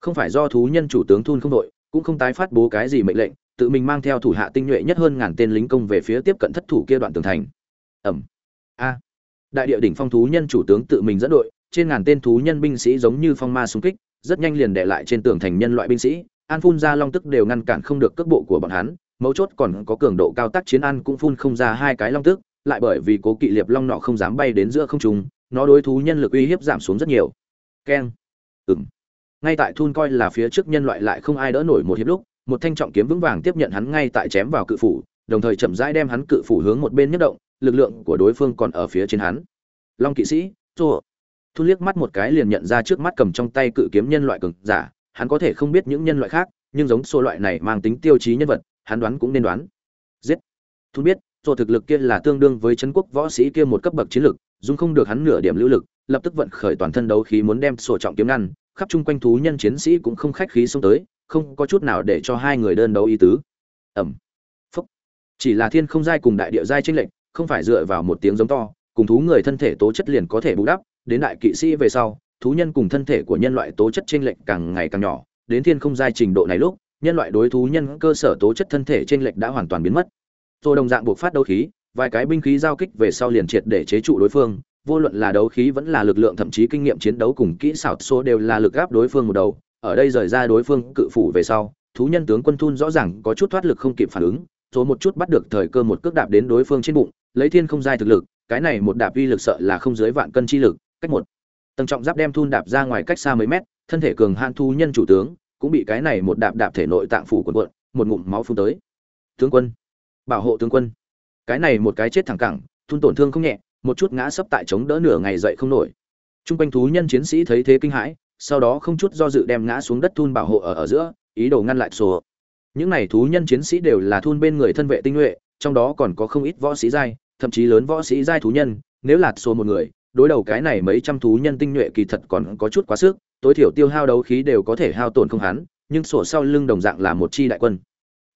không phải do thú nhân chủ tướng thun không đội, cũng không tái phát bố cái gì mệnh lệnh, tự mình mang theo thủ hạ tinh nhuệ nhất hơn ngàn tên lính công về phía tiếp cận thất thủ kia đoạn tường thành. Ẩm. A. Đại địa đỉnh phong thú nhân chủ tướng tự mình dẫn đội, trên ngàn tên thú nhân binh sĩ giống như phong ma xung kích, rất nhanh liền để lại trên tường thành nhân loại binh sĩ. An phun ra long tức đều ngăn cản không được cước bộ của bọn hắn, mấu chốt còn có cường độ cao tác chiến an cũng phun không ra hai cái long tức, lại bởi vì cố kỵ liệp long nọ không dám bay đến giữa không trung, nó đối thú nhân lực uy hiếp giảm xuống rất nhiều. Keng. Ừng ngay tại thun coi là phía trước nhân loại lại không ai đỡ nổi một hiệp lúc, một thanh trọng kiếm vững vàng tiếp nhận hắn ngay tại chém vào cự phủ, đồng thời chậm rãi đem hắn cự phủ hướng một bên nhất động, lực lượng của đối phương còn ở phía trên hắn. Long kỵ sĩ, thua. Thu liếc mắt một cái liền nhận ra trước mắt cầm trong tay cự kiếm nhân loại cường giả, hắn có thể không biết những nhân loại khác, nhưng giống số loại này mang tính tiêu chí nhân vật, hắn đoán cũng nên đoán. Giết. Thu biết rồi thực lực kia là tương đương với chân quốc võ sĩ kia một cấp bậc chiến lực dung không được hắn nửa điểm lưu lực, lập tức vận khởi toàn thân đấu khí muốn đem sổ trọng kiếm ngăn khắp chung quanh thú nhân chiến sĩ cũng không khách khí xông tới, không có chút nào để cho hai người đơn đấu ý tứ. Ẩm. Phúc. Chỉ là thiên không giai cùng đại địa giai tranh lệnh không phải dựa vào một tiếng giống to, cùng thú người thân thể tố chất liền có thể bù đắp, đến đại kỵ sĩ về sau, thú nhân cùng thân thể của nhân loại tố chất chênh lệnh càng ngày càng nhỏ, đến thiên không giai trình độ này lúc, nhân loại đối thú nhân cơ sở tố chất thân thể chênh lệch đã hoàn toàn biến mất. Rồi đồng dạng buộc phát đấu khí, vài cái binh khí giao kích về sau liền triệt để chế trụ đối phương vô luận là đấu khí vẫn là lực lượng, thậm chí kinh nghiệm chiến đấu cùng kỹ xảo số đều là lực gáp đối phương một đầu. Ở đây rời ra đối phương cự phủ về sau, thú nhân tướng quân thun rõ ràng có chút thoát lực không kịp phản ứng, rồi một chút bắt được thời cơ một cước đạp đến đối phương trên bụng, lấy thiên không giai thực lực, cái này một đạp uy lực sợ là không dưới vạn cân chi lực, cách một. Tầng trọng giáp đem thun đạp ra ngoài cách xa mấy mét, thân thể cường han thu nhân chủ tướng cũng bị cái này một đạp đạp thể nội tạng phủ quần quận một ngụm máu phun tới. Tướng quân, bảo hộ tướng quân. Cái này một cái chết thẳng cẳng, thun tổn thương không nhẹ một chút ngã sấp tại chống đỡ nửa ngày dậy không nổi. Trung quanh thú nhân chiến sĩ thấy thế kinh hãi, sau đó không chút do dự đem ngã xuống đất thun bảo hộ ở ở giữa, ý đồ ngăn lại sổ. Những này thú nhân chiến sĩ đều là thun bên người thân vệ tinh nhuệ, trong đó còn có không ít võ sĩ giai, thậm chí lớn võ sĩ giai thú nhân, nếu lạt số một người, đối đầu cái này mấy trăm thú nhân tinh nhuệ kỳ thật còn có chút quá sức, tối thiểu tiêu hao đấu khí đều có thể hao tổn không hắn, nhưng sổ sau lưng đồng dạng là một chi đại quân.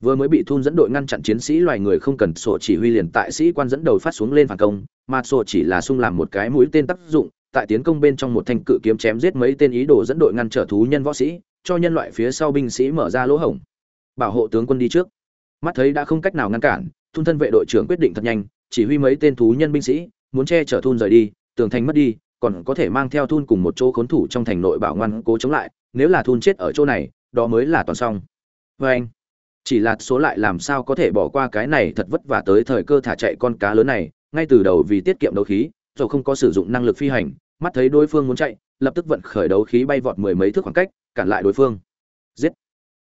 Vừa mới bị thun dẫn đội ngăn chặn chiến sĩ loài người không cần sổ chỉ huy liền tại sĩ quan dẫn đầu phát xuống lên phản công mặt sổ chỉ là sung làm một cái mũi tên tác dụng, tại tiến công bên trong một thanh cự kiếm chém giết mấy tên ý đồ dẫn đội ngăn trở thú nhân võ sĩ, cho nhân loại phía sau binh sĩ mở ra lỗ hổng. Bảo hộ tướng quân đi trước. Mắt thấy đã không cách nào ngăn cản, thun thân vệ đội trưởng quyết định thật nhanh, chỉ huy mấy tên thú nhân binh sĩ, muốn che chở thun rời đi, tường thành mất đi, còn có thể mang theo thun cùng một chỗ khốn thủ trong thành nội bảo ngoan cố chống lại, nếu là thun chết ở chỗ này, đó mới là toàn xong. Vê anh, chỉ là số lại làm sao có thể bỏ qua cái này thật vất vả tới thời cơ thả chạy con cá lớn này ngay từ đầu vì tiết kiệm đấu khí dầu không có sử dụng năng lực phi hành, mắt thấy đối phương muốn chạy, lập tức vận khởi đấu khí bay vọt mười mấy thước khoảng cách, cản lại đối phương. Giết!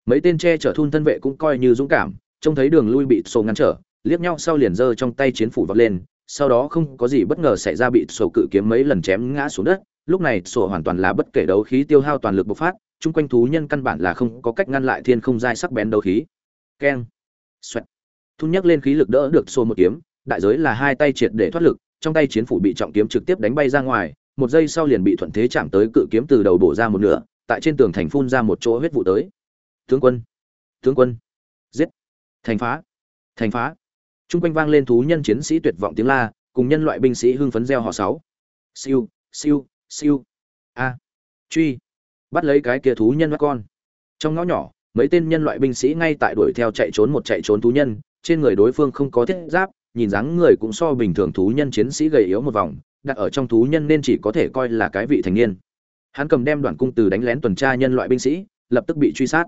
Mấy tên che chở thun thân vệ cũng coi như dũng cảm, trông thấy đường lui bị sổ ngăn trở, liếc nhau sau liền giơ trong tay chiến phủ vọt lên, sau đó không có gì bất ngờ xảy ra bị sổ cự kiếm mấy lần chém ngã xuống đất. Lúc này sổ hoàn toàn là bất kể đấu khí tiêu hao toàn lực bộc phát, chung quanh thú nhân căn bản là không có cách ngăn lại thiên không dai sắc bén đấu khí. Keng! Xoẹt! Thun nhắc lên khí lực đỡ được sổ một kiếm đại giới là hai tay triệt để thoát lực trong tay chiến phủ bị trọng kiếm trực tiếp đánh bay ra ngoài một giây sau liền bị thuận thế chạm tới cự kiếm từ đầu bổ ra một nửa tại trên tường thành phun ra một chỗ huyết vụ tới tướng quân tướng quân giết thành phá thành phá Trung quanh vang lên thú nhân chiến sĩ tuyệt vọng tiếng la, cùng nhân loại binh sĩ hưng phấn reo hò sáu. Siêu, siêu, siêu. A. Truy. Bắt lấy cái kia thú nhân bắt con. Trong ngõ nhỏ, mấy tên nhân loại binh sĩ ngay tại đuổi theo chạy trốn một chạy trốn thú nhân, trên người đối phương không có thiết giáp, nhìn dáng người cũng so bình thường thú nhân chiến sĩ gầy yếu một vòng, đặt ở trong thú nhân nên chỉ có thể coi là cái vị thành niên. Hắn cầm đem đoạn cung từ đánh lén tuần tra nhân loại binh sĩ, lập tức bị truy sát.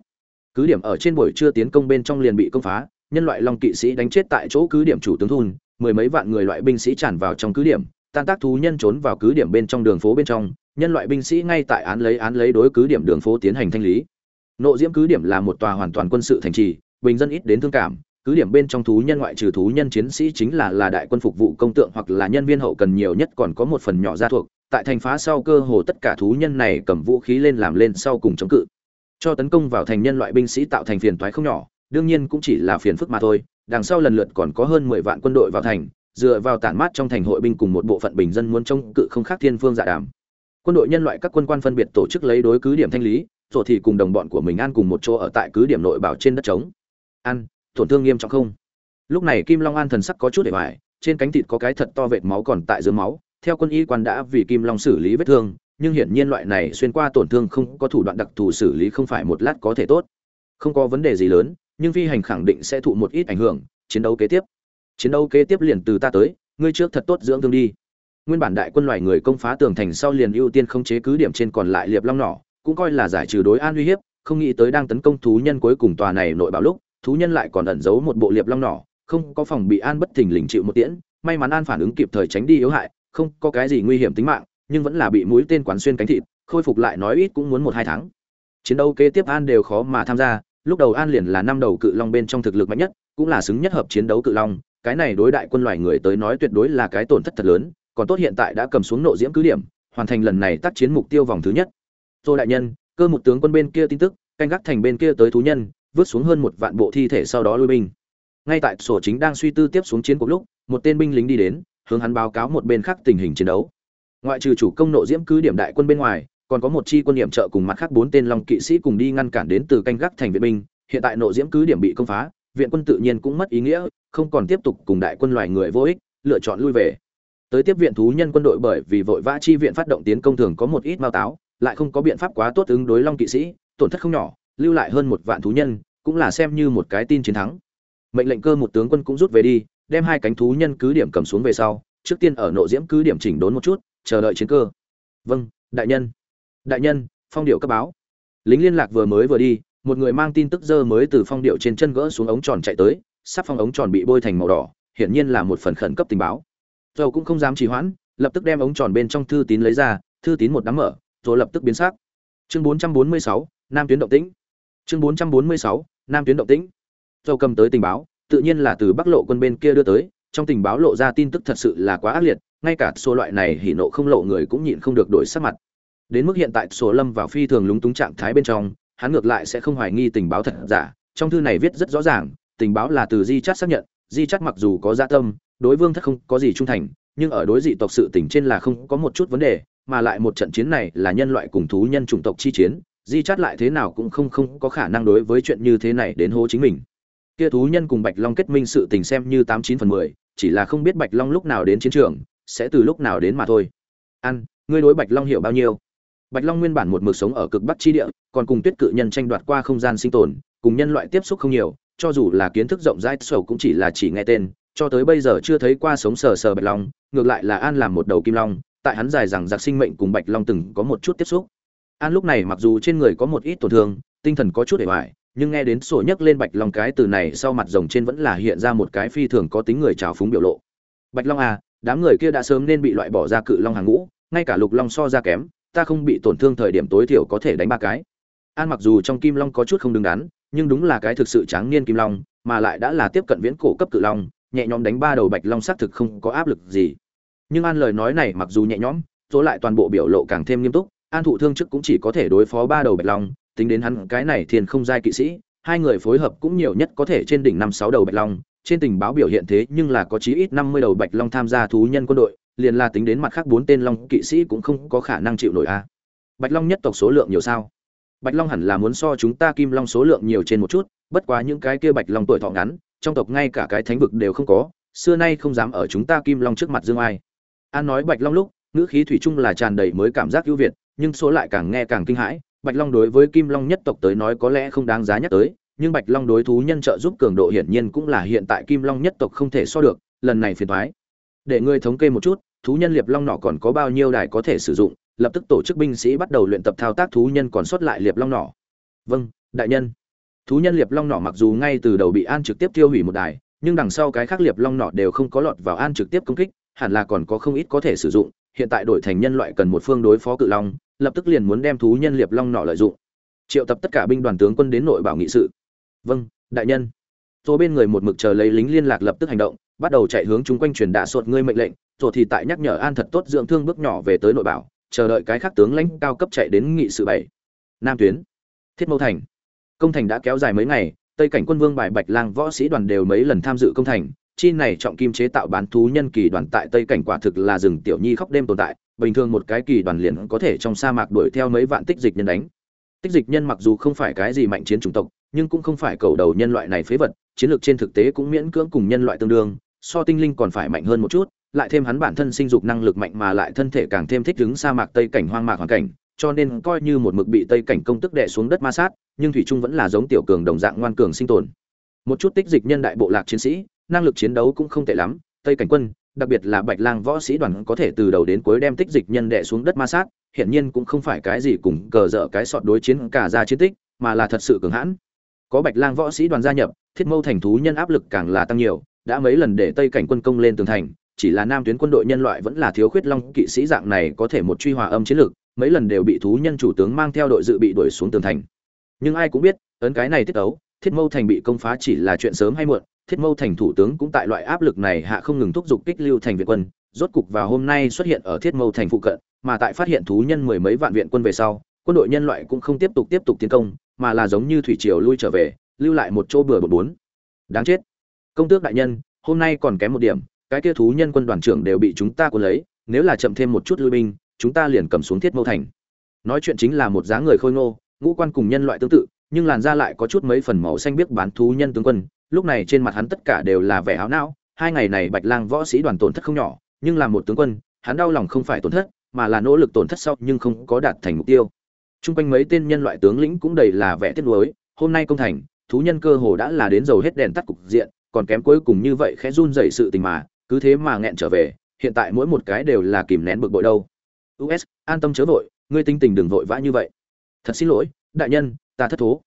Cứ điểm ở trên buổi trưa tiến công bên trong liền bị công phá, nhân loại long kỵ sĩ đánh chết tại chỗ cứ điểm chủ tướng thun mười mấy vạn người loại binh sĩ tràn vào trong cứ điểm tan tác thú nhân trốn vào cứ điểm bên trong đường phố bên trong nhân loại binh sĩ ngay tại án lấy án lấy đối cứ điểm đường phố tiến hành thanh lý nộ diễm cứ điểm là một tòa hoàn toàn quân sự thành trì bình dân ít đến thương cảm cứ điểm bên trong thú nhân ngoại trừ thú nhân chiến sĩ chính là là đại quân phục vụ công tượng hoặc là nhân viên hậu cần nhiều nhất còn có một phần nhỏ gia thuộc, tại thành phá sau cơ hồ tất cả thú nhân này cầm vũ khí lên làm lên sau cùng chống cự. Cho tấn công vào thành nhân loại binh sĩ tạo thành phiền toái không nhỏ, đương nhiên cũng chỉ là phiền phức mà thôi, đằng sau lần lượt còn có hơn mười vạn quân đội vào thành, dựa vào tản mát trong thành hội binh cùng một bộ phận bình dân muốn chống cự không khác thiên phương dạ đàm. Quân đội nhân loại các quân quan phân biệt tổ chức lấy đối cứ điểm thanh lý rồi thì cùng đồng bọn của mình an cùng một chỗ ở tại cứ điểm nội bảo trên đất trống. An tổn thương nghiêm trọng không? Lúc này kim long an thần sắc có chút để hoài trên cánh thịt có cái thật to vệt máu còn tại dưới máu. Theo quân y quan đã vì kim long xử lý vết thương, nhưng hiển nhiên loại này xuyên qua tổn thương không có thủ đoạn đặc thù xử lý không phải một lát có thể tốt. Không có vấn đề gì lớn, nhưng phi hành khẳng định sẽ thụ một ít ảnh hưởng, chiến đấu kế tiếp. Chiến đấu kế tiếp liền từ ta tới, ngươi trước thật tốt dưỡng thương đi. Nguyên bản đại quân loài người công phá tường thành sau liền ưu tiên khống chế cứ điểm trên còn lại liệp long nỏ, cũng coi là giải trừ đối an uy hiếp, không nghĩ tới đang tấn công thú nhân cuối cùng tòa này nội bạo lúc thú nhân lại còn ẩn giấu một bộ liệp long nỏ, không có phòng bị an bất thình lình chịu một tiễn, may mắn an phản ứng kịp thời tránh đi yếu hại, không có cái gì nguy hiểm tính mạng, nhưng vẫn là bị mũi tên quán xuyên cánh thịt, khôi phục lại nói ít cũng muốn một hai tháng. Chiến đấu kế tiếp an đều khó mà tham gia, lúc đầu an liền là năm đầu cự long bên trong thực lực mạnh nhất, cũng là xứng nhất hợp chiến đấu cự long, cái này đối đại quân loài người tới nói tuyệt đối là cái tổn thất thật lớn, còn tốt hiện tại đã cầm xuống nộ diễm cứ điểm, hoàn thành lần này tác chiến mục tiêu vòng thứ nhất. Tô đại nhân, cơ một tướng quân bên kia tin tức, canh gác thành bên kia tới thú nhân vứt xuống hơn một vạn bộ thi thể sau đó lui binh. Ngay tại sổ chính đang suy tư tiếp xuống chiến cuộc lúc, một tên binh lính đi đến, hướng hắn báo cáo một bên khác tình hình chiến đấu. Ngoại trừ chủ công nộ diễm cứ điểm đại quân bên ngoài, còn có một chi quân điểm trợ cùng mặt khác bốn tên long kỵ sĩ cùng đi ngăn cản đến từ canh gác thành viện binh. Hiện tại nộ diễm cứ điểm bị công phá, viện quân tự nhiên cũng mất ý nghĩa, không còn tiếp tục cùng đại quân loài người vô ích, lựa chọn lui về. Tới tiếp viện thú nhân quân đội bởi vì vội vã chi viện phát động tiến công thường có một ít mao táo, lại không có biện pháp quá tốt ứng đối long kỵ sĩ, tổn thất không nhỏ lưu lại hơn một vạn thú nhân cũng là xem như một cái tin chiến thắng. Mệnh lệnh cơ một tướng quân cũng rút về đi đem hai cánh thú nhân cứ điểm cầm xuống về sau trước tiên ở nộ diễm cứ điểm chỉnh đốn một chút chờ đợi chiến cơ. Vâng đại nhân. Đại nhân phong điệu cấp báo. Lính liên lạc vừa mới vừa đi một người mang tin tức dơ mới từ phong điệu trên chân gỡ xuống ống tròn chạy tới sắp phong ống tròn bị bôi thành màu đỏ hiển nhiên là một phần khẩn cấp tình báo. Dầu cũng không dám trì hoãn lập tức đem ống tròn bên trong thư tín lấy ra thư tín một đám mở rồi lập tức biến sắc. Chương 446, nam tuyến động tĩnh chương 446, nam tuyến động tĩnh. Dầu cầm tới tình báo tự nhiên là từ bắc lộ quân bên kia đưa tới trong tình báo lộ ra tin tức thật sự là quá ác liệt ngay cả số loại này hỉ nộ không lộ người cũng nhịn không được đổi sắc mặt. Đến mức hiện tại số lâm vào phi thường lúng túng trạng thái bên trong hắn ngược lại sẽ không hoài nghi tình báo thật giả trong thư này viết rất rõ ràng tình báo là từ di chắt xác nhận di chắt mặc dù có dạ tâm đối vương thất không có gì trung thành nhưng ở đối dị tộc sự tình trên là không có một chút vấn đề mà lại một trận chiến này là nhân loại cùng thú nhân chủng tộc chi chiến di chát lại thế nào cũng không không có khả năng đối với chuyện như thế này đến hố chính mình. Kia thú nhân cùng bạch long kết minh sự tình xem như tám chín phần mười, chỉ là không biết bạch long lúc nào đến chiến trường, sẽ từ lúc nào đến mà thôi. Ăn ngươi đối bạch long hiểu bao nhiêu? Bạch long nguyên bản một mực sống ở cực bắc chi địa, còn cùng tuyết cự nhân tranh đoạt qua không gian sinh tồn, cùng nhân loại tiếp xúc không nhiều, cho dù là kiến thức rộng rãi, sầu cũng chỉ là chỉ nghe tên, cho tới bây giờ chưa thấy qua sống sờ sờ bạch long, ngược lại là an làm một đầu kim long, tại hắn dài rằng giặc sinh mệnh cùng bạch long từng có một chút tiếp xúc an lúc này mặc dù trên người có một ít tổn thương, tinh thần có chút để hoài nhưng nghe đến sổ nhắc lên bạch long cái từ này sau mặt rồng trên vẫn là hiện ra một cái phi thường có tính người trào phúng biểu lộ. Bạch long à đám người kia đã sớm nên bị loại bỏ ra cự long hàng ngũ, ngay cả lục long so ra kém, ta không bị tổn thương thời điểm tối thiểu có thể đánh ba cái. An mặc dù trong kim long có chút không đứng đắn, nhưng đúng là cái thực sự tráng niên kim long, mà lại đã là tiếp cận viễn cổ cấp cự long, nhẹ nhõm đánh ba đầu bạch long xác thực không có áp lực gì. Nhưng an lời nói này mặc dù nhẹ nhõm số lại toàn bộ biểu lộ càng thêm nghiêm túc an thụ thương chức cũng chỉ có thể đối phó ba đầu bạch long, tính đến hắn cái này thiên không giai kỵ sĩ, hai người phối hợp cũng nhiều nhất có thể trên đỉnh năm sáu đầu bạch long, trên tình báo biểu hiện thế nhưng là có chí ít năm mươi đầu bạch long tham gia thú nhân quân đội, liền là tính đến mặt khác bốn tên long kỵ sĩ cũng không có khả năng chịu nổi a. Bạch long nhất tộc số lượng nhiều sao? Bạch long hẳn là muốn so chúng ta kim long số lượng nhiều trên một chút, bất quá những cái kia bạch long tuổi thọ ngắn, trong tộc ngay cả cái thánh vực đều không có, xưa nay không dám ở chúng ta kim long trước mặt dương ai. An nói bạch long lúc, ngữ khí thủy chung là tràn đầy mới cảm giác ưu việt nhưng số lại càng nghe càng kinh hãi, bạch long đối với kim long nhất tộc tới nói có lẽ không đáng giá nhắc tới, nhưng bạch long đối thú nhân trợ giúp cường độ hiển nhiên cũng là hiện tại kim long nhất tộc không thể so được, lần này phiền thoái để ngươi thống kê một chút, thú nhân liệp long nọ còn có bao nhiêu đài có thể sử dụng, lập tức tổ chức binh sĩ bắt đầu luyện tập thao tác thú nhân còn sót lại liệp long nỏ vâng đại nhân. Thú nhân liệp long nỏ mặc dù ngay từ đầu bị an trực tiếp tiêu hủy một đài, nhưng đằng sau cái khác liệp long nỏ đều không có lọt vào an trực tiếp công kích, hẳn là còn có không ít có thể sử dụng hiện tại đổi thành nhân loại cần một phương đối phó cự long, lập tức liền muốn đem thú nhân liệp long nọ lợi dụng. Triệu tập tất cả binh đoàn tướng quân đến nội bảo nghị sự. Vâng đại nhân. Rồi bên người một mực chờ lấy lính liên lạc lập tức hành động, bắt đầu chạy hướng chúng quanh truyền đạ sột ngươi mệnh lệnh, rồi thì tại nhắc nhở an thật tốt dưỡng thương bước nhỏ về tới nội bảo, chờ đợi cái khác tướng lãnh cao cấp chạy đến nghị sự bảy. Nam tuyến. Thiết mâu thành. Công thành đã kéo dài mấy ngày, tây cảnh quân vương bài bạch lang võ sĩ đoàn đều mấy lần tham dự công thành chi này trọng kim chế tạo bán thú nhân kỳ đoàn tại tây cảnh quả thực là rừng tiểu nhi khóc đêm tồn tại, bình thường một cái kỳ đoàn liền có thể trong sa mạc đuổi theo mấy vạn tích dịch nhân đánh. Tích dịch nhân mặc dù không phải cái gì mạnh chiến chủng tộc, nhưng cũng không phải cầu đầu nhân loại này phế vật, chiến lược trên thực tế cũng miễn cưỡng cùng nhân loại tương đương, so tinh linh còn phải mạnh hơn một chút, lại thêm hắn bản thân sinh dục năng lực mạnh mà lại thân thể càng thêm thích ứng sa mạc tây cảnh hoang mạc hoàn cảnh, cho nên coi như một mực bị tây cảnh công tức đè xuống đất ma sát, nhưng thủy trung vẫn là giống tiểu cường đồng dạng ngoan cường sinh tồn một chút tích dịch nhân đại bộ lạc chiến sĩ, năng lực chiến đấu cũng không tệ lắm, tây cảnh quân, đặc biệt là bạch lang võ sĩ đoàn có thể từ đầu đến cuối đem tích dịch nhân đệ xuống đất ma sát, hiển nhiên cũng không phải cái gì cùng cờ dở cái sọt đối chiến cả ra chiến tích, mà là thật sự cường hãn. Có bạch lang võ sĩ đoàn gia nhập, thiết mâu thành thú nhân áp lực càng là tăng nhiều, đã mấy lần để tây cảnh quân công lên tường thành, chỉ là nam tuyến quân đội nhân loại vẫn là thiếu khuyết long kỵ sĩ dạng này có thể một truy hòa âm chiến lược, mấy lần đều bị thú nhân chủ tướng mang theo đội dự bị đuổi xuống tường thành. Nhưng ai cũng biết, ấn cái này tiết ấu thiết mâu thành bị công phá chỉ là chuyện sớm hay muộn, thiết mâu thành thủ tướng cũng tại loại áp lực này hạ không ngừng thúc giục kích lưu thành viện quân. Rốt cục vào hôm nay xuất hiện ở thiết mâu thành phụ cận, mà tại phát hiện thú nhân mười mấy vạn viện quân về sau, quân đội nhân loại cũng không tiếp tục tiếp tục tiến công, mà là giống như thủy triều lui trở về, lưu lại một chỗ bừa bột bốn. Đáng chết. Công tước đại nhân, hôm nay còn kém một điểm, cái kia thú nhân quân đoàn trưởng đều bị chúng ta cuốn lấy, nếu là chậm thêm một chút lui binh, chúng ta liền cầm xuống thiết mâu thành. Nói chuyện chính là một dáng người khôi ngô, ngũ quan cùng nhân loại tương tự nhưng làn da lại có chút mấy phần màu xanh biếc bán thú nhân tướng quân lúc này trên mặt hắn tất cả đều là vẻ áo não hai ngày này bạch lang võ sĩ đoàn tổn thất không nhỏ nhưng là một tướng quân hắn đau lòng không phải tổn thất mà là nỗ lực tổn thất sau nhưng không có đạt thành mục tiêu Trung quanh mấy tên nhân loại tướng lĩnh cũng đầy là vẻ tiếc nuối, hôm nay công thành, thú nhân cơ hồ đã là đến dầu hết đèn tắt cục diện, còn kém cuối cùng như vậy khẽ run dậy sự tình mà, cứ thế mà nghẹn trở về, hiện tại mỗi một cái đều là kìm nén bực bội đâu. US, an tâm chớ vội, ngươi tinh tình đừng vội vã như vậy. Thật xin lỗi, đại nhân, ta thất thố.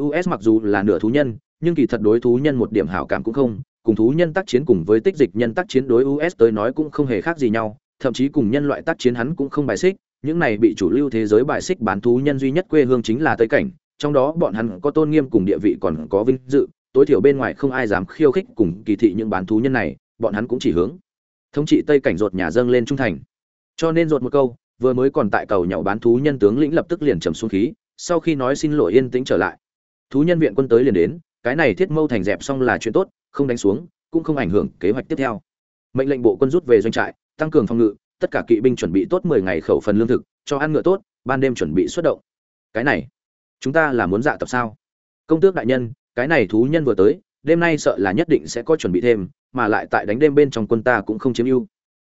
US mặc dù là nửa thú nhân, nhưng kỳ thật đối thú nhân một điểm hảo cảm cũng không, cùng thú nhân tác chiến cùng với tích dịch nhân tác chiến đối US tới nói cũng không hề khác gì nhau, thậm chí cùng nhân loại tác chiến hắn cũng không bài xích, những này bị chủ lưu thế giới bài xích bán thú nhân duy nhất quê hương chính là Tây cảnh, trong đó bọn hắn có tôn nghiêm cùng địa vị còn có vinh dự, tối thiểu bên ngoài không ai dám khiêu khích cùng kỳ thị những bán thú nhân này, bọn hắn cũng chỉ hướng thống trị Tây cảnh rột nhà dâng lên trung thành. Cho nên rột một câu, vừa mới còn tại cầu nhậu bán thú nhân tướng lĩnh lập tức liền trầm xuống khí, sau khi nói xin lỗi yên tĩnh trở lại. Thú nhân viện quân tới liền đến, cái này thiết mâu thành dẹp xong là chuyện tốt, không đánh xuống, cũng không ảnh hưởng kế hoạch tiếp theo. Mệnh lệnh bộ quân rút về doanh trại, tăng cường phòng ngự, tất cả kỵ binh chuẩn bị tốt mười ngày khẩu phần lương thực, cho ăn ngựa tốt, ban đêm chuẩn bị xuất động. Cái này, chúng ta là muốn dạ tập sao? Công tước đại nhân, cái này thú nhân vừa tới, đêm nay sợ là nhất định sẽ có chuẩn bị thêm, mà lại tại đánh đêm bên trong quân ta cũng không chiếm ưu.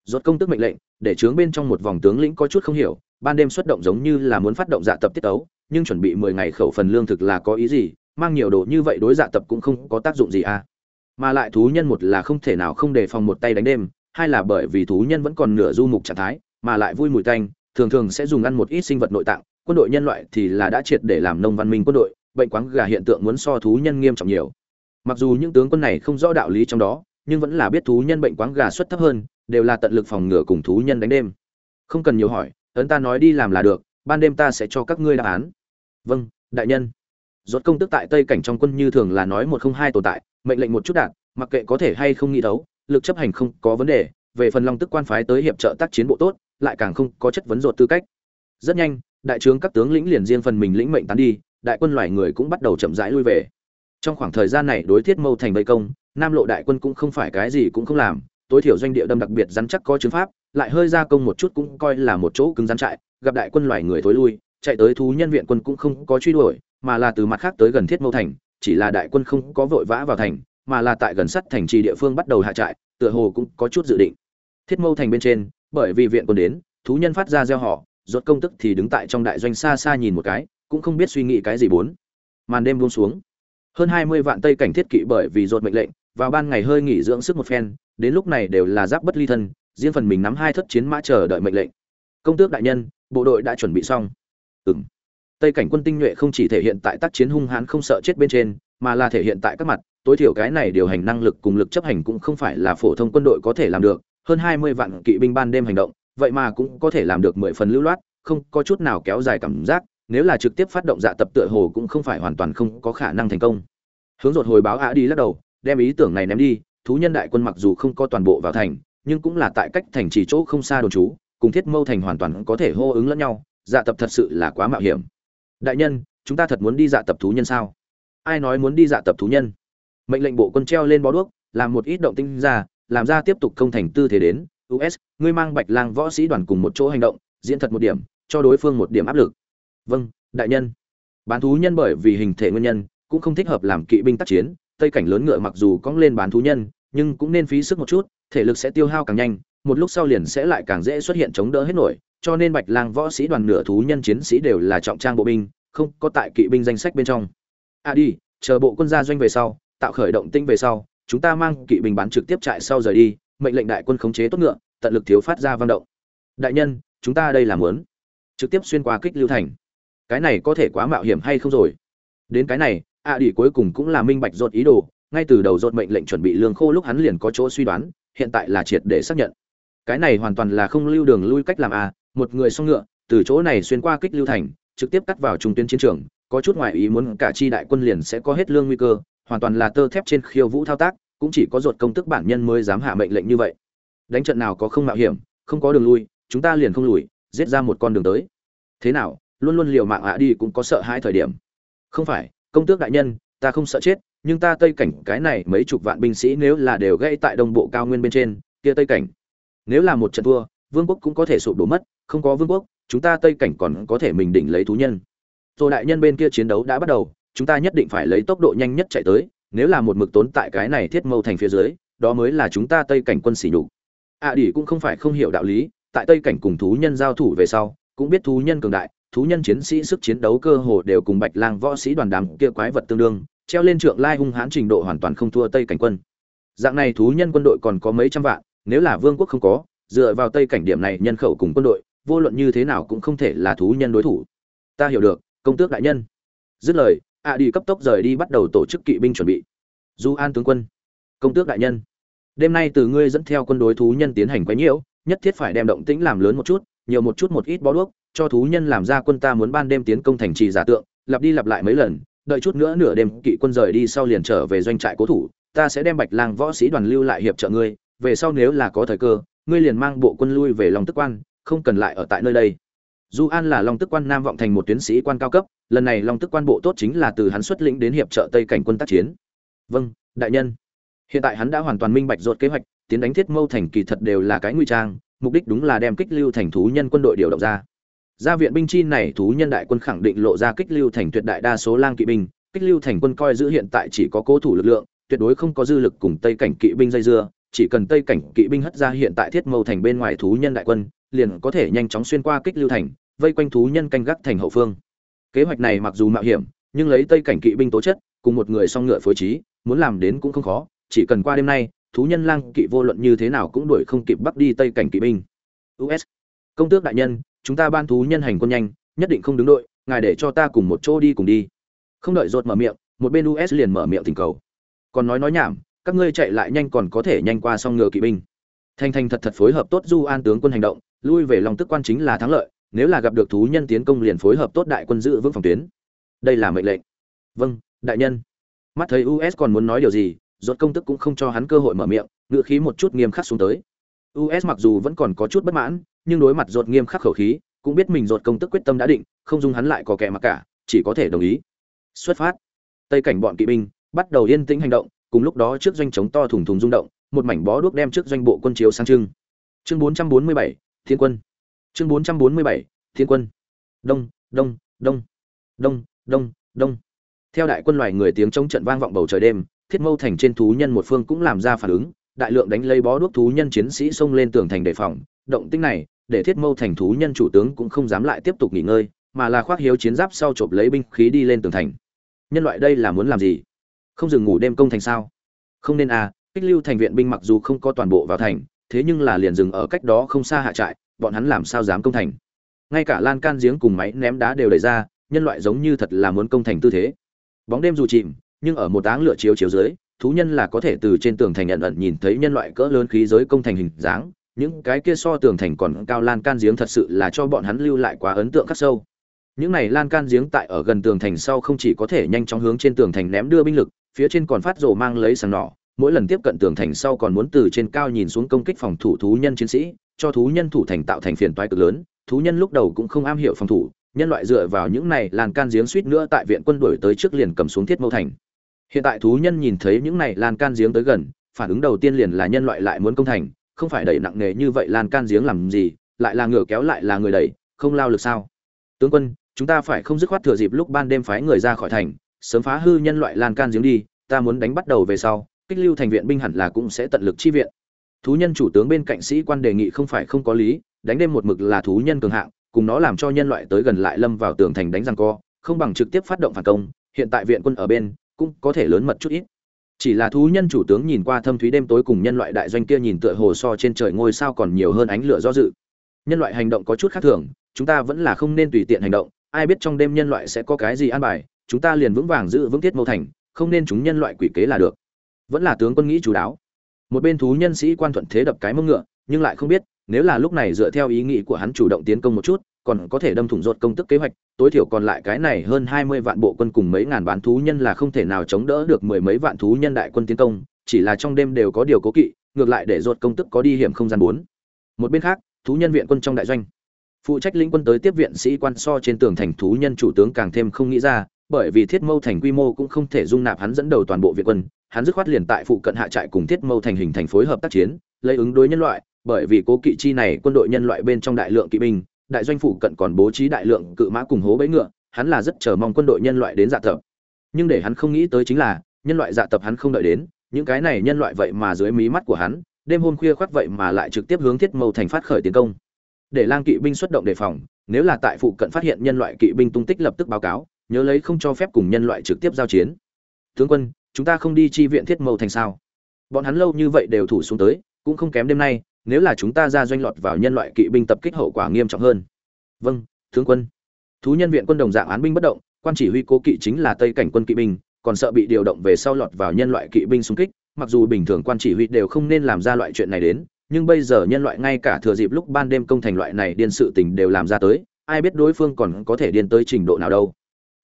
Rốt công tước mệnh lệnh, để trướng bên trong một vòng tướng lĩnh có chút không hiểu, ban đêm xuất động giống như là muốn phát động dạ tập tiết tấu, nhưng chuẩn bị mười ngày khẩu phần lương thực là có ý gì, mang nhiều đồ như vậy đối dạ tập cũng không có tác dụng gì à? Mà lại thú nhân một là không thể nào không đề phòng một tay đánh đêm, hai là bởi vì thú nhân vẫn còn nửa du mục trạng thái, mà lại vui mùi tanh, thường thường sẽ dùng ăn một ít sinh vật nội tạng, quân đội nhân loại thì là đã triệt để làm nông văn minh quân đội, bệnh quáng gà hiện tượng muốn so thú nhân nghiêm trọng nhiều. Mặc dù những tướng quân này không rõ đạo lý trong đó, nhưng vẫn là biết thú nhân bệnh quáng gà suất thấp hơn, đều là tận lực phòng ngừa cùng thú nhân đánh đêm. Không cần nhiều hỏi, ấn ta nói đi làm là được, ban đêm ta sẽ cho các ngươi đáp án. Vâng, đại nhân. Rốt công tức tại Tây cảnh trong quân như thường là nói một không hai tồn tại, mệnh lệnh một chút đạn, mặc kệ có thể hay không nghĩ đấu, lực chấp hành không có vấn đề về phần long tức quan phái tới hiệp trợ tác chiến bộ tốt lại càng không có chất vấn ruột tư cách rất nhanh đại trướng các tướng lĩnh liền riêng phần mình lĩnh mệnh tán đi đại quân loài người cũng bắt đầu chậm rãi lui về trong khoảng thời gian này đối thiết mâu thành vây công nam lộ đại quân cũng không phải cái gì cũng không làm tối thiểu doanh địa đâm đặc biệt rắn chắc có chứng pháp lại hơi ra công một chút cũng coi là một chỗ cứng rắn trại gặp đại quân loài người thối lui chạy tới thú nhân viện quân cũng không có truy đuổi mà là từ mặt khác tới gần thiết mâu thành chỉ là đại quân không có vội vã vào thành mà là tại gần sắt thành trì địa phương bắt đầu hạ trại, tựa hồ cũng có chút dự định. Thiết Mâu thành bên trên, bởi vì viện quân đến, thú nhân phát ra gieo họ, rốt công tức thì đứng tại trong đại doanh xa xa nhìn một cái, cũng không biết suy nghĩ cái gì bốn. Màn đêm buông xuống. Hơn 20 vạn tây cảnh thiết kỵ bởi vì rốt mệnh lệnh, vào ban ngày hơi nghỉ dưỡng sức một phen, đến lúc này đều là giáp bất ly thân, riêng phần mình nắm hai thất chiến mã chờ đợi mệnh lệnh. Công tước đại nhân, bộ đội đã chuẩn bị xong. Ừm. Tây cảnh quân tinh nhuệ không chỉ thể hiện tại tác chiến hung hãn không sợ chết bên trên, mà là thể hiện tại các mặt, tối thiểu cái này điều hành năng lực cùng lực chấp hành cũng không phải là phổ thông quân đội có thể làm được, hơn 20 vạn kỵ binh ban đêm hành động, vậy mà cũng có thể làm được 10 phần lưu loát, không có chút nào kéo dài cảm giác, nếu là trực tiếp phát động dạ tập tựa hồ cũng không phải hoàn toàn không có khả năng thành công. Hướng ruột hồi báo á đi lắc đầu, đem ý tưởng này ném đi, thú nhân đại quân mặc dù không có toàn bộ vào thành, nhưng cũng là tại cách thành trì chỗ không xa đồn trú, cùng Thiết Mâu thành hoàn toàn có thể hô ứng lẫn nhau, dạ tập thật sự là quá mạo hiểm. Đại nhân, chúng ta thật muốn đi dạ tập thú nhân sao? Ai nói muốn đi dạ tập thú nhân? mệnh lệnh bộ quân treo lên bó đuốc làm một ít động tinh ra làm ra tiếp tục công thành tư thế đến us ngươi mang bạch lang võ sĩ đoàn cùng một chỗ hành động diễn thật một điểm cho đối phương một điểm áp lực vâng đại nhân bán thú nhân bởi vì hình thể nguyên nhân cũng không thích hợp làm kỵ binh tác chiến tây cảnh lớn ngựa mặc dù cong lên bán thú nhân nhưng cũng nên phí sức một chút, thể lực sẽ tiêu hao càng nhanh, một lúc sau liền sẽ lại càng dễ xuất hiện chống đỡ hết nổi, cho nên bạch lang võ sĩ đoàn nửa thú nhân chiến sĩ đều là trọng trang bộ binh, không có tại kỵ binh danh sách bên trong. À đi, chờ bộ quân gia doanh về sau, tạo khởi động tinh về sau, chúng ta mang kỵ binh bán trực tiếp trại sau rời đi, mệnh lệnh đại quân khống chế tốt ngựa, tận lực thiếu phát ra vận động. Đại nhân, chúng ta đây là muốn. Trực tiếp xuyên qua kích lưu thành. Cái này có thể quá mạo hiểm hay không rồi? Đến cái này, a à đi cuối cùng cũng là minh bạch rốt ý đồ ngay từ đầu rột mệnh lệnh chuẩn bị lương khô lúc hắn liền có chỗ suy đoán, hiện tại là triệt để xác nhận. Cái này hoàn toàn là không lưu đường lui cách làm a, một người song ngựa, từ chỗ này xuyên qua kích lưu thành, trực tiếp cắt vào trung tuyến chiến trường, có chút ngoại ý muốn cả chi đại quân liền sẽ có hết lương nguy cơ, hoàn toàn là tơ thép trên khiêu vũ thao tác, cũng chỉ có ruột công tức bản nhân mới dám hạ mệnh lệnh như vậy. Đánh trận nào có không mạo hiểm, không có đường lui, chúng ta liền không lùi, giết ra một con đường tới. Thế nào, luôn luôn liều mạng ạ đi cũng có sợ hai thời điểm. Không phải, công tước đại nhân, ta không sợ chết nhưng ta tây cảnh cái này mấy chục vạn binh sĩ nếu là đều gây tại đông bộ cao nguyên bên trên kia tây cảnh nếu là một trận thua vương quốc cũng có thể sụp đổ mất không có vương quốc chúng ta tây cảnh còn có thể mình đỉnh lấy thú nhân. Rồi đại nhân bên kia chiến đấu đã bắt đầu chúng ta nhất định phải lấy tốc độ nhanh nhất chạy tới nếu là một mực tốn tại cái này thiết mâu thành phía dưới đó mới là chúng ta tây cảnh quân xỉ nhục. Ạ à, đỉ cũng không phải không hiểu đạo lý tại tây cảnh cùng thú nhân giao thủ về sau cũng biết thú nhân cường đại thú nhân chiến sĩ sức chiến đấu cơ hồ đều cùng bạch lang võ sĩ đoàn đàm kia quái vật tương đương treo lên trượng lai hung hãn trình độ hoàn toàn không thua tây cảnh quân. Dạng này thú nhân quân đội còn có mấy trăm vạn, nếu là vương quốc không có, dựa vào tây cảnh điểm này nhân khẩu cùng quân đội, vô luận như thế nào cũng không thể là thú nhân đối thủ. Ta hiểu được, công tước đại nhân. Dứt lời ạ đi cấp tốc rời đi bắt đầu tổ chức kỵ binh chuẩn bị. Du an tướng quân. Công tước đại nhân. Đêm nay từ ngươi dẫn theo quân đối thú nhân tiến hành quấy nhiễu, nhất thiết phải đem động tĩnh làm lớn một chút, nhiều một chút một ít bó đuốc, cho thú nhân làm ra quân ta muốn ban đêm tiến công thành trì giả tượng, lặp đi lặp lại mấy lần đợi chút nữa nửa đêm kỵ quân rời đi sau liền trở về doanh trại cố thủ, ta sẽ đem bạch lang võ sĩ đoàn lưu lại hiệp trợ ngươi, về sau nếu là có thời cơ, ngươi liền mang bộ quân lui về long tức quan, không cần lại ở tại nơi đây. Du an là long tức quan nam vọng thành một tiến sĩ quan cao cấp, lần này long tức quan bộ tốt chính là từ hắn xuất lĩnh đến hiệp trợ tây cảnh quân tác chiến. Vâng đại nhân. Hiện tại hắn đã hoàn toàn minh bạch rột kế hoạch, tiến đánh thiết mâu thành kỳ thật đều là cái nguy trang, mục đích đúng là đem kích lưu thành thú nhân quân đội điều động ra gia viện binh chi này thú nhân đại quân khẳng định lộ ra kích lưu thành tuyệt đại đa số lang kỵ binh. Kích lưu thành quân coi giữ hiện tại chỉ có cố thủ lực lượng, tuyệt đối không có dư lực cùng tây cảnh kỵ binh dây dưa. Chỉ cần tây cảnh kỵ binh hất ra hiện tại thiết mâu thành bên ngoài thú nhân đại quân, liền có thể nhanh chóng xuyên qua kích lưu thành, vây quanh thú nhân canh gác thành hậu phương. Kế hoạch này mặc dù mạo hiểm, nhưng lấy tây cảnh kỵ binh tố chất, cùng một người song ngựa phối trí, muốn làm đến cũng không khó. Chỉ cần qua đêm nay, thú nhân lang kỵ vô luận như thế nào cũng đuổi không kịp bắt đi tây cảnh kỵ binh. Us công tước đại nhân chúng ta ban thú nhân hành quân nhanh, nhất định không đứng đội, ngài để cho ta cùng một chỗ đi cùng đi. Không đợi rột mở miệng, một bên us liền mở miệng tình cầu. Còn nói nói nhảm, các ngươi chạy lại nhanh còn có thể nhanh qua song ngựa kỵ binh. Thành thành thật thật phối hợp tốt du an tướng quân hành động, lui về lòng tức quan chính là thắng lợi, nếu là gặp được thú nhân tiến công liền phối hợp tốt đại quân giữ vững phòng tuyến. Đây là mệnh lệnh. Vâng đại nhân. Mắt thấy us còn muốn nói điều gì rốt công tức cũng không cho hắn cơ hội mở miệng ngựa khí một chút nghiêm khắc xuống tới. Us mặc dù vẫn còn có chút bất mãn nhưng đối mặt rốt nghiêm khắc khẩu khí cũng biết mình rốt công tức quyết tâm đã định không dung hắn lại có kẻ mặc cả chỉ có thể đồng ý. Xuất phát. Tây cảnh bọn kỵ binh bắt đầu yên tĩnh hành động cùng lúc đó trước doanh chống to thùng thùng rung động một mảnh bó đuốc đem trước doanh bộ quân chiếu sang trưng. Chương 447, thiên quân. Chương 447, thiên quân. Đông đông đông. Đông đông đông. Theo đại quân loài người tiếng chống trận vang vọng bầu trời đêm thiết mâu thành trên thú nhân một phương cũng làm ra phản ứng đại lượng đánh lấy bó đuốc thú nhân chiến sĩ xông lên tường thành đề phòng. Động tĩnh này để thiết mâu thành thú nhân chủ tướng cũng không dám lại tiếp tục nghỉ ngơi, mà là khoác hiếu chiến giáp sau chộp lấy binh khí đi lên tường thành. Nhân loại đây là muốn làm gì? Không dừng ngủ đêm công thành sao? Không nên à kích lưu thành viện binh mặc dù không có toàn bộ vào thành, thế nhưng là liền dừng ở cách đó không xa hạ trại, bọn hắn làm sao dám công thành? Ngay cả lan can giếng cùng máy ném đá đều đẩy ra, nhân loại giống như thật là muốn công thành tư thế. Bóng đêm dù chìm, nhưng ở một áng lửa chiếu chiếu dưới, thú nhân là có thể từ trên tường thành nhận ẩn nhìn thấy nhân loại cỡ lớn khí giới công thành hình dáng những cái kia so tường thành còn cao lan can giếng thật sự là cho bọn hắn lưu lại quá ấn tượng khắc sâu. Những này lan can giếng tại ở gần tường thành sau không chỉ có thể nhanh chóng hướng trên tường thành ném đưa binh lực, phía trên còn phát rồ mang lấy sàng nỏ. Mỗi lần tiếp cận tường thành sau còn muốn từ trên cao nhìn xuống công kích phòng thủ thú nhân chiến sĩ, cho thú nhân thủ thành tạo thành phiền toái cực lớn. Thú nhân lúc đầu cũng không am hiểu phòng thủ, nhân loại dựa vào những này lan can giếng suýt nữa tại viện quân đuổi tới trước liền cầm xuống thiết mâu thành. Hiện tại thú nhân nhìn thấy những này lan can giếng tới gần, phản ứng đầu tiên liền là nhân loại lại muốn công thành không phải đẩy nặng nề như vậy lan can giếng làm gì, lại là ngựa kéo lại là người đẩy, không lao lực sao? Tướng quân, chúng ta phải không dứt khoát thừa dịp lúc ban đêm phái người ra khỏi thành, sớm phá hư nhân loại lan can giếng đi, ta muốn đánh bắt đầu về sau, kích lưu thành viện binh hẳn là cũng sẽ tận lực chi viện. Thú nhân chủ tướng bên cạnh sĩ quan đề nghị không phải không có lý, đánh đêm một mực là thú nhân cường hạng, cùng nó làm cho nhân loại tới gần lại lâm vào tường thành đánh răng co, không bằng trực tiếp phát động phản công, hiện tại viện quân ở bên, cũng có thể lớn mật chút ít chỉ là thú nhân chủ tướng nhìn qua thâm thúy đêm tối cùng nhân loại đại doanh kia nhìn tựa hồ so trên trời ngôi sao còn nhiều hơn ánh lửa do dự. Nhân loại hành động có chút khác thường, chúng ta vẫn là không nên tùy tiện hành động, ai biết trong đêm nhân loại sẽ có cái gì an bài, chúng ta liền vững vàng giữ vững tiết mâu thành, không nên chúng nhân loại quỷ kế là được. Vẫn là tướng quân nghĩ chú đáo. Một bên thú nhân sĩ quan thuận thế đập cái mông ngựa, nhưng lại không biết, nếu là lúc này dựa theo ý nghĩ của hắn chủ động tiến công một chút còn có thể đâm thủng rột công tức kế hoạch, tối thiểu còn lại cái này hơn hai mươi vạn bộ quân cùng mấy ngàn bán thú nhân là không thể nào chống đỡ được mười mấy vạn thú nhân đại quân tiến công, chỉ là trong đêm đều có điều cố kỵ, ngược lại để rột công tức có đi hiểm không gian bốn. Một bên khác, thú nhân viện quân trong đại doanh. Phụ trách lĩnh quân tới tiếp viện sĩ quan so trên tường thành thú nhân chủ tướng càng thêm không nghĩ ra, bởi vì thiết mâu thành quy mô cũng không thể dung nạp hắn dẫn đầu toàn bộ viện quân, hắn dứt khoát liền tại phụ cận hạ trại cùng thiết mâu thành hình thành phối hợp tác chiến, lấy ứng đối nhân loại, bởi vì cố kỵ chi này quân đội nhân loại bên trong đại lượng kỵ binh đại doanh Phủ cận còn bố trí đại lượng cự mã cùng hố bẫy ngựa, hắn là rất chờ mong quân đội nhân loại đến dạ tập. Nhưng để hắn không nghĩ tới chính là, nhân loại dạ tập hắn không đợi đến, những cái này nhân loại vậy mà dưới mí mắt của hắn, đêm hôm khuya khoắt vậy mà lại trực tiếp hướng thiết mâu thành phát khởi tiến công. Để lang kỵ binh xuất động đề phòng, nếu là tại phụ cận phát hiện nhân loại kỵ binh tung tích lập tức báo cáo, nhớ lấy không cho phép cùng nhân loại trực tiếp giao chiến. Tướng quân, chúng ta không đi chi viện thiết mâu thành sao? Bọn hắn lâu như vậy đều thủ xuống tới, cũng không kém đêm nay nếu là chúng ta ra doanh lọt vào nhân loại kỵ binh tập kích hậu quả nghiêm trọng hơn. Vâng tướng quân. Thú nhân viện quân đồng dạng án binh bất động, quan chỉ huy cố kỵ chính là tây cảnh quân kỵ binh, còn sợ bị điều động về sau lọt vào nhân loại kỵ binh xung kích, mặc dù bình thường quan chỉ huy đều không nên làm ra loại chuyện này đến, nhưng bây giờ nhân loại ngay cả thừa dịp lúc ban đêm công thành loại này điên sự tình đều làm ra tới, ai biết đối phương còn có thể điên tới trình độ nào đâu.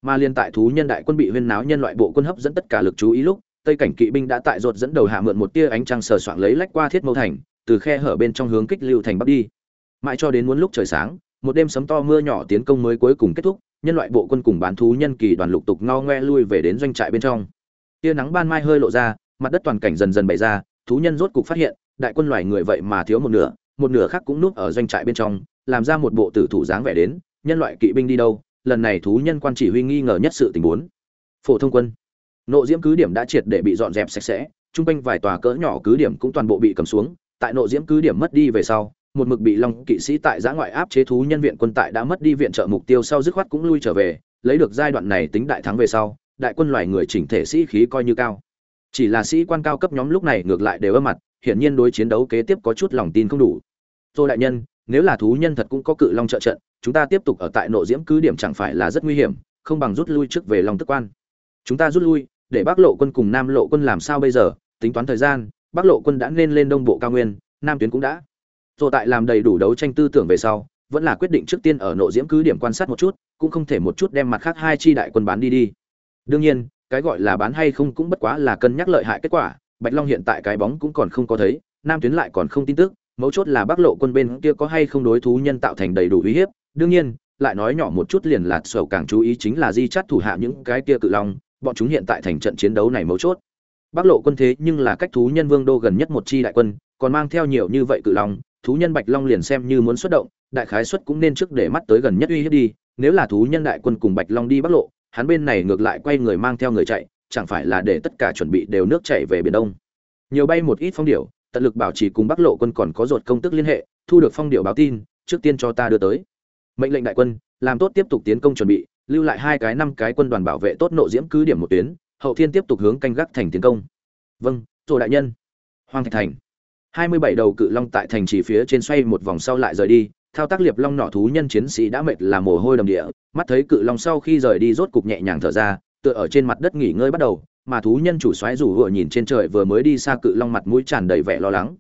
Mà liên tại thú nhân đại quân bị huyên náo nhân loại bộ quân hấp dẫn tất cả lực chú ý lúc, tây cảnh kỵ binh đã tại rột dẫn đầu hạ mượn một tia ánh trăng sờ soạng lấy lách qua thiết mâu thành từ khe hở bên trong hướng kích lưu thành bắc đi. Mãi cho đến muốn lúc trời sáng, một đêm sấm to mưa nhỏ tiến công mới cuối cùng kết thúc, nhân loại bộ quân cùng bán thú nhân kỳ đoàn lục tục ngao ngoe lui về đến doanh trại bên trong. Tia nắng ban mai hơi lộ ra, mặt đất toàn cảnh dần dần bày ra, thú nhân rốt cục phát hiện, đại quân loài người vậy mà thiếu một nửa một nửa khác cũng núp ở doanh trại bên trong, làm ra một bộ tử thủ dáng vẻ đến, nhân loại kỵ binh đi đâu, lần này thú nhân quan chỉ huy nghi ngờ nhất sự tình huống phổ thông quân. Nộ diễm cứ điểm đã triệt để bị dọn dẹp sạch sẽ, chung quanh vài tòa cỡ nhỏ cứ điểm cũng toàn bộ bị cầm xuống tại nộ diễm cứ điểm mất đi về sau, một mực bị long kỵ sĩ tại giã ngoại áp chế thú nhân viện quân tại đã mất đi viện trợ mục tiêu sau dứt khoát cũng lui trở về, lấy được giai đoạn này tính đại thắng về sau, đại quân loài người chỉnh thể sĩ khí coi như cao. Chỉ là sĩ quan cao cấp nhóm lúc này ngược lại đều âm mặt, hiển nhiên đối chiến đấu kế tiếp có chút lòng tin không đủ. Tô đại nhân, nếu là thú nhân thật cũng có cự long trợ trận, chúng ta tiếp tục ở tại nội diễm cứ điểm chẳng phải là rất nguy hiểm, không bằng rút lui trước về long tức quan. Chúng ta rút lui, để bắc lộ quân cùng nam lộ quân làm sao bây giờ, tính toán thời gian bắc lộ quân đã nên lên đông bộ cao nguyên, nam tuyến cũng đã. Rồi tại làm đầy đủ đấu tranh tư tưởng về sau, vẫn là quyết định trước tiên ở nộ diễm cứ điểm quan sát một chút, cũng không thể một chút đem mặt khác hai chi đại quân bán đi đi. Đương nhiên, cái gọi là bán hay không cũng bất quá là cân nhắc lợi hại kết quả, bạch long hiện tại cái bóng cũng còn không có thấy, nam tuyến lại còn không tin tức, mấu chốt là bắc lộ quân bên kia có hay không đối thú nhân tạo thành đầy đủ uy hiếp. Đương nhiên, lại nói nhỏ một chút liền là sầu càng chú ý chính là di chắt thủ hạ những cái kia cự long, bọn chúng hiện tại thành trận chiến đấu này mấu chốt bắc lộ quân thế nhưng là cách thú nhân vương đô gần nhất một chi đại quân, còn mang theo nhiều như vậy cự long, thú nhân bạch long liền xem như muốn xuất động, đại khái xuất cũng nên trước để mắt tới gần nhất uy hiếp đi, nếu là thú nhân đại quân cùng bạch long đi bắc lộ, hắn bên này ngược lại quay người mang theo người chạy, chẳng phải là để tất cả chuẩn bị đều nước chạy về biển đông. Nhiều bay một ít phong điệu tận lực bảo trì cùng bắc lộ quân còn có ruột công tức liên hệ, thu được phong điệu báo tin, trước tiên cho ta đưa tới. Mệnh lệnh đại quân, làm tốt tiếp tục tiến công chuẩn bị, lưu lại hai cái năm cái quân đoàn bảo vệ tốt nộ diễm cứ điểm một tuyến hậu thiên tiếp tục hướng canh gác thành tiến công. Vâng tổ đại nhân. Hoàng thạch thành. Hai mươi bảy đầu cự long tại thành chỉ phía trên xoay một vòng sau lại rời đi, thao tác liệp long nỏ thú nhân chiến sĩ đã mệt là mồ hôi đầm địa, mắt thấy cự long sau khi rời đi rốt cục nhẹ nhàng thở ra, tựa ở trên mặt đất nghỉ ngơi bắt đầu, mà thú nhân chủ xoáy rủ vừa nhìn trên trời vừa mới đi xa cự long mặt mũi tràn đầy vẻ lo lắng.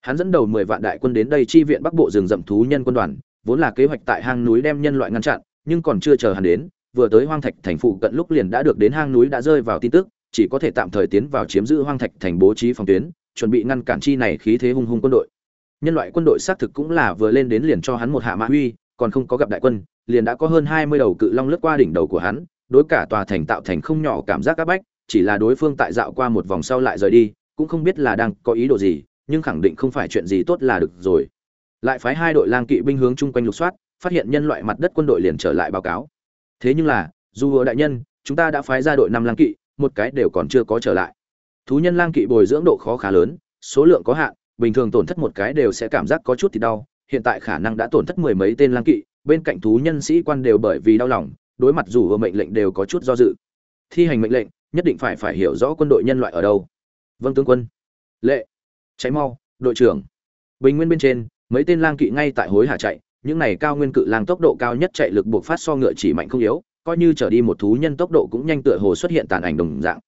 Hắn dẫn đầu mười vạn đại quân đến đây chi viện bắc bộ rừng rậm thú nhân quân đoàn, vốn là kế hoạch tại hang núi đem nhân loại ngăn chặn, nhưng còn chưa chờ hắn đến vừa tới hoang thạch thành phụ cận lúc liền đã được đến hang núi đã rơi vào tin tức, chỉ có thể tạm thời tiến vào chiếm giữ hoang thạch thành bố trí phòng tuyến, chuẩn bị ngăn cản chi này khí thế hung hung quân đội. Nhân loại quân đội xác thực cũng là vừa lên đến liền cho hắn một hạ mã uy, còn không có gặp đại quân, liền đã có hơn hai mươi đầu cự long lướt qua đỉnh đầu của hắn, đối cả tòa thành tạo thành không nhỏ cảm giác áp bách, chỉ là đối phương tại dạo qua một vòng sau lại rời đi, cũng không biết là đang có ý đồ gì, nhưng khẳng định không phải chuyện gì tốt là được rồi. Lại phái hai đội lang kỵ binh hướng chung quanh lục soát, phát hiện nhân loại mặt đất quân đội liền trở lại báo cáo thế nhưng là, dù vừa đại nhân, chúng ta đã phái ra đội năm lang kỵ, một cái đều còn chưa có trở lại. Thú nhân lang kỵ bồi dưỡng độ khó khá lớn, số lượng có hạn, bình thường tổn thất một cái đều sẽ cảm giác có chút thì đau, hiện tại khả năng đã tổn thất mười mấy tên lang kỵ, bên cạnh thú nhân sĩ quan đều bởi vì đau lòng, đối mặt dù vừa mệnh lệnh đều có chút do dự. Thi hành mệnh lệnh, nhất định phải phải hiểu rõ quân đội nhân loại ở đâu. Vâng tướng quân. Lệ. Cháy mau, đội trưởng. Bình nguyên bên trên, mấy tên lang kỵ ngay tại hối hả chạy những này cao nguyên cự lang tốc độ cao nhất chạy lực buộc phát so ngựa chỉ mạnh không yếu, coi như trở đi một thú nhân tốc độ cũng nhanh tựa hồ xuất hiện tàn ảnh đồng dạng.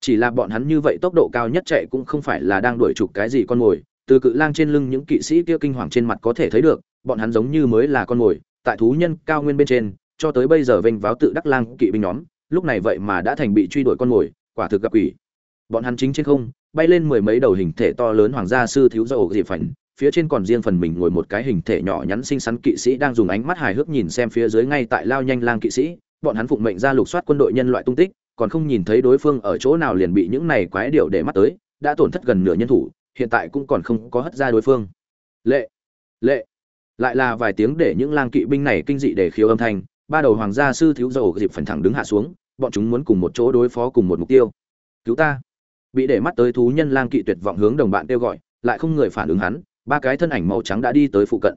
Chỉ là bọn hắn như vậy tốc độ cao nhất chạy cũng không phải là đang đuổi chụp cái gì con mồi, từ cự lang trên lưng những kỵ sĩ kia kinh hoàng trên mặt có thể thấy được, bọn hắn giống như mới là con mồi, tại thú nhân cao nguyên bên trên, cho tới bây giờ vênh váo tự đắc lang kỵ binh nhóm, lúc này vậy mà đã thành bị truy đuổi con mồi, quả thực gặp quỷ. Bọn hắn chính trên không, bay lên mười mấy đầu hình thể to lớn hoàng gia sư thiếu dầu dịp phảnh phía trên còn riêng phần mình ngồi một cái hình thể nhỏ nhắn xinh xắn kỵ sĩ đang dùng ánh mắt hài hước nhìn xem phía dưới ngay tại lao nhanh lang kỵ sĩ. Bọn hắn phụng mệnh ra lục soát quân đội nhân loại tung tích, còn không nhìn thấy đối phương ở chỗ nào liền bị những này quái điệu để mắt tới, đã tổn thất gần nửa nhân thủ, hiện tại cũng còn không có hất ra đối phương. Lệ lệ. Lại là vài tiếng để những lang kỵ binh này kinh dị để khiếu âm thanh, ba đầu hoàng gia sư thiếu dầu dịp phần thẳng đứng hạ xuống, bọn chúng muốn cùng một chỗ đối phó cùng một mục tiêu. Cứu ta. Bị để mắt tới thú nhân lang kỵ tuyệt vọng hướng đồng bạn kêu gọi, lại không người phản ứng hắn ba cái thân ảnh màu trắng đã đi tới phụ cận.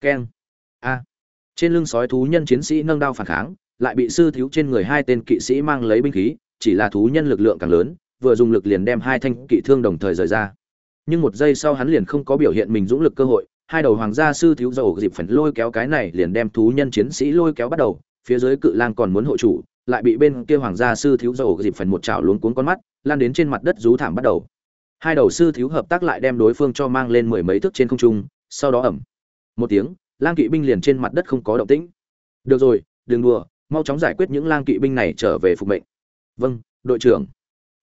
Keng. A. Trên lưng sói thú nhân chiến sĩ nâng đao phản kháng, lại bị sư thiếu trên người hai tên kỵ sĩ mang lấy binh khí, chỉ là thú nhân lực lượng càng lớn, vừa dùng lực liền đem hai thanh kỵ thương đồng thời rời ra. Nhưng một giây sau hắn liền không có biểu hiện mình dũng lực cơ hội, hai đầu hoàng gia sư thiếu dầu dịp phần lôi kéo cái này liền đem thú nhân chiến sĩ lôi kéo bắt đầu, phía dưới cự lang còn muốn hộ chủ, lại bị bên kia hoàng gia sư thiếu dầu dịp phần một chảo luống cuốn con mắt, lan đến trên mặt đất rú thảm bắt đầu hai đầu sư thiếu hợp tác lại đem đối phương cho mang lên mười mấy thước trên không trung, sau đó ẩm. Một tiếng, lang kỵ binh liền trên mặt đất không có động tĩnh. Được rồi, đừng đùa, mau chóng giải quyết những lang kỵ binh này trở về phục mệnh. Vâng đội trưởng.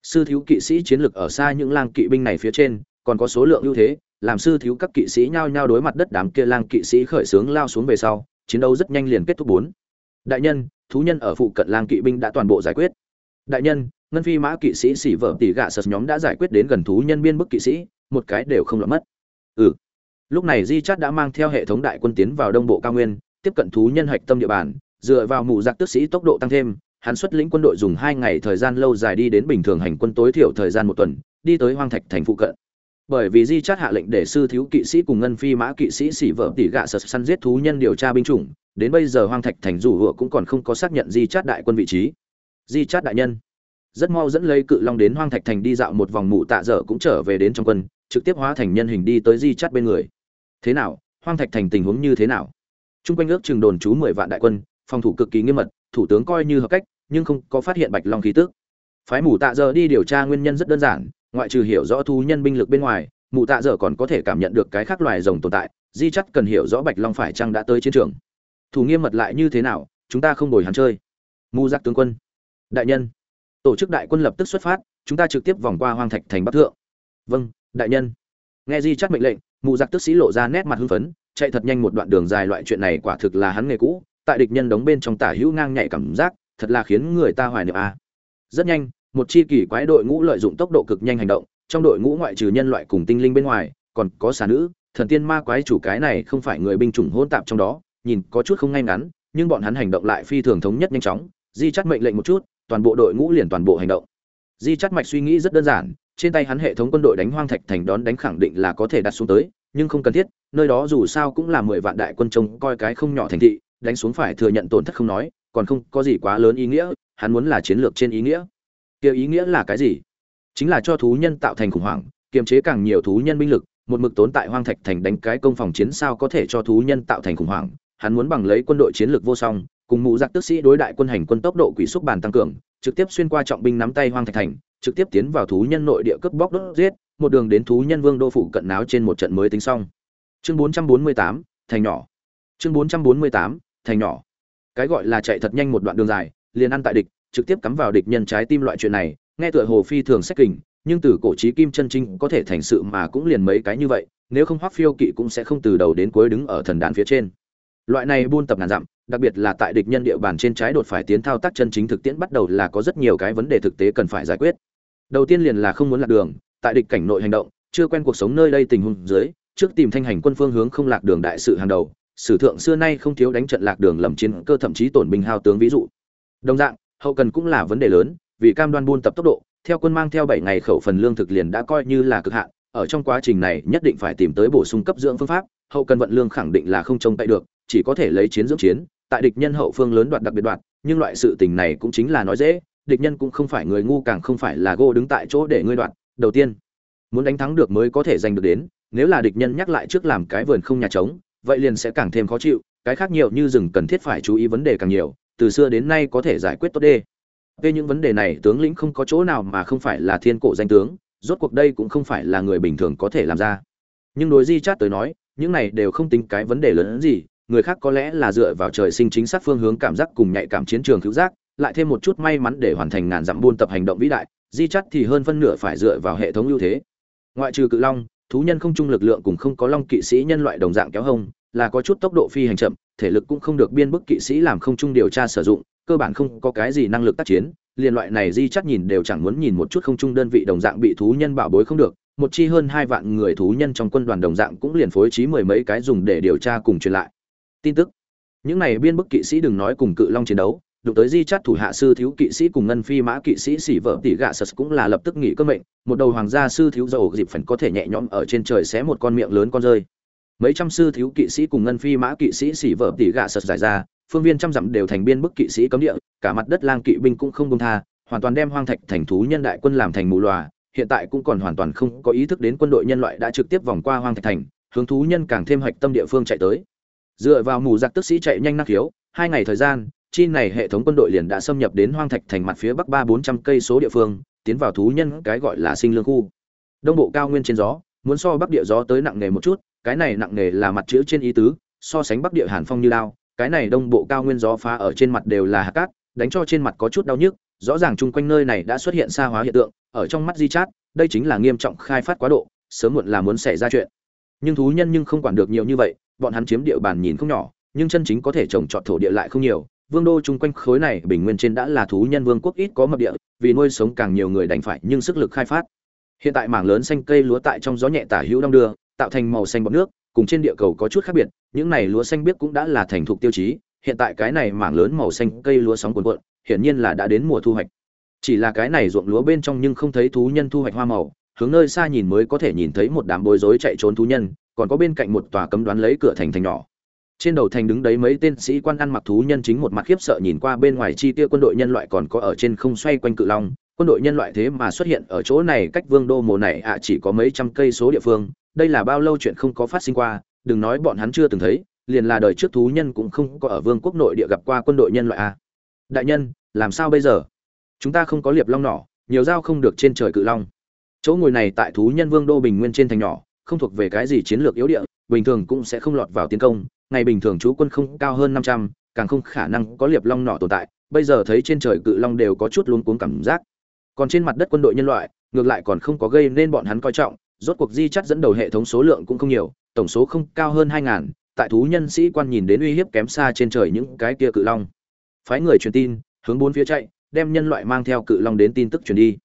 Sư thiếu kỵ sĩ chiến lực ở xa những lang kỵ binh này phía trên, còn có số lượng ưu thế, làm sư thiếu các kỵ sĩ nhao nhao đối mặt đất đám kia lang kỵ sĩ khởi xướng lao xuống về sau, chiến đấu rất nhanh liền kết thúc bốn. Đại nhân, thú nhân ở phụ cận lang kỵ binh đã toàn bộ giải quyết. Đại nhân ngân phi mã kỵ sĩ xỉ vợ tỷ gạ sật nhóm đã giải quyết đến gần thú nhân biên bức kỵ sĩ, một cái đều không lọt mất. Ừ. Lúc này di chát đã mang theo hệ thống đại quân tiến vào đông bộ cao nguyên, tiếp cận thú nhân hạch tâm địa bàn, dựa vào mụ giặc tức sĩ tốc độ tăng thêm, hắn xuất lĩnh quân đội dùng hai ngày thời gian lâu dài đi đến bình thường hành quân tối thiểu thời gian một tuần, đi tới hoang thạch thành phụ cận. Bởi vì di chát hạ lệnh để sư thiếu kỵ sĩ cùng ngân phi mã kỵ sĩ xỉ vợ tỷ gạ sật săn giết thú nhân điều tra binh chủng, đến bây giờ hoang thạch thành dù hựa cũng còn không có xác nhận di chát đại quân vị trí. Di chát đại nhân rất mau dẫn lấy cự long đến hoang thạch thành đi dạo một vòng mụ tạ dở cũng trở về đến trong quân, trực tiếp hóa thành nhân hình đi tới di chắt bên người. Thế nào? Hoang thạch thành tình huống như thế nào? T r u n g quanh ước chừng đồn trú mười vạn đại quân, phòng thủ cực kỳ nghiêm mật, thủ tướng coi như hợp cách, nhưng không có phát hiện bạch long khí tước phái mù tạ dở đi điều tra nguyên nhân rất đơn giản, ngoại trừ hiểu rõ thu nhân binh lực bên ngoài mù tạ dở còn có thể cảm nhận được cái khác loài rồng tồn tại, di chắt cần hiểu rõ bạch long phải chăng đã tới chiến trường. Thủ nghiêm mật lại như thế nào, chúng ta không đổi hắn chơi. Mù giặc tướng quân. Đại nhân tổ chức đại quân lập tức xuất phát, chúng ta trực tiếp vòng qua hoang thạch thành bắc thượng. Vâng đại nhân. Nghe di chắc mệnh lệnh, mụ giặc tức sĩ lộ ra nét mặt hưng phấn, chạy thật nhanh một đoạn đường dài loại chuyện này quả thực là hắn nghề cũ, tại địch nhân đóng bên trong tả hữu ngang nhảy cảm giác, thật là khiến người ta hoài niệm a. Rất nhanh, một chi kỳ quái đội ngũ lợi dụng tốc độ cực nhanh hành động, trong đội ngũ ngoại trừ nhân loại cùng tinh linh bên ngoài, còn có xà nữ, thần tiên ma quái chủ cái này không phải người binh chủng hỗn tạp trong đó, nhìn có chút không ngay ngắn, nhưng bọn hắn hành động lại phi thường thống nhất nhanh chóng. Di chắc mệnh lệnh một chút toàn bộ đội ngũ liền toàn bộ hành động. Di chắt mạch suy nghĩ rất đơn giản, trên tay hắn hệ thống quân đội đánh hoang thạch thành đón đánh khẳng định là có thể đặt xuống tới, nhưng không cần thiết, nơi đó dù sao cũng là mười vạn đại quân trông coi cái không nhỏ thành thị, đánh xuống phải thừa nhận tổn thất không nói, còn không có gì quá lớn ý nghĩa, hắn muốn là chiến lược trên ý nghĩa. Kia ý nghĩa là cái gì? Chính là cho thú nhân tạo thành khủng hoảng, kiềm chế càng nhiều thú nhân binh lực, một mực tốn tại hoang thạch thành đánh cái công phòng chiến sao có thể cho thú nhân tạo thành khủng hoảng, hắn muốn bằng lấy quân đội chiến lược vô song cùng mụ giặc tức sĩ đối đại quân hành quân tốc độ quỷ xúc bàn tăng cường trực tiếp xuyên qua trọng binh nắm tay hoang thạch thành trực tiếp tiến vào thú nhân nội địa cướp bóc đốt giết một đường đến thú nhân vương đô phủ cận náo trên một trận mới tính xong. Chương 448, thành nhỏ. Chương 448, thành nhỏ. Cái gọi là chạy thật nhanh một đoạn đường dài liền ăn tại địch trực tiếp cắm vào địch nhân trái tim loại chuyện này nghe tựa hồ phi thường sách kình nhưng từ cổ chí kim chân trinh có thể thành sự mà cũng liền mấy cái như vậy nếu không hoắc phiêu kỵ cũng sẽ không từ đầu đến cuối đứng ở thần đàn phía trên. Loại này buôn tập ngàn dặm đặc biệt là tại địch nhân địa bàn trên trái đột phải tiến thao tác chân chính thực tiễn bắt đầu là có rất nhiều cái vấn đề thực tế cần phải giải quyết. Đầu tiên liền là không muốn lạc đường, tại địch cảnh nội hành động, chưa quen cuộc sống nơi đây tình huống dưới, trước tìm thanh hành quân phương hướng không lạc đường đại sự hàng đầu, sử thượng xưa nay không thiếu đánh trận lạc đường lầm chiến cơ thậm chí tổn binh hao tướng ví dụ. Đồng dạng, hậu cần cũng là vấn đề lớn, vì cam đoan buôn tập tốc độ, theo quân mang theo bảy ngày khẩu phần lương thực liền đã coi như là cực hạn, ở trong quá trình này nhất định phải tìm tới bổ sung cấp dưỡng phương pháp, hậu cần vận lương khẳng định là không trông cậy được, chỉ có thể lấy chiến dưỡng chiến tại địch nhân hậu phương lớn đoạt đặc biệt đoạt, nhưng loại sự tình này cũng chính là nói dễ, địch nhân cũng không phải người ngu càng không phải là gô đứng tại chỗ để ngươi đoạt. Đầu tiên, muốn đánh thắng được mới có thể giành được đến, nếu là địch nhân nhắc lại trước làm cái vườn không nhà trống, vậy liền sẽ càng thêm khó chịu, cái khác nhiều như rừng cần thiết phải chú ý vấn đề càng nhiều, từ xưa đến nay có thể giải quyết tốt đê. Về những vấn đề này, tướng lĩnh không có chỗ nào mà không phải là thiên cổ danh tướng, rốt cuộc đây cũng không phải là người bình thường có thể làm ra. Nhưng đối di chát tới nói, những này đều không tính cái vấn đề lớn hơn gì người khác có lẽ là dựa vào trời sinh chính xác phương hướng cảm giác cùng nhạy cảm chiến trường cứu giác, lại thêm một chút may mắn để hoàn thành ngàn dặm buôn tập hành động vĩ đại, di chắt thì hơn phân nửa phải dựa vào hệ thống ưu thế. Ngoại trừ cự long, thú nhân không chung lực lượng cùng không có long kỵ sĩ nhân loại đồng dạng kéo hông, là có chút tốc độ phi hành chậm, thể lực cũng không được biên bức kỵ sĩ làm không chung điều tra sử dụng, cơ bản không có cái gì năng lực tác chiến, liền loại này di chắt nhìn đều chẳng muốn nhìn một chút không chung đơn vị đồng dạng bị thú nhân bảo bối không được, một chi hơn hai vạn người thú nhân trong quân đoàn đồng dạng cũng liền phối trí mười mấy cái dùng để điều tra cùng truyền lại tin tức. Những này biên bức kỵ sĩ đừng nói cùng cự long chiến đấu, đụng tới di chát thủ hạ sư thiếu kỵ sĩ cùng ngân phi mã kỵ sĩ xỉ vợ tỷ gạ sật cũng là lập tức nghỉ cơ mệnh, một đầu hoàng gia sư thiếu dầu dịp phần có thể nhẹ nhõm ở trên trời xé một con miệng lớn con rơi. Mấy trăm sư thiếu kỵ sĩ cùng ngân phi mã kỵ sĩ xỉ vợ tỷ gạ sật giải ra, phương viên trăm dặm đều thành biên bức kỵ sĩ cấm địa, cả mặt đất lang kỵ binh cũng không công tha, hoàn toàn đem hoang thạch thành thú nhân đại quân làm thành mù loà, hiện tại cũng còn hoàn toàn không có ý thức đến quân đội nhân loại đã trực tiếp vòng qua hoang thạch thành, hướng thú nhân càng thêm hạch tâm địa phương chạy tới dựa vào mù giặc tức sĩ chạy nhanh năng khiếu, hai ngày thời gian, chi này hệ thống quân đội liền đã xâm nhập đến hoang thạch thành mặt phía bắc ba bốn trăm cây số địa phương, tiến vào thú nhân cái gọi là sinh lương khu. Đông bộ cao nguyên trên gió, muốn so bắc địa gió tới nặng nề một chút, cái này nặng nề là mặt chữ trên ý tứ, so sánh bắc địa hàn phong như lao, cái này đông bộ cao nguyên gió phá ở trên mặt đều là hạt cát, đánh cho trên mặt có chút đau nhức, rõ ràng chung quanh nơi này đã xuất hiện xa hóa hiện tượng, ở trong mắt di chát, đây chính là nghiêm trọng khai phát quá độ, sớm muộn là muốn xảy ra chuyện. Nhưng thú nhân nhưng không quản được nhiều như vậy bọn hắn chiếm địa bàn nhìn không nhỏ, nhưng chân chính có thể trồng trọt thổ địa lại không nhiều. Vương đô chung quanh khối này bình nguyên trên đã là thú nhân vương quốc ít có mập địa, vì nuôi sống càng nhiều người đành phải nhưng sức lực khai phát. Hiện tại mảng lớn xanh cây lúa tại trong gió nhẹ tả hữu đông đưa, tạo thành màu xanh bọt nước, cùng trên địa cầu có chút khác biệt, những này lúa xanh biếc cũng đã là thành thục tiêu chí, hiện tại cái này mảng lớn màu xanh cây lúa sóng cuồn cuộn, hiển nhiên là đã đến mùa thu hoạch. Chỉ là cái này ruộng lúa bên trong nhưng không thấy thú nhân thu hoạch hoa màu, hướng nơi xa nhìn mới có thể nhìn thấy một đám bối rối chạy trốn thú nhân còn có bên cạnh một tòa cấm đoán lấy cửa thành thành nhỏ. Trên đầu thành đứng đấy mấy tên sĩ quan ăn mặc thú nhân chính một mặt khiếp sợ nhìn qua bên ngoài chi tiêu quân đội nhân loại còn có ở trên không xoay quanh cự long. Quân đội nhân loại thế mà xuất hiện ở chỗ này, cách vương đô mồ này ạ chỉ có mấy trăm cây số địa phương. Đây là bao lâu chuyện không có phát sinh qua, đừng nói bọn hắn chưa từng thấy, liền là đời trước thú nhân cũng không có ở vương quốc nội địa gặp qua quân đội nhân loại a. Đại nhân, làm sao bây giờ? Chúng ta không có liệp long nỏ, nhiều dao không được trên trời cự long. Chỗ ngồi này tại thú nhân vương đô bình nguyên trên thành nhỏ không thuộc về cái gì chiến lược yếu địa, bình thường cũng sẽ không lọt vào tiến công. Ngày bình thường chú quân không cao hơn năm trăm, càng không khả năng có liệp long nỏ tồn tại. Bây giờ thấy trên trời cự long đều có chút luống cuống cảm giác. Còn trên mặt đất quân đội nhân loại, ngược lại còn không có gây nên bọn hắn coi trọng. Rốt cuộc di chắt dẫn đầu hệ thống số lượng cũng không nhiều, tổng số không cao hơn hai ngàn. Tại thú nhân sĩ quan nhìn đến uy hiếp kém xa trên trời những cái kia cự long. Phái người truyền tin, hướng bốn phía chạy, đem nhân loại mang theo cự long đến tin tức truyền đi.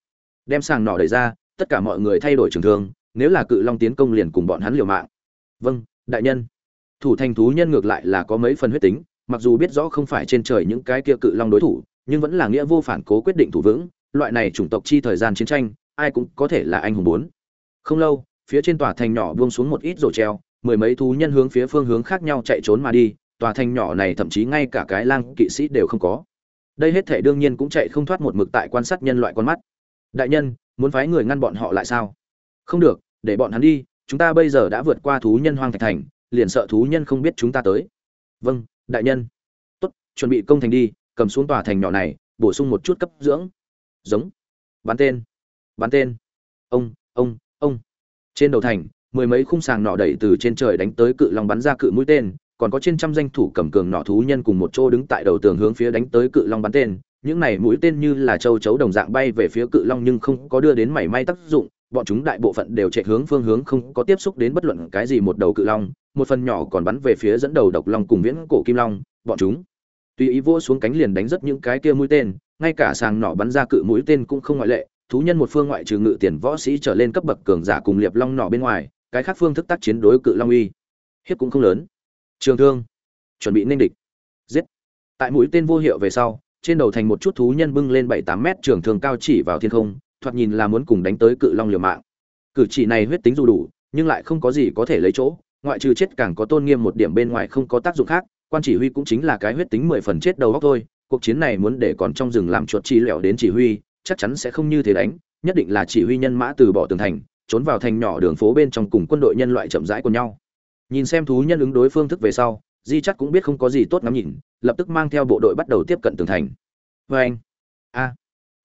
Đem sàng nỏ đẩy ra, tất cả mọi người thay đổi trường thương nếu là cự long tiến công liền cùng bọn hắn liều mạng. Vâng đại nhân. Thủ thành thú nhân ngược lại là có mấy phần huyết tính, mặc dù biết rõ không phải trên trời những cái kia cự long đối thủ, nhưng vẫn là nghĩa vô phản cố quyết định thủ vững, loại này chủng tộc chi thời gian chiến tranh, ai cũng có thể là anh hùng bốn. Không lâu, phía trên tòa thành nhỏ buông xuống một ít rổ treo, mười mấy thú nhân hướng phía phương hướng khác nhau chạy trốn mà đi, tòa thành nhỏ này thậm chí ngay cả cái lang kỵ sĩ đều không có. Đây hết thể đương nhiên cũng chạy không thoát một mực tại quan sát nhân loại con mắt. Đại nhân, muốn phái người ngăn bọn họ lại sao? Không được, để bọn hắn đi, chúng ta bây giờ đã vượt qua thú nhân hoang thạch thành, liền sợ thú nhân không biết chúng ta tới. Vâng đại nhân. Tốt, chuẩn bị công thành đi, cầm xuống tòa thành nhỏ này, bổ sung một chút cấp dưỡng. Giống. Bắn tên. Bắn tên. Ông ông ông. Trên đầu thành, mười mấy khung sàng nọ đẩy từ trên trời đánh tới cự long bắn ra cự mũi tên, còn có trên trăm danh thủ cầm cường nọ thú nhân cùng một chỗ đứng tại đầu tường hướng phía đánh tới cự long bắn tên. Những này mũi tên như là châu chấu đồng dạng bay về phía cự long nhưng không có đưa đến mảy may tác dụng bọn chúng đại bộ phận đều chạy hướng phương hướng không có tiếp xúc đến bất luận cái gì một đầu cự long, một phần nhỏ còn bắn về phía dẫn đầu độc long cùng viễn cổ kim long, bọn chúng. Tùy ý vỗ xuống cánh liền đánh rất những cái kia mũi tên, ngay cả sàng nỏ bắn ra cự mũi tên cũng không ngoại lệ, thú nhân một phương ngoại trừ ngự tiền võ sĩ trở lên cấp bậc cường giả cùng liệp long nỏ bên ngoài, cái khác phương thức tác chiến đối cự long uy, hiếp cũng không lớn. Trường thương, chuẩn bị nên địch. Giết. Tại mũi tên vô hiệu về sau, trên đầu thành một chút thú nhân bưng lên bảy tám mét trường thương cao chỉ vào thiên không thoạt nhìn là muốn cùng đánh tới cự long liều mạng. Cử chỉ này huyết tính dù đủ, nhưng lại không có gì có thể lấy chỗ, ngoại trừ chết càng có tôn nghiêm một điểm bên ngoài không có tác dụng khác, quan chỉ huy cũng chính là cái huyết tính mười phần chết đầu góc thôi, cuộc chiến này muốn để còn trong rừng làm chuột chi lẹo đến chỉ huy, chắc chắn sẽ không như thế đánh, nhất định là chỉ huy nhân mã từ bỏ tường thành, trốn vào thành nhỏ đường phố bên trong cùng quân đội nhân loại chậm rãi của nhau. Nhìn xem thú nhân ứng đối phương thức về sau, di chắc cũng biết không có gì tốt ngắm nhìn, lập tức mang theo bộ đội bắt đầu tiếp cận tường thành. Vê anh. A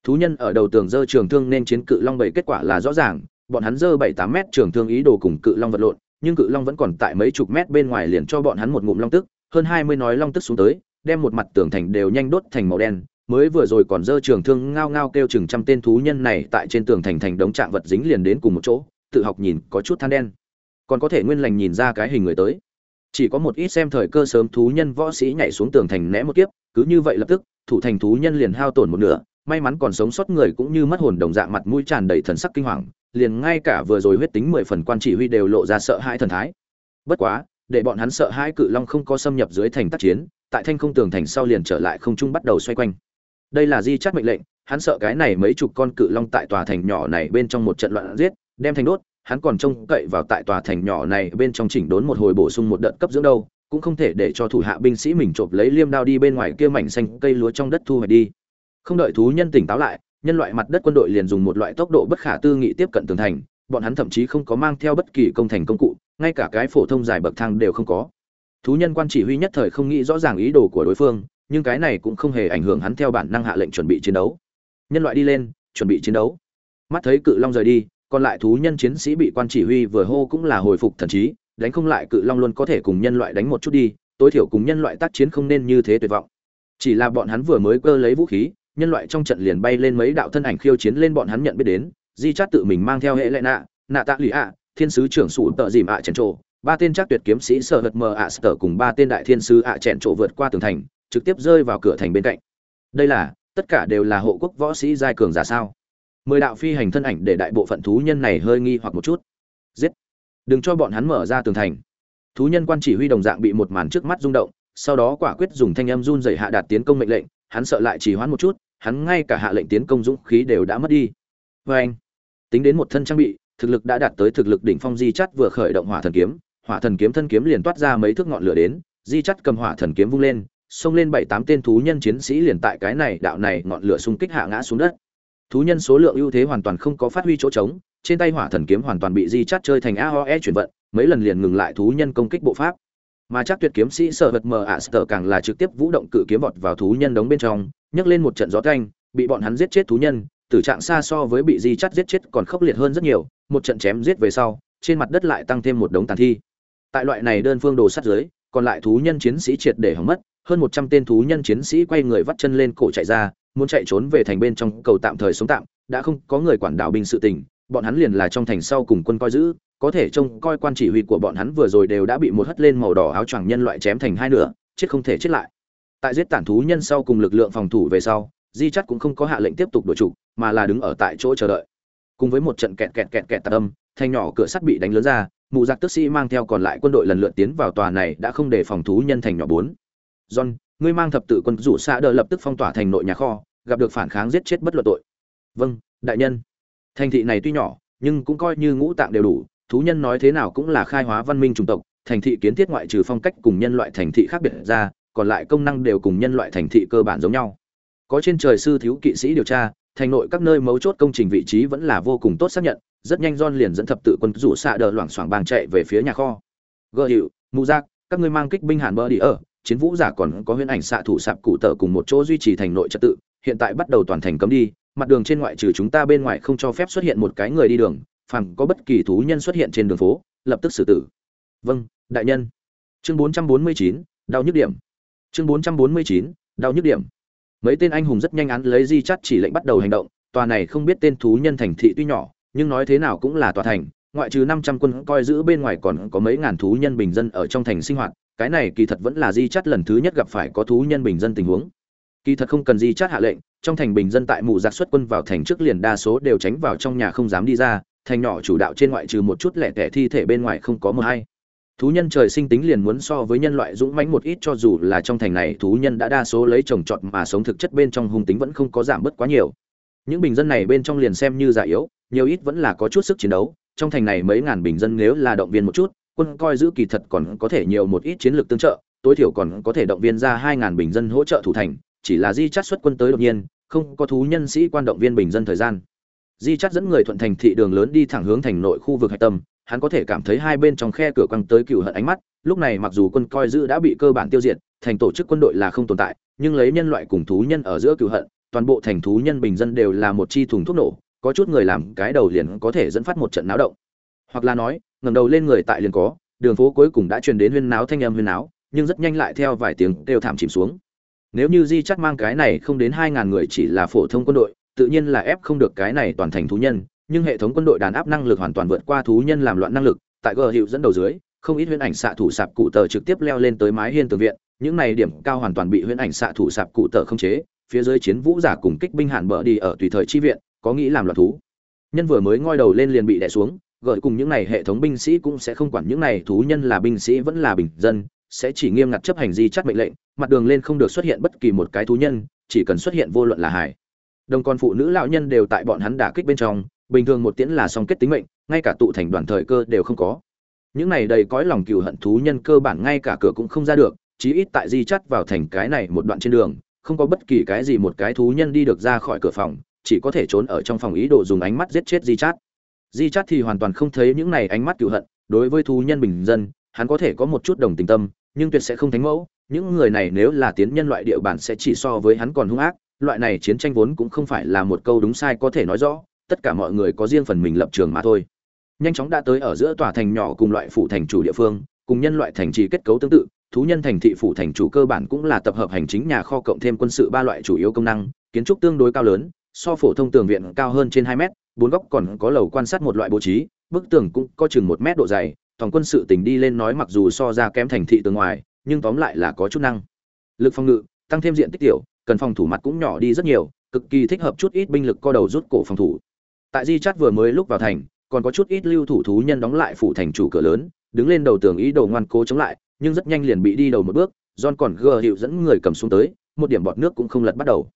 thú nhân ở đầu tường dơ trường thương nên chiến cự long bảy kết quả là rõ ràng, bọn hắn dơ bảy tám mét trường thương ý đồ cùng cự long vật lộn, nhưng cự long vẫn còn tại mấy chục mét bên ngoài liền cho bọn hắn một ngụm long tức, hơn hai mươi nói long tức xuống tới, đem một mặt tường thành đều nhanh đốt thành màu đen, mới vừa rồi còn dơ trường thương ngao ngao kêu chừng trăm tên thú nhân này tại trên tường thành thành đống trạng vật dính liền đến cùng một chỗ, tự học nhìn có chút than đen. Còn có thể nguyên lành nhìn ra cái hình người tới. Chỉ có một ít xem thời cơ sớm thú nhân võ sĩ nhảy xuống tường thành né một kiếp, cứ như vậy lập tức, thủ thành thú nhân liền hao tổn một nửa may mắn còn sống sót người cũng như mất hồn đồng dạng mặt mũi tràn đầy thần sắc kinh hoàng, liền ngay cả vừa rồi huyết tính mười phần quan chỉ huy đều lộ ra sợ hãi thần thái. Bất quá, để bọn hắn sợ hãi cự long không có xâm nhập dưới thành tác chiến, tại thanh không tường thành sau liền trở lại không trung bắt đầu xoay quanh. Đây là di chắt mệnh lệnh, hắn sợ cái này mấy chục con cự long tại tòa thành nhỏ này bên trong một trận loạn giết, đem thành đốt, hắn còn trông cậy vào tại tòa thành nhỏ này bên trong chỉnh đốn một hồi bổ sung một đợt cấp dưỡng đâu, cũng không thể để cho thủ hạ binh sĩ mình chộp lấy liêm đao đi bên ngoài kia mảnh xanh cây lúa trong đất thu hoạch đi không đợi thú nhân tỉnh táo lại, nhân loại mặt đất quân đội liền dùng một loại tốc độ bất khả tư nghị tiếp cận tường thành, bọn hắn thậm chí không có mang theo bất kỳ công thành công cụ, ngay cả cái phổ thông dài bậc thang đều không có. Thú nhân quan chỉ huy nhất thời không nghĩ rõ ràng ý đồ của đối phương, nhưng cái này cũng không hề ảnh hưởng hắn theo bản năng hạ lệnh chuẩn bị chiến đấu. Nhân loại đi lên, chuẩn bị chiến đấu. Mắt thấy cự long rời đi, còn lại thú nhân chiến sĩ bị quan chỉ huy vừa hô cũng là hồi phục thần trí, đánh không lại cự long luôn có thể cùng nhân loại đánh một chút đi, tối thiểu cùng nhân loại tác chiến không nên như thế tuyệt vọng. Chỉ là bọn hắn vừa mới cơ lấy vũ khí nhân loại trong trận liền bay lên mấy đạo thân ảnh khiêu chiến lên bọn hắn nhận biết đến, di chát tự mình mang theo hệ lệ nạ nạ tạ lụy ạ, thiên sứ trưởng sủ tợ dìm ạ à chèn trộ ba tên chắc tuyệt kiếm sĩ sợ hật mờ ạ sở cùng ba tên đại thiên sứ ạ à chèn trộ vượt qua tường thành, trực tiếp rơi vào cửa thành bên cạnh. Đây là, tất cả đều là hộ quốc võ sĩ giai cường giả sao? Mười đạo phi hành thân ảnh để đại bộ phận thú nhân này hơi nghi hoặc một chút. Giết! Đừng cho bọn hắn mở ra tường thành. Thú nhân quan chỉ huy đồng dạng bị một màn trước mắt rung động, sau đó quả quyết dùng thanh âm run dày hạ đạt tiến công mệnh lệnh, hắn sợ lại chỉ hoãn một chút hắn ngay cả hạ lệnh tiến công dũng khí đều đã mất đi. Và anh, tính đến một thân trang bị, thực lực đã đạt tới thực lực đỉnh phong, di chắt vừa khởi động hỏa thần kiếm, hỏa thần kiếm thân kiếm liền toát ra mấy thước ngọn lửa đến, di chắt cầm hỏa thần kiếm vung lên, xông lên bảy tám tên thú nhân chiến sĩ liền tại cái này, đạo này ngọn lửa xung kích hạ ngã xuống đất. Thú nhân số lượng ưu thế hoàn toàn không có phát huy chỗ trống, trên tay hỏa thần kiếm hoàn toàn bị di chắt chơi thành aoe chuyển vận, mấy lần liền ngừng lại thú nhân công kích bộ pháp mà chắc tuyệt kiếm sĩ sợ vật mờ ạ sở càng là trực tiếp vũ động cự kiếm vọt vào thú nhân đống bên trong nhấc lên một trận gió thanh, bị bọn hắn giết chết thú nhân tử trạng xa so với bị di chắt giết chết còn khốc liệt hơn rất nhiều một trận chém giết về sau trên mặt đất lại tăng thêm một đống tàn thi. Tại loại này đơn phương đồ sát dưới còn lại thú nhân chiến sĩ triệt để hỏng mất hơn một trăm tên thú nhân chiến sĩ quay người vắt chân lên cổ chạy ra muốn chạy trốn về thành bên trong cầu tạm thời sống tạm đã không có người quản đạo binh sự tình bọn hắn liền là trong thành sau cùng quân coi giữ có thể trông coi quan chỉ huy của bọn hắn vừa rồi đều đã bị một hất lên màu đỏ áo choàng nhân loại chém thành hai nửa, chết không thể chết lại. Tại giết tản thú nhân sau cùng lực lượng phòng thủ về sau, di chắt cũng không có hạ lệnh tiếp tục đổi trục mà là đứng ở tại chỗ chờ đợi. Cùng với một trận kẹt kẹt kẹt kẹt tạt âm thanh nhỏ cửa sắt bị đánh lớn ra mụ giặc tức sĩ mang theo còn lại quân đội lần lượt tiến vào tòa này đã không để phòng thú nhân thành nhỏ bốn. John, ngươi mang thập tự quân rủ xã đỡ lập tức phong tỏa thành nội nhà kho, gặp được phản kháng giết chết bất luận tội. Vâng đại nhân. Thành thị này tuy nhỏ, nhưng cũng coi như ngũ tạng đều đủ thú nhân nói thế nào cũng là khai hóa văn minh chủng tộc, thành thị kiến thiết ngoại trừ phong cách cùng nhân loại thành thị khác biệt ra, còn lại công năng đều cùng nhân loại thành thị cơ bản giống nhau. Có trên trời sư thiếu kỵ sĩ điều tra, thành nội các nơi mấu chốt công trình vị trí vẫn là vô cùng tốt xác nhận, rất nhanh John liền dẫn thập tự quân rủ xạ đờ loảng xoảng bàng chạy về phía nhà kho. Gơ hiệu mù giác, các ngươi mang kích binh hàn bờ đi ở, chiến vũ giả còn có huyễn ảnh xạ thủ sạp cụ tở cùng một chỗ duy trì thành nội trật tự, hiện tại bắt đầu toàn thành cấm đi, mặt đường trên ngoại trừ chúng ta bên ngoài không cho phép xuất hiện một cái người đi đường phàm có bất kỳ thú nhân xuất hiện trên đường phố lập tức xử tử. Vâng đại nhân. Chương 449, đau nhức điểm. Chương 449, đau nhức điểm. Mấy tên anh hùng rất nhanh án lấy di chắt chỉ lệnh bắt đầu hành động tòa này không biết tên thú nhân thành thị tuy nhỏ nhưng nói thế nào cũng là tòa thành ngoại trừ 500 quân coi giữ bên ngoài còn có mấy ngàn thú nhân bình dân ở trong thành sinh hoạt cái này kỳ thật vẫn là di chắt lần thứ nhất gặp phải có thú nhân bình dân tình huống. Kỳ thật không cần di chắt hạ lệnh trong thành bình dân tại mù giặc xuất quân vào thành trước liền đa số đều tránh vào trong nhà không dám đi ra thành nhỏ chủ đạo trên ngoại trừ một chút lẻ tẻ thi thể bên ngoài không có mờ hay. Thú nhân trời sinh tính liền muốn so với nhân loại dũng mãnh một ít cho dù là trong thành này thú nhân đã đa số lấy trồng trọt mà sống thực chất bên trong hung tính vẫn không có giảm bớt quá nhiều. Những bình dân này bên trong liền xem như già yếu, nhiều ít vẫn là có chút sức chiến đấu. Trong thành này mấy ngàn bình dân nếu là động viên một chút, quân coi giữ kỳ thật còn có thể nhiều một ít chiến lược tương trợ, tối thiểu còn có thể động viên ra hai ngàn bình dân hỗ trợ thủ thành, chỉ là di chắt xuất quân tới đột nhiên, không có thú nhân sĩ quan động viên bình dân thời gian di chắt dẫn người thuận thành thị đường lớn đi thẳng hướng thành nội khu vực hạch tâm, hắn có thể cảm thấy hai bên trong khe cửa quăng tới cựu hận ánh mắt, lúc này mặc dù quân coi giữ đã bị cơ bản tiêu diệt, thành tổ chức quân đội là không tồn tại, nhưng lấy nhân loại cùng thú nhân ở giữa cựu hận, toàn bộ thành thú nhân bình dân đều là một chi thùng thuốc nổ, có chút người làm cái đầu liền có thể dẫn phát một trận náo động. Hoặc là nói, ngẩng đầu lên người tại liền có, đường phố cuối cùng đã truyền đến huyên náo thanh âm huyên náo, nhưng rất nhanh lại theo vài tiếng đều thảm chìm xuống. Nếu như di chắc mang cái này không đến hai ngàn người chỉ là phổ thông quân đội tự nhiên là ép không được cái này toàn thành thú nhân, nhưng hệ thống quân đội đàn áp năng lực hoàn toàn vượt qua thú nhân làm loạn năng lực, tại gờ hiệu dẫn đầu dưới, không ít huyễn ảnh xạ thủ sạp cụ tờ trực tiếp leo lên tới mái hiên tường viện, những này điểm cao hoàn toàn bị huyễn ảnh xạ thủ sạp cụ tờ không chế, phía dưới chiến vũ giả cùng kích binh hạn bờ đi ở tùy thời chi viện, có nghĩ làm loạn thú. Nhân vừa mới ngoi đầu lên liền bị đè xuống gợi cùng những này hệ thống binh sĩ cũng sẽ không quản những này thú nhân là binh sĩ vẫn là bình dân, sẽ chỉ nghiêm ngặt chấp hành di chắt mệnh lệnh, mặt đường lên không được xuất hiện bất kỳ một cái thú nhân, chỉ cần xuất hiện vô luận là hải đồng còn phụ nữ lão nhân đều tại bọn hắn đả kích bên trong, bình thường một tiễn là song kết tính mệnh, ngay cả tụ thành đoàn thời cơ đều không có. Những này đầy cõi lòng cừu hận thú nhân cơ bản ngay cả cửa cũng không ra được, chí ít tại di chắt vào thành cái này một đoạn trên đường, không có bất kỳ cái gì một cái thú nhân đi được ra khỏi cửa phòng, chỉ có thể trốn ở trong phòng ý đồ dùng ánh mắt giết chết di chát. Di chát thì hoàn toàn không thấy những này ánh mắt cựu hận, đối với thú nhân bình dân, hắn có thể có một chút đồng tình tâm, nhưng tuyệt sẽ không thánh mẫu, những người này nếu là tiến nhân loại địa bản sẽ chỉ so với hắn còn hung ác loại này chiến tranh vốn cũng không phải là một câu đúng sai có thể nói rõ, tất cả mọi người có riêng phần mình lập trường mà thôi. Nhanh chóng đã tới ở giữa tòa thành nhỏ cùng loại phủ thành chủ địa phương, cùng nhân loại thành trì kết cấu tương tự, thú nhân thành thị phủ thành chủ cơ bản cũng là tập hợp hành chính nhà kho cộng thêm quân sự ba loại chủ yếu công năng, kiến trúc tương đối cao lớn, so phổ thông tường viện cao hơn trên hai mét, bốn góc còn có lầu quan sát một loại bố trí, bức tường cũng có chừng một mét độ dày, tổng quân sự tỉnh đi lên nói mặc dù so ra kém thành thị tường ngoài, nhưng tóm lại là có chút năng. Lực phòng ngự, tăng thêm diện tích tiểu cần phòng thủ mặt cũng nhỏ đi rất nhiều, cực kỳ thích hợp chút ít binh lực co đầu rút cổ phòng thủ. Tại di chát vừa mới lúc vào thành, còn có chút ít lưu thủ thú nhân đóng lại phủ thành chủ cửa lớn, đứng lên đầu tường ý đồ ngoan cố chống lại, nhưng rất nhanh liền bị đi đầu một bước, john còn gờ hiệu dẫn người cầm xuống tới, một điểm bọt nước cũng không lật bắt đầu.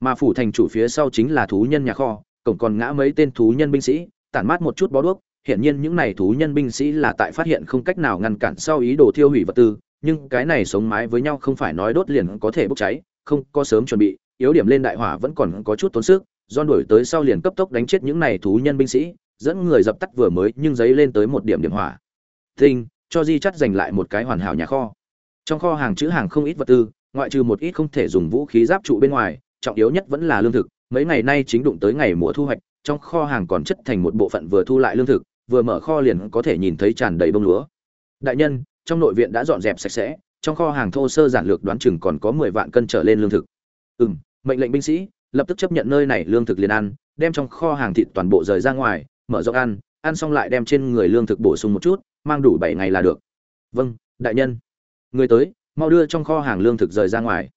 Mà phủ thành chủ phía sau chính là thú nhân nhà kho, cổng còn ngã mấy tên thú nhân binh sĩ, tản mát một chút bó đuốc, hiển nhiên những này thú nhân binh sĩ là tại phát hiện không cách nào ngăn cản sau ý đồ thiêu hủy vật tư nhưng cái này sống mái với nhau không phải nói đốt liền có thể bốc cháy, không có sớm chuẩn bị, yếu điểm lên đại hỏa vẫn còn có chút tốn sức, do đuổi tới sau liền cấp tốc đánh chết những này thú nhân binh sĩ, dẫn người dập tắt vừa mới nhưng giấy lên tới một điểm điểm hỏa. Tinh, cho di chắt giành lại một cái hoàn hảo nhà kho. Trong kho hàng chữ hàng không ít vật tư, ngoại trừ một ít không thể dùng vũ khí giáp trụ bên ngoài, trọng yếu nhất vẫn là lương thực. Mấy ngày nay chính đụng tới ngày mùa thu hoạch, trong kho hàng còn chất thành một bộ phận vừa thu lại lương thực, vừa mở kho liền có thể nhìn thấy tràn đầy bông lúa. Đại nhân trong nội viện đã dọn dẹp sạch sẽ, trong kho hàng thô sơ giản lược đoán chừng còn có mười vạn cân trở lên lương thực. Ừ m mệnh lệnh binh sĩ, lập tức chấp nhận nơi này lương thực liền ăn, đem trong kho hàng thịt toàn bộ rời ra ngoài, mở rộng ăn ăn xong lại đem trên người lương thực bổ sung một chút, mang đủ bảy ngày là được. Vâng đại nhân. Người tới, mau đưa trong kho hàng lương thực rời ra ngoài.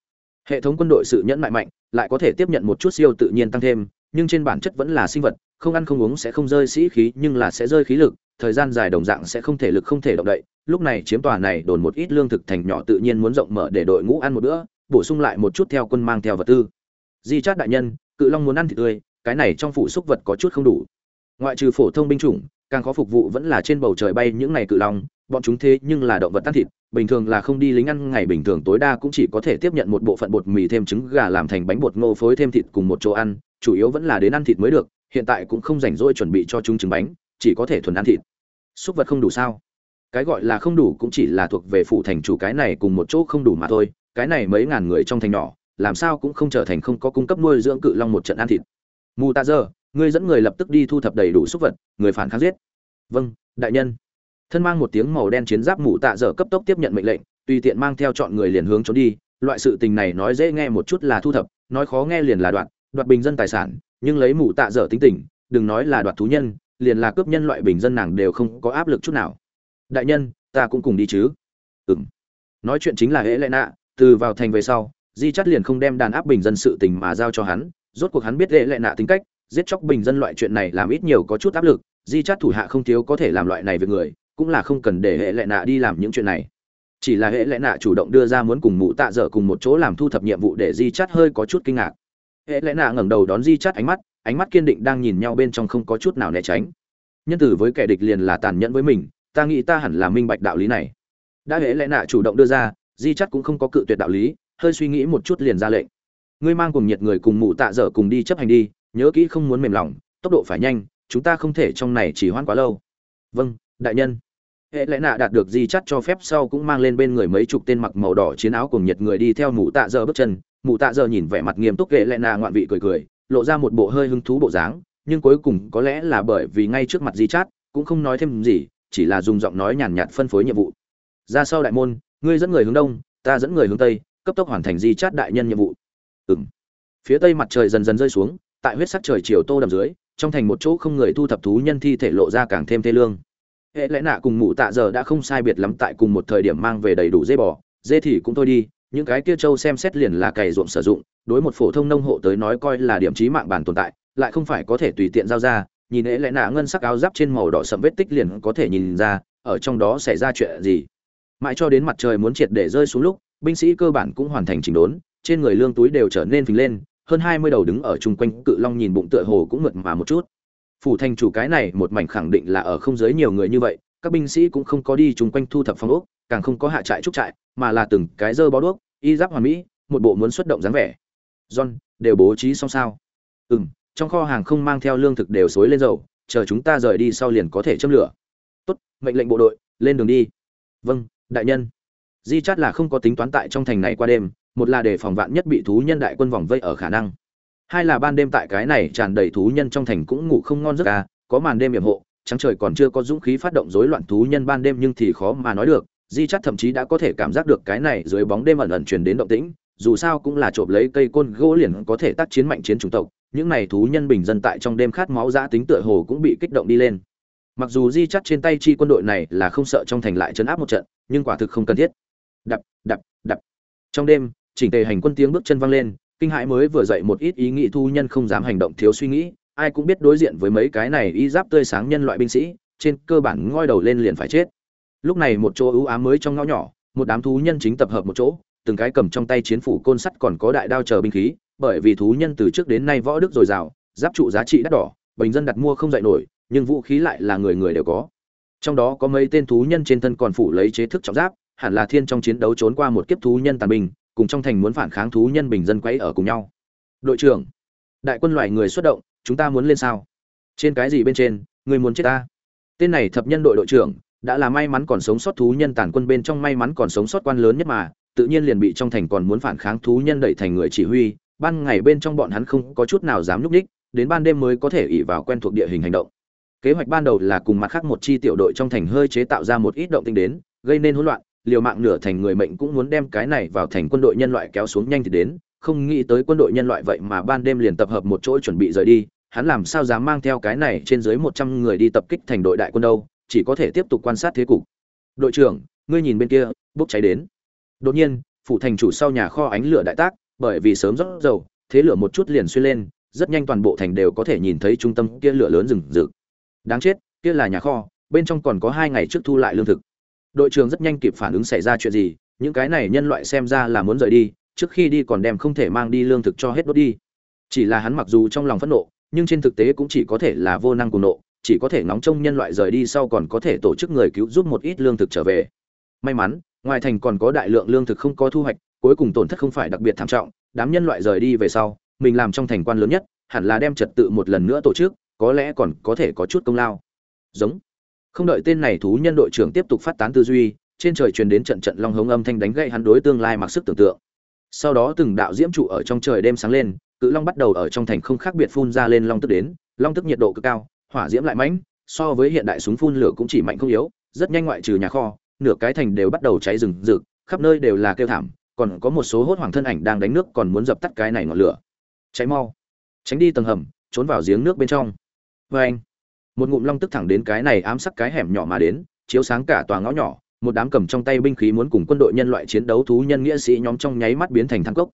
Hệ thống quân đội sự nhẫn mại mạnh, lại có thể tiếp nhận một chút siêu tự nhiên tăng thêm nhưng trên bản chất vẫn là sinh vật, không ăn không uống sẽ không rơi sĩ khí, nhưng là sẽ rơi khí lực, thời gian dài đồng dạng sẽ không thể lực không thể động đậy. Lúc này chiếm tòa này đồn một ít lương thực thành nhỏ tự nhiên muốn rộng mở để đội ngũ ăn một bữa, bổ sung lại một chút theo quân mang theo vật tư. Di chát đại nhân, cự long muốn ăn thịt tươi, cái này trong phủ xúc vật có chút không đủ. Ngoại trừ phổ thông binh chủng, càng khó phục vụ vẫn là trên bầu trời bay những này cự long, bọn chúng thế nhưng là động vật ăn thịt, bình thường là không đi lính ăn, ngày bình thường tối đa cũng chỉ có thể tiếp nhận một bộ phận bột mì thêm trứng gà làm thành bánh bột ngô phối thêm thịt cùng một chỗ ăn chủ yếu vẫn là đến ăn thịt mới được, hiện tại cũng không rảnh rỗi chuẩn bị cho chúng trứng bánh, chỉ có thể thuần ăn thịt. Súc vật không đủ sao? Cái gọi là không đủ cũng chỉ là thuộc về phủ thành chủ cái này cùng một chỗ không đủ mà thôi, cái này mấy ngàn người trong thành nhỏ, làm sao cũng không trở thành không có cung cấp nuôi dưỡng cự long một trận ăn thịt. Mù ta giờ ngươi dẫn người lập tức đi thu thập đầy đủ súc vật, người phản kháng giết. Vâng đại nhân. Thân mang một tiếng màu đen chiến giáp mù tạ dở cấp tốc tiếp nhận mệnh lệnh, tùy tiện mang theo chọn người liền hướng trốn đi, loại sự tình này nói dễ nghe một chút là thu thập, nói khó nghe liền là đoạn đoạt bình dân tài sản, nhưng lấy mụ tạ dở tính tình, đừng nói là đoạt thú nhân, liền là cướp nhân loại bình dân nàng đều không có áp lực chút nào. Đại nhân, ta cũng cùng đi chứ. Ừng nói chuyện chính là hễ lệ nạ từ vào thành về sau, di chắt liền không đem đàn áp bình dân sự tình mà giao cho hắn, rốt cuộc hắn biết hễ lệ nạ tính cách, giết chóc bình dân loại chuyện này làm ít nhiều có chút áp lực, di chắt thủ hạ không thiếu có thể làm loại này việc người, cũng là không cần để hệ lệ nạ đi làm những chuyện này. Chỉ là hệ lệ nạ chủ động đưa ra muốn cùng mụ tạ dở cùng một chỗ làm thu thập nhiệm vụ để di chắt hơi có chút kinh ngạc hệ Lẽ nạ ngẩng đầu đón di chắt ánh mắt ánh mắt kiên định đang nhìn nhau bên trong không có chút nào né tránh. Nhân tử với kẻ địch liền là tàn nhẫn với mình, ta nghĩ ta hẳn là minh bạch đạo lý này. Đã Hệ lẽ nạ chủ động đưa ra, di chắt cũng không có cự tuyệt đạo lý, hơi suy nghĩ một chút liền ra lệnh. Ngươi mang cùng nhiệt người cùng mụ tạ dở cùng đi chấp hành đi, nhớ kỹ không muốn mềm lòng, tốc độ phải nhanh, chúng ta không thể trong này chỉ hoãn quá lâu. Vâng đại nhân. Hệ lẽ nạ đạt được di chắt cho phép sau cũng mang lên bên người mấy chục tên mặc màu đỏ chiến áo cùng nhiệt người đi theo mụ tạ dở bước chân mụ tạ giờ nhìn vẻ mặt nghiêm túc ghệ lệ nạ ngoạn vị cười cười, lộ ra một bộ hơi hứng thú bộ dáng, nhưng cuối cùng có lẽ là bởi vì ngay trước mặt di chát, cũng không nói thêm gì, chỉ là dùng giọng nói nhàn nhạt phân phối nhiệm vụ. Ra sau đại môn, ngươi dẫn người hướng đông, ta dẫn người hướng tây, cấp tốc hoàn thành di chát đại nhân nhiệm vụ. Ừng phía tây mặt trời dần dần rơi xuống, tại huyết sắc trời chiều tô đầm dưới, trong thành một chỗ không người thu thập thú nhân thi thể lộ ra càng thêm thê lương. Hệ lẽ nạ cùng mụ tạ giờ đã không sai biệt lắm tại cùng một thời điểm mang về đầy đủ dê bò, dê thì cũng thôi đi những cái kia châu xem xét liền là cày ruộng sử dụng, đối một phổ thông nông hộ tới nói coi là điểm trí mạng bản tồn tại, lại không phải có thể tùy tiện giao ra, nhìn lẽ lẽ nạ ngân sắc áo giáp trên màu đỏ sậm vết tích liền có thể nhìn ra, ở trong đó xảy ra chuyện gì. Mãi cho đến mặt trời muốn triệt để rơi xuống lúc, binh sĩ cơ bản cũng hoàn thành chỉnh đốn, trên người lương túi đều trở nên phình lên, hơn hai mươi đầu đứng ở chung quanh cự long nhìn bụng tựa hồ cũng mượt mà một chút. Phủ thành chủ cái này một mảnh khẳng định là ở không giới nhiều người như vậy, các binh sĩ cũng không có đi chung quanh thu thập phong ốc, càng không có hạ trại trúc trại mà là từng cái dơ bó đuốc, y giáp hoàn mỹ, một bộ muốn xuất động dáng vẻ. John, đều bố trí xong sao? Ừ m trong kho hàng không mang theo lương thực đều xối lên dầu, chờ chúng ta rời đi sau liền có thể châm lửa. Tốt, mệnh lệnh bộ đội, lên đường đi. Vâng đại nhân. Di chát là không có tính toán tại trong thành này qua đêm, một là để phòng vạn nhất bị thú nhân đại quân vòng vây ở khả năng. Hai là ban đêm tại cái này tràn đầy thú nhân trong thành cũng ngủ không ngon giấc à có màn đêm hiểm hộ, trắng trời còn chưa có dũng khí phát động rối loạn thú nhân ban đêm nhưng thì khó mà nói được di chắt thậm chí đã có thể cảm giác được cái này dưới bóng đêm ẩn ẩn truyền đến động tĩnh, dù sao cũng là trộm lấy cây côn gỗ liền có thể tác chiến mạnh chiến chủng tộc, những này thú nhân bình dân tại trong đêm khát máu giã tính tựa hồ cũng bị kích động đi lên. Mặc dù di chắt trên tay chi quân đội này là không sợ trong thành lại chấn áp một trận, nhưng quả thực không cần thiết. Đập đập đập. Trong đêm, chỉnh tề hành quân tiếng bước chân văng lên, kinh hãi mới vừa dậy một ít ý nghĩ thu nhân không dám hành động thiếu suy nghĩ, ai cũng biết đối diện với mấy cái này y giáp tươi sáng nhân loại binh sĩ, trên cơ bản ngoi đầu lên liền phải chết lúc này một chỗ ưu ám mới trong ngõ nhỏ, một đám thú nhân chính tập hợp một chỗ, từng cái cầm trong tay chiến phủ côn sắt còn có đại đao chờ binh khí, bởi vì thú nhân từ trước đến nay võ đức dồi dào, giáp trụ giá trị đắt đỏ, bình dân đặt mua không dạy nổi, nhưng vũ khí lại là người người đều có. Trong đó có mấy tên thú nhân trên thân còn phủ lấy chế thức trọng giáp, hẳn là thiên trong chiến đấu trốn qua một kiếp thú nhân tàn binh, cùng trong thành muốn phản kháng thú nhân bình dân quấy ở cùng nhau. Đội trưởng, đại quân loại người xuất động, chúng ta muốn lên sao? Trên cái gì bên trên, người muốn chết ta? Tên này thập nhân đội đội trưởng đã là may mắn còn sống sót thú nhân tàn quân bên trong may mắn còn sống sót quan lớn nhất mà, tự nhiên liền bị trong thành còn muốn phản kháng thú nhân đẩy thành người chỉ huy, ban ngày bên trong bọn hắn không có chút nào dám núp đích, đến ban đêm mới có thể ỉ vào quen thuộc địa hình hành động. Kế hoạch ban đầu là cùng mặt khác một chi tiểu đội trong thành hơi chế tạo ra một ít động tinh đến, gây nên hỗn loạn, liều mạng nửa thành người mệnh cũng muốn đem cái này vào thành quân đội nhân loại kéo xuống nhanh thì đến, không nghĩ tới quân đội nhân loại vậy mà ban đêm liền tập hợp một chỗ chuẩn bị rời đi, hắn làm sao dám mang theo cái này trên dưới một trăm người đi tập kích thành đội đại quân đâu chỉ có thể tiếp tục quan sát thế cục. Đội trưởng, ngươi nhìn bên kia, bốc cháy đến. Đột nhiên phụ thành chủ sau nhà kho ánh lửa đại tác, bởi vì sớm rót dầu, thế lửa một chút liền xuyên lên, rất nhanh toàn bộ thành đều có thể nhìn thấy trung tâm kia lửa lớn rừng rực. Đáng chết, kia là nhà kho, bên trong còn có hai ngày trước thu lại lương thực. Đội trưởng rất nhanh kịp phản ứng xảy ra chuyện gì, những cái này nhân loại xem ra là muốn rời đi, trước khi đi còn đem không thể mang đi lương thực cho hết đốt đi. Chỉ là hắn mặc dù trong lòng phẫn nộ, nhưng trên thực tế cũng chỉ có thể là vô năng cùng nộ chỉ có thể ngóng trông nhân loại rời đi sau còn có thể tổ chức người cứu giúp một ít lương thực trở về. May mắn, ngoài thành còn có đại lượng lương thực không có thu hoạch, cuối cùng tổn thất không phải đặc biệt thảm trọng, đám nhân loại rời đi về sau, mình làm trong thành quan lớn nhất, hẳn là đem trật tự một lần nữa tổ chức, có lẽ còn có thể có chút công lao. Giống. Không đợi tên này thú nhân đội trưởng tiếp tục phát tán tư duy, trên trời truyền đến trận trận long hống âm thanh đánh gậy hắn đối tương lai mặc sức tưởng tượng. Sau đó từng đạo diễm trụ ở trong trời đêm sáng lên, cự long bắt đầu ở trong thành không khác biệt phun ra lên long tức đến, long tức nhiệt độ cực cao hỏa diễm lại mãnh, so với hiện đại súng phun lửa cũng chỉ mạnh không yếu, rất nhanh ngoại trừ nhà kho, nửa cái thành đều bắt đầu cháy rừng rực, khắp nơi đều là kêu thảm, còn có một số hốt hoảng thân ảnh đang đánh nước còn muốn dập tắt cái này ngọn lửa. Cháy mau. Tránh đi tầng hầm, trốn vào giếng nước bên trong. Vê anh, một ngụm long tức thẳng đến cái này ám sắc cái hẻm nhỏ mà đến, chiếu sáng cả tòa ngõ nhỏ, một đám cầm trong tay binh khí muốn cùng quân đội nhân loại chiến đấu thú nhân nghĩa sĩ nhóm trong nháy mắt biến thành thang cốc.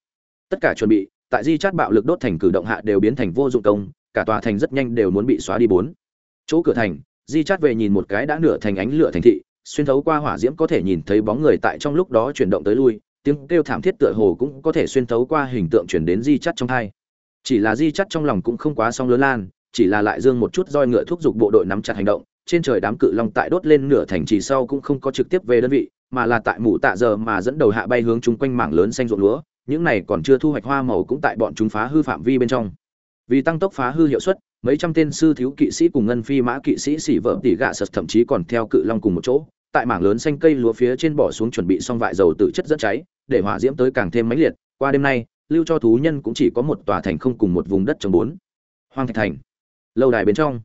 Tất cả chuẩn bị, tại di chát bạo lực đốt thành cử động hạ đều biến thành vô dụng công cả tòa thành rất nhanh đều muốn bị xóa đi bốn. Chỗ cửa thành, di chát về nhìn một cái đã nửa thành ánh lửa thành thị, xuyên thấu qua hỏa diễm có thể nhìn thấy bóng người tại trong lúc đó chuyển động tới lui, tiếng kêu thảm thiết tựa hồ cũng có thể xuyên thấu qua hình tượng chuyển đến di chắt trong thai. Chỉ là di chắt trong lòng cũng không quá song lớn lan, chỉ là lại dương một chút roi ngựa thúc giục bộ đội nắm chặt hành động, trên trời đám cự long tại đốt lên nửa thành trì sau cũng không có trực tiếp về đơn vị, mà là tại mụ tạ giờ mà dẫn đầu hạ bay hướng chung quanh mảng lớn xanh ruộng lúa, những này còn chưa thu hoạch hoa màu cũng tại bọn chúng phá hư phạm vi bên trong vì tăng tốc phá hư hiệu suất, mấy trăm tên sư thiếu kỵ sĩ cùng ngân phi mã kỵ sĩ xỉ vợ tỉ gạ sật thậm chí còn theo cự long cùng một chỗ, tại mảng lớn xanh cây lúa phía trên bỏ xuống chuẩn bị xong vại dầu tự chất dẫn cháy, để hỏa diễm tới càng thêm mãnh liệt. Qua đêm nay, lưu cho thú nhân cũng chỉ có một tòa thành không cùng một vùng đất trồng bốn. Hoang thạch thành. Lâu đài bên trong.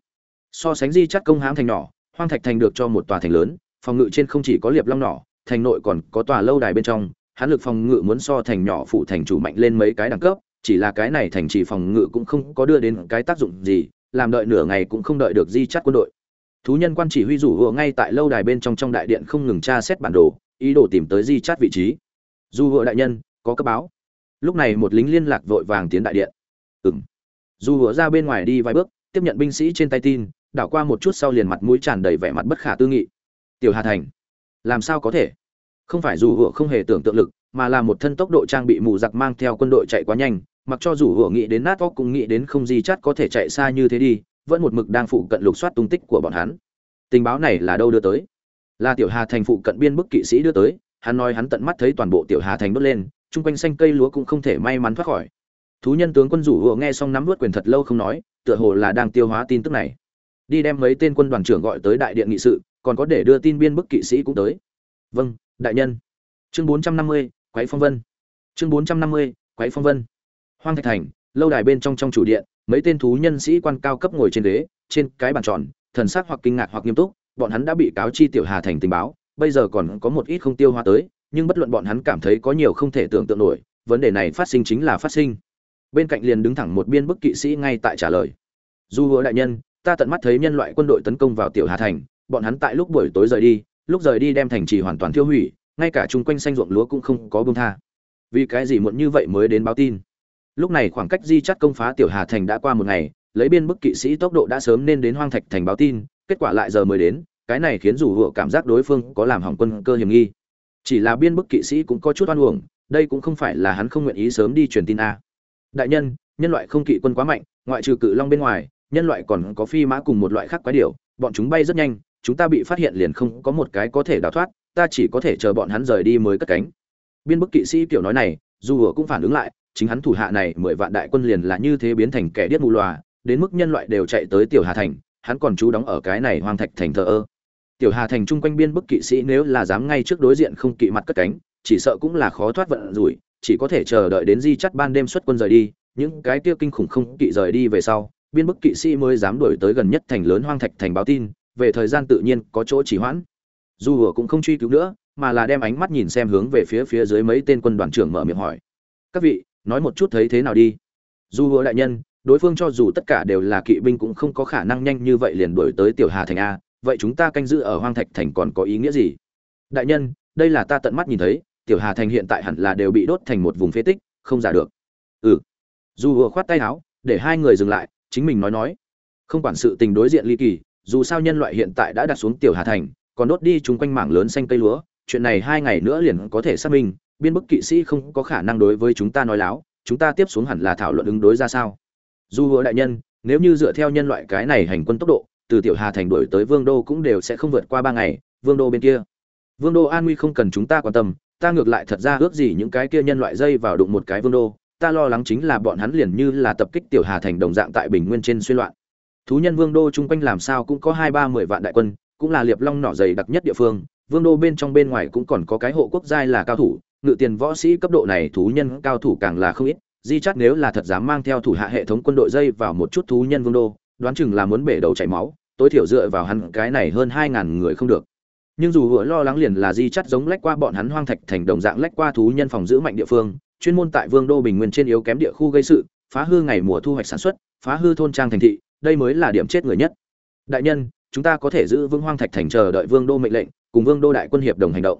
So sánh di chắt công hãm thành nhỏ, hoang thạch thành được cho một tòa thành lớn, phòng ngự trên không chỉ có liệp long nỏ thành nội còn có tòa lâu đài bên trong, Hán lực phòng ngự muốn so thành nhỏ phụ thành chủ mạnh lên mấy cái đẳng cấp chỉ là cái này thành trì phòng ngự cũng không có đưa đến cái tác dụng gì, làm đợi nửa ngày cũng không đợi được di chắt quân đội. Thú nhân quan chỉ huy rủ hựa ngay tại lâu đài bên trong trong đại điện không ngừng tra xét bản đồ, ý đồ tìm tới di chắt vị trí. Dù hựa đại nhân, có cấp báo. Lúc này một lính liên lạc vội vàng tiến đại điện. Ừng dù hựa ra bên ngoài đi vài bước, tiếp nhận binh sĩ trên tay tin, đảo qua một chút sau liền mặt mũi tràn đầy vẻ mặt bất khả tư nghị. Tiểu hà thành, làm sao có thể? Không phải dù hựa không hề tưởng tượng lực, mà là một thân tốc độ trang bị mù giặc mang theo quân đội chạy quá nhanh mặc cho dù hủa nghĩ đến nát óc cũng nghĩ đến không gì chắc có thể chạy xa như thế đi, vẫn một mực đang phụ cận lục soát tung tích của bọn hắn. Tình báo này là đâu đưa tới? Là tiểu hà thành phụ cận biên bức kỵ sĩ đưa tới, hắn nói hắn tận mắt thấy toàn bộ tiểu hà thành đốt lên, chung quanh xanh cây lúa cũng không thể may mắn thoát khỏi. Thú nhân tướng quân rủ hùa nghe xong nắm vớt quyền thật lâu không nói, tựa hồ là đang tiêu hóa tin tức này. Đi đem mấy tên quân đoàn trưởng gọi tới đại điện nghị sự, còn có để đưa tin biên bức kỵ sĩ cũng tới. Vâng đại nhân. Chương bốn trăm năm mươi, quái phong vân. Chương bốn trăm năm mươi, quái phong vân hoang thạch thành, lâu đài bên trong trong chủ điện, mấy tên thú nhân sĩ quan cao cấp ngồi trên ghế, trên cái bàn tròn, thần sắc hoặc kinh ngạc hoặc nghiêm túc, bọn hắn đã bị cáo chi tiểu hà thành tình báo, bây giờ còn có một ít không tiêu hóa tới, nhưng bất luận bọn hắn cảm thấy có nhiều không thể tưởng tượng nổi, vấn đề này phát sinh chính là phát sinh. Bên cạnh liền đứng thẳng một biên bức kỵ sĩ ngay tại trả lời. Du hứa đại nhân, ta tận mắt thấy nhân loại quân đội tấn công vào tiểu hà thành, bọn hắn tại lúc buổi tối rời đi, lúc rời đi đem thành trì hoàn toàn tiêu hủy, ngay cả chung quanh xanh ruộng lúa cũng không có bông tha. Vì cái gì muộn như vậy mới đến báo tin? Lúc này khoảng cách di chắt công phá tiểu hà thành đã qua một ngày, lấy biên bức kỵ sĩ tốc độ đã sớm nên đến hoang thạch thành báo tin, kết quả lại giờ mới đến, cái này khiến dù hựa cảm giác đối phương có làm hỏng quân cơ hiểm nghi. Chỉ là biên bức kỵ sĩ cũng có chút oan uổng, đây cũng không phải là hắn không nguyện ý sớm đi truyền tin a. Đại nhân nhân loại không kỵ quân quá mạnh, ngoại trừ cự long bên ngoài, nhân loại còn có phi mã cùng một loại khác quái điều bọn chúng bay rất nhanh, chúng ta bị phát hiện liền không có một cái có thể đào thoát, ta chỉ có thể chờ bọn hắn rời đi mới cất cánh. Biên bức kỵ sĩ kiểu nói này, dù hựa cũng phản ứng lại chính hắn thủ hạ này mười vạn đại quân liền là như thế biến thành kẻ điếc mù lòa đến mức nhân loại đều chạy tới tiểu hà thành, hắn còn chú đóng ở cái này hoang thạch thành thờ ơ. Tiểu hà thành chung quanh biên bức kỵ sĩ nếu là dám ngay trước đối diện không kỵ mặt cất cánh, chỉ sợ cũng là khó thoát vận rủi, chỉ có thể chờ đợi đến di chắt ban đêm xuất quân rời đi, những cái tiêu kinh khủng không kỵ rời đi về sau, biên bức kỵ sĩ mới dám đuổi tới gần nhất thành lớn hoang thạch thành báo tin, về thời gian tự nhiên có chỗ chỉ hoãn. Dù vừa cũng không truy cứu nữa, mà là đem ánh mắt nhìn xem hướng về phía phía dưới mấy tên quân đoàn trưởng mở miệng hỏi. Các vị nói một chút thấy thế nào đi. Dù hứa đại nhân, đối phương cho dù tất cả đều là kỵ binh cũng không có khả năng nhanh như vậy liền đuổi tới tiểu hà thành a, vậy chúng ta canh giữ ở hoang thạch thành còn có ý nghĩa gì? Đại nhân, đây là ta tận mắt nhìn thấy, tiểu hà thành hiện tại hẳn là đều bị đốt thành một vùng phế tích, không giả được. Ừ. Dù hứa khoát tay áo, để hai người dừng lại, chính mình nói nói. Không quản sự tình đối diện ly kỳ, dù sao nhân loại hiện tại đã đặt xuống tiểu hà thành, còn đốt đi chúng quanh mảng lớn xanh cây lúa, chuyện này hai ngày nữa liền có thể xác minh biên bức kỵ sĩ không có khả năng đối với chúng ta nói láo, chúng ta tiếp xuống hẳn là thảo luận ứng đối ra sao? Dù hứa đại nhân, nếu như dựa theo nhân loại cái này hành quân tốc độ, từ tiểu hà thành đổi tới vương đô cũng đều sẽ không vượt qua ba ngày, vương đô bên kia. Vương đô an nguy không cần chúng ta quan tâm, ta ngược lại thật ra ước gì những cái kia nhân loại dây vào đụng một cái vương đô, ta lo lắng chính là bọn hắn liền như là tập kích tiểu hà thành đồng dạng tại bình nguyên trên xuyên loạn. Thú nhân vương đô chung quanh làm sao cũng có hai ba mười vạn đại quân, cũng là liệp long nỏ dày đặc nhất địa phương, vương đô bên trong bên ngoài cũng còn có cái hộ quốc giai là cao thủ ngự tiền võ sĩ cấp độ này thú nhân cao thủ càng là không ít, di chắc nếu là thật dám mang theo thủ hạ hệ thống quân đội dây vào một chút thú nhân vương đô, đoán chừng là muốn bể đầu chảy máu, tối thiểu dựa vào hắn cái này hơn hai ngàn người không được. Nhưng dù hứa lo lắng liền là di chắt giống lách qua bọn hắn hoang thạch thành đồng dạng lách qua thú nhân phòng giữ mạnh địa phương, chuyên môn tại vương đô bình nguyên trên yếu kém địa khu gây sự, phá hư ngày mùa thu hoạch sản xuất, phá hư thôn trang thành thị, đây mới là điểm chết người nhất. Đại nhân, chúng ta có thể giữ vương hoang thạch thành chờ đợi vương đô mệnh lệnh, cùng vương đô đại quân hiệp đồng hành động.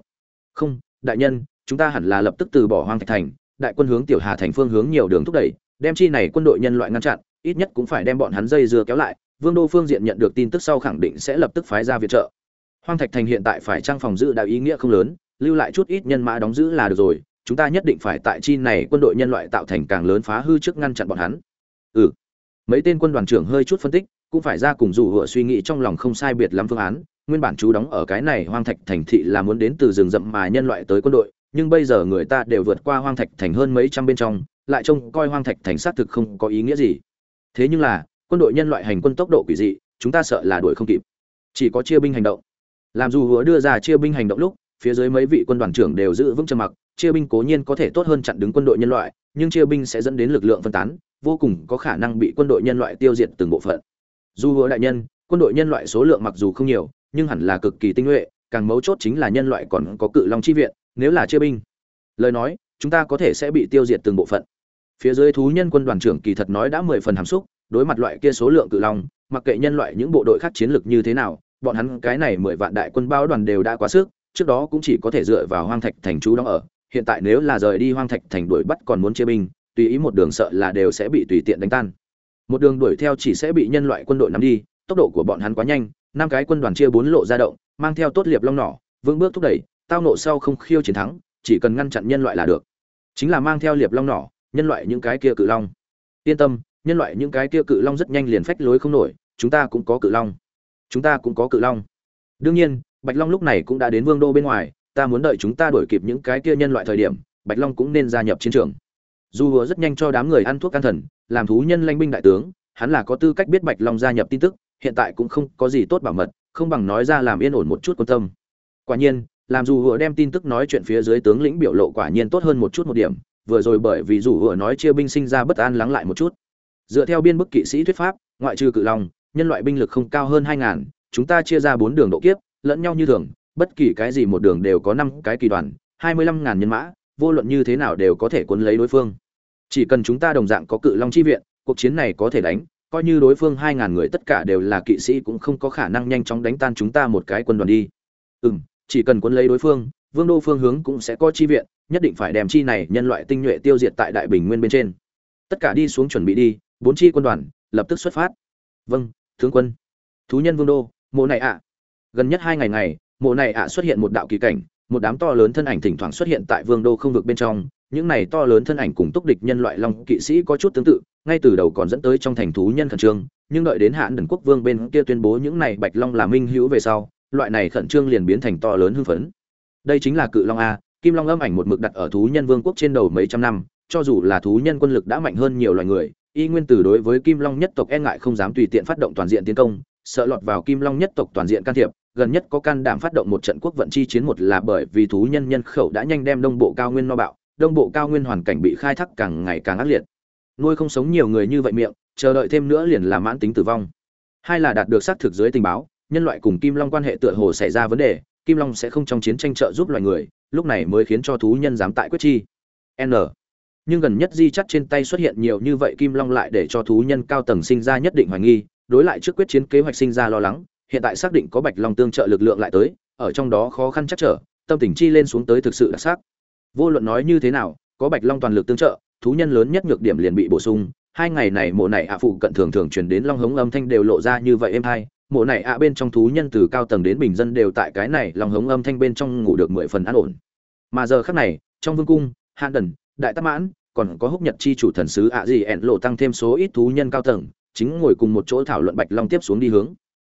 Không, đại nhân chúng ta hẳn là lập tức từ bỏ hoang thạch thành, đại quân hướng tiểu hà thành phương hướng nhiều đường thúc đẩy, đem chi này quân đội nhân loại ngăn chặn, ít nhất cũng phải đem bọn hắn dây dưa kéo lại, vương đô phương diện nhận được tin tức sau khẳng định sẽ lập tức phái ra viện trợ. Hoang thạch thành hiện tại phải trang phòng giữ đạo ý nghĩa không lớn, lưu lại chút ít nhân mã đóng giữ là được rồi, chúng ta nhất định phải tại chi này quân đội nhân loại tạo thành càng lớn phá hư trước ngăn chặn bọn hắn. Ừ. Mấy tên quân đoàn trưởng hơi chút phân tích, cũng phải ra cùng dù hựa suy nghĩ trong lòng không sai biệt lắm phương án, nguyên bản chú đóng ở cái này hoang thạch thành thị là muốn đến từ rừng rậm mà nhân loại tới quân đội nhưng bây giờ người ta đều vượt qua hoang thạch thành hơn mấy trăm bên trong, lại trông coi hoang thạch thành xác thực không có ý nghĩa gì. Thế nhưng là, quân đội nhân loại hành quân tốc độ quỷ dị, chúng ta sợ là đuổi không kịp. Chỉ có chia binh hành động. Làm dù hứa đưa ra chia binh hành động lúc, phía dưới mấy vị quân đoàn trưởng đều giữ vững trầm mặc, chia binh cố nhiên có thể tốt hơn chặn đứng quân đội nhân loại, nhưng chia binh sẽ dẫn đến lực lượng phân tán, vô cùng có khả năng bị quân đội nhân loại tiêu diệt từng bộ phận. Dù hứa đại nhân, quân đội nhân loại số lượng mặc dù không nhiều, nhưng hẳn là cực kỳ tinh nhuệ, càng mấu chốt chính là nhân loại còn có cự long chi viện nếu là chia binh, lời nói, chúng ta có thể sẽ bị tiêu diệt từng bộ phận. Phía dưới thú nhân quân đoàn trưởng kỳ thật nói đã mười phần hàm xúc, đối mặt loại kia số lượng cự long, mặc kệ nhân loại những bộ đội khác chiến lược như thế nào, bọn hắn cái này mười vạn đại quân bao đoàn đều đã quá sức, trước đó cũng chỉ có thể dựa vào hoang thạch thành chú đóng ở, hiện tại nếu là rời đi hoang thạch thành đuổi bắt còn muốn chia binh, tùy ý một đường sợ là đều sẽ bị tùy tiện đánh tan. Một đường đuổi theo chỉ sẽ bị nhân loại quân đội nắm đi, tốc độ của bọn hắn quá nhanh, năm cái quân đoàn chia bốn lộ ra động, mang theo tốt liệp long nỏ, vững bước thúc đẩy tao nộ sau không khiêu chiến thắng, chỉ cần ngăn chặn nhân loại là được. Chính là mang theo liệp long nỏ, nhân loại những cái kia cự long. Yên tâm, nhân loại những cái kia cự long rất nhanh liền phách lối không nổi, chúng ta cũng có cự long. Chúng ta cũng có cự long. Đương nhiên, bạch long lúc này cũng đã đến vương đô bên ngoài, ta muốn đợi chúng ta đuổi kịp những cái kia nhân loại thời điểm, bạch long cũng nên gia nhập chiến trường. Dù hứa rất nhanh cho đám người ăn thuốc can thần, làm thú nhân lanh binh đại tướng, hắn là có tư cách biết bạch long gia nhập tin tức, hiện tại cũng không có gì tốt bảo mật, không bằng nói ra làm yên ổn một chút quan tâm. Quả nhiên làm dù vừa đem tin tức nói chuyện phía dưới tướng lĩnh biểu lộ quả nhiên tốt hơn một chút một điểm, vừa rồi bởi vì dù vừa nói chia binh sinh ra bất an lắng lại một chút. Dựa theo biên bức kỵ sĩ thuyết pháp, ngoại trừ cự long, nhân loại binh lực không cao hơn hai ngàn, chúng ta chia ra bốn đường độ kiếp, lẫn nhau như thường, bất kỳ cái gì một đường đều có năm cái kỳ đoàn, hai mươi lăm ngàn nhân mã, vô luận như thế nào đều có thể cuốn lấy đối phương. Chỉ cần chúng ta đồng dạng có cự long chi viện, cuộc chiến này có thể đánh, coi như đối phương hai ngàn người tất cả đều là kỵ sĩ cũng không có khả năng nhanh chóng đánh tan chúng ta một cái quân đoàn đi. Ừ chỉ cần cuốn lấy đối phương, vương đô phương hướng cũng sẽ có chi viện, nhất định phải đem chi này nhân loại tinh nhuệ tiêu diệt tại đại bình nguyên bên trên. Tất cả đi xuống chuẩn bị đi, bốn chi quân đoàn lập tức xuất phát. Vâng tướng quân. Thú nhân vương đô, mộ này ạ. Gần nhất hai ngày ngày, mộ này ạ xuất hiện một đạo kỳ cảnh, một đám to lớn thân ảnh thỉnh thoảng xuất hiện tại vương đô không vực bên trong. Những này to lớn thân ảnh cùng túc địch nhân loại long kỵ sĩ có chút tương tự, ngay từ đầu còn dẫn tới trong thành thú nhân khẩn trương, nhưng đợi đến hạn đần quốc vương bên kia tuyên bố những này bạch long là minh hữu về sau loại này khẩn trương liền biến thành to lớn hưng phấn. Đây chính là cự long a, kim long âm ảnh một mực đặt ở thú nhân vương quốc trên đầu mấy trăm năm, cho dù là thú nhân quân lực đã mạnh hơn nhiều loài người, y nguyên Tử đối với kim long nhất tộc e ngại không dám tùy tiện phát động toàn diện tiến công, sợ lọt vào kim long nhất tộc toàn diện can thiệp, gần nhất có can đảm phát động một trận quốc vận chi chiến một là bởi vì thú nhân nhân khẩu đã nhanh đem đông bộ cao nguyên no bạo, đông bộ cao nguyên hoàn cảnh bị khai thác càng ngày càng ác liệt. Nuôi không sống nhiều người như vậy miệng, chờ đợi thêm nữa liền là mãn tính tử vong. Hai là đạt được xác thực dưới tình báo nhân loại cùng kim long quan hệ tựa hồ xảy ra vấn đề, kim long sẽ không trong chiến tranh trợ giúp loài người, lúc này mới khiến cho thú nhân dám tại quyết chi. N. Nhưng gần nhất di chắt trên tay xuất hiện nhiều như vậy kim long lại để cho thú nhân cao tầng sinh ra nhất định hoài nghi, đối lại trước quyết chiến kế hoạch sinh ra lo lắng, hiện tại xác định có bạch long tương trợ lực lượng lại tới, ở trong đó khó khăn chắc trở, tâm tình chi lên xuống tới thực sự đặc sắc. Vô luận nói như thế nào, có bạch long toàn lực tương trợ, thú nhân lớn nhất nhược điểm liền bị bổ sung, hai ngày này mộ này ạ phụ cận thường thường truyền đến long hống âm thanh đều lộ ra như vậy êm hai mộ này ạ bên trong thú nhân từ cao tầng đến bình dân đều tại cái này lòng hống âm thanh bên trong ngủ được mười phần an ổn. Mà giờ khắc này, trong vương cung hạn đần, đại tắc mãn, còn có húc nhật chi chủ thần sứ ạ gì ẹn lộ tăng thêm số ít thú nhân cao tầng, chính ngồi cùng một chỗ thảo luận bạch long tiếp xuống đi hướng.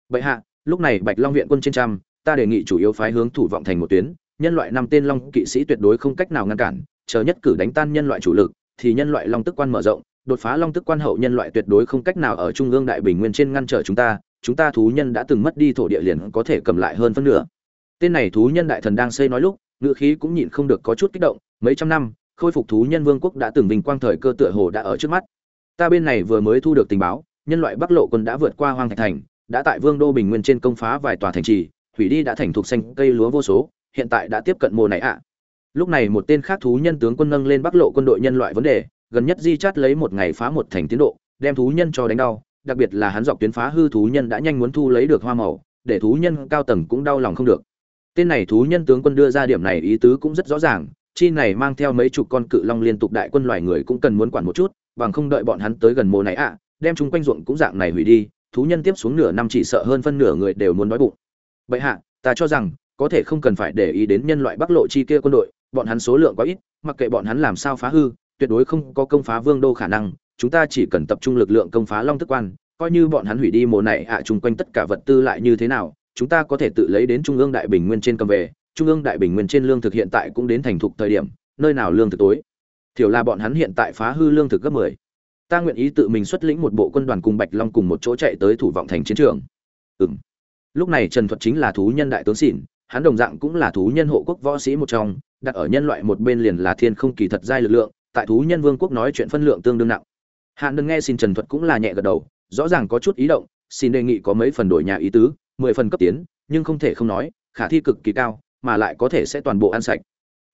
Bệ hạ, lúc này bạch long viện quân trên trăm, ta đề nghị chủ yếu phái hướng thủ vọng thành một tuyến, nhân loại năm tên long kỵ sĩ tuyệt đối không cách nào ngăn cản, chờ nhất cử đánh tan nhân loại chủ lực, thì nhân loại long tức quan mở rộng, đột phá long tức quan hậu nhân loại tuyệt đối không cách nào ở trung ương đại bình nguyên trên ngăn trở chúng ta chúng ta thú nhân đã từng mất đi thổ địa liền có thể cầm lại hơn phân nửa. Tên này thú nhân đại thần đang xây nói lúc, ngữ khí cũng nhịn không được có chút kích động, mấy trăm năm, khôi phục thú nhân vương quốc đã từng vinh quang thời cơ tựa hồ đã ở trước mắt. Ta bên này vừa mới thu được tình báo, nhân loại bắc lộ quân đã vượt qua hoang thạch thành, đã tại vương đô bình nguyên trên công phá vài tòa thành trì hủy đi đã thành thuộc xanh cây lúa vô số, hiện tại đã tiếp cận mùa này ạ. Lúc này một tên khác thú nhân tướng quân nâng lên bắc lộ quân đội nhân loại vấn đề, gần nhất di chát lấy một ngày phá một thành tiến độ, đem thú nhân cho đánh đau đặc biệt là hắn dọc tuyến phá hư thú nhân đã nhanh muốn thu lấy được hoa màu, để thú nhân cao tầng cũng đau lòng không được. Tên này thú nhân tướng quân đưa ra điểm này ý tứ cũng rất rõ ràng, chi này mang theo mấy chục con cự long liên tục đại quân loài người cũng cần muốn quản một chút, bằng không đợi bọn hắn tới gần mồ này ạ, đem chúng quanh ruộng cũng dạng này hủy đi, thú nhân tiếp xuống nửa năm chỉ sợ hơn phân nửa người đều muốn đói bụng. Bệ hạ, ta cho rằng, có thể không cần phải để ý đến nhân loại bắc lộ chi kia quân đội, bọn hắn số lượng quá ít, mặc kệ bọn hắn làm sao phá hư tuyệt đối không có công phá vương đô khả năng, chúng ta chỉ cần tập trung lực lượng công phá long tức quan, coi như bọn hắn hủy đi mồ này ạ, chung quanh tất cả vật tư lại như thế nào, chúng ta có thể tự lấy đến trung ương đại bình nguyên trên cầm về, trung ương đại bình nguyên trên lương thực hiện tại cũng đến thành thục thời điểm, nơi nào lương thực tối. Thiểu là bọn hắn hiện tại phá hư lương thực gấp mười. Ta nguyện ý tự mình xuất lĩnh một bộ quân đoàn cùng bạch long cùng một chỗ chạy tới thủ vọng thành chiến trường. Ừ lúc này trần thuật chính là thú nhân đại tướng xỉn hắn đồng dạng cũng là thú nhân hộ quốc võ sĩ một trong, đặt ở nhân loại một bên liền là thiên không kỳ thật giai lực lượng tại thú nhân vương quốc nói chuyện phân lượng tương đương nặng. Hạn đừng nghe xin trần thuật cũng là nhẹ gật đầu, rõ ràng có chút ý động, xin đề nghị có mấy phần đổi nhà ý tứ, mười phần cấp tiến, nhưng không thể không nói, khả thi cực kỳ cao, mà lại có thể sẽ toàn bộ ăn sạch.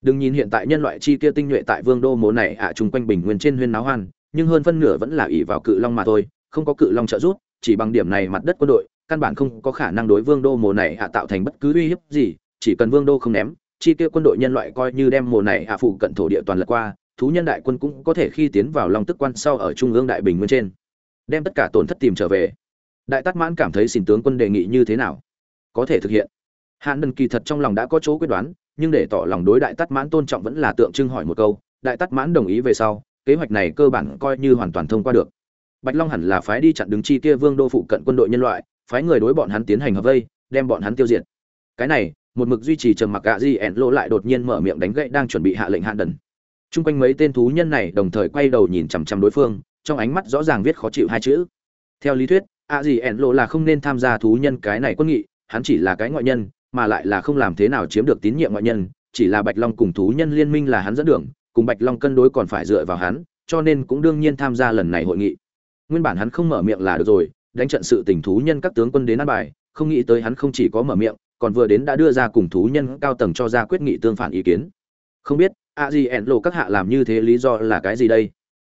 Đừng nhìn hiện tại nhân loại chi kia tinh nhuệ tại vương đô mố này ạ à chung quanh bình nguyên trên huyên náo hoan, nhưng hơn phân nửa vẫn là ỷ vào cự long mà thôi, không có cự long trợ giúp, chỉ bằng điểm này mặt đất quân đội, căn bản không có khả năng đối vương đô mùa này hạ tạo thành bất cứ uy hiếp gì, chỉ cần vương đô không ném, chi tiêu quân đội nhân loại coi như đem mùa này hạ phụ cận thổ địa toàn lật qua thú nhân đại quân cũng có thể khi tiến vào long tức quan sau ở trung ương đại bình nguyên trên, đem tất cả tổn thất tìm trở về. Đại tát mãn cảm thấy xin tướng quân đề nghị như thế nào? Có thể thực hiện. Hạn đần kỳ thật trong lòng đã có chỗ quyết đoán, nhưng để tỏ lòng đối đại tát mãn tôn trọng vẫn là tượng trưng hỏi một câu, đại tát mãn đồng ý về sau, kế hoạch này cơ bản coi như hoàn toàn thông qua được. Bạch long hẳn là phái đi chặn đứng chi kia vương đô phụ cận quân đội nhân loại, phái người đối bọn hắn tiến hành hợp vây, đem bọn hắn tiêu diệt. Cái này, một mực duy trì trầm mặc gạ di ẻn lộ lại đột nhiên mở miệng đánh gậy đang chuẩn bị hạ lệnh hạn đần Trung quanh mấy tên thú nhân này đồng thời quay đầu nhìn chằm chằm đối phương, trong ánh mắt rõ ràng viết khó chịu hai chữ. Theo lý thuyết, a gì ẻn lộ là không nên tham gia thú nhân cái này quân nghị, hắn chỉ là cái ngoại nhân, mà lại là không làm thế nào chiếm được tín nhiệm ngoại nhân, chỉ là bạch long cùng thú nhân liên minh là hắn dẫn đường, cùng bạch long cân đối còn phải dựa vào hắn, cho nên cũng đương nhiên tham gia lần này hội nghị. Nguyên bản hắn không mở miệng là được rồi, đánh trận sự tình thú nhân các tướng quân đến ăn bài, không nghĩ tới hắn không chỉ có mở miệng, còn vừa đến đã đưa ra cùng thú nhân cao tầng cho ra quyết nghị tương phản ý kiến. Không biết a gì ẻn lộ các hạ làm như thế lý do là cái gì đây?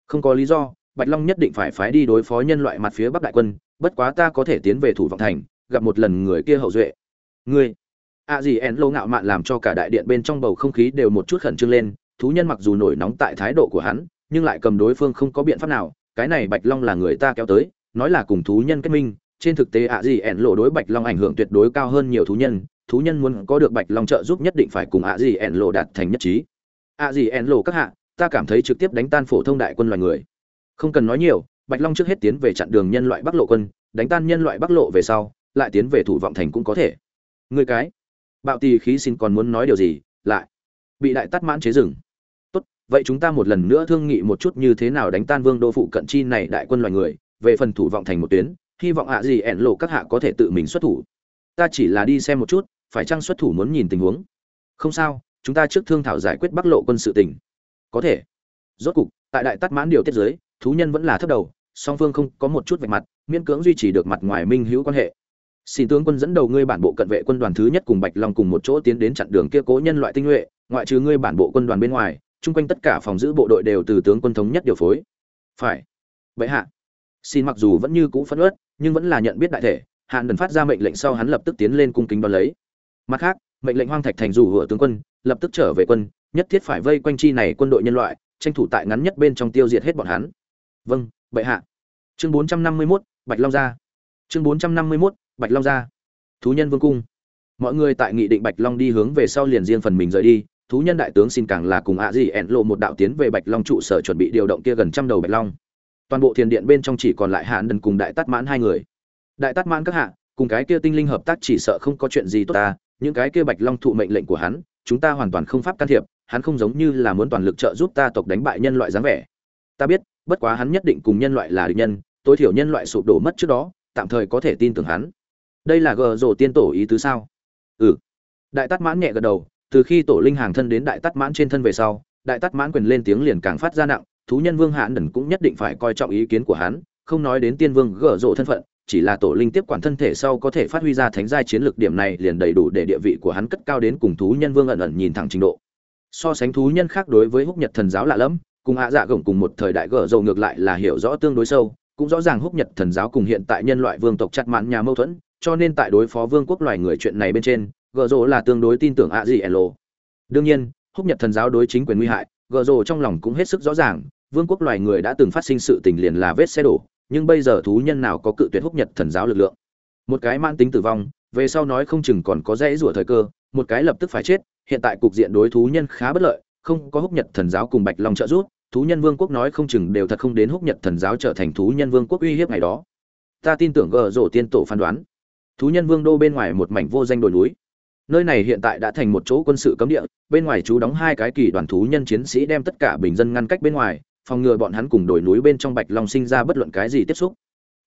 Không có lý do, bạch long nhất định phải phái đi đối phó nhân loại mặt phía bắc đại quân, bất quá ta có thể tiến về thủ vọng thành, gặp một lần người kia hậu duệ. Ngươi. A gì ẻn lộ ngạo mạn làm cho cả đại điện bên trong bầu không khí đều một chút khẩn trương lên, thú nhân mặc dù nổi nóng tại thái độ của hắn, nhưng lại cầm đối phương không có biện pháp nào, cái này bạch long là người ta kéo tới, nói là cùng thú nhân kết minh, trên thực tế ạ gì ẻn lộ đối bạch long ảnh hưởng tuyệt đối cao hơn nhiều thú nhân thú nhân muốn có được bạch long trợ giúp nhất định phải cùng ạ gì ẻn lộ đạt thành nhất trí à gì en lộ các hạ, ta cảm thấy trực tiếp đánh tan phổ thông đại quân loài người. Không cần nói nhiều, bạch long trước hết tiến về chặn đường nhân loại bắc lộ quân, đánh tan nhân loại bắc lộ về sau, lại tiến về thủ vọng thành cũng có thể. Người cái, bạo tì khí xin còn muốn nói điều gì, lại bị đại tắt mãn chế rừng. Tốt, vậy chúng ta một lần nữa thương nghị một chút như thế nào đánh tan vương đô phụ cận chi này đại quân loài người, về phần thủ vọng thành một tuyến, hy vọng à gì ẻn lộ các hạ có thể tự mình xuất thủ. Ta chỉ là đi xem một chút, phải chăng xuất thủ muốn nhìn tình huống? Không sao chúng ta trước thương thảo giải quyết bắc lộ quân sự tình. Có thể. Rốt cục, tại đại tắt mãn điều tiết giới, thú nhân vẫn là thấp đầu, song phương không có một chút vạch mặt, miễn cưỡng duy trì được mặt ngoài minh hữu quan hệ. Xin tướng quân dẫn đầu ngươi bản bộ cận vệ quân đoàn thứ nhất cùng bạch long cùng một chỗ tiến đến chặn đường kia cố nhân loại tinh nhuệ, ngoại trừ ngươi bản bộ quân đoàn bên ngoài, chung quanh tất cả phòng giữ bộ đội đều từ tướng quân thống nhất điều phối. Phải. Vậy hạ. Xin mặc dù vẫn như cũ phấn ớt nhưng vẫn là nhận biết đại thể hạn đần phát ra mệnh lệnh sau hắn lập tức tiến lên cung kính đón lấy. Mặt khác, mệnh lệnh hoang thạch thành dù hựa tướng quân lập tức trở về quân nhất thiết phải vây quanh chi này quân đội nhân loại tranh thủ tại ngắn nhất bên trong tiêu diệt hết bọn hắn. Vâng bệ hạ. Chương 451, bạch long gia. Chương 451, bạch long gia. Thú nhân vương cung. Mọi người tại nghị định bạch long đi hướng về sau liền riêng phần mình rời đi thú nhân đại tướng xin càng là cùng ạ gì ẹn lộ một đạo tiến về bạch long trụ sở chuẩn bị điều động kia gần trăm đầu bạch long. Toàn bộ thiền điện bên trong chỉ còn lại hạn đần cùng đại tát mãn hai người. Đại tát mãn các hạ cùng cái kia tinh linh hợp tác chỉ sợ không có chuyện gì tốt ta những cái kia bạch long thụ mệnh lệnh của hắn chúng ta hoàn toàn không pháp can thiệp, hắn không giống như là muốn toàn lực trợ giúp ta tộc đánh bại nhân loại dáng vẻ. Ta biết, bất quá hắn nhất định cùng nhân loại là địch nhân, tối thiểu nhân loại sụp đổ mất trước đó, tạm thời có thể tin tưởng hắn. Đây là gờ rổ tiên tổ ý tứ sao? Ừ. Đại tát mãn nhẹ gật đầu, từ khi tổ linh hàng thân đến đại tát mãn trên thân về sau, đại tát mãn quyền lên tiếng liền càng phát ra nặng, thú nhân vương hãn đần cũng nhất định phải coi trọng ý kiến của hắn, không nói đến tiên vương gở rộ thân phận chỉ là tổ linh tiếp quản thân thể sau có thể phát huy ra thánh giai chiến lược, điểm này liền đầy đủ để địa vị của hắn cất cao đến cùng thú nhân vương ẩn ẩn nhìn thẳng trình độ. So sánh thú nhân khác đối với húc nhật thần giáo lạ lẫm, cùng hạ dạ gồng cùng một thời đại gở dầu ngược lại là hiểu rõ tương đối sâu, cũng rõ ràng húc nhật thần giáo cùng hiện tại nhân loại vương tộc chặt mãn nhà mâu thuẫn, cho nên tại đối phó vương quốc loài người chuyện này bên trên, gở dầu là tương đối tin tưởng ạ dạ gì elo đương nhiên, húc nhật thần giáo đối chính quyền nguy hại, gở dầu trong lòng cũng hết sức rõ ràng, vương quốc loài người đã từng phát sinh sự tình liền là vết xe đổ nhưng bây giờ thú nhân nào có cự tuyệt húc nhật thần giáo lực lượng? Một cái man tính tử vong, về sau nói không chừng còn có dễ rủa thời cơ, một cái lập tức phải chết, hiện tại cục diện đối thú nhân khá bất lợi, không có húc nhật thần giáo cùng bạch long trợ giúp, thú nhân vương quốc nói không chừng đều thật không đến húc nhật thần giáo trở thành thú nhân vương quốc uy hiếp ngày đó. Ta tin tưởng gờ rổ tiên tổ phán đoán. Thú nhân vương đô bên ngoài một mảnh vô danh đồi núi. Nơi này hiện tại đã thành một chỗ quân sự cấm địa, bên ngoài chú đóng hai cái kỳ đoàn thú nhân chiến sĩ đem tất cả bình dân ngăn cách bên ngoài phòng ngừa bọn hắn cùng đồi núi bên trong bạch long sinh ra bất luận cái gì tiếp xúc.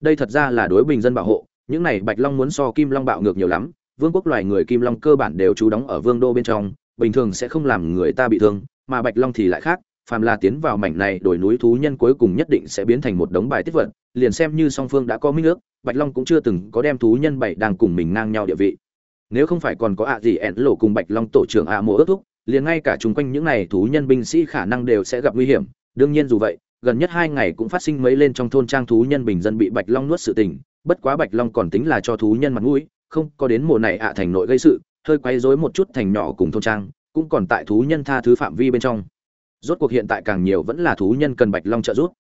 Đây thật ra là đối bình dân bảo hộ, những này bạch long muốn so kim long bạo ngược nhiều lắm, vương quốc loài người kim long cơ bản đều trú đóng ở vương đô bên trong, bình thường sẽ không làm người ta bị thương, mà bạch long thì lại khác, phàm là tiến vào mảnh này đổi núi thú nhân cuối cùng nhất định sẽ biến thành một đống bài tiết vật, liền xem như song phương đã có minh ước, bạch long cũng chưa từng có đem thú nhân bảy đang cùng mình ngang nhau địa vị. Nếu không phải còn có ạ gì ẻn lộ cùng bạch long tổ trưởng ạ mộ ước thúc, liền ngay cả chung quanh những này thú nhân binh sĩ khả năng đều sẽ gặp nguy hiểm đương nhiên dù vậy, gần nhất hai ngày cũng phát sinh mấy lên trong thôn trang thú nhân bình dân bị bạch long nuốt sự tình, bất quá bạch long còn tính là cho thú nhân mặt mũi, không có đến mùa này ạ thành nội gây sự, hơi quay rối một chút thành nhỏ cùng thôn trang, cũng còn tại thú nhân tha thứ phạm vi bên trong. Rốt cuộc hiện tại càng nhiều vẫn là thú nhân cần bạch long trợ giúp.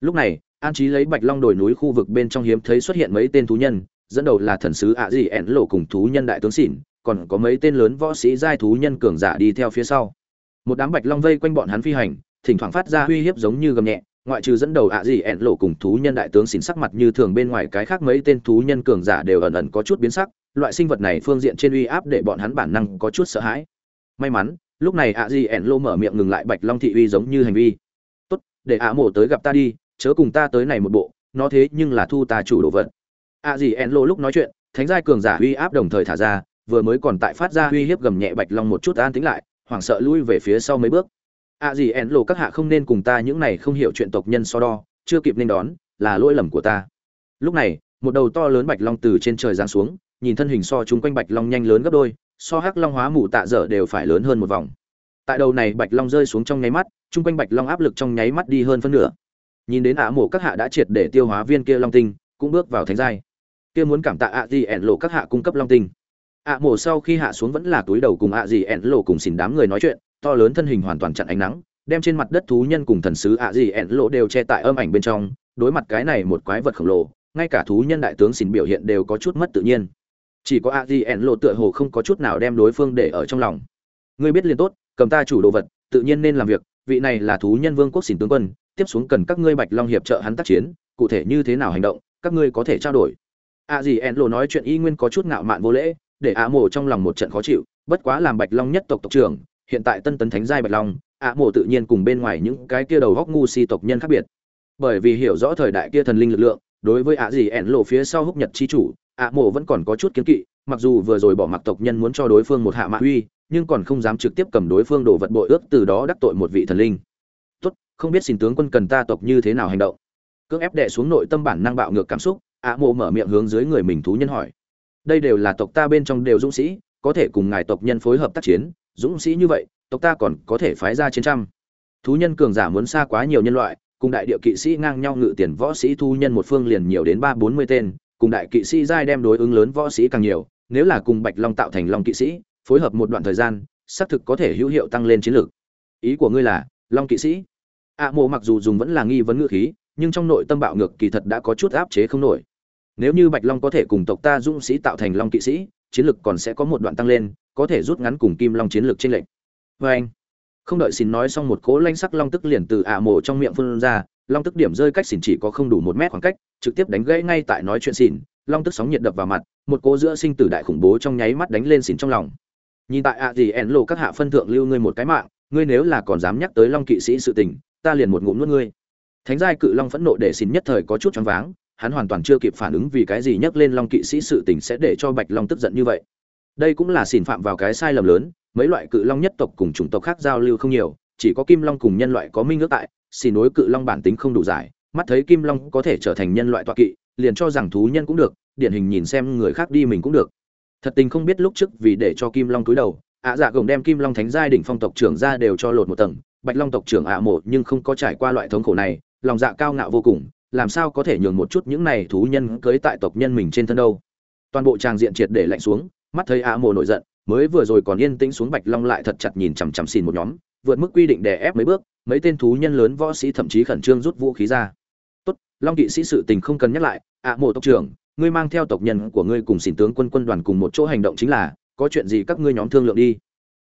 Lúc này, an trí lấy bạch long đồi núi khu vực bên trong hiếm thấy xuất hiện mấy tên thú nhân, dẫn đầu là thần sứ ạ gì ẻn lộ cùng thú nhân đại tướng xỉn còn có mấy tên lớn võ sĩ giai thú nhân cường giả đi theo phía sau. Một đám bạch long vây quanh bọn hắn phi hành thỉnh thoảng phát ra uy hiếp giống như gầm nhẹ, ngoại trừ dẫn đầu ạ gì ẹn lộ cùng thú nhân đại tướng xỉn sắc mặt như thường bên ngoài cái khác mấy tên thú nhân cường giả đều ẩn ẩn có chút biến sắc, loại sinh vật này phương diện trên uy áp để bọn hắn bản năng có chút sợ hãi. May mắn, lúc này ạ gì ẹn lộ mở miệng ngừng lại bạch long thị uy giống như hành vi. Tốt, để ạ mổ tới gặp ta đi, chớ cùng ta tới này một bộ, nó thế nhưng là thu ta chủ đồ vật. ạ gì ẹn lộ lúc nói chuyện, thánh giai cường giả uy áp đồng thời thả ra, vừa mới còn tại phát ra uy hiếp gầm nhẹ bạch long một chút an tính lại, hoảng sợ lui về phía sau mấy bước ạ gì ẻn lộ các hạ không nên cùng ta những này không hiểu chuyện tộc nhân so đo, chưa kịp nên đón, là lỗi lầm của ta. Lúc này, một đầu to lớn bạch long từ trên trời giáng xuống, nhìn thân hình so chúng quanh bạch long nhanh lớn gấp đôi, so hắc long hóa mù tạ dở đều phải lớn hơn một vòng. Tại đầu này bạch long rơi xuống trong nháy mắt chung quanh bạch long áp lực trong nháy mắt đi hơn phân nửa. Nhìn đến ả mổ các hạ đã triệt để tiêu hóa viên kia long tinh, cũng bước vào thánh giai. Kia muốn cảm tạ ạ gì ẻn lộ các hạ cung cấp long tinh. Ạ mổ sau khi hạ xuống vẫn là túi đầu cùng ạ gì ẻn lộ cùng xỉn đám người nói chuyện to lớn thân hình hoàn toàn chặn ánh nắng, đem trên mặt đất thú nhân cùng thần sứ ạ gì ẹn lộ đều che tại âm ảnh bên trong, đối mặt cái này một quái vật khổng lồ, ngay cả thú nhân đại tướng xin biểu hiện đều có chút mất tự nhiên. Chỉ có ạ gì ẹn lộ tựa hồ không có chút nào đem đối phương để ở trong lòng. Ngươi biết liền tốt, cầm ta chủ đồ vật, tự nhiên nên làm việc, vị này là thú nhân vương quốc xin tướng quân, tiếp xuống cần các ngươi bạch long hiệp trợ hắn tác chiến, cụ thể như thế nào hành động, các ngươi có thể trao đổi. A gì en lộ nói chuyện y nguyên có chút ngạo mạn vô lễ, để ạ mộ trong lòng một trận khó chịu, bất quá làm bạch long nhất tộc tộc trưởng hiện tại tân tấn thánh giai bạch long a mộ tự nhiên cùng bên ngoài những cái kia đầu góc ngu si tộc nhân khác biệt. Bởi vì hiểu rõ thời đại kia thần linh lực lượng, đối với a gì ẻn lộ phía sau húc nhật chi chủ a mộ vẫn còn có chút kiến kỵ, mặc dù vừa rồi bỏ mặc tộc nhân muốn cho đối phương một hạ mạ uy, nhưng còn không dám trực tiếp cầm đối phương đổ vật bội ước từ đó đắc tội một vị thần linh. Tốt, không biết xin tướng quân cần ta tộc như thế nào hành động? Cưỡng ép đệ xuống nội tâm bản năng bạo ngược cảm xúc, ạ mộ mở miệng hướng dưới người mình thú nhân hỏi. Đây đều là tộc ta bên trong đều dũng sĩ, có thể cùng ngài tộc nhân phối hợp tác chiến dũng sĩ như vậy, tộc ta còn có thể phái ra chiến trăm. Thú nhân cường giả muốn xa quá nhiều nhân loại, cùng đại địa kỵ sĩ ngang nhau ngự tiền võ sĩ thu nhân một phương liền nhiều đến ba bốn mươi tên, cùng đại kỵ sĩ giai đem đối ứng lớn võ sĩ càng nhiều, nếu là cùng bạch long tạo thành long kỵ sĩ, phối hợp một đoạn thời gian, xác thực có thể hữu hiệu tăng lên chiến lược. Ý của ngươi là, long kỵ sĩ? Ạ mộ mặc dù dùng vẫn là nghi vấn ngự khí, nhưng trong nội tâm bạo ngược kỳ thật đã có chút áp chế không nổi. Nếu như bạch long có thể cùng tộc ta dũng sĩ tạo thành long kỵ sĩ, chiến lược còn sẽ có một đoạn tăng lên có thể rút ngắn cùng kim long chiến lược trên lệnh vê anh, không đợi xin nói xong một cỗ lanh sắc long tức liền từ ả mộ trong miệng phun ra, long tức điểm rơi cách xỉn chỉ có không đủ một mét khoảng cách, trực tiếp đánh gãy ngay tại nói chuyện xỉn long tức sóng nhiệt đập vào mặt, một cỗ giữa sinh tử đại khủng bố trong nháy mắt đánh lên xỉn trong lòng. Nhìn tại ạ gì ẻn lộ các hạ phân thượng lưu ngươi một cái mạng, ngươi nếu là còn dám nhắc tới long kỵ sĩ sự tình, ta liền một ngụm nuốt ngươi. Thánh giai cự long phẫn nộ để xỉn nhất thời có chút choáng váng, hắn hoàn toàn chưa kịp phản ứng vì cái gì nhắc lên long kỵ sĩ sự tình sẽ để cho bạch long tức giận như vậy đây cũng là xỉn phạm vào cái sai lầm lớn, mấy loại cự long nhất tộc cùng chủng tộc khác giao lưu không nhiều, chỉ có kim long cùng nhân loại có minh ước tại, xỉn đối cự long bản tính không đủ giải, mắt thấy kim long có thể trở thành nhân loại toại kỵ, liền cho rằng thú nhân cũng được, điển hình nhìn xem người khác đi mình cũng được. Thật tình không biết lúc trước vì để cho kim long cúi đầu, ạ dạ gồng đem kim long thánh giai đỉnh phong tộc trưởng ra đều cho lột một tầng, bạch long tộc trưởng ạ à mộ nhưng không có trải qua loại thống khổ này, lòng dạ cao ngạo vô cùng, làm sao có thể nhường một chút những này thú nhân cưới tại tộc nhân mình trên thân đâu. Toàn bộ tràng diện triệt để lạnh xuống mắt thấy ạ mồ nổi giận, mới vừa rồi còn yên tĩnh xuống bạch long lại thật chặt nhìn chằm chằm xìn một nhóm, vượt mức quy định để ép mấy bước, mấy tên thú nhân lớn võ sĩ thậm chí khẩn trương rút vũ khí ra. Tốt, long kỵ sĩ sự tình không cần nhắc lại ạ mộ tộc trưởng, ngươi mang theo tộc nhân của ngươi cùng xin tướng quân quân đoàn cùng một chỗ hành động chính là, có chuyện gì các ngươi nhóm thương lượng đi.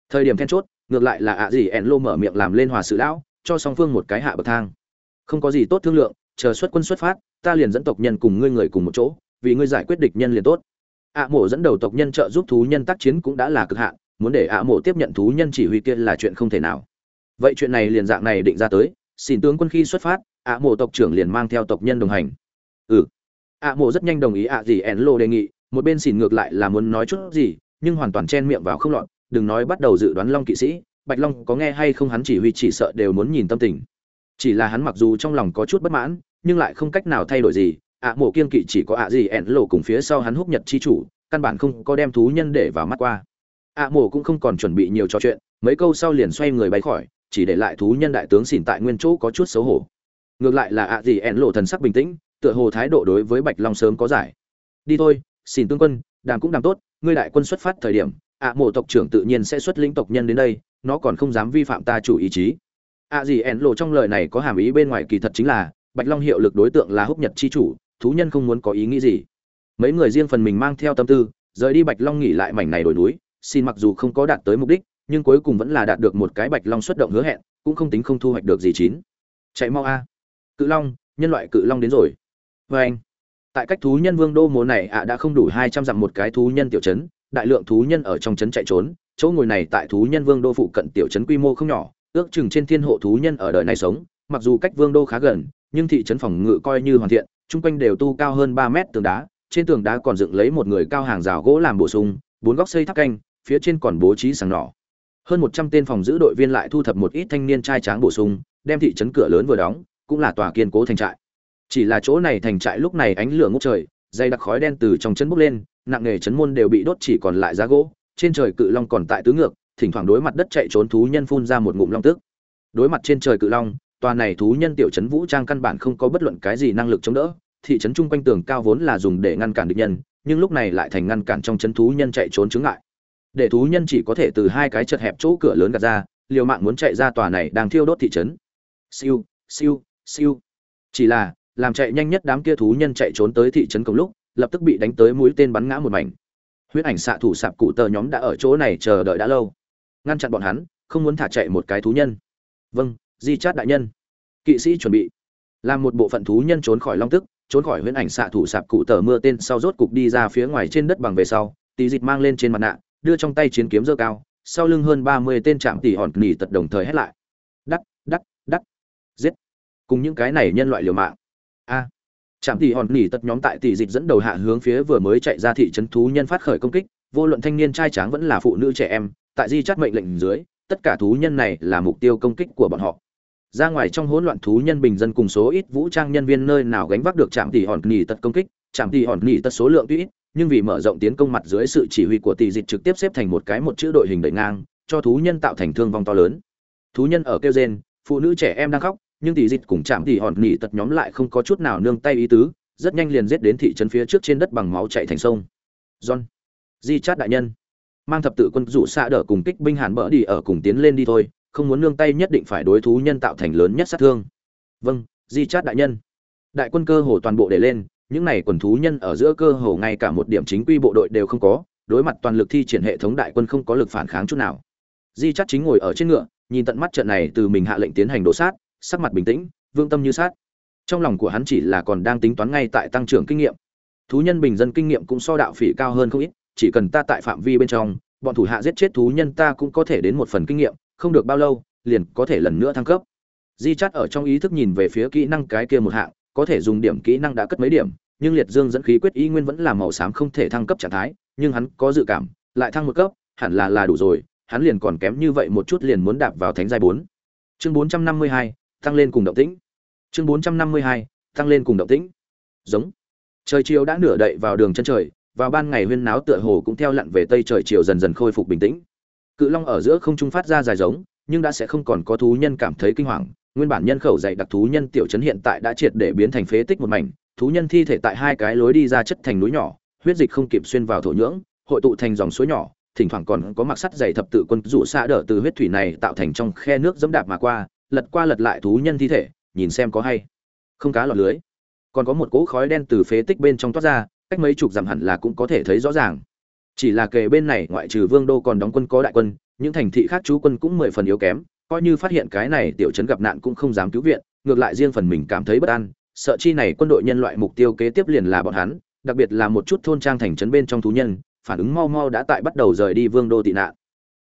Thời điểm then chốt, ngược lại là ạ gì ẻn lô mở miệng làm lên hòa sự lão, cho song phương một cái hạ bậc thang. Không có gì tốt thương lượng, chờ xuất quân xuất phát, ta liền dẫn tộc nhân cùng ngươi người cùng một chỗ, vì ngươi giải quyết địch nhân liền tốt ạ mộ dẫn đầu tộc nhân trợ giúp thú nhân tác chiến cũng đã là cực hạn, muốn để ạ mộ tiếp nhận thú nhân chỉ huy kia là chuyện không thể nào. Vậy chuyện này liền dạng này định ra tới, xin tướng quân khi xuất phát, ạ mộ tộc trưởng liền mang theo tộc nhân đồng hành. Ừ. ạ mộ rất nhanh đồng ý ạ gì ẻn lô đề nghị, một bên xin ngược lại là muốn nói chút gì, nhưng hoàn toàn chen miệng vào không lọt, đừng nói bắt đầu dự đoán long kỵ sĩ, bạch long có nghe hay không hắn chỉ huy chỉ sợ đều muốn nhìn tâm tình. Chỉ là hắn mặc dù trong lòng có chút bất mãn, nhưng lại không cách nào thay đổi gì ạ mộ kiên kỵ chỉ có ạ gì ẹn lộ cùng phía sau hắn húc nhật chi chủ, căn bản không có đem thú nhân để vào mắt qua. ạ mộ cũng không còn chuẩn bị nhiều trò chuyện, mấy câu sau liền xoay người bay khỏi, chỉ để lại thú nhân đại tướng xỉn tại nguyên chỗ có chút xấu hổ. Ngược lại là ạ gì ẹn lộ thần sắc bình tĩnh, tựa hồ thái độ đối với bạch long sớm có giải. Đi thôi, xỉn tướng quân, đàm cũng đàm tốt, ngươi đại quân xuất phát thời điểm, ạ mộ tộc trưởng tự nhiên sẽ xuất lĩnh tộc nhân đến đây, nó còn không dám vi phạm ta chủ ý chí. ạ gì ẹn lộ trong lời này có hàm ý bên ngoài kỳ thật chính là, bạch long hiệu lực đối tượng là húc nhật chi chủ thú nhân không muốn có ý nghĩ gì. Mấy người riêng phần mình mang theo tâm tư, rời đi bạch long nghỉ lại mảnh này đổi núi, xin mặc dù không có đạt tới mục đích, nhưng cuối cùng vẫn là đạt được một cái bạch long xuất động hứa hẹn, cũng không tính không thu hoạch được gì chín. Chạy mau a. Cự long, nhân loại cự long đến rồi. Vê anh, tại cách thú nhân vương đô mùa này ạ đã không đủ hai trăm dặm một cái thú nhân tiểu trấn, đại lượng thú nhân ở trong trấn chạy trốn, chỗ ngồi này tại thú nhân vương đô phụ cận tiểu trấn quy mô không nhỏ, ước chừng trên thiên hộ thú nhân ở đời này sống, mặc dù cách vương đô khá gần, nhưng thị trấn phòng ngự coi như hoàn thiện chung quanh đều tu cao hơn ba mét tường đá, trên tường đá còn dựng lấy một người cao hàng rào gỗ làm bổ sung, bốn góc xây tháp canh, phía trên còn bố trí sàng nỏ. Hơn một trăm tên phòng giữ đội viên lại thu thập một ít thanh niên trai tráng bổ sung, đem thị trấn cửa lớn vừa đóng, cũng là tòa kiên cố thành trại. Chỉ là chỗ này thành trại lúc này ánh lửa ngút trời, dày đặc khói đen từ trong chân bốc lên, nặng nghề chấn môn đều bị đốt chỉ còn lại giá gỗ, trên trời cự long còn tại tứ ngược, thỉnh thoảng đối mặt đất chạy trốn thú nhân phun ra một ngụm long tức. Đối mặt trên trời cự long tòa này thú nhân tiểu trấn vũ trang căn bản không có bất luận cái gì năng lực chống đỡ, thị trấn chung quanh tường cao vốn là dùng để ngăn cản địch nhân, nhưng lúc này lại thành ngăn cản trong trấn thú nhân chạy trốn chướng ngại. Để thú nhân chỉ có thể từ hai cái chật hẹp chỗ cửa lớn gạt ra, liều mạng muốn chạy ra tòa này đang thiêu đốt thị trấn. Siêu siêu siêu. Chỉ là, làm chạy nhanh nhất đám kia thú nhân chạy trốn tới thị trấn cùng lúc, lập tức bị đánh tới mũi tên bắn ngã một mảnh. Huyết ảnh xạ thủ sạp cụ tờ nhóm đã ở chỗ này chờ đợi đã lâu. Ngăn chặn bọn hắn, không muốn thả chạy một cái thú nhân. Vâng di chát đại nhân. Kỵ sĩ chuẩn bị. Làm một bộ phận thú nhân trốn khỏi long tức, trốn khỏi huyễn ảnh xạ thủ sạp cụ tờ mưa tên sau rốt cục đi ra phía ngoài trên đất bằng về sau tỷ dịch mang lên trên mặt nạ, đưa trong tay chiến kiếm dơ cao, sau lưng hơn ba mươi tên trạm tỷ hòn nỉ tật đồng thời hét lại. Đắc đắc đắc. Giết. Cùng những cái này nhân loại liều mạng. A. Trạm tỷ hòn nỉ tật nhóm tại tỷ dịch dẫn đầu hạ hướng phía vừa mới chạy ra thị trấn thú nhân phát khởi công kích, vô luận thanh niên trai tráng vẫn là phụ nữ trẻ em, tại di chắt mệnh lệnh dưới, tất cả thú nhân này là mục tiêu công kích của bọn họ ra ngoài trong hỗn loạn thú nhân bình dân cùng số ít vũ trang nhân viên nơi nào gánh vác được trạm tỷ hòn nghỉ tật công kích, trạm tỷ hòn nghỉ tật số lượng tuy ít, nhưng vì mở rộng tiến công mặt dưới sự chỉ huy của tỷ dịch trực tiếp xếp thành một cái một chữ đội hình đẩy ngang, cho thú nhân tạo thành thương vong to lớn. Thú nhân ở kêu gen phụ nữ trẻ em đang khóc, nhưng tỷ dịch cùng chạm tỷ hòn nghỉ tật nhóm lại không có chút nào nương tay ý tứ, rất nhanh liền giết đến thị trấn phía trước trên đất bằng máu chạy thành sông. John, di chát đại nhân, mang thập tự quân rủ xa đỡ cùng kích binh hàn bỡ đi ở cùng tiến lên đi thôi không muốn nương tay nhất định phải đối thú nhân tạo thành lớn nhất sát thương. Vâng di chát đại nhân. Đại quân cơ hồ toàn bộ để lên, những này quần thú nhân ở giữa cơ hồ ngay cả một điểm chính quy bộ đội đều không có, đối mặt toàn lực thi triển hệ thống đại quân không có lực phản kháng chút nào. Di chát chính ngồi ở trên ngựa, nhìn tận mắt trận này từ mình hạ lệnh tiến hành đổ sát, sắc mặt bình tĩnh vương tâm như sát. Trong lòng của hắn chỉ là còn đang tính toán ngay tại tăng trưởng kinh nghiệm. Thú nhân bình dân kinh nghiệm cũng so đạo phỉ cao hơn không ít, chỉ cần ta tại phạm vi bên trong, bọn thủ hạ giết chết thú nhân ta cũng có thể đến một phần kinh nghiệm không được bao lâu, liền có thể lần nữa thăng cấp. Di chắt ở trong ý thức nhìn về phía kỹ năng cái kia một hạng, có thể dùng điểm kỹ năng đã cất mấy điểm, nhưng liệt dương dẫn khí quyết y nguyên vẫn là màu xám không thể thăng cấp trạng thái, nhưng hắn có dự cảm, lại thăng một cấp, hẳn là là đủ rồi, hắn liền còn kém như vậy một chút liền muốn đạp vào thánh giai bốn. Chương bốn trăm năm mươi hai, tăng lên cùng động tĩnh. Chương bốn trăm năm mươi hai, tăng lên cùng động tĩnh. Giống. Trời chiều đã nửa đậy vào đường chân trời vào ban ngày huyên náo tựa hồ cũng theo lặn về tây trời chiều dần dần khôi phục bình tĩnh cự long ở giữa không trung phát ra dài giống, nhưng đã sẽ không còn có thú nhân cảm thấy kinh hoàng. Nguyên bản nhân khẩu dạy đặc thú nhân tiểu trấn hiện tại đã triệt để biến thành phế tích một mảnh. Thú nhân thi thể tại hai cái lối đi ra chất thành núi nhỏ, huyết dịch không kịp xuyên vào thổ nhưỡng, hội tụ thành dòng suối nhỏ. Thỉnh thoảng còn có mặc sắt dày thập tự quân rủ xa đỡ từ huyết thủy này tạo thành trong khe nước dẫm đạp mà qua, lật qua lật lại thú nhân thi thể, nhìn xem có hay không cá lọt lưới. Còn có một cỗ khói đen từ phế tích bên trong toát ra, cách mấy chục dặm hẳn là cũng có thể thấy rõ ràng chỉ là kề bên này ngoại trừ vương đô còn đóng quân có đại quân, những thành thị khác chú quân cũng mười phần yếu kém, coi như phát hiện cái này tiểu trấn gặp nạn cũng không dám cứu viện, ngược lại riêng phần mình cảm thấy bất an, sợ chi này quân đội nhân loại mục tiêu kế tiếp liền là bọn hắn, đặc biệt là một chút thôn trang thành trấn bên trong thú nhân, phản ứng mau mau đã tại bắt đầu rời đi vương đô tị nạn.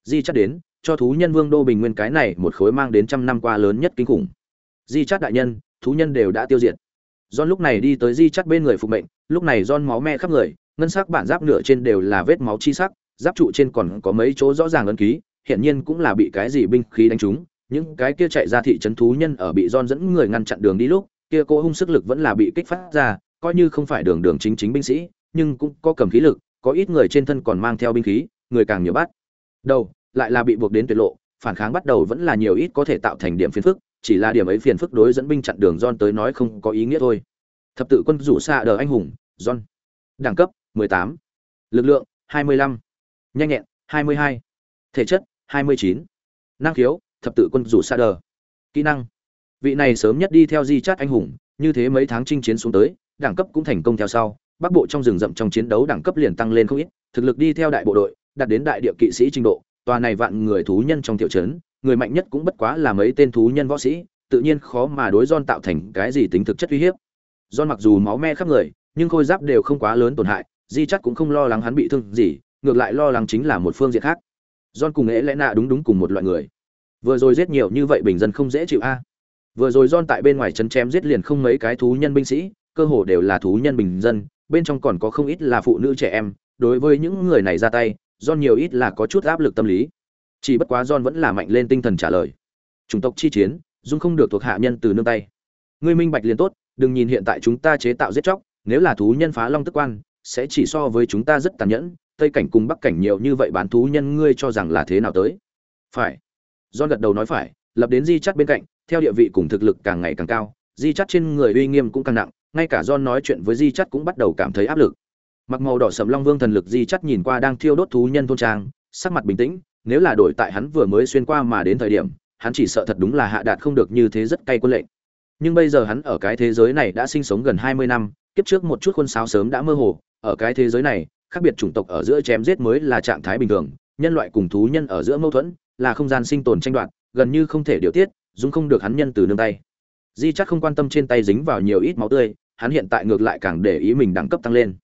Di chắc đến, cho thú nhân vương đô bình nguyên cái này một khối mang đến trăm năm qua lớn nhất kinh khủng. Di chắc đại nhân, thú nhân đều đã tiêu diệt. John lúc này đi tới di chát bên người phục mệnh, lúc này John máu me khắp người ngân sắc bản giáp nửa trên đều là vết máu chi sắc, giáp trụ trên còn có mấy chỗ rõ ràng ấn ký, hiển nhiên cũng là bị cái gì binh khí đánh trúng những cái kia chạy ra thị trấn thú nhân ở bị Jon dẫn người ngăn chặn đường đi lúc, kia cô hung sức lực vẫn là bị kích phát ra, coi như không phải đường đường chính chính binh sĩ, nhưng cũng có cầm khí lực, có ít người trên thân còn mang theo binh khí, người càng nhiều bắt đầu, lại là bị buộc đến tuyệt lộ, phản kháng bắt đầu vẫn là nhiều ít có thể tạo thành điểm phiền phức, chỉ là điểm ấy phiền phức đối dẫn binh chặn đường Jon tới nói không có ý nghĩa thôi thập tự quân rủ xa đờ anh hùng Jon. đẳng cấp 18. lực lượng 25. nhanh nhẹn 22. thể chất 29. năng khiếu thập tự quân rủ xa đờ kỹ năng, vị này sớm nhất đi theo di chát anh hùng, như thế mấy tháng chinh chiến xuống tới, đẳng cấp cũng thành công theo sau, bắc bộ trong rừng rậm trong chiến đấu đẳng cấp liền tăng lên không ít, thực lực đi theo đại bộ đội, đạt đến đại địa kỵ sĩ trình độ, tòa này vạn người thú nhân trong tiểu trấn, người mạnh nhất cũng bất quá là mấy tên thú nhân võ sĩ, tự nhiên khó mà đối John tạo thành cái gì tính thực chất uy hiếp John mặc dù máu me khắp người, nhưng khôi giáp đều không quá lớn tổn hại di chắc cũng không lo lắng hắn bị thương gì, ngược lại lo lắng chính là một phương diện khác. John cùng ế lẽ nạ đúng đúng cùng một loại người. Vừa rồi giết nhiều như vậy bình dân không dễ chịu a. Vừa rồi John tại bên ngoài chấn chém giết liền không mấy cái thú nhân binh sĩ, cơ hồ đều là thú nhân bình dân, bên trong còn có không ít là phụ nữ trẻ em. Đối với những người này ra tay, John nhiều ít là có chút áp lực tâm lý. Chỉ bất quá John vẫn là mạnh lên tinh thần trả lời. Chủng tộc chi chiến dung không được thuộc hạ nhân từ nương tay. Ngươi minh bạch liền tốt, đừng nhìn hiện tại chúng ta chế tạo giết chóc, nếu là thú nhân phá long tức quan sẽ chỉ so với chúng ta rất tàn nhẫn, tây cảnh cùng bắc cảnh nhiều như vậy bán thú nhân ngươi cho rằng là thế nào tới? Phải. Do gật đầu nói phải, lập đến di chắt bên cạnh, theo địa vị cùng thực lực càng ngày càng cao, di chắt trên người uy nghiêm cũng càng nặng, ngay cả John nói chuyện với di chắt cũng bắt đầu cảm thấy áp lực. Mặc màu đỏ sầm long vương thần lực di chắt nhìn qua đang thiêu đốt thú nhân thôn trang, sắc mặt bình tĩnh, nếu là đổi tại hắn vừa mới xuyên qua mà đến thời điểm, hắn chỉ sợ thật đúng là hạ đạt không được như thế rất cay quân lệnh. Nhưng bây giờ hắn ở cái thế giới này đã sinh sống gần hai mươi năm, kiếp trước một chút khuôn sáo sớm đã mơ hồ ở cái thế giới này, khác biệt chủng tộc ở giữa chém giết mới là trạng thái bình thường, nhân loại cùng thú nhân ở giữa mâu thuẫn là không gian sinh tồn tranh đoạt, gần như không thể điều tiết, dùng không được hắn nhân từ nương tay. Di chắc không quan tâm trên tay dính vào nhiều ít máu tươi, hắn hiện tại ngược lại càng để ý mình đẳng cấp tăng lên.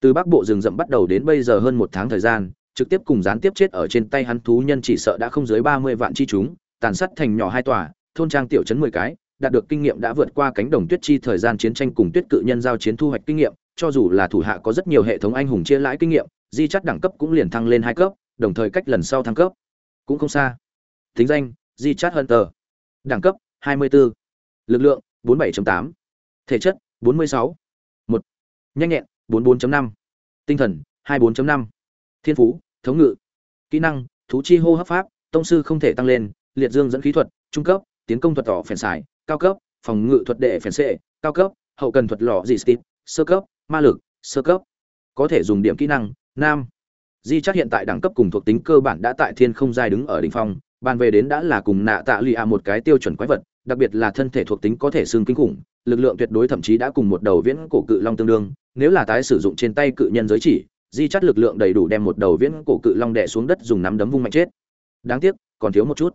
Từ bắc bộ rừng rậm bắt đầu đến bây giờ hơn một tháng thời gian, trực tiếp cùng gián tiếp chết ở trên tay hắn thú nhân chỉ sợ đã không dưới ba mươi vạn chi chúng, tàn sát thành nhỏ hai tòa, thôn trang tiểu chấn mười cái, đạt được kinh nghiệm đã vượt qua cánh đồng tuyết chi thời gian chiến tranh cùng tuyết cự nhân giao chiến thu hoạch kinh nghiệm cho dù là thủ hạ có rất nhiều hệ thống anh hùng chia lãi kinh nghiệm, di chắt đẳng cấp cũng liền thăng lên hai cấp, đồng thời cách lần sau thăng cấp cũng không xa thính danh, di chắt hunter đẳng cấp 24. lực lượng 47.8. thể chất 46. 1. nhanh nhẹn 44.5. tinh thần 24.5. thiên phú, thống ngự kỹ năng, thú chi hô hấp pháp, tông sư không thể tăng lên, liệt dương dẫn khí thuật, trung cấp, tiến công thuật tỏ phèn xài, cao cấp, phòng ngự thuật đệ phèn xệ, cao cấp, hậu cần thuật lò dì stip sơ cấp ma lực, sơ cấp. Có thể dùng điểm kỹ năng, nam. Di chắc hiện tại đẳng cấp cùng thuộc tính cơ bản đã tại thiên không giai đứng ở đỉnh phong, bàn về đến đã là cùng nạ tạ lụy một cái tiêu chuẩn quái vật, đặc biệt là thân thể thuộc tính có thể xương kinh khủng, lực lượng tuyệt đối thậm chí đã cùng một đầu viễn cổ cự long tương đương, nếu là tái sử dụng trên tay cự nhân giới chỉ di chắt lực lượng đầy đủ đem một đầu viễn cổ cự long đè xuống đất dùng nắm đấm vung mạnh chết. Đáng tiếc, còn thiếu một chút.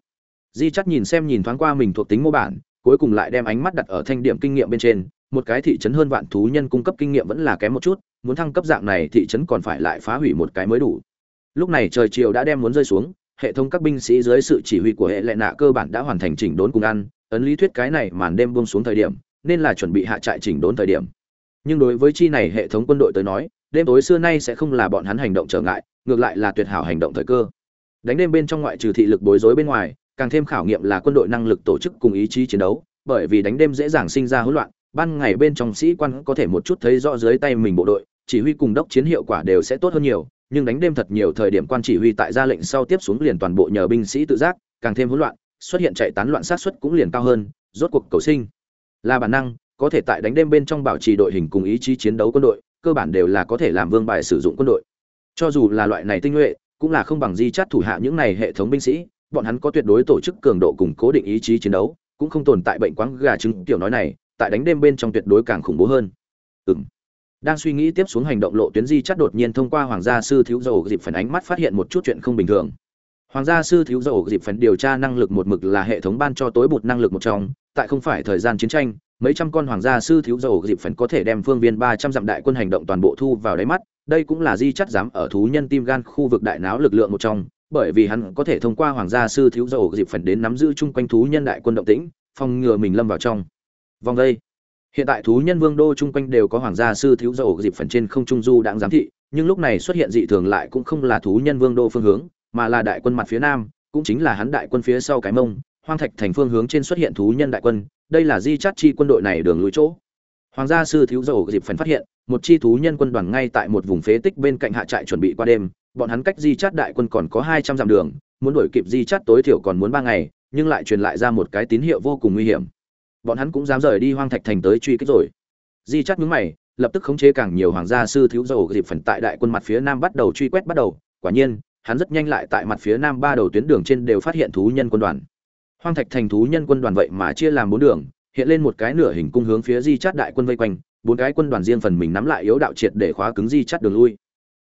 Di chắt nhìn xem nhìn thoáng qua mình thuộc tính mô bản, cuối cùng lại đem ánh mắt đặt ở thanh điểm kinh nghiệm bên trên một cái thị trấn hơn vạn thú nhân cung cấp kinh nghiệm vẫn là kém một chút, muốn thăng cấp dạng này thị trấn còn phải lại phá hủy một cái mới đủ. Lúc này trời chiều đã đem muốn rơi xuống, hệ thống các binh sĩ dưới sự chỉ huy của hệ lệ nạ cơ bản đã hoàn thành chỉnh đốn cùng ăn, ấn lý thuyết cái này màn đêm buông xuống thời điểm, nên là chuẩn bị hạ trại chỉnh đốn thời điểm. Nhưng đối với chi này hệ thống quân đội tới nói, đêm tối xưa nay sẽ không là bọn hắn hành động trở ngại, ngược lại là tuyệt hảo hành động thời cơ. Đánh đêm bên trong ngoại trừ thị lực bối rối bên ngoài, càng thêm khảo nghiệm là quân đội năng lực tổ chức cùng ý chí chiến đấu, bởi vì đánh đêm dễ dàng sinh ra hỗn loạn ban ngày bên trong sĩ quan có thể một chút thấy rõ dưới tay mình bộ đội, chỉ huy cùng đốc chiến hiệu quả đều sẽ tốt hơn nhiều, nhưng đánh đêm thật nhiều thời điểm quan chỉ huy tại ra lệnh sau tiếp xuống liền toàn bộ nhờ binh sĩ tự giác, càng thêm hỗn loạn, xuất hiện chạy tán loạn sát xuất cũng liền cao hơn, rốt cuộc cầu sinh. Là bản năng, có thể tại đánh đêm bên trong bảo trì đội hình cùng ý chí chiến đấu quân đội, cơ bản đều là có thể làm vương bài sử dụng quân đội. Cho dù là loại này tinh nhuệ, cũng là không bằng di chát thủ hạ những này hệ thống binh sĩ, bọn hắn có tuyệt đối tổ chức cường độ cùng cố định ý chí chiến đấu, cũng không tồn tại bệnh quáng gà trứng tiểu nói này tại đánh đêm bên trong tuyệt đối càng khủng bố hơn. Ừng đang suy nghĩ tiếp xuống hành động lộ tuyến di chắt đột nhiên thông qua hoàng gia sư thiếu dầu dịp phản ánh mắt phát hiện một chút chuyện không bình thường. Hoàng gia sư thiếu dầu dịp phần điều tra năng lực một mực là hệ thống ban cho tối bụt năng lực một trong, tại không phải thời gian chiến tranh, mấy trăm con hoàng gia sư thiếu dầu dịp phần có thể đem phương viên 300 dặm đại quân hành động toàn bộ thu vào đáy mắt, đây cũng là di chất dám ở thú nhân tim gan khu vực đại náo lực lượng một trong, bởi vì hắn có thể thông qua hoàng gia sư thiếu dầu dịp phần đến nắm giữ chung quanh thú nhân đại quân động tĩnh, phòng ngừa mình lâm vào trong vòng đây. Hiện tại thú nhân vương đô chung quanh đều có hoàng gia sư thiếu dầu dịp phần trên không trung du đang giám thị, nhưng lúc này xuất hiện dị thường lại cũng không là thú nhân vương đô phương hướng, mà là đại quân mặt phía nam, cũng chính là hắn đại quân phía sau cái mông, hoang thạch thành phương hướng trên xuất hiện thú nhân đại quân, đây là di chát chi quân đội này đường lối chỗ. Hoàng gia sư thiếu dầu dịp phần phát hiện, một chi thú nhân quân đoàn ngay tại một vùng phế tích bên cạnh hạ trại chuẩn bị qua đêm, bọn hắn cách di chát đại quân còn có 200 dặm đường, muốn đuổi kịp di chát tối thiểu còn muốn ba ngày, nhưng lại truyền lại ra một cái tín hiệu vô cùng nguy hiểm. Bọn hắn cũng dám rời đi hoang thạch thành tới truy kích rồi. Di chát nhúng mày, lập tức khống chế càng nhiều hoàng gia sư thiếu dầu dịp phần tại đại quân mặt phía nam bắt đầu truy quét bắt đầu, quả nhiên, hắn rất nhanh lại tại mặt phía nam ba đầu tuyến đường trên đều phát hiện thú nhân quân đoàn. Hoang thạch thành thú nhân quân đoàn vậy mà chia làm bốn đường, hiện lên một cái nửa hình cung hướng phía Di chắt đại quân vây quanh, bốn cái quân đoàn riêng phần mình nắm lại yếu đạo triệt để khóa cứng Di chắt đường lui.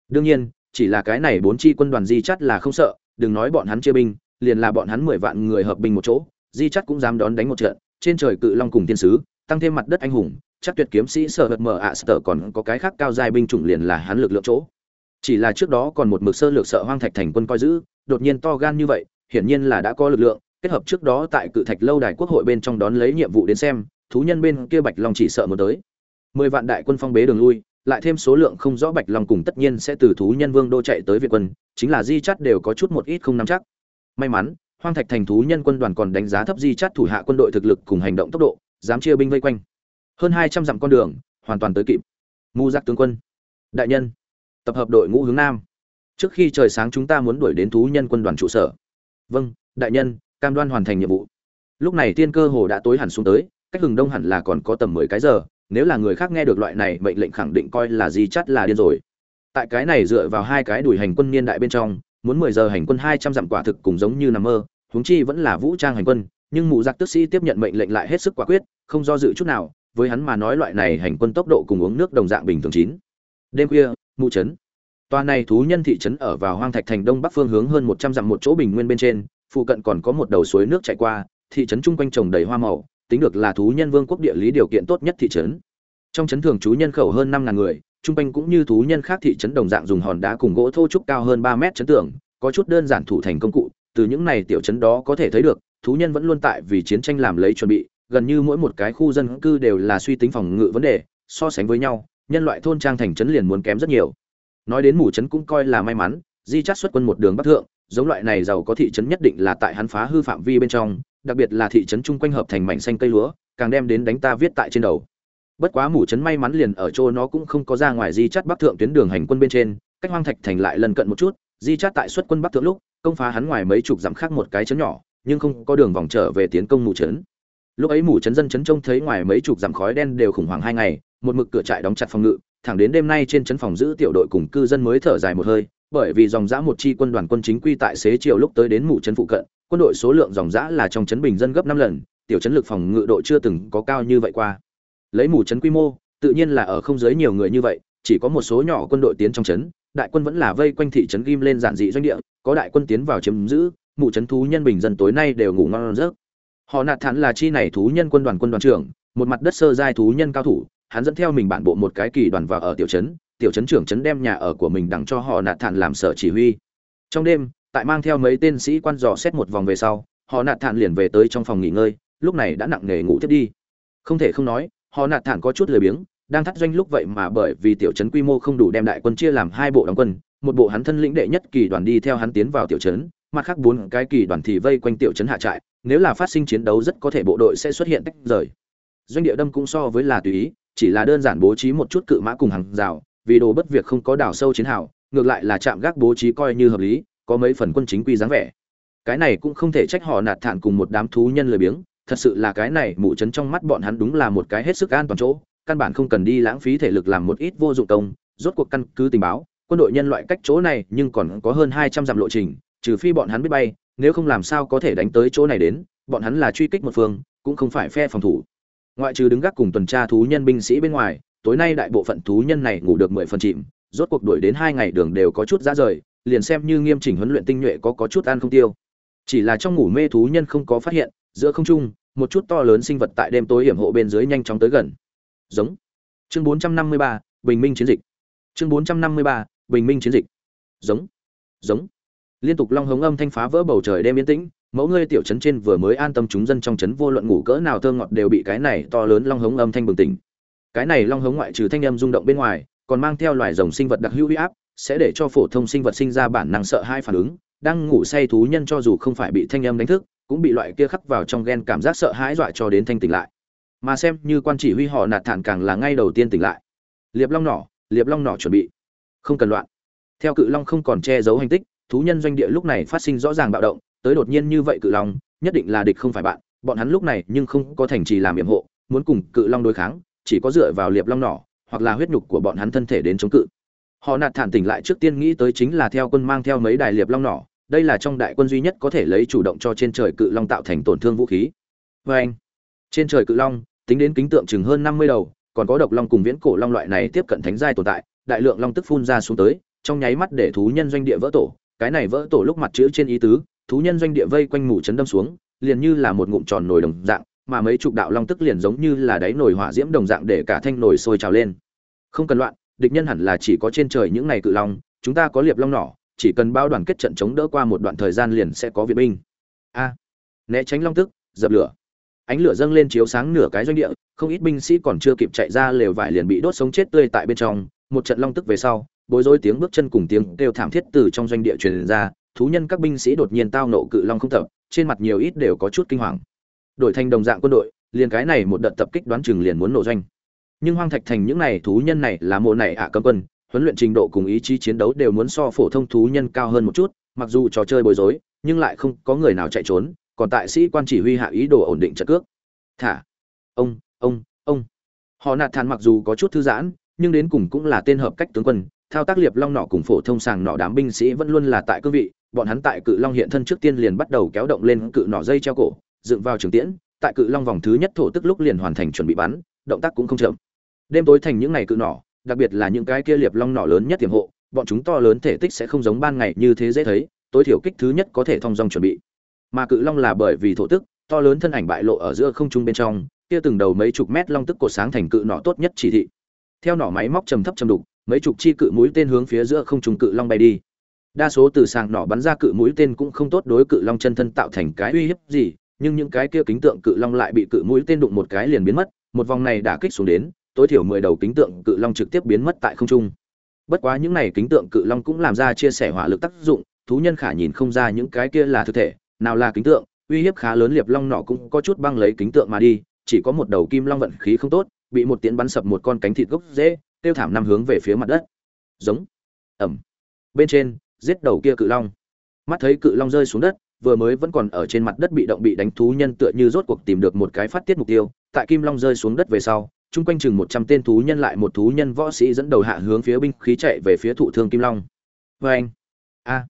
Đương nhiên, chỉ là cái này bốn chi quân đoàn Di chắt là không sợ, đừng nói bọn hắn chia binh, liền là bọn hắn mười vạn người hợp binh một chỗ, Di chắt cũng dám đón đánh một trận, trên trời cự long cùng tiên sứ, tăng thêm mặt đất anh hùng, chắc tuyệt kiếm sĩ sở hợp mở ạ sở còn có cái khác cao dài binh chủng liền là hắn lực lượng chỗ. Chỉ là trước đó còn một mực sơ lược sợ hoang thạch thành quân coi giữ, đột nhiên to gan như vậy, hiển nhiên là đã có lực lượng, kết hợp trước đó tại cự thạch lâu đài quốc hội bên trong đón lấy nhiệm vụ đến xem, thú nhân bên kia Bạch Long chỉ sợ một tới. mười vạn đại quân phong bế đường lui, lại thêm số lượng không rõ Bạch Long cùng tất nhiên sẽ từ thú nhân vương đô chạy tới Việt quân, chính là Di chắt đều có chút một ít không nắm chắc. May mắn, Hoang Thạch thành thú nhân quân đoàn còn đánh giá thấp Di Chát thủ hạ quân đội thực lực cùng hành động tốc độ, dám chia binh vây quanh. Hơn hai trăm dặm con đường, hoàn toàn tới kịp. Ngu giác tướng quân, đại nhân, tập hợp đội ngũ hướng nam. Trước khi trời sáng chúng ta muốn đuổi đến thú nhân quân đoàn trụ sở. Vâng, đại nhân, cam đoan hoàn thành nhiệm vụ lúc này tiên cơ hồ đã tối hẳn xuống tới cách hừng đông hẳn là còn có tầm mười cái giờ nếu là người khác nghe được loại này mệnh lệnh khẳng định coi là Di chắt là điên rồi tại cái này dựa vào hai cái đuổi hành quân niên đại bên trong muốn mười giờ hành quân hai trăm dặm quả thực cùng giống như nằm mơ huống chi vẫn là vũ trang hành quân nhưng mụ giặc tức sĩ tiếp nhận mệnh lệnh lại hết sức quả quyết không do dự chút nào với hắn mà nói loại này hành quân tốc độ cùng uống nước đồng dạng bình thường chín đêm khuya mụ trấn Toàn này thú nhân thị trấn ở vào hoang thạch thành đông bắc phương hướng hơn một trăm dặm một chỗ bình nguyên bên trên, phụ cận còn có một đầu suối nước chảy qua, thị trấn chung quanh trồng đầy hoa màu, tính được là thú nhân vương quốc địa lý điều kiện tốt nhất thị trấn. Trong trấn thường trú nhân khẩu hơn năm ngàn người, Trung quanh cũng như thú nhân khác thị trấn đồng dạng dùng hòn đá cùng gỗ thô trúc cao hơn ba mét chấn tường, có chút đơn giản thủ thành công cụ, từ những này tiểu trấn đó có thể thấy được, thú nhân vẫn luôn tại vì chiến tranh làm lấy chuẩn bị, gần như mỗi một cái khu dân cư đều là suy tính phòng ngự vấn đề, so sánh với nhau, nhân loại thôn trang thành trấn liền muốn kém rất nhiều. Nói đến mù trấn cũng coi là may mắn di chắt xuất quân một đường bắc thượng giống loại này giàu có thị trấn nhất định là tại hắn phá hư phạm vi bên trong đặc biệt là thị trấn chung quanh hợp thành mảnh xanh cây lúa càng đem đến đánh ta viết tại trên đầu bất quá mù trấn may mắn liền ở chỗ nó cũng không có ra ngoài di chắt bắc thượng tuyến đường hành quân bên trên cách hoang thạch thành lại lần cận một chút di chắt tại xuất quân bắc thượng lúc công phá hắn ngoài mấy chục dặm khác một cái chấn nhỏ nhưng không có đường vòng trở về tiến công mù trấn lúc ấy mù trấn dân trấn trông thấy ngoài mấy chục dặm khói đen đều khủng hoảng hai ngày một mực cửa trại đóng chặt phòng ngự thẳng đến đêm nay trên trấn phòng giữ tiểu đội cùng cư dân mới thở dài một hơi, bởi vì dòng dã một chi quân đoàn quân chính quy tại xế chiều lúc tới đến mù trấn phụ cận, quân đội số lượng dòng dã là trong trấn bình dân gấp năm lần, tiểu trấn lực phòng ngự độ chưa từng có cao như vậy qua. Lấy mù trấn quy mô, tự nhiên là ở không giới nhiều người như vậy, chỉ có một số nhỏ quân đội tiến trong trấn, đại quân vẫn là vây quanh thị trấn ghim lên giản dị doanh địa, có đại quân tiến vào chiếm giữ, mù trấn thú nhân bình dân tối nay đều ngủ ngon giấc. Họ nạt thản là chi này thú nhân quân đoàn quân đoàn trưởng, một mặt đất sơ giai thú nhân cao thủ, hắn dẫn theo mình bản bộ một cái kỳ đoàn vào ở tiểu trấn tiểu trấn trưởng trấn đem nhà ở của mình đặng cho họ nạt thản làm sở chỉ huy trong đêm tại mang theo mấy tên sĩ quan dò xét một vòng về sau họ nạt thản liền về tới trong phòng nghỉ ngơi lúc này đã nặng nề ngủ tiếp đi không thể không nói họ nạt thản có chút lười biếng, đang thắt doanh lúc vậy mà bởi vì tiểu trấn quy mô không đủ đem đại quân chia làm hai bộ đóng quân, một bộ hắn thân lĩnh đệ nhất kỳ đoàn đi theo hắn tiến vào tiểu trấn, mặt khác bốn cái kỳ đoàn thì vây quanh tiểu trấn hạ trại, nếu là phát sinh chiến đấu rất có thể bộ đội sẽ xuất hiện tách rời. Doanh địa đâm cũng so với là tùy ý, chỉ là đơn giản bố trí một chút cự mã cùng hàng rào, vì đồ bất việc không có đào sâu chiến hào, ngược lại là chạm gác bố trí coi như hợp lý, có mấy phần quân chính quy dáng vẻ. Cái này cũng không thể trách họ nạt thản cùng một đám thú nhân lười biếng thật sự là cái này mụ chấn trong mắt bọn hắn đúng là một cái hết sức an toàn chỗ, căn bản không cần đi lãng phí thể lực làm một ít vô dụng công, rốt cuộc căn cứ tình báo, quân đội nhân loại cách chỗ này nhưng còn có hơn hai trăm dặm lộ trình, trừ phi bọn hắn biết bay, nếu không làm sao có thể đánh tới chỗ này đến, bọn hắn là truy kích một phương, cũng không phải phe phòng thủ. Ngoại trừ đứng gác cùng tuần tra thú nhân binh sĩ bên ngoài, tối nay đại bộ phận thú nhân này ngủ được mười phần chìm, rốt cuộc đuổi đến hai ngày đường đều có chút ra rời, liền xem như nghiêm chỉnh huấn luyện tinh nhuệ có có chút ăn không tiêu chỉ là trong ngủ mê thú nhân không có phát hiện giữa không trung một chút to lớn sinh vật tại đêm tối hiểm hộ bên dưới nhanh chóng tới gần. Giống. Chương 453, bình minh chiến dịch. Chương 453, bình minh chiến dịch. Giống. Giống. Liên tục long hống âm thanh phá vỡ bầu trời đêm yên tĩnh mẫu ngươi tiểu trấn trên vừa mới an tâm chúng dân trong trấn vô luận ngủ cỡ nào thơ ngọt đều bị cái này to lớn long hống âm thanh bừng tỉnh. Cái này long hống ngoại trừ thanh âm rung động bên ngoài còn mang theo loài rồng sinh vật đặc hữu huy áp sẽ để cho phổ thông sinh vật sinh ra bản năng sợ hai phản ứng đang ngủ say thú nhân cho dù không phải bị thanh âm đánh thức, cũng bị loại kia khắc vào trong ghen cảm giác sợ hãi dọa cho đến thanh tỉnh lại. Mà xem như quan chỉ huy họ nạt thản càng là ngay đầu tiên tỉnh lại. Liệp long nỏ, liệp long nỏ chuẩn bị. Không cần loạn. Theo cự long không còn che giấu hành tích, thú nhân doanh địa lúc này phát sinh rõ ràng bạo động, tới đột nhiên như vậy cự long, nhất định là địch không phải bạn. Bọn hắn lúc này nhưng không có thành trì làm nhiệm hộ, muốn cùng cự long đối kháng, chỉ có dựa vào liệp long nỏ, hoặc là huyết nhục của bọn hắn thân thể đến chống cự họ nạt thản tỉnh lại trước tiên nghĩ tới chính là theo quân mang theo mấy đài liệp long nỏ, đây là trong đại quân duy nhất có thể lấy chủ động cho trên trời cự long tạo thành tổn thương vũ khí. Vê anh, trên trời cự long, tính đến kính tượng chừng hơn năm mươi đầu, còn có độc long cùng viễn cổ long loại này tiếp cận thánh giai tồn tại, đại lượng long tức phun ra xuống tới, trong nháy mắt để thú nhân doanh địa vỡ tổ, cái này vỡ tổ lúc mặt chữ trên ý tứ, thú nhân doanh địa vây quanh mù chấn đâm xuống, liền như là một ngụm tròn nồi đồng dạng, mà mấy chục đạo long tức liền giống như là đáy nồi hỏa diễm đồng dạng để cả thanh nồi sôi trào lên. Không cần loạn địch nhân hẳn là chỉ có trên trời những ngày cự long, chúng ta có liệp long nỏ, chỉ cần bao đoàn kết trận chống đỡ qua một đoạn thời gian liền sẽ có viện binh. A. Né tránh long tức, dập lửa. Ánh lửa dâng lên chiếu sáng nửa cái doanh địa, không ít binh sĩ còn chưa kịp chạy ra lều vải liền bị đốt sống chết tươi tại bên trong. Một trận long tức về sau, bối rối tiếng bước chân cùng tiếng kêu thảm thiết từ trong doanh địa truyền ra. Thú nhân các binh sĩ đột nhiên tao nộ cự long không tập, trên mặt nhiều ít đều có chút kinh hoàng. Đổi thành đồng dạng quân đội, liền cái này một đợt tập kích đoán chừng liền muốn nổ doanh nhưng hoang thạch thành những này thú nhân này là mộ này ạ cấm quân, huấn luyện trình độ cùng ý chí chiến đấu đều muốn so phổ thông thú nhân cao hơn một chút, mặc dù trò chơi bối rối, nhưng lại không có người nào chạy trốn, còn tại sĩ quan chỉ huy hạ ý đồ ổn định trận cước. Thả. Ông ông ông. Họ nạt thản mặc dù có chút thư giãn, nhưng đến cùng cũng là tên hợp cách tướng quân, thao tác liệp long nọ cùng phổ thông sàng nọ đám binh sĩ vẫn luôn là tại cương vị, bọn hắn tại cự long hiện thân trước tiên liền bắt đầu kéo động lên cự nọ dây treo cổ, dựng vào trường tiễn, tại cự long vòng thứ nhất thổ tức lúc liền hoàn thành chuẩn bị bắn, động tác cũng không chậm đêm tối thành những ngày cự nỏ, đặc biệt là những cái kia liệp long nỏ lớn nhất tiềm hộ bọn chúng to lớn thể tích sẽ không giống ban ngày như thế dễ thấy tối thiểu kích thứ nhất có thể thông dong chuẩn bị. Mà cự long là bởi vì thổ tức to lớn thân ảnh bại lộ ở giữa không trung bên trong kia từng đầu mấy chục mét long tức cột sáng thành cự nỏ tốt nhất chỉ thị. Theo nỏ máy móc trầm thấp trầm đục mấy chục chi cự mũi tên hướng phía giữa không trung cự long bay đi. Đa số từ sàng nỏ bắn ra cự mũi tên cũng không tốt đối cự long chân thân tạo thành cái uy hiếp gì nhưng những cái kia kính tượng cự long lại bị cự mũi tên đụng một cái liền biến mất một vòng này đã kích xuống đến tối thiểu mười đầu kính tượng cự long trực tiếp biến mất tại không trung. Bất quá những này kính tượng cự long cũng làm ra chia sẻ hỏa lực tác dụng, thú nhân khả nhìn không ra những cái kia là thực thể, nào là kính tượng, uy hiếp khá lớn liệp long nọ cũng có chút băng lấy kính tượng mà đi, chỉ có một đầu kim long vận khí không tốt, bị một tiễn bắn sập một con cánh thịt gốc dễ, tiêu thảm năm hướng về phía mặt đất. Giống. Ẩm bên trên, giết đầu kia cự long. Mắt thấy cự long rơi xuống đất, vừa mới vẫn còn ở trên mặt đất bị động bị đánh, thú nhân tựa như rốt cuộc tìm được một cái phát tiết mục tiêu, tại kim long rơi xuống đất về sau chung quanh chừng một trăm tên thú nhân lại một thú nhân võ sĩ dẫn đầu hạ hướng phía binh khí chạy về phía thụ thương kim long. Vê anh, a,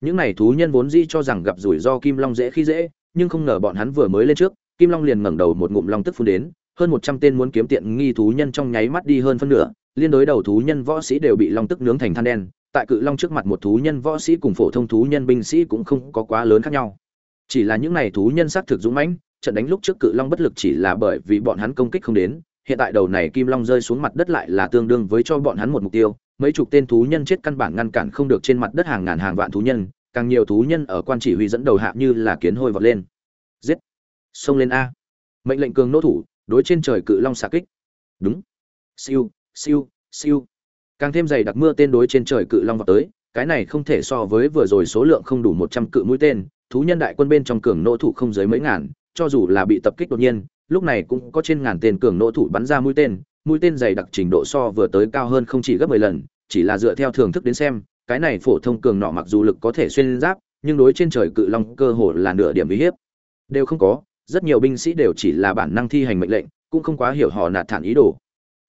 những này thú nhân vốn dĩ cho rằng gặp rủi ro kim long dễ khi dễ, nhưng không ngờ bọn hắn vừa mới lên trước, kim long liền ngẩng đầu một ngụm long tức phun đến, hơn một trăm tên muốn kiếm tiện nghi thú nhân trong nháy mắt đi hơn phân nửa, liên đối đầu thú nhân võ sĩ đều bị long tức nướng thành than đen, tại cự long trước mặt một thú nhân võ sĩ cùng phổ thông thú nhân binh sĩ cũng không có quá lớn khác nhau. Chỉ là những này thú nhân sát thực dũng mãnh, trận đánh lúc trước cự long bất lực chỉ là bởi vì bọn hắn công kích không đến hiện tại đầu này kim long rơi xuống mặt đất lại là tương đương với cho bọn hắn một mục tiêu. Mấy chục tên thú nhân chết căn bản ngăn cản không được trên mặt đất hàng ngàn hàng vạn thú nhân, càng nhiều thú nhân ở quan chỉ huy dẫn đầu hạ như là kiến hôi vọt lên. Giết! Xông lên a! Mệnh lệnh cường nô thủ, đối trên trời cự long xạ kích. Đúng. Siêu siêu siêu. Càng thêm dày đặc mưa tên đối trên trời cự long vào tới, cái này không thể so với vừa rồi số lượng không đủ một trăm cự mũi tên, thú nhân đại quân bên trong cường nỗ thủ không dưới mấy ngàn, cho dù là bị tập kích đột nhiên lúc này cũng có trên ngàn tên cường nỗ thủ bắn ra mũi tên mũi tên dày đặc trình độ so vừa tới cao hơn không chỉ gấp mười lần, chỉ là dựa theo thưởng thức đến xem, cái này phổ thông cường nọ mặc dù lực có thể xuyên giáp, nhưng đối trên trời cự long cơ hồ là nửa điểm uy hiếp. Đều không có, rất nhiều binh sĩ đều chỉ là bản năng thi hành mệnh lệnh, cũng không quá hiểu họ nạt thản ý đồ.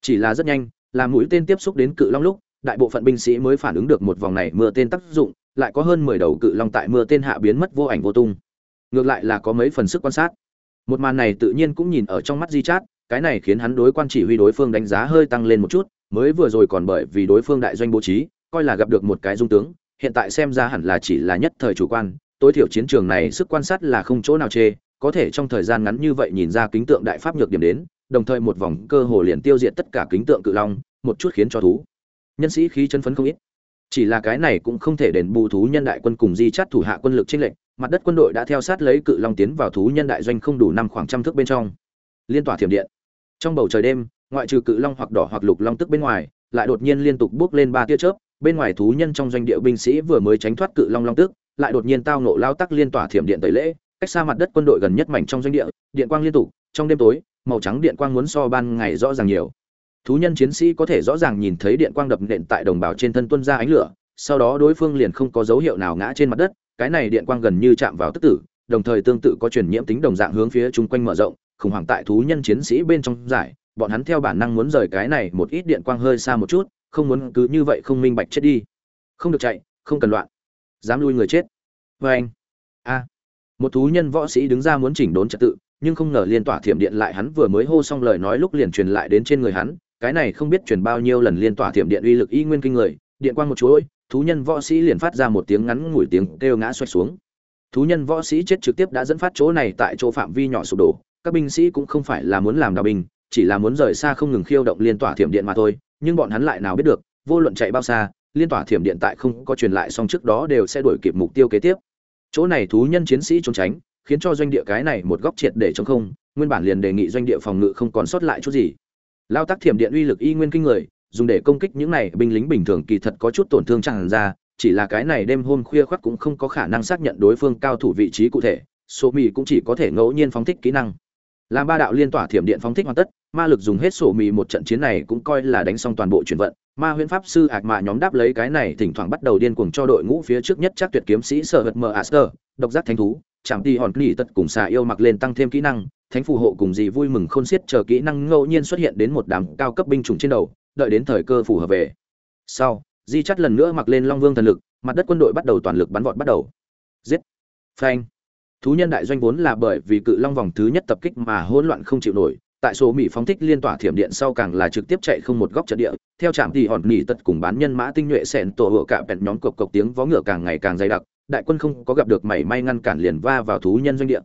Chỉ là rất nhanh làm mũi tên tiếp xúc đến cự long lúc, đại bộ phận binh sĩ mới phản ứng được một vòng này mưa tên tác dụng, lại có hơn mười đầu cự long tại mưa tên hạ biến mất vô ảnh vô tung. Ngược lại là có mấy phần sức quan sát một màn này tự nhiên cũng nhìn ở trong mắt di chát cái này khiến hắn đối quan chỉ huy đối phương đánh giá hơi tăng lên một chút, mới vừa rồi còn bởi vì đối phương đại doanh bố trí, coi là gặp được một cái dung tướng, hiện tại xem ra hẳn là chỉ là nhất thời chủ quan, tối thiểu chiến trường này sức quan sát là không chỗ nào chê, có thể trong thời gian ngắn như vậy nhìn ra kính tượng đại pháp nhược điểm đến, đồng thời một vòng cơ hồ liền tiêu diệt tất cả kính tượng cự long, một chút khiến cho thú. Nhân sĩ khí chân phấn không ít. Chỉ là cái này cũng không thể đền bù thú nhân đại quân cùng di chắt thủ hạ quân lực chênh lệnh mặt đất quân đội đã theo sát lấy cự long tiến vào thú nhân đại doanh không đủ năm khoảng trăm thước bên trong. Liên tỏa thiểm điện. Trong bầu trời đêm, ngoại trừ cự long hoặc đỏ hoặc lục long tức bên ngoài, lại đột nhiên liên tục bước lên ba tia chớp, bên ngoài thú nhân trong doanh địa binh sĩ vừa mới tránh thoát cự long long tức, lại đột nhiên tao nộ lao tắc liên tỏa thiểm điện tẩy lễ, cách xa mặt đất quân đội gần nhất mảnh trong doanh địa, điện quang liên tục, trong đêm tối, màu trắng điện quang muốn so ban ngày rõ ràng nhiều. Thú nhân chiến sĩ có thể rõ ràng nhìn thấy điện quang đập nện tại đồng bào trên thân tuân ra ánh lửa, sau đó đối phương liền không có dấu hiệu nào ngã trên mặt đất cái này điện quang gần như chạm vào tức tử, đồng thời tương tự có truyền nhiễm tính đồng dạng hướng phía chung quanh mở rộng, khủng hoảng tại thú nhân chiến sĩ bên trong giải, bọn hắn theo bản năng muốn rời cái này một ít điện quang hơi xa một chút, không muốn cứ như vậy không minh bạch chết đi. Không được chạy, không cần loạn. Dám lui người chết. Vê anh. A. Một thú nhân võ sĩ đứng ra muốn chỉnh đốn trật tự, nhưng không ngờ liên tỏa thiểm điện lại hắn vừa mới hô xong lời nói lúc liền truyền lại đến trên người hắn. Cái này không biết truyền bao nhiêu lần liên tỏa thiểm điện uy lực y nguyên kinh người, điện quang một chuỗi thú nhân võ sĩ liền phát ra một tiếng ngắn ngủi tiếng kêu ngã xoay xuống. Thú nhân võ sĩ chết trực tiếp đã dẫn phát chỗ này tại chỗ phạm vi nhỏ sụp đổ. Các binh sĩ cũng không phải là muốn làm đào binh, chỉ là muốn rời xa không ngừng khiêu động liên tỏa thiểm điện mà thôi, nhưng bọn hắn lại nào biết được, vô luận chạy bao xa, liên tỏa thiểm điện tại không có truyền lại song trước đó đều sẽ đuổi kịp mục tiêu kế tiếp. Chỗ này thú nhân chiến sĩ trốn tránh, khiến cho doanh địa cái này một góc triệt để chống không, nguyên bản liền đề nghị doanh địa phòng ngự không còn sót lại chút gì. Lao tác thiểm điện uy lực y nguyên kinh người dùng để công kích những này binh lính bình thường kỳ thật có chút tổn thương chẳng ra, chỉ là cái này đêm hôm khuya khoắt cũng không có khả năng xác nhận đối phương cao thủ vị trí cụ thể, số mì cũng chỉ có thể ngẫu nhiên phóng thích kỹ năng. Làm ba đạo liên tỏa thiểm điện phóng thích hoàn tất, ma lực dùng hết sổ mì một trận chiến này cũng coi là đánh xong toàn bộ chuyển vận. Ma huyễn pháp sư ạc mạ nhóm đáp lấy cái này, thỉnh thoảng bắt đầu điên cuồng cho đội ngũ phía trước nhất chắc tuyệt kiếm sĩ sở hật mờ aster, độc giác thánh thú, chạm ti hòn nghỉ tật cùng xà yêu mặc lên tăng thêm kỹ năng, thánh phù hộ cùng gì vui mừng khôn xiết chờ kỹ năng ngẫu nhiên xuất hiện đến một đám cao cấp binh chủng trên đầu đợi đến thời cơ phù hợp về. Sau, di chắt lần nữa mặc lên long vương thần lực, mặt đất quân đội bắt đầu toàn lực bắn vọt bắt đầu. Giết! Phanh! Thú nhân đại doanh vốn là bởi vì cự long vòng thứ nhất tập kích mà hỗn loạn không chịu nổi, tại số mỹ phóng thích liên tỏa thiểm điện sau càng là trực tiếp chạy không một góc trận địa, theo trạm thì hòn nỉ tật cùng bán nhân mã tinh nhuệ xẹn tổ hựa cả bẹn nhóm cộc cộc tiếng vó ngựa càng ngày càng dày đặc, đại quân không có gặp được mảy may ngăn cản liền va vào thú nhân doanh địa.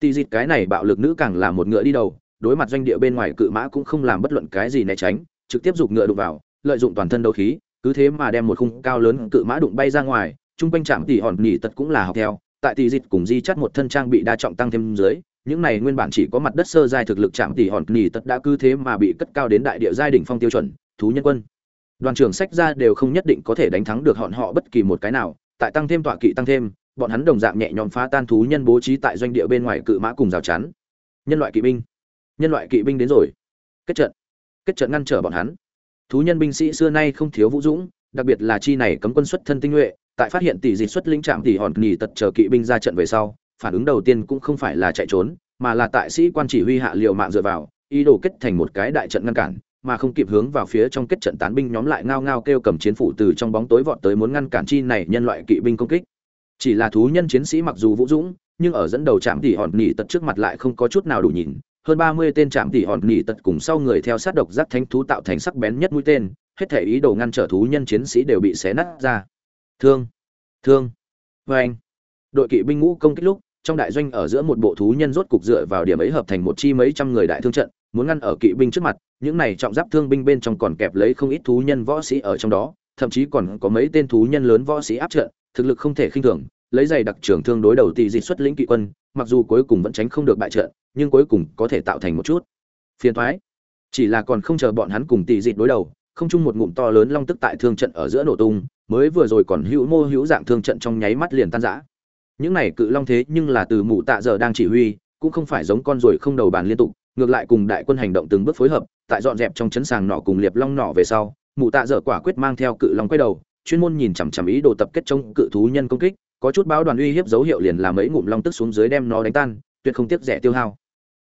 Tì dịt cái này bạo lực nữ càng là một ngựa đi đầu, đối mặt doanh địa bên ngoài cự mã cũng không làm bất luận cái gì né tránh trực tiếp giục ngựa đụng vào, lợi dụng toàn thân đấu khí, cứ thế mà đem một khung cao lớn cự mã đụng bay ra ngoài trung quanh chạm tỉ hòn nhỉ tật cũng là học theo, tại tỷ dịch cùng di chắt một thân trang bị đa trọng tăng thêm dưới, những này nguyên bản chỉ có mặt đất sơ giai thực lực chạm tỷ hòn nhỉ tật đã cứ thế mà bị cất cao đến đại địa giai đỉnh phong tiêu chuẩn, thú nhân quân. Đoàn trưởng sách ra đều không nhất định có thể đánh thắng được họn họ bất kỳ một cái nào, tại tăng thêm tọa kỵ tăng thêm, bọn hắn đồng dạng nhẹ nhõm phá tan thú nhân bố trí tại doanh địa bên ngoài cự mã cùng rào chắn. Nhân loại kỵ binh. Nhân loại kỵ binh đến rồi. Kết trận kết trận ngăn trở bọn hắn. Thú nhân binh sĩ xưa nay không thiếu vũ dũng, đặc biệt là chi này cấm quân xuất thân tinh nhuệ, tại phát hiện tỷ dịch xuất lĩnh trạm tỷ hòn nghỉ tật chờ kỵ binh ra trận về sau, phản ứng đầu tiên cũng không phải là chạy trốn, mà là tại sĩ quan chỉ huy hạ liệu mạng dựa vào, ý đồ kết thành một cái đại trận ngăn cản, mà không kịp hướng vào phía trong kết trận tán binh nhóm lại ngao ngao kêu cầm chiến phủ từ trong bóng tối vọt tới muốn ngăn cản chi này nhân loại kỵ binh công kích. Chỉ là thú nhân chiến sĩ mặc dù vũ dũng, nhưng ở dẫn đầu trạm tỷ hòn nghỉ tật trước mặt lại không có chút nào đủ nhìn hơn ba mươi tên trạm tỷ hòn nghỉ tật cùng sau người theo sát độc giác thánh thú tạo thành sắc bén nhất mũi tên, hết thể ý đồ ngăn trở thú nhân chiến sĩ đều bị xé nát ra. Thương thương vê anh đội kỵ binh ngũ công kích lúc, trong đại doanh ở giữa một bộ thú nhân rốt cục dựa vào điểm ấy hợp thành một chi mấy trăm người đại thương trận, muốn ngăn ở kỵ binh trước mặt, những này trọng giáp thương binh bên trong còn kẹp lấy không ít thú nhân võ sĩ ở trong đó, thậm chí còn có mấy tên thú nhân lớn võ sĩ áp trận, thực lực không thể khinh thường lấy giày đặc trưởng thương đối đầu tỷ dị xuất lĩnh kỵ quân, mặc dù cuối cùng vẫn tránh không được bại trận, nhưng cuối cùng có thể tạo thành một chút phiền toái. chỉ là còn không chờ bọn hắn cùng tỷ dị đối đầu, không chung một ngụm to lớn long tức tại thương trận ở giữa nổ tung, mới vừa rồi còn hữu mô hữu dạng thương trận trong nháy mắt liền tan rã những này cự long thế nhưng là từ mụ tạ giờ đang chỉ huy, cũng không phải giống con ruồi không đầu bàn liên tục, ngược lại cùng đại quân hành động từng bước phối hợp, tại dọn dẹp trong chấn sàng nọ cùng liệp long nọ về sau, mụ tạ dở quả quyết mang theo cự long quay đầu, chuyên môn nhìn chằm chằm ý đồ tập kết chống cự thú nhân công kích có chút báo đoàn uy hiếp dấu hiệu liền làm mấy ngụm long tức xuống dưới đem nó đánh tan tuyệt không tiếc rẻ tiêu hao.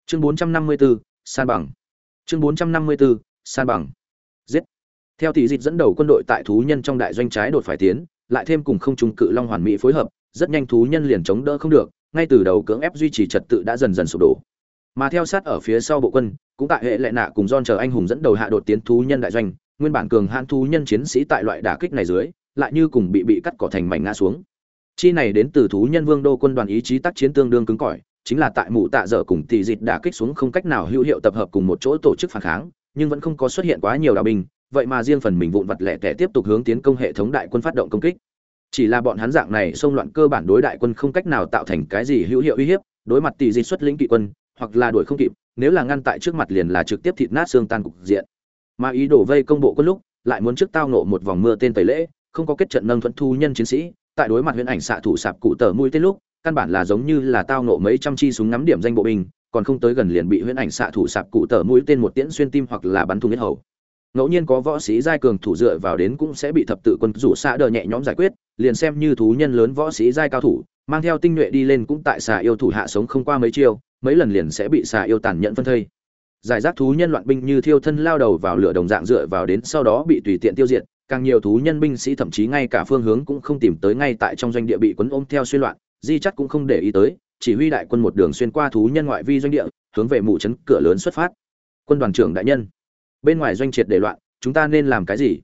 Chương 454, san bằng. Chương 454, san bằng. Giết. Theo tỷ dịch dẫn đầu quân đội tại thú nhân trong đại doanh trái đột phải tiến lại thêm cùng không trung cự long hoàn mỹ phối hợp rất nhanh thú nhân liền chống đỡ không được ngay từ đầu cưỡng ép duy trì trật tự đã dần dần sụp đổ. Mà theo sát ở phía sau bộ quân cũng tại hệ lệ nạ cùng don chờ anh hùng dẫn đầu hạ đột tiến thú nhân đại doanh nguyên bản cường hãn thú nhân chiến sĩ tại loại đả kích này dưới lại như cùng bị bị cắt cỏ thành mảnh ngã xuống chi này đến từ thú nhân vương đô quân đoàn ý chí tác chiến tương đương cứng cỏi, chính là tại mụ tạ dở cùng tỷ dịch đã kích xuống không cách nào hữu hiệu tập hợp cùng một chỗ tổ chức phản kháng, nhưng vẫn không có xuất hiện quá nhiều đạo binh, vậy mà riêng phần mình vụn vặt lẻ tẻ tiếp tục hướng tiến công hệ thống đại quân phát động công kích. Chỉ là bọn hắn dạng này xông loạn cơ bản đối đại quân không cách nào tạo thành cái gì hữu hiệu uy hiếp, đối mặt tỷ dịch xuất lĩnh kỵ quân, hoặc là đuổi không kịp, nếu là ngăn tại trước mặt liền là trực tiếp thịt nát xương tan cục diện. Mà ý đổ vây công bộ quân lúc, lại muốn trước tao nộ một vòng mưa tên tẩy lễ, không có kết trận nâng thuận thu nhân chiến sĩ tại đối mặt huyễn ảnh xạ thủ sạp cụ tờ mũi tên lúc, căn bản là giống như là tao nộ mấy trăm chi súng ngắm điểm danh bộ binh, còn không tới gần liền bị huyễn ảnh xạ thủ sạp cụ tờ mũi tên một tiễn xuyên tim hoặc là bắn thùng huyết hầu. Ngẫu nhiên có võ sĩ giai cường thủ dựa vào đến cũng sẽ bị thập tự quân rủ xạ đờ nhẹ nhõm giải quyết, liền xem như thú nhân lớn võ sĩ giai cao thủ, mang theo tinh nhuệ đi lên cũng tại xà yêu thủ hạ sống không qua mấy chiêu, mấy lần liền sẽ bị xà yêu tàn nhẫn phân thây. Giải rác thú nhân loạn binh như thiêu thân lao đầu vào lửa đồng dạng dựa vào đến sau đó bị tùy tiện tiêu diệt càng nhiều thú nhân binh sĩ thậm chí ngay cả phương hướng cũng không tìm tới ngay tại trong doanh địa bị quấn ôm theo suy loạn, di chắc cũng không để ý tới, chỉ huy đại quân một đường xuyên qua thú nhân ngoại vi doanh địa, hướng về mù trấn cửa lớn xuất phát. Quân đoàn trưởng đại nhân, bên ngoài doanh triệt để loạn, chúng ta nên làm cái gì?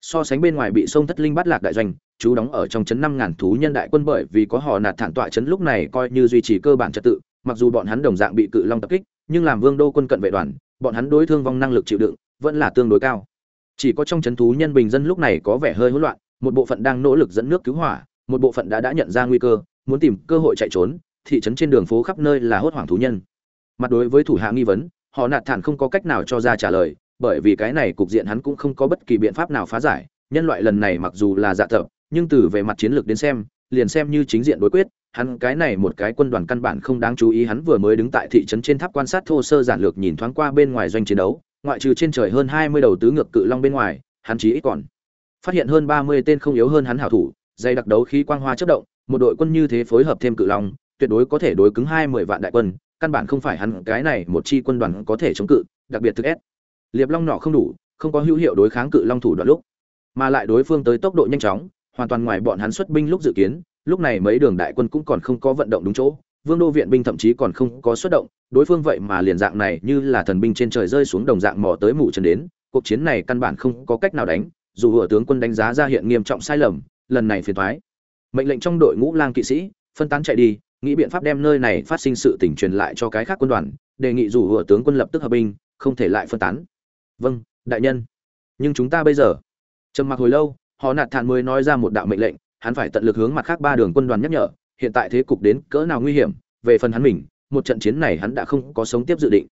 So sánh bên ngoài bị sông thất linh bắt lạc đại doanh, chú đóng ở trong trấn năm ngàn thú nhân đại quân bởi vì có họ nạt thản tọa trấn lúc này coi như duy trì cơ bản trật tự, mặc dù bọn hắn đồng dạng bị cự long tập kích, nhưng làm vương đô quân cận vệ đoàn, bọn hắn đối thương vong năng lực chịu đựng, vẫn là tương đối cao chỉ có trong trấn thú nhân bình dân lúc này có vẻ hơi hỗn loạn, một bộ phận đang nỗ lực dẫn nước cứu hỏa, một bộ phận đã đã nhận ra nguy cơ, muốn tìm cơ hội chạy trốn, thị trấn trên đường phố khắp nơi là hốt hoảng thú nhân. Mặt đối với thủ hạ nghi vấn, họ nạt thản không có cách nào cho ra trả lời, bởi vì cái này cục diện hắn cũng không có bất kỳ biện pháp nào phá giải, nhân loại lần này mặc dù là dạ thợ, nhưng từ về mặt chiến lược đến xem, liền xem như chính diện đối quyết, hắn cái này một cái quân đoàn căn bản không đáng chú ý, hắn vừa mới đứng tại thị trấn trên tháp quan sát thô sơ giản lược nhìn thoáng qua bên ngoài doanh chiến đấu ngoại trừ trên trời hơn hai mươi đầu tứ ngược cự long bên ngoài, hắn chỉ ít còn phát hiện hơn ba mươi tên không yếu hơn hắn hảo thủ dây đặc đấu khí quang hoa chớp động, một đội quân như thế phối hợp thêm cự long, tuyệt đối có thể đối cứng hai mươi vạn đại quân, căn bản không phải hắn, cái này một chi quân đoàn có thể chống cự, đặc biệt thực ép. Liệp long nọ không đủ, không có hữu hiệu đối kháng cự long thủ đoạn lúc, mà lại đối phương tới tốc độ nhanh chóng, hoàn toàn ngoài bọn hắn xuất binh lúc dự kiến, lúc này mấy đường đại quân cũng còn không có vận động đúng chỗ vương đô viện binh thậm chí còn không có xuất động, đối phương vậy mà liền dạng này như là thần binh trên trời rơi xuống đồng dạng mò tới mù chân đến, cuộc chiến này căn bản không có cách nào đánh, dù vừa tướng quân đánh giá ra hiện nghiêm trọng sai lầm, lần này phiền thoái mệnh lệnh trong đội ngũ lang kỵ sĩ, phân tán chạy đi, nghĩ biện pháp đem nơi này phát sinh sự tình truyền lại cho cái khác quân đoàn, đề nghị dù vừa tướng quân lập tức hợp binh, không thể lại phân tán. Vâng đại nhân. Nhưng chúng ta bây giờ, trầm mặc hồi lâu, họ nạt thản mới nói ra một đạo mệnh lệnh, hắn phải tận lực hướng mặt khác ba đường quân đoàn nhắc nhở hiện tại thế cục đến cỡ nào nguy hiểm, về phần hắn mình, một trận chiến này hắn đã không có sống tiếp dự định.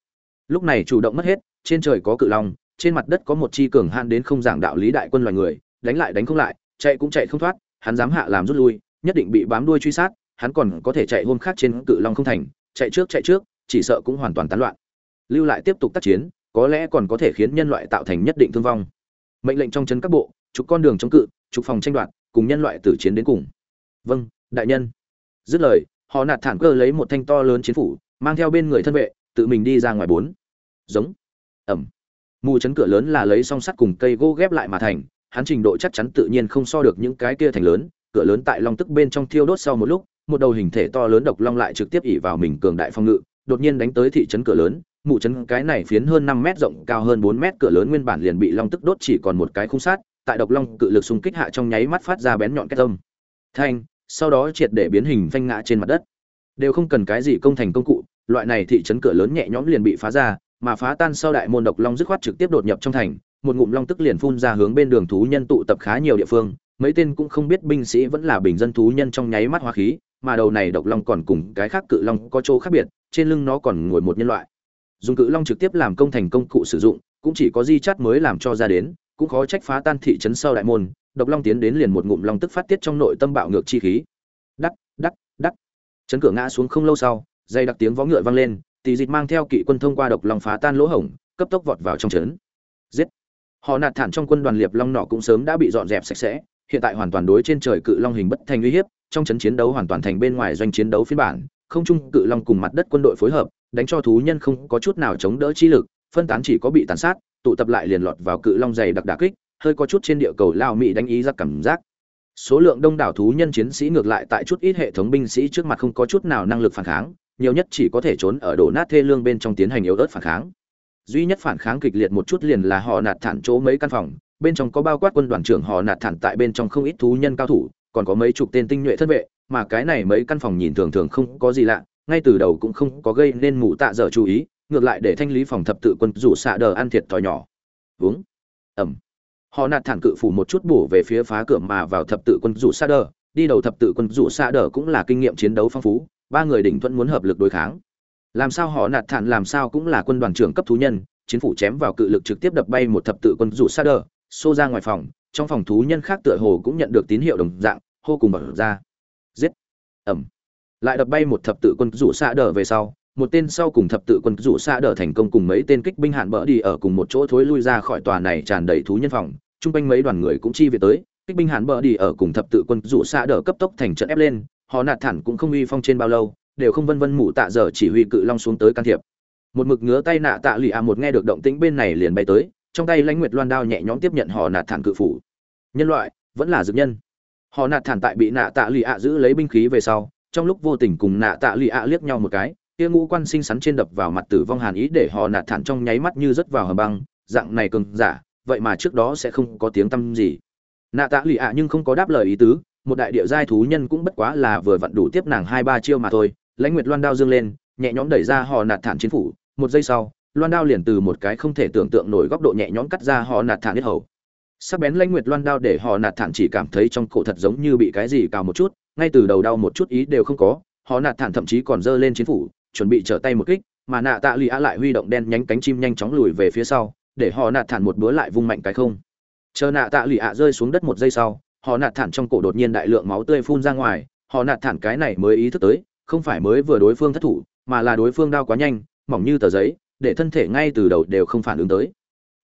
Lúc này chủ động mất hết, trên trời có cự long, trên mặt đất có một chi cường han đến không giảng đạo lý đại quân loài người, đánh lại đánh không lại, chạy cũng chạy không thoát, hắn dám hạ làm rút lui, nhất định bị bám đuôi truy sát, hắn còn có thể chạy hôm khác trên cự long không thành, chạy trước chạy trước, chỉ sợ cũng hoàn toàn tán loạn. Lưu lại tiếp tục tác chiến, có lẽ còn có thể khiến nhân loại tạo thành nhất định thương vong. Mệnh lệnh trong chân các bộ, trục con đường chống cự, trục phòng tranh đoạt, cùng nhân loại tử chiến đến cùng. Vâng đại nhân dứt lời, họ nạt thản cơ lấy một thanh to lớn chiến phủ, mang theo bên người thân vệ, tự mình đi ra ngoài bốn. Giống. Ẩm. Mù chấn cửa lớn là lấy song sắt cùng cây gỗ ghép lại mà thành, hắn trình độ chắc chắn tự nhiên không so được những cái kia thành lớn, cửa lớn tại long tức bên trong thiêu đốt sau một lúc, một đầu hình thể to lớn độc long lại trực tiếp ỉ vào mình cường đại phong ngự, đột nhiên đánh tới thị trấn cửa lớn, mù chấn cái này phiến hơn năm mét rộng, cao hơn bốn mét cửa lớn nguyên bản liền bị long tức đốt chỉ còn một cái khung sát tại độc long cự lực xung kích hạ trong nháy mắt phát ra bén nhọn kết tâm thanh sau đó triệt để biến hình phanh ngã trên mặt đất. Đều không cần cái gì công thành công cụ, loại này thị trấn cửa lớn nhẹ nhõm liền bị phá ra, mà phá tan sau đại môn độc long dứt khoát trực tiếp đột nhập trong thành, một ngụm long tức liền phun ra hướng bên đường thú nhân tụ tập khá nhiều địa phương, mấy tên cũng không biết binh sĩ vẫn là bình dân thú nhân trong nháy mắt hóa khí, mà đầu này độc long còn cùng cái khác cự long có chỗ khác biệt, trên lưng nó còn ngồi một nhân loại. Dùng cự long trực tiếp làm công thành công cụ sử dụng, cũng chỉ có di chắt mới làm cho ra đến, cũng khó trách phá tan thị trấn sau đại môn độc long tiến đến liền một ngụm long tức phát tiết trong nội tâm bạo ngược chi khí. Đắc đắc đắc. Chấn cửa ngã xuống không lâu sau, dây đặc tiếng vó ngựa vang lên tỷ dịch mang theo kỵ quân thông qua độc long phá tan lỗ hổng, cấp tốc vọt vào trong trấn. Giết. Họ nạt thản trong quân đoàn liệp long nọ cũng sớm đã bị dọn dẹp sạch sẽ, hiện tại hoàn toàn đối trên trời cự long hình bất thành uy hiếp, trong trấn chiến đấu hoàn toàn thành bên ngoài doanh chiến đấu phiên bản, không trung cự long cùng mặt đất quân đội phối hợp, đánh cho thú nhân không có chút nào chống đỡ chi lực, phân tán chỉ có bị tàn sát, tụ tập lại liền lọt vào cự long dày đặc đả kích hơi có chút trên địa cầu lao mỹ đánh ý ra cảm giác. Số lượng đông đảo thú nhân chiến sĩ ngược lại tại chút ít hệ thống binh sĩ trước mặt không có chút nào năng lực phản kháng, nhiều nhất chỉ có thể trốn ở đổ nát thê lương bên trong tiến hành yếu ớt phản kháng. Duy nhất phản kháng kịch liệt một chút liền là họ nạt thản chỗ mấy căn phòng, bên trong có bao quát quân đoàn trưởng họ nạt thản tại bên trong không ít thú nhân cao thủ, còn có mấy chục tên tinh nhuệ thân vệ, mà cái này mấy căn phòng nhìn thường thường không có gì lạ, ngay từ đầu cũng không có gây nên mụ tạ dở chú ý, ngược lại để thanh lý phòng thập tự quân rủ xạ đờ ăn thiệt thòi nhỏ. Uống ẩm họ nạt thản cự phủ một chút bổ về phía phá cửa mà vào thập tự quân rủ xa đờ. Đi đầu thập tự quân rủ xa đờ cũng là kinh nghiệm chiến đấu phong phú, ba người đỉnh thuận muốn hợp lực đối kháng. Làm sao họ nạt thản làm sao cũng là quân đoàn trưởng cấp thú nhân, chiến phủ chém vào cự lực trực tiếp đập bay một thập tự quân rủ xa đờ, xô ra ngoài phòng, trong phòng thú nhân khác tựa hồ cũng nhận được tín hiệu đồng dạng, hô cùng mở ra. Giết. Ẩm. Lại đập bay một thập tự quân rủ xa đờ về sau một tên sau cùng thập tự quân rủ xa đỡ thành công cùng mấy tên kích binh hạn bỡ đi ở cùng một chỗ thối lui ra khỏi tòa này tràn đầy thú nhân phòng. Chung quanh mấy đoàn người cũng chi về tới, kích binh hạn bỡ đi ở cùng thập tự quân rủ xa đỡ cấp tốc thành trận ép lên, họ nạt thản cũng không uy phong trên bao lâu, đều không vân vân mụ tạ giờ chỉ huy cự long xuống tới can thiệp. Một mực ngứa tay nạ tạ lụy a một nghe được động tĩnh bên này liền bay tới, trong tay lãnh nguyệt loan đao nhẹ nhõm tiếp nhận họ nạt thản cự phủ. Nhân loại, vẫn là dược nhân. Họ nạt thản tại bị nạ tạ lụy a giữ lấy binh khí về sau, trong lúc vô tình cùng nạ tạ lụy a liếc nhau một cái kia ngũ quan sinh sắn trên đập vào mặt tử vong hàn ý để họ nạt thản trong nháy mắt như rớt vào hầm băng, dạng này cường giả, vậy mà trước đó sẽ không có tiếng tăm gì. Nạ tạ lụy ạ nhưng không có đáp lời ý tứ, một đại địa giai thú nhân cũng bất quá là vừa vặn đủ tiếp nàng hai ba chiêu mà thôi. Lãnh nguyệt loan đao dương lên, nhẹ nhõm đẩy ra họ nạt thản chiến phủ, một giây sau, loan đao liền từ một cái không thể tưởng tượng nổi góc độ nhẹ nhõm cắt ra họ nạt thản hết hầu. Sắc bén lãnh nguyệt loan đao để họ nạt thản chỉ cảm thấy trong cổ thật giống như bị cái gì cào một chút, ngay từ đầu đau một chút ý đều không có, họ nạt thản thậm chí còn giơ lên chiến phủ chuẩn bị trở tay một kích, mà nạ tạ lụy á lại huy động đen nhánh cánh chim nhanh chóng lùi về phía sau, để họ nạt thản một búa lại vung mạnh cái không. Chờ nạ tạ lụy ạ rơi xuống đất một giây sau, họ nạt thản trong cổ đột nhiên đại lượng máu tươi phun ra ngoài, họ nạt thản cái này mới ý thức tới, không phải mới vừa đối phương thất thủ, mà là đối phương đau quá nhanh, mỏng như tờ giấy, để thân thể ngay từ đầu đều không phản ứng tới.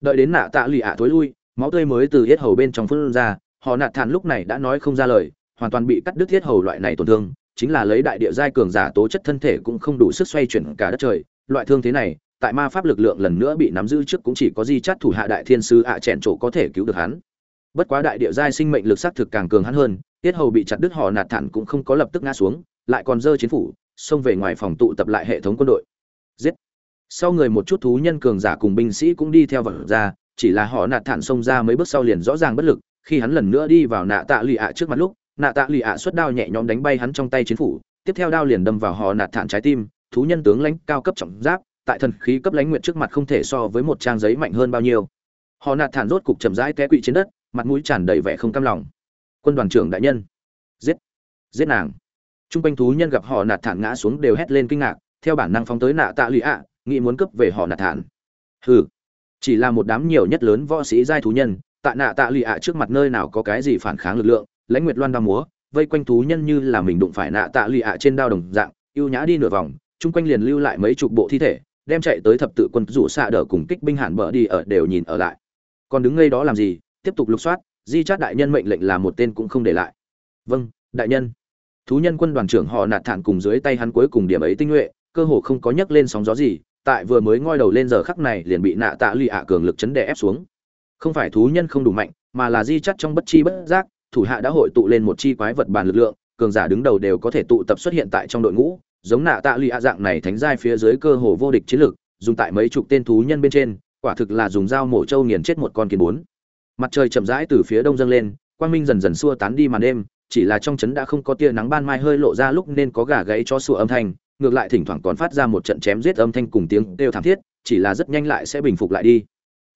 Đợi đến nạ tạ lụy ạ thối lui, máu tươi mới từ yết hầu bên trong phun ra, họ nạt thản lúc này đã nói không ra lời, hoàn toàn bị cắt đứt thiết hầu loại này tổn thương chính là lấy đại địa giai cường giả tố chất thân thể cũng không đủ sức xoay chuyển cả đất trời. Loại thương thế này, tại ma pháp lực lượng lần nữa bị nắm giữ trước cũng chỉ có di chát thủ hạ đại thiên sư ạ à chèn chỗ có thể cứu được hắn. Bất quá đại địa giai sinh mệnh lực xác thực càng cường hắn hơn, tiết hầu bị chặt đứt họ nạt thản cũng không có lập tức ngã xuống, lại còn dơ chiến phủ, xông về ngoài phòng tụ tập lại hệ thống quân đội. Giết! Sau người một chút thú nhân cường giả cùng binh sĩ cũng đi theo vật ra, chỉ là họ nạt thản xông ra mấy bước sau liền rõ ràng bất lực, khi hắn lần nữa đi vào nạ tạ lụy ạ trước mặt lúc nạ tạ lì ạ xuất đao nhẹ nhõm đánh bay hắn trong tay chiến phủ, tiếp theo đao liền đâm vào họ nạt thản trái tim, thú nhân tướng lãnh cao cấp trọng giáp, tại thần khí cấp lãnh nguyện trước mặt không thể so với một trang giấy mạnh hơn bao nhiêu. Họ nạt thản rốt cục chậm rãi té quỵ trên đất, mặt mũi tràn đầy vẻ không cam lòng. Quân đoàn trưởng đại nhân. Giết. Giết nàng. T r u n g quanh thú nhân gặp họ nạt thản ngã xuống đều hét lên kinh ngạc, theo bản năng phóng tới nạ tạ lụy ạ, nghĩ muốn cướp về họ nạt thản. Hừ. Chỉ là một đám nhiều nhất lớn võ sĩ giai thú nhân, tại nạ tạ lụy ạ trước mặt nơi nào có cái gì phản kháng lực lượng lãnh nguyệt loan đao múa, vây quanh thú nhân như là mình đụng phải nạ tạ lụy ạ trên đao đồng dạng ưu nhã đi nửa vòng, chung quanh liền lưu lại mấy chục bộ thi thể, đem chạy tới thập tự quân rủ xạ đỡ cùng kích binh hẳn bờ đi ở đều nhìn ở lại. Còn đứng ngay đó làm gì? Tiếp tục lục soát, di chát đại nhân mệnh lệnh là một tên cũng không để lại. Vâng đại nhân. Thú nhân quân đoàn trưởng họ nạt thản cùng dưới tay hắn cuối cùng điểm ấy tinh nhuệ, cơ hồ không có nhấc lên sóng gió gì, tại vừa mới ngoi đầu lên giờ khắc này liền bị nạ tạ lụy ạ cường lực chấn đè ép xuống. Không phải thú nhân không đủ mạnh, mà là di chắt trong bất chi bất giác thủ hạ đã hội tụ lên một chi quái vật bàn lực lượng cường giả đứng đầu đều có thể tụ tập xuất hiện tại trong đội ngũ giống nạ tạ lụy a dạng này thánh giai phía dưới cơ hồ vô địch chiến lực, dùng tại mấy chục tên thú nhân bên trên quả thực là dùng dao mổ trâu nghiền chết một con kiến bốn. Mặt trời chậm rãi từ phía đông dâng lên quang minh dần dần xua tán đi màn đêm chỉ là trong trấn đã không có tia nắng ban mai hơi lộ ra lúc nên có gà gãy cho sủa âm thanh ngược lại thỉnh thoảng còn phát ra một trận chém giết âm thanh cùng tiếng kêu thảm thiết chỉ là rất nhanh lại sẽ bình phục lại đi.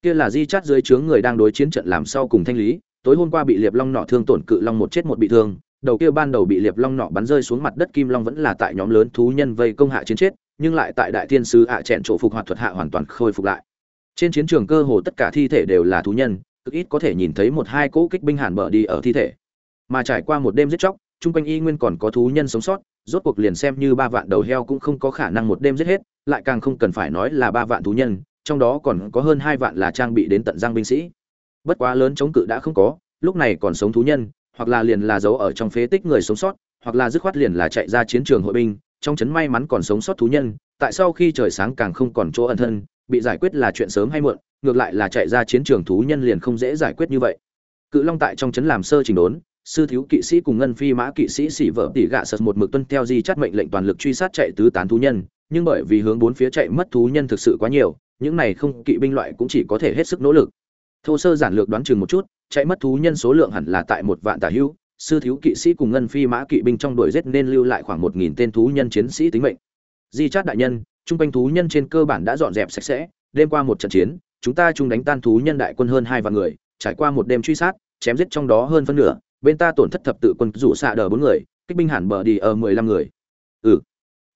Kia là di chát dưới trướng người đang đối chiến trận làm sau cùng thanh lý tối hôm qua bị liệp long nọ thương tổn cự long một chết một bị thương, đầu kia ban đầu bị liệp long nọ bắn rơi xuống mặt đất kim long vẫn là tại nhóm lớn thú nhân vây công hạ chiến chết, nhưng lại tại đại thiên sứ hạ à chẹn chỗ phục hoạt thuật hạ hoàn toàn khôi phục lại. Trên chiến trường cơ hồ tất cả thi thể đều là thú nhân, cực ít có thể nhìn thấy một hai cỗ kích binh hàn bờ đi ở thi thể. Mà trải qua một đêm giết chóc, chung quanh y nguyên còn có thú nhân sống sót, rốt cuộc liền xem như ba vạn đầu heo cũng không có khả năng một đêm giết hết, lại càng không cần phải nói là ba vạn thú nhân, trong đó còn có hơn hai vạn là trang bị đến tận giang binh sĩ bất quá lớn chống cự đã không có, lúc này còn sống thú nhân, hoặc là liền là giấu ở trong phế tích người sống sót, hoặc là dứt khoát liền là chạy ra chiến trường hội binh, trong chấn may mắn còn sống sót thú nhân, tại sau khi trời sáng càng không còn chỗ ẩn thân, bị giải quyết là chuyện sớm hay muộn, ngược lại là chạy ra chiến trường thú nhân liền không dễ giải quyết như vậy. Cự long tại trong chấn làm sơ trình đốn, sư thiếu kỵ sĩ cùng ngân phi mã kỵ sĩ xỉ vợ tỉ gạ sật một mực tuân theo di chắt mệnh lệnh toàn lực truy sát chạy tứ tán thú nhân, nhưng bởi vì hướng bốn phía chạy mất thú nhân thực sự quá nhiều, những này không kỵ binh loại cũng chỉ có thể hết sức nỗ lực thô sơ giản lược đoán chừng một chút, chạy mất thú nhân số lượng hẳn là tại một vạn tả hữu, sư thiếu kỵ sĩ cùng ngân phi mã kỵ binh trong đuổi giết nên lưu lại khoảng một nghìn tên thú nhân chiến sĩ tính mệnh. Di chát đại nhân, trung quanh thú nhân trên cơ bản đã dọn dẹp sạch sẽ, đêm qua một trận chiến, chúng ta chung đánh tan thú nhân đại quân hơn hai vạn người, trải qua một đêm truy sát, chém giết trong đó hơn phân nửa, bên ta tổn thất thập tự quân rủ xạ đờ bốn người, kích binh hẳn bờ đi ở mười lăm người. Ừ.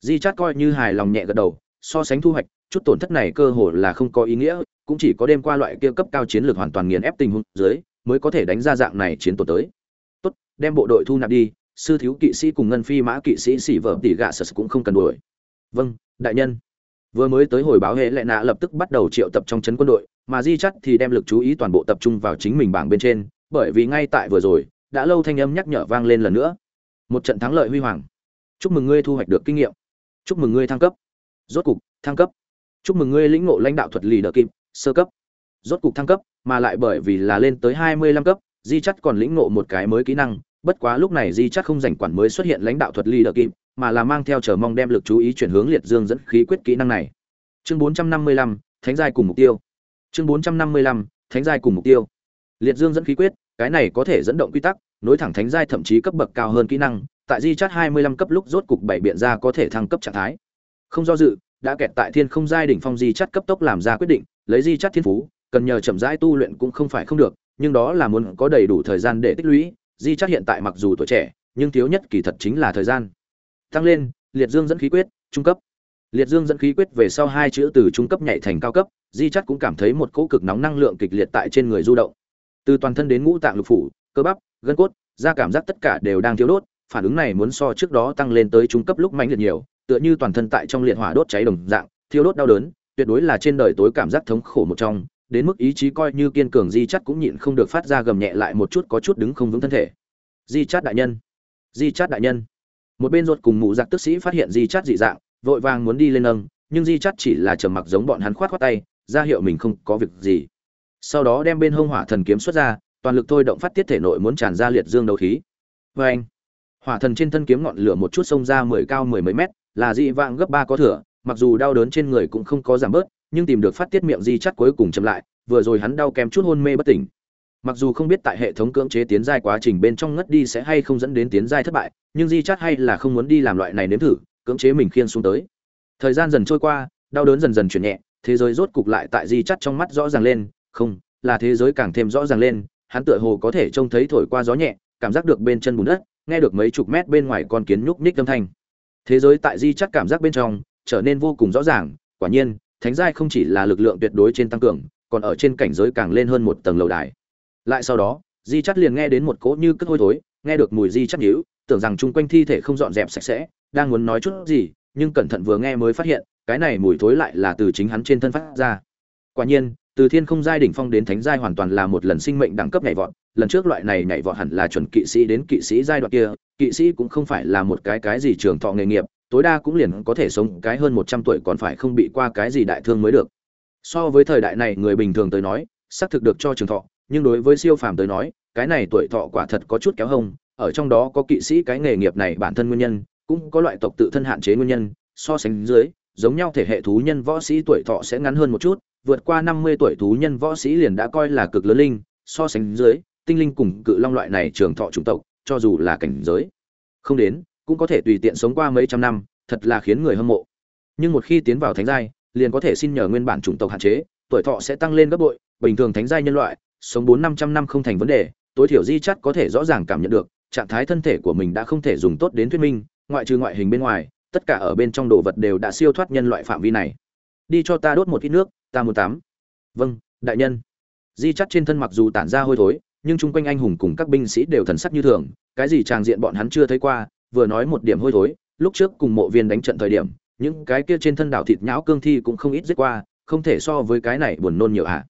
Di chát coi như hài lòng nhẹ gật đầu, so sánh thu hoạch, chút tổn thất này cơ hồ là không có ý nghĩa cũng chỉ có đêm qua loại kia cấp cao chiến lược hoàn toàn nghiền ép tình huống dưới, mới có thể đánh ra dạng này chiến tổ tới. Tốt, đem bộ đội thu nạp đi, sư thiếu kỵ sĩ cùng ngân phi mã kỵ sĩ xỉ vợ tỉ gạ sật cũng không cần đuổi. Vâng đại nhân. Vừa mới tới hồi báo hệ lệ nạ lập tức bắt đầu triệu tập trong trấn quân đội, mà di chắt thì đem lực chú ý toàn bộ tập trung vào chính mình bảng bên trên, bởi vì ngay tại vừa rồi, đã lâu thanh âm nhắc nhở vang lên lần nữa. Một trận thắng lợi huy hoàng. Chúc mừng ngươi thu hoạch được kinh nghiệm. Chúc mừng ngươi thăng cấp. Rốt cục, thăng cấp. Chúc mừng ngươi lĩnh ngộ lãnh đạo thuật lì đờ kim sơ cấp. Rốt cục thăng cấp, mà lại bởi vì là lên tới hai mươi lăm cấp, di chắt còn lĩnh ngộ một cái mới kỹ năng, bất quá lúc này di chắt không rảnh quản mới xuất hiện lãnh đạo thuật ly đ ợ kim mà là mang theo chờ mong đem lực chú ý chuyển hướng liệt dương dẫn khí quyết kỹ năng này. Chương bốn trăm năm mươi lăm, thánh giai cùng mục tiêu. Chương bốn trăm năm mươi lăm, thánh giai cùng mục tiêu. Liệt dương dẫn khí quyết, cái này có thể dẫn động quy tắc, nối thẳng thánh giai thậm chí cấp bậc cao hơn kỹ năng, tại di chắt hai mươi lăm cấp lúc rốt cục bảy biện ra có thể thăng cấp trạng thái. Không do dự, đã kẹt tại thiên không giai đỉnh phong di chắt cấp tốc làm ra quyết định lấy di chắt thiên phú, cần nhờ chậm rãi tu luyện cũng không phải không được, nhưng đó là muốn có đầy đủ thời gian để tích lũy. Di chát hiện tại mặc dù tuổi trẻ, nhưng thiếu nhất kỳ thật chính là thời gian. Tăng lên, liệt dương dẫn khí quyết, trung cấp. Liệt dương dẫn khí quyết về sau hai chữ từ trung cấp nhảy thành cao cấp, di chắt cũng cảm thấy một cỗ cực nóng năng lượng kịch liệt tại trên người du động. Từ toàn thân đến ngũ tạng lục phủ, cơ bắp, gân cốt, da cảm giác tất cả đều đang thiếu đốt, phản ứng này muốn so trước đó tăng lên tới trung cấp lúc mạnh liệt nhiều, tựa như toàn thân tại trong liệt hỏa đốt cháy đồng dạng, thiêu đốt đau đớn tuyệt đối là trên đời tối cảm giác thống khổ một trong, đến mức ý chí coi như kiên cường di chắt cũng nhịn không được phát ra gầm nhẹ lại một chút có chút đứng không vững thân thể. Di chắt đại nhân, di chắt đại nhân. Một bên ruột cùng mụ giặc tức sĩ phát hiện di chắt dị dạng, vội vàng muốn đi lên nâng, nhưng di chắt chỉ là trầm mặc giống bọn hắn khoát khoát tay, ra hiệu mình không có việc gì. Sau đó đem bên hông hỏa thần kiếm xuất ra, toàn lực thôi động phát tiết thể nội muốn tràn ra liệt dương đầu khí. Vê anh hỏa thần trên thân kiếm ngọn lửa một chút xông ra mười cao mười mấy mét, là dị vạng gấp ba có thừa mặc dù đau đớn trên người cũng không có giảm bớt, nhưng tìm được phát tiết miệng di chắt cuối cùng chậm lại, vừa rồi hắn đau kèm chút hôn mê bất tỉnh. Mặc dù không biết tại hệ thống cưỡng chế tiến giai quá trình bên trong ngất đi sẽ hay không dẫn đến tiến giai thất bại, nhưng di chắt hay là không muốn đi làm loại này nếm thử, cưỡng chế mình khiên xuống tới. Thời gian dần trôi qua, đau đớn dần dần chuyển nhẹ, thế giới rốt cục lại tại di chắt trong mắt rõ ràng lên, không, là thế giới càng thêm rõ ràng lên, hắn tựa hồ có thể trông thấy thổi qua gió nhẹ, cảm giác được bên chân bùn đất, nghe được mấy chục mét bên ngoài con kiến nhúc nhích âm thanh. Thế giới tại di chắt cảm giác bên trong trở nên vô cùng rõ ràng, quả nhiên, thánh giai không chỉ là lực lượng tuyệt đối trên tăng cường, còn ở trên cảnh giới càng lên hơn một tầng lầu đài. Lại sau đó, di chắt liền nghe đến một cỗ như cất hôi thối, nghe được mùi di chắt nhíu, tưởng rằng chung quanh thi thể không dọn dẹp sạch sẽ, đang muốn nói chút gì, nhưng cẩn thận vừa nghe mới phát hiện, cái này mùi thối lại là từ chính hắn trên thân phát ra. Quả nhiên, từ thiên không giai đỉnh phong đến thánh giai hoàn toàn là một lần sinh mệnh đẳng cấp nhảy vọt, lần trước loại này nhảy vọt hẳn là chuẩn kỵ sĩ đến kỵ sĩ giai đoạn kia, kỵ sĩ cũng không phải là một cái cái gì trường thọ nghề nghiệp tối đa cũng liền có thể sống cái hơn một trăm tuổi còn phải không bị qua cái gì đại thương mới được. So với thời đại này, người bình thường tới nói, xác thực được cho trường thọ, nhưng đối với siêu phàm tới nói, cái này tuổi thọ quả thật có chút kéo hông, ở trong đó có kỵ sĩ cái nghề nghiệp này bản thân nguyên nhân, cũng có loại tộc tự thân hạn chế nguyên nhân, so sánh dưới, giống nhau thể hệ thú nhân võ sĩ tuổi thọ sẽ ngắn hơn một chút, vượt qua năm mươi tuổi thú nhân võ sĩ liền đã coi là cực lớn linh, so sánh dưới, tinh linh cùng cự long loại này trường thọ chủng tộc, cho dù là cảnh giới. Không đến cũng có thể tùy tiện sống qua mấy trăm năm, thật là khiến người hâm mộ. Nhưng một khi tiến vào thánh giai, liền có thể xin nhờ nguyên bản chủng tộc hạn chế, tuổi thọ sẽ tăng lên gấp bội, bình thường thánh giai nhân loại, sống bốn năm trăm năm không thành vấn đề, tối thiểu di chắt có thể rõ ràng cảm nhận được, trạng thái thân thể của mình đã không thể dùng tốt đến thuyết minh, ngoại trừ ngoại hình bên ngoài, tất cả ở bên trong đồ vật đều đã siêu thoát nhân loại phạm vi này. Đi cho ta đốt một ít nước, ta muốn tắm. Vâng đại nhân. Di chắt trên thân mặc dù tản ra hôi thối, nhưng chung quanh anh hùng cùng các binh sĩ đều thần sắc như thường, cái gì tràng diện bọn hắn chưa thấy qua vừa nói một điểm hôi thối, lúc trước cùng mộ viên đánh trận thời điểm, những cái kia trên thân đảo thịt nhão cương thi cũng không ít giết qua, không thể so với cái này buồn nôn nhiều ạ à.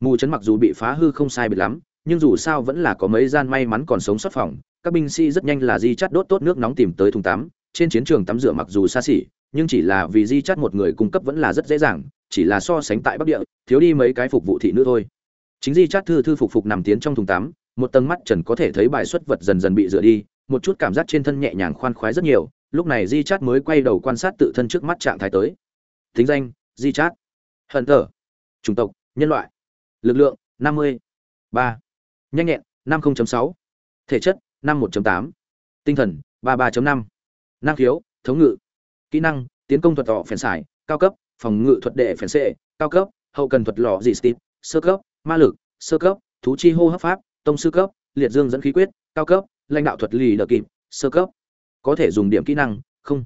mù chấn mặc dù bị phá hư không sai biệt lắm, nhưng dù sao vẫn là có mấy gian may mắn còn sống sót phòng, các binh sĩ rất nhanh là di chắt đốt tốt nước nóng tìm tới thùng tắm, trên chiến trường tắm rửa mặc dù xa xỉ, nhưng chỉ là vì di chắt một người cung cấp vẫn là rất dễ dàng, chỉ là so sánh tại bắc địa, thiếu đi mấy cái phục vụ thị nữ thôi chính di chát thư thư phục phục nằm tiến trong thùng tắm, một tầng mắt trần có thể thấy bài xuất vật dần dần bị rửa đi một chút cảm giác trên thân nhẹ nhàng khoan khoái rất nhiều, lúc này di chát mới quay đầu quan sát tự thân trước mắt trạng thái tới thính danh, di chát hận thở chủng tộc, nhân loại lực lượng, năm mươi ba nhanh nhẹn, năm 0.6. thể chất, năm 1.8. tinh thần, ba 33.5. năng khiếu, thống ngự kỹ năng, tiến công thuật tỏ phèn xài, cao cấp, phòng ngự thuật đệ phèn xệ, cao cấp, hậu cần thuật lò dị stip sơ cấp, ma lực, sơ cấp, thú chi hô hấp pháp, tông sư cấp, liệt dương dẫn khí quyết, cao cấp lãnh đạo thuật lì đờ kịp, sơ cấp. Có thể dùng điểm kỹ năng, không.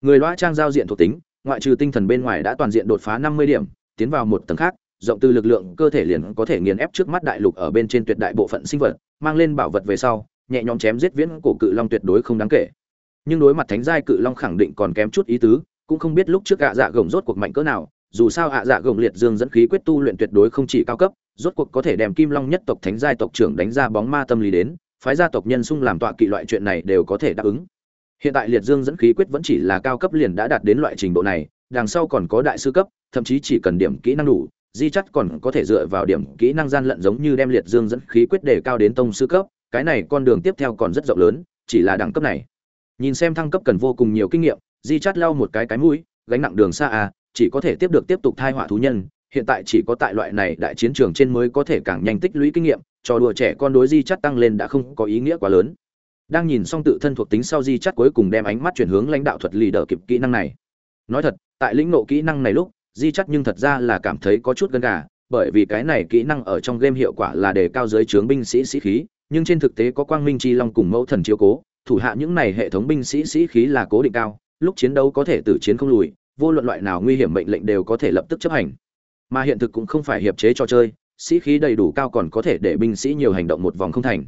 Người loa trang giao diện thuộc tính, ngoại trừ tinh thần bên ngoài đã toàn diện đột phá năm mươi điểm, tiến vào một tầng khác, rộng từ lực lượng cơ thể liền có thể nghiền ép trước mắt đại lục ở bên trên tuyệt đại bộ phận sinh vật, mang lên bảo vật về sau, nhẹ nhõm chém giết viễn cổ cự long tuyệt đối không đáng kể. Nhưng đối mặt thánh giai cự long khẳng định còn kém chút ý tứ, cũng không biết lúc trước ạ dạ gồng rốt cuộc mạnh cỡ nào, dù sao ạ dạ gồng liệt dương dẫn khí quyết tu luyện tuyệt đối không chỉ cao cấp, rốt cuộc có thể đem kim long nhất tộc thánh giai tộc trưởng đánh ra bóng ma tâm lý đến phái gia tộc nhân xung làm tọa kỵ loại chuyện này đều có thể đáp ứng. Hiện tại liệt dương dẫn khí quyết vẫn chỉ là cao cấp liền đã đạt đến loại trình độ này, đằng sau còn có đại sư cấp, thậm chí chỉ cần điểm kỹ năng đủ, di chắc còn có thể dựa vào điểm kỹ năng gian lận giống như đem liệt dương dẫn khí quyết để cao đến tông sư cấp, cái này con đường tiếp theo còn rất rộng lớn, chỉ là đẳng cấp này. Nhìn xem thăng cấp cần vô cùng nhiều kinh nghiệm, di chát lau một cái cái mũi, gánh nặng đường xa à chỉ có thể tiếp được tiếp tục thai họa thú nhân, hiện tại chỉ có tại loại này đại chiến trường trên mới có thể càng nhanh tích lũy kinh nghiệm trò đùa trẻ con đối di chắt tăng lên đã không có ý nghĩa quá lớn. Đang nhìn xong tự thân thuộc tính sau di chắt cuối cùng đem ánh mắt chuyển hướng lãnh đạo thuật lì đỡ kịp kỹ năng này. Nói thật, tại lĩnh nộ kỹ năng này lúc, di chắt nhưng thật ra là cảm thấy có chút gần gà, bởi vì cái này kỹ năng ở trong game hiệu quả là đề cao giới trướng binh sĩ sĩ khí, nhưng trên thực tế có quang minh chi long cùng mẫu thần chiếu cố, thủ hạ những này hệ thống binh sĩ sĩ khí là cố định cao, lúc chiến đấu có thể tử chiến không lùi, vô luận loại nào nguy hiểm mệnh lệnh đều có thể lập tức chấp hành. Mà hiện thực cũng không phải hiệp chế cho chơi sĩ khí đầy đủ cao còn có thể để binh sĩ nhiều hành động một vòng không thành.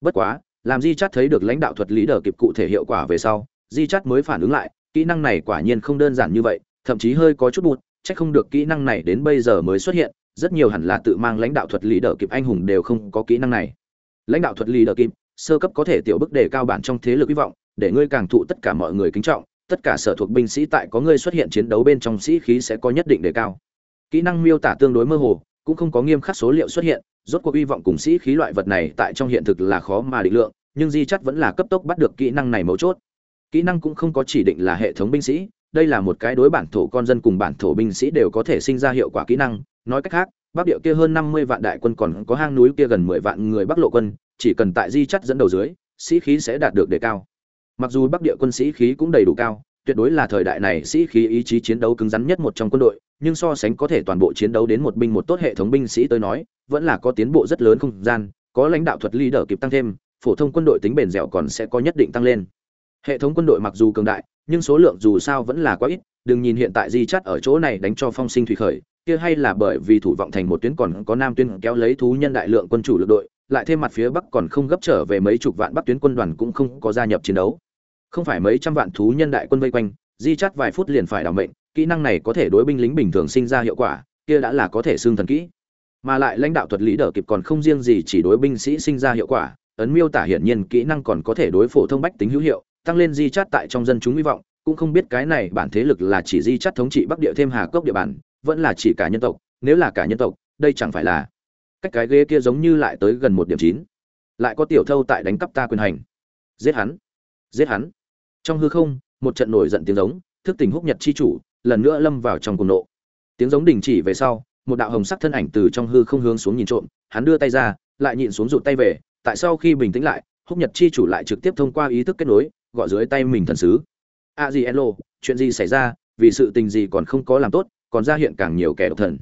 Bất quá, làm di chắt thấy được lãnh đạo thuật lý đờ kịp cụ thể hiệu quả về sau, di chắt mới phản ứng lại, kỹ năng này quả nhiên không đơn giản như vậy, thậm chí hơi có chút bụt, chắc không được kỹ năng này đến bây giờ mới xuất hiện, rất nhiều hẳn là tự mang lãnh đạo thuật lý đờ kịp anh hùng đều không có kỹ năng này. Lãnh đạo thuật lý đờ kịp, sơ cấp có thể tiểu bức đề cao bản trong thế lực hy vọng, để ngươi càng thụ tất cả mọi người kính trọng, tất cả sở thuộc binh sĩ tại có ngươi xuất hiện chiến đấu bên trong sĩ khí sẽ có nhất định đề cao. Kỹ năng miêu tả tương đối mơ hồ cũng không có nghiêm khắc số liệu xuất hiện, rốt cuộc hy vọng cùng sĩ khí loại vật này tại trong hiện thực là khó mà định lượng, nhưng di chắt vẫn là cấp tốc bắt được kỹ năng này mấu chốt. Kỹ năng cũng không có chỉ định là hệ thống binh sĩ, đây là một cái đối bản thổ con dân cùng bản thổ binh sĩ đều có thể sinh ra hiệu quả kỹ năng. Nói cách khác, bắc địa kia hơn năm mươi vạn đại quân còn có hang núi kia gần mười vạn người bắc lộ quân, chỉ cần tại di chắt dẫn đầu dưới, sĩ khí sẽ đạt được đề cao. Mặc dù bắc địa quân sĩ khí cũng đầy đủ cao, tuyệt đối là thời đại này sĩ khí ý chí chiến đấu cứng rắn nhất một trong quân đội nhưng so sánh có thể toàn bộ chiến đấu đến một binh một tốt hệ thống binh sĩ tới nói, vẫn là có tiến bộ rất lớn không gian, có lãnh đạo thuật leader đỡ kịp tăng thêm, phổ thông quân đội tính bền dẻo còn sẽ có nhất định tăng lên. Hệ thống quân đội mặc dù cường đại, nhưng số lượng dù sao vẫn là quá ít, đừng nhìn hiện tại di chắt ở chỗ này đánh cho phong sinh thủy khởi, kia hay là bởi vì thủ vọng thành một tuyến còn có nam tuyến kéo lấy thú nhân đại lượng quân chủ lực đội, lại thêm mặt phía bắc còn không gấp trở về mấy chục vạn bắc tuyến quân đoàn cũng không có gia nhập chiến đấu. Không phải mấy trăm vạn thú nhân đại quân vây quanh, di chắt vài phút liền phải đảo mệnh kỹ năng này có thể đối binh lính bình thường sinh ra hiệu quả, kia đã là có thể xương thần kỹ. Mà lại lãnh đạo thuật lý đỡ kịp còn không riêng gì chỉ đối binh sĩ sinh ra hiệu quả, ấn miêu tả hiển nhiên kỹ năng còn có thể đối phổ thông bách tính hữu hiệu, tăng lên di chát tại trong dân chúng hy vọng, cũng không biết cái này bản thế lực là chỉ di chát thống trị bắc địa thêm hà cốc địa bàn, vẫn là chỉ cả nhân tộc, nếu là cả nhân tộc, đây chẳng phải là cách cái ghế kia giống như lại tới gần một điểm chín. Lại có tiểu thâu tại đánh cắp ta quyền hành. Giết hắn. Giết hắn. Trong hư không, một trận nổi giận tiếng giống, thức tỉnh húc nhật chi chủ lần nữa lâm vào trong cuồng nộ. Tiếng giống đình chỉ về sau, một đạo hồng sắc thân ảnh từ trong hư không hướng xuống nhìn trộm, hắn đưa tay ra, lại nhịn xuống rụt tay về, tại sau khi bình tĩnh lại, húc nhật chi chủ lại trực tiếp thông qua ý thức kết nối, gọi dưới tay mình thần sứ. A gì elo, chuyện gì xảy ra? Vì sự tình gì còn không có làm tốt, còn ra hiện càng nhiều kẻ độc thần.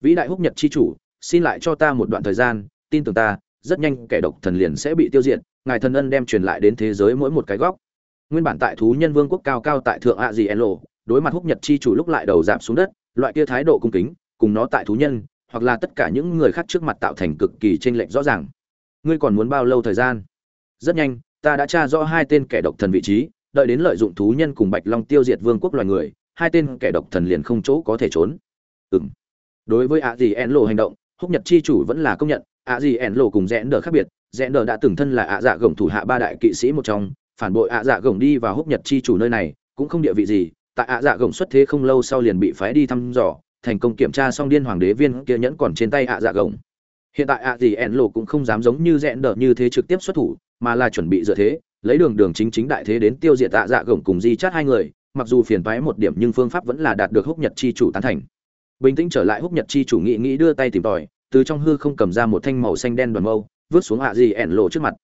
Vĩ đại húc nhật chi chủ, xin lại cho ta một đoạn thời gian, tin tưởng ta, rất nhanh kẻ độc thần liền sẽ bị tiêu diệt, ngài thần ân đem truyền lại đến thế giới mỗi một cái góc. Nguyên bản tại thú nhân vương quốc cao cao tại thượng a gì elo đối mặt húc nhật chi chủ lúc lại đầu giảm xuống đất, loại kia thái độ cung kính, cùng nó tại thú nhân, hoặc là tất cả những người khác trước mặt tạo thành cực kỳ tranh lệch rõ ràng. Ngươi còn muốn bao lâu thời gian? Rất nhanh, ta đã tra rõ hai tên kẻ độc thần vị trí, đợi đến lợi dụng thú nhân cùng bạch long tiêu diệt vương quốc loài người, hai tên kẻ độc thần liền không chỗ có thể trốn. Ừ m đối với ạ gì ẻn lộ hành động, húc nhật chi chủ vẫn là công nhận ạ gì ẻn lộ cùng rẽn đờ khác biệt rẽn đờ đã từng thân là ạ dạ gồng thủ hạ ba đại kỵ sĩ một trong, phản bội ạ dạ gồng đi vào húc nhật chi chủ nơi này, cũng không địa vị gì tại ạ dạ gồng xuất thế không lâu sau liền bị phái đi thăm dò, thành công kiểm tra xong điên hoàng đế viên kia nhẫn còn trên tay ạ dạ gồng. Hiện tại ạ gì ẻn lộ cũng không dám giống như rẽn đờ như thế trực tiếp xuất thủ, mà là chuẩn bị dựa thế, lấy đường đường chính chính đại thế đến tiêu diệt ạ dạ gồng cùng di chát hai người, mặc dù phiền toái một điểm nhưng phương pháp vẫn là đạt được húc nhật chi chủ tán thành. Bình tĩnh trở lại húc nhật chi chủ nghĩ nghĩ đưa tay tìm tòi, từ trong hư không cầm ra một thanh màu xanh đen đoàn mâu, vứt xuống ạ gì ẻn lộ trước mặt.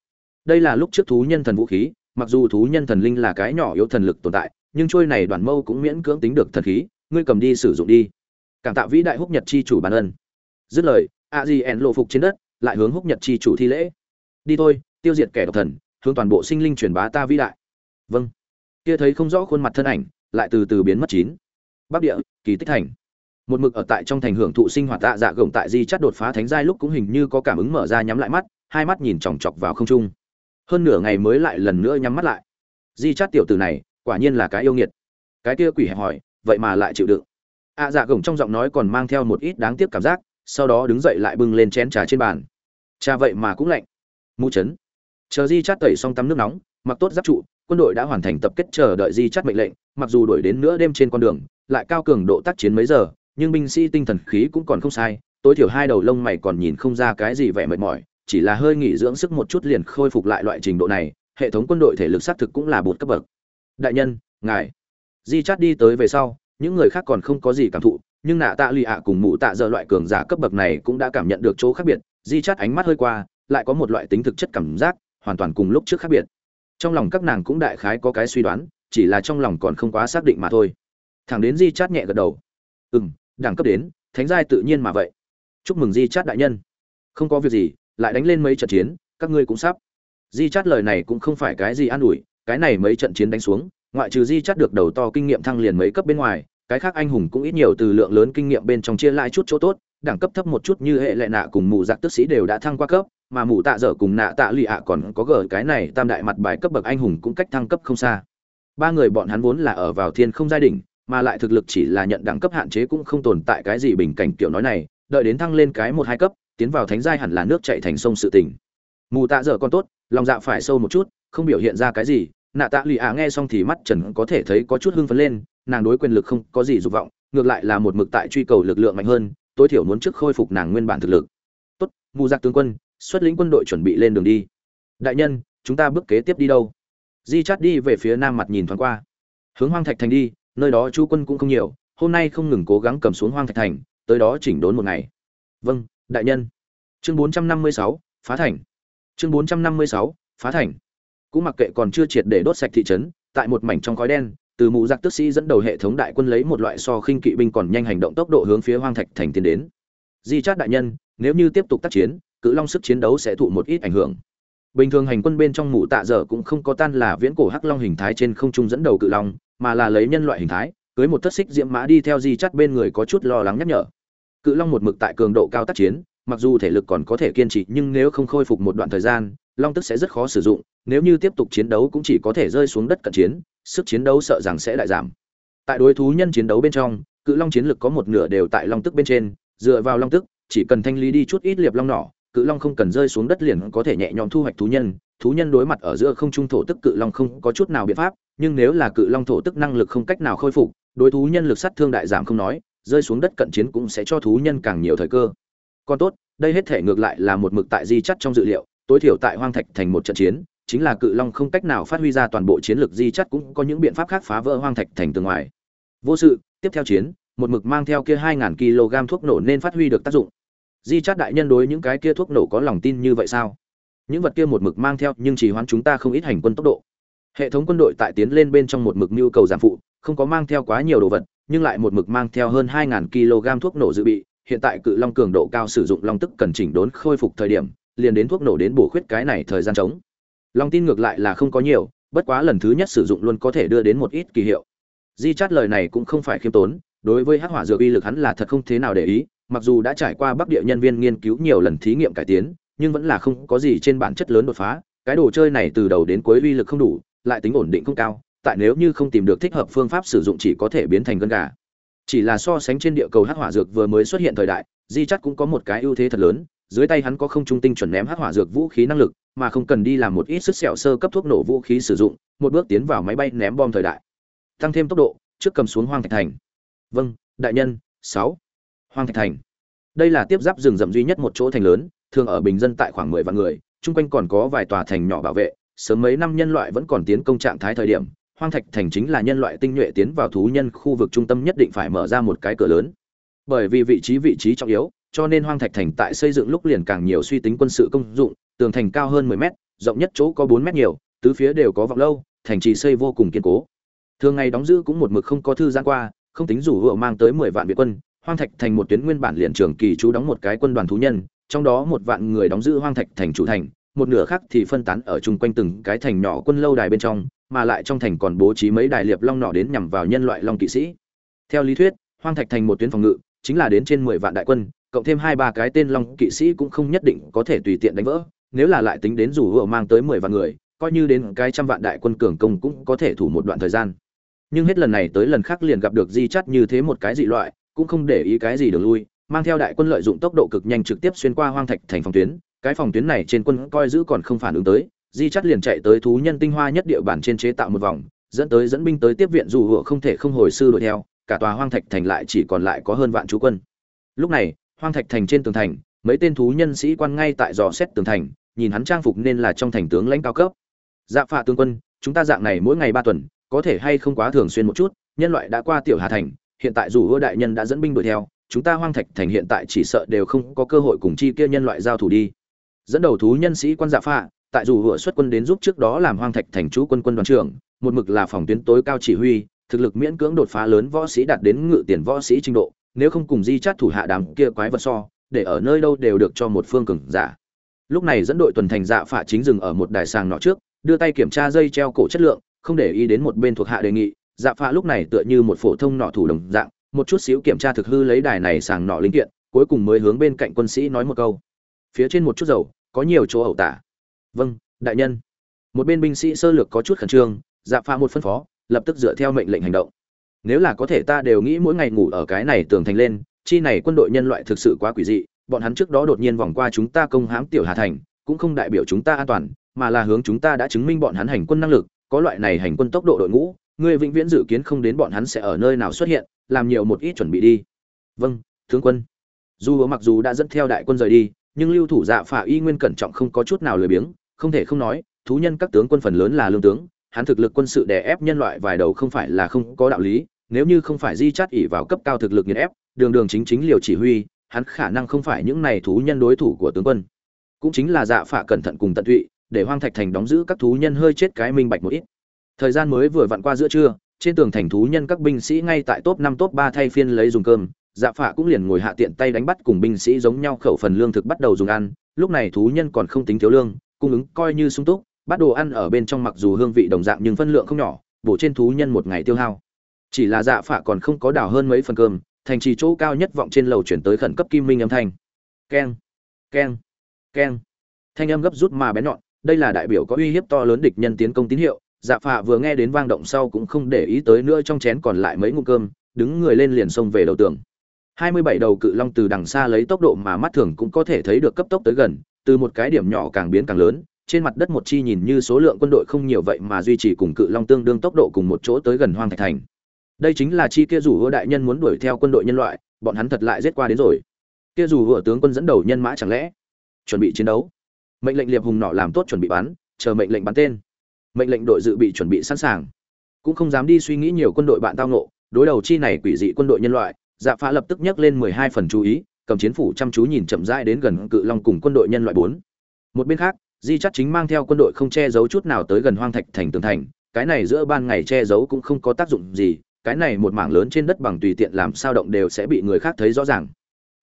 Đây là lúc trước thú nhân thần vũ khí, mặc dù thú nhân thần linh là cái nhỏ yếu thần lực tồn tại nhưng trôi này đoàn mâu cũng miễn cưỡng tính được thần khí, ngươi cầm đi sử dụng đi. Cảm tạ vĩ đại húc nhật chi chủ bản ân. Dứt lời, a di ẻn lộ phục trên đất, lại hướng húc nhật chi chủ thi lễ. Đi thôi, tiêu diệt kẻ độc thần, hướng toàn bộ sinh linh truyền bá ta vĩ đại. Vâng. Kia thấy không rõ khuôn mặt thân ảnh, lại từ từ biến mất chín. Bắc địa, kỳ tích thành. Một mực ở tại trong thành hưởng thụ sinh hoạt tạ dạ gồng tại di chắt đột phá thánh giai lúc cũng hình như có cảm ứng mở ra nhắm lại mắt, hai mắt nhìn chòng chọc vào không trung. Hơn nửa ngày mới lại lần nữa nhắm mắt lại. Di chắt tiểu tử này quả nhiên là cái yêu nghiệt. Cái kia quỷ hẹp hỏi, vậy mà lại chịu đựng. Ạ dạ gồng trong giọng nói còn mang theo một ít đáng tiếc cảm giác, sau đó đứng dậy lại bưng lên chén trà trên bàn. Trà vậy mà cũng lạnh. Mũ chấn. Chờ di chát tẩy xong tắm nước nóng, mặc tốt giáp trụ, quân đội đã hoàn thành tập kết chờ đợi di chát mệnh lệnh, mặc dù đuổi đến nửa đêm trên con đường, lại cao cường độ tác chiến mấy giờ, nhưng binh sĩ tinh thần khí cũng còn không sai, tối thiểu hai đầu lông mày còn nhìn không ra cái gì vẻ mệt mỏi, chỉ là hơi nghỉ dưỡng sức một chút liền khôi phục lại loại trình độ này, hệ thống quân đội thể lực xác thực cũng là bột cấp bậc đại nhân, ngài. Di chát đi tới về sau, những người khác còn không có gì cảm thụ, nhưng nạ tạ lụy ạ cùng mụ tạ dợ loại cường giả cấp bậc này cũng đã cảm nhận được chỗ khác biệt. Di chát ánh mắt hơi qua, lại có một loại tính thực chất cảm giác, hoàn toàn cùng lúc trước khác biệt. Trong lòng các nàng cũng đại khái có cái suy đoán, chỉ là trong lòng còn không quá xác định mà thôi. Thẳng đến di chát nhẹ gật đầu. Ừ m đẳng cấp đến, thánh giai tự nhiên mà vậy. Chúc mừng di chát đại nhân. Không có việc gì, lại đánh lên mấy trận chiến, các ngươi cũng sắp. Di chát lời này cũng không phải cái gì an ủi cái này mấy trận chiến đánh xuống, ngoại trừ di chắt được đầu to kinh nghiệm thăng liền mấy cấp bên ngoài, cái khác anh hùng cũng ít nhiều từ lượng lớn kinh nghiệm bên trong chia lại chút chỗ tốt, đẳng cấp thấp một chút như hệ lệ nạ cùng mù giặc tức sĩ đều đã thăng qua cấp, mà mù tạ dở cùng nạ tạ lì ạ còn có gờ cái này tam đại mặt bài cấp bậc anh hùng cũng cách thăng cấp không xa. Ba người bọn hắn vốn là ở vào thiên không giai đỉnh, mà lại thực lực chỉ là nhận đẳng cấp hạn chế cũng không tồn tại cái gì bình cảnh kiểu nói này, đợi đến thăng lên cái một hai cấp, tiến vào thánh giai hẳn là nước chảy thành sông sự tình. Mù tạ dở còn tốt, lòng dạ phải sâu một chút không biểu hiện ra cái gì, nạ tạ lụy ạ nghe xong thì mắt trần có thể thấy có chút hưng phấn lên, nàng đối quyền lực không có gì dục vọng, ngược lại là một mực tại truy cầu lực lượng mạnh hơn, tối thiểu muốn trước khôi phục nàng nguyên bản thực lực. Tốt, mù giặc tướng quân, xuất lĩnh quân đội chuẩn bị lên đường đi. Đại nhân, chúng ta bước kế tiếp đi đâu? Di chát đi về phía nam mặt nhìn thoáng qua. Hướng hoang thạch thành đi, nơi đó chú quân cũng không nhiều, hôm nay không ngừng cố gắng cầm xuống hoang thạch thành, tới đó chỉnh đốn một ngày. Vâng đại nhân. Chương bốn trăm năm mươi sáu, phá thành. Chương bốn trăm năm mươi sáu, phá thành cũng mặc kệ còn chưa triệt để đốt sạch thị trấn, tại một mảnh trong khói đen, từ mụ giặc tức sĩ dẫn đầu hệ thống đại quân lấy một loại so khinh kỵ binh còn nhanh hành động tốc độ hướng phía hoang thạch thành tiến đến. Di chát đại nhân, nếu như tiếp tục tác chiến, cự long sức chiến đấu sẽ thụ một ít ảnh hưởng. Bình thường hành quân bên trong mụ tạ dở cũng không có tan là viễn cổ hắc long hình thái trên không trung dẫn đầu cự long, mà là lấy nhân loại hình thái, cưới một tất xích diễm mã đi theo di chắt bên người có chút lo lắng nhắc nhở. Cự long một mực tại cường độ cao tác chiến, mặc dù thể lực còn có thể kiên trì, nhưng nếu không khôi phục một đoạn thời gian long tức sẽ rất khó sử dụng, nếu như tiếp tục chiến đấu cũng chỉ có thể rơi xuống đất cận chiến, sức chiến đấu sợ rằng sẽ đại giảm. Tại đối thú nhân chiến đấu bên trong, cự long chiến lực có một nửa đều tại long tức bên trên, dựa vào long tức, chỉ cần thanh lý đi chút ít liệp long nỏ, cự long không cần rơi xuống đất liền có thể nhẹ nhõm thu hoạch thú nhân. Thú nhân đối mặt ở giữa không trung thổ tức cự long không có chút nào biện pháp, nhưng nếu là cự long thổ tức năng lực không cách nào khôi phục, đối thú nhân lực sát thương đại giảm không nói, rơi xuống đất cận chiến cũng sẽ cho thú nhân càng nhiều thời cơ. Còn tốt, đây hết thể ngược lại là một mực tại di chắt trong dự liệu tối thiểu tại hoang thạch thành một trận chiến, chính là cự long không cách nào phát huy ra toàn bộ chiến lược di chắt cũng có những biện pháp khác phá vỡ hoang thạch thành từ ngoài. Vô sự, tiếp theo chiến, một mực mang theo kia hai ngàn kg thuốc nổ nên phát huy được tác dụng. Di chắt đại nhân đối những cái kia thuốc nổ có lòng tin như vậy sao? Những vật kia một mực mang theo, nhưng chỉ hoán chúng ta không ít hành quân tốc độ. Hệ thống quân đội tại tiến lên bên trong một mực nhu cầu giảm phụ, không có mang theo quá nhiều đồ vật, nhưng lại một mực mang theo hơn hai ngàn kg thuốc nổ dự bị. Hiện tại cự long cường độ cao sử dụng long tức cần chỉnh đốn khôi phục thời điểm liền đến thuốc nổ đến bổ khuyết cái này thời gian trống. Long tin ngược lại là không có nhiều, bất quá lần thứ nhất sử dụng luôn có thể đưa đến một ít kỳ hiệu. Di chát lời này cũng không phải khiêm tốn, đối với hắc hỏa dược uy lực hắn là thật không thế nào để ý, mặc dù đã trải qua bắc địa nhân viên nghiên cứu nhiều lần thí nghiệm cải tiến, nhưng vẫn là không có gì trên bản chất lớn đột phá, cái đồ chơi này từ đầu đến cuối uy lực không đủ, lại tính ổn định không cao, tại nếu như không tìm được thích hợp phương pháp sử dụng chỉ có thể biến thành gân gà. Chỉ là so sánh trên địa cầu hắc hỏa dược vừa mới xuất hiện thời đại, di chắc cũng có một cái ưu thế thật lớn dưới tay hắn có không trung tinh chuẩn ném hắc hỏa dược vũ khí năng lực, mà không cần đi làm một ít sức sẹo sơ cấp thuốc nổ vũ khí sử dụng, một bước tiến vào máy bay ném bom thời đại. Tăng thêm tốc độ, trước cầm xuống hoang thạch thành. Vâng đại nhân, sáu. Hoang thạch thành. Đây là tiếp giáp rừng rậm duy nhất một chỗ thành lớn, thường ở bình dân tại khoảng mười vạn người, chung quanh còn có vài tòa thành nhỏ bảo vệ. Sớm mấy năm nhân loại vẫn còn tiến công trạng thái thời điểm, hoang thạch thành chính là nhân loại tinh nhuệ tiến vào thú nhân khu vực trung tâm nhất định phải mở ra một cái cửa lớn. Bởi vì vị trí vị trí trọng yếu cho nên hoang thạch thành tại xây dựng lúc liền càng nhiều suy tính quân sự công dụng, tường thành cao hơn 10 mét, rộng nhất chỗ có 4 mét nhiều, tứ phía đều có vọng lâu, thành trì xây vô cùng kiên cố. Thường ngày đóng giữ cũng một mực không có thư giãn qua, không tính rủ hựa mang tới 10 vạn việt quân, hoang thạch thành một tuyến nguyên bản liền trường kỳ chú đóng một cái quân đoàn thú nhân, trong đó một vạn người đóng giữ hoang thạch thành chủ thành, một nửa khác thì phân tán ở chung quanh từng cái thành nhỏ quân lâu đài bên trong, mà lại trong thành còn bố trí mấy đài liệp long nỏ đến nhằm vào nhân loại long kỵ sĩ. Theo lý thuyết, hoang thạch thành một tuyến phòng ngự chính là đến trên mười vạn đại quân cộng thêm hai ba cái tên long kỵ sĩ cũng không nhất định có thể tùy tiện đánh vỡ, nếu là lại tính đến dù hựa mang tới mười vạn người, coi như đến cái trăm vạn đại quân cường công cũng có thể thủ một đoạn thời gian. Nhưng hết lần này tới lần khác liền gặp được di chắt như thế một cái dị loại, cũng không để ý cái gì được lui, mang theo đại quân lợi dụng tốc độ cực nhanh trực tiếp xuyên qua hoang thạch thành phòng tuyến, cái phòng tuyến này trên quân coi giữ còn không phản ứng tới, di chắt liền chạy tới thú nhân tinh hoa nhất địa bản trên chế tạo một vòng, dẫn tới dẫn binh tới tiếp viện dù hựa không thể không hồi sư đuổi theo, cả tòa hoang thạch thành lại chỉ còn lại có hơn vạn chú quân. Lúc này hoang thạch thành trên tường thành, mấy tên thú nhân sĩ quan ngay tại dò xét tường thành, nhìn hắn trang phục nên là trong thành tướng lãnh cao cấp. Dạ phạ tướng quân, chúng ta dạng này mỗi ngày ba tuần, có thể hay không quá thường xuyên một chút, nhân loại đã qua tiểu hà thành, hiện tại dù ưa đại nhân đã dẫn binh đuổi theo, chúng ta hoang thạch thành hiện tại chỉ sợ đều không có cơ hội cùng chi kia nhân loại giao thủ đi. Dẫn đầu thú nhân sĩ quan dạ phạ, tại dù hứa xuất quân đến giúp trước đó làm hoang thạch thành chú quân quân đoàn trưởng, một mực là phòng tuyến tối cao chỉ huy, thực lực miễn cưỡng đột phá lớn võ sĩ đạt đến ngự tiền võ sĩ trình độ nếu không cùng di chát thủ hạ đám kia quái vật so, để ở nơi đâu đều được cho một phương cường giả. Lúc này dẫn đội tuần thành dạ phạ chính dừng ở một đài sàng nọ trước, đưa tay kiểm tra dây treo cổ chất lượng, không để ý đến một bên thuộc hạ đề nghị. Dạ phạ lúc này tựa như một phổ thông nọ thủ đồng dạng, một chút xíu kiểm tra thực hư lấy đài này sàng nọ linh kiện, cuối cùng mới hướng bên cạnh quân sĩ nói một câu. Phía trên một chút dầu, có nhiều chỗ ẩu tả. Vâng đại nhân. Một bên binh sĩ sơ lược có chút khẩn trương dạ phạ một phân phó, lập tức dựa theo mệnh lệnh hành động nếu là có thể ta đều nghĩ mỗi ngày ngủ ở cái này tường thành lên, chi này quân đội nhân loại thực sự quá quỷ dị, bọn hắn trước đó đột nhiên vòng qua chúng ta công hãm tiểu hà thành, cũng không đại biểu chúng ta an toàn, mà là hướng chúng ta đã chứng minh bọn hắn hành quân năng lực, có loại này hành quân tốc độ đội ngũ, ngươi vĩnh viễn dự kiến không đến bọn hắn sẽ ở nơi nào xuất hiện, làm nhiều một ít chuẩn bị đi. Vâng tướng quân. Dù mặc dù đã dẫn theo đại quân rời đi, nhưng lưu thủ dạ phả y nguyên cẩn trọng không có chút nào lười biếng, không thể không nói, thú nhân các tướng quân phần lớn là lương tướng, hắn thực lực quân sự đè ép nhân loại vài đầu không phải là không có đạo lý nếu như không phải di chát ỉ vào cấp cao thực lực nghiền ép, đường đường chính chính liều chỉ huy, hắn khả năng không phải những này thú nhân đối thủ của tướng quân. Cũng chính là dạ phạ cẩn thận cùng tận tụy, để hoang thạch thành đóng giữ các thú nhân hơi chết cái minh bạch một ít. Thời gian mới vừa vặn qua giữa trưa, trên tường thành thú nhân các binh sĩ ngay tại top năm, top ba thay phiên lấy dùng cơm. Dạ phạ cũng liền ngồi hạ tiện tay đánh bắt cùng binh sĩ giống nhau khẩu phần lương thực bắt đầu dùng ăn. Lúc này thú nhân còn không tính thiếu lương, cung ứng coi như sung túc, bắt đồ ăn ở bên trong mặc dù hương vị đồng dạng nhưng phân lượng không nhỏ, bổ trên thú nhân một ngày tiêu hao chỉ là dạ phạ còn không có đảo hơn mấy phần cơm, thành trì chỗ cao nhất vọng trên lầu chuyển tới khẩn cấp kim minh âm thanh. Keng keng keng. Thanh âm gấp rút mà bén nhọn, đây là đại biểu có uy hiếp to lớn địch nhân tiến công tín hiệu. Dạ phạ vừa nghe đến vang động sau cũng không để ý tới nữa trong chén còn lại mấy ngụm cơm, đứng người lên liền xông về đầu tường. Hai mươi bảy đầu cự long từ đằng xa lấy tốc độ mà mắt thường cũng có thể thấy được cấp tốc tới gần, từ một cái điểm nhỏ càng biến càng lớn, trên mặt đất một chi nhìn như số lượng quân đội không nhiều vậy mà duy trì cùng cự long tương đương tốc độ cùng một chỗ tới gần hoang thạch thành đây chính là chi kia rủ hứa đại nhân muốn đuổi theo quân đội nhân loại, bọn hắn thật lại giết qua đến rồi. Kia rủ hứa tướng quân dẫn đầu nhân mã chẳng lẽ chuẩn bị chiến đấu? Mệnh lệnh liệp hùng nọ làm tốt chuẩn bị bắn, chờ mệnh lệnh bắn tên. Mệnh lệnh đội dự bị chuẩn bị sẵn sàng. Cũng không dám đi suy nghĩ nhiều quân đội bạn tao nộ đối đầu chi này quỷ dị quân đội nhân loại dạ phá lập tức nhắc lên mười hai phần chú ý, cầm chiến phủ chăm chú nhìn chậm rãi đến gần cự long cùng quân đội nhân loại bốn. Một bên khác, di chắc chính mang theo quân đội không che giấu chút nào tới gần hoang thạch thành tường thành, cái này giữa ban ngày che giấu cũng không có tác dụng gì cái này một mảng lớn trên đất bằng tùy tiện làm sao động đều sẽ bị người khác thấy rõ ràng.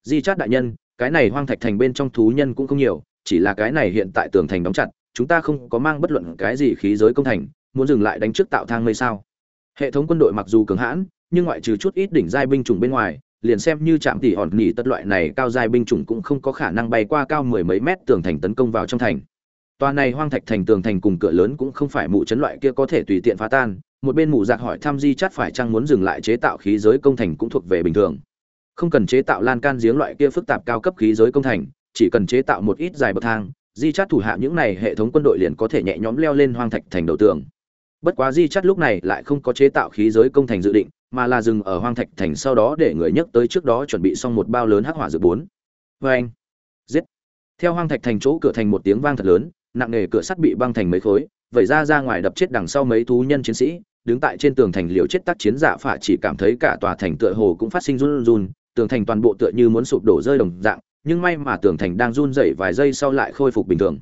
Di chát đại nhân cái này hoang thạch thành bên trong thú nhân cũng không nhiều chỉ là cái này hiện tại tường thành đóng chặt chúng ta không có mang bất luận cái gì khí giới công thành muốn dừng lại đánh trước tạo thang mây sao? Hệ thống quân đội mặc dù cường hãn nhưng ngoại trừ chút ít đỉnh giai binh chủng bên ngoài liền xem như chạm tỉ hòn nỉ tất loại này cao giai binh chủng cũng không có khả năng bay qua cao mười mấy mét tường thành tấn công vào trong thành. Tòa này hoang thạch thành tường thành cùng cửa lớn cũng không phải mụ chấn loại kia có thể tùy tiện phá tan, một bên mù giặc hỏi thăm Di Chát phải chăng muốn dừng lại chế tạo khí giới công thành cũng thuộc về bình thường. Không cần chế tạo lan can giếng loại kia phức tạp cao cấp khí giới công thành, chỉ cần chế tạo một ít dài bậc thang, Di Chát thủ hạ những này hệ thống quân đội liền có thể nhẹ nhõm leo lên hoang thạch thành đầu tường. Bất quá Di Chát lúc này lại không có chế tạo khí giới công thành dự định, mà là dừng ở hoang thạch thành sau đó để người nhắc tới trước đó chuẩn bị xong một bao lớn hắc hỏa dự bốn. Vâng. Giết. Theo hoang thạch thành chỗ cửa thành một tiếng vang thật lớn, nặng nề cửa sắt bị băng thành mấy khối vẩy ra ra ngoài đập chết đằng sau mấy thú nhân chiến sĩ đứng tại trên tường thành liều chết tác chiến giả phả chỉ cảm thấy cả tòa thành tựa hồ cũng phát sinh run run, tường thành toàn bộ tựa như muốn sụp đổ rơi đồng dạng, nhưng may mà tường thành đang run rẩy vài giây sau lại khôi phục bình thường.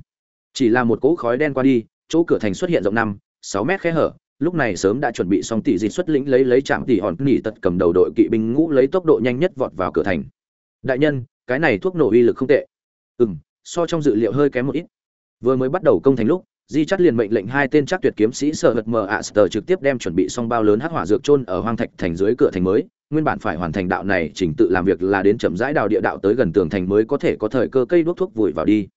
Chỉ là một cỗ khói đen qua đi, chỗ cửa thành xuất hiện rộng năm, sáu mét khe hở, lúc này sớm đã chuẩn bị xong tỷ dịch xuất lĩnh lấy lấy trạm tỷ hòn nỉ tật cầm đầu đội kỵ binh ngũ lấy tốc độ nhanh nhất vọt vào cửa thành. Đại nhân, cái này thuốc nổ uy lực không tệ. Ừ so trong dự liệu hơi kém một ít. Vừa mới bắt đầu công thành lúc di chắt liền mệnh lệnh hai tên chắc tuyệt kiếm sĩ sở hật mờ ạ sờ trực tiếp đem chuẩn bị xong bao lớn hắc hỏa dược trôn ở hoang thạch thành dưới cửa thành mới. Nguyên bản phải hoàn thành đạo này, chỉnh tự làm việc là đến chậm rãi đào địa đạo tới gần tường thành mới có thể có thời cơ cây đuốc thuốc vùi vào đi.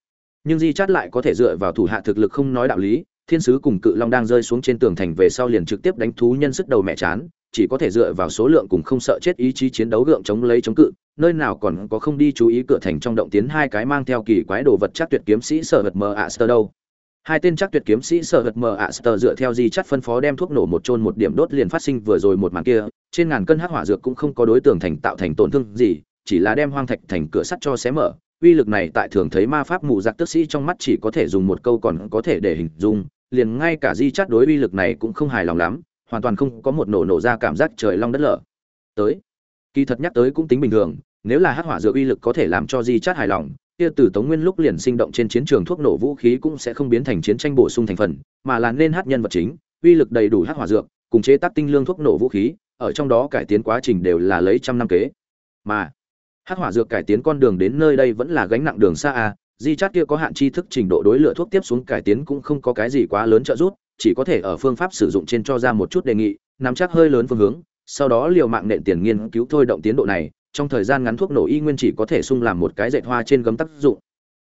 Nhưng di chắt lại có thể dựa vào thủ hạ thực lực không nói đạo lý, thiên sứ cùng cự long đang rơi xuống trên tường thành về sau liền trực tiếp đánh thú nhân sức đầu mẹ chán, chỉ có thể dựa vào số lượng cùng không sợ chết ý chí chiến đấu gượng chống lấy chống cự, nơi nào còn có không đi chú ý cửa thành trong động tiến hai cái mang theo kỳ quái đồ vật chắc tuyệt kiếm sĩ sở hật mờ ạ sờ đâu hai tên chắc tuyệt kiếm sĩ sợ hật mờ ạ sờ dựa theo di chắt phân phó đem thuốc nổ một chôn một điểm đốt liền phát sinh vừa rồi một màn kia. Trên ngàn cân hắc hỏa dược cũng không có đối tượng thành tạo thành tổn thương gì, chỉ là đem hoang thạch thành cửa sắt cho xé mở. Uy lực này tại thường thấy ma pháp mù giặc tức sĩ trong mắt chỉ có thể dùng một câu còn có thể để hình dung, liền ngay cả di chắt đối uy lực này cũng không hài lòng lắm, hoàn toàn không có một nổ nổ ra cảm giác trời long đất lở. Tới, kỳ thật nhắc tới cũng tính bình thường, nếu là hắc hỏa dược uy lực có thể làm cho di chắt hài lòng kia từ Tống Nguyên lúc liền sinh động trên chiến trường thuốc nổ vũ khí cũng sẽ không biến thành chiến tranh bổ sung thành phần, mà là nên hát nhân vật chính, uy lực đầy đủ hát hỏa dược, cùng chế tác tinh lương thuốc nổ vũ khí, ở trong đó cải tiến quá trình đều là lấy trăm năm kế. Mà hát hỏa dược cải tiến con đường đến nơi đây vẫn là gánh nặng đường xa a, di chát kia có hạn tri thức trình độ đối lựa thuốc tiếp xuống cải tiến cũng không có cái gì quá lớn trợ giúp, chỉ có thể ở phương pháp sử dụng trên cho ra một chút đề nghị, nắm chắc hơi lớn phương hướng, sau đó liều mạng nện tiền nghiên cứu thôi động tiến độ này, trong thời gian ngắn thuốc nổ y nguyên chỉ có thể sung làm một cái dệt hoa trên gấm tác dụng.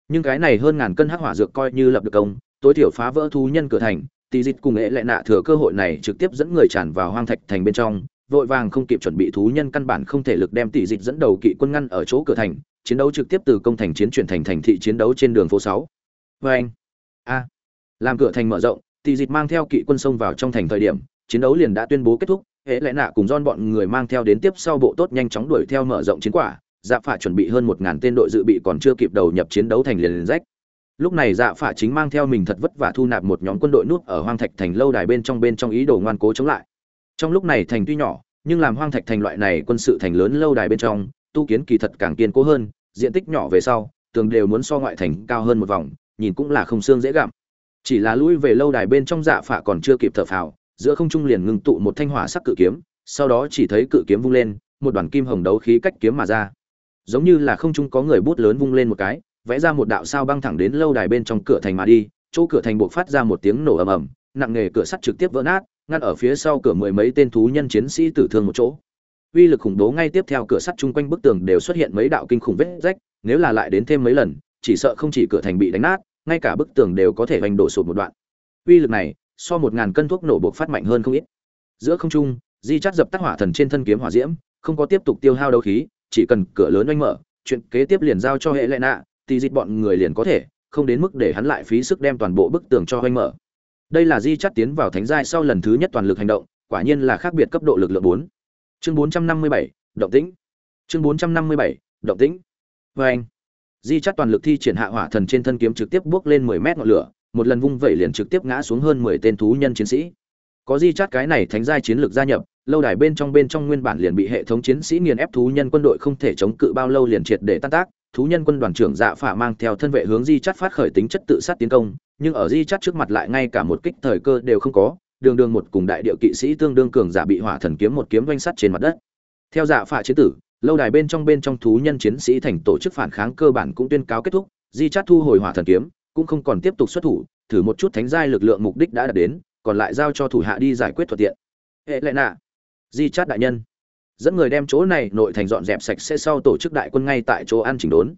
Nhưng cái này hơn ngàn cân hắc hỏa dược coi như lập được công, tối thiểu phá vỡ thú nhân cửa thành tỷ dịch cùng nghệ lệ nạ thừa cơ hội này trực tiếp dẫn người tràn vào hoang thạch thành bên trong, vội vàng không kịp chuẩn bị thú nhân căn bản không thể lực đem tỷ dịch dẫn đầu kỵ quân ngăn ở chỗ cửa thành, chiến đấu trực tiếp từ công thành chiến chuyển thành thành thị chiến đấu trên đường phố sáu. Vê anh, a, làm cửa thành mở rộng tỷ dịch mang theo kỵ quân xông vào trong thành thời điểm, chiến đấu liền đã tuyên bố kết thúc hễ lẽ nạ cùng don bọn người mang theo đến tiếp sau bộ tốt nhanh chóng đuổi theo mở rộng chiến quả dạ phả chuẩn bị hơn một ngàn tên đội dự bị còn chưa kịp đầu nhập chiến đấu thành liền liền rách. Lúc này dạ phả chính mang theo mình thật vất vả thu nạp một nhóm quân đội nút ở hoang thạch thành lâu đài bên trong bên trong ý đồ ngoan cố chống lại. Trong lúc này thành tuy nhỏ, nhưng làm hoang thạch thành loại này quân sự thành lớn lâu đài bên trong, tu kiến kỳ thật càng kiên cố hơn, diện tích nhỏ về sau, tường đều muốn so ngoại thành cao hơn một vòng, nhìn cũng là không xương dễ gặm. Chỉ là lui về lâu đài bên trong dạ phả còn chưa kịp thở phào giữa không trung liền ngưng tụ một thanh hỏa sắc cự kiếm, sau đó chỉ thấy cự kiếm vung lên, một đoàn kim hồng đấu khí cách kiếm mà ra. Giống như là không trung có người bút lớn vung lên một cái, vẽ ra một đạo sao băng thẳng đến lâu đài bên trong cửa thành mà đi, chỗ cửa thành bộc phát ra một tiếng nổ ầm ầm, nặng nề cửa sắt trực tiếp vỡ nát, ngăn ở phía sau cửa mười mấy tên thú nhân chiến sĩ tử thương một chỗ. Uy lực khủng bố ngay tiếp theo cửa sắt chung quanh bức tường đều xuất hiện mấy đạo kinh khủng vết rách, nếu là lại đến thêm mấy lần, chỉ sợ không chỉ cửa thành bị đánh nát, ngay cả bức tường đều có thể vành đổ sụp một đoạn. Uy lực này, so một ngàn cân thuốc nổ buộc phát mạnh hơn không ít. Giữa không trung, di chắt dập tắt hỏa thần trên thân kiếm hỏa diễm, không có tiếp tục tiêu hao đấu khí, chỉ cần cửa lớn oanh mở, chuyện kế tiếp liền giao cho hệ lệ nạ thì dịch bọn người liền có thể, không đến mức để hắn lại phí sức đem toàn bộ bức tường cho oanh mở. Đây là di chắt tiến vào thánh giai sau lần thứ nhất toàn lực hành động, quả nhiên là khác biệt cấp độ lực lượng bốn. Chương bốn trăm năm mươi bảy, động tĩnh. Chương bốn trăm năm mươi bảy, động tĩnh. Vê anh. Di chắt toàn lực thi triển hạ hỏa thần trên thân kiếm trực tiếp bước lên mười mét ngọn lửa một lần vung vẩy liền trực tiếp ngã xuống hơn mười tên thú nhân chiến sĩ. Có di chát cái này thánh giai chiến lược gia nhập, lâu đài bên trong bên trong nguyên bản liền bị hệ thống chiến sĩ nghiền ép thú nhân quân đội không thể chống cự bao lâu liền triệt để tan tác. Thú nhân quân đoàn trưởng dạ phả mang theo thân vệ hướng di chát phát khởi tính chất tự sát tiến công, nhưng ở di chát trước mặt lại ngay cả một kích thời cơ đều không có. Đường đường một cùng đại điệu kỵ sĩ tương đương cường giả bị hỏa thần kiếm một kiếm doanh sắt trên mặt đất. Theo dạ phả chiến tử, lâu đài bên trong bên trong thú nhân chiến sĩ thành tổ chức phản kháng cơ bản cũng tuyên cáo kết thúc, di chát thu hồi hỏa thần kiếm cũng không còn tiếp tục xuất thủ, thử một chút thánh giai lực lượng mục đích đã đạt đến, còn lại giao cho thủ hạ đi giải quyết thuận tiện. Hệ lệ nạ. Di chát đại nhân. Dẫn người đem chỗ này nội thành dọn dẹp sạch sẽ sau tổ chức đại quân ngay tại chỗ ăn chỉnh đốn.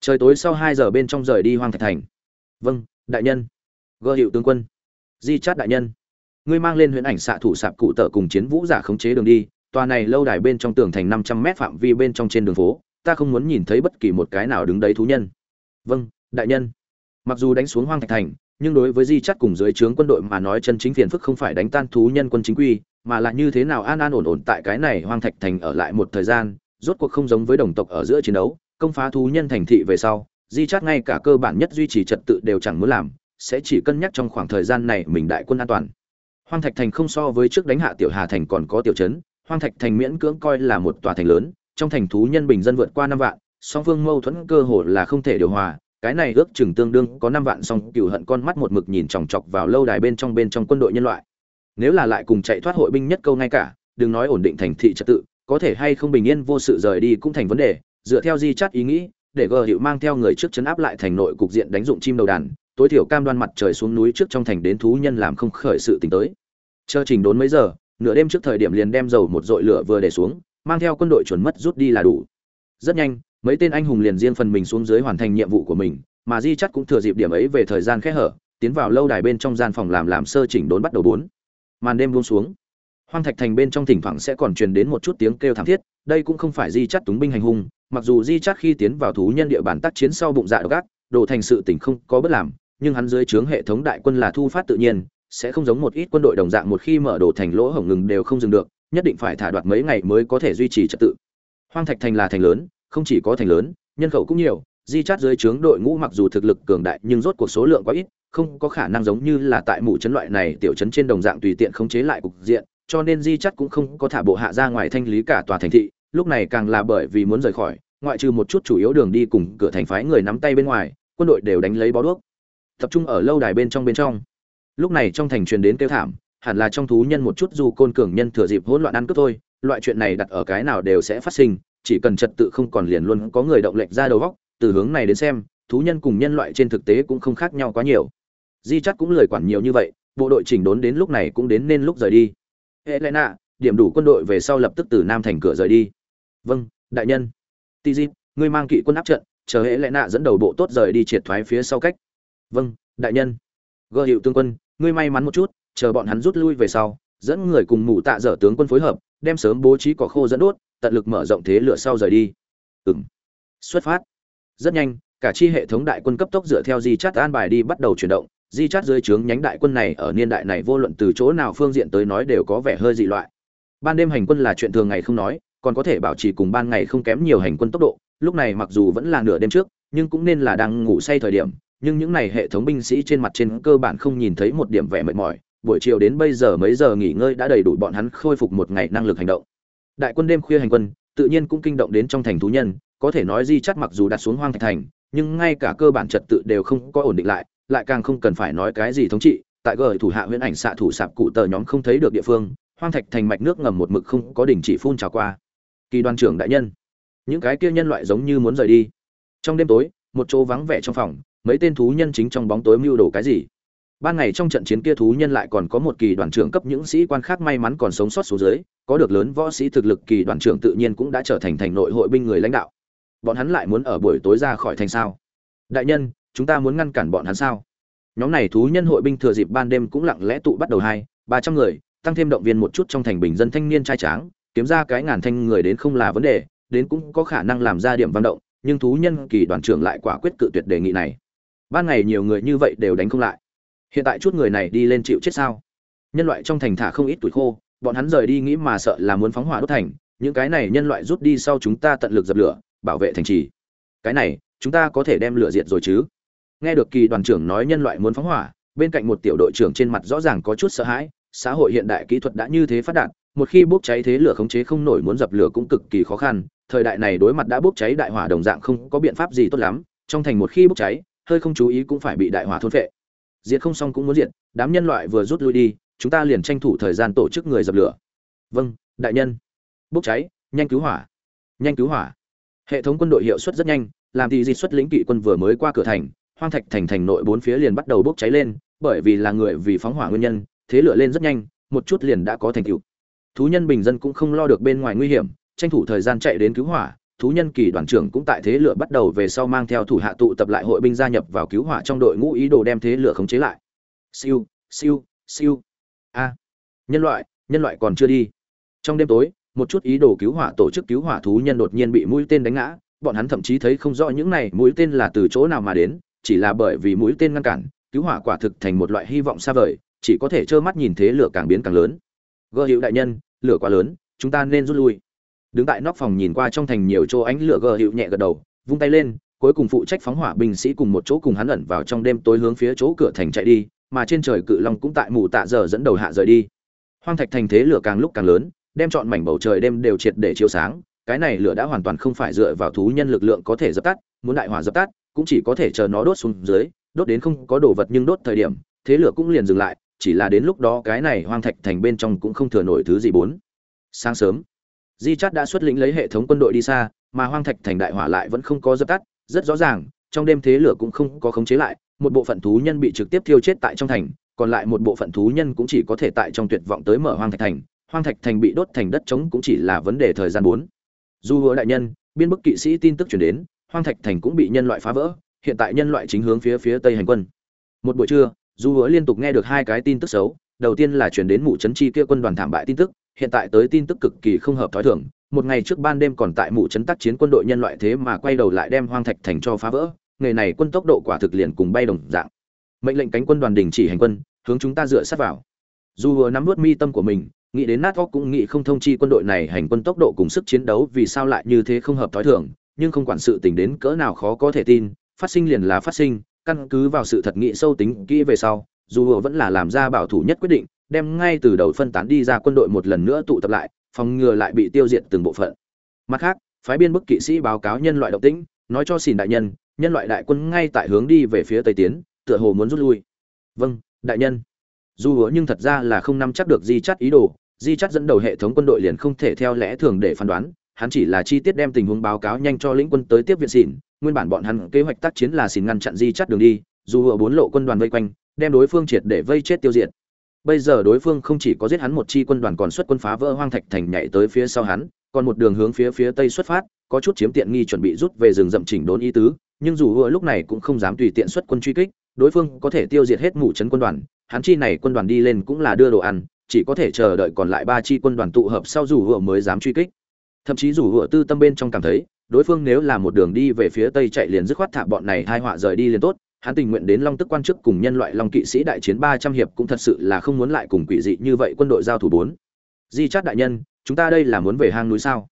Trời tối sau hai giờ bên trong rời đi hoang thạch thành. Vâng đại nhân. Gợ hiệu tướng quân. Di chát đại nhân. Ngươi mang lên huyễn ảnh xạ thủ sạp cụ tở cùng chiến vũ giả khống chế đường đi, tòa này lâu đài bên trong tường thành năm trăm mét phạm vi bên trong trên đường phố, ta không muốn nhìn thấy bất kỳ một cái nào đứng đấy thú nhân. Vâng đại nhân mặc dù đánh xuống hoang thạch thành, nhưng đối với di chắt cùng dưới trướng quân đội mà nói chân chính phiền phức không phải đánh tan thú nhân quân chính quy, mà là như thế nào an an ổn ổn tại cái này hoang thạch thành ở lại một thời gian, rốt cuộc không giống với đồng tộc ở giữa chiến đấu, công phá thú nhân thành thị về sau, di chắt ngay cả cơ bản nhất duy trì trật tự đều chẳng muốn làm, sẽ chỉ cân nhắc trong khoảng thời gian này mình đại quân an toàn. Hoang thạch thành không so với trước đánh hạ tiểu hà thành còn có tiểu trấn, hoang thạch thành miễn cưỡng coi là một tòa thành lớn, trong thành thú nhân bình dân vượt qua năm vạn, song phương mâu thuẫn cơ hồ là không thể điều hòa cái này ước chừng tương đương có năm vạn song cựu hận con mắt một mực nhìn chòng chọc vào lâu đài bên trong bên trong quân đội nhân loại. Nếu là lại cùng chạy thoát hội binh nhất câu ngay cả, đừng nói ổn định thành thị trật tự, có thể hay không bình yên vô sự rời đi cũng thành vấn đề. Dựa theo di chắt ý nghĩ, để gờ hiệu mang theo người trước chấn áp lại thành nội cục diện đánh dụng chim đầu đàn, tối thiểu cam đoan mặt trời xuống núi trước trong thành đến thú nhân làm không khởi sự tính tới. Chờ trình đốn mấy giờ, nửa đêm trước thời điểm liền đem dầu một dội lửa vừa để xuống, mang theo quân đội chuẩn mất rút đi là đủ. Rất nhanh mấy tên anh hùng liền riêng phần mình xuống dưới hoàn thành nhiệm vụ của mình, mà di chắc cũng thừa dịp điểm ấy về thời gian khẽ hở, tiến vào lâu đài bên trong gian phòng làm làm sơ chỉnh đốn bắt đầu bốn. Màn đêm buông xuống. Hoang thạch thành bên trong thỉnh thoảng sẽ còn truyền đến một chút tiếng kêu thảm thiết, đây cũng không phải di chắt túng binh hành hung, mặc dù di chắt khi tiến vào thú nhân địa bàn tác chiến sau bụng dạ gác đồ thành sự tỉnh không có bất làm, nhưng hắn dưới trướng hệ thống đại quân là thu phát tự nhiên, sẽ không giống một ít quân đội đồng dạng một khi mở đồ thành lỗ hổng ngừng đều không dừng được, nhất định phải thả đoạt mấy ngày mới có thể duy trì trật tự. Hoang thạch thành là thành lớn không chỉ có thành lớn, nhân khẩu cũng nhiều di chát dưới trướng đội ngũ mặc dù thực lực cường đại nhưng rốt cuộc số lượng quá ít, không có khả năng giống như là tại mụ chấn loại này tiểu chấn trên đồng dạng tùy tiện khống chế lại cục diện, cho nên di chát cũng không có thả bộ hạ ra ngoài thanh lý cả tòa thành thị, lúc này càng là bởi vì muốn rời khỏi, ngoại trừ một chút chủ yếu đường đi cùng cửa thành phái người nắm tay bên ngoài, quân đội đều đánh lấy bó đuốc, tập trung ở lâu đài bên trong bên trong. Lúc này trong thành truyền đến kêu thảm, hẳn là trong thú nhân một chút dù côn cường nhân thừa dịp hỗn loạn ăn cướp thôi, loại chuyện này đặt ở cái nào đều sẽ phát sinh chỉ cần trật tự không còn liền luôn có người động lệnh ra đầu góc, từ hướng này đến xem, thú nhân cùng nhân loại trên thực tế cũng không khác nhau quá nhiều. Di chắc cũng lời quản nhiều như vậy, bộ đội chỉnh đốn đến lúc này cũng đến nên lúc rời đi. Hệ lẹ nạ điểm đủ quân đội về sau lập tức từ nam thành cửa rời đi. Vâng đại nhân. Tizit ngươi mang kỵ quân áp trận, chờ hệ lẹ nạ dẫn đầu bộ tốt rời đi triệt thoái phía sau cách. Vâng đại nhân. Gợ hiệu tương quân, ngươi may mắn một chút, chờ bọn hắn rút lui về sau, dẫn người cùng mụ tạ dở tướng quân phối hợp, đem sớm bố trí cỏ khô dẫn đốt tận lực mở rộng thế lửa sau rời đi. Ừng xuất phát. Rất nhanh, cả chi hệ thống đại quân cấp tốc dựa theo di chát an bài đi bắt đầu chuyển động. Di chát dưới trướng nhánh đại quân này ở niên đại này vô luận từ chỗ nào phương diện tới nói đều có vẻ hơi dị loại. Ban đêm hành quân là chuyện thường ngày không nói, còn có thể bảo trì cùng ban ngày không kém nhiều hành quân tốc độ. Lúc này mặc dù vẫn là nửa đêm trước, nhưng cũng nên là đang ngủ say thời điểm. Nhưng những này hệ thống binh sĩ trên mặt trên cơ bản không nhìn thấy một điểm vẻ mệt mỏi. Buổi chiều đến bây giờ mấy giờ nghỉ ngơi đã đầy đủ bọn hắn khôi phục một ngày năng lực hành động đại quân đêm khuya hành quân, tự nhiên cũng kinh động đến trong thành thú nhân, có thể nói di chắt mặc dù đặt xuống hoang thạch thành, nhưng ngay cả cơ bản trật tự đều không có ổn định lại lại càng không cần phải nói cái gì thống trị, tại gờ thủ hạ huyễn ảnh xạ thủ sạp cụ tờ nhóm không thấy được địa phương, hoang thạch thành mạch nước ngầm một mực không có đình chỉ phun trào qua. Kỳ đoàn trưởng đại nhân, những cái kia nhân loại giống như muốn rời đi. Trong đêm tối, một chỗ vắng vẻ trong phòng, mấy tên thú nhân chính trong bóng tối mưu đồ cái gì? Ban ngày trong trận chiến kia thú nhân lại còn có một kỳ đoàn trưởng cấp những sĩ quan khác may mắn còn sống sót xuống dưới, có được lớn võ sĩ thực lực, kỳ đoàn trưởng tự nhiên cũng đã trở thành thành nội hội binh người lãnh đạo. Bọn hắn lại muốn ở buổi tối ra khỏi thành sao? Đại nhân, chúng ta muốn ngăn cản bọn hắn sao? Nhóm này thú nhân hội binh thừa dịp ban đêm cũng lặng lẽ tụ bắt đầu hai, ba trăm người, tăng thêm động viên một chút trong thành bình dân thanh niên trai tráng, kiếm ra cái ngàn thanh người đến không là vấn đề, đến cũng có khả năng làm ra điểm văn động, nhưng thú nhân kỳ đoàn trưởng lại quả quyết cự tuyệt đề nghị này. Ban ngày nhiều người như vậy đều đánh không lại hiện tại chút người này đi lên chịu chết sao? Nhân loại trong thành thả không ít tuổi khô, bọn hắn rời đi nghĩ mà sợ là muốn phóng hỏa đốt thành. Những cái này nhân loại rút đi sau chúng ta tận lực dập lửa, bảo vệ thành trì. Cái này, chúng ta có thể đem lửa diệt rồi chứ? Nghe được kỳ đoàn trưởng nói nhân loại muốn phóng hỏa, bên cạnh một tiểu đội trưởng trên mặt rõ ràng có chút sợ hãi. Xã hội hiện đại kỹ thuật đã như thế phát đạt, một khi bốc cháy thế lửa khống chế không nổi muốn dập lửa cũng cực kỳ khó khăn. Thời đại này đối mặt đã bốc cháy đại hỏa đồng dạng không có biện pháp gì tốt lắm. Trong thành một khi bốc cháy, hơi không chú ý cũng phải bị đại hỏa thôn phệ diệt không xong cũng muốn diệt, đám nhân loại vừa rút lui đi, chúng ta liền tranh thủ thời gian tổ chức người dập lửa. Vâng đại nhân. Bốc cháy, nhanh cứu hỏa. Nhanh cứu hỏa. Hệ thống quân đội hiệu suất rất nhanh, làm thì di xuất lĩnh kỵ quân vừa mới qua cửa thành, hoang thạch thành thành nội bốn phía liền bắt đầu bốc cháy lên, bởi vì là người vì phóng hỏa nguyên nhân, thế lửa lên rất nhanh, một chút liền đã có thành tựu. Thú nhân bình dân cũng không lo được bên ngoài nguy hiểm, tranh thủ thời gian chạy đến cứu hỏa thú nhân kỳ đoàn trưởng cũng tại thế lửa bắt đầu về sau mang theo thủ hạ tụ tập lại hội binh gia nhập vào cứu hỏa trong đội ngũ ý đồ đem thế lửa khống chế lại. Siêu siêu siêu. A, nhân loại nhân loại còn chưa đi. Trong đêm tối, một chút ý đồ cứu hỏa tổ chức cứu hỏa thú nhân đột nhiên bị mũi tên đánh ngã. Bọn hắn thậm chí thấy không rõ những này mũi tên là từ chỗ nào mà đến, chỉ là bởi vì mũi tên ngăn cản, cứu hỏa quả thực thành một loại hy vọng xa vời, chỉ có thể trơ mắt nhìn thế lửa càng biến càng lớn. Gơ hữu đại nhân, lửa quá lớn, chúng ta nên rút lui đứng tại nóc phòng nhìn qua trong thành nhiều chỗ ánh lửa gờ hiệu nhẹ gật đầu, vung tay lên, cuối cùng phụ trách phóng hỏa binh sĩ cùng một chỗ cùng hắn ẩn vào trong đêm tối hướng phía chỗ cửa thành chạy đi, mà trên trời cự long cũng tại mù tạ giờ dẫn đầu hạ rời đi. Hoang thạch thành thế lửa càng lúc càng lớn, đem chọn mảnh bầu trời đêm đều triệt để chiếu sáng, cái này lửa đã hoàn toàn không phải dựa vào thú nhân lực lượng có thể dập tắt, muốn đại hỏa dập tắt, cũng chỉ có thể chờ nó đốt xuống dưới, đốt đến không có đồ vật nhưng đốt thời điểm, thế lửa cũng liền dừng lại, chỉ là đến lúc đó cái này hoang thạch thành bên trong cũng không thừa nổi thứ gì bốn. Sáng sớm di chát đã xuất lĩnh lấy hệ thống quân đội đi xa, mà hoang thạch thành đại hỏa lại vẫn không có dập tắt. Rất rõ ràng, trong đêm thế lửa cũng không có khống chế lại, một bộ phận thú nhân bị trực tiếp thiêu chết tại trong thành, còn lại một bộ phận thú nhân cũng chỉ có thể tại trong tuyệt vọng tới mở hoang thạch thành. Hoang thạch thành bị đốt thành đất trống cũng chỉ là vấn đề thời gian bốn. Dù hứa đại nhân, biên bức kỵ sĩ tin tức chuyển đến, hoang thạch thành cũng bị nhân loại phá vỡ, hiện tại nhân loại chính hướng phía phía tây hành quân. Một buổi trưa, dù hứa liên tục nghe được hai cái tin tức xấu. Đầu tiên là chuyển đến mụ trấn chi kia quân đoàn thảm bại tin tức hiện tại tới tin tức cực kỳ không hợp thói thường, một ngày trước ban đêm còn tại mụ trấn tác chiến quân đội nhân loại thế mà quay đầu lại đem hoang thạch thành cho phá vỡ, nghề này quân tốc độ quả thực liền cùng bay đồng dạng. Mệnh lệnh cánh quân đoàn đình chỉ hành quân, hướng chúng ta dựa sát vào. Dù vừa nắm nuốt mi tâm của mình, nghĩ đến nát óc cũng nghĩ không thông chi quân đội này hành quân tốc độ cùng sức chiến đấu vì sao lại như thế không hợp thói thường, nhưng không quản sự tình đến cỡ nào khó có thể tin, phát sinh liền là phát sinh, căn cứ vào sự thật nghị sâu tính kỹ về sau, dù vừa vẫn là làm ra bảo thủ nhất quyết định đem ngay từ đầu phân tán đi ra quân đội một lần nữa tụ tập lại, phòng ngừa lại bị tiêu diệt từng bộ phận. Mặt khác, phái biên bức kỵ sĩ báo cáo nhân loại động tĩnh, nói cho xỉn đại nhân nhân loại đại quân ngay tại hướng đi về phía tây tiến, tựa hồ muốn rút lui. Vâng đại nhân. Dù hứa nhưng thật ra là không nắm chắc được di chắt ý đồ, di chắt dẫn đầu hệ thống quân đội liền không thể theo lẽ thường để phán đoán, hắn chỉ là chi tiết đem tình huống báo cáo nhanh cho lĩnh quân tới tiếp viện xỉn nguyên bản bọn hắn kế hoạch tác chiến là xỉn ngăn chặn di chắt đường đi, dù hứa bốn lộ quân đoàn vây quanh, đem đối phương triệt để vây chết tiêu diệt bây giờ đối phương không chỉ có giết hắn một chi quân đoàn còn xuất quân phá vỡ hoang thạch thành nhảy tới phía sau hắn, còn một đường hướng phía phía tây xuất phát, có chút chiếm tiện nghi chuẩn bị rút về rừng rậm chỉnh đốn ý tứ, nhưng dù hứa lúc này cũng không dám tùy tiện xuất quân truy kích, đối phương có thể tiêu diệt hết mũ trấn quân đoàn, hắn chi này quân đoàn đi lên cũng là đưa đồ ăn, chỉ có thể chờ đợi còn lại ba chi quân đoàn tụ hợp sau dù hứa mới dám truy kích. Thậm chí dù hứa tư tâm bên trong cảm thấy, đối phương nếu là một đường đi về phía tây chạy liền dứt khoát thả bọn này hai họa rời đi liền tốt hắn tình nguyện đến long tức quan chức cùng nhân loại long kỵ sĩ đại chiến ba trăm hiệp cũng thật sự là không muốn lại cùng quỷ dị như vậy quân đội giao thủ bốn. Di chát đại nhân, chúng ta đây là muốn về hang núi sao?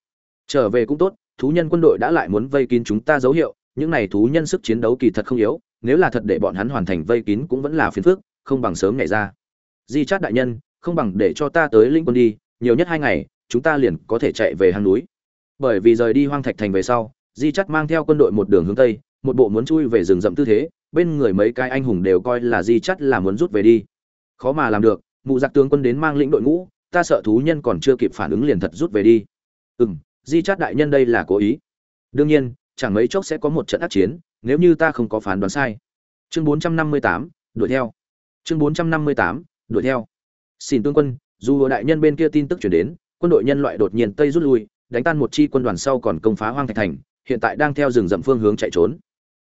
Trở về cũng tốt, thú nhân quân đội đã lại muốn vây kín chúng ta dấu hiệu, những này thú nhân sức chiến đấu kỳ thật không yếu, nếu là thật để bọn hắn hoàn thành vây kín cũng vẫn là phiền phức, không bằng sớm nhảy ra. Di chát đại nhân, không bằng để cho ta tới linh quân đi, nhiều nhất hai ngày, chúng ta liền có thể chạy về hang núi. Bởi vì rời đi hoang thạch thành về sau, di chắt mang theo quân đội một đường hướng tây, một bộ muốn chui về rừng rậm tư thế bên người mấy cái anh hùng đều coi là di chắt là muốn rút về đi. Khó mà làm được, mụ giặc tướng quân đến mang lĩnh đội ngũ, ta sợ thú nhân còn chưa kịp phản ứng liền thật rút về đi. Ừ m di chắt đại nhân đây là cố ý. Đương nhiên, chẳng mấy chốc sẽ có một trận ác chiến, nếu như ta không có phán đoán sai. Chương bốn trăm năm mươi tám, đuổi theo. Chương bốn trăm năm mươi tám, đuổi theo. Xin tướng quân, dù đại nhân bên kia tin tức chuyển đến, quân đội nhân loại đột nhiên tây rút lui, đánh tan một chi quân đoàn sau còn công phá hoang thạch thành, hiện tại đang theo rừng rậm phương hướng chạy trốn.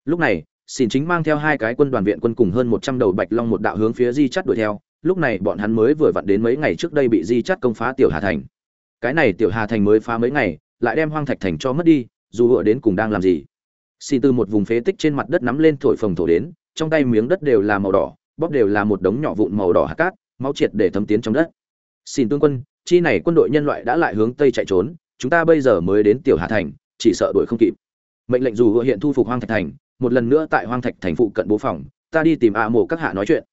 Lúc này xin chính mang theo hai cái quân đoàn viện quân cùng hơn một trăm đầu bạch long một đạo hướng phía di chắt đuổi theo. Lúc này bọn hắn mới vừa vặn đến mấy ngày trước đây bị di chắt công phá tiểu hà thành. Cái này tiểu hà thành mới phá mấy ngày, lại đem hoang thạch thành cho mất đi, dù hựa đến cùng đang làm gì. Xin từ một vùng phế tích trên mặt đất nắm lên thổi phồng thổ đến, trong tay miếng đất đều là màu đỏ, bóp đều là một đống nhỏ vụn màu đỏ hạt cát, máu triệt để thấm tiến trong đất. Xin tướng quân, chi này quân đội nhân loại đã lại hướng tây chạy trốn, chúng ta bây giờ mới đến tiểu hà thành, chỉ sợ đuổi không kịp. Mệnh lệnh dù hiện thu phục hoang thạch thành một lần nữa tại hoang thạch thành phụ cận bố phòng, ta đi tìm a mộ các hạ nói chuyện.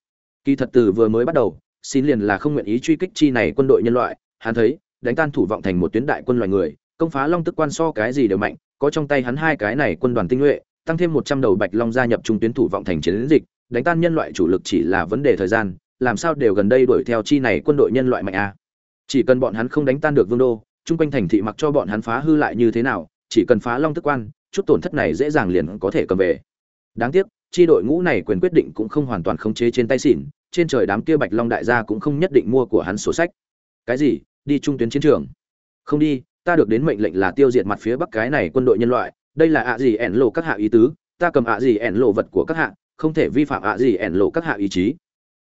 Kỳ thật từ vừa mới bắt đầu, xin liền là không nguyện ý truy kích chi này quân đội nhân loại, hắn thấy, đánh tan thủ vọng thành một tuyến đại quân loài người, công phá long tức quan so cái gì đều mạnh, có trong tay hắn hai cái này quân đoàn tinh nhuệ, tăng thêm một trăm đầu bạch long gia nhập trung tuyến thủ vọng thành chiến dịch, đánh tan nhân loại chủ lực chỉ là vấn đề thời gian, làm sao đều gần đây đuổi theo chi này quân đội nhân loại mạnh a. Chỉ cần bọn hắn không đánh tan được vương đô, chung quanh thành thị mặc cho bọn hắn phá hư lại như thế nào, chỉ cần phá long tức quan chút tổn thất này dễ dàng liền có thể cầm về. Đáng tiếc, chi đội ngũ này quyền quyết định cũng không hoàn toàn khống chế trên tay xỉn, trên trời đám kia bạch long đại gia cũng không nhất định mua của hắn sổ sách. Cái gì? Đi trung tuyến chiến trường. Không đi, ta được đến mệnh lệnh là tiêu diệt mặt phía bắc cái này quân đội nhân loại, đây là ạ gì ẻn lộ các hạ ý tứ, ta cầm ạ gì ẻn lộ vật của các hạ, không thể vi phạm ạ gì ẻn lộ các hạ ý chí.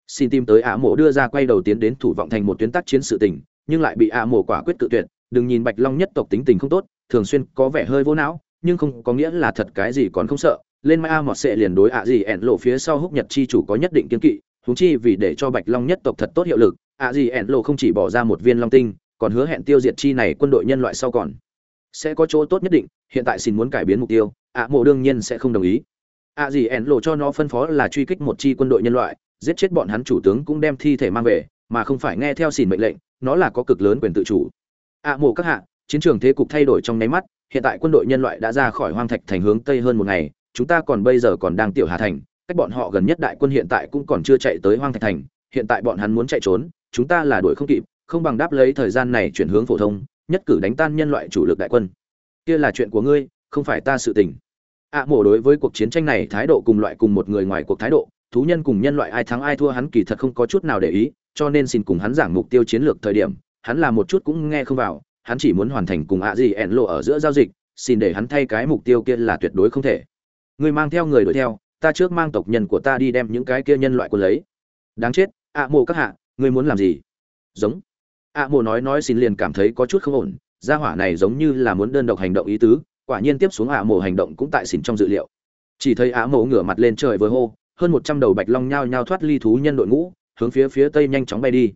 Xin tìm tới ạ mộ đưa ra quay đầu tiến đến thủ vọng thành một tuyến tác chiến sự tình, nhưng lại bị ạ mộ quả quyết tự tuyệt, đừng nhìn bạch long nhất tộc tính tình không tốt, thường xuyên có vẻ hơi vô não nhưng không có nghĩa là thật cái gì còn không sợ. Lên mai a mọt sệ liền đối ạ gì ẻn lộ phía sau húc nhật chi chủ có nhất định kiên kỵ húng chi vì để cho bạch long nhất tộc thật tốt hiệu lực, ạ gì ẻn lộ không chỉ bỏ ra một viên long tinh, còn hứa hẹn tiêu diệt chi này quân đội nhân loại sau còn. Sẽ có chỗ tốt nhất định, hiện tại xin muốn cải biến mục tiêu, ạ mộ đương nhiên sẽ không đồng ý. Ạ gì ẻn lộ cho nó phân phó là truy kích một chi quân đội nhân loại, giết chết bọn hắn chủ tướng cũng đem thi thể mang về, mà không phải nghe theo xin mệnh lệnh, nó là có cực lớn quyền tự chủ. Ạ mộ các hạ, chiến trường thế cục thay đổi trong nháy mắt hiện tại quân đội nhân loại đã ra khỏi hoang thạch thành hướng tây hơn một ngày chúng ta còn bây giờ còn đang tiểu hà thành cách bọn họ gần nhất đại quân hiện tại cũng còn chưa chạy tới hoang thạch thành hiện tại bọn hắn muốn chạy trốn chúng ta là đuổi không kịp không bằng đáp lấy thời gian này chuyển hướng phổ thông nhất cử đánh tan nhân loại chủ lực đại quân. Kia là chuyện của ngươi không phải ta sự tình. Ạ à, mổ đối với cuộc chiến tranh này thái độ cùng loại cùng một người ngoài cuộc thái độ thú nhân cùng nhân loại ai thắng ai thua hắn kỳ thật không có chút nào để ý cho nên xin cùng hắn giảng mục tiêu chiến lược thời điểm hắn là một chút cũng nghe không vào hắn chỉ muốn hoàn thành cùng ạ gì ẹn lộ ở giữa giao dịch xin để hắn thay cái mục tiêu kia là tuyệt đối không thể. Người mang theo người đuổi theo ta trước mang tộc nhân của ta đi đem những cái kia nhân loại quân lấy. Đáng chết ạ à, mộ các hạ ngươi muốn làm gì? Giống. ạ à, mộ nói nói xin liền cảm thấy có chút không ổn gia hỏa này giống như là muốn đơn độc hành động ý tứ quả nhiên tiếp xuống ạ à, mộ hành động cũng tại xỉn trong dự liệu. Chỉ thấy ạ mộ ngửa mặt lên trời với hô hơn một trăm đầu bạch long nhao nhao thoát ly thú nhân đội ngũ hướng phía phía tây nhanh chóng bay đi.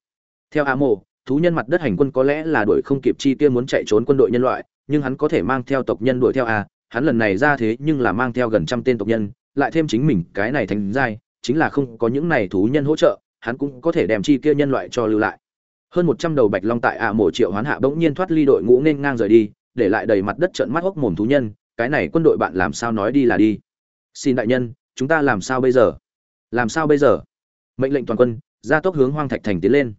Theo ạ mộ thú nhân mặt đất hành quân có lẽ là đuổi không kịp chi kia muốn chạy trốn quân đội nhân loại, nhưng hắn có thể mang theo tộc nhân đuổi theo a hắn lần này ra thế nhưng là mang theo gần trăm tên tộc nhân, lại thêm chính mình, cái này thành giai, chính là không có những này thú nhân hỗ trợ, hắn cũng có thể đem chi kia nhân loại cho lưu lại. Hơn một trăm đầu bạch long tại ạ mổ triệu hoán hạ bỗng nhiên thoát ly đội ngũ nên ngang rời đi, để lại đầy mặt đất trợn mắt hốc mồm thú nhân, cái này quân đội bạn làm sao nói đi là đi. Xin đại nhân, chúng ta làm sao bây giờ? Làm sao bây giờ? Mệnh lệnh toàn quân ra tốc hướng hoang thạch thành tiến lên.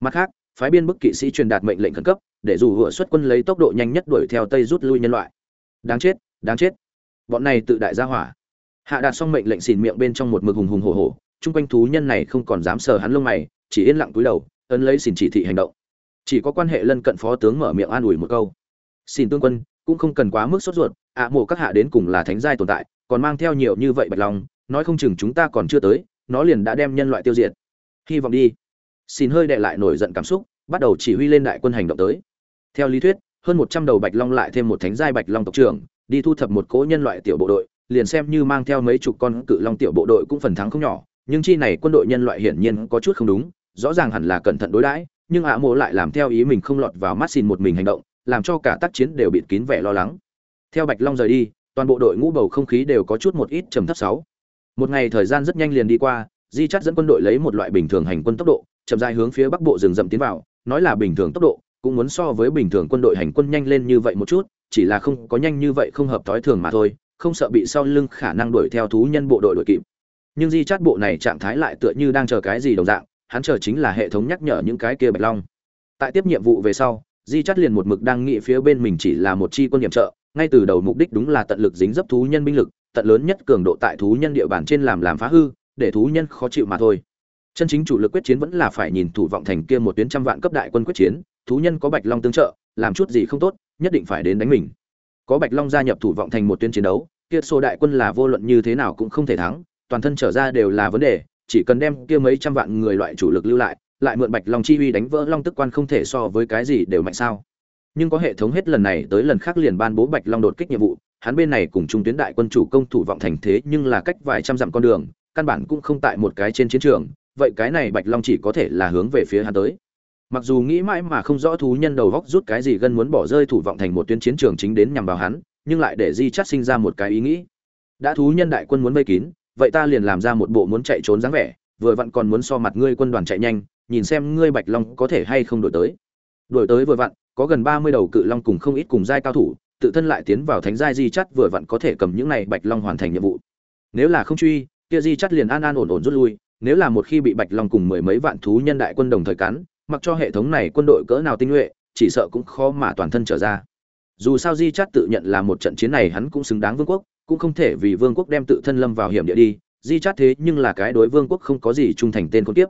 Mặt khác phái biên bức kỵ sĩ truyền đạt mệnh lệnh khẩn cấp để dù hựa xuất quân lấy tốc độ nhanh nhất đuổi theo tây rút lui nhân loại. Đáng chết đáng chết. Bọn này tự đại ra hỏa. Hạ đạt xong mệnh lệnh xìn miệng bên trong một mực hùng hùng hổ hổ chung quanh thú nhân này không còn dám sờ hắn lông mày chỉ yên lặng túi đầu ấn lấy xìn chỉ thị hành động. Chỉ có quan hệ lân cận phó tướng mở miệng an ủi một câu. Xin tương quân cũng không cần quá mức sốt ruột ạ à, mộ các hạ đến cùng là thánh giai tồn tại còn mang theo nhiều như vậy bạch lòng nói không chừng chúng ta còn chưa tới nó liền đã đem nhân loại tiêu diệt. Hy vọng đi xin hơi đệ lại nổi giận cảm xúc, bắt đầu chỉ huy lên đại quân hành động tới. Theo lý thuyết, hơn một trăm đầu bạch long lại thêm một thánh giai bạch long tộc trưởng, đi thu thập một cỗ nhân loại tiểu bộ đội, liền xem như mang theo mấy chục con cự long tiểu bộ đội cũng phần thắng không nhỏ, nhưng chi này quân đội nhân loại hiển nhiên có chút không đúng, rõ ràng hẳn là cẩn thận đối đãi, nhưng ạ mộ lại làm theo ý mình không lọt vào mắt xin một mình hành động, làm cho cả tác chiến đều bịt kín vẻ lo lắng. Theo bạch long rời đi, toàn bộ đội ngũ bầu không khí đều có chút một ít trầm thấp sáu. Một ngày thời gian rất nhanh liền đi qua, di chắt dẫn quân đội lấy một loại bình thường hành quân tốc độ chậm dài hướng phía bắc bộ rừng rậm tiến vào, nói là bình thường tốc độ, cũng muốn so với bình thường quân đội hành quân nhanh lên như vậy một chút, chỉ là không có nhanh như vậy không hợp thói thường mà thôi, không sợ bị sau lưng khả năng đuổi theo thú nhân bộ đội đội kịp. Nhưng di chát bộ này trạng thái lại tựa như đang chờ cái gì đồng dạng, hắn chờ chính là hệ thống nhắc nhở những cái kia bạch long. Tại tiếp nhiệm vụ về sau, di chát liền một mực đang nghĩ phía bên mình chỉ là một chi quân nhiệm trợ, ngay từ đầu mục đích đúng là tận lực dính dấp thú nhân binh lực, tận lớn nhất cường độ tại thú nhân địa bàn trên làm làm phá hư, để thú nhân khó chịu mà thôi chân chính chủ lực quyết chiến vẫn là phải nhìn thủ vọng thành kia một tuyến trăm vạn cấp đại quân quyết chiến, thú nhân có bạch long tương trợ, làm chút gì không tốt, nhất định phải đến đánh mình. Có bạch long gia nhập thủ vọng thành một tuyến chiến đấu, kia số đại quân là vô luận như thế nào cũng không thể thắng, toàn thân trở ra đều là vấn đề, chỉ cần đem kia mấy trăm vạn người loại chủ lực lưu lại lại mượn bạch long chi uy đánh vỡ long tức quan không thể so với cái gì đều mạnh sao. Nhưng có hệ thống hết lần này tới lần khác liền ban bố bạch long đột kích nhiệm vụ, hắn bên này cùng trung tuyến đại quân chủ công thủ vọng thành thế nhưng là cách vài trăm dặm con đường, căn bản cũng không tại một cái trên chiến trường vậy cái này bạch long chỉ có thể là hướng về phía hắn tới. Mặc dù nghĩ mãi mà không rõ thú nhân đầu góc rút cái gì gần muốn bỏ rơi thủ vọng thành một tuyến chiến trường chính đến nhằm vào hắn, nhưng lại để di chắt sinh ra một cái ý nghĩ. Đã thú nhân đại quân muốn vây kín, vậy ta liền làm ra một bộ muốn chạy trốn dáng vẻ, vừa vặn còn muốn so mặt ngươi quân đoàn chạy nhanh, nhìn xem ngươi bạch long có thể hay không đổi tới. Đổi tới vừa vặn, có gần ba mươi đầu cự long cùng không ít cùng giai cao thủ, tự thân lại tiến vào thánh giai di chắt vừa vặn có thể cầm những này bạch long hoàn thành nhiệm vụ. Nếu là không truy, kia di chắt liền an an ổn ổn rút lui nếu là một khi bị bạch long cùng mười mấy vạn thú nhân đại quân đồng thời cắn, mặc cho hệ thống này quân đội cỡ nào tinh nhuệ, chỉ sợ cũng khó mà toàn thân trở ra. Dù sao di chát tự nhận là một trận chiến này hắn cũng xứng đáng vương quốc, cũng không thể vì vương quốc đem tự thân lâm vào hiểm địa đi. Di chát thế nhưng là cái đối vương quốc không có gì trung thành tên con tiếp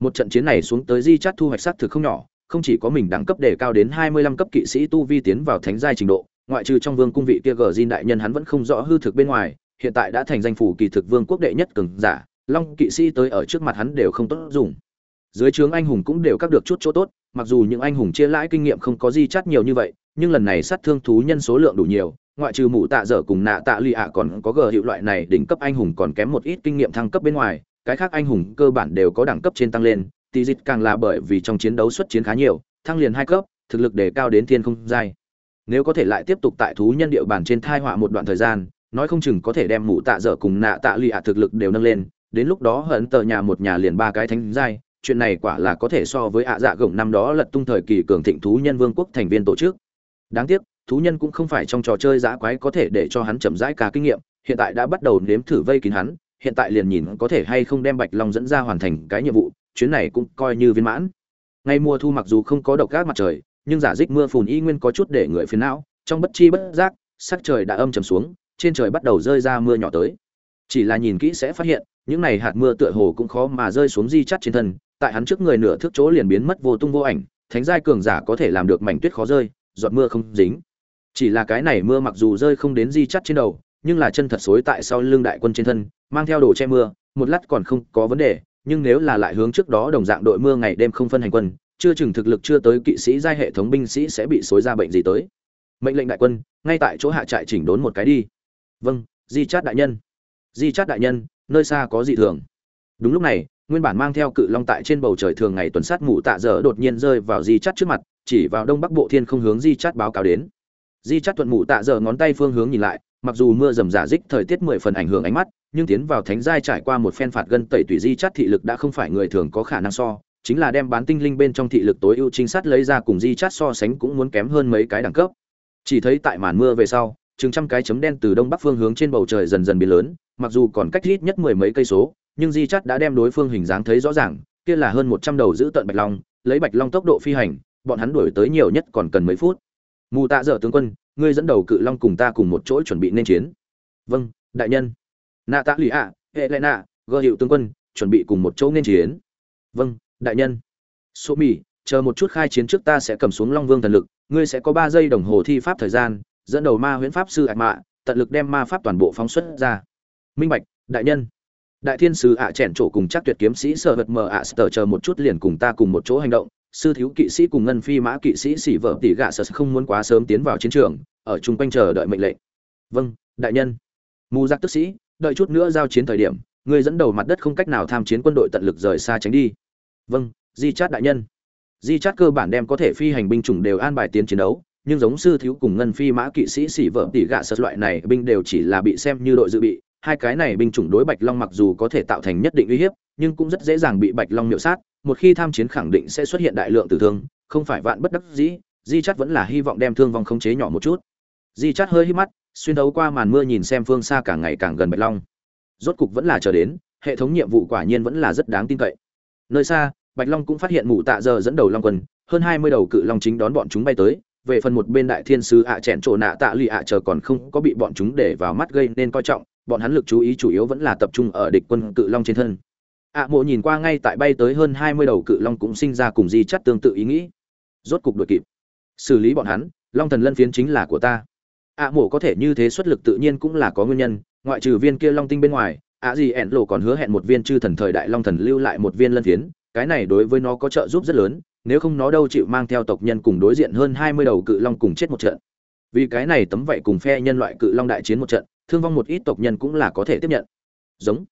một trận chiến này xuống tới di chát thu hoạch sát thực không nhỏ, không chỉ có mình đẳng cấp đề cao đến hai mươi lăm cấp kỵ sĩ tu vi tiến vào thánh giai trình độ, ngoại trừ trong vương cung vị kia gờ di đại nhân hắn vẫn không rõ hư thực bên ngoài, hiện tại đã thành danh phủ kỳ thực vương quốc đệ nhất cường giả long kỵ sĩ tới ở trước mặt hắn đều không tốt dùng. Dưới trướng anh hùng cũng đều các được chút chỗ tốt, mặc dù những anh hùng chia lãi kinh nghiệm không có di chắt nhiều như vậy, nhưng lần này sát thương thú nhân số lượng đủ nhiều, ngoại trừ mụ tạ dở cùng nạ tạ lụy ạ còn có gờ hiệu loại này đỉnh cấp anh hùng còn kém một ít kinh nghiệm thăng cấp bên ngoài, cái khác anh hùng cơ bản đều có đẳng cấp trên tăng lên tỷ dịch càng là bởi vì trong chiến đấu xuất chiến khá nhiều, thăng liền hai cấp, thực lực đề cao đến thiên không giai. Nếu có thể lại tiếp tục tại thú nhân địa bàn trên thai họa một đoạn thời gian, nói không chừng có thể đem mụ tạ dở cùng nạ tạ lụy ạ thực lực đều nâng lên đến lúc đó hận tờ nhà một nhà liền ba cái thánh giai, chuyện này quả là có thể so với ạ dạ gồng năm đó lật tung thời kỳ cường thịnh thú nhân vương quốc thành viên tổ chức. Đáng tiếc, thú nhân cũng không phải trong trò chơi giã quái có thể để cho hắn chậm rãi cả kinh nghiệm, hiện tại đã bắt đầu nếm thử vây kín hắn, hiện tại liền nhìn có thể hay không đem bạch long dẫn ra hoàn thành cái nhiệm vụ, chuyến này cũng coi như viên mãn. Ngay mùa thu mặc dù không có độc gác mặt trời, nhưng giả dích mưa phùn y nguyên có chút để người phiền não, trong bất chi bất giác, sắc trời đã âm trầm xuống, trên trời bắt đầu rơi ra mưa nhỏ tới. Chỉ là nhìn kỹ sẽ phát hiện những này hạt mưa tựa hồ cũng khó mà rơi xuống di chắt trên thân, tại hắn trước người nửa thước chỗ liền biến mất vô tung vô ảnh, thánh giai cường giả có thể làm được mảnh tuyết khó rơi, giọt mưa không dính. Chỉ là cái này mưa mặc dù rơi không đến di chắt trên đầu, nhưng là chân thật xối tại sau lưng đại quân trên thân, mang theo đồ che mưa, một lát còn không có vấn đề, nhưng nếu là lại hướng trước đó đồng dạng đội mưa ngày đêm không phân hành quân, chưa chừng thực lực chưa tới kỵ sĩ giai hệ thống binh sĩ sẽ bị xối ra bệnh gì tới. Mệnh lệnh đại quân, ngay tại chỗ hạ trại chỉnh đốn một cái đi. Vâng di chát đại nhân. Di chát đại nhân nơi xa có dị thường. Đúng lúc này, nguyên bản mang theo cự long tại trên bầu trời thường ngày tuần sát mụ tạ dở đột nhiên rơi vào di chát trước mặt, chỉ vào đông bắc bộ thiên không hướng di chát báo cáo đến. Di chát thuận mụ tạ dở ngón tay phương hướng nhìn lại, mặc dù mưa rầm rả dích thời tiết mười phần ảnh hưởng ánh mắt, nhưng tiến vào thánh giai trải qua một phen phạt gân tẩy tùy di chát thị lực đã không phải người thường có khả năng so, chính là đem bán tinh linh bên trong thị lực tối ưu trinh sát lấy ra cùng di chát so sánh cũng muốn kém hơn mấy cái đẳng cấp. Chỉ thấy tại màn mưa về sau chừng trăm cái chấm đen từ đông bắc phương hướng trên bầu trời dần dần biến lớn mặc dù còn cách ít nhất mười mấy cây số nhưng di Chát đã đem đối phương hình dáng thấy rõ ràng kia là hơn một trăm đầu giữ tận bạch long lấy bạch long tốc độ phi hành bọn hắn đuổi tới nhiều nhất còn cần mấy phút. Mù tạ dở tướng quân ngươi dẫn đầu cự long cùng ta cùng một chỗ chuẩn bị nên chiến. Vâng đại nhân. Nạ tạ lụy ạ Helena, gơ hiệu tướng quân chuẩn bị cùng một chỗ nên chiến. Vâng đại nhân. Số Mị, chờ một chút khai chiến trước ta sẽ cầm xuống long vương thần lực ngươi sẽ có ba giây đồng hồ thi pháp thời gian dẫn đầu ma huyễn pháp sư ạc mạ, tận lực đem ma pháp toàn bộ phóng xuất ra. Minh bạch, đại nhân. Đại thiên sứ ạ à chèn trổ cùng chắc tuyệt kiếm sĩ sợ vật mờ ạ à sờ chờ một chút liền cùng ta cùng một chỗ hành động. Sư thiếu kỵ sĩ cùng ngân phi mã kỵ sĩ xỉ vợ tỷ gạ sợ không muốn quá sớm tiến vào chiến trường, ở chung quanh chờ đợi mệnh lệnh. Vâng đại nhân. Mù giác tức sĩ, đợi chút nữa giao chiến thời điểm người dẫn đầu mặt đất không cách nào tham chiến quân đội tận lực rời xa tránh đi. Vâng di chát đại nhân. Di chát cơ bản đem có thể phi hành binh chủng đều an bài tiến chiến đấu nhưng giống sư thiếu cùng ngân phi mã kỵ sĩ xỉ vợ tỷ gạ sật loại này, binh đều chỉ là bị xem như đội dự bị. Hai cái này binh chủng đối bạch long mặc dù có thể tạo thành nhất định uy hiếp, nhưng cũng rất dễ dàng bị bạch long miệu sát. Một khi tham chiến khẳng định sẽ xuất hiện đại lượng tử thương, không phải vạn bất đắc dĩ, di chắt vẫn là hy vọng đem thương vong khống chế nhỏ một chút. Di chắt hơi hít mắt, xuyên đấu qua màn mưa nhìn xem phương xa càng ngày càng gần bạch long. Rốt cục vẫn là chờ đến, hệ thống nhiệm vụ quả nhiên vẫn là rất đáng tin cậy. Nơi xa, bạch long cũng phát hiện mụ tạ giờ dẫn đầu long quân, hơn hai mươi đầu cự long chính đón bọn chúng bay tới về phần một bên đại thiên sứ ạ à chẹn trổ nạ tạ lụy ạ chờ còn không có bị bọn chúng để vào mắt gây nên coi trọng, bọn hắn lực chú ý chủ yếu vẫn là tập trung ở địch quân cự long trên thân. ạ mộ nhìn qua ngay tại bay tới hơn hai mươi đầu cự long cũng sinh ra cùng di chắt tương tự ý nghĩ. Rốt cục đuổi kịp. Xử lý bọn hắn, long thần lân phiến chính là của ta. ạ mộ có thể như thế xuất lực tự nhiên cũng là có nguyên nhân, ngoại trừ viên kia long tinh bên ngoài, ạ gì ẻn lộ còn hứa hẹn một viên chư thần thời đại long thần lưu lại một viên lân phiến, cái này đối với nó có trợ giúp rất lớn nếu không nó đâu chịu mang theo tộc nhân cùng đối diện hơn hai mươi đầu cự long cùng chết một trận. Vì cái này tấm vậy cùng phe nhân loại cự long đại chiến một trận thương vong một ít tộc nhân cũng là có thể tiếp nhận. Giống.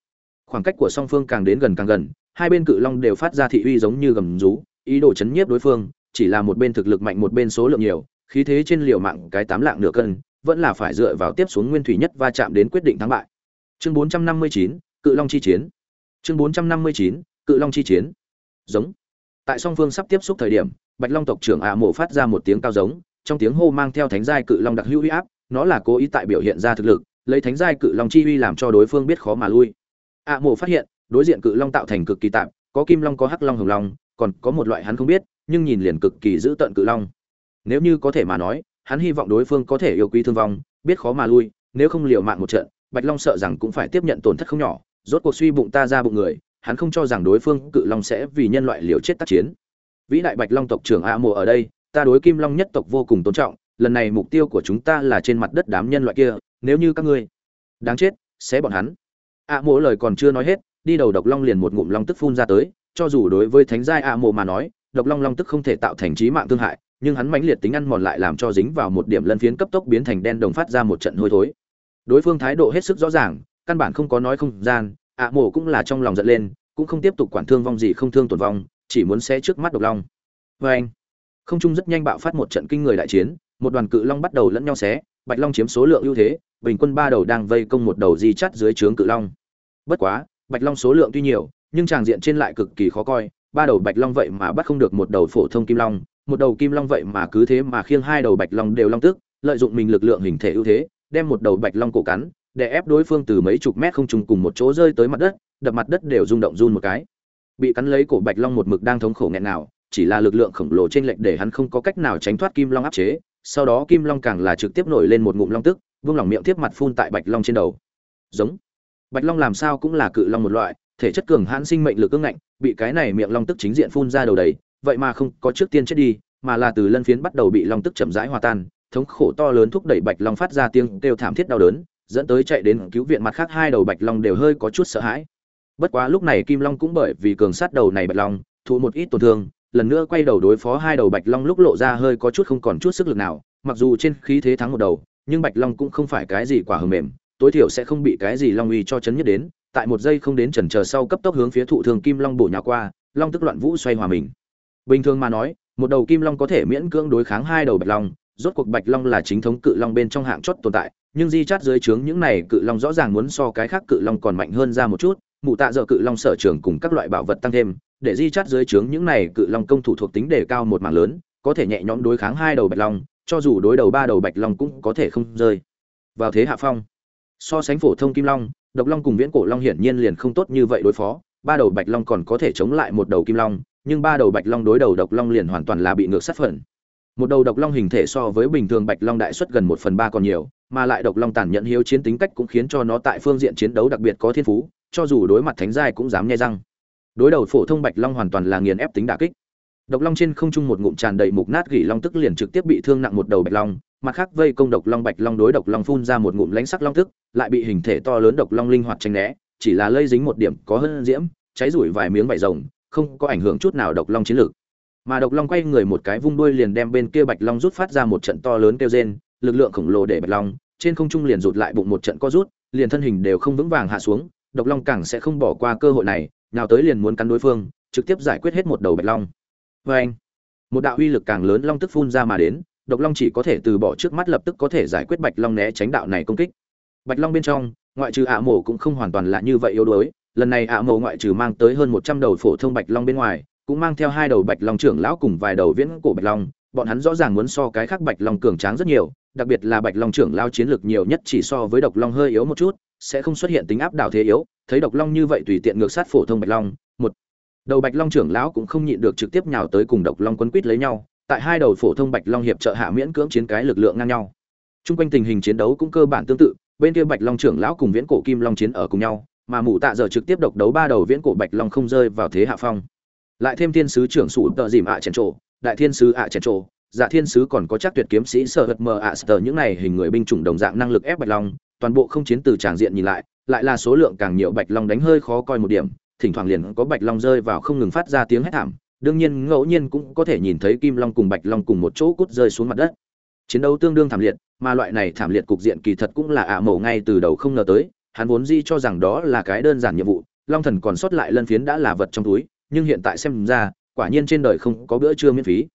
Khoảng cách của song phương càng đến gần càng gần hai bên cự long đều phát ra thị uy giống như gầm rú ý đồ chấn nhiếp đối phương chỉ là một bên thực lực mạnh một bên số lượng nhiều khí thế trên liều mạng cái tám lạng nửa cân vẫn là phải dựa vào tiếp xuống nguyên thủy nhất va chạm đến quyết định thắng bại. Chương 459, cự long chi chiến. Chương 459, cự long chi chiến. Giống tại song phương sắp tiếp xúc thời điểm, bạch long tộc trưởng ạ mộ phát ra một tiếng cao giống, trong tiếng hô mang theo thánh giai cự long đặc hữu uy áp, nó là cố ý tại biểu hiện ra thực lực, lấy thánh giai cự long chi uy làm cho đối phương biết khó mà lui. Ạ mộ phát hiện, đối diện cự long tạo thành cực kỳ tạm, có kim long, có hắc long, hồng long, còn có một loại hắn không biết, nhưng nhìn liền cực kỳ giữ tận cự long. Nếu như có thể mà nói, hắn hy vọng đối phương có thể yêu quý thương vong, biết khó mà lui, nếu không liều mạng một trận, bạch long sợ rằng cũng phải tiếp nhận tổn thất không nhỏ, rốt cuộc suy bụng ta ra bụng người hắn không cho rằng đối phương cự long sẽ vì nhân loại liều chết tác chiến. Vĩ đại bạch long tộc trưởng a mộ ở đây, ta đối kim long nhất tộc vô cùng tôn trọng, lần này mục tiêu của chúng ta là trên mặt đất đám nhân loại kia, nếu như các ngươi đáng chết sẽ bọn hắn. A mộ lời còn chưa nói hết, đi đầu độc long liền một ngụm long tức phun ra tới, cho dù đối với thánh giai a mộ mà nói, độc long long tức không thể tạo thành trí mạng thương hại, nhưng hắn mãnh liệt tính ăn mòn lại làm cho dính vào một điểm lân phiến cấp tốc biến thành đen đồng phát ra một trận hôi thối. Đối phương thái độ hết sức rõ ràng, căn bản không có nói không gian ạ mổ cũng là trong lòng giận lên, cũng không tiếp tục quản thương vong gì không thương tổn vong, chỉ muốn xé trước mắt độc long. Vê anh, không trung rất nhanh bạo phát một trận kinh người đại chiến, một đoàn cự long bắt đầu lẫn nhau xé, bạch long chiếm số lượng ưu thế, bình quân ba đầu đang vây công một đầu di chắt dưới trướng cự long. Bất quá, bạch long số lượng tuy nhiều, nhưng tràng diện trên lại cực kỳ khó coi, ba đầu bạch long vậy mà bắt không được một đầu phổ thông kim long, một đầu kim long vậy mà cứ thế mà khiêng hai đầu bạch long đều long tức, lợi dụng mình lực lượng hình thể ưu thế, đem một đầu bạch long cổ cắn để ép đối phương từ mấy chục mét không trùng cùng một chỗ rơi tới mặt đất, đập mặt đất đều rung động run một cái. Bị cắn lấy cổ bạch long một mực đang thống khổ nghẹn nào chỉ là lực lượng khổng lồ trên lệnh để hắn không có cách nào tránh thoát kim long áp chế, sau đó kim long càng là trực tiếp nổi lên một ngụm long tức, vung lòng miệng tiếp mặt phun tại bạch long trên đầu. Giống. Bạch long làm sao cũng là cự long một loại, thể chất cường hãn sinh mệnh lực ương ngạnh, bị cái này miệng long tức chính diện phun ra đầu đầy, vậy mà không có trước tiên chết đi, mà là từ lân phiến bắt đầu bị long tức chậm rãi hòa tan, thống khổ to lớn thúc đẩy bạch long phát ra tiếng kêu thảm thiết đau đớn dẫn tới chạy đến cứu viện mặt khác hai đầu bạch long đều hơi có chút sợ hãi. Bất quá lúc này kim long cũng bởi vì cường sát đầu này bạch long, thụ một ít tổn thương, lần nữa quay đầu đối phó hai đầu bạch long lúc lộ ra hơi có chút không còn chút sức lực nào, mặc dù trên khí thế thắng một đầu, nhưng bạch long cũng không phải cái gì quả hờ mềm, tối thiểu sẽ không bị cái gì long uy cho chấn nhất đến, tại một giây không đến chần chờ sau cấp tốc hướng phía thụ thường kim long bổ nhào qua, long tức loạn vũ xoay hòa mình. Bình thường mà nói, một đầu kim long có thể miễn cưỡng đối kháng hai đầu bạch long, rốt cuộc bạch long là chính thống cự long bên trong hạng chót tồn tại nhưng di chát dưới trướng những này cự long rõ ràng muốn so cái khác cự long còn mạnh hơn ra một chút, mụ tạ dợ cự long sở trường cùng các loại bảo vật tăng thêm, để di chát dưới trướng những này cự long công thủ thuộc tính đề cao một mảng lớn, có thể nhẹ nhõm đối kháng hai đầu bạch long, cho dù đối đầu ba đầu bạch long cũng có thể không rơi. Vào thế hạ phong, so sánh phổ thông kim long, độc long cùng viễn cổ long hiển nhiên liền không tốt như vậy đối phó, ba đầu bạch long còn có thể chống lại một đầu kim long, nhưng ba đầu bạch long đối đầu độc long liền hoàn toàn là bị ngược sát phận một đầu độc long hình thể so với bình thường bạch long đại suất gần một phần ba còn nhiều mà lại độc long tàn nhẫn hiếu chiến tính cách cũng khiến cho nó tại phương diện chiến đấu đặc biệt có thiên phú, cho dù đối mặt thánh giai cũng dám nhai răng. Đối đầu phổ thông bạch long hoàn toàn là nghiền ép tính đả kích. Độc long trên không trung một ngụm tràn đầy mục nát gỉ long tức liền trực tiếp bị thương nặng một đầu bạch long, mặt khác vây công độc long bạch long đối độc long phun ra một ngụm lãnh sắc long tức, lại bị hình thể to lớn độc long linh hoạt tranh né, chỉ là lây dính một điểm có hơn diễm, cháy rủi vài miếng vải rồng, không có ảnh hưởng chút nào độc long chiến lược mà độc long quay người một cái vung đuôi liền đem bên kia bạch long rút phát ra một trận to lớn kêu rên, lực lượng khổng lồ để bạch long trên không trung liền rụt lại bụng một trận co rút, liền thân hình đều không vững vàng hạ xuống, độc long càng sẽ không bỏ qua cơ hội này, nào tới liền muốn cắn đối phương, trực tiếp giải quyết hết một đầu bạch long. Vê anh, một đạo uy lực càng lớn long tức phun ra mà đến, độc long chỉ có thể từ bỏ trước mắt lập tức có thể giải quyết bạch long né tránh đạo này công kích. Bạch long bên trong, ngoại trừ ạ mổ cũng không hoàn toàn là như vậy yếu đuối, lần này ạ mổ ngoại trừ mang tới hơn một trăm đầu phổ thông bạch long bên ngoài, cũng mang theo hai đầu bạch long trưởng lão cùng vài đầu viễn cổ bạch long, bọn hắn rõ ràng muốn so cái khác bạch long cường tráng rất nhiều đặc biệt là bạch long trưởng lao chiến lược nhiều nhất chỉ so với độc long hơi yếu một chút, sẽ không xuất hiện tính áp đảo thế yếu. Thấy độc long như vậy tùy tiện ngược sát phổ thông bạch long, một, đầu bạch long trưởng lão cũng không nhịn được trực tiếp nhào tới cùng độc long quấn quýt lấy nhau. Tại hai đầu phổ thông bạch long hiệp trợ hạ miễn cưỡng chiến cái lực lượng ngang nhau. Chung quanh tình hình chiến đấu cũng cơ bản tương tự, bên kia bạch long trưởng lão cùng viễn cổ kim long chiến ở cùng nhau, mà mụ tạ giờ trực tiếp độc đấu ba đầu viễn cổ bạch long không rơi vào thế hạ phong. Lại thêm thiên sứ trưởng sủ tợ dìm ạ chèn trộ đại thiên sứ ạ chèn trộ dạ thiên sứ còn có chắc tuyệt kiếm sĩ sở hật mờ ạ sờ những này hình người binh chủng đồng dạng năng lực ép bạch long, toàn bộ không chiến từ tràng diện nhìn lại lại là số lượng càng nhiều bạch long đánh hơi khó coi một điểm, thỉnh thoảng liền có bạch long rơi vào không ngừng phát ra tiếng hét thảm, đương nhiên ngẫu nhiên cũng có thể nhìn thấy kim long cùng bạch long cùng một chỗ cút rơi xuống mặt đất. Chiến đấu tương đương thảm liệt, mà loại này thảm liệt cục diện kỳ thật cũng là ạ mổ ngay từ đầu không ngờ tới, hắn vốn di cho rằng đó là cái đơn giản nhiệm vụ, long thần còn sót lại lân phiến đã là vật trong túi, nhưng hiện tại xem ra, quả nhiên trên đời không có bữa trưa miễn phí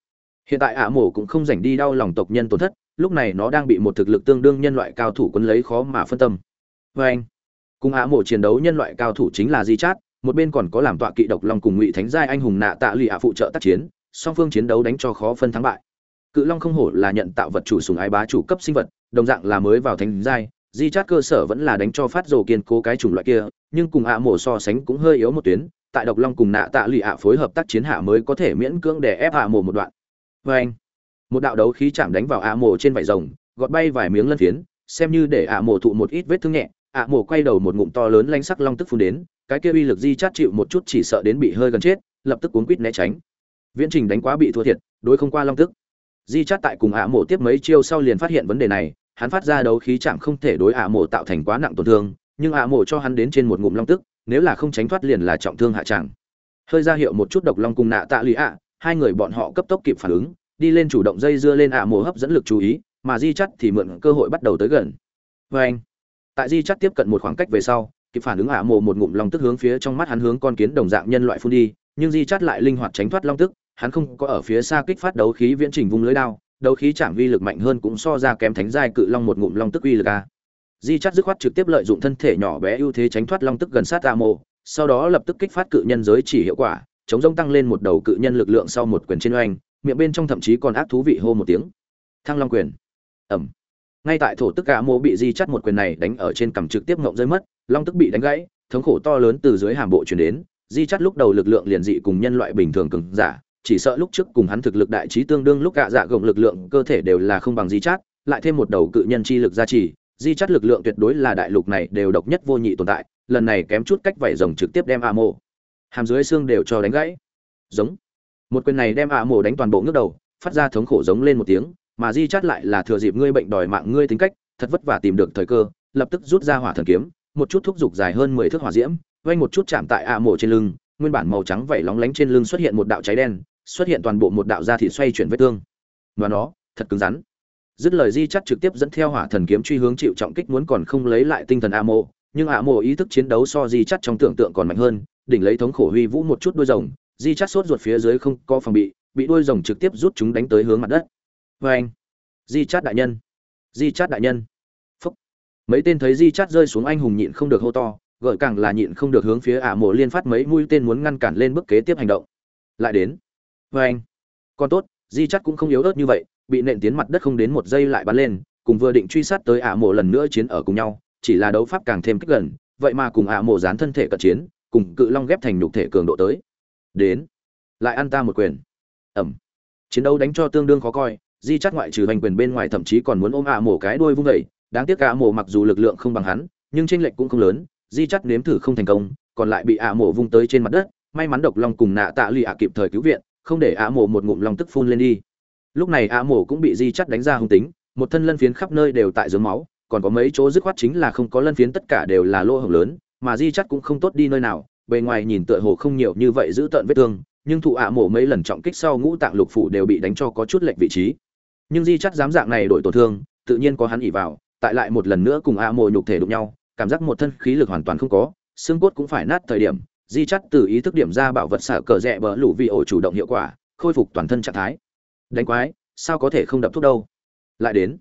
hiện tại ạ mổ cũng không dành đi đau lòng tộc nhân tổn thất, lúc này nó đang bị một thực lực tương đương nhân loại cao thủ quấn lấy khó mà phân tâm. Vê anh. Cùng ạ mổ chiến đấu nhân loại cao thủ chính là di chát, một bên còn có làm tọa kỵ độc long cùng ngụy thánh giai anh hùng nạ tạ lụy ạ phụ trợ tác chiến, song phương chiến đấu đánh cho khó phân thắng bại. Cự long không hổ là nhận tạo vật chủ sùng ái bá chủ cấp sinh vật, đồng dạng là mới vào thánh giai, di chát cơ sở vẫn là đánh cho phát rồ kiên cố cái chủng loại kia, nhưng cùng ạ mổ so sánh cũng hơi yếu một tuyến, tại độc long cùng nạ tạ lụy ạ phối hợp tác chiến hạ mới có thể miễn cưỡng để ép ạ mổ một đoạn vê anh, một đạo đấu khí chạm đánh vào ạ mổ trên vải rồng, gọt bay vài miếng lân phiến, xem như để ạ mổ thụ một ít vết thương nhẹ. Ạ mổ quay đầu một ngụm to lớn lanh sắc long tức phun đến, cái kia uy lực di chát chịu một chút chỉ sợ đến bị hơi gần chết, lập tức cuốn quýt né tránh. Viễn trình đánh quá bị thua thiệt, đối không qua long tức. Di chát tại cùng ạ mổ tiếp mấy chiêu sau liền phát hiện vấn đề này, hắn phát ra đấu khí chạm không thể đối ạ mổ tạo thành quá nặng tổn thương, nhưng ạ mổ cho hắn đến trên một ngụm long tức, nếu là không tránh thoát liền là trọng thương hạ tràng hơi ra hiệu một chút độc long cùng nạ tạ lụy ạ hai người bọn họ cấp tốc kịp phản ứng, đi lên chủ động dây dưa lên ạ mồ hấp dẫn lực chú ý, mà di chắt thì mượn cơ hội bắt đầu tới gần. Vê anh, tại di chắt tiếp cận một khoảng cách về sau, kịp phản ứng ạ mồ một ngụm long tức hướng phía trong mắt hắn hướng con kiến đồng dạng nhân loại phun đi, nhưng di chắt lại linh hoạt tránh thoát long tức, hắn không có ở phía xa kích phát đấu khí viễn trình vùng lưới đao, đấu khí chạm vi lực mạnh hơn cũng so ra kém thánh giai cự long một ngụm long tức uy lực a. Di chắt dứt khoát trực tiếp lợi dụng thân thể nhỏ bé ưu thế tránh thoát long tức gần sát ạ mồ, sau đó lập tức kích phát cự nhân giới chỉ hiệu quả chống rông tăng lên một đầu cự nhân lực lượng sau một quyền trên oanh, miệng bên trong thậm chí còn ác thú vị hô một tiếng. Thăng long quyền. Ẩm ngay tại thổ tức cả mô bị di chắt một quyền này đánh ở trên cằm trực tiếp ngộng rơi mất, long tức bị đánh gãy, thống khổ to lớn từ dưới hàm bộ chuyển đến, di chắt lúc đầu lực lượng liền dị cùng nhân loại bình thường cường giả, chỉ sợ lúc trước cùng hắn thực lực đại trí tương đương lúc gạ dạ gồng lực lượng cơ thể đều là không bằng di chát lại thêm một đầu cự nhân chi lực gia trì, di chắt lực lượng tuyệt đối là đại lục này đều độc nhất vô nhị tồn tại, lần này kém chút cách vảy rồng trực tiếp đem a mô hàm dưới xương đều cho đánh gãy. Giống. Một quyền này đem a mộ đánh toàn bộ ngước đầu, phát ra thống khổ giống lên một tiếng, mà di chắt lại là thừa dịp ngươi bệnh đòi mạng ngươi tính cách, thật vất vả tìm được thời cơ, lập tức rút ra hỏa thần kiếm, một chút thúc giục dài hơn mười thước hỏa diễm vanh một chút chạm tại a mộ trên lưng, nguyên bản màu trắng vẩy lóng lánh trên lưng xuất hiện một đạo cháy đen, xuất hiện toàn bộ một đạo da thị xoay chuyển vết thương. Và nó, thật cứng rắn. Dứt lời di chắt trực tiếp dẫn theo hỏa thần kiếm truy hướng chịu trọng kích muốn còn không lấy lại tinh thần a mộ nhưng a mộ ý thức chiến đấu so di chắt trong tưởng tượng còn mạnh hơn đỉnh lấy thống khổ huy vũ một chút đuôi rồng, di chát sốt ruột phía dưới không có phòng bị bị đuôi rồng trực tiếp rút chúng đánh tới hướng mặt đất. Vê anh, di chát đại nhân, di chát đại nhân. Phúc. Mấy tên thấy di chát rơi xuống anh hùng nhịn không được hô to gợi càng là nhịn không được hướng phía ả mộ liên phát mấy mũi tên muốn ngăn cản lên bước kế tiếp hành động. Lại đến. Vê anh, còn tốt, di chát cũng không yếu ớt như vậy, bị nện tiến mặt đất không đến một giây lại bắn lên, cùng vừa định truy sát tới ả mộ lần nữa chiến ở cùng nhau, chỉ là đấu pháp càng thêm kích gần, vậy mà cùng ả mộ dán thân thể cận chiến cùng cự long ghép thành nhục thể cường độ tới. Đến. Lại ăn ta một quyền. Ẩm. Chiến đấu đánh cho tương đương khó coi, di chắc ngoại trừ hành quyền bên ngoài thậm chí còn muốn ôm ạ mổ cái đuôi vung vẩy đáng tiếc cả mổ mặc dù lực lượng không bằng hắn, nhưng tranh lệch cũng không lớn, di chắc nếm thử không thành công, còn lại bị ạ mổ vung tới trên mặt đất. May mắn độc long cùng nạ tạ lụy ả kịp thời cứu viện, không để ạ mổ một ngụm long tức phun lên đi. Lúc này ạ mổ cũng bị di chắc đánh ra hung tính, một thân lân phiến khắp nơi đều tại dưới máu, còn có mấy chỗ dứt khoát chính là không có lân phiến, tất cả đều là lỗ hổng lớn mà di chắt cũng không tốt đi nơi nào bề ngoài nhìn tựa hồ không nhiều như vậy giữ tợn vết thương nhưng thụ ạ mổ mấy lần trọng kích sau ngũ tạng lục phủ đều bị đánh cho có chút lệch vị trí. Nhưng di chắt dám dạng này đổi tổn thương tự nhiên có hắn ỉ vào tại lại một lần nữa cùng ạ mổ nhục thể đụng nhau cảm giác một thân khí lực hoàn toàn không có xương cốt cũng phải nát thời điểm di chắt từ ý thức điểm ra bảo vật xả cờ rẽ bờ lũ vị ổ chủ động hiệu quả khôi phục toàn thân trạng thái. Đánh quái sao có thể không đập thuốc đâu? Lại đến.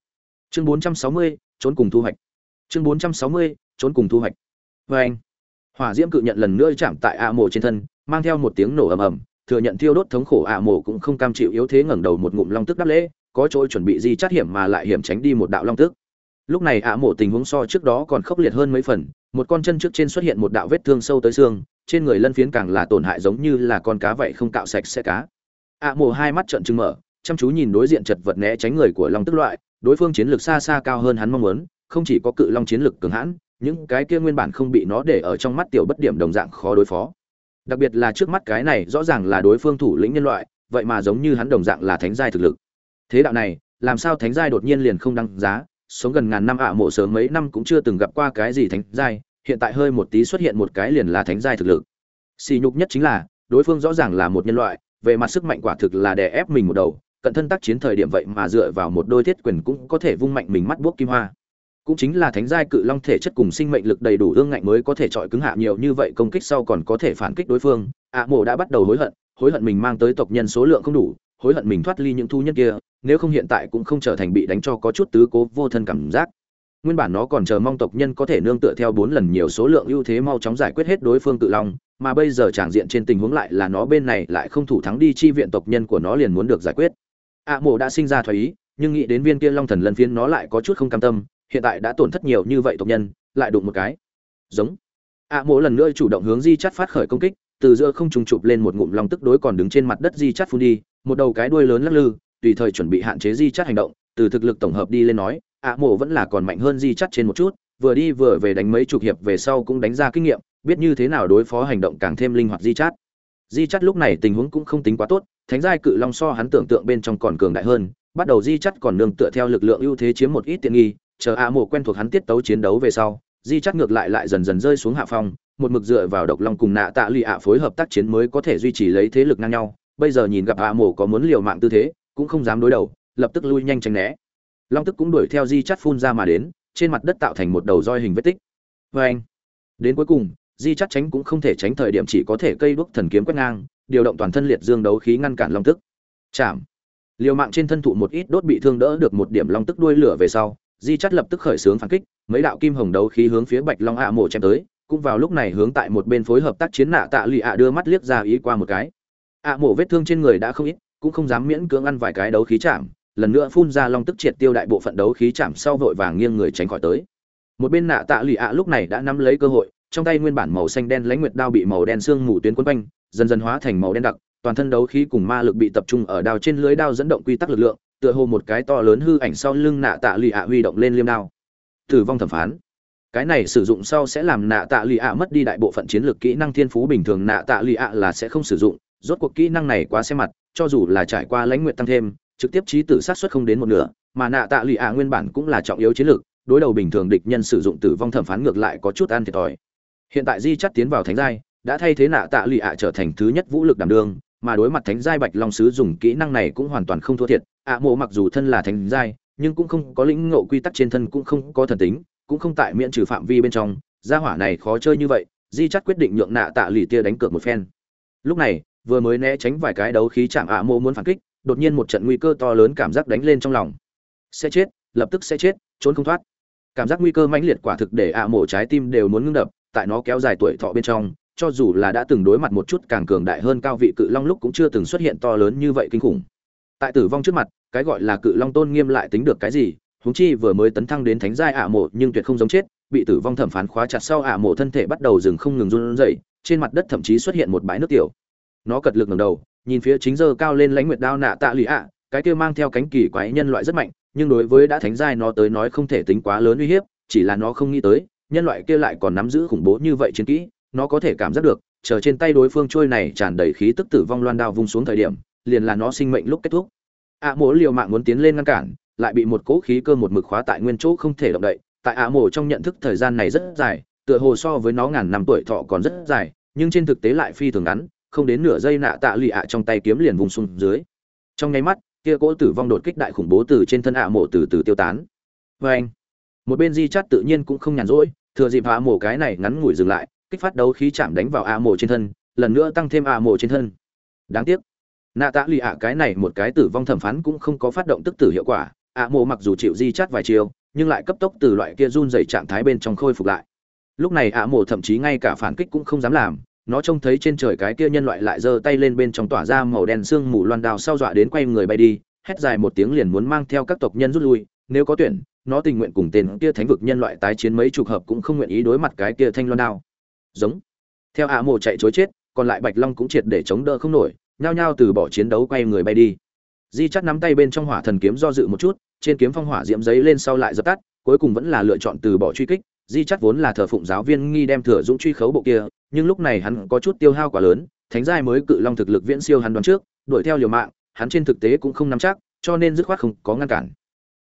Chương 460, trốn cùng thu hoạch. Chương 460, trốn cùng thu hoạch vê anh. Hỏa diễm cự nhận lần nữa chạm tại ạ mộ trên thân, mang theo một tiếng nổ ầm ầm, thừa nhận thiêu đốt thống khổ ạ mộ cũng không cam chịu yếu thế ngẩng đầu một ngụm long tức đáp lễ, có chỗ chuẩn bị di chát hiểm mà lại hiểm tránh đi một đạo long tức. Lúc này ạ mộ tình huống so trước đó còn khốc liệt hơn mấy phần, một con chân trước trên xuất hiện một đạo vết thương sâu tới xương, trên người lân phiến càng là tổn hại giống như là con cá vậy không cạo sạch sẽ cá. Ạ mộ hai mắt trợn trừng mở, chăm chú nhìn đối diện chật vật né tránh người của long tức loại, đối phương chiến lược xa xa cao hơn hắn mong muốn, không chỉ có cự long chiến lược cường hãn những cái kia nguyên bản không bị nó để ở trong mắt tiểu bất điểm đồng dạng khó đối phó. Đặc biệt là trước mắt cái này rõ ràng là đối phương thủ lĩnh nhân loại, vậy mà giống như hắn đồng dạng là thánh giai thực lực. Thế đạo này, làm sao thánh giai đột nhiên liền không đăng giá? Sống gần ngàn năm ạ, mộ sớm mấy năm cũng chưa từng gặp qua cái gì thánh giai, hiện tại hơi một tí xuất hiện một cái liền là thánh giai thực lực. Xì nhục nhất chính là, đối phương rõ ràng là một nhân loại, về mặt sức mạnh quả thực là đè ép mình một đầu, cận thân tác chiến thời điểm vậy mà dựa vào một đôi thiết quyền cũng có thể vung mạnh mình mắt buốc kim hoa cũng chính là thánh giai cự long thể chất cùng sinh mệnh lực đầy đủ ương ngạnh mới có thể chọi cứng hạ nhiều như vậy công kích sau còn có thể phản kích đối phương. Ạ à, mộ đã bắt đầu hối hận hối hận mình mang tới tộc nhân số lượng không đủ hối hận mình thoát ly những thu nhân kia nếu không hiện tại cũng không trở thành bị đánh cho có chút tứ cố vô thân cảm giác. Nguyên bản nó còn chờ mong tộc nhân có thể nương tựa theo bốn lần nhiều số lượng ưu thế mau chóng giải quyết hết đối phương cự long mà bây giờ tràng diện trên tình huống lại là nó bên này lại không thủ thắng đi chi viện tộc nhân của nó liền muốn được giải quyết. Ạ à, mộ đã sinh ra thoái ý nhưng nghĩ đến viên kia long thần lân phiến nó lại có chút không cam tâm hiện tại đã tổn thất nhiều như vậy tộc nhân, lại đụng một cái. Giống. Ạ mộ lần nữa chủ động hướng di chắt phát khởi công kích, từ giữa không trùng chụp lên một ngụm long tức đối còn đứng trên mặt đất di chắt phun đi, một đầu cái đuôi lớn lắc lư, tùy thời chuẩn bị hạn chế di chắt hành động, từ thực lực tổng hợp đi lên nói ạ mộ vẫn là còn mạnh hơn di chắt trên một chút, vừa đi vừa về đánh mấy chục hiệp về sau cũng đánh ra kinh nghiệm, biết như thế nào đối phó hành động càng thêm linh hoạt di chắt di chắt lúc này tình huống cũng không tính quá tốt, thánh giai cự long so hắn tưởng tượng bên trong còn cường đại hơn, bắt đầu di chắt còn nương tựa theo lực lượng ưu thế chiếm một ít tiện nghi chờ a mộ quen thuộc hắn tiết tấu chiến đấu về sau, di chắc ngược lại lại dần dần rơi xuống hạ phong, một mực dựa vào độc long cùng nạ tạ lụy ạ phối hợp tác chiến mới có thể duy trì lấy thế lực ngang nhau. Bây giờ nhìn gặp a mộ có muốn liều mạng tư thế, cũng không dám đối đầu, lập tức lui nhanh tránh né. Long tức cũng đuổi theo di chắt phun ra mà đến, trên mặt đất tạo thành một đầu roi hình vết tích. Vê anh, đến cuối cùng, di chắt tránh cũng không thể tránh thời điểm chỉ có thể cây đuốc thần kiếm quét ngang, điều động toàn thân liệt dương đấu khí ngăn cản long tức. Chạm. Liều mạng trên thân thụ một ít đốt bị thương đỡ được một điểm long tức đuôi lửa về sau di chắt lập tức khởi xướng phản kích, mấy đạo kim hồng đấu khí hướng phía bạch long ạ mổ chém tới, cũng vào lúc này hướng tại một bên phối hợp tác chiến nạ tạ lụy ạ đưa mắt liếc ra ý qua một cái. Ạ mổ vết thương trên người đã không ít, cũng không dám miễn cưỡng ăn vài cái đấu khí chạm, lần nữa phun ra long tức triệt tiêu đại bộ phận đấu khí chạm sau vội vàng nghiêng người tránh khỏi tới. Một bên nạ tạ lụy ạ lúc này đã nắm lấy cơ hội, trong tay nguyên bản màu xanh đen lãnh nguyệt đao bị màu đen xương mù tuyến quấn quanh, dần dần hóa thành màu đen đặc, toàn thân đấu khí cùng ma lực bị tập trung ở đao trên lưới đao dẫn động quy tắc lực lượng tựa hồ một cái to lớn hư ảnh sau lưng nạ tạ lì ạ huy động lên liêm đao. Tử vong thẩm phán. Cái này sử dụng sau sẽ làm nạ tạ lì ạ mất đi đại bộ phận chiến lược kỹ năng thiên phú bình thường. Nạ tạ lì ạ là sẽ không sử dụng, rốt cuộc kỹ năng này quá xe mặt, cho dù là trải qua lãnh nguyện tăng thêm, trực tiếp trí tử sát xuất không đến một nửa, mà nạ tạ lì ạ nguyên bản cũng là trọng yếu chiến lược, đối đầu bình thường địch nhân sử dụng tử vong thẩm phán ngược lại có chút ăn thiệt thòi. Hiện tại di chắt tiến vào thánh giai, đã thay thế nạ tạ lì ạ trở thành thứ nhất vũ lực đảm đương mà đối mặt thánh giai bạch long sứ dùng kỹ năng này cũng hoàn toàn không thua thiệt. Ạ mộ mặc dù thân là thánh giai, nhưng cũng không có lĩnh ngộ quy tắc trên thân cũng không có thần tính, cũng không tại miễn trừ phạm vi bên trong. Gia hỏa này khó chơi như vậy, di chắc quyết định nhượng nạ tạ lì tia đánh cược một phen. Lúc này, vừa mới né tránh vài cái đấu khí chạm ạ mộ muốn phản kích, đột nhiên một trận nguy cơ to lớn cảm giác đánh lên trong lòng. Sẽ chết, lập tức sẽ chết, trốn không thoát. Cảm giác nguy cơ mãnh liệt quả thực để ạ mộ trái tim đều muốn ngưng đập, tại nó kéo dài tuổi thọ bên trong cho dù là đã từng đối mặt một chút càng cường đại hơn cao vị cự long lúc cũng chưa từng xuất hiện to lớn như vậy kinh khủng. Tại tử vong trước mặt, cái gọi là cự long tôn nghiêm lại tính được cái gì? Huống chi vừa mới tấn thăng đến thánh giai ạ mộ nhưng tuyệt không giống chết, bị tử vong thẩm phán khóa chặt sau ạ mộ thân thể bắt đầu dừng không ngừng run rẩy, trên mặt đất thậm chí xuất hiện một bãi nước tiểu. Nó cật lực ngẩng đầu, nhìn phía chính giờ cao lên lãnh nguyệt đao nạ tạ lụy ạ, cái kia mang theo cánh kỳ quái nhân loại rất mạnh, nhưng đối với đã thánh giai nó tới nói không thể tính quá lớn uy hiếp, chỉ là nó không nghĩ tới, nhân loại kia lại còn nắm giữ khủng bố như vậy chiến kỹ nó có thể cảm giác được, chờ trên tay đối phương trôi này tràn đầy khí tức tử vong loan đao vung xuống thời điểm, liền là nó sinh mệnh lúc kết thúc. Ạ mộ liều mạng muốn tiến lên ngăn cản, lại bị một cỗ khí cơ một mực khóa tại nguyên chỗ không thể động đậy. Tại ạ mộ trong nhận thức thời gian này rất dài, tựa hồ so với nó ngàn năm tuổi thọ còn rất dài, nhưng trên thực tế lại phi thường ngắn, không đến nửa giây nạ tạ lụy ạ trong tay kiếm liền vùng xuống dưới. Trong nháy mắt, kia cỗ tử vong đột kích đại khủng bố từ trên thân ạ mộ từ từ tiêu tán. Vê anh một bên di chát tự nhiên cũng không nhàn rỗi, thừa dịp ạ mộ cái này ngắn ngủi dừng lại kích phát đấu khí chạm đánh vào a mộ trên thân, lần nữa tăng thêm a mộ trên thân. Đáng tiếc, nạ tạ lì ạ, cái này một cái tử vong thẩm phán cũng không có phát động tức tử hiệu quả. A mộ mặc dù chịu di chát vài chiều nhưng lại cấp tốc từ loại kia run dày trạng thái bên trong khôi phục lại. Lúc này a mộ thậm chí ngay cả phản kích cũng không dám làm, nó trông thấy trên trời cái kia nhân loại lại giơ tay lên bên trong tỏa ra màu đen sương mù loan đào sau dọa đến quay người bay đi, hét dài một tiếng liền muốn mang theo các tộc nhân rút lui, nếu có tuyển, nó tình nguyện cùng tên kia thánh vực nhân loại tái chiến mấy chục hợp cũng không nguyện ý đối mặt cái kia thanh loan đao giống. Theo ạ mộ chạy chối chết, còn lại bạch long cũng triệt để chống đỡ không nổi, nhao nhao từ bỏ chiến đấu quay người bay đi. Di chắt nắm tay bên trong hỏa thần kiếm do dự một chút, trên kiếm phong hỏa diễm giấy lên sau lại dập tắt, cuối cùng vẫn là lựa chọn từ bỏ truy kích. Di chắt vốn là thờ phụng giáo viên nghi đem thừa dũng truy khấu bộ kia, nhưng lúc này hắn có chút tiêu hao quá lớn, thánh giai mới cự long thực lực viễn siêu hắn đoán trước, đuổi theo liều mạng, hắn trên thực tế cũng không nắm chắc, cho nên dứt khoát không có ngăn cản.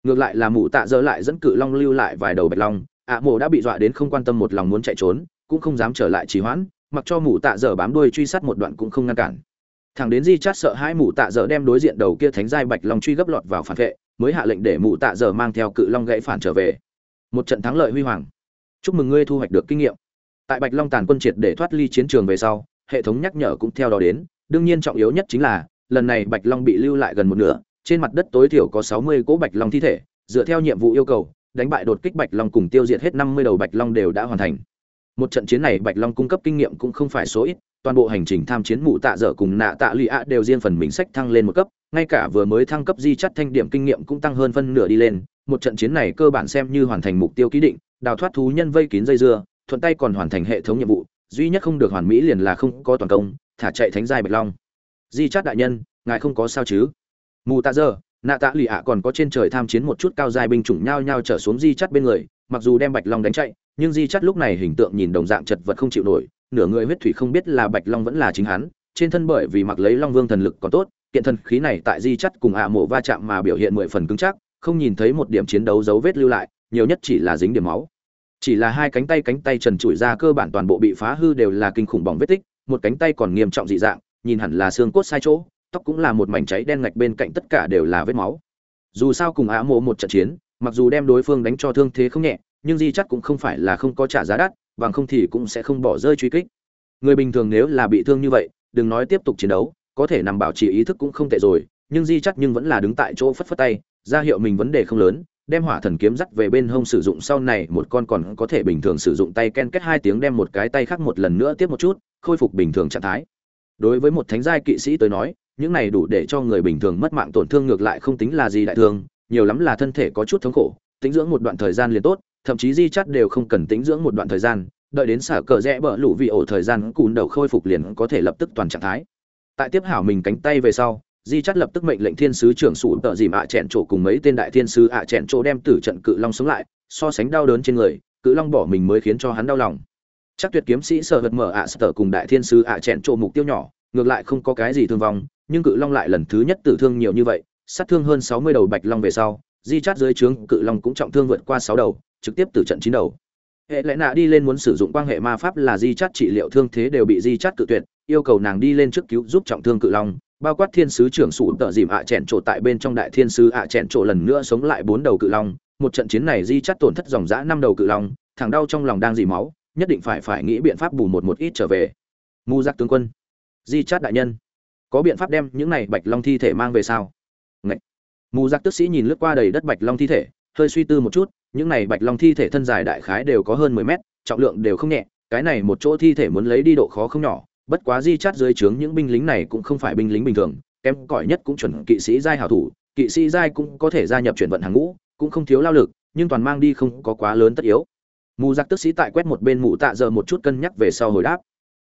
Ngược lại là mụ tạ dỡ lại dẫn cự long lưu lại vài đầu bạch long ạ mộ đã bị dọa đến không quan tâm một lòng muốn chạy trốn cũng không dám trở lại trì hoãn, mặc cho mụ tạ dở bám đuôi truy sát một đoạn cũng không ngăn cản. Thằng đến di chát sợ hai mụ tạ dở đem đối diện đầu kia thánh giai bạch long truy gấp lọt vào phản vệ, mới hạ lệnh để mụ tạ dở mang theo cự long gãy phản trở về. Một trận thắng lợi huy hoàng. Chúc mừng ngươi thu hoạch được kinh nghiệm. Tại bạch long tàn quân triệt để thoát ly chiến trường về sau, hệ thống nhắc nhở cũng theo đó đến, đương nhiên trọng yếu nhất chính là, lần này bạch long bị lưu lại gần một nửa, trên mặt đất tối thiểu có sáu mươi cỗ bạch long thi thể, dựa theo nhiệm vụ yêu cầu, đánh bại đột kích bạch long cùng tiêu diệt hết năm mươi đầu bạch long đều đã hoàn thành một trận chiến này bạch long cung cấp kinh nghiệm cũng không phải số ít, toàn bộ hành trình tham chiến mụ tạ dở cùng nạ tạ lụy ạ đều riêng phần mình sách thăng lên một cấp, ngay cả vừa mới thăng cấp di chắt thanh điểm kinh nghiệm cũng tăng hơn phân nửa đi lên. Một trận chiến này cơ bản xem như hoàn thành mục tiêu ký định, đào thoát thú nhân vây kín dây dưa, thuận tay còn hoàn thành hệ thống nhiệm vụ, duy nhất không được hoàn mỹ liền là không có toàn công, thả chạy thánh giai bạch long. Di chắt đại nhân, ngài không có sao chứ? Mù tạ dơ nạ tạ lụy ạ còn có trên trời tham chiến một chút cao giai binh chủng nhao nhao trở xuống di chắt bên người, mặc dù đem bạch long đánh chạy nhưng di chắt lúc này hình tượng nhìn đồng dạng chật vật không chịu nổi, nửa người huyết thủy không biết là bạch long vẫn là chính hắn, trên thân bởi vì mặc lấy long vương thần lực còn tốt, kiện thần khí này tại di chắt cùng ạ mộ va chạm mà biểu hiện mười phần cứng chắc, không nhìn thấy một điểm chiến đấu dấu vết lưu lại, nhiều nhất chỉ là dính điểm máu. Chỉ là hai cánh tay cánh tay trần trụi ra cơ bản toàn bộ bị phá hư đều là kinh khủng bỏng vết tích, một cánh tay còn nghiêm trọng dị dạng, nhìn hẳn là xương cốt sai chỗ, tóc cũng là một mảnh cháy đen ngạch bên cạnh tất cả đều là vết máu. Dù sao cùng ạ mộ một trận chiến, mặc dù đem đối phương đánh cho thương thế không nhẹ nhưng di chắc cũng không phải là không có trả giá đắt, bằng không thì cũng sẽ không bỏ rơi truy kích. Người bình thường nếu là bị thương như vậy, đừng nói tiếp tục chiến đấu, có thể nằm bảo trì ý thức cũng không tệ rồi, nhưng di chắc nhưng vẫn là đứng tại chỗ phất phất tay, ra hiệu mình vấn đề không lớn, đem hỏa thần kiếm dắt về bên hông sử dụng sau này một con còn có thể bình thường sử dụng tay ken kết hai tiếng đem một cái tay khác một lần nữa tiếp một chút, khôi phục bình thường trạng thái. Đối với một thánh giai kỵ sĩ tới nói, những này đủ để cho người bình thường mất mạng tổn thương ngược lại không tính là gì đại thương, nhiều lắm là thân thể có chút thống khổ, tính dưỡng một đoạn thời gian liền tốt thậm chí di chắt đều không cần tính dưỡng một đoạn thời gian, đợi đến sở cờ rẽ bờ lũ vị ổ thời gian cùn đầu khôi phục liền có thể lập tức toàn trạng thái. Tại tiếp hảo mình cánh tay về sau, di chắt lập tức mệnh lệnh thiên sứ trưởng sủ tợ dìm ạ chẹn chỗ cùng mấy tên đại thiên sứ ạ chẹn chỗ đem tử trận cự long sống lại, so sánh đau đớn trên người, cự long bỏ mình mới khiến cho hắn đau lòng. Chắc tuyệt kiếm sĩ sợ vật mở ạ sở cùng đại thiên sứ ạ chẹn chỗ mục tiêu nhỏ, ngược lại không có cái gì thương vong, nhưng cự long lại lần thứ nhất tử thương nhiều như vậy, sát thương hơn sáu mươi đầu bạch long về sau, di chắt dưới trướng cự long cũng trọng thương vượt qua sáu đầu trực tiếp từ trận chín đầu. Hệ lẽ nạ đi lên muốn sử dụng quan hệ ma pháp là di chát trị liệu thương thế đều bị di chát cự tuyệt, yêu cầu nàng đi lên trước cứu giúp trọng thương cự long, bao quát thiên sứ trưởng sụt tợ dìm ạ à chèn trổ tại bên trong đại thiên sứ ạ à chèn trổ lần nữa sống lại bốn đầu cự long. Một trận chiến này di chắt tổn thất dòng dã năm đầu cự long thằng đau trong lòng đang dì máu, nhất định phải phải nghĩ biện pháp bù một một ít trở về. Mu giác tướng quân, di chát đại nhân, có biện pháp đem những này bạch long thi thể mang về sao? Ngậy. mù giặc tức sĩ nhìn lướt qua đầy đất bạch long thi thể hơi suy tư một chút, những này bạch long thi thể thân dài đại khái đều có hơn mười mét, trọng lượng đều không nhẹ, cái này một chỗ thi thể muốn lấy đi độ khó không nhỏ, bất quá di chát dưới trướng những binh lính này cũng không phải binh lính bình thường, kém cỏi nhất cũng chuẩn kỵ sĩ giai hảo thủ, kỵ sĩ giai cũng có thể gia nhập chuyển vận hàng ngũ, cũng không thiếu lao lực, nhưng toàn mang đi không có quá lớn tất yếu. Mù giặc tức sĩ tại quét một bên mụ tạ giờ một chút cân nhắc về sau hồi đáp.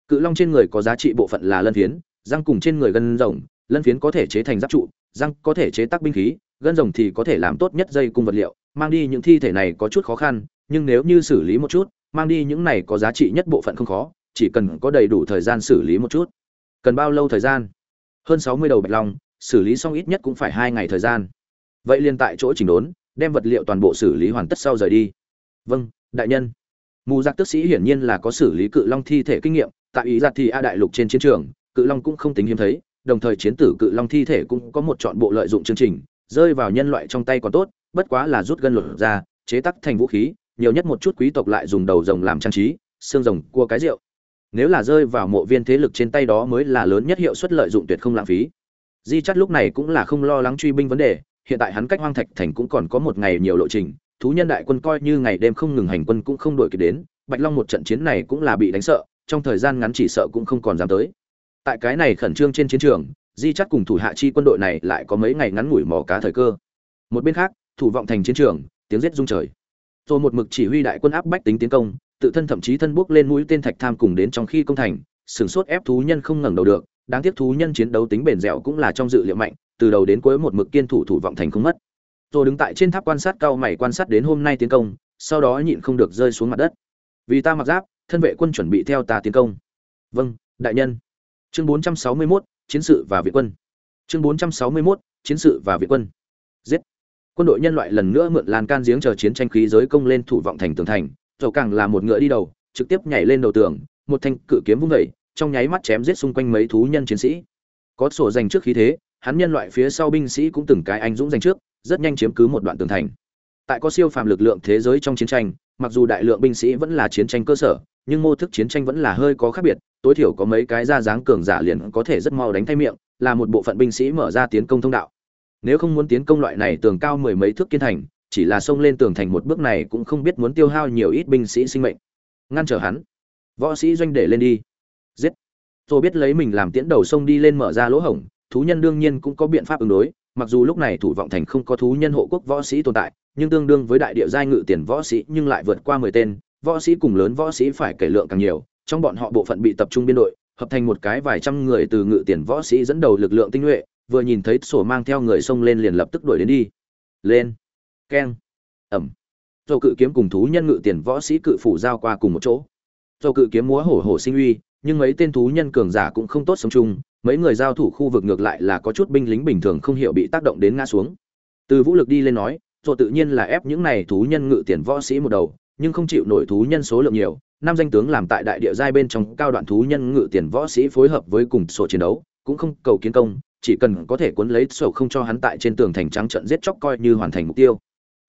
Cự long trên người có giá trị bộ phận là lân phiến, răng cùng trên người gân rồng, lân phiến có thể chế thành giáp trụ, răng có thể chế tác binh khí gân rồng thì có thể làm tốt nhất dây cung vật liệu, mang đi những thi thể này có chút khó khăn, nhưng nếu như xử lý một chút, mang đi những này có giá trị nhất bộ phận không khó, chỉ cần có đầy đủ thời gian xử lý một chút. Cần bao lâu thời gian? Hơn sáu mươi đầu bạch long, xử lý xong ít nhất cũng phải hai ngày thời gian. Vậy liền tại chỗ chỉnh đốn, đem vật liệu toàn bộ xử lý hoàn tất sau rời đi. Vâng đại nhân. Mù giặc tức sĩ hiển nhiên là có xử lý cự long thi thể kinh nghiệm, tại ý giặc thì a đại lục trên chiến trường, cự long cũng không tính hiếm thấy, đồng thời chiến tử cự long thi thể cũng có một chọn bộ lợi dụng chương trình rơi vào nhân loại trong tay còn tốt, bất quá là rút gân lột ra chế tắc thành vũ khí, nhiều nhất một chút quý tộc lại dùng đầu rồng làm trang trí, xương rồng, cua cái rượu. Nếu là rơi vào mộ viên thế lực trên tay đó mới là lớn nhất hiệu suất lợi dụng tuyệt không lãng phí. Di chắt lúc này cũng là không lo lắng truy binh vấn đề, hiện tại hắn cách hoang thạch thành cũng còn có một ngày nhiều lộ trình, thú nhân đại quân coi như ngày đêm không ngừng hành quân cũng không đuổi kịp đến, bạch long một trận chiến này cũng là bị đánh sợ, trong thời gian ngắn chỉ sợ cũng không còn dám tới. Tại cái này khẩn trương trên chiến trường di chắt cùng thủ hạ chi quân đội này lại có mấy ngày ngắn ngủi mò cá thời cơ. Một bên khác thủ vọng thành chiến trường tiếng giết rung trời. Rồi một mực chỉ huy đại quân áp bách tính tiến công tự thân thậm chí thân bước lên mũi tên thạch tham cùng đến trong khi công thành sửng sốt ép thú nhân không ngẩng đầu được đáng tiếc thú nhân chiến đấu tính bền dẻo cũng là trong dự liệu mạnh từ đầu đến cuối một mực kiên thủ thủ vọng thành không mất. Rồi đứng tại trên tháp quan sát cao mày quan sát đến hôm nay tiến công sau đó nhịn không được rơi xuống mặt đất. Vì ta mặc giáp thân vệ quân chuẩn bị theo ta tiến công. Vâng đại nhân. Chương 461, chiến sự và viện quân. Chương 461, chiến sự và viện quân. Giết. Quân đội nhân loại lần nữa mượn lan can giếng chờ chiến tranh khí giới công lên thủ vọng thành tường thành. Dầu càng là một ngựa đi đầu trực tiếp nhảy lên đầu tường một thanh cự kiếm vung vẩy trong nháy mắt chém giết xung quanh mấy thú nhân chiến sĩ. Có sổ giành trước khí thế hắn nhân loại phía sau binh sĩ cũng từng cái anh dũng giành trước rất nhanh chiếm cứ một đoạn tường thành. Tại có siêu phàm lực lượng thế giới trong chiến tranh mặc dù đại lượng binh sĩ vẫn là chiến tranh cơ sở nhưng mô thức chiến tranh vẫn là hơi có khác biệt tối thiểu có mấy cái ra dáng cường giả liền có thể rất mau đánh thay miệng, là một bộ phận binh sĩ mở ra tiến công thông đạo. Nếu không muốn tiến công loại này tường cao mười mấy thước kiên thành, chỉ là xông lên tường thành một bước này cũng không biết muốn tiêu hao nhiều ít binh sĩ sinh mệnh. Ngăn trở hắn. Võ sĩ doanh để lên đi. Giết. Tôi biết lấy mình làm tiễn đầu xông đi lên mở ra lỗ hổng, thú nhân đương nhiên cũng có biện pháp ứng đối, mặc dù lúc này thủ vọng thành không có thú nhân hộ quốc võ sĩ tồn tại, nhưng tương đương với đại địa giai ngự tiền võ sĩ nhưng lại vượt qua mười tên, võ sĩ cùng lớn võ sĩ phải kể lượng càng nhiều trong bọn họ bộ phận bị tập trung biên đội, hợp thành một cái vài trăm người từ ngự tiền võ sĩ dẫn đầu lực lượng tinh nhuệ, vừa nhìn thấy sổ mang theo người xông lên liền lập tức đuổi đến đi. Lên. Keng. Ẩm. Dầu cự kiếm cùng thú nhân ngự tiền võ sĩ cự phủ giao qua cùng một chỗ. Dầu cự kiếm múa hổ hổ sinh uy, nhưng mấy tên thú nhân cường giả cũng không tốt sống chung, mấy người giao thủ khu vực ngược lại là có chút binh lính bình thường không hiểu bị tác động đến ngã xuống. Từ vũ lực đi lên nói rồi tự nhiên là ép những này thú nhân ngự tiền võ sĩ một đầu, nhưng không chịu nổi thú nhân số lượng nhiều năm danh tướng làm tại đại địa giai bên trong cao đoạn thú nhân ngự tiền võ sĩ phối hợp với cùng sổ chiến đấu, cũng không cầu kiến công, chỉ cần có thể cuốn lấy sổ không cho hắn tại trên tường thành trắng trận giết chóc coi như hoàn thành mục tiêu.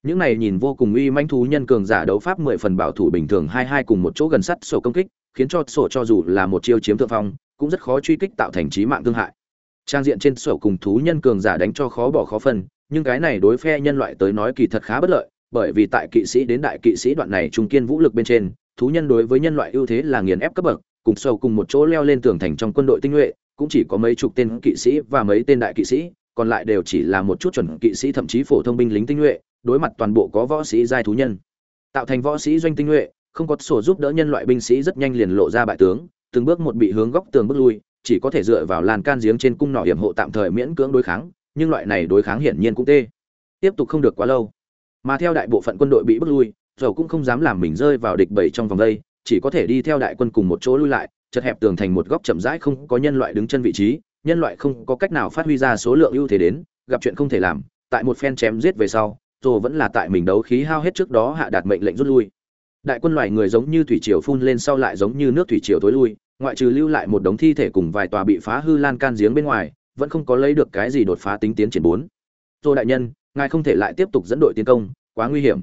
Những này nhìn vô cùng uy manh thú nhân cường giả đấu pháp mười phần bảo thủ bình thường hai hai cùng một chỗ gần sắt sổ công kích, khiến cho sổ cho dù là một chiêu chiếm thượng phong, cũng rất khó truy kích tạo thành trí mạng thương hại. Trang diện trên sổ cùng thú nhân cường giả đánh cho khó bỏ khó phân, nhưng cái này đối phe nhân loại tới nói kỳ thật khá bất lợi, bởi vì tại kỵ sĩ đến đại kỵ sĩ đoạn này trung kiên vũ lực bên trên thú nhân đối với nhân loại ưu thế là nghiền ép cấp bậc, cùng sâu cùng một chỗ leo lên tường thành trong quân đội tinh nhuệ, cũng chỉ có mấy chục tên kỵ sĩ và mấy tên đại kỵ sĩ, còn lại đều chỉ là một chút chuẩn kỵ sĩ thậm chí phổ thông binh lính tinh nhuệ, đối mặt toàn bộ có võ sĩ giai thú nhân. Tạo thành võ sĩ doanh tinh nhuệ, không có sổ giúp đỡ nhân loại binh sĩ rất nhanh liền lộ ra bại tướng, từng bước một bị hướng góc tường bước lui, chỉ có thể dựa vào lan can giếng trên cung nỏ hiểm hộ tạm thời miễn cưỡng đối kháng, nhưng loại này đối kháng hiển nhiên cũng tê. Tiếp tục không được quá lâu, mà theo đại bộ phận quân đội bị bước lui dầu cũng không dám làm mình rơi vào địch bầy trong vòng đây, chỉ có thể đi theo đại quân cùng một chỗ lui lại, chật hẹp tường thành một góc chậm rãi không có nhân loại đứng chân vị trí, nhân loại không có cách nào phát huy ra số lượng ưu thế đến, gặp chuyện không thể làm, tại một phen chém giết về sau rồi vẫn là tại mình đấu khí hao hết trước đó hạ đạt mệnh lệnh rút lui. Đại quân loài người giống như thủy triều phun lên sau lại giống như nước thủy triều tối lui, ngoại trừ lưu lại một đống thi thể cùng vài tòa bị phá hư lan can giếng bên ngoài, vẫn không có lấy được cái gì đột phá tính tiến triển bốn. Rồi đại nhân, ngài không thể lại tiếp tục dẫn đội tiến công, quá nguy hiểm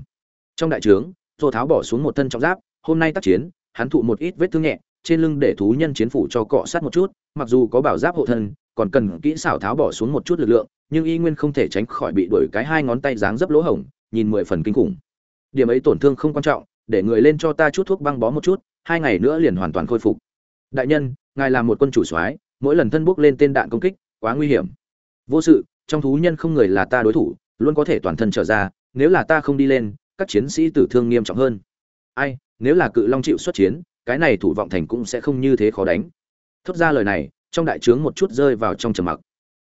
trong đại trướng, tô tháo bỏ xuống một thân trọng giáp, hôm nay tác chiến, hắn thụ một ít vết thương nhẹ, trên lưng để thú nhân chiến phủ cho cọ sát một chút, mặc dù có bảo giáp hộ thân, còn cần kỹ xảo tháo bỏ xuống một chút lực lượng, nhưng y nguyên không thể tránh khỏi bị đuổi cái hai ngón tay dáng dấp lỗ hổng, nhìn mười phần kinh khủng. Điểm ấy tổn thương không quan trọng, để người lên cho ta chút thuốc băng bó một chút, hai ngày nữa liền hoàn toàn khôi phục. Đại nhân, ngài là một quân chủ soái, mỗi lần thân bước lên tên đạn công kích, quá nguy hiểm. Vô sự, trong thú nhân không người là ta đối thủ, luôn có thể toàn thân trở ra, nếu là ta không đi lên các chiến sĩ tử thương nghiêm trọng hơn. Ai, nếu là cự long chịu xuất chiến, cái này thủ vọng thành cũng sẽ không như thế khó đánh. Thốt ra lời này, trong đại trướng một chút rơi vào trong trầm mặc.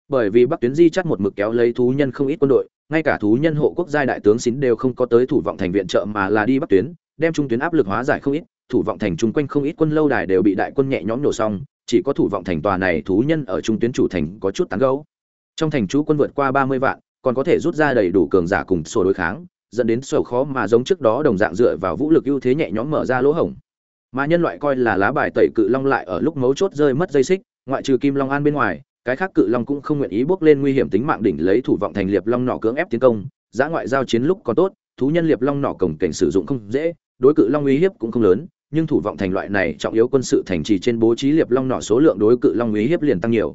Bởi vì bắc tuyến di chắt một mực kéo lấy thú nhân không ít quân đội, ngay cả thú nhân hộ quốc giai đại tướng xín đều không có tới thủ vọng thành viện trợ mà là đi bắc tuyến, đem trung tuyến áp lực hóa giải không ít, thủ vọng thành chung quanh không ít quân lâu đài đều bị đại quân nhẹ nhõm nổ xong, chỉ có thủ vọng thành tòa này thú nhân ở trung tuyến chủ thành có chút tán gấu trong thành chú quân vượt qua ba mươi vạn, còn có thể rút ra đầy đủ cường giả cùng sổ đối kháng dẫn đến sầu khó mà giống trước đó đồng dạng dựa vào vũ lực ưu thế nhẹ nhõm mở ra lỗ hổng. Mà nhân loại coi là lá bài tẩy cự long lại ở lúc mấu chốt rơi mất dây xích, ngoại trừ kim long an bên ngoài, cái khác cự long cũng không nguyện ý bước lên nguy hiểm tính mạng đỉnh lấy thủ vọng thành liệp long nọ cưỡng ép tiến công giã ngoại giao chiến lúc còn tốt, thú nhân liệp long nọ cổng cảnh sử dụng không dễ, đối cự long uy hiếp cũng không lớn, nhưng thủ vọng thành loại này trọng yếu quân sự thành trì trên bố trí liệp long nọ số lượng đối cự long uy hiếp liền tăng nhiều.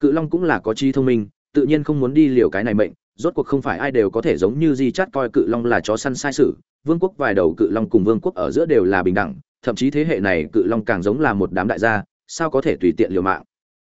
Cự long cũng là có trí thông minh, tự nhiên không muốn đi liều cái này mệnh rốt cuộc không phải ai đều có thể giống như di chát coi cự long là chó săn sai sử vương quốc vài đầu cự long cùng vương quốc ở giữa đều là bình đẳng, thậm chí thế hệ này cự long càng giống là một đám đại gia, sao có thể tùy tiện liều mạng?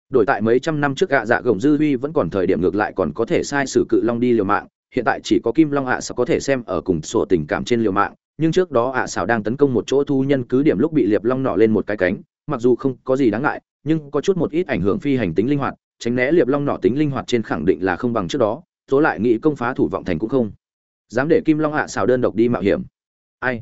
Đổi tại mấy trăm năm trước gạ dạ gồng dư huy vẫn còn thời điểm ngược lại còn có thể sai sử cự long đi liều mạng, hiện tại chỉ có kim long ạ à sao có thể xem ở cùng sổ tình cảm trên liều mạng, nhưng trước đó ạ à xảo đang tấn công một chỗ thu nhân cứ điểm lúc bị liệp long nọ lên một cái cánh, mặc dù không có gì đáng ngại, nhưng có chút một ít ảnh hưởng phi hành tính linh hoạt, tránh né liệp long nọ tính linh hoạt trên khẳng định là không bằng trước đó tố lại nghĩ công phá thủ vọng thành cũng không. Dám để kim long hạ à đơn độc đi mạo hiểm. Ai?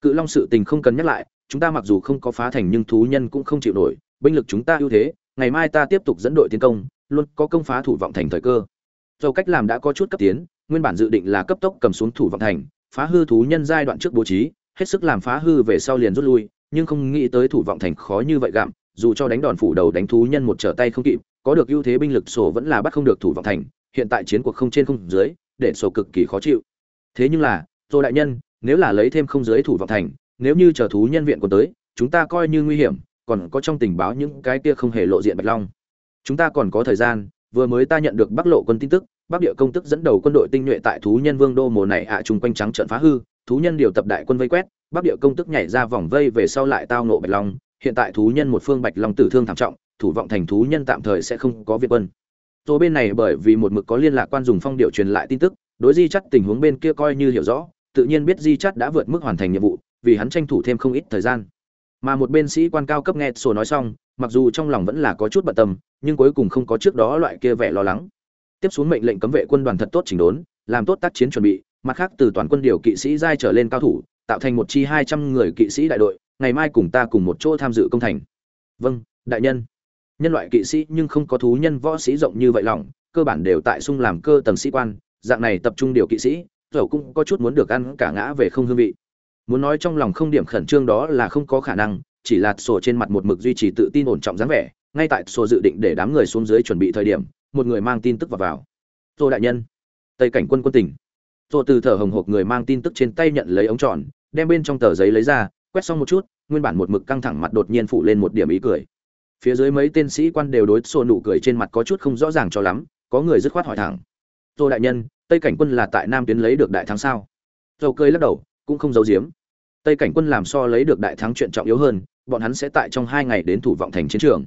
Cự long sự tình không cần nhắc lại, chúng ta mặc dù không có phá thành nhưng thú nhân cũng không chịu nổi, binh lực chúng ta ưu thế, ngày mai ta tiếp tục dẫn đội tiến công, luôn có công phá thủ vọng thành thời cơ. Dầu cách làm đã có chút cấp tiến, nguyên bản dự định là cấp tốc cầm xuống thủ vọng thành, phá hư thú nhân giai đoạn trước bố trí, hết sức làm phá hư về sau liền rút lui, nhưng không nghĩ tới thủ vọng thành khó như vậy gặm, dù cho đánh đòn phủ đầu đánh thú nhân một trở tay không kịp, có được ưu thế binh lực sổ vẫn là bắt không được thủ vọng thành hiện tại chiến cuộc không trên không dưới, để sổ cực kỳ khó chịu. Thế nhưng là, tô đại nhân, nếu là lấy thêm không dưới thủ vọng thành, nếu như chờ thú nhân viện còn tới, chúng ta coi như nguy hiểm, còn có trong tình báo những cái kia không hề lộ diện bạch long. Chúng ta còn có thời gian, vừa mới ta nhận được bắc lộ quân tin tức, bắc địa công tức dẫn đầu quân đội tinh nhuệ tại thú nhân vương đô mùa này ạ à chung quanh trắng trận phá hư, thú nhân điều tập đại quân vây quét, bắc địa công tức nhảy ra vòng vây về sau lại tao nộ bạch long. Hiện tại thú nhân một phương bạch long tử thương thảm trọng, thủ vọng thành thú nhân tạm thời sẽ không có việc quân tôi bên này bởi vì một mực có liên lạc quan dùng phong điệu truyền lại tin tức, đối di chắt tình huống bên kia coi như hiểu rõ, tự nhiên biết di chắt đã vượt mức hoàn thành nhiệm vụ, vì hắn tranh thủ thêm không ít thời gian. Mà một bên sĩ quan cao cấp nghe sổ nói xong, mặc dù trong lòng vẫn là có chút bận tâm, nhưng cuối cùng không có trước đó loại kia vẻ lo lắng. Tiếp xuống mệnh lệnh cấm vệ quân đoàn thật tốt chỉnh đốn, làm tốt tác chiến chuẩn bị, mặt khác từ toàn quân điều kỵ sĩ giai trở lên cao thủ, tạo thành một chi hai trăm người kỵ sĩ đại đội, ngày mai cùng ta cùng một chỗ tham dự công thành. Vâng đại nhân nhân loại kỵ sĩ nhưng không có thú nhân võ sĩ rộng như vậy lòng, cơ bản đều tại sung làm cơ tầng sĩ quan, dạng này tập trung điều kỵ sĩ dầu cũng có chút muốn được ăn cả ngã về không hương vị. Muốn nói trong lòng không điểm khẩn trương đó là không có khả năng, chỉ là sổ trên mặt một mực duy trì tự tin ổn trọng dáng vẻ, ngay tại sổ dự định để đám người xuống dưới chuẩn bị thời điểm, một người mang tin tức vào vào. Tô đại nhân, tây cảnh quân quân tỉnh. Tô từ thở hồng hộc người mang tin tức trên tay nhận lấy ống tròn, đem bên trong tờ giấy lấy ra, quét xong một chút, nguyên bản một mực căng thẳng mặt đột nhiên phụ lên một điểm ý cười phía dưới mấy tên sĩ quan đều đối xô nụ cười trên mặt có chút không rõ ràng cho lắm, có người dứt khoát hỏi thẳng. Tô đại nhân, tây cảnh quân là tại nam tuyến lấy được đại thắng sao? Dầu cười lắc đầu, cũng không giấu giếm. Tây cảnh quân làm so lấy được đại thắng chuyện trọng yếu hơn, bọn hắn sẽ tại trong hai ngày đến thủ vọng thành chiến trường.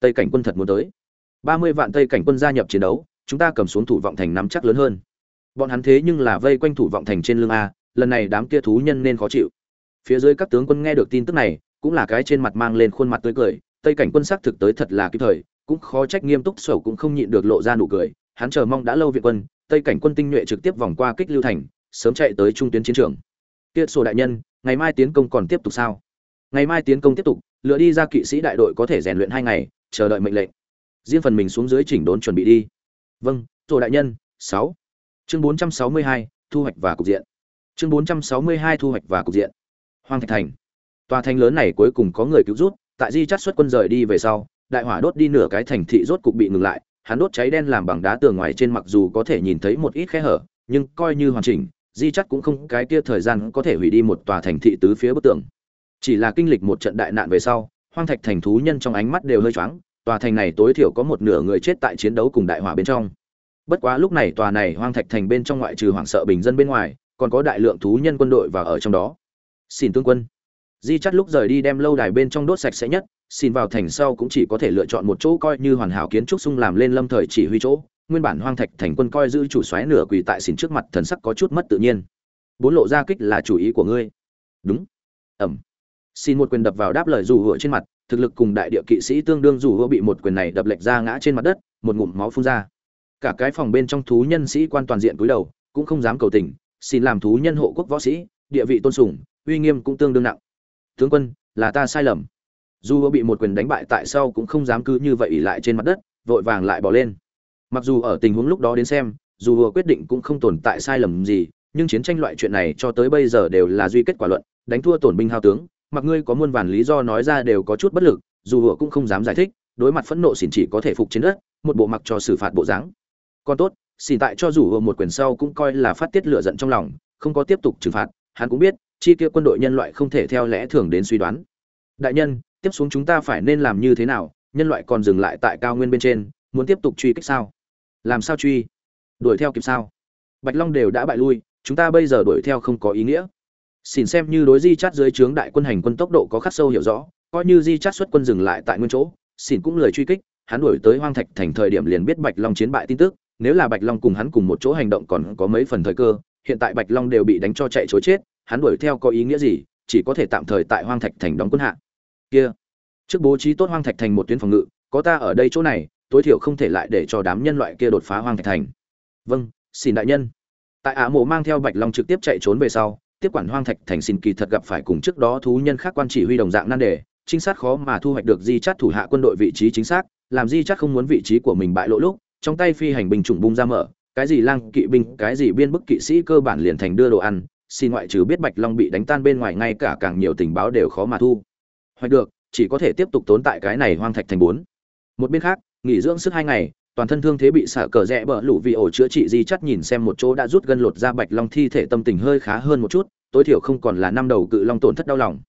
Tây cảnh quân thật muốn tới. Ba mươi vạn tây cảnh quân gia nhập chiến đấu, chúng ta cầm xuống thủ vọng thành nắm chắc lớn hơn. Bọn hắn thế nhưng là vây quanh thủ vọng thành trên lưng a, lần này đám kia thú nhân nên khó chịu. Phía dưới các tướng quân nghe được tin tức này, cũng là cái trên mặt mang lên khuôn mặt tươi cười tây cảnh quân xác thực tới thật là kịp thời, cũng khó trách nghiêm túc sầu cũng không nhịn được lộ ra nụ cười, hắn chờ mong đã lâu viện quân, tây cảnh quân tinh nhuệ trực tiếp vòng qua kích lưu thành, sớm chạy tới trung tuyến chiến trường. Kia sổ đại nhân, ngày mai tiến công còn tiếp tục sao? Ngày mai tiến công tiếp tục, lựa đi ra kỵ sĩ đại đội có thể rèn luyện hai ngày, chờ đợi mệnh lệnh. Riêng phần mình xuống dưới chỉnh đốn chuẩn bị đi. Vâng tổ đại nhân, sáu. Chương bốn trăm sáu mươi hai, thu hoạch và cục diện. Chương bốn trăm sáu mươi hai, thu hoạch và cục diện. Hoang thạch thành. Tòa thành lớn này cuối cùng có người cứu rút tại di chắt xuất quân rời đi về sau, đại hỏa đốt đi nửa cái thành thị rốt cục bị ngừng lại, hắn đốt cháy đen làm bằng đá tường ngoài trên mặc dù có thể nhìn thấy một ít khe hở, nhưng coi như hoàn chỉnh, di chắt cũng không cái kia thời gian có thể hủy đi một tòa thành thị tứ phía bức tường. Chỉ là kinh lịch một trận đại nạn về sau, hoang thạch thành thú nhân trong ánh mắt đều hơi choáng, tòa thành này tối thiểu có một nửa người chết tại chiến đấu cùng đại hỏa bên trong. Bất quá lúc này tòa này hoang thạch thành bên trong ngoại trừ hoảng sợ bình dân bên ngoài, còn có đại lượng thú nhân quân đội và ở trong đó. Xin tướng quân di chắt lúc rời đi đem lâu đài bên trong đốt sạch sẽ nhất, xin vào thành sau cũng chỉ có thể lựa chọn một chỗ coi như hoàn hảo kiến trúc sung làm lên lâm thời chỉ huy chỗ. Nguyên bản hoang thạch thành quân coi giữ chủ xoáy nửa quỳ tại xin trước mặt thần sắc có chút mất tự nhiên. Bốn lộ ra kích là chủ ý của ngươi. Đúng. Ẩm. Xin một quyền đập vào đáp lời dù hựa trên mặt, thực lực cùng đại địa kỵ sĩ tương đương dù hựa bị một quyền này đập lệch ra ngã trên mặt đất, một ngụm máu phun ra. Cả cái phòng bên trong thú nhân sĩ quan toàn diện cúi đầu, cũng không dám cầu tình, xin làm thú nhân hộ quốc võ sĩ, địa vị tôn sùng, uy nghiêm cũng tương đương nặng tướng quân, là ta sai lầm. Dù bị một quyền đánh bại tại sau cũng không dám cứ như vậy ỉ lại trên mặt đất, vội vàng lại bỏ lên. Mặc dù ở tình huống lúc đó đến xem, dù vừa quyết định cũng không tồn tại sai lầm gì, nhưng chiến tranh loại chuyện này cho tới bây giờ đều là duy kết quả luận, đánh thua tổn binh hao tướng, mặc ngươi có muôn vàn lý do nói ra đều có chút bất lực, dù vừa cũng không dám giải thích, đối mặt phẫn nộ xỉn chỉ có thể phục trên đất, một bộ mặc cho xử phạt bộ dáng. Còn tốt, xỉn tại cho dù vừa một quyền sau cũng coi là phát tiết lửa giận trong lòng, không có tiếp tục trừng phạt, hắn cũng biết chi kia quân đội nhân loại không thể theo lẽ thường đến suy đoán. Đại nhân, tiếp xuống chúng ta phải nên làm như thế nào? Nhân loại còn dừng lại tại cao nguyên bên trên, muốn tiếp tục truy kích sao? Làm sao truy? Đuổi theo kịp sao? Bạch long đều đã bại lui, chúng ta bây giờ đuổi theo không có ý nghĩa. Xin xem như đối di chát dưới trướng đại quân hành quân tốc độ có khắc sâu hiểu rõ, coi như di chát xuất quân dừng lại tại nguyên chỗ xin cũng lời truy kích, hắn đuổi tới hoang thạch thành thời điểm liền biết bạch long chiến bại tin tức, nếu là bạch long cùng hắn cùng một chỗ hành động còn có mấy phần thời cơ, hiện tại bạch long đều bị đánh cho chạy chối chết hắn đuổi theo có ý nghĩa gì, chỉ có thể tạm thời tại hoang thạch thành đóng quân hạ. Kia, trước bố trí tốt hoang thạch thành một tuyến phòng ngự, có ta ở đây chỗ này, tối thiểu không thể lại để cho đám nhân loại kia đột phá hoang thạch thành. Vâng xin đại nhân. Tại ả mộ mang theo bạch long trực tiếp chạy trốn về sau, tiếp quản hoang thạch thành xin kỳ thật gặp phải cùng trước đó thú nhân khác quan chỉ huy đồng dạng nan đề, trinh sát khó mà thu hoạch được di chắt thủ hạ quân đội vị trí chính xác, làm di chắt không muốn vị trí của mình bại lộ lúc, trong tay phi hành binh chủng bung ra mở, cái gì lang kỵ binh, cái gì biên bức kỵ sĩ cơ bản liền thành đưa đồ ăn xin ngoại trừ biết bạch long bị đánh tan bên ngoài, ngay cả càng nhiều tình báo đều khó mà thu. Hoạch được, chỉ có thể tiếp tục tốn tại cái này hoang thạch thành bốn. Một bên khác, nghỉ dưỡng sức hai ngày, toàn thân thương thế bị xả cờ rẽ bờ lũ vì ổ chữa trị di chắt nhìn xem một chỗ đã rút gân lột ra bạch long thi thể tâm tình hơi khá hơn một chút, tối thiểu không còn là năm đầu cự long tổn thất đau lòng.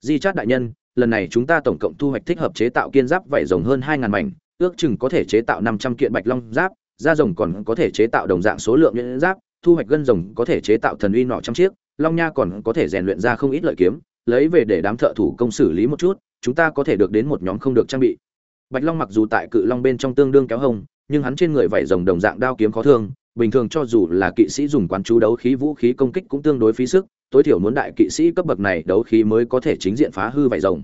Di chắt đại nhân, lần này chúng ta tổng cộng thu hoạch thích hợp chế tạo kiên giáp vảy rồng hơn hai ngàn mảnh, ước chừng có thể chế tạo năm trăm kiện bạch long giáp, da rồng còn có thể chế tạo đồng dạng số lượng nhuyễn giáp thu hoạch gân rồng có thể chế tạo thần uy nọ trăm chiếc, long nha còn có thể rèn luyện ra không ít lợi kiếm, lấy về để đám thợ thủ công xử lý một chút, chúng ta có thể được đến một nhóm không được trang bị. Bạch long mặc dù tại cự long bên trong tương đương kéo hông nhưng hắn trên người vảy rồng đồng dạng đao kiếm khó thương, bình thường cho dù là kỵ sĩ dùng quán chú đấu khí vũ khí công kích cũng tương đối phí sức, tối thiểu muốn đại kỵ sĩ cấp bậc này đấu khí mới có thể chính diện phá hư vảy rồng.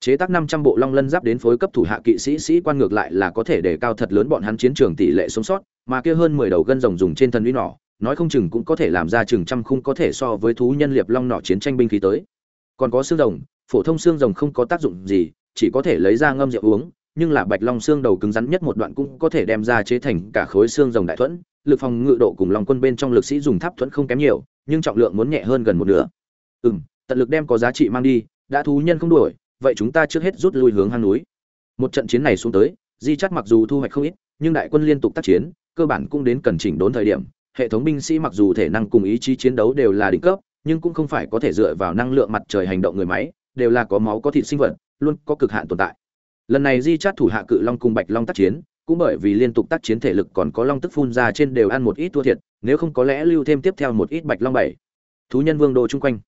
Chế tác năm trăm bộ long lân giáp đến phối cấp thủ hạ kỵ sĩ sĩ quan ngược lại là có thể để cao thật lớn bọn hắn chiến trường tỷ lệ sống sót, mà kia hơn mười đầu gân rồng dùng trên thần uy nỏ nói không chừng cũng có thể làm ra chừng trăm khung có thể so với thú nhân liệp long nỏ chiến tranh binh khí tới. Còn có xương rồng, phổ thông xương rồng không có tác dụng gì, chỉ có thể lấy ra ngâm rượu uống, nhưng là bạch long xương đầu cứng rắn nhất một đoạn cũng có thể đem ra chế thành cả khối xương rồng đại thuẫn. Lực phòng ngự độ cùng long quân bên trong lực sĩ dùng tháp thuẫn không kém nhiều, nhưng trọng lượng muốn nhẹ hơn gần một nửa. Ừ m tận lực đem có giá trị mang đi, đã thú nhân không đuổi, vậy chúng ta trước hết rút lui hướng hang núi. Một trận chiến này xuống tới, di chắc mặc dù thu hoạch không ít, nhưng đại quân liên tục tác chiến, cơ bản cũng đến cần chỉnh đốn thời điểm hệ thống binh sĩ mặc dù thể năng cùng ý chí chiến đấu đều là đỉnh cấp, nhưng cũng không phải có thể dựa vào năng lượng mặt trời hành động người máy, đều là có máu có thịt sinh vật, luôn có cực hạn tồn tại. Lần này di chát thủ hạ cự long cùng bạch long tác chiến, cũng bởi vì liên tục tác chiến thể lực còn có long tức phun ra trên đều ăn một ít thua thiệt, nếu không có lẽ lưu thêm tiếp theo một ít bạch long bảy. Thú nhân vương đồ chung quanh.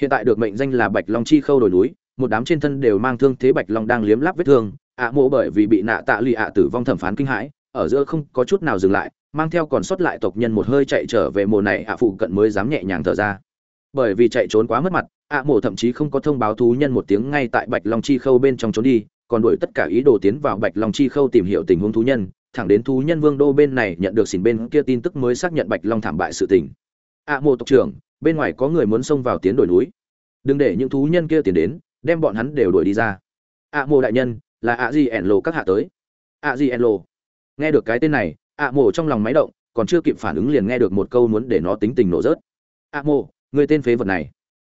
Hiện tại được mệnh danh là bạch long chi khâu đồi núi, một đám trên thân đều mang thương thế bạch long đang liếm láp vết thương, ạ mộ bởi vì bị nạ tạ lụy ạ tử vong thẩm phán kinh hãi, ở giữa không có chút nào dừng lại mang theo còn sót lại tộc nhân một hơi chạy trở về mùa này ạ phụ cận mới dám nhẹ nhàng thở ra. Bởi vì chạy trốn quá mất mặt, ạ mộ thậm chí không có thông báo thú nhân một tiếng ngay tại bạch long chi khâu bên trong trốn đi, còn đuổi tất cả ý đồ tiến vào bạch long chi khâu tìm hiểu tình huống thú nhân, thẳng đến thú nhân vương đô bên này nhận được xỉn bên kia tin tức mới xác nhận bạch long thảm bại sự tình. Ạ mộ tộc trưởng, bên ngoài có người muốn xông vào tiến đổi núi. Đừng để những thú nhân kia tiến đến, đem bọn hắn đều đuổi đi ra. Ạ mộ đại nhân, là ạ gì ẻn lộ các hạ tới. Ạ gì ẻn lộ nghe được cái tên này ạ mộ trong lòng máy động, còn chưa kịp phản ứng liền nghe được một câu muốn để nó tính tình nổ rớt. ạ mộ người tên phế vật này.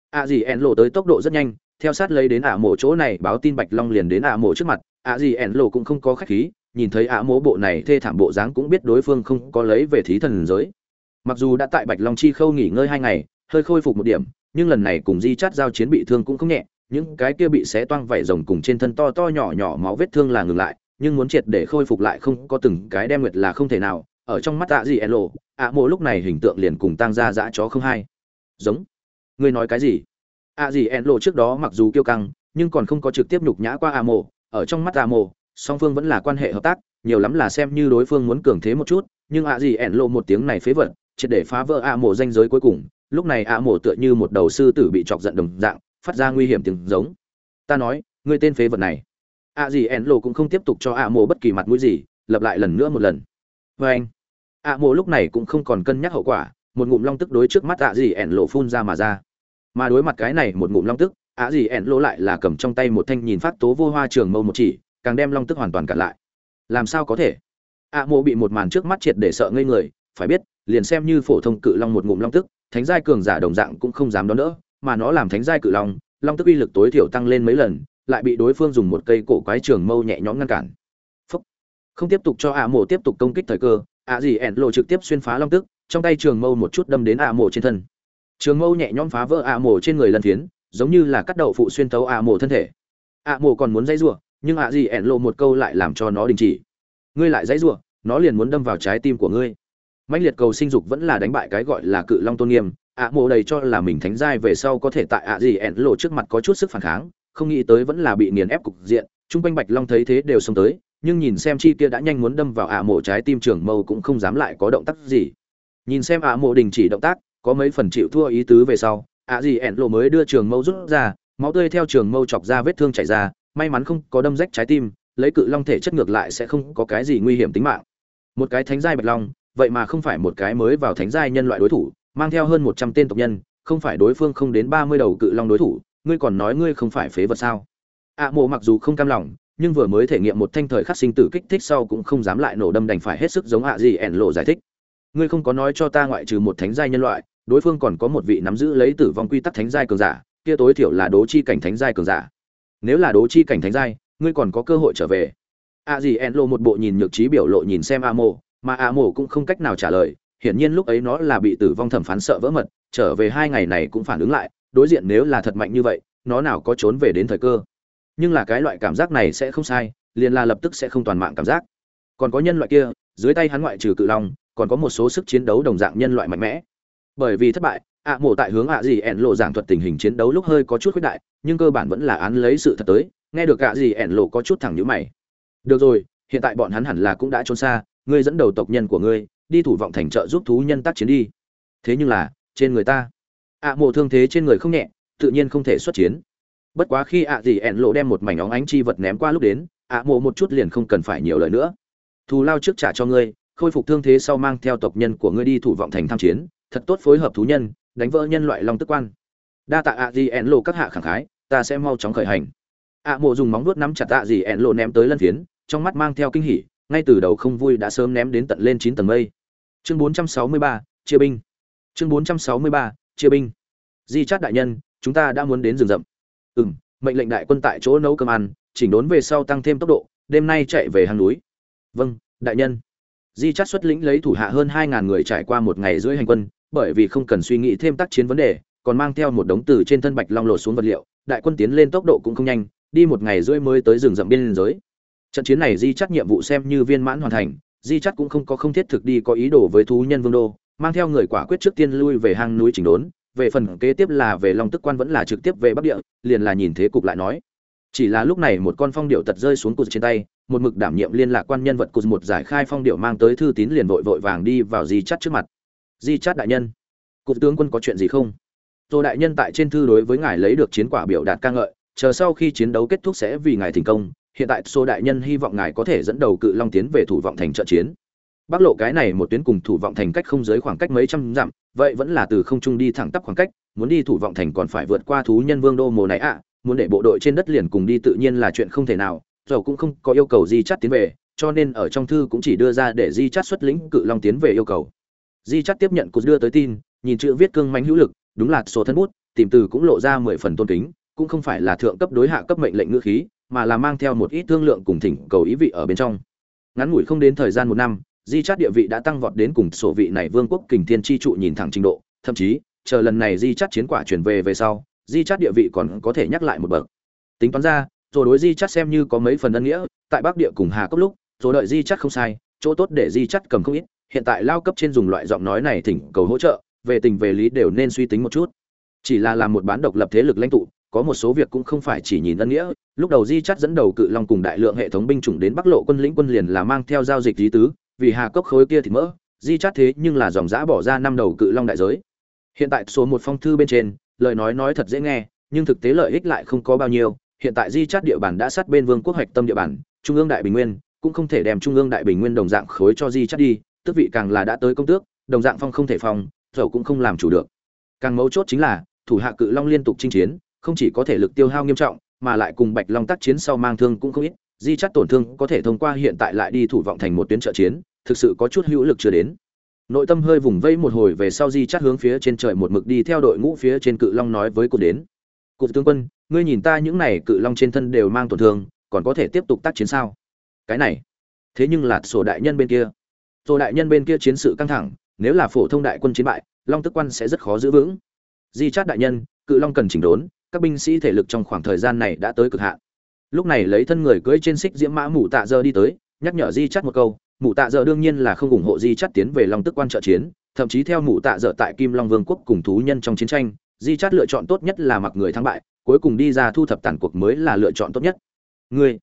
ạ gì ẹn lộ tới tốc độ rất nhanh, theo sát lấy đến ạ mộ chỗ này, báo tin bạch long liền đến ạ mộ trước mặt. ạ gì ẹn lộ cũng không có khách khí, nhìn thấy ạ mộ bộ này thê thảm bộ dáng cũng biết đối phương không có lấy về thí thần giới. Mặc dù đã tại bạch long chi khâu nghỉ ngơi hai ngày, hơi khôi phục một điểm, nhưng lần này cùng di chát giao chiến bị thương cũng không nhẹ, những cái kia bị xé toang vảy rồng cùng trên thân to to nhỏ nhỏ máu vết thương là ngừng lại nhưng muốn triệt để khôi phục lại không có từng cái đem nguyệt là không thể nào ở trong mắt tạ gì Elo, lộ ạ mộ lúc này hình tượng liền cùng tăng ra dã chó không hay. Giống. Ngươi nói cái gì? ạ gì Elo lộ trước đó mặc dù kiêu căng nhưng còn không có trực tiếp nhục nhã qua ạ mộ ở trong mắt ạ mộ song phương vẫn là quan hệ hợp tác nhiều lắm là xem như đối phương muốn cường thế một chút nhưng ạ gì Elo lộ một tiếng này phế vật triệt để phá vỡ ạ mộ danh giới cuối cùng lúc này ạ mộ tựa như một đầu sư tử bị chọc giận đồng dạng phát ra nguy hiểm tiếng giống. Ta nói ngươi tên phế vật này a gì ẻn lộ cũng không tiếp tục cho ạ mộ bất kỳ mặt mũi gì lập lại lần nữa một lần. Vê anh ạ mộ lúc này cũng không còn cân nhắc hậu quả, một ngụm long tức đối trước mắt ạ gì ẻn lộ phun ra mà ra. Mà đối mặt cái này một ngụm long tức ạ gì ẻn lộ lại là cầm trong tay một thanh nhìn phát tố vô hoa trường mâu một chỉ, càng đem long tức hoàn toàn cản lại. Làm sao có thể? Ạ mộ bị một màn trước mắt triệt để sợ ngây người, phải biết, liền xem như phổ thông cự long một ngụm long tức, thánh giai cường giả đồng dạng cũng không dám đón đỡ, mà nó làm thánh giai cự long long tức uy lực tối thiểu tăng lên mấy lần lại bị đối phương dùng một cây cổ quái trường mâu nhẹ nhõm ngăn cản. Phúc. không tiếp tục cho ạ mộ tiếp tục công kích thời cơ ạ gì ẻn lộ trực tiếp xuyên phá long tức, trong tay trường mâu một chút đâm đến ạ mộ trên thân. Trường mâu nhẹ nhõm phá vỡ ạ mộ trên người lần thiến giống như là cắt đậu phụ xuyên tấu ạ mộ thân thể. Ạ mộ còn muốn dây rủa, nhưng ạ gì ẻn lộ một câu lại làm cho nó đình chỉ. Ngươi lại dãy rủa, nó liền muốn đâm vào trái tim của ngươi. Mãnh liệt cầu sinh dục vẫn là đánh bại cái gọi là cự long tôn nghiêm ạ mộ đầy cho là mình thánh giai về sau có thể tại ạ gì ẻn lộ trước mặt có chút sức phản kháng không nghĩ tới vẫn là bị nghiền ép cục diện, chung quanh bạch long thấy thế đều xông tới, nhưng nhìn xem chi kia đã nhanh muốn đâm vào ạ mộ trái tim trường mâu cũng không dám lại có động tác gì. Nhìn xem ạ mộ đình chỉ động tác, có mấy phần chịu thua ý tứ về sau, ạ gì ẻn lộ mới đưa trường mâu rút ra, máu tươi theo trường mâu chọc ra vết thương chảy ra, may mắn không có đâm rách trái tim, lấy cự long thể chất ngược lại sẽ không có cái gì nguy hiểm tính mạng. Một cái thánh giai bạch long, vậy mà không phải một cái mới vào thánh giai nhân loại đối thủ, mang theo hơn một trăm tên tộc nhân, không phải đối phương không đến ba mươi đầu cự long đối thủ ngươi còn nói ngươi không phải phế vật sao? Ạ mộ mặc dù không cam lòng, nhưng vừa mới thể nghiệm một thanh thời khắc sinh tử kích thích sau cũng không dám lại nổ đâm đành phải hết sức giống ạ gì ẻn lộ giải thích. Ngươi không có nói cho ta ngoại trừ một thánh giai nhân loại, đối phương còn có một vị nắm giữ lấy tử vong quy tắc thánh giai cường giả, kia tối thiểu là đố chi cảnh thánh giai cường giả. Nếu là đố chi cảnh thánh giai, ngươi còn có cơ hội trở về. A gì en lộ một bộ nhìn nhược trí biểu lộ nhìn xem a mộ, mà a mộ cũng không cách nào trả lời, hiển nhiên lúc ấy nó là bị tử vong thẩm phán sợ vỡ mật, trở về hai ngày này cũng phản ứng lại đối diện nếu là thật mạnh như vậy, nó nào có trốn về đến thời cơ. Nhưng là cái loại cảm giác này sẽ không sai, liền là lập tức sẽ không toàn mạng cảm giác. Còn có nhân loại kia, dưới tay hắn ngoại trừ cự long, còn có một số sức chiến đấu đồng dạng nhân loại mạnh mẽ. Bởi vì thất bại, ạ mộ tại hướng ạ gì ẻn lộ giảng thuật tình hình chiến đấu lúc hơi có chút khuyết đại, nhưng cơ bản vẫn là án lấy sự thật tới, nghe được ạ gì ẻn lộ có chút thẳng nhữ mày. Được rồi, hiện tại bọn hắn hẳn là cũng đã trốn xa, ngươi dẫn đầu tộc nhân của ngươi, đi thủ vọng thành trợ giúp thú nhân tác chiến đi. Thế nhưng là, trên người ta ạ mộ thương thế trên người không nhẹ tự nhiên không thể xuất chiến. Bất quá khi ạ gì ẹn lộ đem một mảnh óng ánh chi vật ném qua lúc đến ạ mộ một chút liền không cần phải nhiều lời nữa. Thù lao trước trả cho ngươi khôi phục thương thế sau mang theo tộc nhân của ngươi đi thủ vọng thành tham chiến thật tốt phối hợp thú nhân đánh vỡ nhân loại long tức quan. Đa tạ ạ gì ẹn lộ các hạ khẳng khái ta sẽ mau chóng khởi hành. Ạ mộ dùng móng vuốt nắm chặt ạ gì ẹn lộ ném tới lân phiến trong mắt mang theo kinh hỉ ngay từ đầu không vui đã sớm ném đến tận lên chín tầng mây. Chương 463, chia binh. Chương 463, chia binh. Di chát đại nhân, chúng ta đã muốn đến rừng rậm. Ừ m mệnh lệnh đại quân tại chỗ nấu cơm ăn, chỉnh đốn về sau tăng thêm tốc độ, đêm nay chạy về hang núi. Vâng đại nhân. Di chát xuất lĩnh lấy thủ hạ hơn hai ngàn người trải qua một ngày rưỡi hành quân, bởi vì không cần suy nghĩ thêm tác chiến vấn đề, còn mang theo một đống từ trên thân bạch long lột xuống vật liệu, đại quân tiến lên tốc độ cũng không nhanh, đi một ngày rưỡi mới tới rừng rậm biên giới. Trận chiến này di chắt nhiệm vụ xem như viên mãn hoàn thành, di chắt cũng không có không thiết thực đi có ý đồ với thú nhân vương đô mang theo người quả quyết trước tiên lui về hang núi chỉnh đốn, về phần kế tiếp là về long tức quan vẫn là trực tiếp về bắc địa, liền là nhìn thế cục lại nói. Chỉ là lúc này một con phong điệu tật rơi xuống cụt trên tay, một mực đảm nhiệm liên lạc quan nhân vật cụt một giải khai phong điệu mang tới thư tín liền vội vội vàng đi vào di chắt trước mặt. Di chắt đại nhân, cụt tướng quân có chuyện gì không? Tô đại nhân tại trên thư đối với ngài lấy được chiến quả biểu đạt ca ngợi, chờ sau khi chiến đấu kết thúc sẽ vì ngài thành công. Hiện tại xô đại nhân hy vọng ngài có thể dẫn đầu cự long tiến về thủ vọng thành trợ chiến bắc lộ cái này một tuyến cùng thủ vọng thành cách không giới khoảng cách mấy trăm dặm, vậy vẫn là từ không trung đi thẳng tắp khoảng cách, muốn đi thủ vọng thành còn phải vượt qua thú nhân vương đô mồ này ạ, muốn để bộ đội trên đất liền cùng đi tự nhiên là chuyện không thể nào dầu cũng không có yêu cầu di chắt tiến về, cho nên ở trong thư cũng chỉ đưa ra để di chắt xuất lĩnh cự long tiến về yêu cầu. Di chắt tiếp nhận cột đưa tới tin, nhìn chữ viết cương mánh hữu lực, đúng là số thân bút, tìm từ cũng lộ ra mười phần tôn kính, cũng không phải là thượng cấp đối hạ cấp mệnh lệnh ngữ khí, mà là mang theo một ít thương lượng cùng thỉnh cầu ý vị ở bên trong. Ngắn ngủi không đến thời gian một năm di chát địa vị đã tăng vọt đến cùng sổ vị này vương quốc kình thiên tri trụ nhìn thẳng trình độ, thậm chí, chờ lần này di chát chiến quả chuyển về về sau, di chát địa vị còn có thể nhắc lại một bậc. Tính toán ra rồi đối di chát xem như có mấy phần ân nghĩa, tại bắc địa cùng hà cấp lúc rồi đợi di chát không sai, chỗ tốt để di chát cầm không ít, hiện tại lao cấp trên dùng loại giọng nói này thỉnh cầu hỗ trợ, về tình về lý đều nên suy tính một chút. Chỉ là làm một bán độc lập thế lực lãnh tụ, có một số việc cũng không phải chỉ nhìn ân nghĩa, lúc đầu di chắt dẫn đầu cự long cùng đại lượng hệ thống binh chủng đến bắc lộ quân lĩnh quân liền là mang theo giao dịch lý tứ vì hà cốc khối kia thì mỡ, di chát thế nhưng là dòng giã bỏ ra năm đầu cự long đại giới. Hiện tại số một phong thư bên trên, lời nói nói thật dễ nghe, nhưng thực tế lợi ích lại không có bao nhiêu. Hiện tại di chát địa bàn đã sát bên vương quốc hoạch tâm địa bàn, trung ương đại bình nguyên, cũng không thể đem trung ương đại bình nguyên đồng dạng khối cho di chát đi tước vị càng là đã tới công tước, đồng dạng phong không thể phong, dầu cũng không làm chủ được. Càng mấu chốt chính là, thủ hạ cự long liên tục chinh chiến, không chỉ có thể lực tiêu hao nghiêm trọng, mà lại cùng bạch long tác chiến sau mang thương cũng không ít di chắt tổn thương có thể thông qua hiện tại lại đi thủ vọng thành một tuyến trợ chiến, thực sự có chút hữu lực chưa đến. Nội tâm hơi vùng vây một hồi về sau di chắt hướng phía trên trời một mực đi theo đội ngũ phía trên cự long nói với cụ đến. Cụ tướng quân, ngươi nhìn ta những này cự long trên thân đều mang tổn thương, còn có thể tiếp tục tác chiến sao? Cái này, thế nhưng là sổ đại nhân bên kia. Sổ đại nhân bên kia chiến sự căng thẳng, nếu là phổ thông đại quân chiến bại, long tức quan sẽ rất khó giữ vững. Di chát đại nhân, cự long cần chỉnh đốn, các binh sĩ thể lực trong khoảng thời gian này đã tới cực hạn lúc này lấy thân người cưỡi trên xích diễm mã mù tạ dơ đi tới, nhắc nhở di chắt một câu. Mù tạ dơ đương nhiên là không ủng hộ di chắt tiến về long tức quan trợ chiến, thậm chí theo mù tạ dơ tại kim long vương quốc cùng thú nhân trong chiến tranh, di chắt lựa chọn tốt nhất là mặc người thắng bại, cuối cùng đi ra thu thập tàn cuộc mới là lựa chọn tốt nhất. Người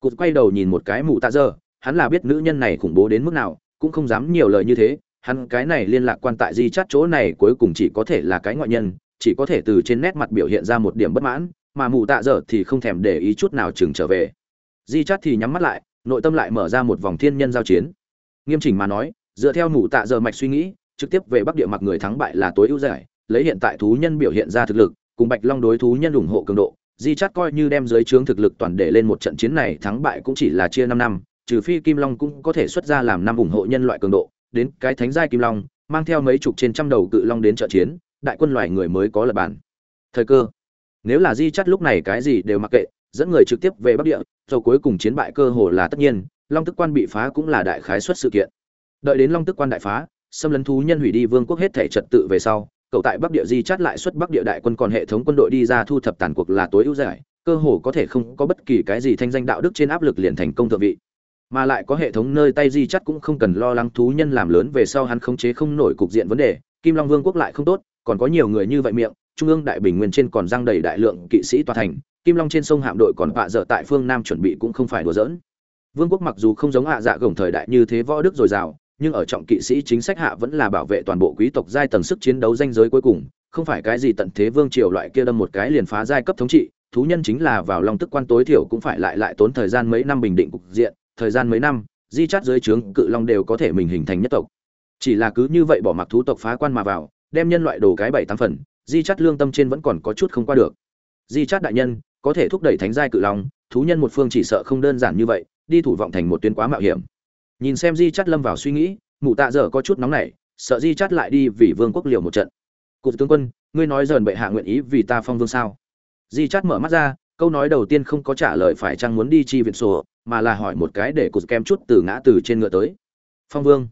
cụt quay đầu nhìn một cái mù tạ dơ, hắn là biết nữ nhân này khủng bố đến mức nào, cũng không dám nhiều lời như thế, hắn cái này liên lạc quan tại di chắt chỗ này cuối cùng chỉ có thể là cái ngoại nhân, chỉ có thể từ trên nét mặt biểu hiện ra một điểm bất mãn mà mù tạ dở thì không thèm để ý chút nào chừng trở về. Di chát thì nhắm mắt lại, nội tâm lại mở ra một vòng thiên nhân giao chiến. Nghiêm chỉnh mà nói, dựa theo mù tạ dở mạch suy nghĩ, trực tiếp về bắc địa mặc người thắng bại là tối ưu giải, lấy hiện tại thú nhân biểu hiện ra thực lực, cùng bạch long đối thú nhân ủng hộ cường độ, di chát coi như đem dưới trướng thực lực toàn để lên một trận chiến này thắng bại cũng chỉ là chia năm năm, trừ phi kim long cũng có thể xuất ra làm năm ủng hộ nhân loại cường độ, đến cái thánh giai kim long, mang theo mấy chục trên trăm đầu cự long đến trợ chiến, đại quân loài người mới có lập bản thời cơ nếu là di chắt lúc này cái gì đều mặc kệ, dẫn người trực tiếp về bắc địa, rồi cuối cùng chiến bại cơ hồ là tất nhiên, long tức quan bị phá cũng là đại khái xuất sự kiện. Đợi đến long tức quan đại phá, xâm lấn thú nhân hủy đi vương quốc hết thể trật tự về sau, cậu tại bắc địa di chắt lại xuất bắc địa đại quân còn hệ thống quân đội đi ra thu thập tàn cuộc là tối ưu giải, cơ hồ có thể không có bất kỳ cái gì thanh danh đạo đức trên áp lực liền thành công thượng vị. Mà lại có hệ thống nơi tay di chắt cũng không cần lo lắng thú nhân làm lớn về sau hắn khống chế không nổi cục diện vấn đề, kim long vương quốc lại không tốt, còn có nhiều người như vậy miệng trung ương đại bình nguyên trên còn giang đầy đại lượng kỵ sĩ tòa thành, kim long trên sông hạm đội còn vạ dở tại phương nam chuẩn bị cũng không phải đùa giỡn. Vương quốc mặc dù không giống hạ dạ gồng thời đại như thế võ đức dồi dào, nhưng ở trọng kỵ sĩ chính sách hạ vẫn là bảo vệ toàn bộ quý tộc giai tầng sức chiến đấu danh giới cuối cùng, không phải cái gì tận thế vương triều loại kia đâm một cái liền phá giai cấp thống trị, thú nhân chính là vào long tức quan tối thiểu cũng phải lại lại tốn thời gian mấy năm bình định cục diện, thời gian mấy năm, di chát dưới trướng cự long đều có thể mình hình thành nhất tộc. Chỉ là cứ như vậy bỏ mặc thú tộc phá quan mà vào, đem nhân loại đồ cái bảy tám phần di chắt lương tâm trên vẫn còn có chút không qua được. Di chắt đại nhân, có thể thúc đẩy thánh giai cự long, thú nhân một phương chỉ sợ không đơn giản như vậy, đi thủ vọng thành một tuyến quá mạo hiểm. Nhìn xem di chắt lâm vào suy nghĩ, mụ tạ dở có chút nóng nảy, sợ di chắt lại đi vì vương quốc liều một trận. Cục tướng quân, ngươi nói dần bệ hạ nguyện ý vì ta phong vương sao? Di chắt mở mắt ra, câu nói đầu tiên không có trả lời phải chăng muốn đi chi viện sổ, mà là hỏi một cái để cụt kem chút từ ngã từ trên ngựa tới. Phong vương,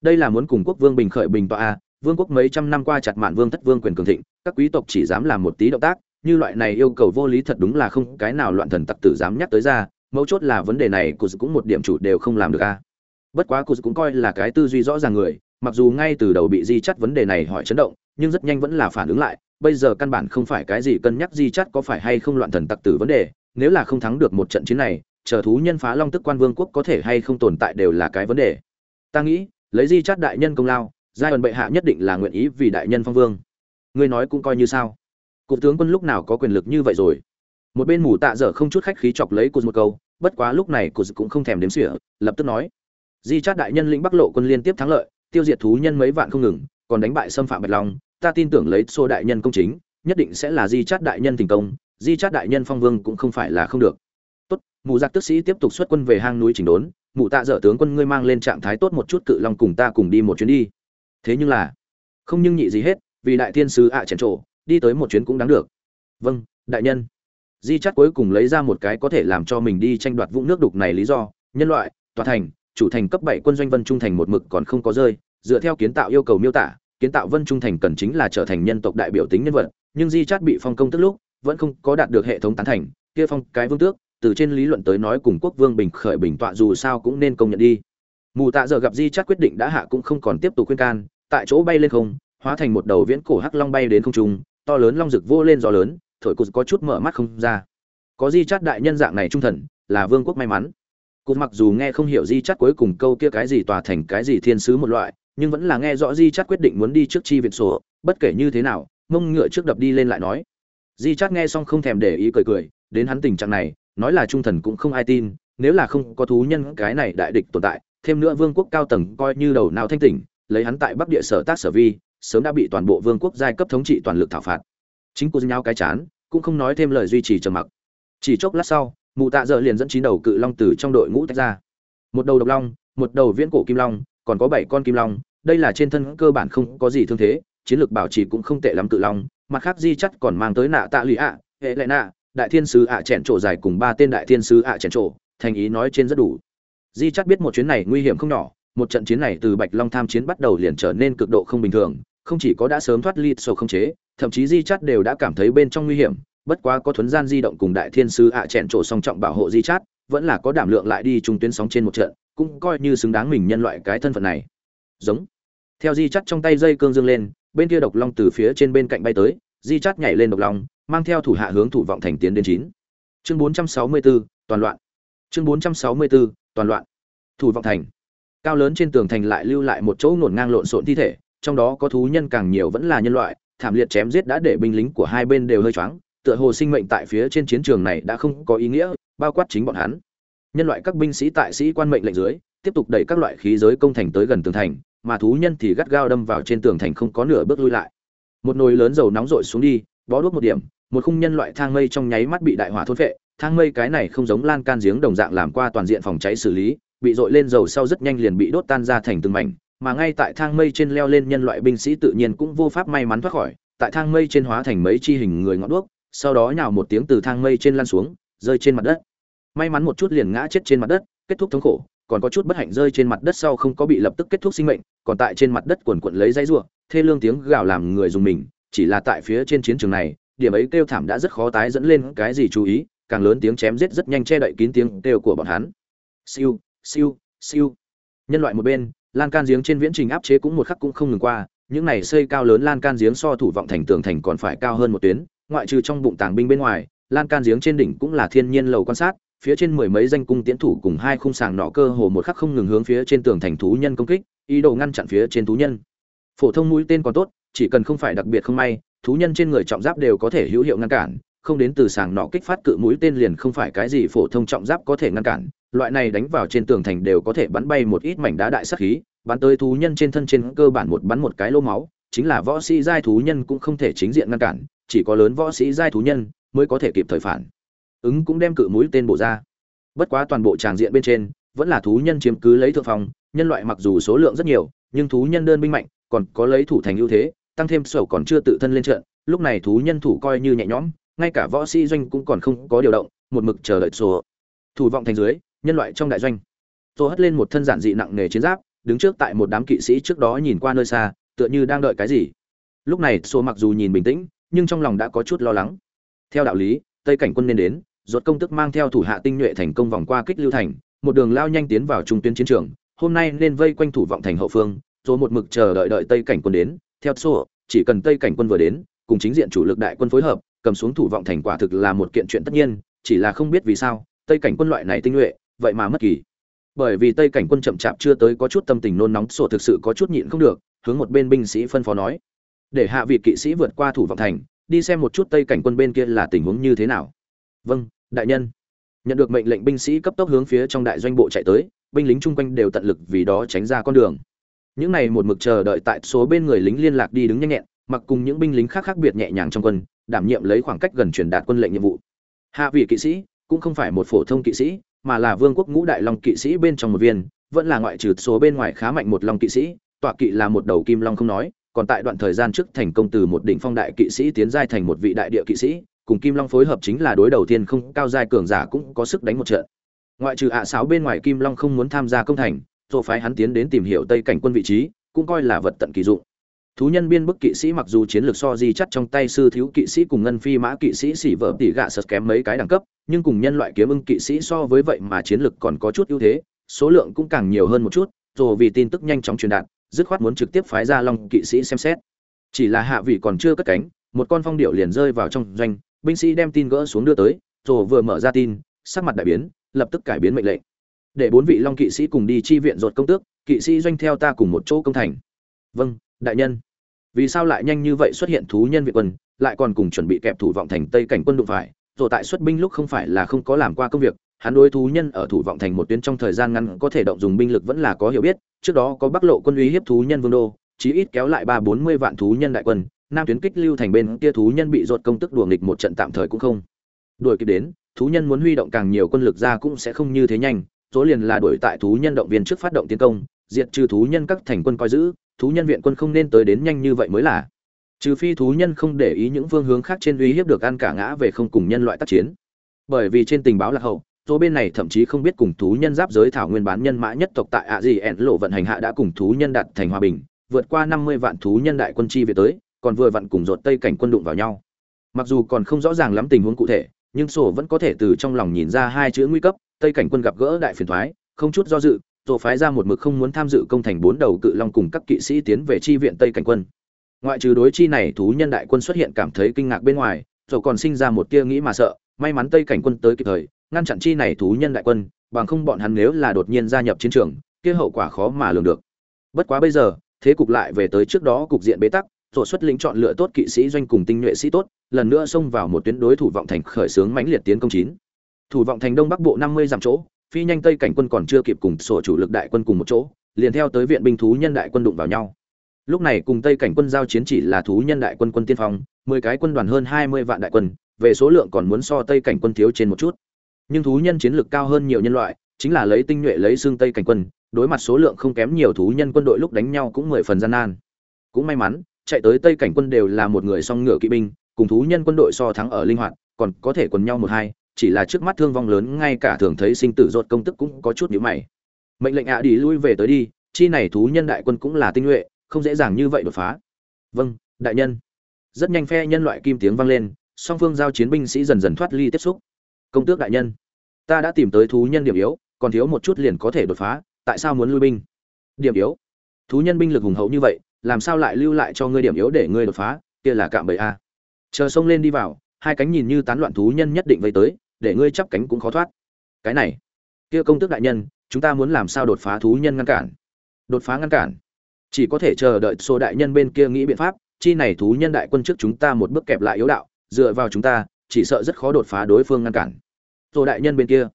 đây là muốn cùng quốc vương bình khởi bình tọa à, vương quốc mấy trăm năm qua chặt mạn vương thất vương quyền cường thịnh, các quý tộc chỉ dám làm một tí động tác, như loại này yêu cầu vô lý thật đúng là không cái nào loạn thần tặc tử dám nhắc tới ra, mấu chốt là vấn đề này cụt cũng một điểm chủ đều không làm được a. Bất quá cụt cũng coi là cái tư duy rõ ràng người, mặc dù ngay từ đầu bị di chắt vấn đề này hỏi chấn động, nhưng rất nhanh vẫn là phản ứng lại, bây giờ căn bản không phải cái gì cân nhắc di chắt có phải hay không loạn thần tặc tử vấn đề, nếu là không thắng được một trận chiến này, chờ thú nhân phá long tức quan vương quốc có thể hay không tồn tại đều là cái vấn đề. Ta nghĩ, lấy di chắt đại nhân công lao giai ẩn bệ hạ nhất định là nguyện ý vì đại nhân phong vương. Ngươi nói cũng coi như sao? Cục tướng quân lúc nào có quyền lực như vậy rồi? Một bên mù tạ dở không chút khách khí chọc lấy cụt một câu, bất quá lúc này cụt cũng không thèm đếm xỉa, lập tức nói. Di chát đại nhân lĩnh bắc lộ quân liên tiếp thắng lợi, tiêu diệt thú nhân mấy vạn không ngừng, còn đánh bại xâm phạm bạch long, ta tin tưởng lấy xô đại nhân công chính, nhất định sẽ là di chát đại nhân thành công, di chát đại nhân phong vương cũng không phải là không được. Tốt, mù giặc tức sĩ tiếp tục xuất quân về hang núi chỉnh đốn mụ tạ dở tướng quân ngươi mang lên trạng thái tốt một chút, cự long cùng ta cùng đi một chuyến đi thế nhưng là, không nhưng nhị gì hết, vì đại thiên sứ ạ à chèn trổ, đi tới một chuyến cũng đáng được. Vâng đại nhân. Di chắc cuối cùng lấy ra một cái có thể làm cho mình đi tranh đoạt vũng nước đục này lý do. Nhân loại, tòa thành, chủ thành cấp bảy quân doanh vân trung thành một mực còn không có rơi. Dựa theo kiến tạo yêu cầu miêu tả, kiến tạo vân trung thành cần chính là trở thành nhân tộc đại biểu tính nhân vật. Nhưng di chát bị phong công tức lúc, vẫn không có đạt được hệ thống tán thành. Kia phong cái vương tước, từ trên lý luận tới nói cùng quốc vương bình khởi bình tọa dù sao cũng nên công nhận đi mù tạ giờ gặp di chắc quyết định đã hạ cũng không còn tiếp tục khuyên can, tại chỗ bay lên không, hóa thành một đầu viễn cổ hắc long bay đến không trung, to lớn long rực vô lên gió lớn, thổi cụt có chút mở mắt không ra. Có di chát đại nhân dạng này trung thần, là vương quốc may mắn. Cụt mặc dù nghe không hiểu di chát cuối cùng câu kia cái gì tòa thành cái gì thiên sứ một loại, nhưng vẫn là nghe rõ di chát quyết định muốn đi trước chi viện sổ, bất kể như thế nào, mông ngựa trước đập đi lên lại nói. Di chát nghe xong không thèm để ý cười cười, đến hắn tình trạng này, nói là trung thần cũng không ai tin, nếu là không có thú nhân cái này đại địch tồn tại thêm nữa vương quốc cao tầng coi như đầu nào thanh tỉnh, lấy hắn tại bắc địa sở tác sở vi, sớm đã bị toàn bộ vương quốc giai cấp thống trị toàn lực thảo phạt. Chính cô nhau cái chán, cũng không nói thêm lời duy trì trầm mặc. Chỉ chốc lát sau, mụ tạ dợ liền dẫn chín đầu cự long từ trong đội ngũ tách ra. Một đầu độc long, một đầu viễn cổ kim long, còn có bảy con kim long, đây là trên thân cơ bản không có gì thương thế, chiến lược bảo trì cũng không tệ lắm cự long, mặt khác di chắt còn mang tới nạ tạ lụy ạ, hệ lệ nạ, đại thiên sứ ạ à chèn trổ dài cùng ba tên đại thiên sứ ạ à chèn trổ, thành ý nói trên rất đủ di chắc biết một chuyến này nguy hiểm không nhỏ một trận chiến này từ bạch long tham chiến bắt đầu liền trở nên cực độ không bình thường không chỉ có đã sớm thoát ly sổ không chế thậm chí di chắt đều đã cảm thấy bên trong nguy hiểm bất quá có thuấn gian di động cùng đại thiên sứ ạ à chèn trổ song trọng bảo hộ di chát vẫn là có đảm lượng lại đi trung tuyến sóng trên một trận cũng coi như xứng đáng mình nhân loại cái thân phận này. Giống. Theo di chắt trong tay dây cương dương lên bên kia độc long từ phía trên bên cạnh bay tới di chắt nhảy lên độc long mang theo thủ hạ hướng thủ vọng thành tiến đến chín. Chương 464, toàn loạn. Chương 464, toàn loạn. Thủ vọng thành. Cao lớn trên tường thành lại lưu lại một chỗ ngổn ngang lộn xộn thi thể, trong đó có thú nhân càng nhiều vẫn là nhân loại, thảm liệt chém giết đã để binh lính của hai bên đều hơi choáng, tựa hồ sinh mệnh tại phía trên chiến trường này đã không có ý nghĩa, bao quát chính bọn hắn. Nhân loại các binh sĩ tại sĩ quan mệnh lệnh dưới, tiếp tục đẩy các loại khí giới công thành tới gần tường thành, mà thú nhân thì gắt gao đâm vào trên tường thành không có nửa bước lui lại. Một nồi lớn dầu nóng rội xuống đi, bó đuốc một điểm, một khung nhân loại thang mây trong nháy mắt bị đại hỏa thôn phệ thang mây cái này không giống lan can giếng đồng dạng làm qua toàn diện phòng cháy xử lý, bị dội lên dầu sau rất nhanh liền bị đốt tan ra thành từng mảnh, mà ngay tại thang mây trên leo lên nhân loại binh sĩ tự nhiên cũng vô pháp may mắn thoát khỏi, tại thang mây trên hóa thành mấy chi hình người ngọn đuốc, sau đó nhào một tiếng từ thang mây trên lan xuống, rơi trên mặt đất. May mắn một chút liền ngã chết trên mặt đất, kết thúc thống khổ, còn có chút bất hạnh rơi trên mặt đất sau không có bị lập tức kết thúc sinh mệnh, còn tại trên mặt đất quần quận lấy dãy ruộng, thê lương tiếng gào làm người dùng mình, chỉ là tại phía trên chiến trường này, điểm ấy kêu thảm đã rất khó tái dẫn lên cái gì chú ý càng lớn tiếng chém giết rất nhanh che đậy kín tiếng kêu của bọn hắn. Siêu siêu siêu. Nhân loại một bên, lan can giếng trên viễn trình áp chế cũng một khắc cũng không ngừng qua, những này xây cao lớn lan can giếng so thủ vọng thành tường thành còn phải cao hơn một tuyến, ngoại trừ trong bụng tàng binh bên ngoài, lan can giếng trên đỉnh cũng là thiên nhiên lầu quan sát, phía trên mười mấy danh cung tiến thủ cùng hai khung sàng nọ cơ hồ một khắc không ngừng hướng phía trên tường thành thú nhân công kích, ý đồ ngăn chặn phía trên thú nhân. Phổ thông mũi tên còn tốt, chỉ cần không phải đặc biệt không may, thú nhân trên người trọng giáp đều có thể hữu hiệu ngăn cản không đến từ sàng nọ kích phát cự mũi tên liền không phải cái gì phổ thông trọng giáp có thể ngăn cản, loại này đánh vào trên tường thành đều có thể bắn bay một ít mảnh đá đại sắc khí, bắn tới thú nhân trên thân trên cơ bản một bắn một cái lô máu, chính là võ sĩ giai thú nhân cũng không thể chính diện ngăn cản, chỉ có lớn võ sĩ giai thú nhân mới có thể kịp thời phản. Ứng cũng đem cự mũi tên bổ ra. Bất quá toàn bộ tràng diện bên trên, vẫn là thú nhân chiếm cứ lấy thượng phòng nhân loại mặc dù số lượng rất nhiều, nhưng thú nhân đơn binh mạnh, còn có lấy thủ thành ưu thế, tăng thêm sầu còn chưa tự thân lên trận, lúc này thú nhân thủ coi như nhẹ nhõm ngay cả võ sĩ doanh cũng còn không có điều động, một mực chờ đợi sổ thủ vọng thành dưới, nhân loại trong đại doanh. Tôi hất lên một thân giản dị nặng nề chiến giáp, đứng trước tại một đám kỵ sĩ trước đó nhìn qua nơi xa, tựa như đang đợi cái gì. Lúc này sổ mặc dù nhìn bình tĩnh, nhưng trong lòng đã có chút lo lắng. Theo đạo lý, tây cảnh quân nên đến, ruột công tức mang theo thủ hạ tinh nhuệ thành công vòng qua kích lưu thành, một đường lao nhanh tiến vào trung tuyến chiến trường, hôm nay nên vây quanh thủ vọng thành hậu phương số một mực chờ đợi đợi tây cảnh quân đến. Theo sổ chỉ cần tây cảnh quân vừa đến, cùng chính diện chủ lực đại quân phối hợp cầm xuống thủ vọng thành quả thực là một kiện chuyện tất nhiên, chỉ là không biết vì sao, tây cảnh quân loại này tinh nhuệ, vậy mà mất kỳ. Bởi vì tây cảnh quân chậm chạp chưa tới có chút tâm tình nôn nóng, sổ thực sự có chút nhịn không được, hướng một bên binh sĩ phân phó nói, để hạ vị kỵ sĩ vượt qua thủ vọng thành, đi xem một chút tây cảnh quân bên kia là tình huống như thế nào. Vâng đại nhân. Nhận được mệnh lệnh binh sĩ cấp tốc hướng phía trong đại doanh bộ chạy tới, binh lính chung quanh đều tận lực vì đó tránh ra con đường. Những này một mực chờ đợi tại số bên người lính liên lạc đi đứng nhanh nhẹn, mặc cùng những binh lính khác khác biệt nhẹ nhàng trong quân đảm nhiệm lấy khoảng cách gần truyền đạt quân lệnh nhiệm vụ. Hạ vị kỵ sĩ cũng không phải một phổ thông kỵ sĩ, mà là vương quốc ngũ đại long kỵ sĩ bên trong một viên, vẫn là ngoại trừ số bên ngoài khá mạnh một long kỵ sĩ, tọa kỵ là một đầu kim long không nói, còn tại đoạn thời gian trước thành công từ một đỉnh phong đại kỵ sĩ tiến giai thành một vị đại địa kỵ sĩ, cùng kim long phối hợp chính là đối đầu tiên không cao giai cường giả cũng có sức đánh một trận. Ngoại trừ ạ à sáo bên ngoài kim long không muốn tham gia công thành rồi phái hắn tiến đến tìm hiểu tây cảnh quân vị trí, cũng coi là vật tận kỳ dụng thú nhân biên bức kỵ sĩ mặc dù chiến lược so di chắt trong tay sư thiếu kỵ sĩ cùng ngân phi mã kỵ sĩ xỉ vợ tỉ gạ sật kém mấy cái đẳng cấp, nhưng cùng nhân loại kiếm ưng kỵ sĩ so với vậy mà chiến lược còn có chút ưu thế, số lượng cũng càng nhiều hơn một chút rồi vì tin tức nhanh chóng truyền đạt, dứt khoát muốn trực tiếp phái ra long kỵ sĩ xem xét. Chỉ là hạ vị còn chưa cất cánh, một con phong điệu liền rơi vào trong doanh, binh sĩ đem tin gỡ xuống đưa tới rồi vừa mở ra tin, sắc mặt đại biến, lập tức cải biến mệnh lệnh. Để bốn vị long kỵ sĩ cùng đi chi viện ruột công tước, kỵ sĩ doanh theo ta cùng một chỗ công thành. Vâng đại nhân. Vì sao lại nhanh như vậy xuất hiện thú nhân việt quân, lại còn cùng chuẩn bị kẹp thủ vọng thành tây cảnh quân đụng phải? Rồi tại xuất binh lúc không phải là không có làm qua công việc, hắn đối thú nhân ở thủ vọng thành một tuyến trong thời gian ngắn có thể động dùng binh lực vẫn là có hiểu biết. Trước đó có bắc lộ quân uy hiếp thú nhân vương đô, chí ít kéo lại ba bốn mươi vạn thú nhân đại quân. Nam tuyến kích lưu thành bên kia thú nhân bị ruột công tức đùa nghịch một trận tạm thời cũng không. Đuổi kịp đến, thú nhân muốn huy động càng nhiều quân lực ra cũng sẽ không như thế nhanh số liền là đuổi tại thú nhân động viên trước phát động tiến công, diệt trừ thú nhân các thành quân coi giữ thú nhân viện quân không nên tới đến nhanh như vậy mới là. Trừ phi thú nhân không để ý những phương hướng khác trên uy hiếp được ăn cả ngã về không cùng nhân loại tác chiến. Bởi vì trên tình báo lạc hậu số bên này thậm chí không biết cùng thú nhân giáp giới thảo nguyên bán nhân mã nhất tộc tại ạ gì ẻn lộ vận hành hạ đã cùng thú nhân đạt thành hòa bình, vượt qua năm mươi vạn thú nhân đại quân chi về tới, còn vừa vặn cùng rột tây cảnh quân đụng vào nhau. Mặc dù còn không rõ ràng lắm tình huống cụ thể, nhưng sổ vẫn có thể từ trong lòng nhìn ra hai chữ nguy cấp, tây cảnh quân gặp gỡ đại phiền thoái, không chút do dự Tổ phái ra một mực không muốn tham dự công thành bốn đầu cự long cùng các kỵ sĩ tiến về chi viện tây cảnh quân. Ngoại trừ đối chi này thú nhân đại quân xuất hiện cảm thấy kinh ngạc bên ngoài, tổ còn sinh ra một tia nghĩ mà sợ, may mắn tây cảnh quân tới kịp thời, ngăn chặn chi này thú nhân đại quân, bằng không bọn hắn nếu là đột nhiên gia nhập chiến trường, kia hậu quả khó mà lường được. Bất quá bây giờ, thế cục lại về tới trước đó cục diện bế tắc, tổ xuất lĩnh chọn lựa tốt kỵ sĩ doanh cùng tinh nhuệ sĩ tốt, lần nữa xông vào một tuyến đối thủ vọng thành khởi xướng mãnh liệt tiến công chín. Thủ vọng thành đông bắc bộ năm mươi dặm chỗ phi nhanh tây cảnh quân còn chưa kịp cùng sổ chủ lực đại quân cùng một chỗ, liền theo tới viện binh thú nhân đại quân đụng vào nhau. Lúc này cùng tây cảnh quân giao chiến chỉ là thú nhân đại quân quân tiên phong, mười cái quân đoàn hơn hai mươi vạn đại quân, về số lượng còn muốn so tây cảnh quân thiếu trên một chút. Nhưng thú nhân chiến lược cao hơn nhiều nhân loại, chính là lấy tinh nhuệ lấy xương tây cảnh quân, đối mặt số lượng không kém nhiều thú nhân quân đội lúc đánh nhau cũng mười phần gian nan. Cũng may mắn, chạy tới tây cảnh quân đều là một người song ngựa kỵ binh, cùng thú nhân quân đội so thắng ở linh hoạt, còn có thể quần nhau một hai chỉ là trước mắt thương vong lớn, ngay cả thường thấy sinh tử rốt công tức cũng có chút nhíu mày. Mệnh lệnh ạ đi lui về tới đi, chi này thú nhân đại quân cũng là tinh nhuệ, không dễ dàng như vậy đột phá. Vâng đại nhân. Rất nhanh phe nhân loại kim tiếng vang lên, song phương giao chiến binh sĩ dần dần thoát ly tiếp xúc. Công tước đại nhân, ta đã tìm tới thú nhân điểm yếu, còn thiếu một chút liền có thể đột phá, tại sao muốn lui binh? Điểm yếu. Thú nhân binh lực hùng hậu như vậy, làm sao lại lưu lại cho ngươi điểm yếu để ngươi đột phá? Kia là cạm bẫy a. Chờ sông lên đi vào, hai cánh nhìn như tán loạn thú nhân nhất định vây tới để ngươi chắp cánh cũng khó thoát. Cái này, kia công tước đại nhân, chúng ta muốn làm sao đột phá thú nhân ngăn cản? Đột phá ngăn cản? Chỉ có thể chờ đợi số đại nhân bên kia nghĩ biện pháp, chi này thú nhân đại quân trước chúng ta một bước kẹp lại yếu đạo, dựa vào chúng ta, chỉ sợ rất khó đột phá đối phương ngăn cản. Rồi đại nhân bên kia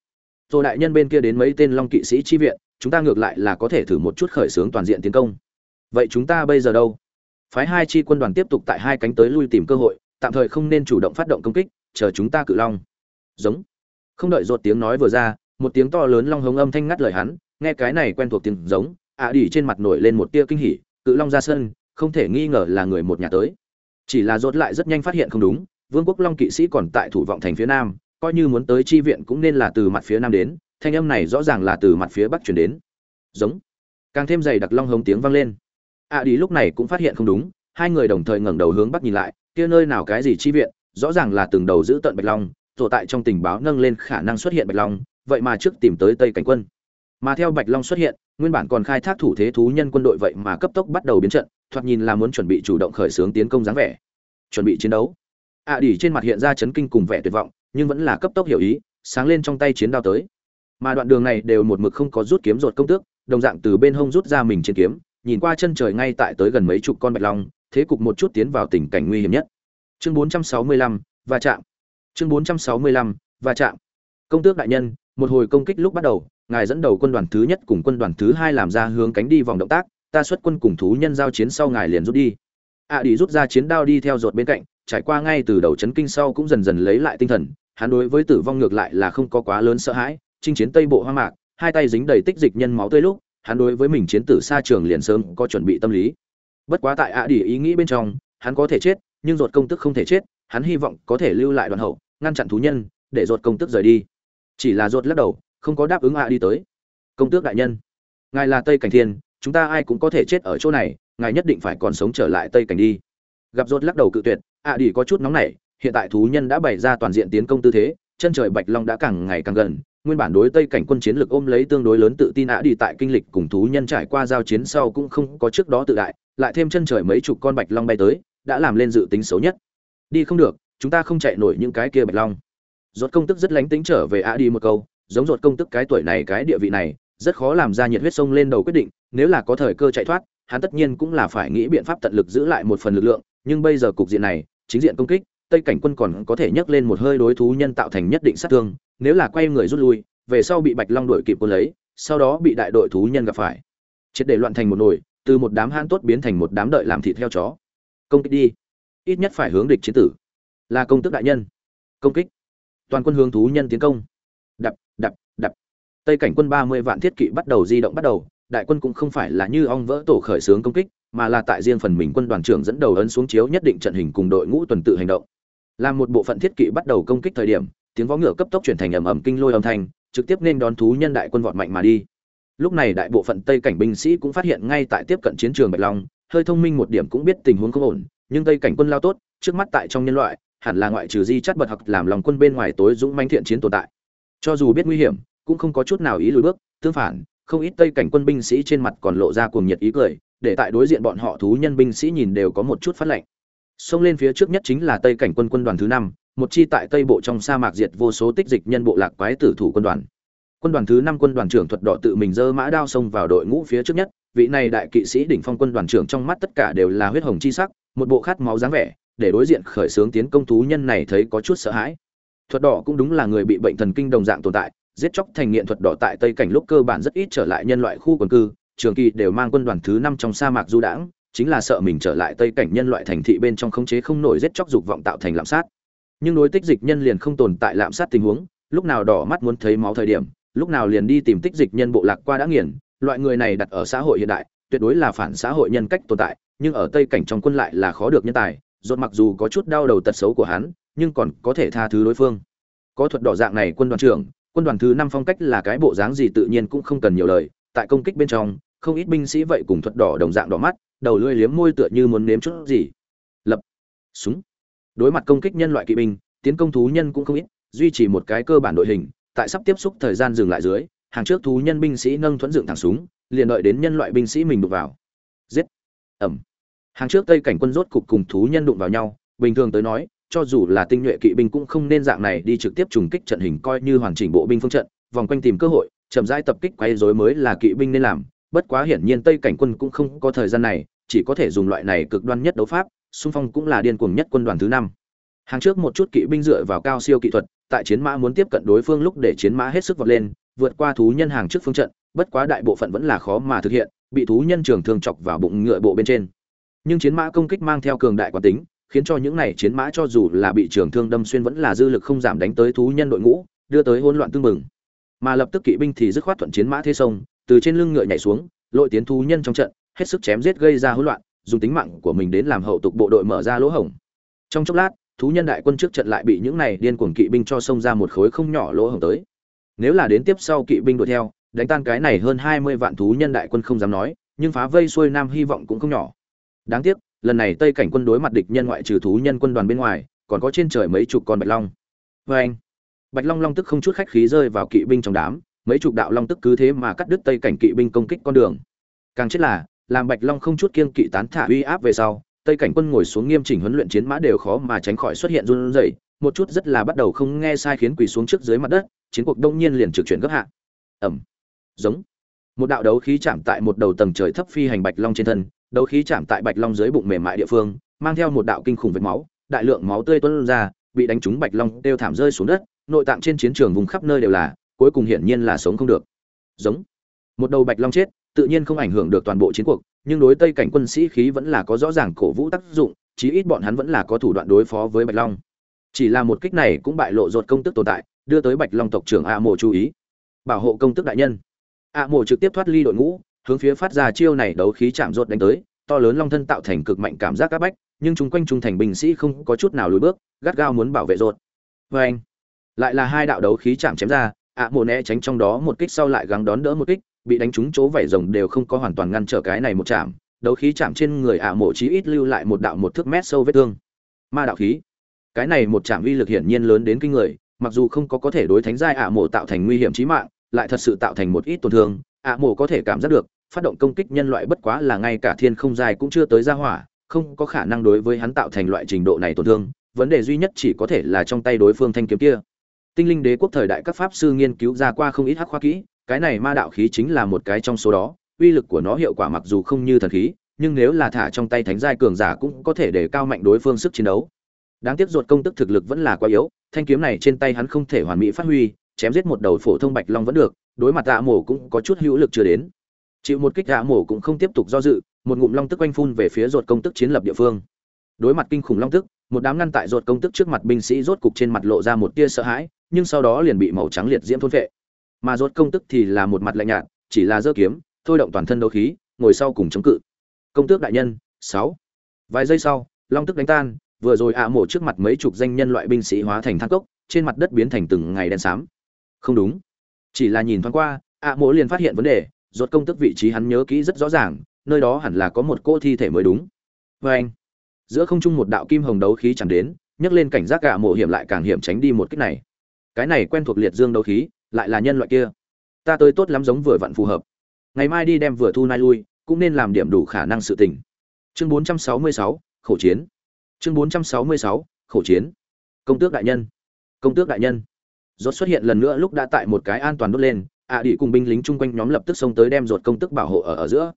rồi đại nhân bên kia đến mấy tên long kỵ sĩ chi viện, chúng ta ngược lại là có thể thử một chút khởi xướng toàn diện tiến công. Vậy chúng ta bây giờ đâu? Phái hai chi quân đoàn tiếp tục tại hai cánh tới lui tìm cơ hội, tạm thời không nên chủ động phát động công kích, chờ chúng ta cự long giống. Không đợi rột tiếng nói vừa ra, một tiếng to lớn long hống âm thanh ngắt lời hắn, nghe cái này quen thuộc tiếng giống, ạ à đỉ trên mặt nổi lên một tia kinh hỉ, cự long ra sân, không thể nghi ngờ là người một nhà tới. Chỉ là rốt lại rất nhanh phát hiện không đúng, vương quốc long kỵ sĩ còn tại thủ vọng thành phía nam, coi như muốn tới chi viện cũng nên là từ mặt phía nam đến, thanh âm này rõ ràng là từ mặt phía bắc chuyển đến. Giống. Càng thêm dày đặc long hống tiếng vang lên. Ạ à đi lúc này cũng phát hiện không đúng, hai người đồng thời ngẩng đầu hướng bắc nhìn lại, kia nơi nào cái gì chi viện, rõ ràng là từng đầu giữ tận bạch long rồi tại trong tình báo nâng lên khả năng xuất hiện bạch long vậy mà trước tìm tới tây cảnh quân. Mà theo bạch long xuất hiện nguyên bản còn khai thác thủ thế thú nhân quân đội vậy mà cấp tốc bắt đầu biến trận thoạt nhìn là muốn chuẩn bị chủ động khởi xướng tiến công dáng vẻ. Chuẩn bị chiến đấu. Ạ à, đỉ trên mặt hiện ra chấn kinh cùng vẻ tuyệt vọng nhưng vẫn là cấp tốc hiểu ý sáng lên trong tay chiến đao tới. Mà đoạn đường này đều một mực không có rút kiếm rột công tước đồng dạng từ bên hông rút ra mình trên kiếm nhìn qua chân trời ngay tại tới gần mấy chục con bạch long thế cục một chút tiến vào tình cảnh nguy hiểm nhất. Chương 465, va chạm chương 465, va chạm. Công tước đại nhân một hồi công kích lúc bắt đầu ngài dẫn đầu quân đoàn thứ nhất cùng quân đoàn thứ hai làm ra hướng cánh đi vòng động tác ta xuất quân cùng thú nhân giao chiến sau ngài liền rút đi. A đi rút ra chiến đao đi theo ruột bên cạnh trải qua ngay từ đầu chấn kinh sau cũng dần dần lấy lại tinh thần hắn đối với tử vong ngược lại là không có quá lớn sợ hãi chinh chiến tây bộ hoang mạc hai tay dính đầy tích dịch nhân máu tươi lúc hắn đối với mình chiến tử xa trường liền sớm có chuẩn bị tâm lý. Bất quá tại ạ đi ý nghĩ bên trong hắn có thể chết nhưng ruột công tức không thể chết hắn hy vọng có thể lưu lại đoàn hậu ngăn chặn thú nhân, để ruột công tước rời đi. Chỉ là ruột lắc đầu, không có đáp ứng ạ đi tới. Công tước đại nhân, ngài là tây cảnh thiên, chúng ta ai cũng có thể chết ở chỗ này, ngài nhất định phải còn sống trở lại tây cảnh đi. Gặp ruột lắc đầu cự tuyệt ạ đi có chút nóng nảy, hiện tại thú nhân đã bày ra toàn diện tiến công tư thế, chân trời bạch long đã càng ngày càng gần, nguyên bản đối tây cảnh quân chiến lực ôm lấy tương đối lớn tự tin ạ đi tại kinh lịch cùng thú nhân trải qua giao chiến sau cũng không có trước đó tự đại, lại thêm chân trời mấy chục con bạch long bay tới, đã làm lên dự tính xấu nhất. Đi không được chúng ta không chạy nổi những cái kia bạch long. Rốt công tức rất lánh tính trở về a đi một câu, giống rốt công tức cái tuổi này, cái địa vị này, rất khó làm ra nhiệt huyết sông lên đầu quyết định, nếu là có thời cơ chạy thoát, hắn tất nhiên cũng là phải nghĩ biện pháp tận lực giữ lại một phần lực lượng, nhưng bây giờ cục diện này, chính diện công kích, tây cảnh quân còn có thể nhấc lên một hơi đối thú nhân tạo thành nhất định sát thương, nếu là quay người rút lui, về sau bị bạch long đuổi kịp quân lấy, sau đó bị đại đội thú nhân gặp phải. Triệt để loạn thành một nồi, từ một đám hãn tốt biến thành một đám đợi làm thịt theo chó. Công kích đi. Ít nhất phải hướng địch chiến tử là công tước đại nhân. Công kích. Toàn quân hướng thú nhân tiến công. Đập đập đập. Tây cảnh quân ba mươi vạn thiết kỵ bắt đầu di động bắt đầu, đại quân cũng không phải là như ong vỡ tổ khởi xướng công kích, mà là tại riêng phần mình quân đoàn trưởng dẫn đầu ấn xuống chiếu nhất định trận hình cùng đội ngũ tuần tự hành động. Làm một bộ phận thiết kỵ bắt đầu công kích thời điểm, tiếng võ ngựa cấp tốc chuyển thành ầm ầm kinh lôi âm thanh, trực tiếp nên đón thú nhân đại quân vọt mạnh mà đi. Lúc này đại bộ phận tây cảnh binh sĩ cũng phát hiện ngay tại tiếp cận chiến trường bạch long, hơi thông minh một điểm cũng biết tình huống không ổn, nhưng tây cảnh quân lao tốt, trước mắt tại trong nhân loại hẳn là ngoại trừ di chắt bật học làm lòng quân bên ngoài tối dũng manh thiện chiến tồn tại cho dù biết nguy hiểm, cũng không có chút nào ý lùi bước, tương phản, không ít tây cảnh quân binh sĩ trên mặt còn lộ ra cuồng nhiệt ý cười, để tại đối diện bọn họ thú nhân binh sĩ nhìn đều có một chút phát lệnh. xông lên phía trước nhất chính là tây cảnh quân quân đoàn thứ năm, một chi tại tây bộ trong sa mạc diệt vô số tích dịch nhân bộ lạc quái tử thủ quân đoàn quân đoàn thứ năm quân đoàn trưởng thuật đỏ tự mình dơ mã đao xông vào đội ngũ phía trước nhất, vị này đại kỵ sĩ đỉnh phong quân đoàn trưởng trong mắt tất cả đều là huyết hồng chi sắc, một bộ khát máu dáng vẻ để đối diện khởi xướng tiến công thú nhân này thấy có chút sợ hãi. Thuật đỏ cũng đúng là người bị bệnh thần kinh đồng dạng tồn tại, giết chóc thành nghiện thuật đỏ tại tây cảnh lúc cơ bản rất ít trở lại nhân loại khu quần cư, trường kỳ đều mang quân đoàn thứ năm trong sa mạc du đãng, chính là sợ mình trở lại tây cảnh nhân loại thành thị bên trong khống chế không nổi giết chóc dục vọng tạo thành lạm sát. Nhưng đối tích dịch nhân liền không tồn tại lạm sát tình huống, lúc nào đỏ mắt muốn thấy máu thời điểm, lúc nào liền đi tìm tích dịch nhân bộ lạc qua đã nghiền, loại người này đặt ở xã hội hiện đại, tuyệt đối là phản xã hội nhân cách tồn tại, nhưng ở tây cảnh trong quân lại là khó được nhân tài dốt mặc dù có chút đau đầu tật xấu của hắn, nhưng còn có thể tha thứ đối phương. Có thuật đỏ dạng này, quân đoàn trưởng, quân đoàn thứ năm phong cách là cái bộ dáng gì tự nhiên cũng không cần nhiều lời. Tại công kích bên trong, không ít binh sĩ vậy cùng thuật đỏ đồng dạng đỏ mắt, đầu lưỡi liếm môi tựa như muốn nếm chút gì. Lập, súng. Đối mặt công kích nhân loại kỵ binh, tiến công thú nhân cũng không ít, duy trì một cái cơ bản đội hình, tại sắp tiếp xúc thời gian dừng lại dưới, hàng trước thú nhân binh sĩ nâng thuẫn dựng thẳng súng, liền đợi đến nhân loại binh sĩ mình đụng vào. Giết. Ẩm hàng trước tây cảnh quân rốt cục cùng thú nhân đụng vào nhau, bình thường tới nói, cho dù là tinh nhuệ kỵ binh cũng không nên dạng này đi trực tiếp trùng kích trận hình coi như hoàn chỉnh bộ binh phương trận, vòng quanh tìm cơ hội, chậm rãi tập kích quay rối mới là kỵ binh nên làm. Bất quá hiển nhiên tây cảnh quân cũng không có thời gian này, chỉ có thể dùng loại này cực đoan nhất đấu pháp, xung phong cũng là điên cuồng nhất quân đoàn thứ năm. Hàng trước một chút kỵ binh dựa vào cao siêu kỹ thuật, tại chiến mã muốn tiếp cận đối phương lúc để chiến mã hết sức vọt lên, vượt qua thú nhân hàng trước phương trận, bất quá đại bộ phận vẫn là khó mà thực hiện, bị thú nhân trường thương chọc vào bụng ngựa bộ bên trên nhưng chiến mã công kích mang theo cường đại quán tính, khiến cho những này chiến mã cho dù là bị trường thương đâm xuyên vẫn là dư lực không giảm đánh tới thú nhân đội ngũ, đưa tới hỗn loạn tương mừng mà lập tức kỵ binh thì dứt khoát thuận chiến mã thế sông, từ trên lưng ngựa nhảy xuống lội tiến thú nhân trong trận, hết sức chém giết gây ra hỗn loạn, dùng tính mạng của mình đến làm hậu tục bộ đội mở ra lỗ hổng. Trong chốc lát, thú nhân đại quân trước trận lại bị những này điên cuồng kỵ binh cho xông ra một khối không nhỏ lỗ hổng tới. Nếu là đến tiếp sau kỵ binh đuổi theo, đánh tan cái này hơn hai mươi vạn thú nhân đại quân không dám nói, nhưng phá vây xuôi nam hy vọng cũng không nhỏ đáng tiếc, lần này tây cảnh quân đối mặt địch nhân ngoại trừ thú nhân quân đoàn bên ngoài, còn có trên trời mấy chục con bạch long. Vê anh, bạch long long tức không chút khách khí rơi vào kỵ binh trong đám, mấy chục đạo long tức cứ thế mà cắt đứt tây cảnh kỵ binh công kích con đường. Càng chết là, làm bạch long không chút kiên kỵ tán thả uy áp về sau, tây cảnh quân ngồi xuống nghiêm chỉnh huấn luyện chiến mã đều khó mà tránh khỏi xuất hiện run rẩy, một chút rất là bắt đầu không nghe sai khiến quỳ xuống trước dưới mặt đất, chiến cuộc đông nhiên liền trực chuyển gấp hạ. Ẩm. Giống. Một đạo đấu khí chạm tại một đầu tầng trời thấp phi hành bạch long trên thân đấu khí chạm tại bạch long dưới bụng mềm mại địa phương, mang theo một đạo kinh khủng vệt máu, đại lượng máu tươi tuôn ra, bị đánh trúng bạch long đều thảm rơi xuống đất, nội tạng trên chiến trường vùng khắp nơi đều là, cuối cùng hiển nhiên là sống không được. Giống. Một đầu bạch long chết, tự nhiên không ảnh hưởng được toàn bộ chiến cuộc, nhưng đối tây cảnh quân sĩ khí vẫn là có rõ ràng cổ vũ tác dụng, chí ít bọn hắn vẫn là có thủ đoạn đối phó với bạch long. Chỉ là một kích này cũng bại lộ ruột công tức tồn tại, đưa tới bạch long tộc trưởng a mộ chú ý. Bảo hộ công tức đại nhân. A mộ trực tiếp thoát ly đội ngũ hướng phía phát ra chiêu này đấu khí chạm ruột đánh tới, to lớn long thân tạo thành cực mạnh cảm giác áp bách, nhưng chúng quanh trung thành binh sĩ không có chút nào lùi bước, gắt gao muốn bảo vệ ruột vê anh, lại là hai đạo đấu khí chạm chém ra, ạ mộ né tránh trong đó một kích sau lại gắng đón đỡ một kích, bị đánh trúng chỗ vảy rồng đều không có hoàn toàn ngăn trở cái này một chạm, đấu khí chạm trên người ạ mộ chí ít lưu lại một đạo một thước mét sâu vết thương. Ma đạo khí. Cái này một chạm uy lực hiển nhiên lớn đến kinh người, mặc dù không có có thể đối thánh giai ạ mộ tạo thành nguy hiểm chí mạng, lại thật sự tạo thành một ít tổn thương, ạ mộ có thể cảm giác được phát động công kích nhân loại bất quá là ngay cả thiên không dài cũng chưa tới ra hỏa, không có khả năng đối với hắn tạo thành loại trình độ này tổn thương, vấn đề duy nhất chỉ có thể là trong tay đối phương thanh kiếm kia. Tinh linh đế quốc thời đại các pháp sư nghiên cứu ra qua không ít hắc khoa kỹ, cái này ma đạo khí chính là một cái trong số đó, uy lực của nó hiệu quả mặc dù không như thần khí, nhưng nếu là thả trong tay thánh giai cường giả cũng có thể để cao mạnh đối phương sức chiến đấu. Đáng tiếc ruột công tức thực lực vẫn là quá yếu, thanh kiếm này trên tay hắn không thể hoàn mỹ phát huy, chém giết một đầu phổ thông bạch long vẫn được, đối mặt tạ mổ cũng có chút hữu lực chưa đến chịu một kích gã mổ cũng không tiếp tục do dự, một ngụm long tức quanh phun về phía ruột công tức chiến lập địa phương. Đối mặt kinh khủng long tức, một đám ngăn tại ruột công tức trước mặt binh sĩ rốt cục trên mặt lộ ra một tia sợ hãi, nhưng sau đó liền bị màu trắng liệt diễm thôn vệ mà ruột công tức thì là một mặt lạnh nhạt, chỉ là giơ kiếm, thôi động toàn thân đấu khí, ngồi sau cùng chống cự. Công tước đại nhân, sáu. Vài giây sau, long tức đánh tan, vừa rồi ạ mổ trước mặt mấy chục danh nhân loại binh sĩ hóa thành thang cốc, trên mặt đất biến thành từng ngày đen xám. Không đúng. Chỉ là nhìn thoáng qua, ạ mổ liền phát hiện vấn đề ruột công tức vị trí hắn nhớ kỹ rất rõ ràng nơi đó hẳn là có một cô thi thể mới đúng. Vê anh giữa không trung một đạo kim hồng đấu khí chẳng đến nhấc lên cảnh giác gạ mộ hiểm lại càng hiểm tránh đi một cách này. Cái này quen thuộc liệt dương đấu khí lại là nhân loại kia. Ta tới tốt lắm giống vừa vặn phù hợp. Ngày mai đi đem vừa thu nai lui cũng nên làm điểm đủ khả năng sự tình. Chương 466, khẩu chiến. Chương 466, khẩu chiến. Công tước đại nhân. Công tước đại nhân. Rốt xuất hiện lần nữa lúc đã tại một cái an toàn đốt lên ạ à đi cùng binh lính chung quanh nhóm lập tức xông tới đem ruột công tước bảo hộ ở ở giữa.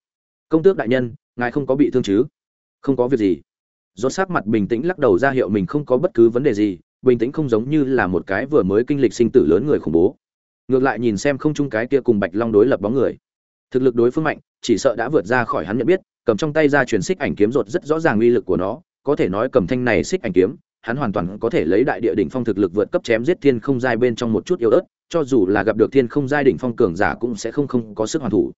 Công tước đại nhân, ngài không có bị thương chứ? Không có việc gì. Rốt sát mặt bình tĩnh lắc đầu ra hiệu mình không có bất cứ vấn đề gì, bình tĩnh không giống như là một cái vừa mới kinh lịch sinh tử lớn người khủng bố. Ngược lại nhìn xem không chung cái kia cùng bạch long đối lập bóng người. Thực lực đối phương mạnh, chỉ sợ đã vượt ra khỏi hắn nhận biết, cầm trong tay ra truyền xích ảnh kiếm rột rất rõ ràng uy lực của nó, có thể nói cầm thanh này xích ảnh kiếm, hắn hoàn toàn có thể lấy đại địa đỉnh phong thực lực vượt cấp chém giết thiên không giai bên trong một chút yếu ớt cho dù là gặp được thiên không giai đỉnh phong cường giả cũng sẽ không không có sức hoàn thủ.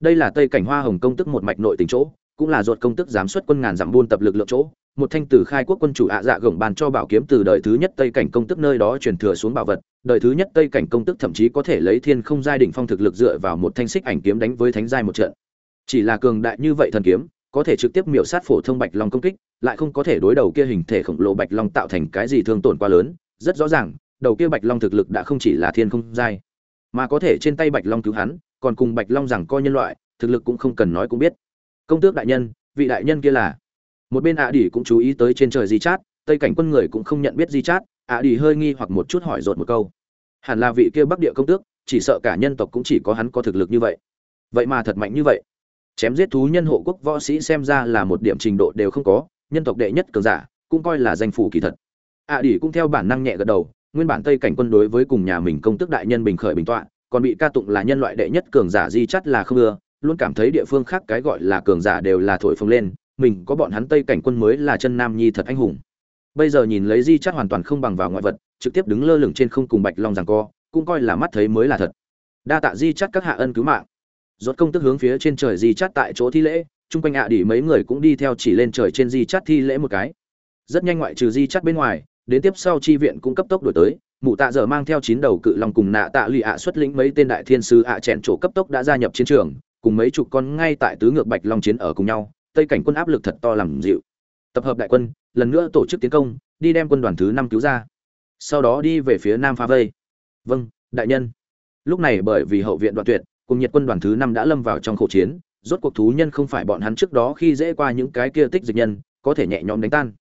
Đây là tây cảnh hoa hồng công tức một mạch nội tình chỗ, cũng là ruột công tức giám xuất quân ngàn dặm buôn tập lực lượng chỗ. Một thanh tử khai quốc quân chủ ạ dạ gồng bàn cho bảo kiếm từ đời thứ nhất tây cảnh công tức nơi đó truyền thừa xuống bảo vật. Đời thứ nhất tây cảnh công tức thậm chí có thể lấy thiên không giai đỉnh phong thực lực dựa vào một thanh xích ảnh kiếm đánh với thánh giai một trận. Chỉ là cường đại như vậy thần kiếm, có thể trực tiếp miểu sát phổ thông bạch long công kích, lại không có thể đối đầu kia hình thể khổng lồ bạch long tạo thành cái gì thương tổn quá lớn, rất rõ ràng đầu kia bạch long thực lực đã không chỉ là thiên không giai, mà có thể trên tay bạch long cứu hắn, còn cùng bạch long rằng coi nhân loại, thực lực cũng không cần nói cũng biết. Công tước đại nhân, vị đại nhân kia là? Một bên ạ à cũng chú ý tới trên trời di chát, tây cảnh quân người cũng không nhận biết di chát ạ à hơi nghi hoặc một chút hỏi dột một câu. Hẳn là vị kia bắc địa công tước, chỉ sợ cả nhân tộc cũng chỉ có hắn có thực lực như vậy. Vậy mà thật mạnh như vậy. Chém giết thú nhân hộ quốc võ sĩ xem ra là một điểm trình độ đều không có, nhân tộc đệ nhất cường giả, cũng coi là danh phủ kỳ thật. Ạ à cũng theo bản năng nhẹ gật đầu nguyên bản tây cảnh quân đối với cùng nhà mình công tước đại nhân bình khởi bình tọa, còn bị ca tụng là nhân loại đệ nhất cường giả di chắt là không ưa, luôn cảm thấy địa phương khác cái gọi là cường giả đều là thổi phồng lên, mình có bọn hắn tây cảnh quân mới là chân nam nhi thật anh hùng. Bây giờ nhìn lấy di chắt hoàn toàn không bằng vào ngoại vật, trực tiếp đứng lơ lửng trên không cùng bạch long rằng co, cũng coi là mắt thấy mới là thật. Đa tạ di chắt các hạ ân cứu mạng. Rốt công tức hướng phía trên trời di chắt tại chỗ thi lễ, chung quanh ạ à đỉ mấy người cũng đi theo chỉ lên trời trên di chắt thi lễ một cái. Rất nhanh ngoại trừ di chắt bên ngoài đến tiếp sau chi viện cũng cấp tốc đổi tới, mụ tạ giờ mang theo chín đầu cự long cùng nạ tạ lụy ạ xuất lĩnh mấy tên đại thiên sư ạ chèn chỗ cấp tốc đã gia nhập chiến trường, cùng mấy chục con ngay tại tứ ngược bạch long chiến ở cùng nhau, tây cảnh quân áp lực thật to làm dịu. Tập hợp đại quân, lần nữa tổ chức tiến công, đi đem quân đoàn thứ năm cứu ra. Sau đó đi về phía nam phá vây. Vâng đại nhân. Lúc này bởi vì hậu viện đoạn tuyệt, cùng nhiệt quân đoàn thứ năm đã lâm vào trong khẩu chiến, rốt cuộc thú nhân không phải bọn hắn trước đó khi dễ qua những cái kia tích dịch nhân, có thể nhẹ nhõm đánh tan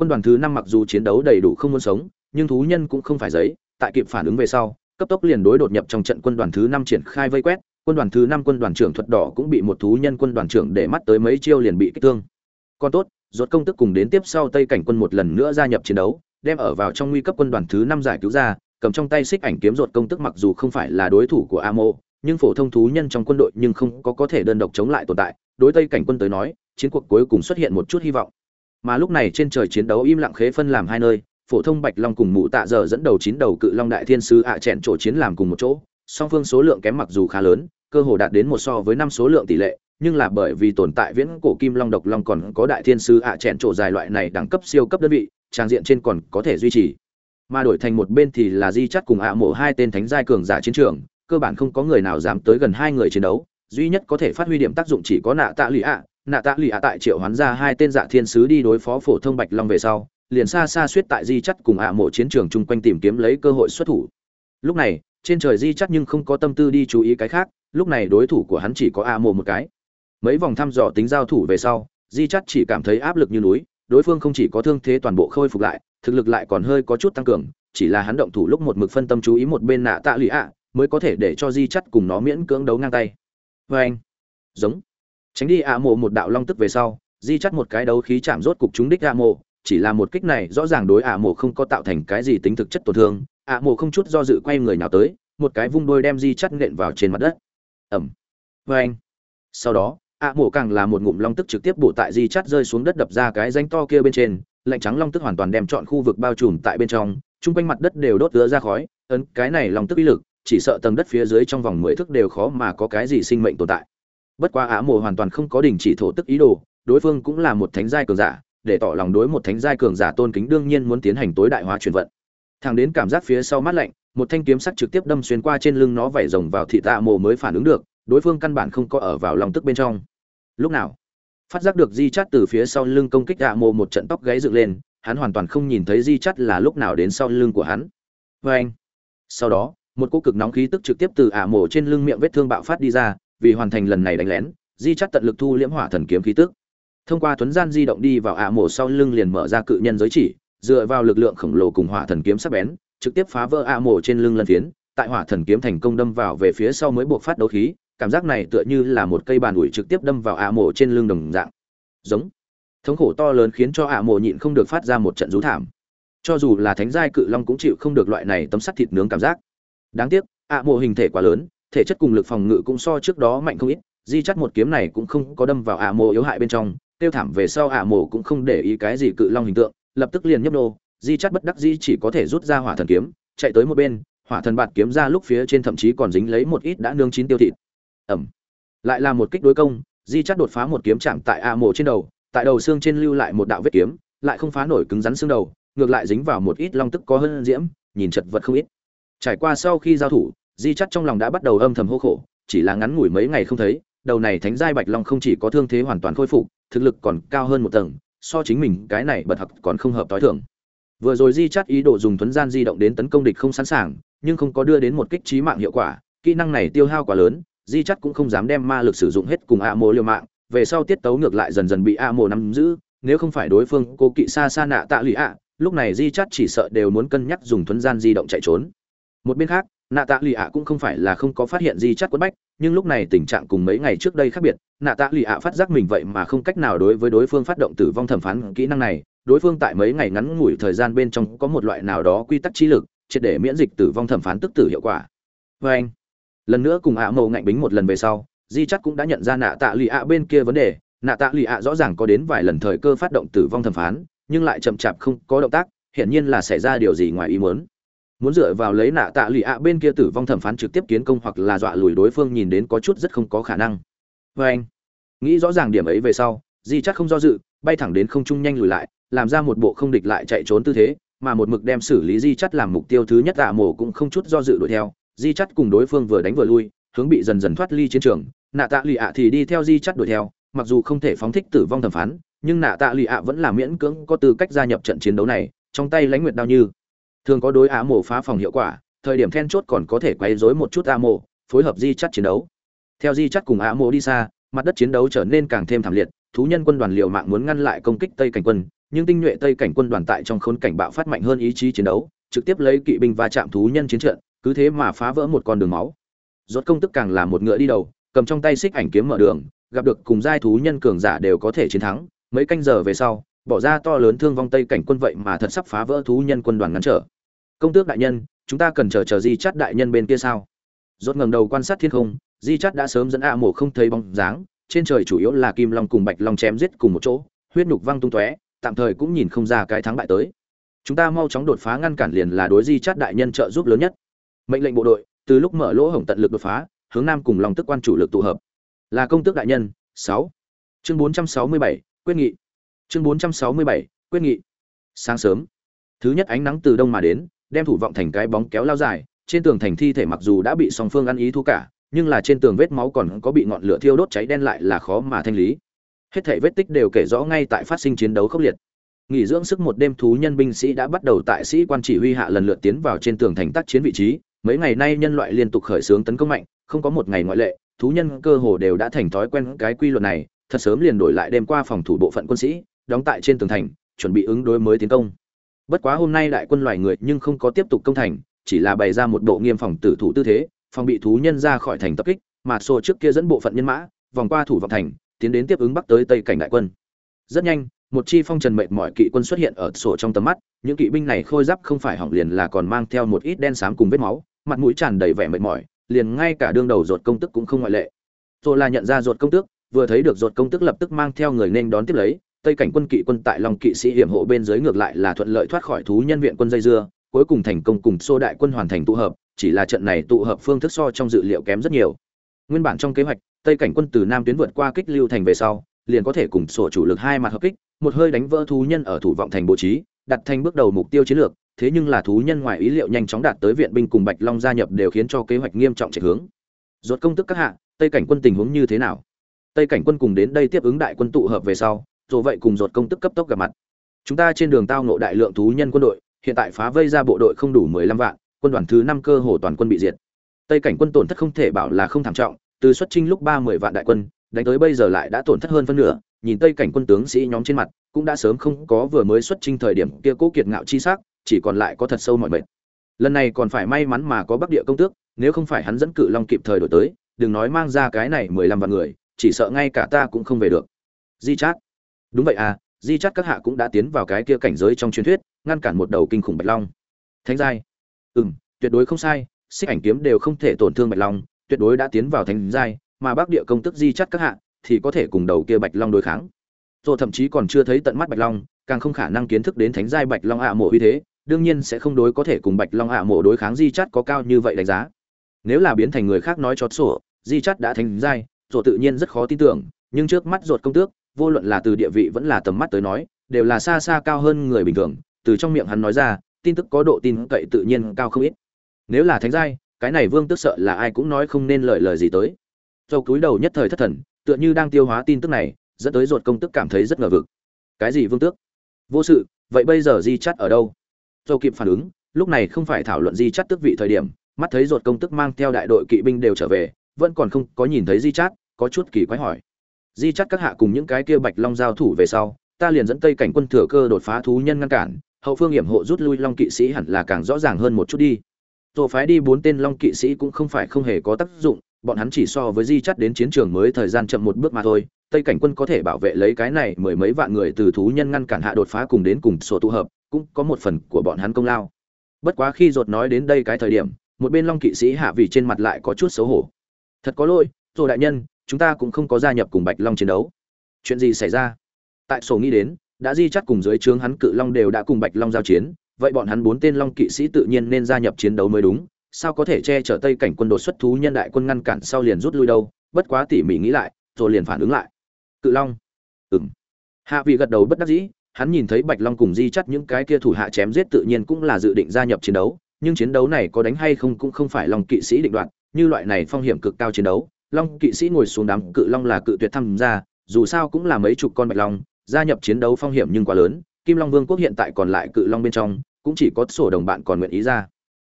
quân đoàn thứ năm mặc dù chiến đấu đầy đủ không muốn sống nhưng thú nhân cũng không phải giấy tại kịp phản ứng về sau cấp tốc liền đối đột nhập trong trận quân đoàn thứ năm triển khai vây quét quân đoàn thứ năm quân đoàn trưởng thuật đỏ cũng bị một thú nhân quân đoàn trưởng để mắt tới mấy chiêu liền bị kích thương còn tốt rốt công tức cùng đến tiếp sau tây cảnh quân một lần nữa gia nhập chiến đấu đem ở vào trong nguy cấp quân đoàn thứ năm giải cứu ra cầm trong tay xích ảnh kiếm rột công tức mặc dù không phải là đối thủ của Amo, nhưng phổ thông thú nhân trong quân đội nhưng không có có thể đơn độc chống lại tồn tại, đối Tây cảnh quân tới nói, chiến cuộc cuối cùng xuất hiện một chút hy vọng. Mà lúc này trên trời chiến đấu im lặng khế phân làm hai nơi, phổ thông Bạch Long cùng Mụ Tạ giờ dẫn đầu chín đầu cự long đại thiên sứ ạ à chèn chỗ chiến làm cùng một chỗ, song phương số lượng kém mặc dù khá lớn, cơ hồ đạt đến một so với năm số lượng tỷ lệ, nhưng là bởi vì tồn tại viễn cổ kim long độc long còn có đại thiên sứ ạ à chèn chỗ dài loại này đẳng cấp siêu cấp đơn vị, trang diện trên còn có thể duy trì. Mà đổi thành một bên thì là di chắt cùng ạ mộ hai tên thánh giai cường giả chiến trường cơ bản không có người nào dám tới gần hai người chiến đấu duy nhất có thể phát huy điểm tác dụng chỉ có nạ tạ lụy ạ nạ tạ lì ạ tại triệu hoán ra hai tên dạ thiên sứ đi đối phó phổ thông bạch long về sau, liền xa xa suýt tại di chắt cùng ạ mộ chiến trường chung quanh tìm kiếm lấy cơ hội xuất thủ. Lúc này, trên trời di chắt nhưng không có tâm tư đi chú ý cái khác, lúc này đối thủ của hắn chỉ có ạ mộ một cái. Mấy vòng thăm dò tính giao thủ về sau, di chắt chỉ cảm thấy áp lực như núi, đối phương không chỉ có thương thế toàn bộ khôi phục lại, thực lực lại còn hơi có chút tăng cường, chỉ là hắn động thủ lúc một mực phân tâm chú ý một bên nạ tạ lụy ạ, mới có thể để cho di chắt cùng nó miễn cưỡng đấu ngang tay. Vê anh giống tránh đi ạ mộ một đạo long tức về sau, di chắt một cái đấu khí chạm rốt cục chúng đích ạ mộ, chỉ là một kích này rõ ràng đối ạ mộ không có tạo thành cái gì tính thực chất tổn thương ạ mộ không chút do dự quay người nào tới, một cái vung đôi đem di chắt nện vào trên mặt đất. Ẩm vê anh sau đó ạ mộ càng là một ngụm long tức trực tiếp bổ tại di chắt rơi xuống đất đập ra cái danh to kia bên trên, lạnh trắng long tức hoàn toàn đem chọn khu vực bao trùm tại bên trong, chung quanh mặt đất đều đốt ứa ra khói, ấn, cái này long tức uy lực, chỉ sợ tầng đất phía dưới trong vòng mười thước đều khó mà có cái gì sinh mệnh tồn tại bất quá á mộ hoàn toàn không có đình chỉ thổ tức ý đồ, đối phương cũng là một thánh giai cường giả, để tỏ lòng đối một thánh giai cường giả tôn kính đương nhiên muốn tiến hành tối đại hóa chuyển vận. Thằng đến cảm giác phía sau mát lạnh, một thanh kiếm sắc trực tiếp đâm xuyên qua trên lưng nó vẩy rồng vào thị tạ mộ mới phản ứng được, đối phương căn bản không có ở vào lòng tức bên trong. Lúc nào? Phát giác được di chắt từ phía sau lưng công kích ạ mộ một trận tóc gáy dựng lên, hắn hoàn toàn không nhìn thấy di chắt là lúc nào đến sau lưng của hắn. Vê anh sau đó, một cô cực nóng khí tức trực tiếp từ ả mổ trên lưng miệng vết thương bạo phát đi ra vì hoàn thành lần này đánh lén, di chắt tận lực thu liễm hỏa thần kiếm khí tức. Thông qua tuấn gian di động đi vào ạ mộ sau lưng liền mở ra cự nhân giới chỉ, dựa vào lực lượng khổng lồ cùng hỏa thần kiếm sắc bén, trực tiếp phá vỡ ạ mộ trên lưng lân phiến, tại hỏa thần kiếm thành công đâm vào về phía sau mới buộc phát đấu khí, cảm giác này tựa như là một cây bàn ủi trực tiếp đâm vào ạ mộ trên lưng đồng dạng. Giống. Thống khổ to lớn khiến cho ạ mộ nhịn không được phát ra một trận rú thảm. Cho dù là thánh giai cự long cũng chịu không được loại này tấm sắt thịt nướng cảm giác. Đáng tiếc, ạ mộ hình thể quá lớn thể chất cùng lực phòng ngự cũng so trước đó mạnh không ít di chắt một kiếm này cũng không có đâm vào ả mộ yếu hại bên trong tiêu thảm về sau ả mộ cũng không để ý cái gì cự long hình tượng lập tức liền nhấp nô di chắt bất đắc di chỉ có thể rút ra hỏa thần kiếm chạy tới một bên hỏa thần bạt kiếm ra lúc phía trên thậm chí còn dính lấy một ít đã nương chín tiêu thịt ẩm lại là một kích đối công di chắt đột phá một kiếm chạm tại ả mộ trên đầu tại đầu xương trên lưu lại một đạo vết kiếm, lại không phá nổi cứng rắn xương đầu, ngược lại dính vào một ít long tức có hơn diễm, nhìn chật vật không ít. Trải qua sau khi giao thủ, Di Chắt trong lòng đã bắt đầu âm thầm hô khổ, chỉ là ngắn ngủi mấy ngày không thấy, đầu này thánh giai bạch long không chỉ có thương thế hoàn toàn khôi phục, thực lực còn cao hơn một tầng, so chính mình cái này bật học còn không hợp tối thường. Vừa rồi Di Chắt ý đồ dùng thuấn gian di động đến tấn công địch không sẵn sàng, nhưng không có đưa đến một kích chí mạng hiệu quả, kỹ năng này tiêu hao quá lớn, Di Chắt cũng không dám đem ma lực sử dụng hết cùng A mô liều mạng, về sau tiết tấu ngược lại dần dần bị a Mô nắm giữ nếu không phải đối phương cô kỵ xa xa nạ tạ lụy ạ lúc này di chắt chỉ sợ đều muốn cân nhắc dùng thuấn gian di động chạy trốn một bên khác nạ tạ Lì ạ cũng không phải là không có phát hiện di chắt quất bách, nhưng lúc này tình trạng cùng mấy ngày trước đây khác biệt. Nạ tạ Lì ạ phát giác mình vậy mà không cách nào đối với đối phương phát động tử vong thẩm phán kỹ năng này. Đối phương tại mấy ngày ngắn ngủi thời gian bên trong có một loại nào đó quy tắc trí lực, triệt để miễn dịch tử vong thẩm phán tức tử hiệu quả. Vê anh, lần nữa cùng ạ mộ ngạnh bính một lần về sau, di chắt cũng đã nhận ra nạ tạ Lì ạ bên kia vấn đề. Nạ tạ Lì ạ rõ ràng có đến vài lần thời cơ phát động tử vong thẩm phán, nhưng lại chậm chạp không có động tác, hiển nhiên là xảy ra điều gì ngoài ý muốn muốn dựa vào lấy nạ tạ lụy ạ bên kia tử vong thẩm phán trực tiếp kiến công hoặc là dọa lùi đối phương nhìn đến có chút rất không có khả năng. Vê anh, nghĩ rõ ràng điểm ấy về sau, di chắc không do dự, bay thẳng đến không trung nhanh lùi lại, làm ra một bộ không địch lại chạy trốn tư thế, mà một mực đem xử lý di chắt làm mục tiêu thứ nhất tạ mổ cũng không chút do dự đuổi theo. Di chắt cùng đối phương vừa đánh vừa lui, hướng bị dần dần thoát ly chiến trường. Nạ tạ lụy ạ thì đi theo di chắt đuổi theo, mặc dù không thể phóng thích tử vong thẩm phán, nhưng nạ tạ lụy ạ vẫn là miễn cưỡng có tư cách gia nhập trận chiến đấu này, trong tay lãnh nguyệt đao như thường có đối á mổ phá phòng hiệu quả, thời điểm then chốt còn có thể quay dối một chút á mổ phối hợp di chắt chiến đấu. Theo di chắt cùng á mổ đi xa, mặt đất chiến đấu trở nên càng thêm thảm liệt, thú nhân quân đoàn liều mạng muốn ngăn lại công kích tây cảnh quân, nhưng tinh nhuệ tây cảnh quân đoàn tại trong khốn cảnh bạo phát mạnh hơn ý chí chiến đấu, trực tiếp lấy kỵ binh va chạm thú nhân chiến trận, cứ thế mà phá vỡ một con đường máu. Rốt công tức càng là một ngựa đi đầu, cầm trong tay xích ảnh kiếm mở đường, gặp được cùng giai thú nhân cường giả đều có thể chiến thắng, mấy canh giờ về sau bỏ ra to lớn thương vong tây cảnh quân vậy mà thật sắp phá vỡ thú nhân quân đoàn ngăn trở. Công tước đại nhân, chúng ta cần chờ chờ di chắt đại nhân bên kia sao? Rốt ngẩng đầu quan sát thiên không, di chắt đã sớm dẫn a mổ không thấy bóng dáng, trên trời chủ yếu là kim long cùng bạch long chém giết cùng một chỗ, huyết nhục văng tung tóe, tạm thời cũng nhìn không ra cái thắng bại tới. Chúng ta mau chóng đột phá ngăn cản liền là đối di chắt đại nhân trợ giúp lớn nhất. Mệnh lệnh bộ đội, từ lúc mở lỗ hổng tận lực đột phá, hướng nam cùng long tức quan chủ lực tụ hợp. Là công tước đại nhân, sáu. Chương bốn trăm sáu mươi bảy, quyết nghị chương bốn trăm sáu mươi bảy, quyết nghị. Sáng sớm, thứ nhất ánh nắng từ đông mà đến, đem thủ vọng thành cái bóng kéo lao dài, trên tường thành thi thể mặc dù đã bị song phương ăn ý thu cả, nhưng là trên tường vết máu còn có bị ngọn lửa thiêu đốt cháy đen lại là khó mà thanh lý. Hết thảy vết tích đều kể rõ ngay tại phát sinh chiến đấu khốc liệt. Nghỉ dưỡng sức một đêm thú nhân binh sĩ đã bắt đầu tại sĩ quan chỉ huy hạ lần lượt tiến vào trên tường thành tác chiến vị trí. Mấy ngày nay nhân loại liên tục khởi xướng tấn công mạnh, không có một ngày ngoại lệ, thú nhân cơ hồ đều đã thành thói quen cái quy luật này. Thật sớm liền đổi lại đêm qua phòng thủ bộ phận quân sĩ đóng tại trên tường thành, chuẩn bị ứng đối mới tiến công. Bất quá hôm nay đại quân loài người nhưng không có tiếp tục công thành, chỉ là bày ra một bộ nghiêm phòng tử thủ tư thế, phòng bị thú nhân ra khỏi thành tập kích, mà xô trước kia dẫn bộ phận nhân mã, vòng qua thủ vọng thành, tiến đến tiếp ứng bắc tới tây cảnh đại quân. Rất nhanh, một chi phong trần mệt mỏi kỵ quân xuất hiện ở sổ trong tầm mắt, những kỵ binh này khôi giáp không phải hỏng liền là còn mang theo một ít đen xám cùng vết máu, mặt mũi tràn đầy vẻ mệt mỏi, liền ngay cả đương đầu ruột công tức cũng không ngoại lệ. Rồi là nhận ra ruột công tước, vừa thấy được ruột công tức lập tức mang theo người nên đón tiếp lấy tây cảnh quân kỵ quân tại long kỵ sĩ hiểm hộ bên dưới ngược lại là thuận lợi thoát khỏi thú nhân viện quân dây dưa, cuối cùng thành công cùng xô đại quân hoàn thành tụ hợp, chỉ là trận này tụ hợp phương thức so trong dự liệu kém rất nhiều. Nguyên bản trong kế hoạch, tây cảnh quân từ nam tuyến vượt qua kích lưu thành về sau, liền có thể cùng sổ chủ lực hai mặt hợp kích, một hơi đánh vỡ thú nhân ở thủ vọng thành bố trí, đặt thành bước đầu mục tiêu chiến lược, thế nhưng là thú nhân ngoài ý liệu nhanh chóng đạt tới viện binh cùng bạch long gia nhập đều khiến cho kế hoạch nghiêm trọng chạy hướng. Rốt công tức các hạ, tây cảnh quân tình huống như thế nào? Tây cảnh quân cùng đến đây tiếp ứng đại quân tụ hợp về sau rồi vậy cùng rốt công tức cấp tốc gặp mặt. Chúng ta trên đường tao ngộ đại lượng thú nhân quân đội, hiện tại phá vây ra bộ đội không đủ mười lăm vạn, quân đoàn thứ năm cơ hồ toàn quân bị diệt. Tây cảnh quân tổn thất không thể bảo là không thảm trọng, từ xuất chinh lúc ba mươi vạn đại quân, đánh tới bây giờ lại đã tổn thất hơn phân nửa, nhìn tây cảnh quân tướng sĩ nhóm trên mặt, cũng đã sớm không có vừa mới xuất chinh thời điểm kia cố kiệt ngạo chi sắc, chỉ còn lại có thật sâu mọi mệt. Lần này còn phải may mắn mà có bắc địa công tước, nếu không phải hắn dẫn cự long kịp thời đổi tới, đừng nói mang ra cái này mười lăm vạn người, chỉ sợ ngay cả ta cũng không về được. Di chát đúng vậy à di chắc các hạ cũng đã tiến vào cái kia cảnh giới trong truyền thuyết, ngăn cản một đầu kinh khủng bạch long. Thánh giai. Ừ m tuyệt đối không sai, xích ảnh kiếm đều không thể tổn thương bạch long, tuyệt đối đã tiến vào thánh giai, mà bắc địa công tức di chắc các hạ thì có thể cùng đầu kia bạch long đối kháng. Rồi thậm chí còn chưa thấy tận mắt bạch long, càng không khả năng kiến thức đến thánh giai bạch long ạ mộ uy thế, đương nhiên sẽ không đối có thể cùng bạch long ạ mộ đối kháng di chắt có cao như vậy đánh giá. Nếu là biến thành người khác nói chót sổ, di chắt đã thành giai rồi tự nhiên rất khó tin tưởng, nhưng trước mắt ruột công tước vô luận là từ địa vị vẫn là tầm mắt tới nói, đều là xa xa cao hơn người bình thường, từ trong miệng hắn nói ra, tin tức có độ tin cậy tự nhiên cao không ít. Nếu là thánh giai, cái này vương tức sợ là ai cũng nói không nên lời lời gì tới. Châu cúi đầu nhất thời thất thần, tựa như đang tiêu hóa tin tức này, dẫn tới ruột công tức cảm thấy rất ngờ vực. Cái gì vương tước? Vô sự, vậy bây giờ di Chát ở đâu? Châu kịp phản ứng, lúc này không phải thảo luận di Chát tước vị thời điểm, mắt thấy ruột công tức mang theo đại đội kỵ binh đều trở về, vẫn còn không có nhìn thấy di chát, có chút kỳ quái hỏi di chắt các hạ cùng những cái kia bạch long giao thủ về sau, ta liền dẫn tây cảnh quân thừa cơ đột phá thú nhân ngăn cản, hậu phương hiểm hộ rút lui long kỵ sĩ hẳn là càng rõ ràng hơn một chút đi. Rồi phái đi bốn tên long kỵ sĩ cũng không phải không hề có tác dụng, bọn hắn chỉ so với di chắt đến chiến trường mới thời gian chậm một bước mà thôi, tây cảnh quân có thể bảo vệ lấy cái này mười mấy vạn người từ thú nhân ngăn cản hạ đột phá cùng đến cùng sổ tụ hợp, cũng có một phần của bọn hắn công lao. Bất quá khi dột nói đến đây cái thời điểm, một bên long kỵ sĩ hạ vì trên mặt lại có chút xấu hổ. Thật có lỗi rồi đại nhân chúng ta cũng không có gia nhập cùng bạch long chiến đấu. Chuyện gì xảy ra? Tại sổ nghĩ đến, đã di chắt cùng dưới trướng hắn cự long đều đã cùng bạch long giao chiến, vậy bọn hắn bốn tên long kỵ sĩ tự nhiên nên gia nhập chiến đấu mới đúng. Sao có thể che chở tây cảnh quân đột xuất thú nhân đại quân ngăn cản sau liền rút lui đâu? Bất quá tỉ mỉ nghĩ lại, rồi liền phản ứng lại. Cự long. Ừng hạ vị gật đầu bất đắc dĩ, hắn nhìn thấy bạch long cùng di chắt những cái kia thủ hạ chém giết tự nhiên cũng là dự định gia nhập chiến đấu, nhưng chiến đấu này có đánh hay không cũng không phải long kỵ sĩ định đoạt, như loại này phong hiểm cực cao chiến đấu long kỵ sĩ ngồi xuống đám cự long là cự tuyệt tham gia, dù sao cũng là mấy chục con bạch long, gia nhập chiến đấu phong hiểm nhưng quá lớn, kim long vương quốc hiện tại còn lại cự long bên trong, cũng chỉ có sổ đồng bạn còn nguyện ý ra.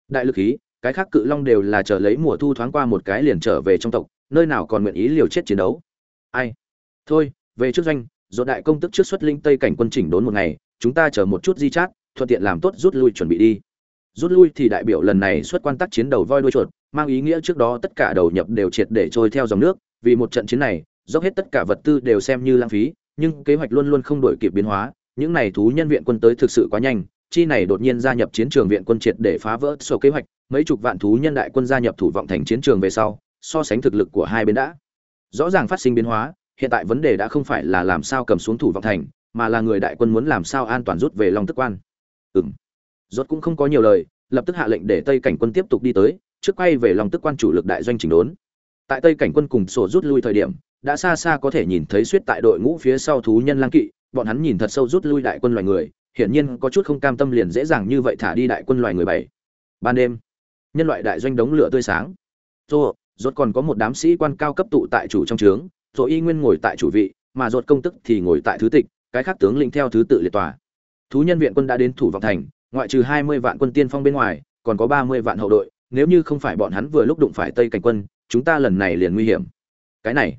Đại lực khí cái khác cự long đều là chờ lấy mùa thu thoáng qua một cái liền trở về trong tộc, nơi nào còn nguyện ý liều chết chiến đấu. Ai? Thôi, về trước doanh do đại công tức trước xuất linh tây cảnh quân chỉnh đốn một ngày, chúng ta chờ một chút di chát, thuận tiện làm tốt rút lui chuẩn bị đi. Rút lui thì đại biểu lần này xuất quan tác chiến đầu voi đuôi chuột mang ý nghĩa trước đó tất cả đầu nhập đều triệt để trôi theo dòng nước, vì một trận chiến này, dốc hết tất cả vật tư đều xem như lãng phí, nhưng kế hoạch luôn luôn không đổi kịp biến hóa, những này thú nhân viện quân tới thực sự quá nhanh, chi này đột nhiên gia nhập chiến trường viện quân triệt để phá vỡ sổ kế hoạch, mấy chục vạn thú nhân đại quân gia nhập thủ vọng thành chiến trường về sau, so sánh thực lực của hai bên đã rõ ràng phát sinh biến hóa, hiện tại vấn đề đã không phải là làm sao cầm xuống thủ vọng thành, mà là người đại quân muốn làm sao an toàn rút về long tức quan. Ừng rốt cũng không có nhiều lời, lập tức hạ lệnh để tây cảnh quân tiếp tục đi tới trước quay về lòng tức quan chủ lực đại doanh chỉnh đốn. Tại tây cảnh quân cùng sổ rút lui thời điểm, đã xa xa có thể nhìn thấy suýt tại đội ngũ phía sau thú nhân lang kỵ, bọn hắn nhìn thật sâu rút lui đại quân loài người, hiển nhiên có chút không cam tâm liền dễ dàng như vậy thả đi đại quân loài người bảy. Ban đêm, nhân loại đại doanh đống lửa tươi sáng. Rồi rốt còn có một đám sĩ quan cao cấp tụ tại chủ trong trướng rồi y nguyên ngồi tại chủ vị, mà rốt công tức thì ngồi tại thứ tịch, cái khác tướng lĩnh theo thứ tự liệt tòa. Thú nhân viện quân đã đến thủ vọng thành, ngoại trừ hai mươi vạn quân tiên phong bên ngoài, còn có ba mươi vạn hậu đội nếu như không phải bọn hắn vừa lúc đụng phải tây cảnh quân, chúng ta lần này liền nguy hiểm. Cái này,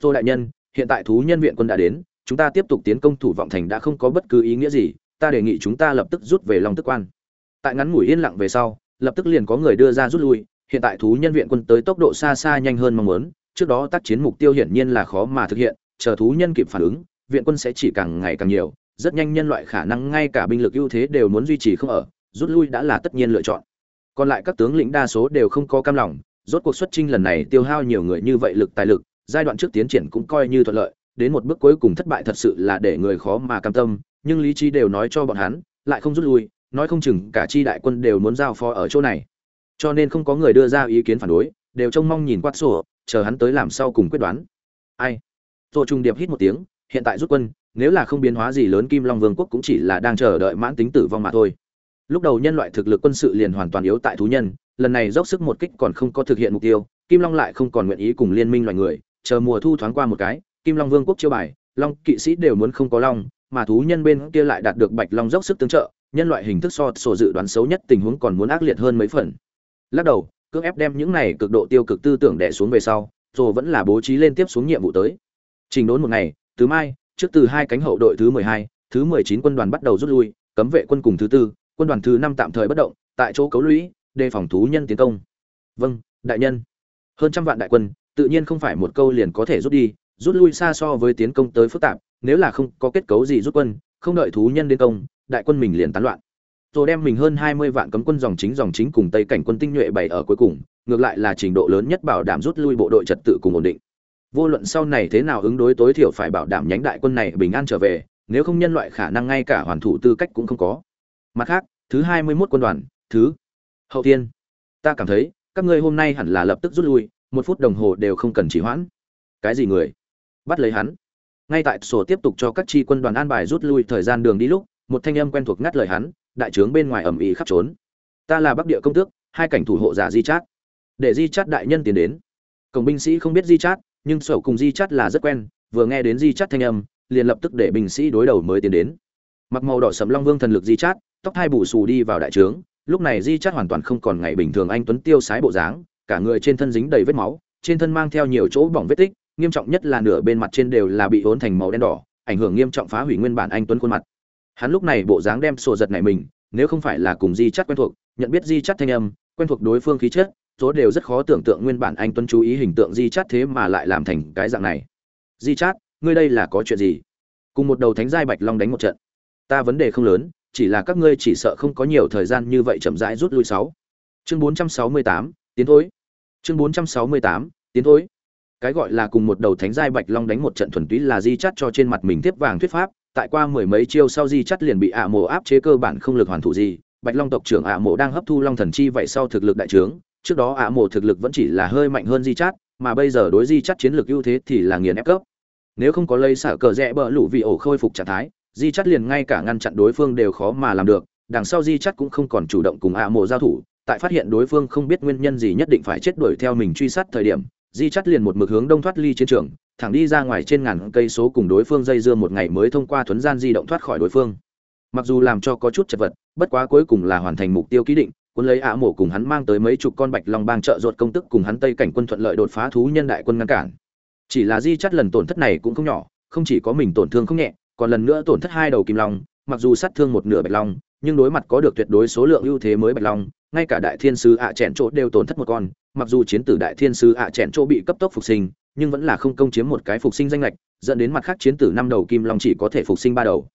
Tô đại nhân, hiện tại thú nhân viện quân đã đến, chúng ta tiếp tục tiến công thủ vọng thành đã không có bất cứ ý nghĩa gì, ta đề nghị chúng ta lập tức rút về long tức quan. Tại ngắn ngủi yên lặng về sau, lập tức liền có người đưa ra rút lui, hiện tại thú nhân viện quân tới tốc độ xa xa nhanh hơn mong muốn, trước đó tác chiến mục tiêu hiển nhiên là khó mà thực hiện, chờ thú nhân kịp phản ứng, viện quân sẽ chỉ càng ngày càng nhiều, rất nhanh nhân loại khả năng ngay cả binh lực ưu thế đều muốn duy trì không ở, rút lui đã là tất nhiên lựa chọn còn lại các tướng lĩnh đa số đều không có cam lòng, rốt cuộc xuất chinh lần này tiêu hao nhiều người như vậy lực tài lực, giai đoạn trước tiến triển cũng coi như thuận lợi, đến một bước cuối cùng thất bại thật sự là để người khó mà cam tâm, nhưng lý trí đều nói cho bọn hắn, lại không rút lui, nói không chừng cả chi đại quân đều muốn giao phó ở chỗ này. Cho nên không có người đưa ra ý kiến phản đối, đều trông mong nhìn quát sổ, chờ hắn tới làm sau cùng quyết đoán. Ai? Tô trung điệp hít một tiếng, hiện tại rút quân, nếu là không biến hóa gì lớn kim long vương quốc cũng chỉ là đang chờ đợi mãn tính tử vong mà thôi lúc đầu nhân loại thực lực quân sự liền hoàn toàn yếu tại thú nhân lần này dốc sức một kích còn không có thực hiện mục tiêu kim long lại không còn nguyện ý cùng liên minh loài người chờ mùa thu thoáng qua một cái kim long vương quốc chiêu bài long kỵ sĩ đều muốn không có long mà thú nhân bên kia lại đạt được bạch long dốc sức tương trợ nhân loại hình thức so sổ dự đoán xấu nhất tình huống còn muốn ác liệt hơn mấy phần. Lắc đầu cưỡng ép đem những này cực độ tiêu cực tư tưởng đè xuống về sau rồi vẫn là bố trí lên tiếp xuống nhiệm vụ tới. Trình đốn một ngày thứ mai trước từ hai cánh hậu đội thứ 12, thứ 19 quân đoàn bắt đầu rút lui, cấm vệ quân cùng thứ tư, quân đoàn thứ 5 tạm thời bất động, tại chỗ cấu lũy, đề phòng thú nhân tiến công. Vâng, đại nhân. Hơn trăm vạn đại quân, tự nhiên không phải một câu liền có thể rút đi, rút lui xa so với tiến công tới phức tạp, nếu là không có kết cấu gì rút quân, không đợi thú nhân đến công, đại quân mình liền tán loạn. Rồi đem mình hơn 20 vạn cấm quân dòng chính dòng chính cùng Tây cảnh quân tinh nhuệ bày ở cuối cùng, ngược lại là trình độ lớn nhất bảo đảm rút lui bộ đội trật tự cùng ổn định vô luận sau này thế nào ứng đối tối thiểu phải bảo đảm nhánh đại quân này bình an trở về nếu không nhân loại khả năng ngay cả hoàn thủ tư cách cũng không có mặt khác, thứ hai mươi mốt quân đoàn, thứ hậu tiên. Ta cảm thấy, các ngươi hôm nay hẳn là lập tức rút lui, một phút đồng hồ đều không cần chỉ hoãn. Cái gì người? Bắt lấy hắn. Ngay tại sổ tiếp tục cho các chi quân đoàn an bài rút lui thời gian đường đi lúc, một thanh âm quen thuộc ngắt lời hắn, đại trướng bên ngoài ẩm ý khắp trốn. Ta là bắc địa công tước, hai cảnh thủ hộ giả di chát. Để di chát đại nhân tiến đến. Cổng binh sĩ không biết di chát, nhưng sổ cùng di chát là rất quen, vừa nghe đến di chát thanh âm, liền lập tức để binh sĩ đối đầu mới tiến đến mặc màu đỏ sẫm long vương thần lực di chát, tóc hai bù xù đi vào đại trướng. Lúc này di chát hoàn toàn không còn ngày bình thường anh tuấn tiêu sái bộ dáng, cả người trên thân dính đầy vết máu, trên thân mang theo nhiều chỗ bỏng vết tích, nghiêm trọng nhất là nửa bên mặt trên đều là bị hốn thành màu đen đỏ, ảnh hưởng nghiêm trọng phá hủy nguyên bản anh tuấn khuôn mặt. Hắn lúc này bộ dáng đem sổ giật này mình, nếu không phải là cùng di chắt quen thuộc, nhận biết di chắt thanh âm, quen thuộc đối phương khí chất số đều rất khó tưởng tượng nguyên bản anh tuấn chú ý hình tượng di chát thế mà lại làm thành cái dạng này. Di chát, ngươi đây là có chuyện gì? Cùng một đầu thánh giai bạch long đánh một trận ta vấn đề không lớn chỉ là các ngươi chỉ sợ không có nhiều thời gian như vậy chậm rãi rút lui sáu. Chương 468, tiến thối. Chương 468, tiến thối. Cái gọi là cùng một đầu thánh giai bạch long đánh một trận thuần túy là di chắt cho trên mặt mình tiếp vàng thuyết pháp tại qua mười mấy chiêu sau di chắt liền bị ạ mộ áp chế cơ bản không lực hoàn thủ gì. Bạch long tộc trưởng ạ mộ đang hấp thu long thần chi vậy sau thực lực đại trướng trước đó ạ mộ thực lực vẫn chỉ là hơi mạnh hơn di chắt, mà bây giờ đối di chắt chiến lược ưu thế thì là nghiền ép cấp. Nếu không có lây xả cờ rẽ bờ lũ vị ổ khôi phục trạng thái di chắt liền ngay cả ngăn chặn đối phương đều khó mà làm được, đằng sau di chắt cũng không còn chủ động cùng ạ mộ giao thủ, tại phát hiện đối phương không biết nguyên nhân gì nhất định phải chết đuổi theo mình truy sát thời điểm, di chắt liền một mực hướng đông thoát ly chiến trường, thẳng đi ra ngoài trên ngàn cây số cùng đối phương dây dưa một ngày mới thông qua thuấn gian di động thoát khỏi đối phương. Mặc dù làm cho có chút chật vật, bất quá cuối cùng là hoàn thành mục tiêu ký định quân lấy ả mổ cùng hắn mang tới mấy chục con bạch long bang trợ ruột công tức cùng hắn tây cảnh quân thuận lợi đột phá thú nhân đại quân ngăn cản. Chỉ là di chắt lần tổn thất này cũng không nhỏ, không chỉ có mình tổn thương không nhẹ còn lần nữa tổn thất hai đầu kim long, mặc dù sát thương một nửa bạch long, nhưng đối mặt có được tuyệt đối số lượng ưu thế mới bạch long, ngay cả đại thiên sứ ạ chèn chỗ đều tổn thất một con. Mặc dù chiến tử đại thiên sứ ạ chèn chỗ bị cấp tốc phục sinh, nhưng vẫn là không công chiếm một cái phục sinh danh lệch, dẫn đến mặt khác chiến tử năm đầu kim long chỉ có thể phục sinh ba đầu.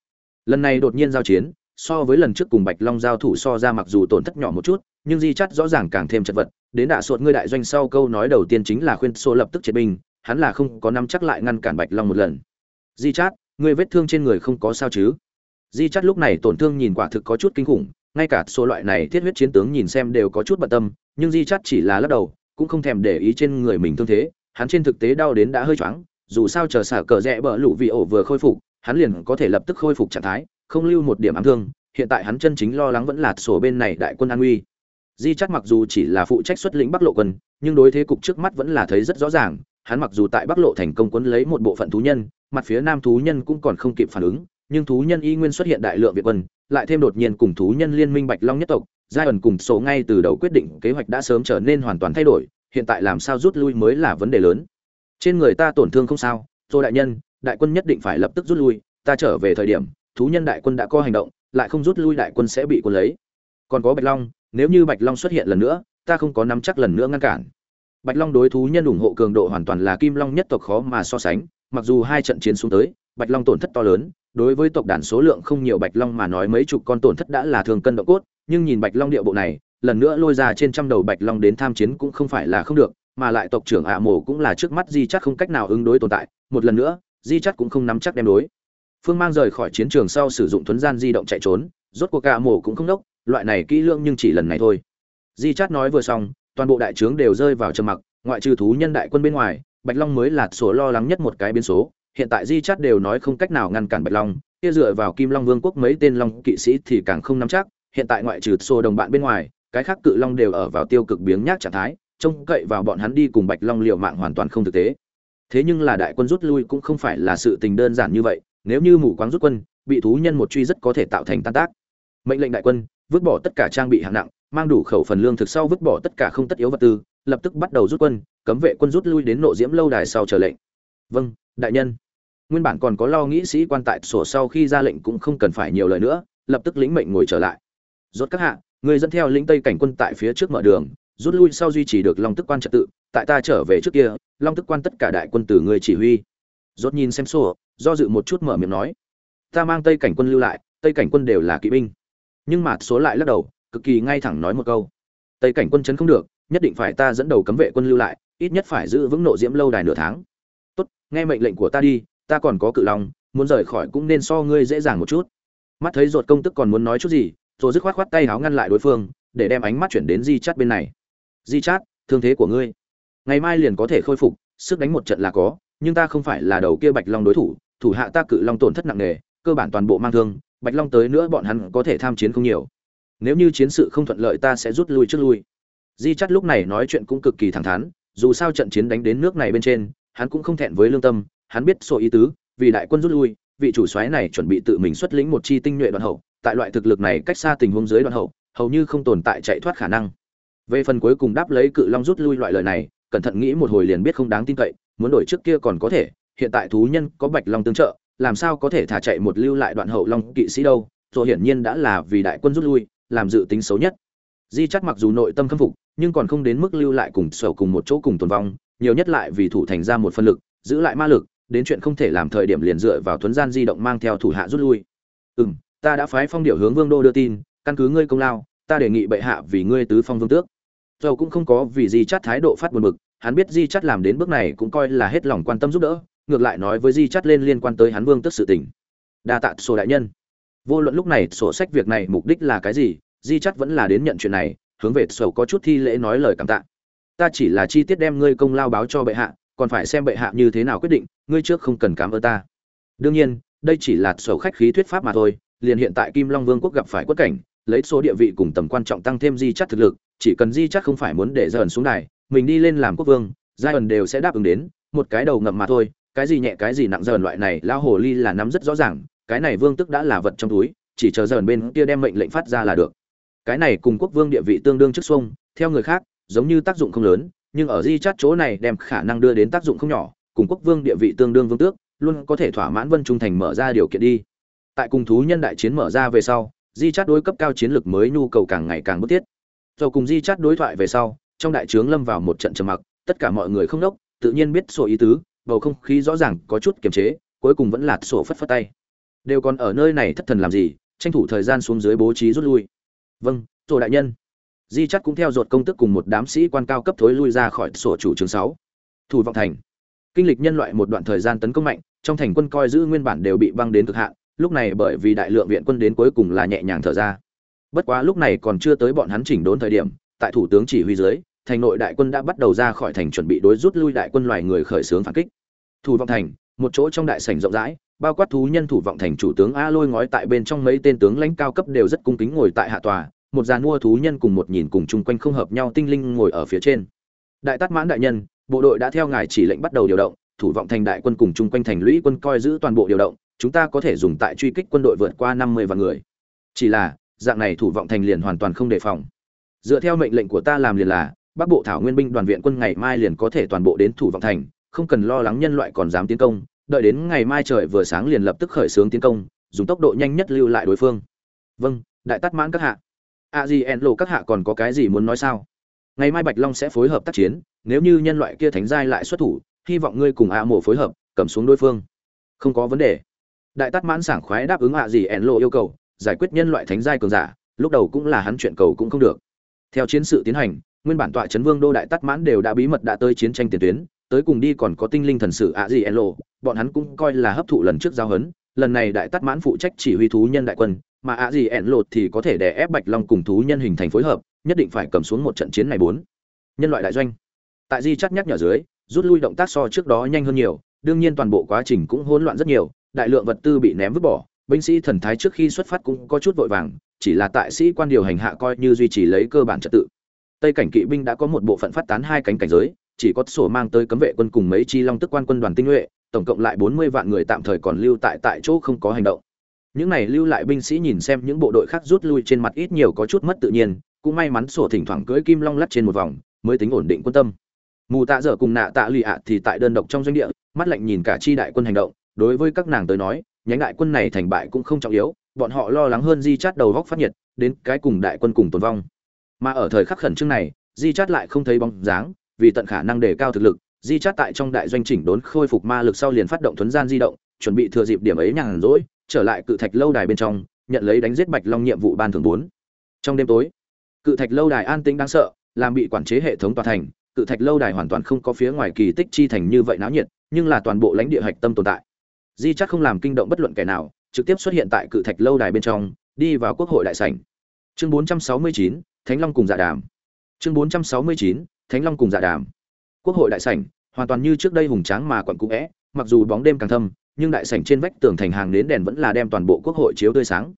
Lần này đột nhiên giao chiến, so với lần trước cùng bạch long giao thủ so ra mặc dù tổn thất nhỏ một chút, nhưng di chắt rõ ràng càng thêm chật vật. Đến đả sột ngươi đại doanh sau câu nói đầu tiên chính là khuyên xô lập tức triệt binh hắn là không có năm chắc lại ngăn cản bạch long một lần. Di chát ngươi vết thương trên người không có sao chứ? Di chắt lúc này tổn thương nhìn quả thực có chút kinh khủng, ngay cả số loại này thiết huyết chiến tướng nhìn xem đều có chút bận tâm, nhưng di chắt chỉ là lắc đầu, cũng không thèm để ý trên người mình thương thế, hắn trên thực tế đau đến đã hơi choáng, dù sao chờ xả cờ rẽ bờ lũ vị ổ vừa khôi phục, hắn liền có thể lập tức khôi phục trạng thái, không lưu một điểm ám thương, hiện tại hắn chân chính lo lắng vẫn là sổ bên này đại quân an uy di chắc mặc dù chỉ là phụ trách xuất lĩnh bắc lộ quân, nhưng đối thế cục trước mắt vẫn là thấy rất rõ ràng hắn mặc dù tại bắc lộ thành công quấn lấy một bộ phận thú nhân, mặt phía nam thú nhân cũng còn không kịp phản ứng, nhưng thú nhân y nguyên xuất hiện đại lượng việt quân, lại thêm đột nhiên cùng thú nhân liên minh bạch long nhất tộc, giai ẩn cùng số ngay từ đầu quyết định kế hoạch đã sớm trở nên hoàn toàn thay đổi, hiện tại làm sao rút lui mới là vấn đề lớn. Trên người ta tổn thương không sao dô đại nhân, đại quân nhất định phải lập tức rút lui, ta trở về thời điểm, thú nhân đại quân đã có hành động, lại không rút lui đại quân sẽ bị quân lấy. Còn có bạch long, nếu như bạch long xuất hiện lần nữa, ta không có nắm chắc lần nữa ngăn cản bạch long đối thú nhân ủng hộ cường độ hoàn toàn là kim long nhất tộc khó mà so sánh, mặc dù hai trận chiến xuống tới, bạch long tổn thất to lớn, đối với tộc đàn số lượng không nhiều bạch long mà nói mấy chục con tổn thất đã là thường cân độ cốt, nhưng nhìn bạch long địa bộ này, lần nữa lôi ra trên trăm đầu bạch long đến tham chiến cũng không phải là không được, mà lại tộc trưởng ạ mổ cũng là trước mắt di chắc không cách nào ứng đối tồn tại, một lần nữa, di chắc cũng không nắm chắc đem đối. Phương mang rời khỏi chiến trường sau sử dụng thuấn gian di động chạy trốn, rốt cuộc ạ mổ cũng không đốc, loại này kỹ lưỡng nhưng chỉ lần này thôi. Di Chắc nói vừa xong toàn bộ đại trướng đều rơi vào trầm mặc, ngoại trừ thú nhân đại quân bên ngoài, bạch long mới là số lo lắng nhất một cái biến số. Hiện tại di chát đều nói không cách nào ngăn cản bạch long, kia dựa vào kim long vương quốc mấy tên long kỵ sĩ thì càng không nắm chắc. Hiện tại ngoại trừ sổ đồng bạn bên ngoài, cái khác cự long đều ở vào tiêu cực biếng nhác trạng thái, trông cậy vào bọn hắn đi cùng bạch long liều mạng hoàn toàn không thực tế. Thế nhưng là đại quân rút lui cũng không phải là sự tình đơn giản như vậy, nếu như mù quáng rút quân, bị thú nhân một truy rất có thể tạo thành tan tác. Mệnh lệnh đại quân, vứt bỏ tất cả trang bị hạng nặng mang đủ khẩu phần lương thực sau vứt bỏ tất cả không tất yếu vật tư, lập tức bắt đầu rút quân, cấm vệ quân rút lui đến nộ diễm lâu đài sau chờ lệnh. Vâng đại nhân. Nguyên bản còn có lo nghĩ sĩ quan tại sổ sau khi ra lệnh cũng không cần phải nhiều lời nữa, lập tức lĩnh mệnh ngồi trở lại. Rốt các hạ, người dẫn theo lĩnh tây cảnh quân tại phía trước mở đường, rút lui sau duy trì được long tức quan trật tự, tại ta trở về trước kia, long tức quan tất cả đại quân từ người chỉ huy. Rốt nhìn xem sổ, do dự một chút mở miệng nói. Ta mang tây cảnh quân lưu lại, tây cảnh quân đều là kỵ binh. Nhưng mà số lại lắc đầu cực kỳ ngay thẳng nói một câu. Tây cảnh quân chấn không được, nhất định phải ta dẫn đầu cấm vệ quân lưu lại, ít nhất phải giữ vững nộ diễm lâu đài nửa tháng. Tốt, nghe mệnh lệnh của ta đi, ta còn có cự lòng muốn rời khỏi cũng nên so ngươi dễ dàng một chút. Mắt thấy ruột công tức còn muốn nói chút gì, rồi dứt khoát khoát tay háo ngăn lại đối phương, để đem ánh mắt chuyển đến di chát bên này. Di chát, thương thế của ngươi. Ngày mai liền có thể khôi phục, sức đánh một trận là có, nhưng ta không phải là đầu kia bạch long đối thủ thủ hạ ta cự long tổn thất nặng nề, cơ bản toàn bộ mang thương, bạch long tới nữa bọn hắn có thể tham chiến không nhiều nếu như chiến sự không thuận lợi ta sẽ rút lui trước lui. Di chắt lúc này nói chuyện cũng cực kỳ thẳng thắn, dù sao trận chiến đánh đến nước này bên trên, hắn cũng không thẹn với lương tâm, hắn biết sổ ý tứ, vì đại quân rút lui, vị chủ soái này chuẩn bị tự mình xuất lĩnh một chi tinh nhuệ đoàn hậu, tại loại thực lực này cách xa tình huống dưới đoàn hậu, hầu như không tồn tại chạy thoát khả năng. Về phần cuối cùng đáp lấy cự long rút lui loại lời này, cẩn thận nghĩ một hồi liền biết không đáng tin cậy, muốn đổi trước kia còn có thể, hiện tại thú nhân có bạch long tương trợ, làm sao có thể thả chạy một lưu lại đoạn hậu long kỵ sĩ đâu, rồi hiển nhiên đã là vì đại quân rút lui làm dự tính xấu nhất. Di chắc mặc dù nội tâm khâm phục, nhưng còn không đến mức lưu lại cùng sở cùng một chỗ cùng tồn vong, nhiều nhất lại vì thủ thành ra một phân lực, giữ lại ma lực, đến chuyện không thể làm thời điểm liền dựa vào thuấn gian di động mang theo thủ hạ rút lui. Ừ m ta đã phái phong điệu hướng vương đô đưa tin, căn cứ ngươi công lao, ta đề nghị bệ hạ vì ngươi tứ phong vương tước. Dầu cũng không có vì di chắt thái độ phát buồn bực, hắn biết di chắt làm đến bước này cũng coi là hết lòng quan tâm giúp đỡ, ngược lại nói với di chắt lên liên quan tới hắn vương tước sự tình. Đa tạ sổ đại nhân vô luận lúc này sổ sách việc này mục đích là cái gì, di chắt vẫn là đến nhận chuyện này, hướng về sổ có chút thi lễ nói lời cảm tạ. Ta chỉ là chi tiết đem ngươi công lao báo cho bệ hạ, còn phải xem bệ hạ như thế nào quyết định, ngươi trước không cần cảm ơn ta. Đương nhiên, đây chỉ là sổ khách khí thuyết pháp mà thôi, liền hiện tại kim long vương quốc gặp phải quất cảnh, lấy số địa vị cùng tầm quan trọng tăng thêm di chắt thực lực, chỉ cần di chắt không phải muốn để dần xuống đài, mình đi lên làm quốc vương, giai ẩn đều sẽ đáp ứng đến, một cái đầu ngậm mà thôi, cái gì nhẹ cái gì nặng dần loại này lao hồ ly là nắm rất rõ ràng cái này vương tức đã là vật trong túi, chỉ chờ dần bên kia đem mệnh lệnh phát ra là được. Cái này cùng quốc vương địa vị tương đương trước xuông, theo người khác, giống như tác dụng không lớn, nhưng ở di chát chỗ này đem khả năng đưa đến tác dụng không nhỏ, cùng quốc vương địa vị tương đương vương tước, luôn có thể thỏa mãn vân trung thành mở ra điều kiện đi. Tại cùng thú nhân đại chiến mở ra về sau, di chát đối cấp cao chiến lược mới nhu cầu càng ngày càng bức thiết. Rồi cùng di chát đối thoại về sau, trong đại trướng lâm vào một trận trầm mặc, tất cả mọi người không đốc, tự nhiên biết sổ ý tứ, bầu không khí rõ ràng có chút kiềm chế, cuối cùng vẫn là sổ phất phất tay đều còn ở nơi này thất thần làm gì, tranh thủ thời gian xuống dưới bố trí rút lui. Vâng tổ đại nhân. Di chắc cũng theo dột công tức cùng một đám sĩ quan cao cấp thối lui ra khỏi sổ chủ trường sáu. Thủ vọng thành. Kinh lịch nhân loại một đoạn thời gian tấn công mạnh, trong thành quân coi giữ nguyên bản đều bị băng đến cực hạn, lúc này bởi vì đại lượng viện quân đến cuối cùng là nhẹ nhàng thở ra. Bất quá lúc này còn chưa tới bọn hắn chỉnh đốn thời điểm, tại thủ tướng chỉ huy dưới, thành nội đại quân đã bắt đầu ra khỏi thành chuẩn bị đối rút lui đại quân loài người khởi xướng phản kích. Thủ vọng thành, một chỗ trong đại sảnh rộng rãi bao quát thú nhân thủ vọng thành chủ tướng a lôi ngói tại bên trong mấy tên tướng lãnh cao cấp đều rất cung kính ngồi tại hạ tòa, một giàn mua thú nhân cùng một nhìn cùng chung quanh không hợp nhau tinh linh ngồi ở phía trên. Đại tát mãn đại nhân, bộ đội đã theo ngài chỉ lệnh bắt đầu điều động, thủ vọng thành đại quân cùng chung quanh thành lũy quân coi giữ toàn bộ điều động, chúng ta có thể dùng tại truy kích quân đội vượt qua năm mươi vạn người. Chỉ là, dạng này thủ vọng thành liền hoàn toàn không đề phòng. Dựa theo mệnh lệnh của ta làm liền là, bắc bộ thảo nguyên binh đoàn viện quân ngày mai liền có thể toàn bộ đến thủ vọng thành, không cần lo lắng nhân loại còn dám tiến công đợi đến ngày mai trời vừa sáng liền lập tức khởi xướng tiến công, dùng tốc độ nhanh nhất lưu lại đối phương. Vâng đại tát mãn các hạ. A gì en lộ các hạ còn có cái gì muốn nói sao? Ngày mai bạch long sẽ phối hợp tác chiến, nếu như nhân loại kia thánh giai lại xuất thủ, hy vọng ngươi cùng a mổ phối hợp, cầm xuống đối phương. Không có vấn đề. Đại tát mãn sảng khoái đáp ứng ạ gì ẻn lộ yêu cầu, giải quyết nhân loại thánh giai cường giả, lúc đầu cũng là hắn chuyện cầu cũng không được. Theo chiến sự tiến hành, nguyên bản tọa chấn vương đô đại tát mãn đều đã bí mật đã tới chiến tranh tiền tuyến tới cùng đi còn có tinh linh thần sử ạ gì ẻn lộ, bọn hắn cũng coi là hấp thụ lần trước giao hấn, lần này đại tát mãn phụ trách chỉ huy thú nhân đại quân, mà ạ gì ẻn lộ thì có thể đè ép bạch long cùng thú nhân hình thành phối hợp, nhất định phải cầm xuống một trận chiến này bốn. Nhân loại đại doanh. Tại di chắc nhắc nhở dưới, rút lui động tác so trước đó nhanh hơn nhiều, đương nhiên toàn bộ quá trình cũng hỗn loạn rất nhiều, đại lượng vật tư bị ném vứt bỏ, binh sĩ thần thái trước khi xuất phát cũng có chút vội vàng, chỉ là tại sĩ quan điều hành hạ coi như duy trì lấy cơ bản trật tự. Tây cảnh kỵ binh đã có một bộ phận phát tán hai cánh cảnh giới chỉ có sổ mang tới cấm vệ quân cùng mấy chi long tức quan quân đoàn tinh nhuệ, tổng cộng lại bốn mươi vạn người tạm thời còn lưu tại tại chỗ không có hành động. Những này lưu lại binh sĩ nhìn xem những bộ đội khác rút lui trên mặt ít nhiều có chút mất tự nhiên, cũng may mắn sổ thỉnh thoảng cưỡi kim long lắc trên một vòng, mới tính ổn định quân tâm. Mù tạ dở cùng nạ tạ lụy ạ thì tại đơn độc trong doanh địa, mắt lạnh nhìn cả chi đại quân hành động, đối với các nàng tới nói, nhánh đại quân này thành bại cũng không trọng yếu, bọn họ lo lắng hơn di chát đầu góc phát nhiệt, đến cái cùng đại quân cùng tồn vong. Mà ở thời khắc khẩn trương này, di chát lại không thấy bóng dáng vì tận khả năng đề cao thực lực di chát tại trong đại doanh chỉnh đốn khôi phục ma lực sau liền phát động thuấn gian di động chuẩn bị thừa dịp điểm ấy nhàn rỗi trở lại cự thạch lâu đài bên trong nhận lấy đánh giết bạch long nhiệm vụ ban thường bốn. Trong đêm tối cự thạch lâu đài an tĩnh đáng sợ làm bị quản chế hệ thống tòa thành cự thạch lâu đài hoàn toàn không có phía ngoài kỳ tích chi thành như vậy náo nhiệt nhưng là toàn bộ lãnh địa hạch tâm tồn tại. Di chắc không làm kinh động bất luận kẻ nào trực tiếp xuất hiện tại cự thạch lâu đài bên trong đi vào quốc hội đại sảnh. Chương 469, thánh long cùng dạ đàm. Chương 469, thánh long cùng dạ đàm. Quốc hội đại sảnh, hoàn toàn như trước đây hùng tráng mà quặn cũ vẽ, mặc dù bóng đêm càng thâm, nhưng đại sảnh trên vách tường thành hàng nến đèn vẫn là đem toàn bộ quốc hội chiếu tươi sáng.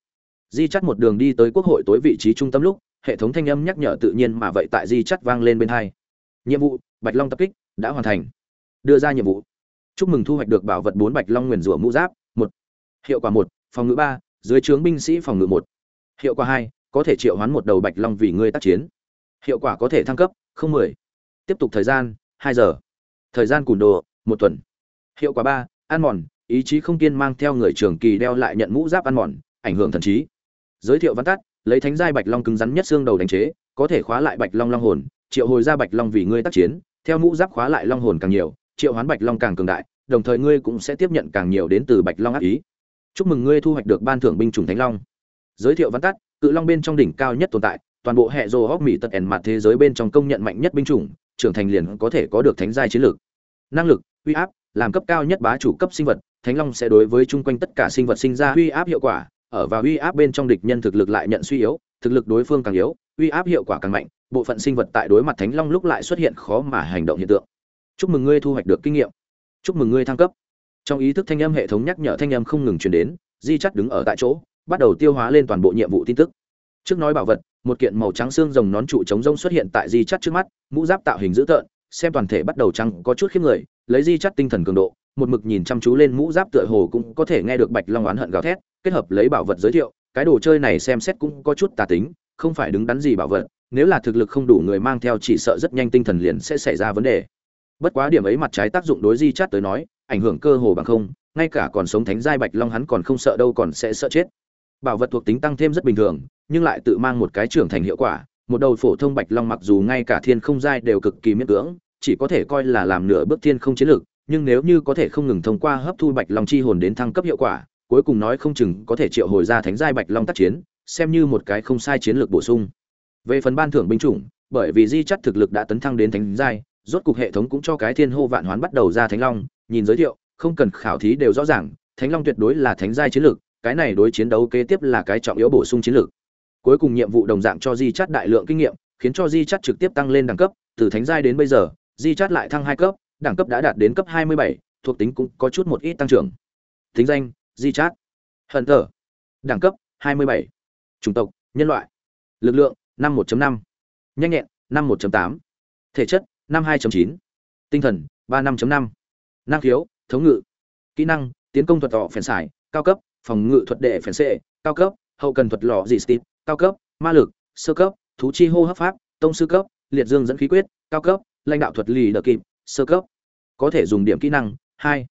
Di chắt một đường đi tới quốc hội tối vị trí trung tâm lúc, hệ thống thanh âm nhắc nhở tự nhiên mà vậy tại di chắt vang lên bên hai. Nhiệm vụ, bạch long tập kích, đã hoàn thành. Đưa ra nhiệm vụ. Chúc mừng thu hoạch được bảo vật bốn bạch long nguyền rủa mũ giáp, một. Hiệu quả một, phòng ngự ba, dưới trướng binh sĩ phòng ngự một. Hiệu quả hai, có thể triệu hoán một đầu bạch long vì ngươi tác chiến. Hiệu quả có thể thăng cấp, không mười tiếp tục thời gian, hai giờ. Thời gian cùn đồ, một tuần. Hiệu quả ba, ăn mòn, ý chí không kiên mang theo người trường kỳ đeo lại nhận mũ giáp ăn mòn, ảnh hưởng thần trí. Giới thiệu văn tắt, lấy thánh giai bạch long cứng rắn nhất xương đầu đánh chế, có thể khóa lại bạch long long hồn, triệu hồi ra bạch long vì ngươi tác chiến, theo mũ giáp khóa lại long hồn càng nhiều, triệu hoán bạch long càng cường đại, đồng thời ngươi cũng sẽ tiếp nhận càng nhiều đến từ bạch long ác ý. Chúc mừng ngươi thu hoạch được ban thưởng binh chủng thánh long. Giới thiệu văn tắt, cự long bên trong đỉnh cao nhất tồn tại, toàn bộ hệ rồ hóc mỹ tật ẻn mặt thế giới bên trong công nhận mạnh nhất binh chủng trưởng thành liền có thể có được thánh giai chiến lược. Năng lực, uy áp, làm cấp cao nhất bá chủ cấp sinh vật, thánh long sẽ đối với chung quanh tất cả sinh vật sinh ra uy áp hiệu quả, ở và uy áp bên trong địch nhân thực lực lại nhận suy yếu, thực lực đối phương càng yếu, uy áp hiệu quả càng mạnh, bộ phận sinh vật tại đối mặt thánh long lúc lại xuất hiện khó mà hành động hiện tượng. Chúc mừng ngươi thu hoạch được kinh nghiệm. Chúc mừng ngươi thăng cấp. Trong ý thức thanh âm hệ thống nhắc nhở thanh âm không ngừng truyền đến, di chắt đứng ở tại chỗ, bắt đầu tiêu hóa lên toàn bộ nhiệm vụ tin tức. Trước nói bảo vật một kiện màu trắng xương rồng nón trụ chống rông xuất hiện tại di chắt trước mắt, mũ giáp tạo hình dữ tợn, xem toàn thể bắt đầu trắng có chút khiếp người, lấy di chắt tinh thần cường độ, một mực nhìn chăm chú lên mũ giáp tựa hồ cũng có thể nghe được bạch long oán hận gào thét, kết hợp lấy bảo vật giới thiệu, cái đồ chơi này xem xét cũng có chút tà tính, không phải đứng đắn gì bảo vật, nếu là thực lực không đủ người mang theo chỉ sợ rất nhanh tinh thần liền sẽ xảy ra vấn đề. Bất quá điểm ấy mặt trái tác dụng đối di chắt tới nói, ảnh hưởng cơ hồ bằng không, ngay cả còn sống thánh giai bạch long hắn còn không sợ đâu còn sẽ sợ chết. Bảo vật thuộc tính tăng thêm rất bình thường nhưng lại tự mang một cái trưởng thành hiệu quả. Một đầu phổ thông bạch long mặc dù ngay cả thiên không giai đều cực kỳ miễn cưỡng, chỉ có thể coi là làm nửa bước thiên không chiến lược, nhưng nếu như có thể không ngừng thông qua hấp thu bạch long chi hồn đến thăng cấp hiệu quả, cuối cùng nói không chừng có thể triệu hồi ra thánh giai bạch long tác chiến, xem như một cái không sai chiến lược bổ sung. Về phần ban thưởng binh chủng, bởi vì di chắt thực lực đã tấn thăng đến thánh giai, rốt cục hệ thống cũng cho cái thiên hô vạn hoán bắt đầu ra thánh long, nhìn giới thiệu, không cần khảo thí đều rõ ràng, thánh long tuyệt đối là thánh giai chiến lược, cái này đối chiến đấu kế tiếp là cái trọng yếu bổ sung chiến lược cuối cùng nhiệm vụ đồng dạng cho di Chát đại lượng kinh nghiệm khiến cho di Chát trực tiếp tăng lên đẳng cấp từ thánh giai đến bây giờ di Chát lại thăng hai cấp đẳng cấp đã đạt đến cấp 27, thuộc tính cũng có chút một ít tăng trưởng tính danh di chát hận tờ đẳng cấp 27. chủng tộc nhân loại lực lượng 51.5. nhanh nhẹn 51.8. thể chất 52.9. tinh thần 35.5. năng khiếu thống ngự kỹ năng tiến công thuật tỏ phèn xài cao cấp phòng ngự thuật đệ phèn xệ cao cấp hậu cần thuật lọ dị steve cao cấp, ma lực, sơ cấp, thú chi hô hấp pháp, tông sư cấp, liệt dương dẫn khí quyết, cao cấp, lãnh đạo thuật lì đờ kịp, sơ cấp. Có thể dùng điểm kỹ năng, hai.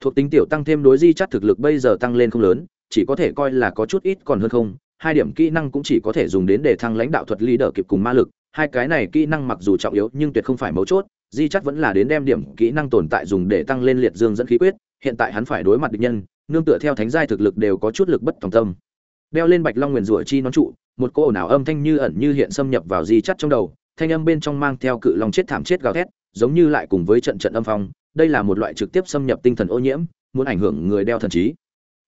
Thuộc tính tiểu tăng thêm đối di chắt thực lực bây giờ tăng lên không lớn, chỉ có thể coi là có chút ít còn hơn không. Hai điểm kỹ năng cũng chỉ có thể dùng đến để thăng lãnh đạo thuật leader kịp cùng ma lực. Hai cái này kỹ năng mặc dù trọng yếu nhưng tuyệt không phải mấu chốt, di chắt vẫn là đến đem điểm kỹ năng tồn tại dùng để tăng lên liệt dương dẫn khí quyết. Hiện tại hắn phải đối mặt địch nhân, nương tựa theo thánh giai thực lực đều có chút lực bất tòng tâm đeo lên bạch long nguyền rủa chi nón trụ, một cô ồn ào âm thanh như ẩn như hiện xâm nhập vào di chắt trong đầu, thanh âm bên trong mang theo cự long chết thảm chết gào thét, giống như lại cùng với trận trận âm phong, đây là một loại trực tiếp xâm nhập tinh thần ô nhiễm, muốn ảnh hưởng người đeo thần trí.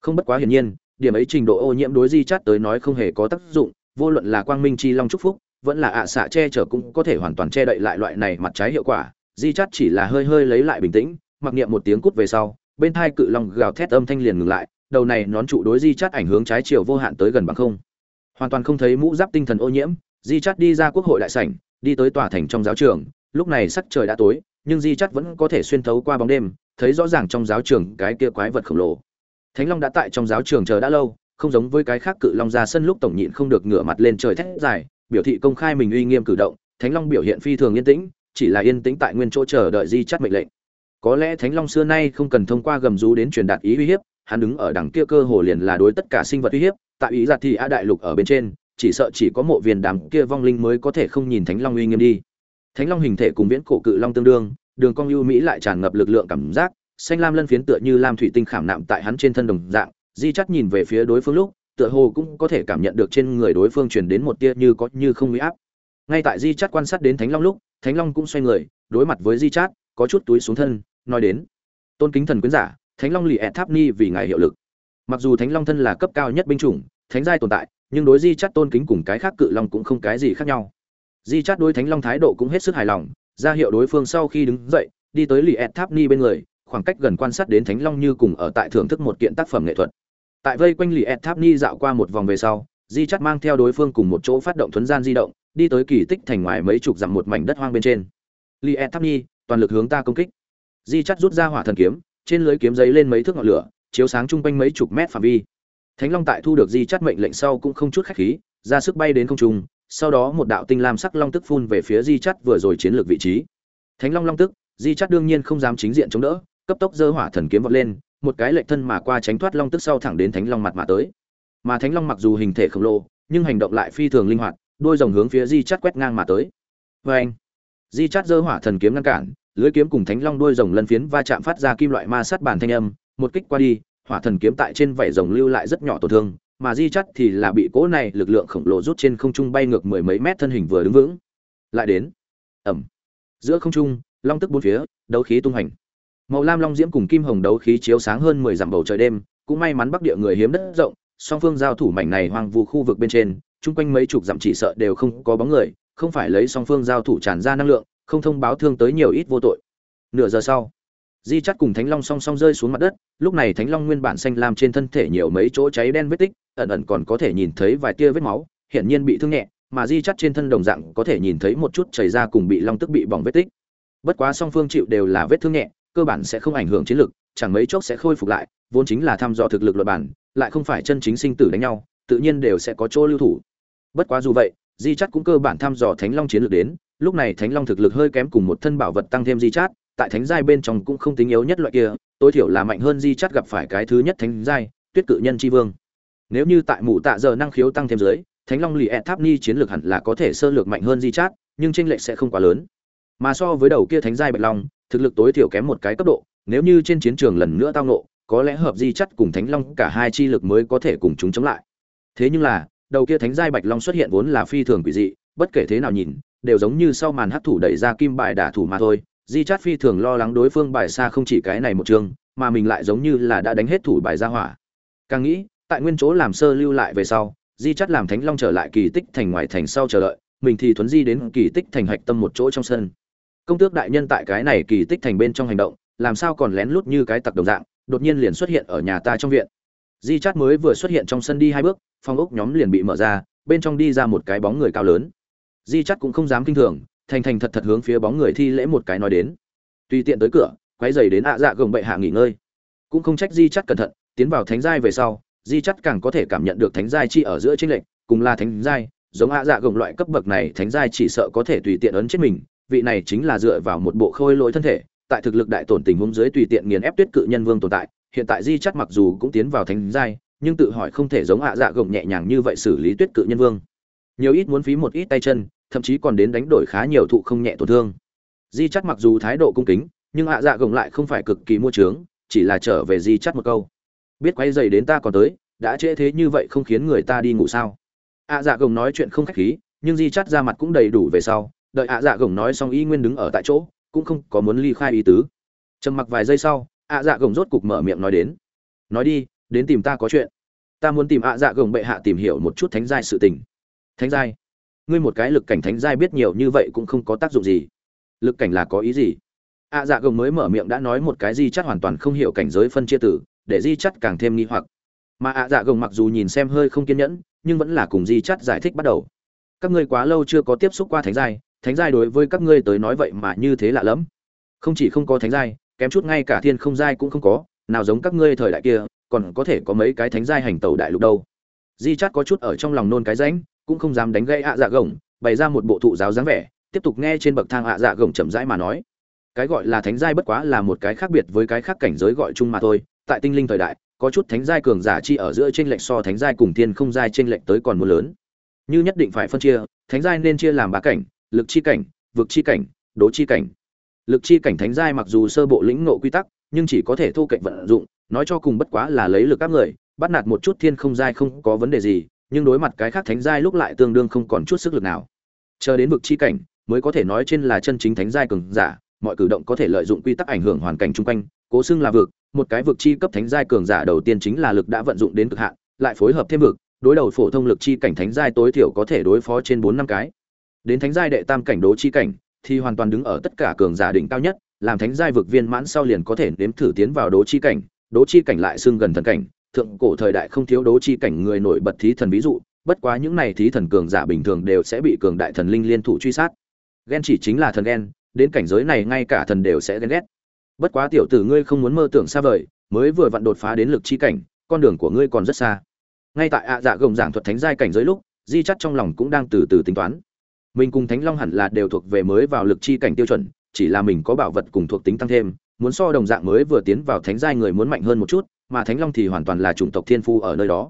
Không bất quá hiển nhiên, điểm ấy trình độ ô nhiễm đối di chắt tới nói không hề có tác dụng, vô luận là quang minh chi long chúc phúc, vẫn là ạ xạ che chở cũng có thể hoàn toàn che đậy lại loại này mặt trái hiệu quả, di chắt chỉ là hơi hơi lấy lại bình tĩnh, mặc niệm một tiếng cút về sau, bên thai cự long gào thét âm thanh liền ngừng lại đầu này nón trụ đối di chát ảnh hướng trái chiều vô hạn tới gần bằng không. Hoàn toàn không thấy mũ giáp tinh thần ô nhiễm, di chát đi ra quốc hội đại sảnh, đi tới tòa thành trong giáo trường. Lúc này sắc trời đã tối, nhưng di chắt vẫn có thể xuyên thấu qua bóng đêm, thấy rõ ràng trong giáo trường cái kia quái vật khổng lồ. Thánh long đã tại trong giáo trường chờ đã lâu, không giống với cái khác cự long ra sân lúc tổng nhịn không được ngửa mặt lên trời thét dài, biểu thị công khai mình uy nghiêm cử động. Thánh long biểu hiện phi thường yên tĩnh, chỉ là yên tĩnh tại nguyên chỗ chờ đợi di chắt mệnh lệnh. Có lẽ thánh long xưa nay không cần thông qua gầm rú đến truyền đạt ý uy hiếp hắn đứng ở đằng kia cơ hồ liền là đối tất cả sinh vật uy hiếp, tại ý giặt thì a đại lục ở bên trên, chỉ sợ chỉ có mộ viên đàm kia vong linh mới có thể không nhìn thánh long uy nghiêm đi. Thánh long hình thể cùng viễn cổ cự long tương đương, đường cong ưu mỹ lại tràn ngập lực lượng cảm giác, xanh lam lân phiến tựa như lam thủy tinh khảm nạm tại hắn trên thân đồng dạng, di chắt nhìn về phía đối phương lúc, tựa hồ cũng có thể cảm nhận được trên người đối phương truyền đến một tia như có như không huy áp. Ngay tại di chắt quan sát đến thánh long lúc, thánh long cũng xoay người, đối mặt với di chát có chút túi xuống thân, nói đến, tôn kính thần quyến giả thánh long lì ẹt tháp ni vì ngài hiệu lực. Mặc dù thánh long thân là cấp cao nhất binh chủng, thánh giai tồn tại, nhưng đối di chắt tôn kính cùng cái khác cự long cũng không cái gì khác nhau. Di chắt đối thánh long thái độ cũng hết sức hài lòng, ra hiệu đối phương sau khi đứng dậy, đi tới lì ed tháp ni bên người, khoảng cách gần quan sát đến thánh long như cùng ở tại thưởng thức một kiện tác phẩm nghệ thuật. Tại vây quanh lì ed tháp ni dạo qua một vòng về sau, di chắt mang theo đối phương cùng một chỗ phát động thuấn gian di động, đi tới kỳ tích thành ngoài mấy chục dặm một mảnh đất hoang bên trên. Lì ed tháp ni, toàn lực hướng ta công kích. Di chắt rút ra hỏa thần kiếm trên lưới kiếm giấy lên mấy thước ngọn lửa, chiếu sáng chung quanh mấy chục mét phạm vi. Thánh long tại thu được di chắt mệnh lệnh sau cũng không chút khách khí, ra sức bay đến không trung, sau đó một đạo tinh lam sắc long tức phun về phía di chắt vừa rồi chiến lược vị trí. Thánh long long tức, di chắt đương nhiên không dám chính diện chống đỡ, cấp tốc dơ hỏa thần kiếm vọt lên, một cái lệch thân mà qua tránh thoát long tức sau thẳng đến thánh long mặt mà tới. Mà thánh long mặc dù hình thể khổng lồ, nhưng hành động lại phi thường linh hoạt, đôi rồng hướng phía di chắt quét ngang mà tới. Vê anh di chắt dơ hỏa thần kiếm ngăn cản lưới kiếm cùng thánh long đuôi rồng lân phiến va chạm phát ra kim loại ma sát bản thanh âm, một kích qua đi, hỏa thần kiếm tại trên vảy rồng lưu lại rất nhỏ tổn thương, mà di chắt thì là bị cỗ này lực lượng khổng lồ rút trên không trung bay ngược mười mấy mét thân hình vừa đứng vững. Lại đến ẩm giữa không trung, long tức bốn phía, đấu khí tung hành màu lam long diễm cùng kim hồng đấu khí chiếu sáng hơn mười dặm bầu trời đêm, cũng may mắn bắc địa người hiếm đất rộng, song phương giao thủ mảnh này hoang vu khu vực bên trên, chung quanh mấy chục dặm chỉ sợ đều không có bóng người, không phải lấy song phương giao thủ tràn ra năng lượng không thông báo thương tới nhiều ít vô tội. Nửa giờ sau, di chắt cùng thánh long song song rơi xuống mặt đất, lúc này thánh long nguyên bản xanh lam trên thân thể nhiều mấy chỗ cháy đen vết tích, ẩn ẩn còn có thể nhìn thấy vài tia vết máu, hiển nhiên bị thương nhẹ, mà di chắt trên thân đồng dạng có thể nhìn thấy một chút chảy ra cùng bị long tức bị bỏng vết tích. Bất quá song phương chịu đều là vết thương nhẹ, cơ bản sẽ không ảnh hưởng chiến lực, chẳng mấy chốc sẽ khôi phục lại, vốn chính là thăm dò thực lực luật bản, lại không phải chân chính sinh tử đánh nhau, tự nhiên đều sẽ có chỗ lưu thủ. Bất quá dù vậy, di chắt cũng cơ bản thăm dò thánh long chiến lược đến lúc này thánh long thực lực hơi kém cùng một thân bảo vật tăng thêm di chát, tại thánh giai bên trong cũng không tính yếu nhất loại kia, tối thiểu là mạnh hơn di chát gặp phải cái thứ nhất thánh giai, tuyết cự nhân tri vương. Nếu như tại mụ tạ giờ năng khiếu tăng thêm dưới, thánh long lì ẹ tháp ni chiến lược hẳn là có thể sơ lược mạnh hơn di chát, nhưng tranh lệch sẽ không quá lớn. Mà so với đầu kia thánh giai bạch long, thực lực tối thiểu kém một cái cấp độ, nếu như trên chiến trường lần nữa tao nộ có lẽ hợp di chắt cùng thánh long cả hai chi lực mới có thể cùng chúng chống lại. Thế nhưng là, đầu kia thánh giai bạch long xuất hiện vốn là phi thường quỷ dị, bất kể thế nào nhìn đều giống như sau màn hấp thủ đẩy ra kim bài đả thủ mà thôi. Di chát phi thường lo lắng đối phương bài xa không chỉ cái này một trường, mà mình lại giống như là đã đánh hết thủ bài ra hỏa. Càng nghĩ tại nguyên chỗ làm sơ lưu lại về sau di chắt làm thánh long trở lại kỳ tích thành ngoài thành sau chờ đợi mình thì thuấn di đến kỳ tích thành hạch tâm một chỗ trong sân. Công tước đại nhân tại cái này kỳ tích thành bên trong hành động làm sao còn lén lút như cái tặc đồng dạng đột nhiên liền xuất hiện ở nhà ta trong viện. Di chát mới vừa xuất hiện trong sân đi hai bước phong ốc nhóm liền bị mở ra bên trong đi ra một cái bóng người cao lớn di chắt cũng không dám kinh thường, thành thành thật thật hướng phía bóng người thi lễ một cái nói đến. Tùy tiện tới cửa, quay dày đến ạ dạ gồng bệ hạ nghỉ ngơi. Cũng không trách di chắt cẩn thận, tiến vào thánh giai về sau, di chắt càng có thể cảm nhận được thánh giai chi ở giữa tranh lệch, cùng là thánh giai, giống ạ dạ gồng loại cấp bậc này, thánh giai chỉ sợ có thể tùy tiện ấn chết mình, vị này chính là dựa vào một bộ khôi lỗi thân thể, tại thực lực đại tổn tình huống dưới tùy tiện nghiền ép tuyết cự nhân vương tồn tại, hiện tại di chắt mặc dù cũng tiến vào thánh giai, nhưng tự hỏi không thể giống ạ dạ gồng nhẹ nhàng như vậy xử lý tuyết cự nhân vương. Nhiều ít muốn phí một ít tay chân thậm chí còn đến đánh đổi khá nhiều thụ không nhẹ tổn thương. Di chắt mặc dù thái độ cung kính, nhưng hạ dạ gồng lại không phải cực kỳ mua trướng, chỉ là trở về di chắt một câu. Biết quay dày đến ta còn tới, đã trễ thế như vậy không khiến người ta đi ngủ sao? Ạ dạ gồng nói chuyện không khách khí, nhưng di chắt ra mặt cũng đầy đủ về sau. Đợi ạ dạ gồng nói xong y nguyên đứng ở tại chỗ, cũng không có muốn ly khai ý tứ. Trầm mặc vài giây sau, ạ dạ gồng rốt cục mở miệng nói đến. Nói đi, đến tìm ta có chuyện. Ta muốn tìm ạ dạ gồng bệ hạ tìm hiểu một chút thánh giai sự tình. Thánh giai? Ngươi một cái lực cảnh thánh giai biết nhiều như vậy cũng không có tác dụng gì. Lực cảnh là có ý gì? Ạ dạ gồng mới mở miệng đã nói một cái di chắt hoàn toàn không hiểu cảnh giới phân chia tử để di chắt càng thêm nghi hoặc. Mà ạ dạ gồng mặc dù nhìn xem hơi không kiên nhẫn, nhưng vẫn là cùng di chắt giải thích bắt đầu. Các ngươi quá lâu chưa có tiếp xúc qua thánh giai thánh giai đối với các ngươi tới nói vậy mà như thế lạ lẫm. Không chỉ không có thánh giai, kém chút ngay cả thiên không giai cũng không có, nào giống các ngươi thời đại kia, còn có thể có mấy cái thánh giai hành tẩu đại lục đâu. Di chắt có chút ở trong lòng nôn cái rãnh cũng không dám đánh gây ạ dạ gồng, bày ra một bộ thụ giáo dáng vẻ, tiếp tục nghe trên bậc thang ạ dạ gồng chậm rãi mà nói. Cái gọi là thánh giai bất quá là một cái khác biệt với cái khác cảnh giới gọi chung mà thôi, tại tinh linh thời đại, có chút thánh giai cường giả chi ở giữa trên lệch so thánh giai cùng thiên không giai trên lệch tới còn mưa lớn. Như nhất định phải phân chia, thánh giai nên chia làm ba cảnh, lực chi cảnh, vực chi cảnh, đố chi cảnh. Lực chi cảnh thánh giai mặc dù sơ bộ lĩnh ngộ quy tắc, nhưng chỉ có thể thu cạnh vận dụng, nói cho cùng bất quá là lấy lực các người, bắt nạt một chút thiên không giai không có vấn đề gì nhưng đối mặt cái khác thánh giai lúc lại tương đương không còn chút sức lực nào. Chờ đến vực chi cảnh, mới có thể nói trên là chân chính thánh giai cường giả, mọi cử động có thể lợi dụng quy tắc ảnh hưởng hoàn cảnh chung quanh, cố xưng là vực. Một cái vực chi cấp thánh giai cường giả đầu tiên chính là lực đã vận dụng đến cực hạn, lại phối hợp thêm vực, đối đầu phổ thông lực chi cảnh thánh giai tối thiểu có thể đối phó trên bốn năm cái. Đến thánh giai đệ tam cảnh đố chi cảnh, thì hoàn toàn đứng ở tất cả cường giả đỉnh cao nhất, làm thánh giai vực viên mãn sau liền có thể nếm thử tiến vào đố chi cảnh, đố chi cảnh lại xưng gần thần cảnh thượng cổ thời đại không thiếu đố chi cảnh người nổi bật thí thần ví dụ, bất quá những này thí thần cường giả bình thường đều sẽ bị cường đại thần linh liên thủ truy sát. Ghen chỉ chính là thần ghen đến cảnh giới này ngay cả thần đều sẽ ghen ghét. Bất quá tiểu tử ngươi không muốn mơ tưởng xa vời, mới vừa vặn đột phá đến lực chi cảnh, con đường của ngươi còn rất xa. Ngay tại ạ dạ gồng giảng thuật thánh giai cảnh giới lúc, di chắt trong lòng cũng đang từ từ tính toán. Mình cùng thánh long hẳn là đều thuộc về mới vào lực chi cảnh tiêu chuẩn, chỉ là mình có bảo vật cùng thuộc tính tăng thêm muốn so đồng dạng mới vừa tiến vào thánh giai người muốn mạnh hơn một chút, mà thánh long thì hoàn toàn là chủng tộc thiên phu ở nơi đó.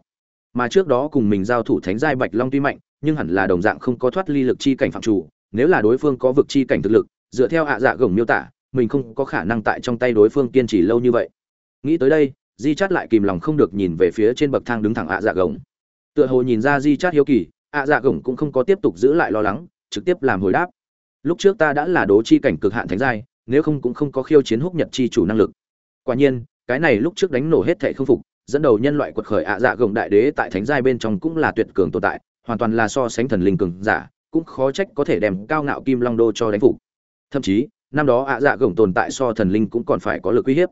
Mà trước đó cùng mình giao thủ thánh giai bạch long tuy mạnh, nhưng hẳn là đồng dạng không có thoát ly lực chi cảnh phạm chủ, nếu là đối phương có vực chi cảnh thực lực, dựa theo ạ dạ gồng miêu tả, mình không có khả năng tại trong tay đối phương kiên trì lâu như vậy. Nghĩ tới đây, di chát lại kìm lòng không được nhìn về phía trên bậc thang đứng thẳng ạ dạ gồng. Tựa hồ nhìn ra di chát hiếu kỳ, ạ dạ gồng cũng không có tiếp tục giữ lại lo lắng, trực tiếp làm hồi đáp. Lúc trước ta đã là đố chi cảnh cực hạn thánh giai nếu không cũng không có khiêu chiến húc nhật chi chủ năng lực. Quả nhiên, cái này lúc trước đánh nổ hết thệ không phục, dẫn đầu nhân loại quật khởi ạ dạ gồng đại đế tại thánh giai bên trong cũng là tuyệt cường tồn tại, hoàn toàn là so sánh thần linh cường giả, cũng khó trách có thể đem cao ngạo kim long đô cho đánh phục. Thậm chí, năm đó ạ dạ gồng tồn tại so thần linh cũng còn phải có lực uy hiếp.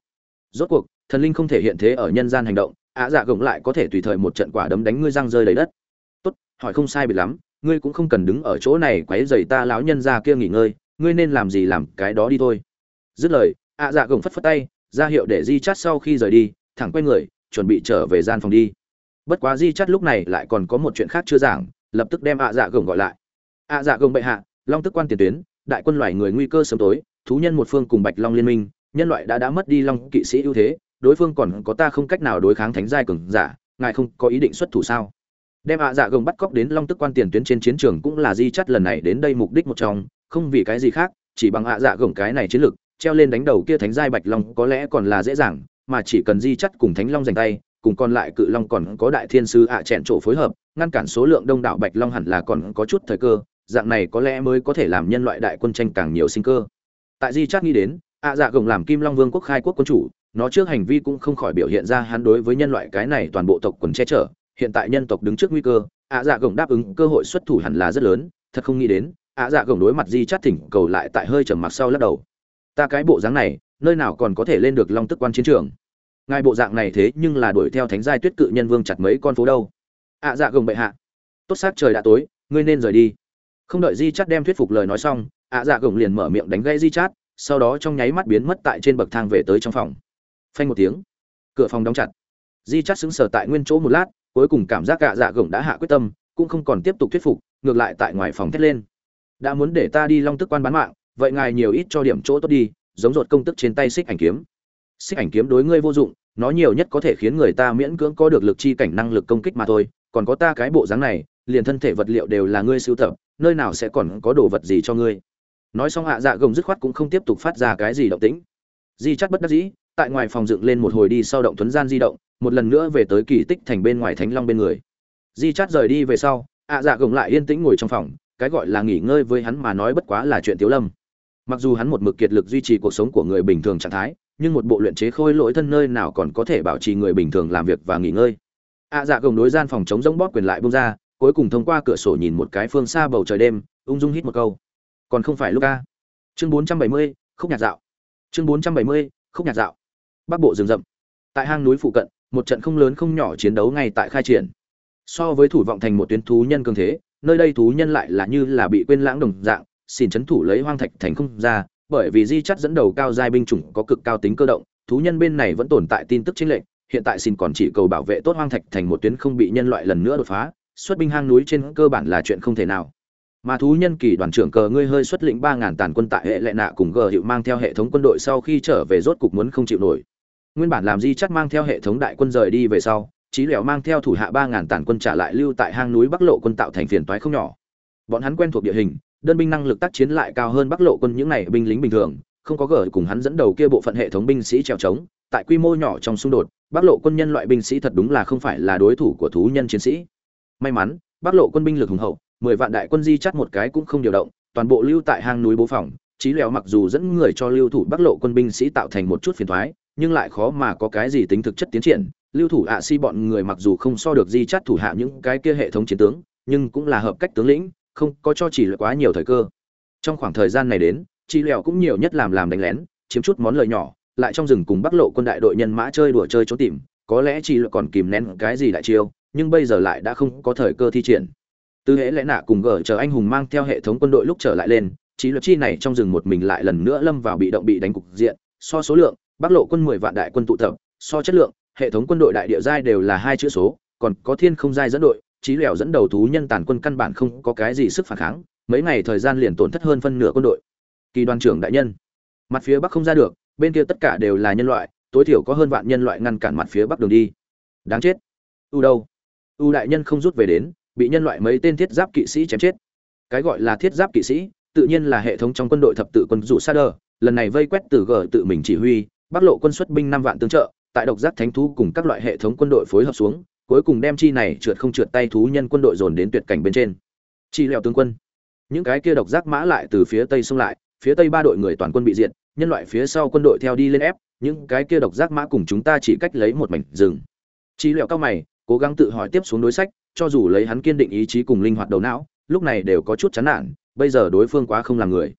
Rốt cuộc, thần linh không thể hiện thế ở nhân gian hành động, ạ dạ gồng lại có thể tùy thời một trận quả đấm đánh ngươi răng rơi đầy đất. Tốt, hỏi không sai biệt lắm, ngươi cũng không cần đứng ở chỗ này quấy rầy ta lão nhân ra kia nghỉ ngơi ngươi nên làm gì làm cái đó đi thôi. Dứt lời, ạ dạ gồng phất phất tay, ra hiệu để di chát sau khi rời đi, thẳng quay người, chuẩn bị trở về gian phòng đi. Bất quá di chát lúc này lại còn có một chuyện khác chưa giảng, lập tức đem ạ dạ gồng gọi lại. Ạ dạ gồng bệ hạ, long tức quan tiền tuyến, đại quân loài người nguy cơ sớm tối, thú nhân một phương cùng bạch long liên minh, nhân loại đã đã mất đi long kỵ sĩ ưu thế, đối phương còn có ta không cách nào đối kháng thánh giai cường giả, ngài không có ý định xuất thủ sao? Đem ạ dạ gồng bắt cóc đến long tức quan tiền tuyến trên chiến trường cũng là di chắt lần này đến đây mục đích một trong không vì cái gì khác, chỉ bằng ạ dạ gồng cái này chiến lược treo lên đánh đầu kia thánh giai bạch long có lẽ còn là dễ dàng, mà chỉ cần di chắt cùng thánh long giành tay, cùng còn lại cự long còn có đại thiên sư ạ à chẹn chỗ phối hợp, ngăn cản số lượng đông đảo bạch long hẳn là còn có chút thời cơ, dạng này có lẽ mới có thể làm nhân loại đại quân tranh càng nhiều sinh cơ. Tại di chắt nghĩ đến, ạ dạ gồng làm kim long vương quốc khai quốc quân chủ, nó trước hành vi cũng không khỏi biểu hiện ra hắn đối với nhân loại cái này toàn bộ tộc quần che chở, hiện tại nhân tộc đứng trước nguy cơ, ạ dạ gồng đáp ứng cơ hội xuất thủ hẳn là rất lớn, thật không nghĩ đến ạ dạ gồng đối mặt di chát thỉnh cầu lại tại hơi trầm mặc sau lắc đầu. Ta cái bộ dáng này, nơi nào còn có thể lên được long tức quan chiến trường? Ngài bộ dạng này thế nhưng là đuổi theo thánh giai tuyết cự nhân vương chặt mấy con phố đâu? Ạ dạ gồng bệ hạ. Tốt xác trời đã tối, ngươi nên rời đi. Không đợi di chát đem thuyết phục lời nói xong, ạ dạ gồng liền mở miệng đánh gây di chát, sau đó trong nháy mắt biến mất tại trên bậc thang về tới trong phòng. Phanh một tiếng, cửa phòng đóng chặt. Di chát xứng sở tại nguyên chỗ một lát, cuối cùng cảm giác ạ dạ gồng đã hạ quyết tâm, cũng không còn tiếp tục thuyết phục, ngược lại tại ngoài phòng thét lên đã muốn để ta đi long tức quan bán mạng, vậy ngài nhiều ít cho điểm chỗ tốt đi, giống ruột công tức trên tay xích ảnh kiếm. Xích ảnh kiếm đối ngươi vô dụng, nó nhiều nhất có thể khiến người ta miễn cưỡng có được lực chi cảnh năng lực công kích mà thôi, còn có ta cái bộ dáng này, liền thân thể vật liệu đều là ngươi sưu tập, nơi nào sẽ còn có đồ vật gì cho ngươi. Nói xong hạ dạ gồng dứt khoát cũng không tiếp tục phát ra cái gì động tĩnh. Di chắc bất đắc dĩ, tại ngoài phòng dựng lên một hồi đi sau động thuấn gian di động, một lần nữa về tới kỳ tích thành bên ngoài thánh long bên người. Di chắt rời đi về sau hạ dạ gồng lại yên tĩnh ngồi trong phòng cái gọi là nghỉ ngơi với hắn mà nói bất quá là chuyện tiếu lâm. Mặc dù hắn một mực kiệt lực duy trì cuộc sống của người bình thường trạng thái nhưng một bộ luyện chế khôi lỗi thân nơi nào còn có thể bảo trì người bình thường làm việc và nghỉ ngơi. Ạ dạ gồng đối gian phòng chống rỗng bóp quyền lại bông ra cuối cùng thông qua cửa sổ nhìn một cái phương xa bầu trời đêm ung dung hít một câu. Còn không phải lúc ca chương 470, khúc nhạc dạo. Chương 470, khúc nhạc dạo. Bắc bộ rừng rậm. Tại hang núi phụ cận một trận không lớn không nhỏ chiến đấu ngay tại khai triển. So với thủ vọng thành một tuyến thú nhân cường thế nơi đây thú nhân lại là như là bị quên lãng đồng dạng, xin chấn thủ lấy hoang thạch thành không ra, bởi vì di chắt dẫn đầu cao giai binh chủng có cực cao tính cơ động, thú nhân bên này vẫn tồn tại tin tức chính lệnh hiện tại xin còn chỉ cầu bảo vệ tốt hoang thạch thành một tuyến không bị nhân loại lần nữa đột phá, xuất binh hang núi trên cơ bản là chuyện không thể nào. Mà thú nhân kỳ đoàn trưởng cờ ngươi hơi xuất lĩnh ba ngàn tàn quân tại hệ lệ nạ cùng gờ hiệu mang theo hệ thống quân đội sau khi trở về rốt cục muốn không chịu nổi. Nguyên bản làm di chắt mang theo hệ thống đại quân rời đi về sau Chí lẻo mang theo thủ hạ ba ngàn tàn quân trả lại lưu tại hang núi bắc lộ quân tạo thành phiền toái không nhỏ bọn hắn quen thuộc địa hình, đơn binh năng lực tác chiến lại cao hơn bắc lộ quân những này binh lính bình thường, không có gở cùng hắn dẫn đầu kia bộ phận hệ thống binh sĩ trèo trống, tại quy mô nhỏ trong xung đột, bắc lộ quân nhân loại binh sĩ thật đúng là không phải là đối thủ của thú nhân chiến sĩ may mắn, bắc lộ quân binh lực hùng hậu, mười vạn đại quân di chắt một cái cũng không điều động, toàn bộ lưu tại hang núi bố phòng, Chí lẻo mặc dù dẫn người cho lưu thủ bắc lộ quân binh sĩ tạo thành một chút phiền toái nhưng lại khó mà có cái gì tính thực chất tiến triển. Lưu thủ ạ si bọn người mặc dù không so được di chắt thủ hạ những cái kia hệ thống chiến tướng, nhưng cũng là hợp cách tướng lĩnh, không có cho chỉ lợi quá nhiều thời cơ. Trong khoảng thời gian này đến chị lẹo cũng nhiều nhất làm làm đánh lén, chiếm chút món lợi nhỏ, lại trong rừng cùng bắc lộ quân đại đội nhân mã chơi đùa chơi trốn tìm, có lẽ chị lợi còn kìm nén cái gì đại chiêu, nhưng bây giờ lại đã không có thời cơ thi triển. Từ hễ lẽ nạ cùng gở chờ anh hùng mang theo hệ thống quân đội lúc trở lại lên chị lợi chi này trong rừng một mình lại lần nữa lâm vào bị động bị đánh cục diện, so số lượng bắc lộ quân mười vạn đại quân tụ tập, so chất lượng, hệ thống quân đội đại địa giai đều là hai chữ số, còn có thiên không giai dẫn đội trí lẻo dẫn đầu thú nhân tàn quân căn bản không có cái gì sức phản kháng, mấy ngày thời gian liền tổn thất hơn phân nửa quân đội. Kỳ đoàn trưởng đại nhân, mặt phía bắc không ra được, bên kia tất cả đều là nhân loại, tối thiểu có hơn vạn nhân loại ngăn cản mặt phía bắc đường đi. Đáng chết. U đâu? U đại nhân không rút về đến, bị nhân loại mấy tên thiết giáp kỵ sĩ chém chết. Cái gọi là thiết giáp kỵ sĩ, tự nhiên là hệ thống trong quân đội thập tự quân dụ sa đờ, lần này vây quét từ g tự mình chỉ huy bắc lộ quân xuất binh năm vạn tương trợ, tại độc giác thánh thú cùng các loại hệ thống quân đội phối hợp xuống, cuối cùng đem chi này trượt không trượt tay thú nhân quân đội dồn đến tuyệt cảnh bên trên. Chi leo tướng quân. Những cái kia độc giác mã lại từ phía tây xông lại, phía tây ba đội người toàn quân bị diệt, nhân loại phía sau quân đội theo đi lên ép, những cái kia độc giác mã cùng chúng ta chỉ cách lấy một mảnh rừng. Chi leo cao mày, cố gắng tự hỏi tiếp xuống đối sách, cho dù lấy hắn kiên định ý chí cùng linh hoạt đầu não, lúc này đều có chút chán nản, bây giờ đối phương quá không là người.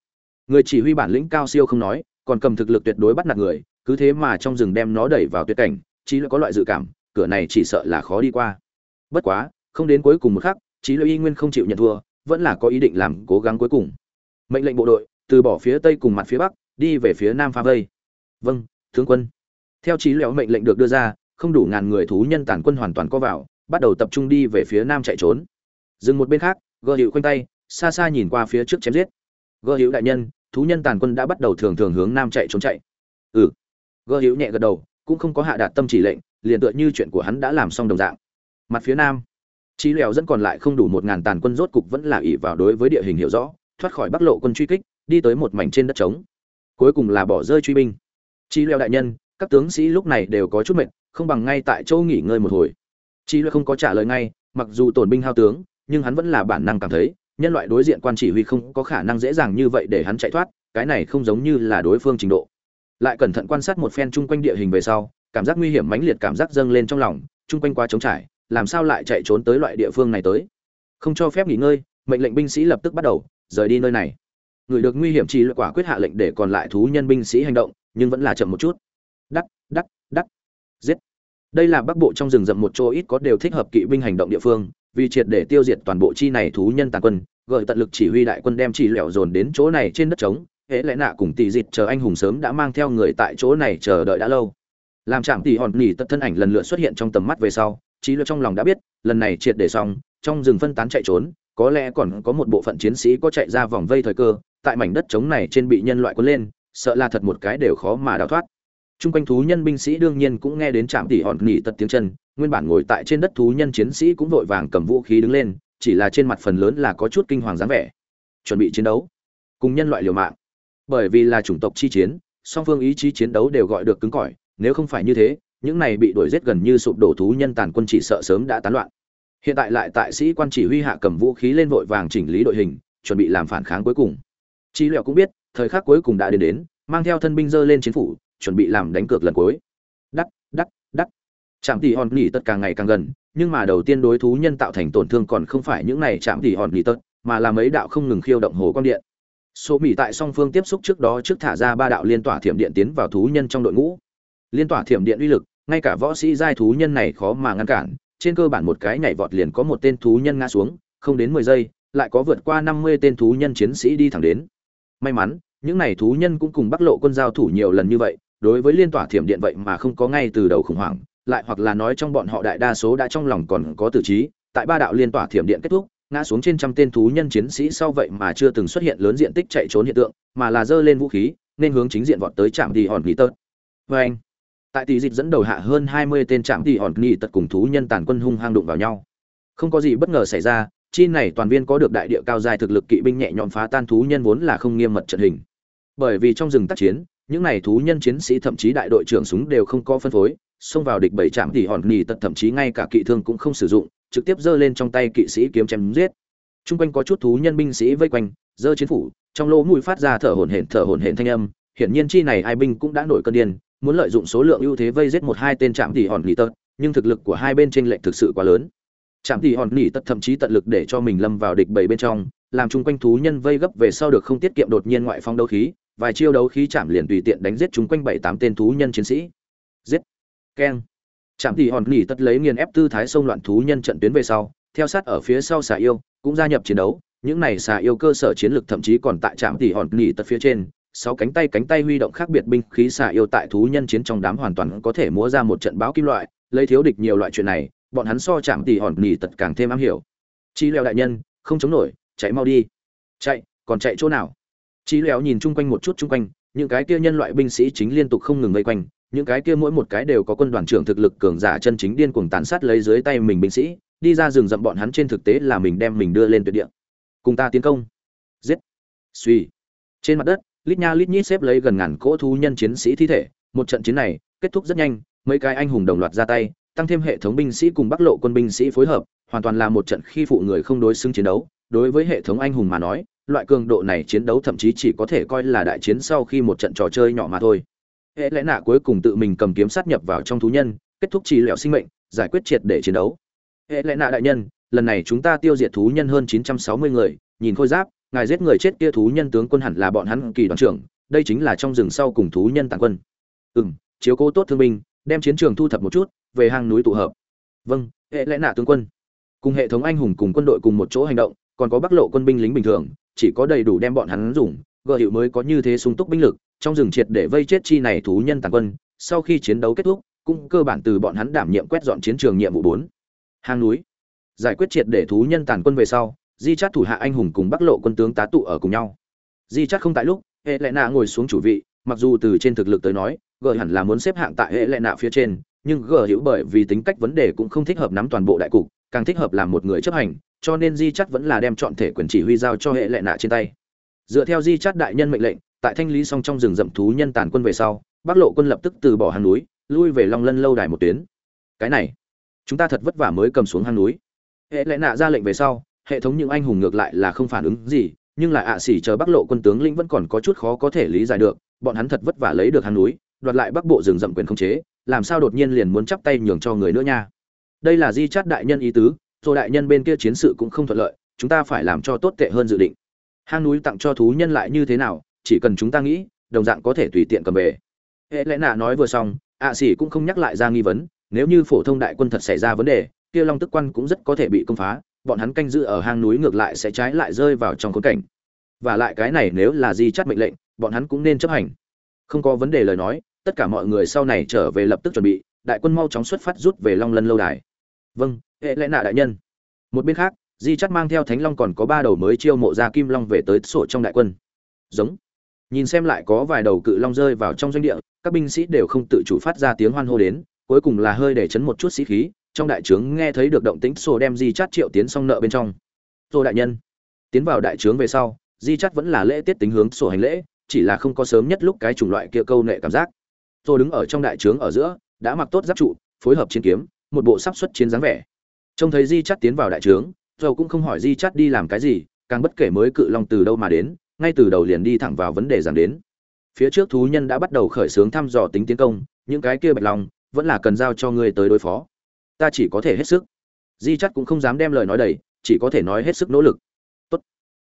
Người chỉ huy bản lĩnh cao siêu không nói, còn cầm thực lực tuyệt đối bắt nạt người cứ thế mà trong rừng đem nó đẩy vào tuyệt cảnh trí là có loại dự cảm, cửa này chỉ sợ là khó đi qua. Bất quá, không đến cuối cùng một khắc, chí lợi y nguyên không chịu nhận thua, vẫn là có ý định làm cố gắng cuối cùng. Mệnh lệnh bộ đội, từ bỏ phía tây cùng mặt phía bắc, đi về phía nam pha vây. Vâng tướng quân. Theo chí lẽo mệnh lệnh được đưa ra, không đủ ngàn người thú nhân tàn quân hoàn toàn có vào, bắt đầu tập trung đi về phía nam chạy trốn. Dừng một bên khác, gơ hiệu quanh tay, xa xa nhìn qua phía trước chém giết. Gơ hiệu đại nhân, thú nhân tàn quân đã bắt đầu thường thường hướng nam chạy trốn chạy. Ừ gơ hữu nhẹ gật đầu, cũng không có hạ đạt tâm chỉ lệnh, liền tựa như chuyện của hắn đã làm xong đồng dạng. Mặt phía nam trí lèo dẫn còn lại không đủ một ngàn tàn quân rốt cục vẫn là ỷ vào đối với địa hình hiểu rõ, thoát khỏi bắc lộ quân truy kích, đi tới một mảnh trên đất trống. Cuối cùng là bỏ rơi truy binh. Trí lèo đại nhân, các tướng sĩ lúc này đều có chút mệt, không bằng ngay tại chỗ nghỉ ngơi một hồi. Trí lèo không có trả lời ngay, mặc dù tổn binh hao tướng, nhưng hắn vẫn là bản năng cảm thấy, nhân loại đối diện quan chỉ huy không có khả năng dễ dàng như vậy để hắn chạy thoát, cái này không giống như là đối phương trình độ lại cẩn thận quan sát một phen chung quanh địa hình về sau, cảm giác nguy hiểm mãnh liệt cảm giác dâng lên trong lòng, chung quanh quá trống trải, làm sao lại chạy trốn tới loại địa phương này tới? Không cho phép nghỉ ngơi, mệnh lệnh binh sĩ lập tức bắt đầu, rời đi nơi này. Người được nguy hiểm chỉ lựa quả quyết hạ lệnh để còn lại thú nhân binh sĩ hành động, nhưng vẫn là chậm một chút. Đắc đắc đắc giết. Đây là bắc bộ trong rừng rậm một chỗ ít có đều thích hợp kỵ binh hành động địa phương, vì triệt để tiêu diệt toàn bộ chi này thú nhân tàn quân, gợi tận lực chỉ huy đại quân đem chỉ lẻo dồn đến chỗ này trên đất trống hễ lẽ nạ cùng tỷ dịt chờ anh hùng sớm đã mang theo người tại chỗ này chờ đợi đã lâu làm chạm tỷ hòn nỉ tất thân ảnh lần lượt xuất hiện trong tầm mắt về sau trí lược trong lòng đã biết lần này triệt để xong trong rừng phân tán chạy trốn có lẽ còn có một bộ phận chiến sĩ có chạy ra vòng vây thời cơ tại mảnh đất trống này trên bị nhân loại cuốn lên sợ là thật một cái đều khó mà đào thoát Trung quanh thú nhân binh sĩ đương nhiên cũng nghe đến chạm tỷ hòn nỉ tật tiếng chân, nguyên bản ngồi tại trên đất thú nhân chiến sĩ cũng vội vàng cầm vũ khí đứng lên, chỉ là trên mặt phần lớn là có chút kinh hoàng dáng vẻ. Chuẩn bị chiến đấu, cùng nhân loại liều mạng. Bởi vì là chủng tộc chi chiến, song phương ý chí chiến đấu đều gọi được cứng cỏi, nếu không phải như thế, những này bị đuổi giết gần như sụp đổ thú nhân tàn quân chỉ sợ sớm đã tán loạn. Hiện tại lại tại sĩ quan chỉ huy hạ cầm vũ khí lên vội vàng chỉnh lý đội hình, chuẩn bị làm phản kháng cuối cùng. Chi liệu cũng biết, thời khắc cuối cùng đã đến đến, mang theo thân binh dơ lên chiến phủ, chuẩn bị làm đánh cược lần cuối đắc đắc đắc chạm tỷ hòn nghỉ tất càng ngày càng gần nhưng mà đầu tiên đối thú nhân tạo thành tổn thương còn không phải những này chạm tỷ hòn nghỉ tất mà là mấy đạo không ngừng khiêu động hồ quang điện số mỹ tại song phương tiếp xúc trước đó trước thả ra ba đạo liên tỏa thiểm điện tiến vào thú nhân trong đội ngũ. Liên tỏa thiểm điện uy lực, ngay cả võ sĩ giai thú nhân này khó mà ngăn cản, trên cơ bản một cái nhảy vọt liền có một tên thú nhân ngã xuống, không đến mười giây, lại có vượt qua năm mươi tên thú nhân chiến sĩ đi thẳng đến. May mắn, những này thú nhân cũng cùng bắc lộ quân giao thủ nhiều lần như vậy, đối với liên tỏa thiểm điện vậy mà không có ngay từ đầu khủng hoảng, lại hoặc là nói trong bọn họ đại đa số đã trong lòng còn có tử trí, tại ba đạo liên tỏa thiểm điện kết thúc ngã xuống trên trăm tên thú nhân chiến sĩ sau vậy mà chưa từng xuất hiện lớn diện tích chạy trốn hiện tượng, mà là giơ lên vũ khí, nên hướng chính diện vọt tới trạm đi hòn nghỉ tật. vê anh, tại tỷ dịch dẫn đầu hạ hơn hai mươi tên trạm đi hòn nghỉ tật cùng thú nhân tàn quân hung hăng đụng vào nhau không có gì bất ngờ xảy ra, chi này toàn viên có được đại địa cao dài thực lực kỵ binh nhẹ nhõm phá tan thú nhân vốn là không nghiêm mật trận hình bởi vì trong rừng tác chiến, những này thú nhân chiến sĩ thậm chí đại đội trưởng súng đều không có phân phối, xông vào địch bảy trạm thì hòn nghỉ tật thậm chí ngay cả kỵ thương cũng không sử dụng trực tiếp giơ lên trong tay kỵ sĩ kiếm chém giết. Trung quanh có chút thú nhân binh sĩ vây quanh, giơ chiến phủ, trong lỗ mũi phát ra thở hổn hển, thở hổn hển thanh âm. Hiển nhiên chi này hai binh cũng đã nổi cơn điên, muốn lợi dụng số lượng ưu thế vây giết một hai tên trạm tỷ hòn nghỉ tật, nhưng thực lực của hai bên chênh lệch thực sự quá lớn. Trạm tỷ hòn nghỉ tật thậm chí tận lực để cho mình lâm vào địch bảy bên trong, làm chung quanh thú nhân vây gấp về sau được không tiết kiệm đột nhiên ngoại phong đấu khí, vài chiêu đấu khí chạm liền tùy tiện đánh giết chúng quanh bảy tám tên thú nhân chiến sĩ. Giết. Keng chạm tỷ hòn nghỉ tất lấy nghiền ép tư thái sông loạn thú nhân trận tuyến về sau theo sát ở phía sau xà yêu cũng gia nhập chiến đấu. Những này xà yêu cơ sở chiến lược thậm chí còn tại trạm tỷ hòn nghỉ tất phía trên. Sáu cánh tay cánh tay huy động khác biệt binh khí xà yêu tại thú nhân chiến trong đám hoàn toàn có thể múa ra một trận báo kim loại lấy thiếu địch nhiều loại chuyện này bọn hắn so chạm tỉ hòn nghỉ tật càng thêm am hiểu. Chi leo đại nhân không chống nổi chạy mau đi. Chạy còn chạy chỗ nào? Chi Lèo nhìn chung quanh một chút chung quanh, những cái kia nhân loại binh sĩ chính liên tục không ngừng vây quanh, những cái kia mỗi một cái đều có quân đoàn trưởng thực lực cường giả chân chính điên cuồng tàn sát lấy dưới tay mình binh sĩ, đi ra rừng rậm bọn hắn trên thực tế là mình đem mình đưa lên tuyệt địa. Cùng ta tiến công. Giết. Suy. Trên mặt đất, lít nha lít nhít xếp lấy gần ngàn cỗ thú nhân chiến sĩ thi thể, một trận chiến này kết thúc rất nhanh, mấy cái anh hùng đồng loạt ra tay, tăng thêm hệ thống binh sĩ cùng Bắc Lộ quân binh sĩ phối hợp, hoàn toàn là một trận khi phụ người không đối xứng chiến đấu. Đối với hệ thống anh hùng mà nói, loại cường độ này chiến đấu thậm chí chỉ có thể coi là đại chiến sau khi một trận trò chơi nhỏ mà thôi hệ lẽ nạ cuối cùng tự mình cầm kiếm sát nhập vào trong thú nhân, kết thúc trì lẹo sinh mệnh, giải quyết triệt để chiến đấu. Hệ lẽ nạ đại nhân, lần này chúng ta tiêu diệt thú nhân hơn 960 người, nhìn khôi giáp, ngài giết người chết kia thú nhân tướng quân hẳn là bọn hắn kỳ đoàn trưởng, đây chính là trong rừng sau cùng thú nhân tàn quân. Ừm, chiếu cố tốt thương binh, đem chiến trường thu thập một chút, về hang núi tụ hợp. Vâng hệ lẽ nạ tướng quân. Cùng hệ thống anh hùng cùng quân đội cùng một chỗ hành động, còn có bắc lộ quân binh lính bình thường, chỉ có đầy đủ đem bọn hắn dùng gợ hiệu mới có như thế sung túc binh lực trong rừng triệt để vây chết chi này thú nhân tàn quân, sau khi chiến đấu kết thúc, cũng cơ bản từ bọn hắn đảm nhiệm quét dọn chiến trường nhiệm vụ bốn. Hang núi. Giải quyết triệt để thú nhân tàn quân về sau, di chát thủ hạ anh hùng cùng bắc lộ quân tướng tá tụ ở cùng nhau. Di chát không tại lúc, hệ lệ nạ ngồi xuống chủ vị, mặc dù từ trên thực lực tới nói, gờ hẳn là muốn xếp hạng tại hệ lệ nạ phía trên, nhưng gờ hiểu bởi vì tính cách vấn đề cũng không thích hợp nắm toàn bộ đại cục, càng thích hợp làm một người chấp hành, cho nên di chắt vẫn là đem chọn thể quyền chỉ huy giao cho hệ lệ nạ trên tay. Dựa theo di chắt đại nhân mệnh lệnh tại thanh lý xong trong rừng rậm thú nhân tàn quân về sau bắc lộ quân lập tức từ bỏ hang núi, lui về long lân lâu đài một tuyến. Cái này, chúng ta thật vất vả mới cầm xuống hang núi. Hệ lẽ nạ ra lệnh về sau, hệ thống những anh hùng ngược lại là không phản ứng gì, nhưng lại ạ à xỉ chờ bắc lộ quân tướng lĩnh vẫn còn có chút khó có thể lý giải được, bọn hắn thật vất vả lấy được hang núi, đoạt lại bắc bộ rừng rậm quyền không chế, làm sao đột nhiên liền muốn chắp tay nhường cho người nữa nha. Đây là di chát đại nhân ý tứ rồi đại nhân bên kia chiến sự cũng không thuận lợi, chúng ta phải làm cho tốt tệ hơn dự định. Hang núi tặng cho thú nhân lại như thế nào chỉ cần chúng ta nghĩ, đồng dạng có thể tùy tiện cầm về. Hệ lẽ nạ nói vừa xong, ạ à xỉ cũng không nhắc lại ra nghi vấn, nếu như phổ thông đại quân thật xảy ra vấn đề, kia long tức quan cũng rất có thể bị công phá, bọn hắn canh giữ ở hang núi ngược lại sẽ trái lại rơi vào trong khốn cảnh. Và lại cái này nếu là di chắt mệnh lệnh, bọn hắn cũng nên chấp hành. Không có vấn đề lời nói, tất cả mọi người sau này trở về lập tức chuẩn bị, đại quân mau chóng xuất phát rút về long lân lâu đài. Vâng hệ lẽ nạ đại nhân. Một bên khác, di chắt mang theo thánh long còn có ba đầu mới chiêu mộ ra kim long về tới sổ trong đại quân. Giống nhìn xem lại có vài đầu cự long rơi vào trong doanh địa, các binh sĩ đều không tự chủ phát ra tiếng hoan hô đến, cuối cùng là hơi để chấn một chút sĩ khí, trong đại trướng nghe thấy được động tĩnh sổ đem di Chát triệu tiến xong nợ bên trong. "Tô đại nhân. Tiến vào đại trướng về sau, di Chát vẫn là lễ tiết tính hướng sổ hành lễ, chỉ là không có sớm nhất lúc cái chủng loại kia câu nệ cảm giác. Tô đứng ở trong đại trướng ở giữa, đã mặc tốt giáp trụ, phối hợp chiến kiếm, một bộ sắp xuất chiến dáng vẻ. Trông thấy di Chát tiến vào đại trướng dầu cũng không hỏi di Chát đi làm cái gì, càng bất kể mới cự long từ đâu mà đến ngay từ đầu liền đi thẳng vào vấn đề giảng đến. Phía trước thú nhân đã bắt đầu khởi xướng thăm dò tính tiến công, những cái kia bạch long vẫn là cần giao cho ngươi tới đối phó. Ta chỉ có thể hết sức. Di chắc cũng không dám đem lời nói đầy, chỉ có thể nói hết sức nỗ lực. Tốt.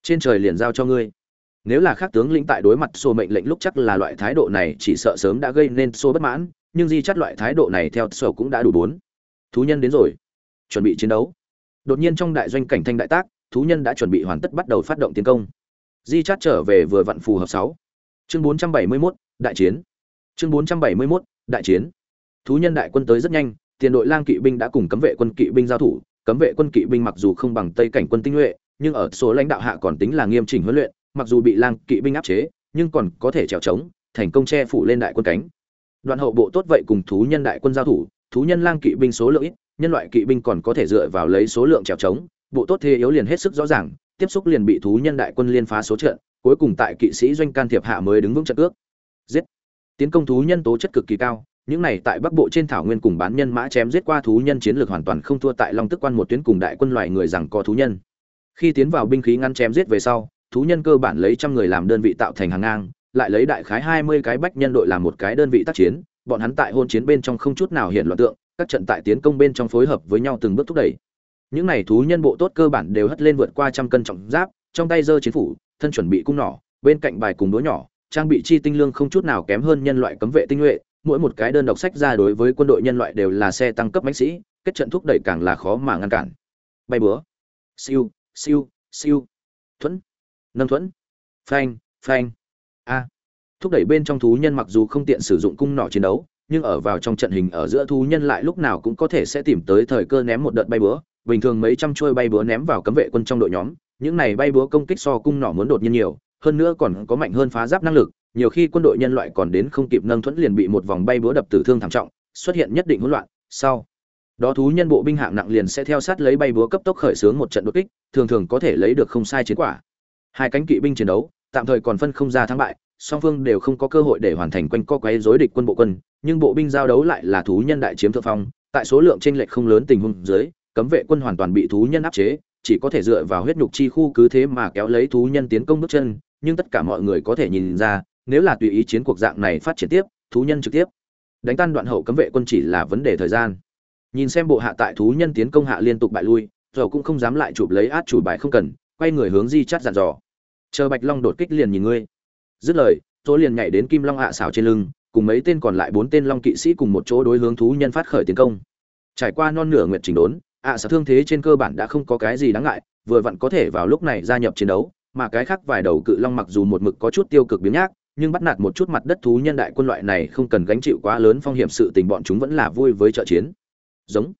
Trên trời liền giao cho ngươi. Nếu là khác tướng lĩnh tại đối mặt xô mệnh lệnh lúc chắc là loại thái độ này chỉ sợ sớm đã gây nên xô bất mãn, nhưng di chắc loại thái độ này theo xô cũng đã đủ bốn. Thú nhân đến rồi. Chuẩn bị chiến đấu. Đột nhiên trong đại doanh cảnh thanh đại tác, thú nhân đã chuẩn bị hoàn tất bắt đầu phát động tiến công di chát trở về vừa vặn phù hợp sáu. Chương 471, đại chiến. Chương 471, đại chiến. Thú nhân đại quân tới rất nhanh tiền đội lang kỵ binh đã cùng cấm vệ quân kỵ binh giao thủ. Cấm vệ quân kỵ binh mặc dù không bằng tây cảnh quân tinh nhuệ nhưng ở số lãnh đạo hạ còn tính là nghiêm chỉnh huấn luyện mặc dù bị lang kỵ binh áp chế nhưng còn có thể trèo chống, thành công che phủ lên đại quân cánh. Đoạn hậu bộ tốt vậy cùng thú nhân đại quân giao thủ thú nhân lang kỵ binh số lượng ít nhân loại kỵ binh còn có thể dựa vào lấy số lượng trèo chống, bộ tốt thế yếu liền hết sức rõ ràng tiếp xúc liền bị thú nhân đại quân liên phá số trận, cuối cùng tại kỵ sĩ doanh can thiệp hạ mới đứng vững trận ước giết! Tiến công thú nhân tố chất cực kỳ cao, những này tại bắc bộ trên thảo nguyên cùng bán nhân mã chém giết qua thú nhân chiến lược hoàn toàn không thua tại long tức quan một tuyến cùng đại quân loài người rằng có thú nhân. Khi tiến vào binh khí ngăn chém giết về sau, thú nhân cơ bản lấy trăm người làm đơn vị tạo thành hàng ngang, lại lấy đại khái hai mươi cái bách nhân đội làm một cái đơn vị tác chiến, bọn hắn tại hôn chiến bên trong không chút nào hiện loạn tượng, các trận tại tiến công bên trong phối hợp với nhau từng bước thúc đẩy những này thú nhân bộ tốt cơ bản đều hất lên vượt qua trăm cân trọng giáp, trong tay giơ chiến phủ, thân chuẩn bị cung nỏ, bên cạnh bài cùng đũa nhỏ, trang bị chi tinh lương không chút nào kém hơn nhân loại cấm vệ tinh nhuệ, mỗi một cái đơn độc sách ra đối với quân đội nhân loại đều là xe tăng cấp mãnh sĩ, kết trận thúc đẩy càng là khó mà ngăn cản. Bay búa. Siêu siêu siêu. Thuẫn. Nâng thuẫn. Phanh phanh. A. Thúc đẩy bên trong thú nhân mặc dù không tiện sử dụng cung nỏ chiến đấu, nhưng ở vào trong trận hình ở giữa thú nhân lại lúc nào cũng có thể sẽ tìm tới thời cơ ném một đợt bay búa bình thường mấy trăm chuôi bay búa ném vào cấm vệ quân trong đội nhóm, những này bay búa công kích so cung nỏ muốn đột nhiên nhiều, hơn nữa còn có mạnh hơn phá giáp năng lực, nhiều khi quân đội nhân loại còn đến không kịp nâng thuẫn liền bị một vòng bay búa đập tử thương thảm trọng, xuất hiện nhất định hỗn loạn, sau. Đó thú nhân bộ binh hạng nặng liền sẽ theo sát lấy bay búa cấp tốc khởi xướng một trận đột kích, thường thường có thể lấy được không sai chiến quả. Hai cánh kỵ binh chiến đấu, tạm thời còn phân không ra thắng bại, song phương đều không có cơ hội để hoàn thành quanh co quấy rối địch quân bộ quân, nhưng bộ binh giao đấu lại là thú nhân đại chiếm thượng phong, tại số lượng chênh lệch không lớn tình huống dưới cấm vệ quân hoàn toàn bị thú nhân áp chế, chỉ có thể dựa vào huyết nhục chi khu cứ thế mà kéo lấy thú nhân tiến công bước chân, nhưng tất cả mọi người có thể nhìn ra, nếu là tùy ý chiến cuộc dạng này phát triển tiếp, thú nhân trực tiếp đánh tan đoạn hậu cấm vệ quân chỉ là vấn đề thời gian. Nhìn xem bộ hạ tại thú nhân tiến công hạ liên tục bại lui rồi cũng không dám lại chụp lấy át chủ bài không cần, quay người hướng di chắt dặn dò. Chờ bạch long đột kích liền nhìn ngươi. Dứt lời tôi liền nhảy đến kim long hạ xảo trên lưng, cùng mấy tên còn lại bốn tên long kỵ sĩ cùng một chỗ đối hướng thú nhân phát khởi tiến công. Trải qua non nửa nguyệt trình đốn ạ, sở thương thế trên cơ bản đã không có cái gì đáng ngại, vừa vặn có thể vào lúc này gia nhập chiến đấu, mà cái khác vài đầu cự long mặc dù một mực có chút tiêu cực biến nhác, nhưng bắt nạt một chút mặt đất thú nhân đại quân loại này không cần gánh chịu quá lớn phong hiểm sự tình bọn chúng vẫn là vui với trợ chiến. Giống.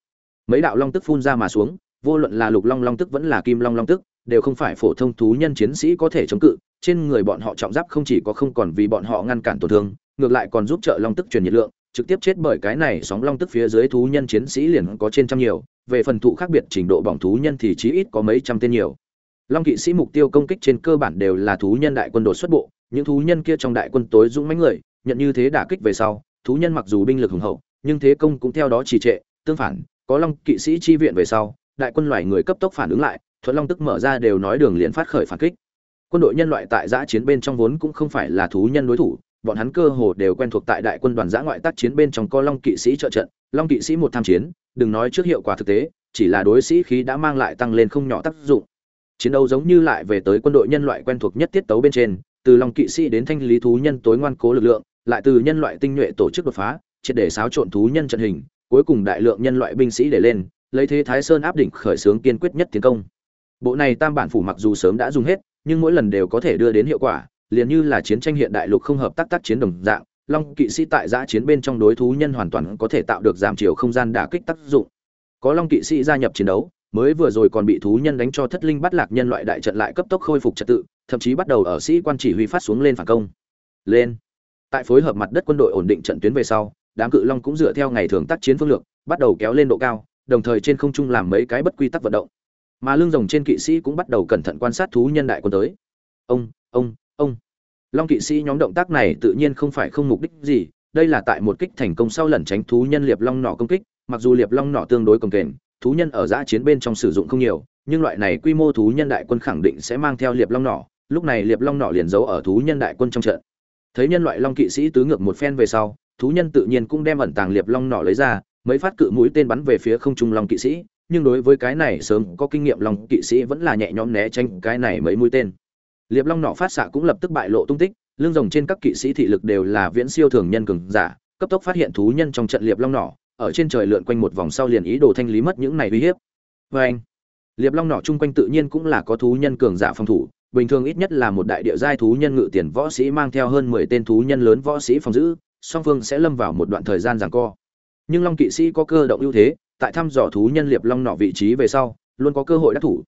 Mấy đạo long tức phun ra mà xuống, vô luận là lục long long tức vẫn là kim long long tức, đều không phải phổ thông thú nhân chiến sĩ có thể chống cự, trên người bọn họ trọng giáp không chỉ có không còn vì bọn họ ngăn cản tổn thương, ngược lại còn giúp trợ long tức truyền nhiệt lượng trực tiếp chết bởi cái này sóng long tức phía dưới thú nhân chiến sĩ liền có trên trăm nhiều, về phần thụ khác biệt trình độ bỏng thú nhân thì chí ít có mấy trăm tên nhiều. Long kỵ sĩ mục tiêu công kích trên cơ bản đều là thú nhân đại quân đột xuất bộ, những thú nhân kia trong đại quân tối dũng mãnh người, nhận như thế đả kích về sau, thú nhân mặc dù binh lực hùng hậu, nhưng thế công cũng theo đó trì trệ, tương phản, có long kỵ sĩ chi viện về sau, đại quân loài người cấp tốc phản ứng lại, thuận long tức mở ra đều nói đường liền phát khởi phản kích. Quân đội nhân loại tại giã chiến bên trong vốn cũng không phải là thú nhân đối thủ bọn hắn cơ hồ đều quen thuộc tại đại quân đoàn giã ngoại tác chiến bên trong có long kỵ sĩ trợ trận, long kỵ sĩ một tham chiến, đừng nói trước hiệu quả thực tế, chỉ là đối sĩ khí đã mang lại tăng lên không nhỏ tác dụng. Chiến đấu giống như lại về tới quân đội nhân loại quen thuộc nhất tiết tấu bên trên, từ long kỵ sĩ đến thanh lý thú nhân tối ngoan cố lực lượng, lại từ nhân loại tinh nhuệ tổ chức đột phá, triệt để xáo trộn thú nhân trận hình, cuối cùng đại lượng nhân loại binh sĩ để lên, lấy thế thái sơn áp đỉnh khởi xướng kiên quyết nhất tiến công. Bộ này tam bản phủ mặc dù sớm đã dùng hết, nhưng mỗi lần đều có thể đưa đến hiệu quả liền như là chiến tranh hiện đại lục không hợp tác tác chiến đồng dạng, long kỵ sĩ tại giã chiến bên trong đối thú nhân hoàn toàn có thể tạo được giảm chiều không gian đả kích tác dụng. Có long kỵ sĩ gia nhập chiến đấu, mới vừa rồi còn bị thú nhân đánh cho thất linh bắt lạc nhân loại đại trận lại cấp tốc khôi phục trật tự, thậm chí bắt đầu ở sĩ quan chỉ huy phát xuống lên phản công. Lên. Tại phối hợp mặt đất quân đội ổn định trận tuyến về sau, đám cự long cũng dựa theo ngày thường tác chiến phương lược, bắt đầu kéo lên độ cao, đồng thời trên không trung làm mấy cái bất quy tắc vận động. Mà lưng rồng trên kỵ sĩ cũng bắt đầu cẩn thận quan sát thú nhân đại quân tới. Ông ông ông long kỵ sĩ nhóm động tác này tự nhiên không phải không mục đích gì, đây là tại một kích thành công sau lần tránh thú nhân liệp long nỏ công kích, mặc dù liệp long nỏ tương đối cồng kềnh, thú nhân ở giã chiến bên trong sử dụng không nhiều, nhưng loại này quy mô thú nhân đại quân khẳng định sẽ mang theo liệp long nỏ lúc này liệp long nỏ liền giấu ở thú nhân đại quân trong trận. Thấy nhân loại long kỵ sĩ tứ ngược một phen về sau, thú nhân tự nhiên cũng đem ẩn tàng liệp long nỏ lấy ra, mấy phát cự mũi tên bắn về phía không trung long kỵ sĩ, nhưng đối với cái này sớm có kinh nghiệm long kỵ sĩ vẫn là nhẹ nhõm né tránh cái này mấy mũi tên liệp long nỏ phát xạ cũng lập tức bại lộ tung tích, lưng rồng trên các kỵ sĩ thị lực đều là viễn siêu thường nhân cường giả, cấp tốc phát hiện thú nhân trong trận liệp long nỏ ở trên trời lượn quanh một vòng sau liền ý đồ thanh lý mất những này uy hiếp. Vê anh liệp long nỏ chung quanh tự nhiên cũng là có thú nhân cường giả phòng thủ, bình thường ít nhất là một đại địa giai thú nhân ngự tiền võ sĩ mang theo hơn mười tên thú nhân lớn võ sĩ phòng giữ, song phương sẽ lâm vào một đoạn thời gian giằng co. Nhưng long kỵ sĩ có cơ động ưu thế, tại thăm dò thú nhân liệp long nọ vị trí về sau, luôn có cơ hội đắc thủ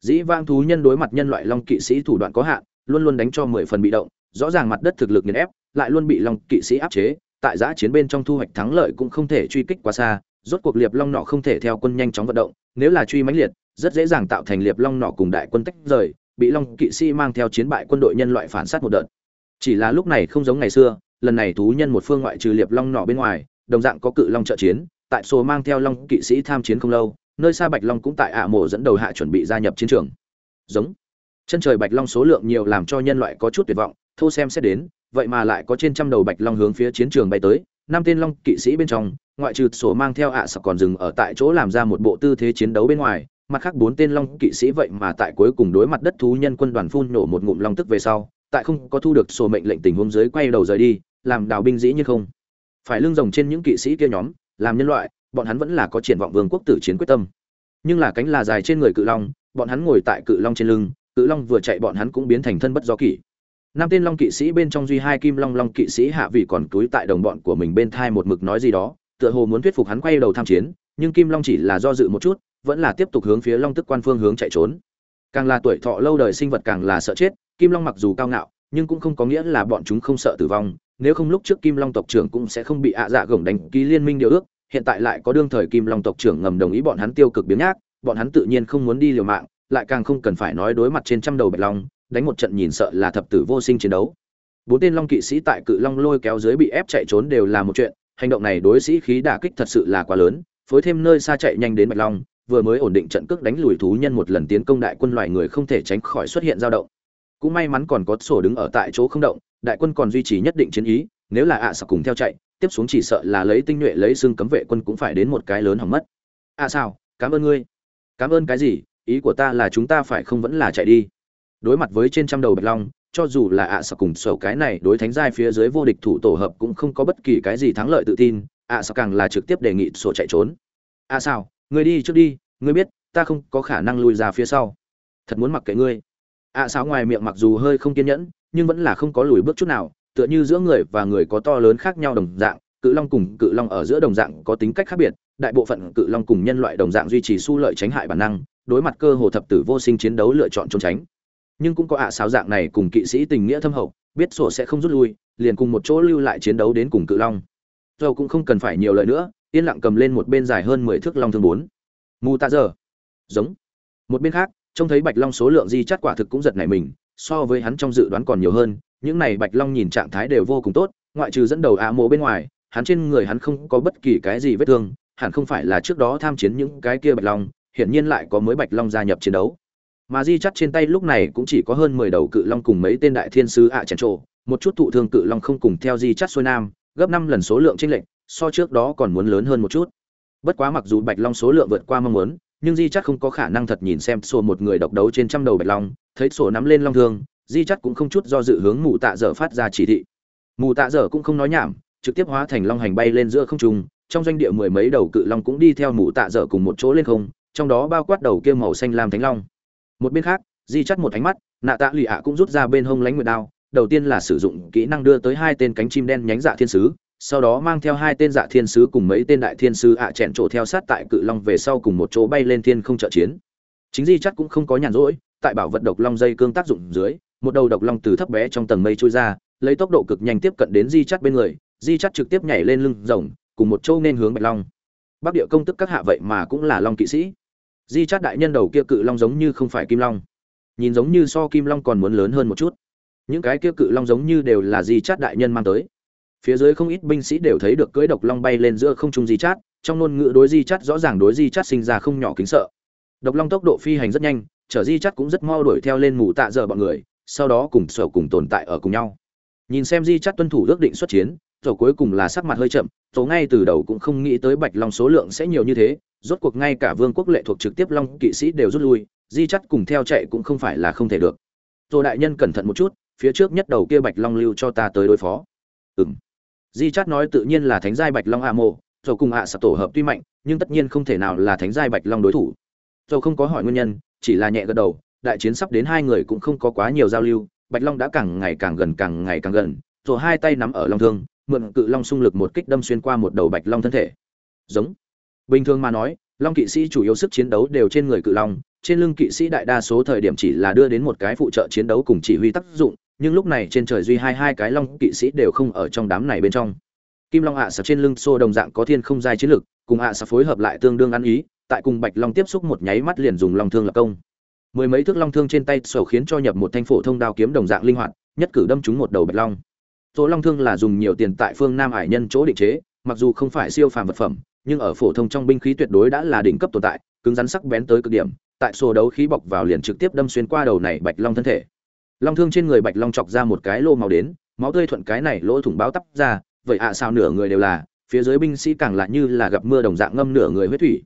dĩ vang thú nhân đối mặt nhân loại long kỵ sĩ thủ đoạn có hạn, luôn luôn đánh cho mười phần bị động, rõ ràng mặt đất thực lực nghiền ép, lại luôn bị long kỵ sĩ áp chế, tại giã chiến bên trong thu hoạch thắng lợi cũng không thể truy kích quá xa, rốt cuộc liệp long nọ không thể theo quân nhanh chóng vận động, nếu là truy mãnh liệt, rất dễ dàng tạo thành liệp long nọ cùng đại quân tách rời, bị long kỵ sĩ mang theo chiến bại quân đội nhân loại phản sát một đợt. Chỉ là lúc này không giống ngày xưa, lần này thú nhân một phương ngoại trừ liệp long nọ bên ngoài, đồng dạng có cự long trợ chiến, tại số mang theo long kỵ sĩ tham chiến không lâu nơi xa bạch long cũng tại ạ mộ dẫn đầu hạ chuẩn bị gia nhập chiến trường. Giống. Chân trời bạch long số lượng nhiều làm cho nhân loại có chút tuyệt vọng, thô xem xét đến, vậy mà lại có trên trăm đầu bạch long hướng phía chiến trường bay tới, năm tên long kỵ sĩ bên trong, ngoại trừ sổ mang theo ạ à còn dừng ở tại chỗ làm ra một bộ tư thế chiến đấu bên ngoài, mặt khác bốn tên long kỵ sĩ vậy mà tại cuối cùng đối mặt đất thú nhân quân đoàn phun nổ một ngụm long tức về sau, tại không có thu được sổ mệnh lệnh tình huống dưới quay đầu rời đi, làm đào binh dĩ như không. Phải lưng rồng trên những kỵ sĩ kia nhóm, làm nhân loại bọn hắn vẫn là có triển vọng vương quốc tử chiến quyết tâm. Nhưng là cánh là dài trên người cự long, bọn hắn ngồi tại cự long trên lưng, cự long vừa chạy bọn hắn cũng biến thành thân bất do kỷ. Năm tên long kỵ sĩ bên trong duy hai kim long long kỵ sĩ hạ vị còn túi tại đồng bọn của mình bên thai một mực nói gì đó, tựa hồ muốn thuyết phục hắn quay đầu tham chiến, nhưng kim long chỉ là do dự một chút, vẫn là tiếp tục hướng phía long tức quan phương hướng chạy trốn. Càng là tuổi thọ lâu đời sinh vật càng là sợ chết, kim long mặc dù cao ngạo, nhưng cũng không có nghĩa là bọn chúng không sợ tử vong, nếu không lúc trước kim long tộc trưởng cũng sẽ không bị ạ dạ gồng đánh ký liên minh điều ước hiện tại lại có đương thời kim long tộc trưởng ngầm đồng ý bọn hắn tiêu cực biếng nhác, bọn hắn tự nhiên không muốn đi liều mạng, lại càng không cần phải nói đối mặt trên trăm đầu bạch long, đánh một trận nhìn sợ là thập tử vô sinh chiến đấu. Bốn tên long kỵ sĩ tại cự long lôi kéo dưới bị ép chạy trốn đều là một chuyện, hành động này đối sĩ khí đả kích thật sự là quá lớn, phối thêm nơi xa chạy nhanh đến bạch long, vừa mới ổn định trận cước đánh lùi thú nhân một lần tiến công đại quân loài người không thể tránh khỏi xuất hiện dao động. Cũng may mắn còn có sổ đứng ở tại chỗ không động, đại quân còn duy trì nhất định chiến ý nếu là ạ à cùng theo chạy, tiếp xuống chỉ sợ là lấy tinh nhuệ lấy xương cấm vệ quân cũng phải đến một cái lớn hỏng mất. À sao cảm ơn ngươi. Cảm ơn cái gì? Ý của ta là chúng ta phải không vẫn là chạy đi. Đối mặt với trên trăm đầu bạch long, cho dù là ạ à sao cùng sổ cái này đối thánh giai phía dưới vô địch thủ tổ hợp cũng không có bất kỳ cái gì thắng lợi tự tin, ạ à sao càng là trực tiếp đề nghị sổ chạy trốn. Ạ sao ngươi đi trước đi, ngươi biết, ta không có khả năng lùi ra phía sau. Thật muốn mặc kệ ngươi. Ạ sao ngoài miệng mặc dù hơi không kiên nhẫn, nhưng vẫn là không có lùi bước chút nào tựa như giữa người và người có to lớn khác nhau đồng dạng, cự long cùng cự long ở giữa đồng dạng có tính cách khác biệt, đại bộ phận cự long cùng nhân loại đồng dạng duy trì su lợi tránh hại bản năng, đối mặt cơ hồ thập tử vô sinh chiến đấu lựa chọn trốn tránh. Nhưng cũng có ạ à sáo dạng này cùng kỵ sĩ tình nghĩa thâm hậu, biết sổ sẽ không rút lui, liền cùng một chỗ lưu lại chiến đấu đến cùng cự long. Dầu cũng không cần phải nhiều lời nữa, yên lặng cầm lên một bên dài hơn mười thước long thương bốn. Mù tạ giờ. Giống. Một bên khác, trông thấy bạch long số lượng di chắt quả thực cũng giật nảy mình so với hắn trong dự đoán còn nhiều hơn, những này bạch long nhìn trạng thái đều vô cùng tốt, ngoại trừ dẫn đầu ạ mộ bên ngoài, hắn trên người hắn không có bất kỳ cái gì vết thương, hẳn không phải là trước đó tham chiến những cái kia bạch long, hiển nhiên lại có mới bạch long gia nhập chiến đấu. Mà di chắt trên tay lúc này cũng chỉ có hơn mười đầu cự long cùng mấy tên đại thiên sứ ạ à chèn trộ một chút thụ thương cự long không cùng theo di chắt xuôi nam, gấp năm lần số lượng tranh lệch, so trước đó còn muốn lớn hơn một chút. Bất quá mặc dù bạch long số lượng vượt qua mong muốn, nhưng di chắt không có khả năng thật nhìn xem xô một người độc đấu trên trăm đầu bạch long thấy sổ nắm lên long thương, di chắt cũng không chút do dự hướng mù tạ dở phát ra chỉ thị. Mù tạ dở cũng không nói nhảm, trực tiếp hóa thành long hành bay lên giữa không trung, trong doanh địa mười mấy đầu cự long cũng đi theo mù tạ dở cùng một chỗ lên không, trong đó bao quát đầu kia màu xanh lam thánh long. Một bên khác, di chắt một ánh mắt, nạ tạ lụy ạ cũng rút ra bên hông lánh nguyệt đao, đầu tiên là sử dụng kỹ năng đưa tới hai tên cánh chim đen nhánh dạ thiên sứ, sau đó mang theo hai tên dạ thiên sứ cùng mấy tên đại thiên sứ ạ à chẹn trổ theo sát tại cự long về sau cùng một chỗ bay lên thiên không trợ chiến. Chính di chắc cũng không có nhàn rỗi tại bảo vật độc long dây cương tác dụng dưới, một đầu độc long từ thấp bé trong tầng mây trôi ra, lấy tốc độ cực nhanh tiếp cận đến di Chát bên người, di Chát trực tiếp nhảy lên lưng rồng, cùng một châu nên hướng bạch long. Bắc địa công tức các hạ vậy mà cũng là long kỵ sĩ. Di Chát đại nhân đầu kia cự long giống như không phải kim long. Nhìn giống như so kim long còn muốn lớn hơn một chút. Những cái kia cự long giống như đều là di Chát đại nhân mang tới. Phía dưới không ít binh sĩ đều thấy được cưỡi độc long bay lên giữa không trung di chát trong ngôn ngữ đối di chát rõ ràng đối di chát sinh ra không nhỏ kính sợ. Độc long tốc độ phi hành rất nhanh trở di chắc cũng rất mau đuổi theo lên mù tạ giờ bọn người, sau đó cùng sở cùng tồn tại ở cùng nhau. Nhìn xem di chắc tuân thủ ước định xuất chiến rồi cuối cùng là sắc mặt hơi chậm, tổ ngay từ đầu cũng không nghĩ tới bạch long số lượng sẽ nhiều như thế, rốt cuộc ngay cả vương quốc lệ thuộc trực tiếp long kỵ sĩ đều rút lui, di chắc cùng theo chạy cũng không phải là không thể được. Tổ đại nhân cẩn thận một chút, phía trước nhất đầu kia bạch long lưu cho ta tới đối phó. Ừng di chắc nói tự nhiên là thánh giai bạch long a mộ rồi cùng ạ sạp tổ hợp tuy mạnh, nhưng tất nhiên không thể nào là thánh giai bạch long đối thủ rồi không có hỏi nguyên nhân, chỉ là nhẹ gật đầu, đại chiến sắp đến hai người cũng không có quá nhiều giao lưu, bạch long đã càng ngày càng gần, càng ngày càng gần, rồi hai tay nắm ở long thương, mượn cự long xung lực một kích đâm xuyên qua một đầu bạch long thân thể. Giống. Bình thường mà nói, long kỵ sĩ chủ yếu sức chiến đấu đều trên người cự long, trên lưng kỵ sĩ đại đa số thời điểm chỉ là đưa đến một cái phụ trợ chiến đấu cùng chỉ huy tác dụng, nhưng lúc này trên trời duy hai hai cái long kỵ sĩ đều không ở trong đám này bên trong. Kim long ạ à sập trên lưng xô đồng dạng có thiên không giai chiến lực, cùng ạ à sập phối hợp lại tương đương ăn ý tại cùng bạch long tiếp xúc một nháy mắt liền dùng long thương lập công. Mười mấy thước long thương trên tay sầu khiến cho nhập một thanh phổ thông đao kiếm đồng dạng linh hoạt, nhất cử đâm trúng một đầu bạch long. Tố long thương là dùng nhiều tiền tại phương nam hải nhân chỗ định chế, mặc dù không phải siêu phàm vật phẩm, nhưng ở phổ thông trong binh khí tuyệt đối đã là đỉnh cấp tồn tại, cứng rắn sắc bén tới cực điểm, tại sổ đấu khí bọc vào liền trực tiếp đâm xuyên qua đầu này bạch long thân thể. Long thương trên người bạch long chọc ra một cái lô màu đến, máu tươi thuận cái này lỗ thủng báo tắp ra, vậy ạ à sao nửa người đều là, phía dưới binh sĩ càng lại như là gặp mưa đồng dạng ngâm nửa người huyết thủy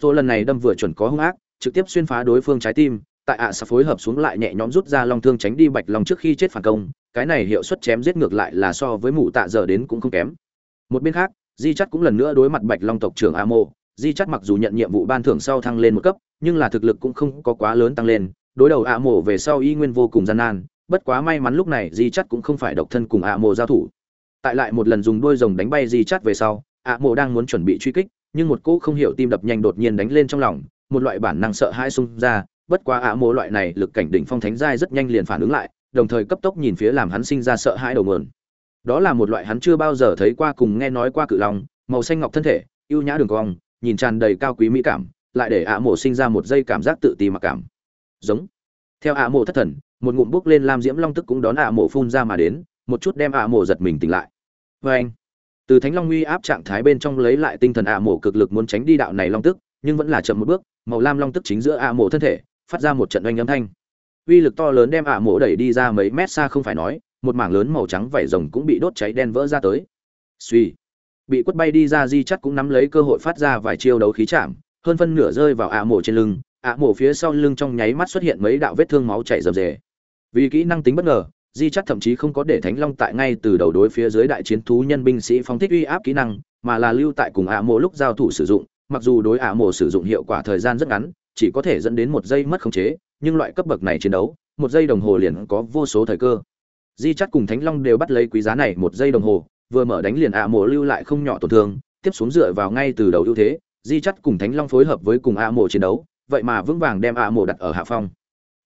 tô lần này đâm vừa chuẩn có hung ác, trực tiếp xuyên phá đối phương trái tim, tại ạ sao phối hợp xuống lại nhẹ nhõm rút ra long thương tránh đi bạch long trước khi chết phản công, cái này hiệu suất chém giết ngược lại là so với mụ tạ giờ đến cũng không kém. Một bên khác, di chắt cũng lần nữa đối mặt bạch long tộc trưởng a mô. Di chắt mặc dù nhận nhiệm vụ ban thưởng sau thăng lên một cấp, nhưng là thực lực cũng không có quá lớn tăng lên, đối đầu ạ mô về sau y nguyên vô cùng gian nan, bất quá may mắn lúc này di chắt cũng không phải độc thân cùng ạ mô giao thủ. Tại lại một lần dùng đuôi rồng đánh bay di chắt về sau ạ mô đang muốn chuẩn bị truy kích nhưng một cỗ không hiểu tim đập nhanh đột nhiên đánh lên trong lòng, một loại bản năng sợ hãi xung ra, bất quá ạ mộ loại này lực cảnh đỉnh phong thánh giai rất nhanh liền phản ứng lại, đồng thời cấp tốc nhìn phía làm hắn sinh ra sợ hãi đầu nguồn. Đó là một loại hắn chưa bao giờ thấy qua cùng nghe nói qua cự long, màu xanh ngọc thân thể, ưu nhã đường cong, nhìn tràn đầy cao quý mỹ cảm, lại để ạ mộ sinh ra một giây cảm giác tự ti mặc cảm. Giống. Theo ạ mộ thất thần, một ngụm bước lên lam diễm long tức cũng đón ạ mộ phun ra mà đến, một chút đem ạ mộ giật mình tỉnh lại. Vê anh từ thánh long uy áp trạng thái bên trong lấy lại tinh thần ạ mộ cực lực muốn tránh đi đạo này long tức, nhưng vẫn là chậm một bước, màu lam long tức chính giữa ạ mộ thân thể, phát ra một trận oanh âm thanh. Uy lực to lớn đem ạ mộ đẩy đi ra mấy mét xa không phải nói, một mảng lớn màu trắng vảy rồng cũng bị đốt cháy đen vỡ ra tới. Suy bị quất bay đi ra di chắt cũng nắm lấy cơ hội phát ra vài chiêu đấu khí chạm, hơn phân nửa rơi vào ạ mộ trên lưng ạ mộ phía sau lưng trong nháy mắt xuất hiện mấy đạo vết thương máu chảy rầm rề. Vì kỹ năng tính bất ngờ di chắc thậm chí không có để thánh long tại ngay từ đầu đối phía dưới đại chiến thú nhân binh sĩ phóng thích uy áp kỹ năng, mà là lưu tại cùng ạ mộ lúc giao thủ sử dụng, mặc dù đối ạ mộ sử dụng hiệu quả thời gian rất ngắn, chỉ có thể dẫn đến một giây mất khống chế, nhưng loại cấp bậc này chiến đấu, một giây đồng hồ liền có vô số thời cơ. Di chắc cùng thánh long đều bắt lấy quý giá này một giây đồng hồ, vừa mở đánh liền ạ mộ lưu lại không nhỏ tổn thương, tiếp xuống dựa vào ngay từ đầu ưu thế, di chắc cùng thánh long phối hợp với cùng ạ mộ chiến đấu, vậy mà vững vàng đem ạ mộ đặt ở hạ phong.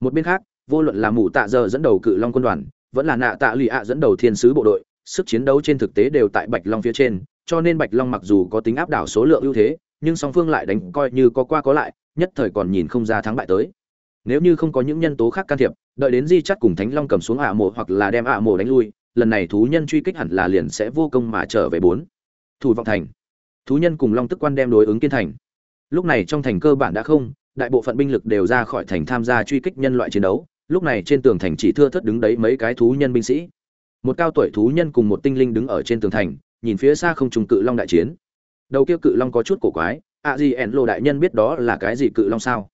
Một bên khác, vô luận là mù tạ giờ dẫn đầu cự long quân đoàn vẫn là nạ tạ lụy ạ dẫn đầu thiên sứ bộ đội, sức chiến đấu trên thực tế đều tại bạch long phía trên, cho nên bạch long mặc dù có tính áp đảo số lượng ưu thế, nhưng song phương lại đánh coi như có qua có lại, nhất thời còn nhìn không ra thắng bại tới. Nếu như không có những nhân tố khác can thiệp, đợi đến di chắt cùng thánh long cầm xuống ạ mộ hoặc là đem ạ mộ đánh lui, lần này thú nhân truy kích hẳn là liền sẽ vô công mà trở về bốn. Thủ vọng thành. Thú nhân cùng long tức quan đem đối ứng kiên thành. Lúc này trong thành cơ bản đã không, đại bộ phận binh lực đều ra khỏi thành tham gia truy kích nhân loại chiến đấu lúc này trên tường thành chỉ thưa thất đứng đấy mấy cái thú nhân binh sĩ. Một cao tuổi thú nhân cùng một tinh linh đứng ở trên tường thành, nhìn phía xa không trùng cự long đại chiến. Đầu kia cự long có chút cổ quái ạ gì ẻn lộ đại nhân biết đó là cái gì cự long sao?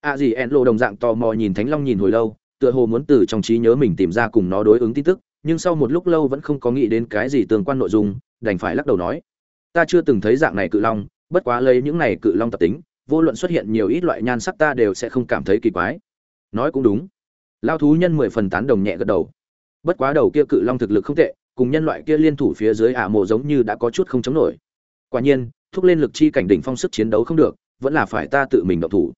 Ạ gì ẻn lộ đồng dạng tò mò nhìn thánh long nhìn hồi lâu, tựa hồ muốn từ trong trí nhớ mình tìm ra cùng nó đối ứng tin tức, nhưng sau một lúc lâu vẫn không có nghĩ đến cái gì tương quan nội dung, đành phải lắc đầu nói, ta chưa từng thấy dạng này cự long, bất quá lấy những này cự long tập tính, vô luận xuất hiện nhiều ít loại nhan sắc ta đều sẽ không cảm thấy kỳ quái. Nói cũng đúng lao thú nhân mười phần tán đồng nhẹ gật đầu. Bất quá đầu kia cự long thực lực không tệ cùng nhân loại kia liên thủ phía dưới ả mộ giống như đã có chút không chống nổi. Quả nhiên thúc lên lực chi cảnh đỉnh phong sức chiến đấu không được vẫn là phải ta tự mình động thủ.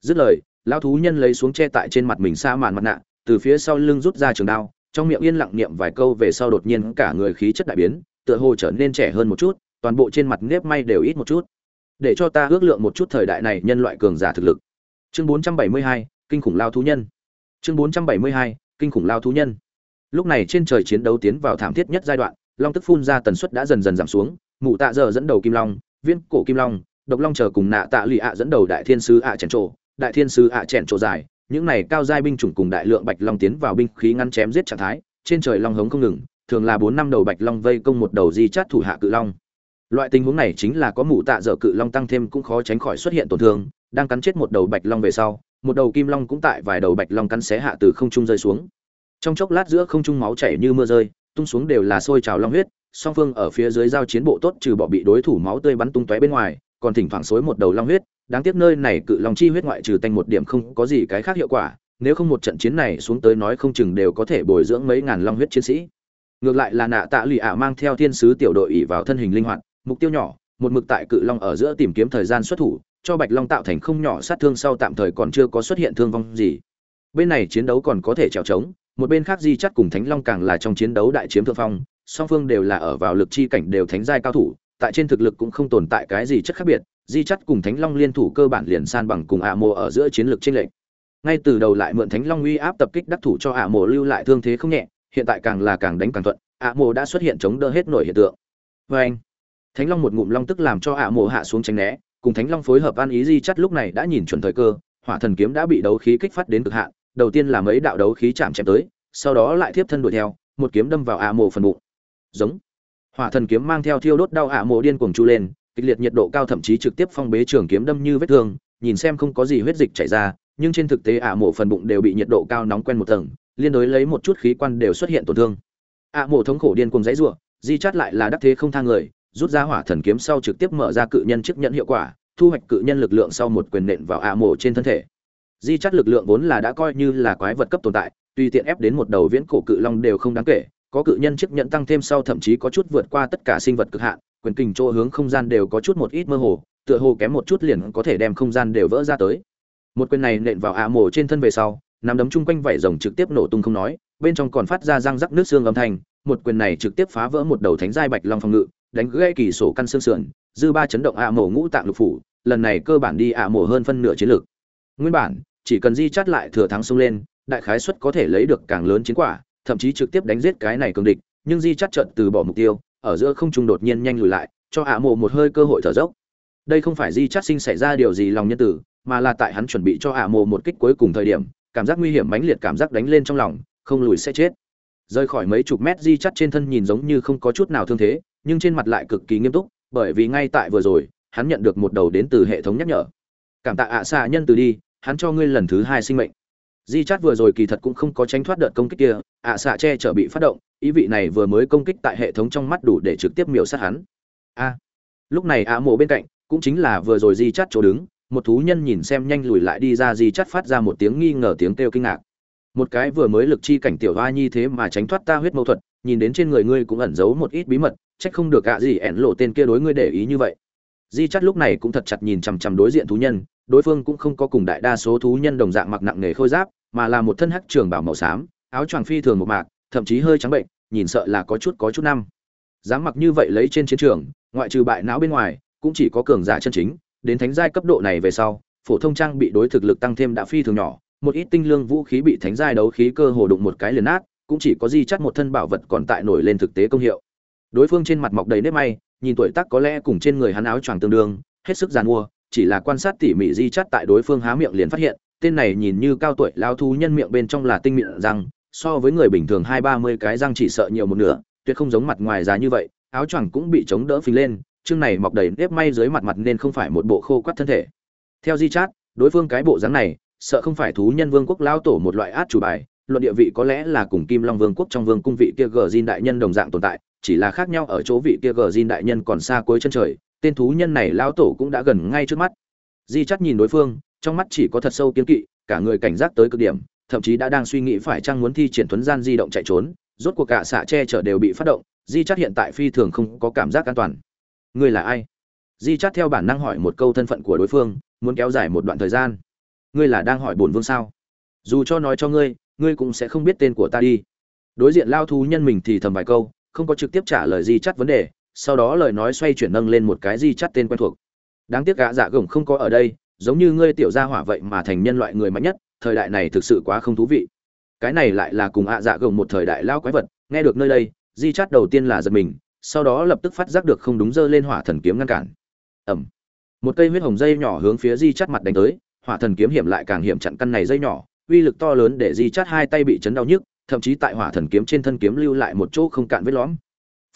Dứt lời lao thú nhân lấy xuống che tại trên mặt mình xa màn mặt nạ từ phía sau lưng rút ra trường đao trong miệng yên lặng niệm vài câu về sau đột nhiên cả người khí chất đại biến tựa hồ trở nên trẻ hơn một chút toàn bộ trên mặt nếp may đều ít một chút. Để cho ta ước lượng một chút thời đại này nhân loại cường giả thực lực. Chương 472, kinh khủng lao thú nhân chương 472, kinh khủng lao thú nhân. Lúc này trên trời chiến đấu tiến vào thảm thiết nhất giai đoạn long tức phun ra tần suất đã dần dần giảm xuống mụ tạ giờ dẫn đầu kim long viên cổ kim long độc long chờ cùng nạ tạ lụy ạ dẫn đầu đại thiên sứ ạ à chèn trộ đại thiên sứ ạ à chèn trộ dài những này cao giai binh chủng cùng đại lượng bạch long tiến vào binh khí ngăn chém giết trạng thái trên trời long hống không ngừng thường là bốn năm đầu bạch long vây công một đầu di chát thủ hạ cự long. Loại tình huống này chính là có mụ tạ dở cự long tăng thêm cũng khó tránh khỏi xuất hiện tổn thương đang cắn chết một đầu bạch long về sau một đầu kim long cũng tại vài đầu bạch long cắn xé hạ từ không trung rơi xuống. Trong chốc lát giữa không trung máu chảy như mưa rơi, tung xuống đều là sôi trào long huyết, song phương ở phía dưới giao chiến bộ tốt trừ bỏ bị đối thủ máu tươi bắn tung tóe bên ngoài, còn thỉnh thoảng xối một đầu long huyết, đáng tiếc nơi này cự long chi huyết ngoại trừ tanh một điểm không có gì cái khác hiệu quả, nếu không một trận chiến này xuống tới nói không chừng đều có thể bồi dưỡng mấy ngàn long huyết chiến sĩ. Ngược lại là nạ tạ lụy ả mang theo thiên sứ tiểu đội ỉ vào thân hình linh hoạt, mục tiêu nhỏ, một mực tại cự long ở giữa tìm kiếm thời gian xuất thủ cho bạch long tạo thành không nhỏ sát thương sau tạm thời còn chưa có xuất hiện thương vong gì. Bên này chiến đấu còn có thể trèo trống, một bên khác di chắt cùng thánh long càng là trong chiến đấu đại chiếm thượng phong, song phương đều là ở vào lực chi cảnh đều thánh giai cao thủ, tại trên thực lực cũng không tồn tại cái gì chất khác biệt, di chắt cùng thánh long liên thủ cơ bản liền san bằng cùng ạ mộ ở giữa chiến lược trên lệch. ngay từ đầu lại mượn thánh long uy áp tập kích đắc thủ cho ạ mộ lưu lại thương thế không nhẹ, hiện tại càng là càng đánh càng thuận ạ mộ đã xuất hiện chống đỡ hết nổi hiện tượng. Vê anh thánh long một ngụm long tức làm cho ạ mộ hạ xuống tránh né cùng thánh long phối hợp ăn ý di chắt lúc này đã nhìn chuẩn thời cơ, hỏa thần kiếm đã bị đấu khí kích phát đến cực hạn, đầu tiên là mấy đạo đấu khí chạm chém tới, sau đó lại tiếp thân đuổi theo, một kiếm đâm vào ạ mộ phần bụng. Giống. Hỏa thần kiếm mang theo thiêu đốt đau ạ mộ điên cuồng chu lên, kịch liệt nhiệt độ cao thậm chí trực tiếp phong bế trường kiếm đâm như vết thương, nhìn xem không có gì huyết dịch chảy ra, nhưng trên thực tế ạ mộ phần bụng đều bị nhiệt độ cao nóng quen một tầng, liên đối lấy một chút khí quan đều xuất hiện tổn thương. Ạ mộ thống khổ điên cuồng dãy rủa di chát lại là đắc thế không thang người rút ra hỏa thần kiếm sau trực tiếp mở ra cự nhân chức nhận hiệu quả, thu hoạch cự nhân lực lượng sau một quyền nện vào ạ mộ trên thân thể. Di chắt lực lượng vốn là đã coi như là quái vật cấp tồn tại tùy tiện ép đến một đầu viễn cổ cự long đều không đáng kể, có cự nhân chức nhận tăng thêm sau thậm chí có chút vượt qua tất cả sinh vật cực hạn, quyền kình chỗ hướng không gian đều có chút một ít mơ hồ, tựa hồ kém một chút liền có thể đem không gian đều vỡ ra tới. Một quyền này nện vào ạ mổ trên thân về sau, nắm đấm chung quanh vảy rồng trực tiếp nổ tung không nói, bên trong còn phát ra răng rắc nước xương âm thanh, một quyền này trực tiếp phá vỡ một đầu thánh giai bạch long phòng ngự đánh gãy kỳ sổ căn xương sườn, dư ba chấn động ạ mổ ngũ tạng lục phủ, lần này cơ bản đi ạ mổ hơn phân nửa chiến lược. Nguyên bản, chỉ cần di chắt lại thừa thắng xông lên, đại khái suất có thể lấy được càng lớn chiến quả, thậm chí trực tiếp đánh giết cái này cường địch, nhưng di chắt trận từ bỏ mục tiêu, ở giữa không trung đột nhiên nhanh lùi lại, cho ạ mổ một hơi cơ hội thở dốc. Đây không phải di chắt sinh xảy ra điều gì lòng nhân tử, mà là tại hắn chuẩn bị cho ạ mổ một kích cuối cùng thời điểm, cảm giác nguy hiểm mãnh liệt cảm giác đánh lên trong lòng, không lùi sẽ chết. Rời khỏi mấy chục mét di chắt trên thân nhìn giống như không có chút nào thương thế nhưng trên mặt lại cực kỳ nghiêm túc, bởi vì ngay tại vừa rồi, hắn nhận được một đầu đến từ hệ thống nhắc nhở. Cảm tạ ạ xạ nhân từ đi, hắn cho ngươi lần thứ hai sinh mệnh. Di chát vừa rồi kỳ thật cũng không có tránh thoát đợt công kích kia, ạ xạ che chở bị phát động, ý vị này vừa mới công kích tại hệ thống trong mắt đủ để trực tiếp miểu sát hắn. A. Lúc này ạ mộ bên cạnh, cũng chính là vừa rồi di chát chỗ đứng, một thú nhân nhìn xem nhanh lùi lại đi ra di chát phát ra một tiếng nghi ngờ tiếng kêu kinh ngạc. Một cái vừa mới lực chi cảnh tiểu hoa nhi thế mà tránh thoát ta huyết mâu thuật nhìn đến trên người ngươi cũng ẩn giấu một ít bí mật, trách không được ạ gì ẻn lộ tên kia đối ngươi để ý như vậy. Di chắt lúc này cũng thật chặt nhìn chằm chằm đối diện thú nhân, đối phương cũng không có cùng đại đa số thú nhân đồng dạng mặc nặng nghề khôi giáp, mà là một thân hắc trường bảo màu xám, áo choàng phi thường một mạc, thậm chí hơi trắng bệnh, nhìn sợ là có chút có chút năm. Dám mặc như vậy lấy trên chiến trường, ngoại trừ bại não bên ngoài, cũng chỉ có cường giả chân chính, đến thánh giai cấp độ này về sau, phổ thông trang bị đối thực lực tăng thêm đã phi thường nhỏ, một ít tinh lương vũ khí bị thánh giai đấu khí cơ hồ đụng một cái liền nát cũng chỉ có di chắt một thân bảo vật còn tại nổi lên thực tế công hiệu. Đối phương trên mặt mọc đầy nếp may, nhìn tuổi tác có lẽ cùng trên người hắn áo choàng tương đương, hết sức giàn mua, chỉ là quan sát tỉ mỉ di chắt tại đối phương há miệng liền phát hiện, tên này nhìn như cao tuổi lao thú nhân miệng bên trong là tinh miệng răng, so với người bình thường hai ba mươi cái răng chỉ sợ nhiều một nửa, tuyệt không giống mặt ngoài giá như vậy, áo choàng cũng bị chống đỡ phình lên, chương này mọc đầy nếp may dưới mặt mặt nên không phải một bộ khô quắt thân thể. Theo di chát đối phương cái bộ dáng này, sợ không phải thú nhân vương quốc lao tổ một loại át chủ bài luận địa vị có lẽ là cùng kim long vương quốc trong vương cung vị kia gờ diên đại nhân đồng dạng tồn tại, chỉ là khác nhau ở chỗ vị kia gờ diên đại nhân còn xa cuối chân trời, tên thú nhân này lão tổ cũng đã gần ngay trước mắt. Di chắt nhìn đối phương, trong mắt chỉ có thật sâu kiến kỵ, cả người cảnh giác tới cực điểm, thậm chí đã đang suy nghĩ phải chăng muốn thi triển thuấn gian di động chạy trốn, rốt cuộc cả xạ che chở đều bị phát động, di chắt hiện tại phi thường không có cảm giác an toàn. Ngươi là ai? Di chắt theo bản năng hỏi một câu thân phận của đối phương, muốn kéo dài một đoạn thời gian. Ngươi là đang hỏi bổn vương sao? Dù cho nói cho ngươi ngươi cũng sẽ không biết tên của ta đi. Đối diện lao thú nhân mình thì thầm vài câu, không có trực tiếp trả lời di chắt vấn đề, sau đó lời nói xoay chuyển nâng lên một cái di chắt tên quen thuộc. Đáng tiếc gã dạ gồng không có ở đây, giống như ngươi tiểu gia hỏa vậy mà thành nhân loại người mạnh nhất, thời đại này thực sự quá không thú vị. Cái này lại là cùng ạ dạ gồng một thời đại lao quái vật, nghe được nơi đây, di chắt đầu tiên là giật mình, sau đó lập tức phát giác được không đúng dơ lên hỏa thần kiếm ngăn cản. Ẩm một cây huyết hồng dây nhỏ hướng phía di chắt mặt đánh tới, hỏa thần kiếm hiểm lại càng hiểm chặn căn này dây nhỏ uy lực to lớn để di chát hai tay bị chấn đau nhức, thậm chí tại hỏa thần kiếm trên thân kiếm lưu lại một chỗ không cạn vết lõm.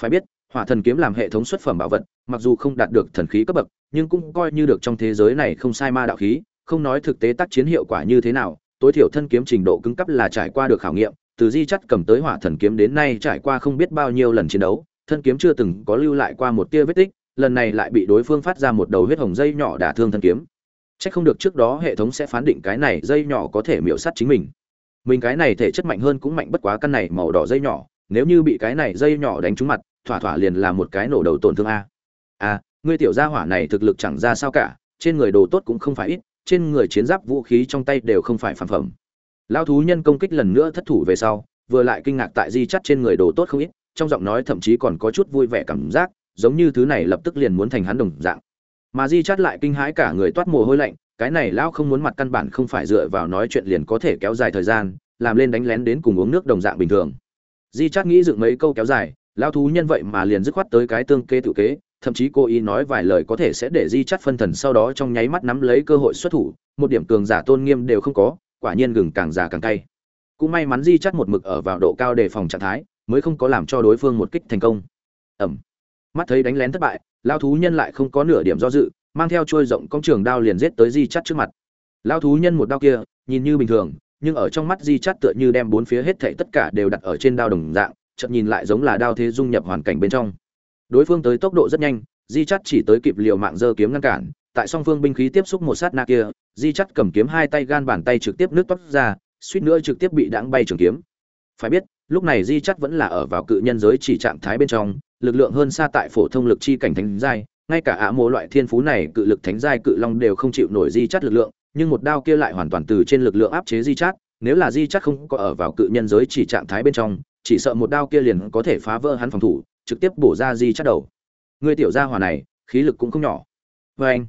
Phải biết, hỏa thần kiếm làm hệ thống xuất phẩm bảo vật, mặc dù không đạt được thần khí cấp bậc, nhưng cũng coi như được trong thế giới này không sai ma đạo khí, không nói thực tế tác chiến hiệu quả như thế nào, tối thiểu thân kiếm trình độ cứng cấp là trải qua được khảo nghiệm, từ di chắt cầm tới hỏa thần kiếm đến nay trải qua không biết bao nhiêu lần chiến đấu, thân kiếm chưa từng có lưu lại qua một tia vết tích, lần này lại bị đối phương phát ra một đầu huyết hồng dây nhỏ đả thương thân kiếm. Chắc không được trước đó hệ thống sẽ phán định cái này dây nhỏ có thể miễu sát chính mình. Mình cái này thể chất mạnh hơn cũng mạnh bất quá căn này màu đỏ dây nhỏ, nếu như bị cái này dây nhỏ đánh trúng mặt, thỏa thỏa liền là một cái nổ đầu tổn thương a. A, ngươi tiểu gia hỏa này thực lực chẳng ra sao cả, trên người đồ tốt cũng không phải ít, trên người chiến giáp vũ khí trong tay đều không phải phản phẩm. lao thú nhân công kích lần nữa thất thủ về sau, vừa lại kinh ngạc tại di chắt trên người đồ tốt không ít, trong giọng nói thậm chí còn có chút vui vẻ cảm giác, giống như thứ này lập tức liền muốn thành hắn đồng dạng mà di chát lại kinh hãi cả người toát mồ hôi lạnh, cái này lão không muốn mặt căn bản không phải dựa vào nói chuyện liền có thể kéo dài thời gian, làm lên đánh lén đến cùng uống nước đồng dạng bình thường. Di chát nghĩ dựng mấy câu kéo dài, lão thú nhân vậy mà liền dứt khoát tới cái tương kê tự kế, thậm chí cô ý nói vài lời có thể sẽ để di chắt phân thần sau đó trong nháy mắt nắm lấy cơ hội xuất thủ, một điểm cường giả tôn nghiêm đều không có, quả nhiên gừng càng già càng cay. Cũng may mắn di chắt một mực ở vào độ cao đề phòng trạng thái, mới không có làm cho đối phương một kích thành công. Ẩm. Mắt thấy đánh lén thất bại lao thú nhân lại không có nửa điểm do dự, mang theo trôi rộng công trường đao liền giết tới di chắt trước mặt. Lao thú nhân một đao kia, nhìn như bình thường, nhưng ở trong mắt di chắt tựa như đem bốn phía hết thảy tất cả đều đặt ở trên đao đồng dạng, chợt nhìn lại giống là đao thế dung nhập hoàn cảnh bên trong. Đối phương tới tốc độ rất nhanh, di chắt chỉ tới kịp liều mạng giơ kiếm ngăn cản, tại song phương binh khí tiếp xúc một sát na kia, di chắt cầm kiếm hai tay gan bàn tay trực tiếp nước toát ra, suýt nữa trực tiếp bị đãng bay trường kiếm. Phải biết, lúc này di chắt vẫn là ở vào cự nhân giới chỉ trạng thái bên trong lực lượng hơn xa tại phổ thông lực chi cảnh thánh giai, ngay cả ạ mộ loại thiên phú này cự lực thánh giai cự long đều không chịu nổi di chát lực lượng, nhưng một đao kia lại hoàn toàn từ trên lực lượng áp chế di chát, nếu là di chát không có ở vào cự nhân giới chỉ trạng thái bên trong, chỉ sợ một đao kia liền có thể phá vỡ hắn phòng thủ, trực tiếp bổ ra di chát đầu. Người tiểu gia hỏa này, khí lực cũng không nhỏ. Và anh,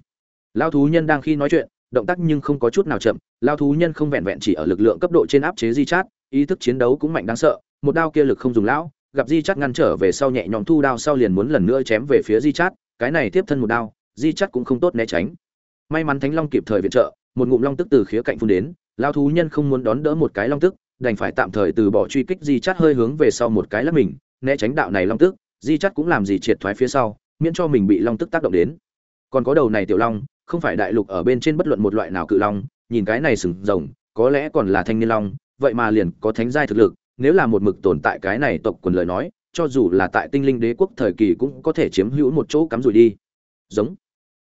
Lão thú nhân đang khi nói chuyện, động tác nhưng không có chút nào chậm, Lão thú nhân không vẹn vẹn chỉ ở lực lượng cấp độ trên áp chế di chát, ý thức chiến đấu cũng mạnh đáng sợ, một đao kia lực không dùng lão, gặp di chắt ngăn trở về sau nhẹ nhõm thu đao sau liền muốn lần nữa chém về phía di chắt cái này tiếp thân một đao, di chắt cũng không tốt né tránh. May mắn thánh long kịp thời viện trợ, một ngụm long tức từ khía cạnh phun đến lao thú nhân không muốn đón đỡ một cái long tức, đành phải tạm thời từ bỏ truy kích di chắt hơi hướng về sau một cái lắp mình, né tránh đạo này long tức, di chắt cũng làm gì triệt thoái phía sau, miễn cho mình bị long tức tác động đến. Còn có đầu này tiểu long, không phải đại lục ở bên trên bất luận một loại nào cự long, nhìn cái này sừng rồng, có lẽ còn là thanh niên long, vậy mà liền có thánh giai thực lực nếu là một mực tồn tại cái này tộc quần lời nói, cho dù là tại tinh linh đế quốc thời kỳ cũng có thể chiếm hữu một chỗ cắm rủi đi. Giống.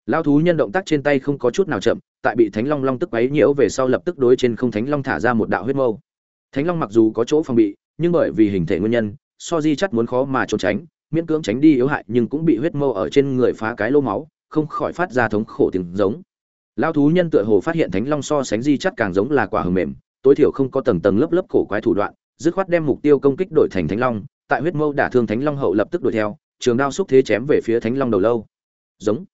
Lao thú nhân động tác trên tay không có chút nào chậm, tại bị thánh long long tức quấy nhiễu về sau lập tức đối trên không thánh long thả ra một đạo huyết mâu. Thánh long mặc dù có chỗ phòng bị, nhưng bởi vì hình thể nguyên nhân, so di chắt muốn khó mà trốn tránh, miễn cưỡng tránh đi yếu hại nhưng cũng bị huyết mâu ở trên người phá cái lô máu, không khỏi phát ra thống khổ tiếng giống. Lao thú nhân tựa hồ phát hiện thánh long so sánh di chắt càng giống là quả hầm mềm, tối thiểu không có tầng tầng lớp lớp cổ quái thủ đoạn dứt khoát đem mục tiêu công kích đổi thành thánh long, tại huyết mâu đả thương thánh long hậu lập tức đuổi theo, trường đao xúc thế chém về phía thánh long đầu lâu. Giống.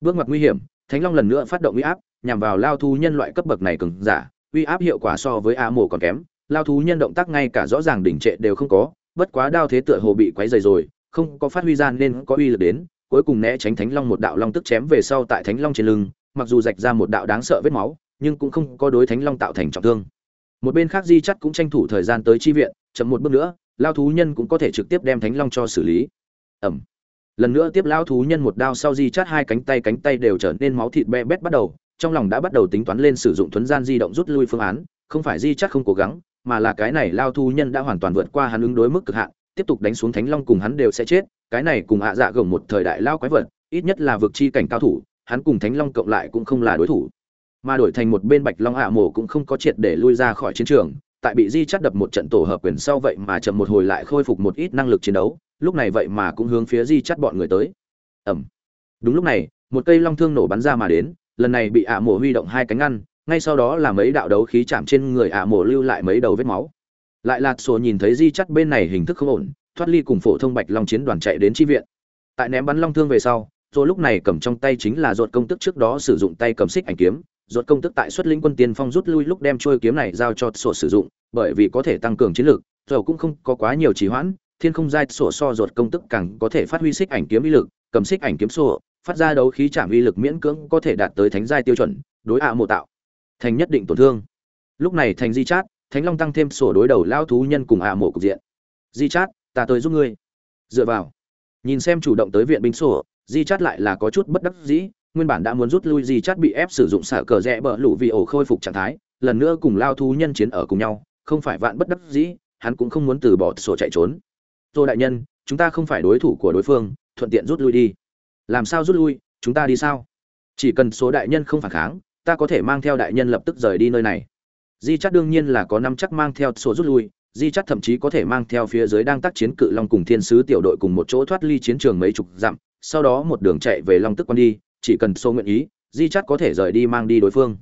Bước ngoặt nguy hiểm, thánh long lần nữa phát động uy áp, nhằm vào lao thú nhân loại cấp bậc này cứng giả, uy áp hiệu quả so với a mổ còn kém. Lao thú nhân động tác ngay cả rõ ràng đỉnh trệ đều không có, bất quá đao thế tựa hồ bị quấy dày rồi, không có phát huy ra nên có uy lực đến, cuối cùng né tránh thánh long một đạo long tức chém về sau tại thánh long trên lưng, mặc dù rạch ra một đạo đáng sợ vết máu, nhưng cũng không có đối thánh long tạo thành trọng thương một bên khác di chắt cũng tranh thủ thời gian tới chi viện, chậm một bước nữa lao thú nhân cũng có thể trực tiếp đem thánh long cho xử lý. Ẩm. Lần nữa tiếp lao thú nhân một đao sau di chắt hai cánh tay cánh tay đều trở nên máu thịt be bét bắt đầu, trong lòng đã bắt đầu tính toán lên sử dụng thuấn gian di động rút lui phương án, không phải di chắt không cố gắng, mà là cái này lao thú nhân đã hoàn toàn vượt qua hắn ứng đối mức cực hạn, tiếp tục đánh xuống thánh long cùng hắn đều sẽ chết, cái này cùng hạ dạ gồng một thời đại lao quái vật, ít nhất là vực chi cảnh cao thủ, hắn cùng thánh long cộng lại cũng không là đối thủ mà đổi thành một bên bạch long hạ mổ cũng không có triệt để lui ra khỏi chiến trường, tại bị di chắt đập một trận tổ hợp quyền sau vậy mà chậm một hồi lại khôi phục một ít năng lực chiến đấu, lúc này vậy mà cũng hướng phía di chắt bọn người tới. Ẩm. Đúng lúc này, một cây long thương nổ bắn ra mà đến, lần này bị ạ mổ huy động hai cánh ngăn, ngay sau đó là mấy đạo đấu khí chạm trên người ạ mổ lưu lại mấy đầu vết máu. Lại lạt sổ nhìn thấy di chắt bên này hình thức không ổn, thoát ly cùng phổ thông bạch long chiến đoàn chạy đến tri viện. Tại ném bắn long thương về sau rồi lúc này cầm trong tay chính là ruột công tức trước đó sử dụng tay cầm xích ảnh kiếm ruột công tức tại xuất linh quân tiên phong rút lui lúc đem trôi kiếm này giao cho sổ sử dụng, bởi vì có thể tăng cường chiến lược rồi cũng không có quá nhiều trì hoãn, thiên không giai sổ so ruột công tức càng có thể phát huy xích ảnh kiếm uy lực, cầm xích ảnh kiếm sổ, phát ra đấu khí chạm uy lực miễn cưỡng có thể đạt tới thánh giai tiêu chuẩn, đối ạ mộ tạo, thành nhất định tổn thương. Lúc này thành di chát, thánh long tăng thêm sổ đối đầu lao thú nhân cùng ạ mộ cục diện. Di chát, ta tới giúp ngươi. Dựa vào. Nhìn xem chủ động tới viện binh sổ, di chát lại là có chút bất đắc dĩ nguyên bản đã muốn rút lui di chát bị ép sử dụng xả cờ rẽ bờ lũ vì ổ khôi phục trạng thái, lần nữa cùng lao thú nhân chiến ở cùng nhau, không phải vạn bất đắc dĩ, hắn cũng không muốn từ bỏ sổ chạy trốn. Tô đại nhân, chúng ta không phải đối thủ của đối phương, thuận tiện rút lui đi. Làm sao rút lui, chúng ta đi sao? Chỉ cần số đại nhân không phản kháng, ta có thể mang theo đại nhân lập tức rời đi nơi này. Di chắc đương nhiên là có năm chắc mang theo số rút lui di chắc thậm chí có thể mang theo phía dưới đang tác chiến cự long cùng thiên sứ tiểu đội cùng một chỗ thoát ly chiến trường mấy chục dặm, sau đó một đường chạy về long tức quan đi chỉ cần sô nguyện ý, di chắt có thể rời đi mang đi đối phương.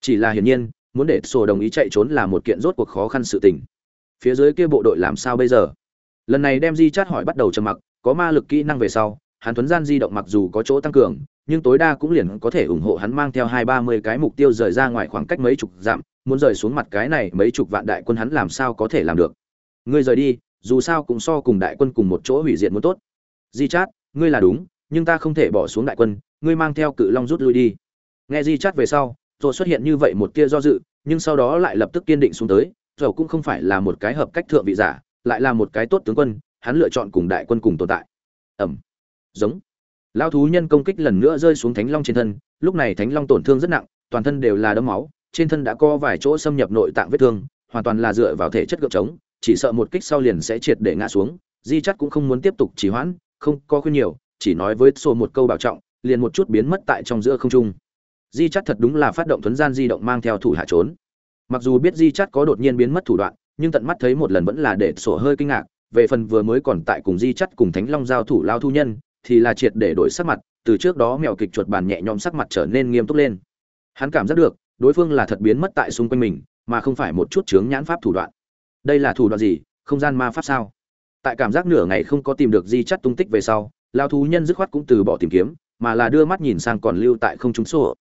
Chỉ là hiển nhiên, muốn để sô đồng ý chạy trốn là một kiện rốt cuộc khó khăn sự tình. Phía dưới kia bộ đội làm sao bây giờ? Lần này đem di chắt hỏi bắt đầu trầm mặc, có ma lực kỹ năng về sau, hắn thuấn gian di động mặc dù có chỗ tăng cường, nhưng tối đa cũng liền có thể ủng hộ hắn mang theo hai ba mươi cái mục tiêu rời ra ngoài khoảng cách mấy chục dặm, muốn rời xuống mặt cái này mấy chục vạn đại quân hắn làm sao có thể làm được? Ngươi rời đi, dù sao cũng so cùng đại quân cùng một chỗ hủy diệt muốn tốt. Di chát, ngươi là đúng nhưng ta không thể bỏ xuống đại quân, ngươi mang theo cự long rút lui đi. Nghe di chát về sau rồi xuất hiện như vậy một tia do dự, nhưng sau đó lại lập tức kiên định xuống tới rồi cũng không phải là một cái hợp cách thượng vị giả, lại là một cái tốt tướng quân, hắn lựa chọn cùng đại quân cùng tồn tại. Ẩm. Giống. Lao thú nhân công kích lần nữa rơi xuống thánh long trên thân, lúc này thánh long tổn thương rất nặng, toàn thân đều là đấm máu, trên thân đã có vài chỗ xâm nhập nội tạng vết thương, hoàn toàn là dựa vào thể chất gợp trống, chỉ sợ một kích sau liền sẽ triệt để ngã xuống, di chắc cũng không muốn tiếp tục trì hoãn, không có khuyên nhiều chỉ nói với sổ một câu bảo trọng, liền một chút biến mất tại trong giữa không trung. Di chắt thật đúng là phát động thuấn gian di động mang theo thủ hạ trốn. Mặc dù biết di chắt có đột nhiên biến mất thủ đoạn, nhưng tận mắt thấy một lần vẫn là để sổ hơi kinh ngạc, về phần vừa mới còn tại cùng di chắt cùng thánh long giao thủ lao thu nhân, thì là triệt để đổi sắc mặt, từ trước đó mèo kịch chuột bàn nhẹ nhõm sắc mặt trở nên nghiêm túc lên. Hắn cảm giác được, đối phương là thật biến mất tại xung quanh mình, mà không phải một chút chướng nhãn pháp thủ đoạn. Đây là thủ đoạn gì? Không gian ma pháp sao? Tại cảm giác nửa ngày không có tìm được di chắt tung tích về sau lao thú nhân dứt khoát cũng từ bỏ tìm kiếm mà là đưa mắt nhìn sang còn lưu tại không trúng sổ.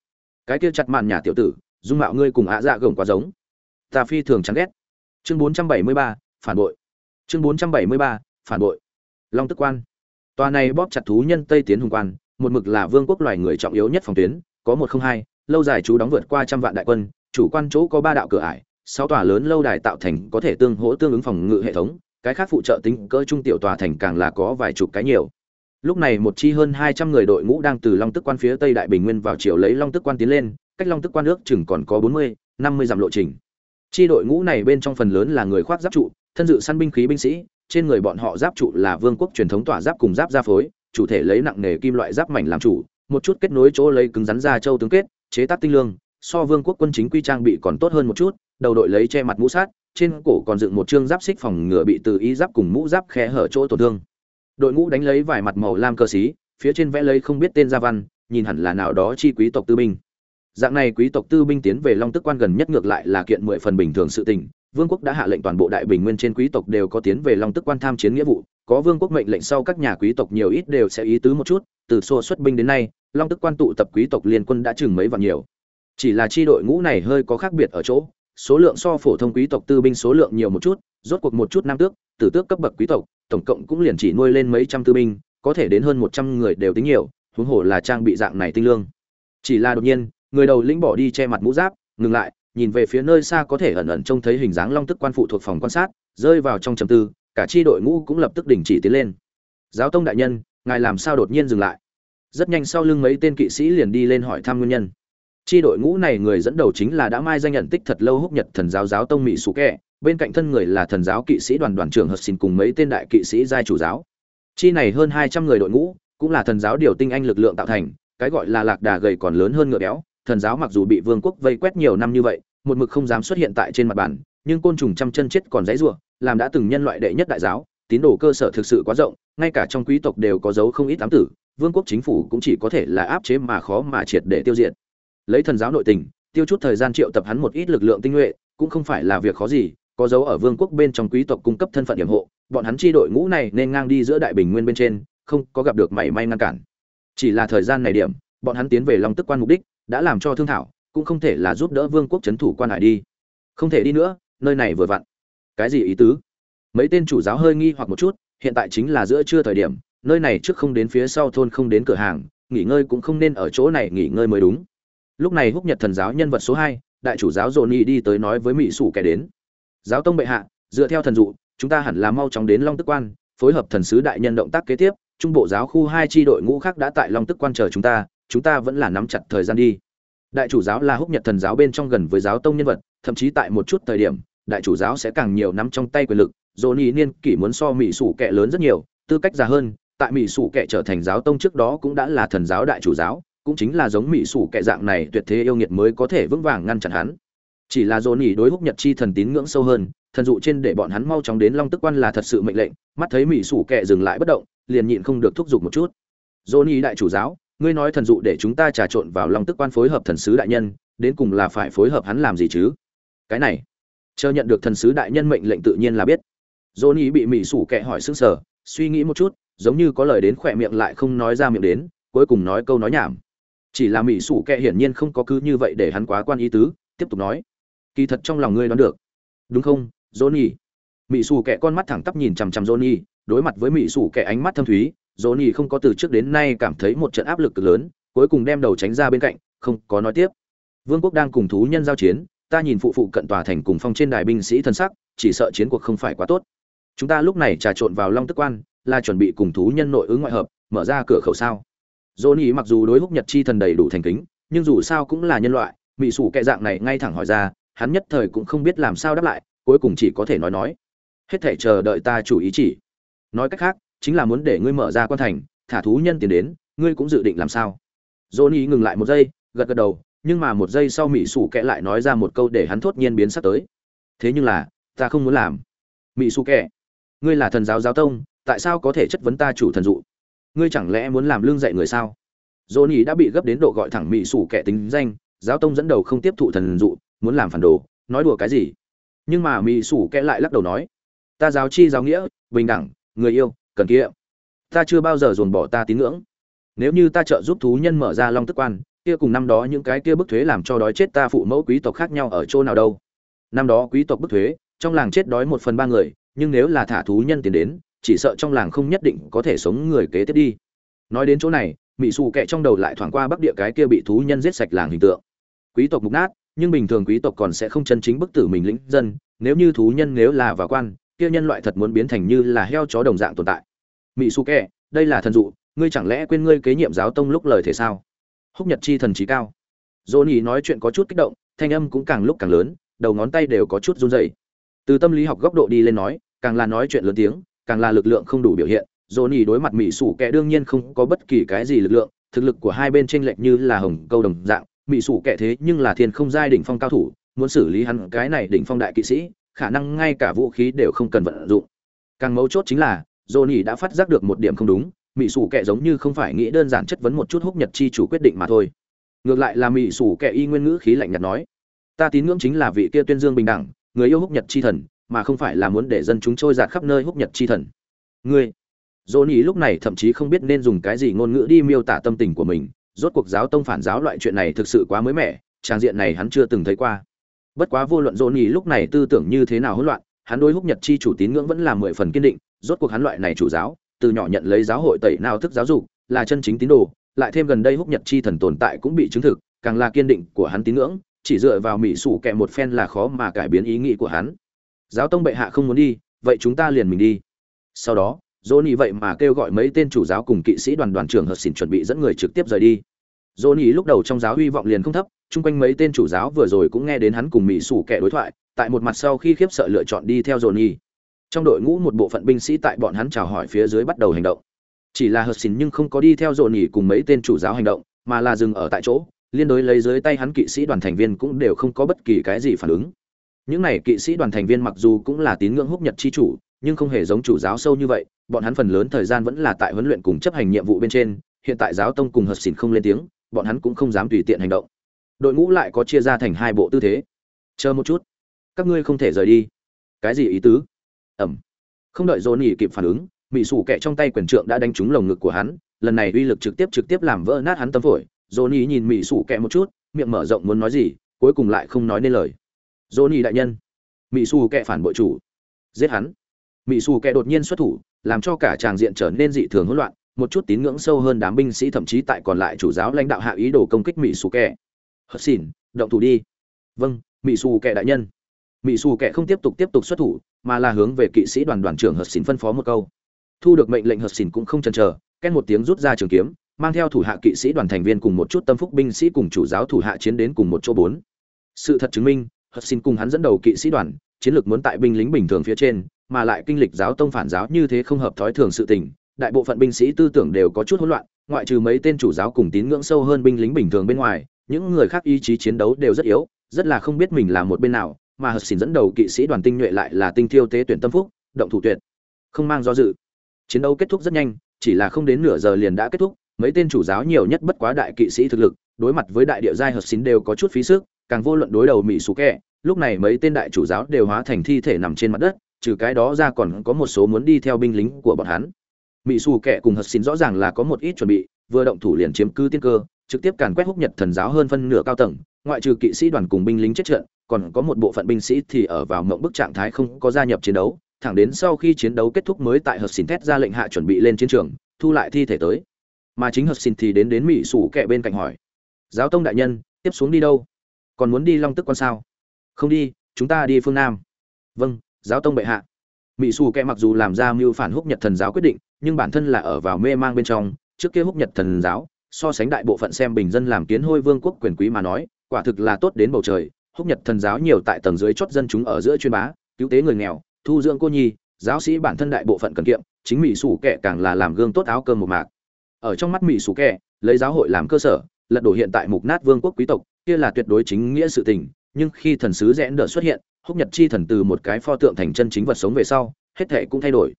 Cái kia chặt màn nhà tiểu tử dung mạo ngươi cùng ạ dạ gồng quá giống. Ta phi thường chán ghét. Chương 473, phản bội. Chương 473, phản bội. Long tức quan. Tòa này bóp chặt thú nhân tây tiến hùng quan một mực là vương quốc loài người trọng yếu nhất phòng tuyến có một không hai lâu dài chú đóng vượt qua trăm vạn đại quân chủ quan chỗ có ba đạo cửa ải sáu tòa lớn lâu đài tạo thành có thể tương hỗ tương ứng phòng ngự hệ thống cái khác phụ trợ tính cỡ trung tiểu tòa thành càng là có vài chục cái nhiều lúc này một chi hơn hai trăm người đội ngũ đang từ long tức quan phía tây đại bình nguyên vào chiều lấy long tức quan tiến lên, cách long tức quan nước chừng còn có bốn mươi, năm mươi dặm lộ trình. Chi đội ngũ này bên trong phần lớn là người khoác giáp trụ, thân dự săn binh khí binh sĩ, trên người bọn họ giáp trụ là vương quốc truyền thống tỏa giáp cùng giáp gia phối, chủ thể lấy nặng nghề kim loại giáp mảnh làm chủ, một chút kết nối chỗ lấy cứng rắn ra châu tướng kết, chế tác tinh lương, so vương quốc quân chính quy trang bị còn tốt hơn một chút, đầu đội lấy che mặt mũ sát, trên cổ còn dựng một chương giáp xích phòng ngựa bị từ ý giáp cùng mũ giáp khe hở chỗ tổn thương đội ngũ đánh lấy vài mặt màu lam cơ xí, phía trên vẽ lấy không biết tên gia văn, nhìn hẳn là nào đó chi quý tộc tư binh. Dạng này quý tộc tư binh tiến về long tức quan gần nhất ngược lại là kiện mười phần bình thường sự tình. Vương quốc đã hạ lệnh toàn bộ đại bình nguyên trên quý tộc đều có tiến về long tức quan tham chiến nghĩa vụ. Có vương quốc mệnh lệnh sau các nhà quý tộc nhiều ít đều sẽ ý tứ một chút. Từ xô xuất binh đến nay, long tức quan tụ tập quý tộc liên quân đã chừng mấy vạn nhiều. Chỉ là chi đội ngũ này hơi có khác biệt ở chỗ, số lượng so phổ thông quý tộc tư binh số lượng nhiều một chút, rốt cuộc một chút nam tước, tử tước cấp bậc quý tộc tổng cộng cũng liền chỉ nuôi lên mấy trăm tư binh, có thể đến hơn một trăm người đều tính nhiều, huống hồ là trang bị dạng này tinh lương. Chỉ là đột nhiên, người đầu lĩnh bỏ đi che mặt mũ giáp, ngừng lại, nhìn về phía nơi xa có thể ẩn ẩn trông thấy hình dáng long tức quan phụ thuộc phòng quan sát, rơi vào trong trầm tư, cả chi đội ngũ cũng lập tức đình chỉ tiến lên. Giáo tông đại nhân, ngài làm sao đột nhiên dừng lại? Rất nhanh sau lưng mấy tên kỵ sĩ liền đi lên hỏi thăm nguyên nhân. Chi đội ngũ này người dẫn đầu chính là đã mai danh nhận tích thật lâu húc nhật thần giáo giáo tông mỹ sủ kệ bên cạnh thân người là thần giáo kỵ sĩ đoàn đoàn trưởng hợp xin cùng mấy tên đại kỵ sĩ giai chủ giáo. Chi này hơn hai trăm người đội ngũ, cũng là thần giáo điều tinh anh lực lượng tạo thành, cái gọi là lạc đà gầy còn lớn hơn ngựa béo. Thần giáo mặc dù bị vương quốc vây quét nhiều năm như vậy, một mực không dám xuất hiện tại trên mặt bản nhưng côn trùng trăm chân chết còn dãy rủa, làm đã từng nhân loại đệ nhất đại giáo, tín đồ cơ sở thực sự quá rộng, ngay cả trong quý tộc đều có dấu không ít ám tử, vương quốc chính phủ cũng chỉ có thể là áp chế mà khó mà triệt để tiêu diệt. Lấy thần giáo nội tình, tiêu chút thời gian triệu tập hắn một ít lực lượng tinh nhuệ, cũng không phải là việc khó gì có dấu ở vương quốc bên trong quý tộc cung cấp thân phận điểm hộ, bọn hắn chi đội ngũ này nên ngang đi giữa đại bình nguyên bên trên, không có gặp được mảy may ngăn cản. Chỉ là thời gian này điểm, bọn hắn tiến về long tức quan mục đích, đã làm cho thương thảo, cũng không thể là giúp đỡ vương quốc c thủ quan hải đi. Không thể đi nữa, nơi này vừa vặn. Cái gì ý tứ? Mấy tên chủ giáo hơi nghi hoặc một chút, hiện tại chính là giữa trưa thời điểm, nơi này trước không đến phía sau thôn không đến cửa hàng, nghỉ ngơi cũng không nên ở chỗ này nghỉ ngơi mới đúng. Lúc này húc nhật thần giáo nhân vật số hai, đại chủ giáo dồn y đi tới nói với mỹ sủ kẻ đến giáo tông bệ hạ, dựa theo thần dụ, chúng ta hẳn là mau chóng đến long tức quan, phối hợp thần sứ đại nhân động tác kế tiếp, trung bộ giáo khu hai tri đội ngũ khác đã tại long tức quan chờ chúng ta chúng ta vẫn là nắm chặt thời gian đi. Đại chủ giáo là húc nhật thần giáo bên trong gần với giáo tông nhân vật, thậm chí tại một chút thời điểm, đại chủ giáo sẽ càng nhiều nắm trong tay quyền lực dồn y niên kỷ muốn so mỹ sủ Kệ lớn rất nhiều, tư cách già hơn, tại mỹ sủ Kệ trở thành giáo tông trước đó cũng đã là thần giáo đại chủ giáo, cũng chính là giống mỹ sủ Kệ dạng này tuyệt thế yêu nghiệt mới có thể vững vàng ngăn chặn hắn chỉ là dồn nhỉ đối húc nhật chi thần tín ngưỡng sâu hơn, thần dụ trên để bọn hắn mau chóng đến long tức quan là thật sự mệnh lệnh, mắt thấy mỹ sủ kệ dừng lại bất động, liền nhịn không được thúc giục một chút. Dồn nhỉ đại chủ giáo, ngươi nói thần dụ để chúng ta trà trộn vào long tức quan phối hợp thần sứ đại nhân, đến cùng là phải phối hợp hắn làm gì chứ? Cái này, chờ nhận được thần sứ đại nhân mệnh lệnh tự nhiên là biết. Dồn nhỉ bị mỹ sủ kệ hỏi sững sờ, suy nghĩ một chút, giống như có lời đến khỏe miệng lại không nói ra miệng đến, cuối cùng nói câu nói nhảm. Chỉ là mỹ sủ kệ hiển nhiên không có cứ như vậy để hắn quá quan ý tứ, tiếp tục nói kỳ thật trong lòng ngươi đoán được. Đúng không johnny? Mỹ sủ kẻ con mắt thẳng tắp nhìn chằm chằm johnny đối mặt với mỹ sủ kẻ ánh mắt thâm thúy johnny không có từ trước đến nay cảm thấy một trận áp lực cực lớn cuối cùng đem đầu tránh ra bên cạnh không có nói tiếp. Vương quốc đang cùng thú nhân giao chiến ta nhìn phụ phụ cận tòa thành cùng phong trên đài binh sĩ thân sắc chỉ sợ chiến cuộc không phải quá tốt. Chúng ta lúc này trà trộn vào long tức quan là chuẩn bị cùng thú nhân nội ứng ngoại hợp mở ra cửa khẩu sao. Johnny mặc dù đối húc nhật chi thần đầy đủ thành kính, nhưng dù sao cũng là nhân loại, mỹ sủ kệ dạng này ngay thẳng hỏi ra, hắn nhất thời cũng không biết làm sao đáp lại, cuối cùng chỉ có thể nói nói. Hết thể chờ đợi ta chủ ý chỉ. Nói cách khác, chính là muốn để ngươi mở ra quan thành, thả thú nhân tiền đến, ngươi cũng dự định làm sao? Johnny ngừng lại một giây, gật gật đầu, nhưng mà một giây sau mỹ sủ kệ lại nói ra một câu để hắn thốt nhiên biến sắc tới. Thế nhưng là, ta không muốn làm. Mỹ sủ kệ, ngươi là thần giáo giáo tông, tại sao có thể chất vấn ta chủ thần dụ? ngươi chẳng lẽ muốn làm lương dạy người sao Johnny đã bị gấp đến độ gọi thẳng mỹ sủ Kẽ tính danh giáo tông dẫn đầu không tiếp thụ thần dụ muốn làm phản đồ, nói đùa cái gì? Nhưng mà mỹ sủ kẽ lại lắc đầu nói, ta giáo chi giáo nghĩa, bình đẳng, người yêu, cần kia ta chưa bao giờ dồn bỏ ta tín ngưỡng. Nếu như ta trợ giúp thú nhân mở ra long tức quan, kia cùng năm đó những cái kia bức thuế làm cho đói chết ta phụ mẫu quý tộc khác nhau ở chỗ nào đâu. Năm đó quý tộc bức thuế, trong làng chết đói một phần ba người, nhưng nếu là thả thú nhân tiền đến, chỉ sợ trong làng không nhất định có thể sống người kế tiếp đi. Nói đến chỗ này mỹ xù kệ trong đầu lại thoảng qua bắc địa cái kia bị thú nhân giết sạch làng hình tượng. Quý tộc mục nát nhưng bình thường quý tộc còn sẽ không chân chính bức tử mình lĩnh dân nếu như thú nhân nếu là và quan kia nhân loại thật muốn biến thành như là heo chó đồng dạng tồn tại. Mỹ su kẹ đây là thần dụ ngươi chẳng lẽ quên ngươi kế nhiệm giáo tông lúc lời thế sao? Húc nhật chi thần trí cao. Dỗ nhì nói chuyện có chút kích động thanh âm cũng càng lúc càng lớn đầu ngón tay đều có chút run rẩy. Từ tâm lý học góc độ đi lên nói càng là nói chuyện lớn tiếng càng là lực lượng không đủ biểu hiện. Johnny đối mặt Mỹ Sủ Kẻ đương nhiên không có bất kỳ cái gì lực lượng, thực lực của hai bên tranh lệch như là hồng câu đồng dạng, Mỹ Sủ Kẻ thế nhưng là thiên không giai đỉnh phong cao thủ, muốn xử lý hắn cái này đỉnh phong đại kỵ sĩ, khả năng ngay cả vũ khí đều không cần vận dụng. Càng mấu chốt chính là, Johnny đã phát giác được một điểm không đúng, Mỹ Sủ Kẻ giống như không phải nghĩ đơn giản chất vấn một chút húc nhật chi chủ quyết định mà thôi. Ngược lại là Mỹ Sủ Kẻ y nguyên ngữ khí lạnh nhạt nói, ta tín ngưỡng chính là vị kia tuyên dương bình đẳng, người yêu húc nhật chi thần, mà không phải là muốn để dân chúng trôi dạt khắp nơi húc nhật chi thần ngươi johnny lúc này thậm chí không biết nên dùng cái gì ngôn ngữ đi miêu tả tâm tình của mình rốt cuộc giáo tông phản giáo loại chuyện này thực sự quá mới mẻ, trang diện này hắn chưa từng thấy qua. Bất quá vô luận johnny lúc này tư tưởng như thế nào hỗn loạn, hắn đối húc nhật chi chủ tín ngưỡng vẫn là mười phần kiên định, rốt cuộc hắn loại này chủ giáo, từ nhỏ nhận lấy giáo hội tẩy nào thức giáo dục, là chân chính tín đồ, lại thêm gần đây húc nhật chi thần tồn tại cũng bị chứng thực, càng là kiên định của hắn tín ngưỡng, chỉ dựa vào mỹ sủ kẹ một phen là khó mà cải biến ý nghĩ của hắn. Giáo tông bệ hạ không muốn đi, vậy chúng ta liền mình đi. Sau đó Johnny vậy mà kêu gọi mấy tên chủ giáo cùng kỵ sĩ đoàn đoàn trưởng hợp xỉn chuẩn bị dẫn người trực tiếp rời đi. Johnny lúc đầu trong giáo hy vọng liền không thấp, chung quanh mấy tên chủ giáo vừa rồi cũng nghe đến hắn cùng mỹ sủ kẻ đối thoại, tại một mặt sau khi khiếp sợ lựa chọn đi theo Johnny. Trong đội ngũ một bộ phận binh sĩ tại bọn hắn chào hỏi phía dưới bắt đầu hành động. Chỉ là hợp xỉn nhưng không có đi theo Johnny cùng mấy tên chủ giáo hành động, mà là dừng ở tại chỗ, liên đối lấy dưới tay hắn kỵ sĩ đoàn thành viên cũng đều không có bất kỳ cái gì phản ứng. Những này kỵ sĩ đoàn thành viên mặc dù cũng là tín ngưỡng húc nhật chi chủ, nhưng không hề giống chủ giáo sâu như vậy, bọn hắn phần lớn thời gian vẫn là tại huấn luyện cùng chấp hành nhiệm vụ bên trên, hiện tại giáo tông cùng hợp xỉn không lên tiếng, bọn hắn cũng không dám tùy tiện hành động. Đội ngũ lại có chia ra thành hai bộ tư thế. Chờ một chút, các ngươi không thể rời đi. Cái gì ý tứ? Ẩm. Không đợi Johnny kịp phản ứng, mỹ sủ kẹ trong tay quyền trượng đã đánh trúng lồng ngực của hắn, lần này uy lực trực tiếp trực tiếp làm vỡ nát hắn tâm phổi. Johnny nhìn mỹ sủ kẹ một chút, miệng mở rộng muốn nói gì, cuối cùng lại không nói nên lời. Johnny đại nhân, mỹ sủ kẹ phản bội chủ, giết hắn mỹ xù kẻ đột nhiên xuất thủ, làm cho cả tràng diện trở nên dị thường hỗn loạn, một chút tín ngưỡng sâu hơn đám binh sĩ thậm chí tại còn lại chủ giáo lãnh đạo hạ ý đồ công kích mỹ xù kẻ. Hất xỉn, động thủ đi. Vâng mỹ xù kẻ đại nhân. Mỹ xù kẻ không tiếp tục tiếp tục xuất thủ, mà là hướng về kỵ sĩ đoàn đoàn trưởng hất xỉn phân phó một câu. Thu được mệnh lệnh hất xỉn cũng không chần chờ ken một tiếng rút ra trường kiếm, mang theo thủ hạ kỵ sĩ đoàn thành viên cùng một chút tâm phúc binh sĩ cùng chủ giáo thủ hạ chiến đến cùng một chỗ bốn. Sự thật chứng minh, hất xỉn cùng hắn dẫn đầu kỵ sĩ đoàn, chiến lược muốn tại binh lính bình thường phía trên mà lại kinh lịch giáo tông phản giáo như thế không hợp thói thường sự tình, đại bộ phận binh sĩ tư tưởng đều có chút hỗn loạn, ngoại trừ mấy tên chủ giáo cùng tín ngưỡng sâu hơn binh lính bình thường bên ngoài, những người khác ý chí chiến đấu đều rất yếu, rất là không biết mình là một bên nào, mà Hật Xỉn dẫn đầu kỵ sĩ đoàn tinh nhuệ lại là tinh thiêu tế tuyển tâm phúc, động thủ tuyệt, không mang do dự. Chiến đấu kết thúc rất nhanh, chỉ là không đến nửa giờ liền đã kết thúc, mấy tên chủ giáo nhiều nhất bất quá đại kỵ sĩ thực lực, đối mặt với đại địa giai Hật Xỉn đều có chút phí sức, càng vô luận đối đầu mỹ sú kẻ, lúc này mấy tên đại chủ giáo đều hóa thành thi thể nằm trên mặt đất, trừ cái đó ra còn có một số muốn đi theo binh lính của bọn hắn. Mỹ xù kẻ cùng hật xin rõ ràng là có một ít chuẩn bị, vừa động thủ liền chiếm cứ tiên cơ, trực tiếp càn quét húc nhật thần giáo hơn phân nửa cao tầng, ngoại trừ kỵ sĩ đoàn cùng binh lính chết trận, còn có một bộ phận binh sĩ thì ở vào mộng bức trạng thái không có gia nhập chiến đấu, thẳng đến sau khi chiến đấu kết thúc mới tại hật xin thét ra lệnh hạ chuẩn bị lên chiến trường, thu lại thi thể tới. Mà chính hật xin thì đến đến mỹ Sủ Kệ bên cạnh hỏi, giáo tông đại nhân, tiếp xuống đi đâu? Còn muốn đi long tức quan sao? Không đi, chúng ta đi phương nam. Vâng giáo tông bệ hạ. Mỹ xù Kẻ mặc dù làm ra mưu phản húc nhật thần giáo quyết định, nhưng bản thân là ở vào mê mang bên trong, trước kia húc nhật thần giáo, so sánh đại bộ phận xem bình dân làm kiến hôi vương quốc quyền quý mà nói, quả thực là tốt đến bầu trời. Húc nhật thần giáo nhiều tại tầng dưới chót dân chúng ở giữa chuyên bá, cứu tế người nghèo, thu dưỡng cô nhi, giáo sĩ bản thân đại bộ phận cần kiệm, chính mỹ xù kẻ càng là làm gương tốt áo cơm một mạc. Ở trong mắt mỹ xù kẻ lấy giáo hội làm cơ sở, lật đổ hiện tại mục nát vương quốc quý tộc, kia là tuyệt đối chính nghĩa sự tình nhưng khi thần sứ rẽn đỡ xuất hiện, húc nhật chi thần từ một cái pho tượng thành chân chính vật sống về sau, hết thể cũng thay đổi.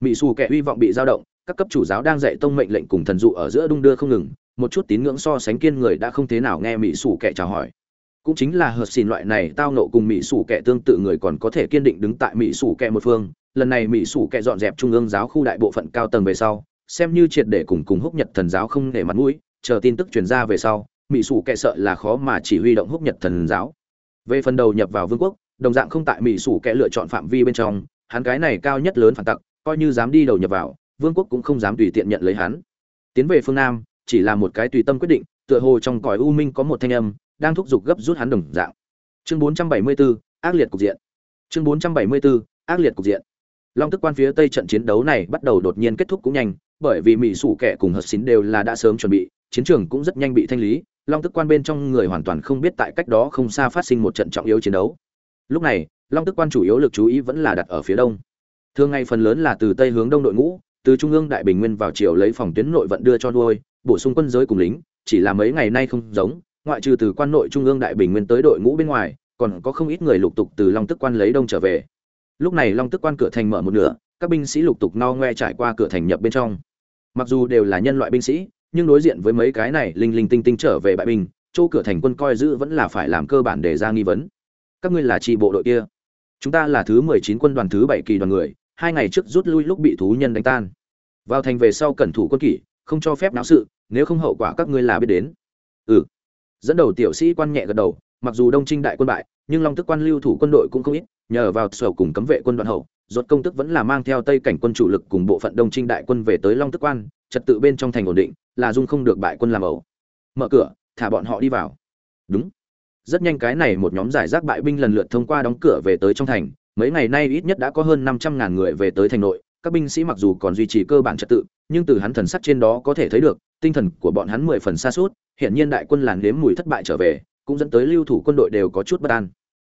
Mỹ xù kẻ hy vọng bị dao động, các cấp chủ giáo đang dạy tông mệnh lệnh cùng thần dụ ở giữa đung đưa không ngừng, một chút tín ngưỡng so sánh kiên người đã không thế nào nghe mỹ xù kẻ chào hỏi. Cũng chính là hợp xìn loại này tao nộ cùng mỹ xù kẻ tương tự người còn có thể kiên định đứng tại mỹ xù kẻ một phương. Lần này mỹ xù kẻ dọn dẹp trung ương giáo khu đại bộ phận cao tầng về sau, xem như triệt để cùng cùng húc nhật thần giáo không để mặt mũi, chờ tin tức truyền ra về sau mỹ xù kẻ sợ là khó mà chỉ huy động húc nhật thần giáo về phần đầu nhập vào vương quốc đồng dạng không tại mỹ sủ kẻ lựa chọn phạm vi bên trong hắn cái này cao nhất lớn phản tặc coi như dám đi đầu nhập vào vương quốc cũng không dám tùy tiện nhận lấy hắn. Tiến về phương nam chỉ là một cái tùy tâm quyết định tựa hồ trong cõi u minh có một thanh âm đang thúc giục gấp rút hắn đồng dạng. Chương 474, ác liệt cục diện. Chương 474, ác liệt cục diện. Long tức quan phía tây trận chiến đấu này bắt đầu đột nhiên kết thúc cũng nhanh bởi vì mỹ sủ kẻ cùng hợp xín đều là đã sớm chuẩn bị chiến trường cũng rất nhanh bị thanh lý long tức quan bên trong người hoàn toàn không biết tại cách đó không xa phát sinh một trận trọng yếu chiến đấu. Lúc này long tức quan chủ yếu lực chú ý vẫn là đặt ở phía đông. Thường ngày phần lớn là từ tây hướng đông đội ngũ từ trung ương đại bình nguyên vào chiều lấy phòng tuyến nội vận đưa cho đuôi, bổ sung quân giới cùng lính chỉ là mấy ngày nay không giống ngoại trừ từ quan nội trung ương đại bình nguyên tới đội ngũ bên ngoài còn có không ít người lục tục từ long tức quan lấy đông trở về. Lúc này long tức quan cửa thành mở một nửa các binh sĩ lục tục no ngoe trải qua cửa thành nhập bên trong. Mặc dù đều là nhân loại binh sĩ nhưng đối diện với mấy cái này linh linh tinh tinh trở về bại binh, chỗ cửa thành quân coi giữ vẫn là phải làm cơ bản để ra nghi vấn. Các ngươi là tri bộ đội kia. Chúng ta là thứ mười chín quân đoàn thứ bảy kỳ đoàn người, hai ngày trước rút lui lúc bị thú nhân đánh tan. Vào thành về sau cẩn thủ quân kỷ, không cho phép náo sự, nếu không hậu quả các ngươi là biết đến. Ừ. Dẫn đầu tiểu sĩ quan nhẹ gật đầu, mặc dù đông trinh đại quân bại, nhưng long tức quan lưu thủ quân đội cũng không ít, nhờ vào sở cùng cấm vệ quân đoàn hậu, rốt công tức vẫn là mang theo tây cảnh quân chủ lực cùng bộ phận đông trinh đại quân về tới long tức quan trật tự bên trong thành ổn định, là dung không được bại quân làm ẩu. Mở cửa, thả bọn họ đi vào. Đúng. Rất nhanh cái này một nhóm giải rác bại binh lần lượt thông qua đóng cửa về tới trong thành. Mấy ngày nay ít nhất đã có hơn năm trăm ngàn người về tới thành nội. Các binh sĩ mặc dù còn duy trì cơ bản trật tự, nhưng từ hắn thần sắc trên đó có thể thấy được, tinh thần của bọn hắn mười phần xa suốt hiện nhiên đại quân làn nếm mùi thất bại trở về, cũng dẫn tới lưu thủ quân đội đều có chút bất an.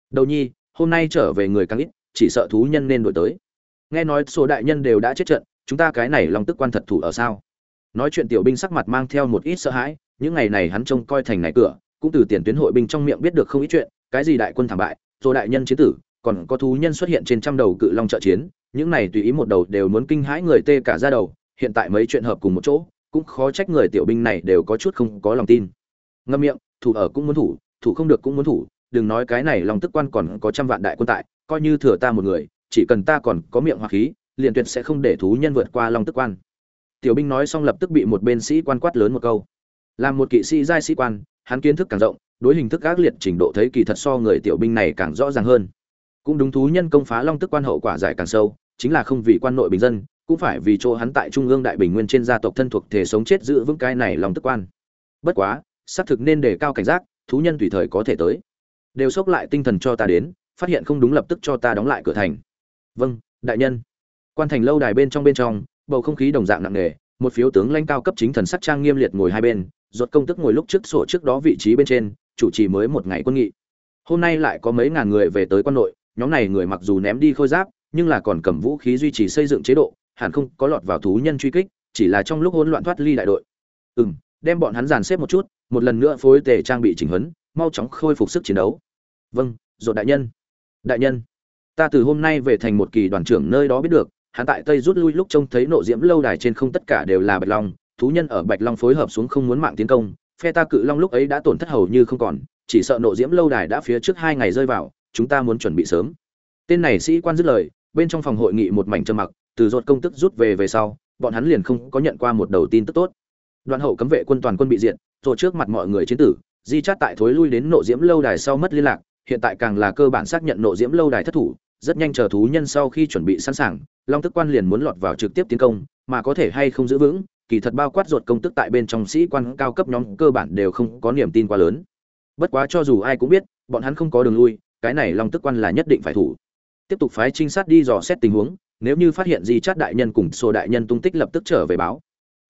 Đầu nhi, hôm nay trở về người càng ít, chỉ sợ thú nhân nên đổi tới. Nghe nói số đại nhân đều đã chết trận, chúng ta cái này lòng tức quan thật thủ ở sao? Nói chuyện tiểu binh sắc mặt mang theo một ít sợ hãi, những ngày này hắn trông coi thành này cửa, cũng từ tiền tuyến hội binh trong miệng biết được không ít chuyện, cái gì đại quân thảm bại, rồi đại nhân chiến tử, còn có thú nhân xuất hiện trên trăm đầu cự long trợ chiến, những này tùy ý một đầu đều muốn kinh hãi người tê cả ra đầu, hiện tại mấy chuyện hợp cùng một chỗ, cũng khó trách người tiểu binh này đều có chút không có lòng tin. Ngâm miệng, thủ ở cũng muốn thủ thủ không được cũng muốn thủ, đừng nói cái này lòng tức quan còn có trăm vạn đại quân tại, coi như thừa ta một người, chỉ cần ta còn có miệng hoặc khí, liền tuyệt sẽ không để thú nhân vượt qua long tức quan tiểu binh nói xong lập tức bị một bên sĩ quan quát lớn một câu. Làm một kỵ sĩ giai sĩ quan, hắn kiến thức càng rộng, đối hình thức ác liệt trình độ thấy kỳ thật so người tiểu binh này càng rõ ràng hơn. Cũng đúng thú nhân công phá long tức quan hậu quả giải càng sâu, chính là không vì quan nội bình dân, cũng phải vì chỗ hắn tại trung ương đại bình nguyên trên gia tộc thân thuộc thể sống chết giữ vững cái này long tức quan. Bất quá, xác thực nên đề cao cảnh giác, thú nhân tùy thời có thể tới. Đều xốc lại tinh thần cho ta đến, phát hiện không đúng lập tức cho ta đóng lại cửa thành. Vâng đại nhân. Quan thành lâu đài bên trong bên trong bầu không khí đồng dạng nặng nề, một phiếu tướng lãnh cao cấp chính thần sắc trang nghiêm liệt ngồi hai bên ruột công tức ngồi lúc trước sổ trước đó vị trí bên trên, chủ trì mới một ngày quân nghị. Hôm nay lại có mấy ngàn người về tới quân nội, nhóm này người mặc dù ném đi khôi giáp, nhưng là còn cầm vũ khí duy trì xây dựng chế độ, hẳn không có lọt vào thú nhân truy kích, chỉ là trong lúc hỗn loạn thoát ly đại đội. Ừ m đem bọn hắn dàn xếp một chút, một lần nữa phối tề trang bị chỉnh huấn, mau chóng khôi phục sức chiến đấu. Vâng dột đại nhân. Đại nhân, ta từ hôm nay về thành một kỳ đoàn trưởng nơi đó biết được hắn tại tây rút lui lúc trông thấy nộ diễm lâu đài trên không tất cả đều là bạch long, thú nhân ở bạch long phối hợp xuống không muốn mạng tiến công, phe ta cự long lúc ấy đã tổn thất hầu như không còn, chỉ sợ nộ diễm lâu đài đã phía trước hai ngày rơi vào, chúng ta muốn chuẩn bị sớm. Tên này sĩ quan dứt lời, bên trong phòng hội nghị một mảnh trầm mặc, từ dột công tức rút về về sau, bọn hắn liền không có nhận qua một đầu tin tức tốt. Đoàn hậu cấm vệ quân toàn quân bị diệt, rồi trước mặt mọi người chiến tử, di chát tại thối lui đến nộ diễm lâu đài sau mất liên lạc, hiện tại càng là cơ bản xác nhận nộ diễm lâu đài thất thủ rất nhanh chờ thú nhân sau khi chuẩn bị sẵn sàng, long tức quan liền muốn lọt vào trực tiếp tiến công, mà có thể hay không giữ vững, kỳ thật bao quát ruột công tức tại bên trong sĩ quan cao cấp nhóm cơ bản đều không có niềm tin quá lớn. Bất quá cho dù ai cũng biết, bọn hắn không có đường lui, cái này long tức quan là nhất định phải thủ. Tiếp tục phái trinh sát đi dò xét tình huống, nếu như phát hiện gì chát đại nhân cùng sổ đại nhân tung tích lập tức trở về báo.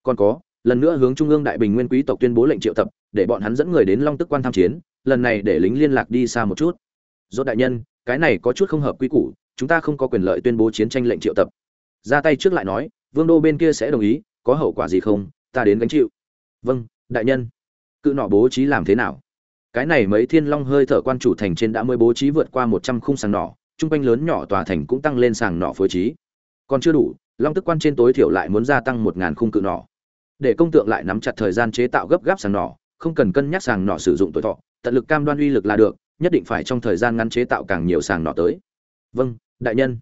Còn có, lần nữa hướng trung ương đại bình nguyên quý tộc tuyên bố lệnh triệu tập, để bọn hắn dẫn người đến long tức quan tham chiến, lần này để lính liên lạc đi xa một chút. Dốt đại nhân cái này có chút không hợp quy củ, chúng ta không có quyền lợi tuyên bố chiến tranh lệnh triệu tập. Ra tay trước lại nói, vương đô bên kia sẽ đồng ý, có hậu quả gì không, ta đến gánh chịu. Vâng đại nhân. Cự nọ bố trí làm thế nào? Cái này mấy thiên long hơi thở quan chủ thành trên đã mới bố trí vượt qua một trăm khung sàng nỏ, trung quanh lớn nhỏ tòa thành cũng tăng lên sàng nỏ phối trí. Còn chưa đủ, long tức quan trên tối thiểu lại muốn gia tăng một ngàn khung cự nỏ. Để công tượng lại nắm chặt thời gian chế tạo gấp gáp sàng nỏ, không cần cân nhắc sàng nỏ sử dụng tuổi thọ, tận lực cam đoan uy lực là được nhất định phải trong thời gian ngắn chế tạo càng nhiều sàng nỏ tới. Vâng đại nhân.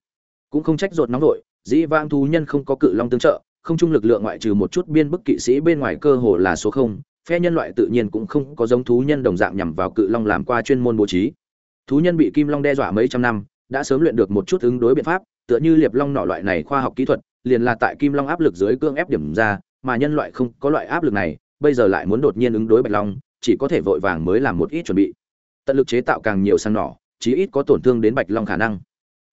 Cũng không trách ruột nóng vội, dĩ vãng thú nhân không có cự long tương trợ, không chung lực lượng ngoại trừ một chút biên bức kỵ sĩ bên ngoài cơ hồ là số không, phe nhân loại tự nhiên cũng không có giống thú nhân đồng dạng nhằm vào cự long làm qua chuyên môn bố trí. Thú nhân bị kim long đe dọa mấy trăm năm, đã sớm luyện được một chút ứng đối biện pháp, tựa như liệp long nọ loại này khoa học kỹ thuật, liền là tại kim long áp lực dưới cương ép điểm ra, mà nhân loại không có loại áp lực này, bây giờ lại muốn đột nhiên ứng đối bạch long, chỉ có thể vội vàng mới làm một ít chuẩn bị tận lực chế tạo càng nhiều sang nỏ, chí ít có tổn thương đến bạch long khả năng.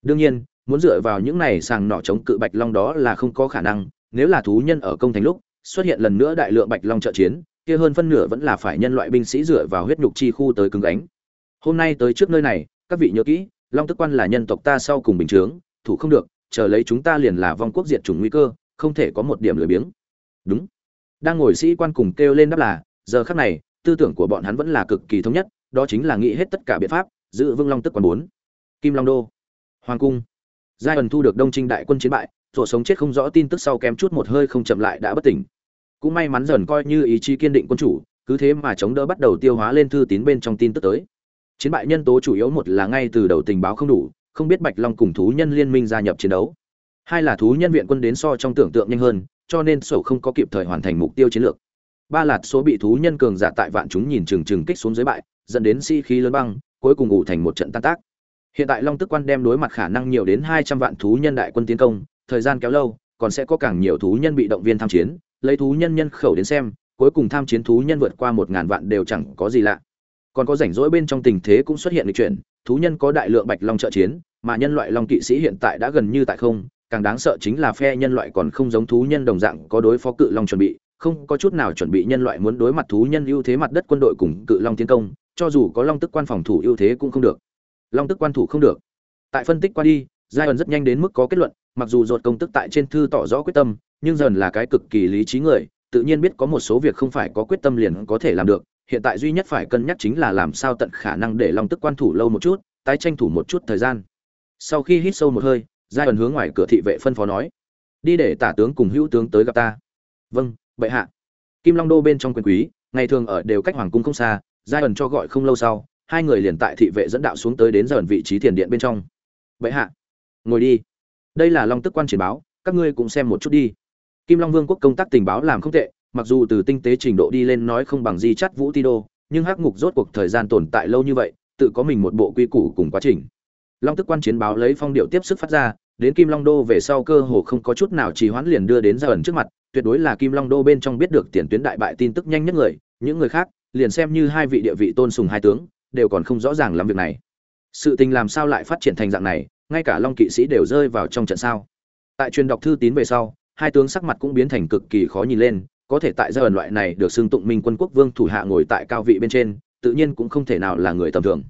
Đương nhiên, muốn dựa vào những này sàng nỏ chống cự bạch long đó là không có khả năng, nếu là thú nhân ở công thành lúc, xuất hiện lần nữa đại lượng bạch long trợ chiến, kia hơn phân nửa vẫn là phải nhân loại binh sĩ dựa vào huyết nhục chi khu tới cứng đánh hôm nay tới trước nơi này, các vị nhớ kỹ, long tức quan là nhân tộc ta sau cùng bình chướng, thủ không được, chờ lấy chúng ta liền là vong quốc diệt chủng nguy cơ, không thể có một điểm lười biếng. Đúng. Đang ngồi sĩ quan cùng kêu lên đáp là, giờ khắc này, tư tưởng của bọn hắn vẫn là cực kỳ thống nhất đó chính là nghĩ hết tất cả biện pháp, giữ vương long tức còn bốn. Kim long đô, hoàng cung. Giai ẩn thu được đông trinh đại quân chiến bại rồi sống chết không rõ tin tức sau kém chút một hơi không chậm lại đã bất tỉnh. Cũng may mắn dần coi như ý chí kiên định quân chủ, cứ thế mà chống đỡ bắt đầu tiêu hóa lên thư tín bên trong tin tức tới. Chiến bại nhân tố chủ yếu một là ngay từ đầu tình báo không đủ, không biết bạch long cùng thú nhân liên minh gia nhập chiến đấu. Hai là thú nhân viện quân đến so trong tưởng tượng nhanh hơn, cho nên sổ không có kịp thời hoàn thành mục tiêu chiến lược. Ba lạt số bị thú nhân cường giả tại vạn chúng nhìn chừng chừng kích xuống dưới bại dẫn đến sĩ、si、khí lớn băng, cuối cùng ủ thành một trận tan tác. Hiện tại long tức quan đem đối mặt khả năng nhiều đến hai trăm vạn thú nhân đại quân tiến công, thời gian kéo lâu, còn sẽ có càng nhiều thú nhân bị động viên tham chiến, lấy thú nhân nhân khẩu đến xem, cuối cùng tham chiến thú nhân vượt qua một ngàn vạn đều chẳng có gì lạ. Còn có rảnh rỗi bên trong tình thế cũng xuất hiện lịch chuyển, thú nhân có đại lượng bạch long trợ chiến, mà nhân loại long kỵ sĩ hiện tại đã gần như tại không, càng đáng sợ chính là phe nhân loại còn không giống thú nhân đồng dạng có đối phó cự long chuẩn bị, không có chút nào chuẩn bị nhân loại muốn đối mặt thú nhân ưu thế mặt đất quân đội cùng cự long tiến công cho dù có long tức quan phòng thủ ưu thế cũng không được. Long tức quan thủ không được. Tại phân tích qua đi giai ẩn rất nhanh đến mức có kết luận, mặc dù dột công tức tại trên thư tỏ rõ quyết tâm, nhưng dần là cái cực kỳ lý trí người, tự nhiên biết có một số việc không phải có quyết tâm liền có thể làm được, hiện tại duy nhất phải cân nhắc chính là làm sao tận khả năng để long tức quan thủ lâu một chút, tái tranh thủ một chút thời gian. Sau khi hít sâu một hơi giai ẩn hướng ngoài cửa thị vệ phân phó nói, đi để tả tướng cùng hữu tướng tới gặp ta. Vâng bệ hạ. Kim long đô bên trong quyền quý, ngày thường ở đều cách hoàng cung không xa giai ẩn cho gọi không lâu sau, hai người liền tại thị vệ dẫn đạo xuống tới đến dần vị trí thiền điện bên trong. Bệ hạ, ngồi đi. Đây là long tức quan triển báo, các ngươi cũng xem một chút đi. Kim long vương quốc công tác tình báo làm không tệ, mặc dù từ tinh tế trình độ đi lên nói không bằng di chắt vũ ti đô, nhưng hắc ngục rốt cuộc thời gian tồn tại lâu như vậy, tự có mình một bộ quy củ cùng quá trình. Long tức quan chiến báo lấy phong điệu tiếp sức phát ra, đến kim long đô về sau cơ hồ không có chút nào trì hoãn liền đưa đến ra ẩn trước mặt, tuyệt đối là kim long đô bên trong biết được tiền tuyến đại bại tin tức nhanh nhất người, những người khác liền xem như hai vị địa vị tôn sùng hai tướng, đều còn không rõ ràng làm việc này. Sự tình làm sao lại phát triển thành dạng này, ngay cả long kỵ sĩ đều rơi vào trong trận sao? Tại truyền đọc thư tín về sau, hai tướng sắc mặt cũng biến thành cực kỳ khó nhìn lên, có thể tại gia ẩn loại này được xưng tụng minh quân quốc vương thủ hạ ngồi tại cao vị bên trên, tự nhiên cũng không thể nào là người tầm thường.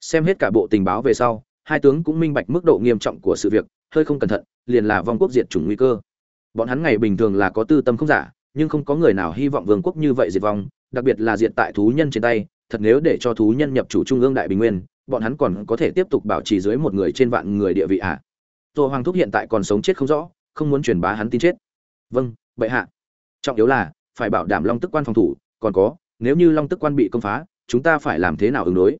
Xem hết cả bộ tình báo về sau, hai tướng cũng minh bạch mức độ nghiêm trọng của sự việc, hơi không cẩn thận, liền là vong quốc diệt chủng nguy cơ. Bọn hắn ngày bình thường là có tư tâm không giả, nhưng không có người nào hy vọng vương quốc như vậy diệt vong đặc biệt là diện tại thú nhân trên tay, thật nếu để cho thú nhân nhập chủ trung ương đại bình nguyên, bọn hắn còn có thể tiếp tục bảo trì dưới một người trên vạn người địa vị ạ à. tô hoàng thúc hiện tại còn sống chết không rõ, không muốn truyền bá hắn tin chết. Vâng bệ hạ. Trọng yếu là, phải bảo đảm long tức quan phòng thủ, còn có, nếu như long tức quan bị công phá, chúng ta phải làm thế nào ứng đối?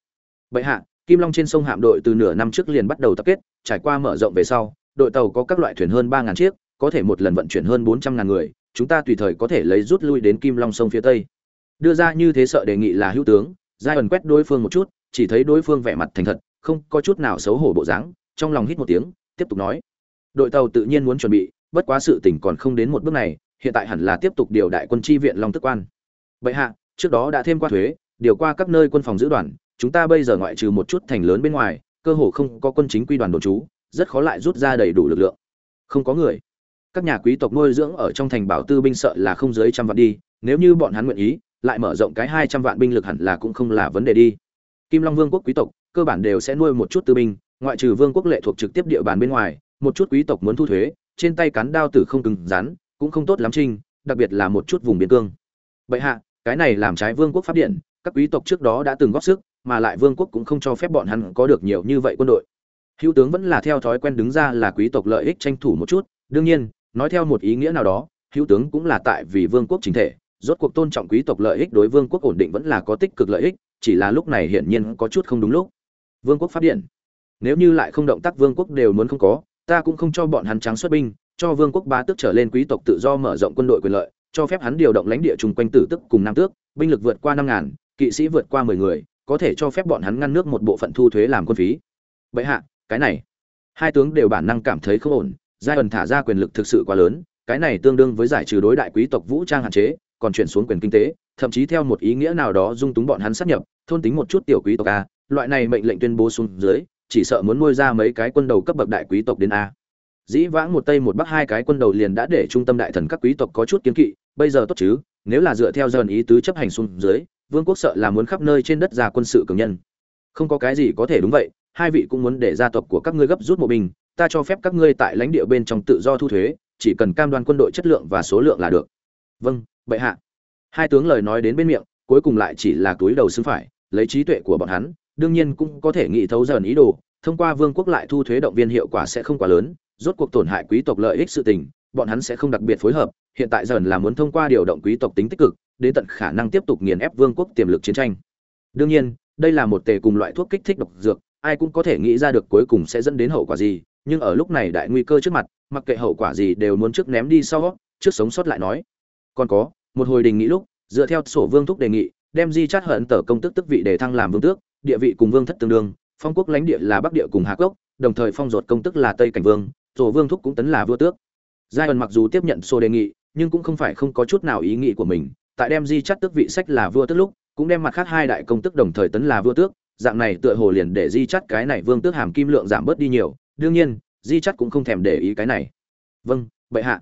Bệ hạ, kim long trên sông hạm đội từ nửa năm trước liền bắt đầu tập kết, trải qua mở rộng về sau, đội tàu có các loại thuyền hơn ba ngàn chiếc, có thể một lần vận chuyển hơn bốn trăm ngàn người, chúng ta tùy thời có thể lấy rút lui đến kim long sông phía tây đưa ra như thế sợ đề nghị là hữu tướng, giai ẩn quét đối phương một chút, chỉ thấy đối phương vẻ mặt thành thật, không có chút nào xấu hổ bộ dáng, trong lòng hít một tiếng, tiếp tục nói. Đội tàu tự nhiên muốn chuẩn bị, bất quá sự tình còn không đến một bước này, hiện tại hẳn là tiếp tục điều đại quân tri viện long tức quan. Bệ hạ, trước đó đã thêm qua thuế, điều qua các nơi quân phòng giữ đoàn, chúng ta bây giờ ngoại trừ một chút thành lớn bên ngoài, cơ hồ không có quân chính quy đoàn đồn trú, rất khó lại rút ra đầy đủ lực lượng. Không có người. Các nhà quý tộc nuôi dưỡng ở trong thành bảo tư binh sợ là không dưới trăm vạn đi, nếu như bọn hắn nguyện ý lại mở rộng cái hai trăm vạn binh lực hẳn là cũng không là vấn đề đi. Kim long vương quốc quý tộc, cơ bản đều sẽ nuôi một chút tư binh, ngoại trừ vương quốc lệ thuộc trực tiếp địa bàn bên ngoài, một chút quý tộc muốn thu thuế, trên tay cán đao tử không cứng rắn, cũng không tốt lắm trinh, đặc biệt là một chút vùng biên cương. Bệ hạ, cái này làm trái vương quốc pháp điện, các quý tộc trước đó đã từng góp sức, mà lại vương quốc cũng không cho phép bọn hắn có được nhiều như vậy quân đội. Hữu tướng vẫn là theo thói quen đứng ra là quý tộc lợi ích tranh thủ một chút, đương nhiên, nói theo một ý nghĩa nào đó, hữu tướng cũng là tại vì vương quốc chính thể rốt cuộc tôn trọng quý tộc lợi ích đối vương quốc ổn định vẫn là có tích cực lợi ích, chỉ là lúc này hiển nhiên có chút không đúng lúc. Vương quốc phát điện. Nếu như lại không động tác vương quốc đều muốn không có, ta cũng không cho bọn hắn trắng xuất binh, cho vương quốc ba tước trở lên quý tộc tự do mở rộng quân đội quyền lợi, cho phép hắn điều động lãnh địa chung quanh tử tức cùng nam tước, binh lực vượt qua năm ngàn, kỵ sĩ vượt qua mười người, có thể cho phép bọn hắn ngăn nước một bộ phận thu thuế làm quân phí. Bệ hạ, cái này. Hai tướng đều bản năng cảm thấy không ổn, giai ẩn thả ra quyền lực thực sự quá lớn, cái này tương đương với giải trừ đối đại quý tộc vũ trang hạn chế còn chuyển xuống quyền kinh tế thậm chí theo một ý nghĩa nào đó dung túng bọn hắn sát nhập thôn tính một chút tiểu quý tộc a loại này mệnh lệnh tuyên bố xuống dưới chỉ sợ muốn nuôi ra mấy cái quân đầu cấp bậc đại quý tộc đến a. Dĩ vãng một tây một bắc hai cái quân đầu liền đã để trung tâm đại thần các quý tộc có chút kiến kỵ bây giờ tốt chứ nếu là dựa theo dần ý tứ chấp hành xuống dưới vương quốc sợ là muốn khắp nơi trên đất ra quân sự cường nhân. Không có cái gì có thể đúng vậy hai vị cũng muốn để gia tộc của các ngươi gấp rút một mình, ta cho phép các ngươi tại lãnh địa bên trong tự do thu thuế chỉ cần cam đoan quân đội chất lượng và số lượng là được vâng bệ hạ. Hai tướng lời nói đến bên miệng, cuối cùng lại chỉ là túi đầu xứng phải, lấy trí tuệ của bọn hắn, đương nhiên cũng có thể nghĩ thấu dần ý đồ, thông qua vương quốc lại thu thuế động viên hiệu quả sẽ không quá lớn, rốt cuộc tổn hại quý tộc lợi ích sự tình, bọn hắn sẽ không đặc biệt phối hợp, hiện tại dần là muốn thông qua điều động quý tộc tính tích cực, đến tận khả năng tiếp tục nghiền ép vương quốc tiềm lực chiến tranh. Đương nhiên, đây là một tề cùng loại thuốc kích thích độc dược, ai cũng có thể nghĩ ra được cuối cùng sẽ dẫn đến hậu quả gì, nhưng ở lúc này đại nguy cơ trước mặt, mặc kệ hậu quả gì đều muốn trước ném đi sau, trước sống sót lại nói còn có, một hồi đình nghĩ lúc, dựa theo sổ vương thúc đề nghị, đem di chát hận tờ công tức tức vị để thăng làm vương tước, địa vị cùng vương thất tương đương, phong quốc lãnh địa là bắc địa cùng hà cốc đồng thời phong ruột công tức là tây cảnh vương, sổ vương thúc cũng tấn là vua tước. Giai ẩn mặc dù tiếp nhận sổ đề nghị, nhưng cũng không phải không có chút nào ý nghĩ của mình, tại đem di chát tước vị sách là vua tước lúc, cũng đem mặt khác hai đại công tức đồng thời tấn là vua tước, dạng này tựa hồ liền để di chắt cái này vương tước hàm kim lượng giảm bớt đi nhiều, đương nhiên, di chắt cũng không thèm để ý cái này. Vâng bệ hạ.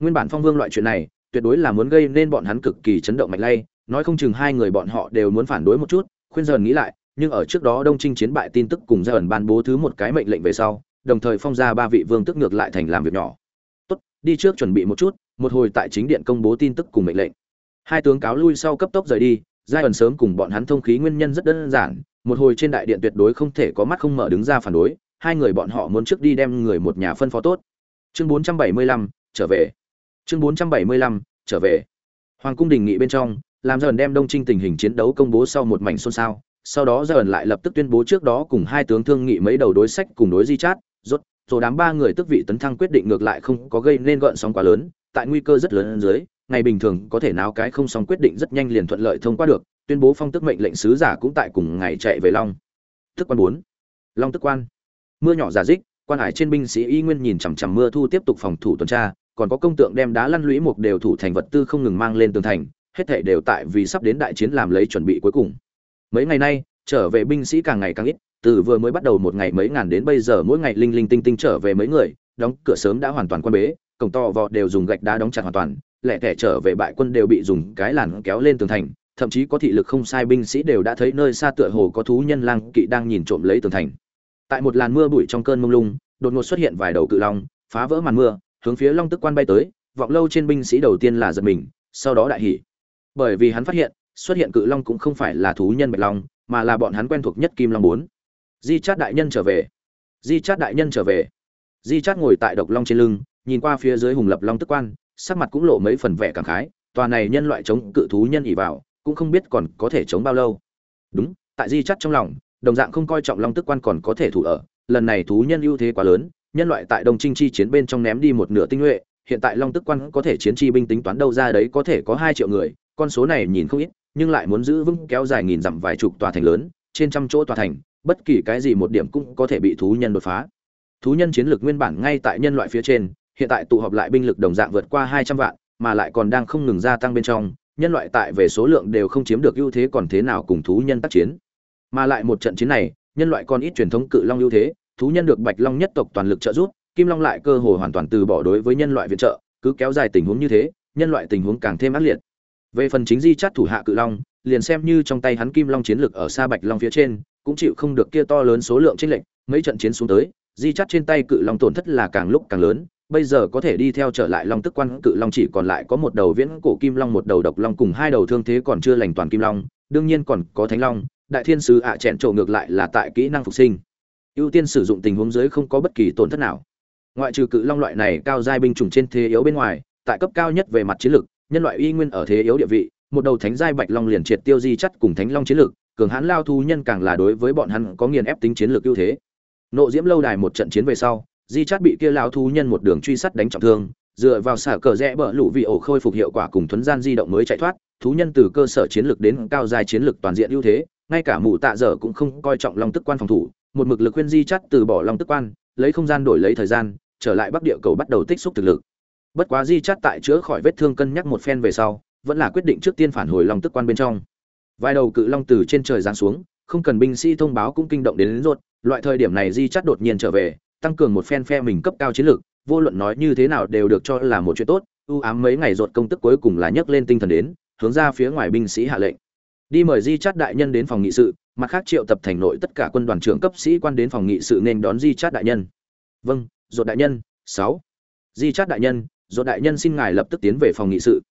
Nguyên bản phong vương loại chuyện này tuyệt đối là muốn gây nên bọn hắn cực kỳ chấn động mạnh lay nói không chừng hai người bọn họ đều muốn phản đối một chút khuyên dần nghĩ lại nhưng ở trước đó đông trinh chiến bại tin tức cùng ra ẩn ban bố thứ một cái mệnh lệnh về sau đồng thời phong ra ba vị vương tức ngược lại thành làm việc nhỏ. Tốt đi trước chuẩn bị một chút một hồi tại chính điện công bố tin tức cùng mệnh lệnh. Hai tướng cáo lui sau cấp tốc rời đi giai ẩn sớm cùng bọn hắn thông khí nguyên nhân rất đơn giản một hồi trên đại điện tuyệt đối không thể có mắt không mở đứng ra phản đối hai người bọn họ muốn trước đi đem người một nhà phân phó tốt. Chương 475, trở về chương 475, trở về. Hoàng cung đình nghị bên trong làm dần đem đông trinh tình hình chiến đấu công bố sau một mảnh xôn xao sau đó dần lại lập tức tuyên bố trước đó cùng hai tướng thương nghị mấy đầu đối sách cùng đối di chát rốt rồi đám ba người tức vị tấn thăng quyết định ngược lại không có gây nên gợn sóng quá lớn tại nguy cơ rất lớn dưới ngày bình thường có thể nào cái không song quyết định rất nhanh liền thuận lợi thông qua được tuyên bố phong tức mệnh lệnh sứ giả cũng tại cùng ngày chạy về long. Tức quan bốn. Long tức quan. Mưa nhỏ giả dích quan hải trên binh sĩ y nguyên nhìn chằm chằm mưa thu tiếp tục phòng thủ tuần tra còn có công tượng đem đá lăn lũy một đều thủ thành vật tư không ngừng mang lên tường thành, hết thảy đều tại vì sắp đến đại chiến làm lấy chuẩn bị cuối cùng. Mấy ngày nay, trở về binh sĩ càng ngày càng ít, từ vừa mới bắt đầu một ngày mấy ngàn đến bây giờ mỗi ngày linh linh tinh tinh trở về mấy người, đóng cửa sớm đã hoàn toàn quan bế, cổng to vò đều dùng gạch đá đóng chặt hoàn toàn, lẻ tẻ trở về bại quân đều bị dùng cái làn kéo lên tường thành, thậm chí có thị lực không sai binh sĩ đều đã thấy nơi xa tựa hồ có thú nhân lang kỵ đang nhìn trộm lấy tường thành. Tại một làn mưa bụi trong cơn mông lung, đột ngột xuất hiện vài đầu cự long, phá vỡ màn mưa hướng phía long tức quan bay tới, vọng lâu trên binh sĩ đầu tiên là giật mình, sau đó đại hỉ. Bởi vì hắn phát hiện, xuất hiện cự long cũng không phải là thú nhân bạch long, mà là bọn hắn quen thuộc nhất kim long bốn. Di chát đại nhân trở về. Di chát đại nhân trở về. Di chát ngồi tại độc long trên lưng, nhìn qua phía dưới hùng lập long tức quan, sắc mặt cũng lộ mấy phần vẻ cảm khái, tòa này nhân loại chống cự thú nhân ỉ vào, cũng không biết còn có thể chống bao lâu. Đúng, tại di chát trong lòng, đồng dạng không coi trọng long tức quan còn có thể thủ ở, lần này thú nhân ưu thế quá lớn nhân loại tại đông trinh chi chiến bên trong ném đi một nửa tinh nhuệ, hiện tại long tức quan có thể chiến chi binh tính toán đâu ra đấy có thể có hai triệu người, con số này nhìn không ít, nhưng lại muốn giữ vững kéo dài nghìn dặm vài chục tòa thành lớn, trên trăm chỗ tòa thành, bất kỳ cái gì một điểm cũng có thể bị thú nhân đột phá. Thú nhân chiến lược nguyên bản ngay tại nhân loại phía trên, hiện tại tụ họp lại binh lực đồng dạng vượt qua hai trăm vạn, mà lại còn đang không ngừng gia tăng bên trong, nhân loại tại về số lượng đều không chiếm được ưu thế còn thế nào cùng thú nhân tác chiến. Mà lại một trận chiến này, nhân loại còn ít truyền thống cự long ưu thế thú nhân được bạch long nhất tộc toàn lực trợ giúp, kim long lại cơ hội hoàn toàn từ bỏ đối với nhân loại viện trợ, cứ kéo dài tình huống như thế, nhân loại tình huống càng thêm ác liệt. Về phần chính di chát thủ hạ cự long, liền xem như trong tay hắn kim long chiến lực ở xa bạch long phía trên, cũng chịu không được kia to lớn số lượng tranh lệnh mấy trận chiến xuống tới, di chát trên tay cự long tổn thất là càng lúc càng lớn, bây giờ có thể đi theo trở lại long tức quan, cự long chỉ còn lại có một đầu viễn cổ kim long, một đầu độc long cùng hai đầu thương thế còn chưa lành toàn kim long, đương nhiên còn có thánh long, đại thiên sứ ạ à chẹn trộn ngược lại là tại kỹ năng phục sinh ưu tiên sử dụng tình huống dưới không có bất kỳ tổn thất nào. Ngoại trừ cự long loại này cao giai binh chủng trên thế yếu bên ngoài, tại cấp cao nhất về mặt chiến lược nhân loại uy nguyên ở thế yếu địa vị, một đầu thánh giai bạch long liền triệt tiêu di chắt cùng thánh long chiến lược cường hãn lao thu nhân càng là đối với bọn hắn có nghiền ép tính chiến lược ưu thế. Nộ diễm lâu đài một trận chiến về sau, di chất bị kia lao thú nhân một đường truy sát đánh trọng thương, dựa vào xả cờ rẽ bờ lũ vị ổ khôi phục hiệu quả cùng thuấn gian di động mới chạy thoát, thú nhân từ cơ sở chiến lược đến cao giai chiến lược toàn diện ưu thế, ngay cả mụ tạ dở cũng không coi trọng long tức quan phòng thủ một mực lực khuyên di chắt từ bỏ long tức quan lấy không gian đổi lấy thời gian trở lại bắc địa cầu bắt đầu tích xúc thực lực bất quá di chắt tại chữa khỏi vết thương cân nhắc một phen về sau vẫn là quyết định trước tiên phản hồi long tức quan bên trong vài đầu cự long từ trên trời giáng xuống không cần binh sĩ thông báo cũng kinh động đến, đến rốt loại thời điểm này di chắt đột nhiên trở về tăng cường một phen phe mình cấp cao chiến lược, vô luận nói như thế nào đều được cho là một chuyện tốt, u ám mấy ngày ruột công tức cuối cùng là nhấc lên tinh thần đến, hướng ra phía ngoài binh sĩ hạ lệnh. Đi mời Di chắt đại nhân đến phòng nghị sự, mặt khác triệu tập thành nội tất cả quân đoàn trưởng cấp sĩ quan đến phòng nghị sự nên đón Di Chát đại nhân. Vâng, dột đại nhân. sáu Di Chát đại nhân, dột đại nhân xin ngài lập tức tiến về phòng nghị sự.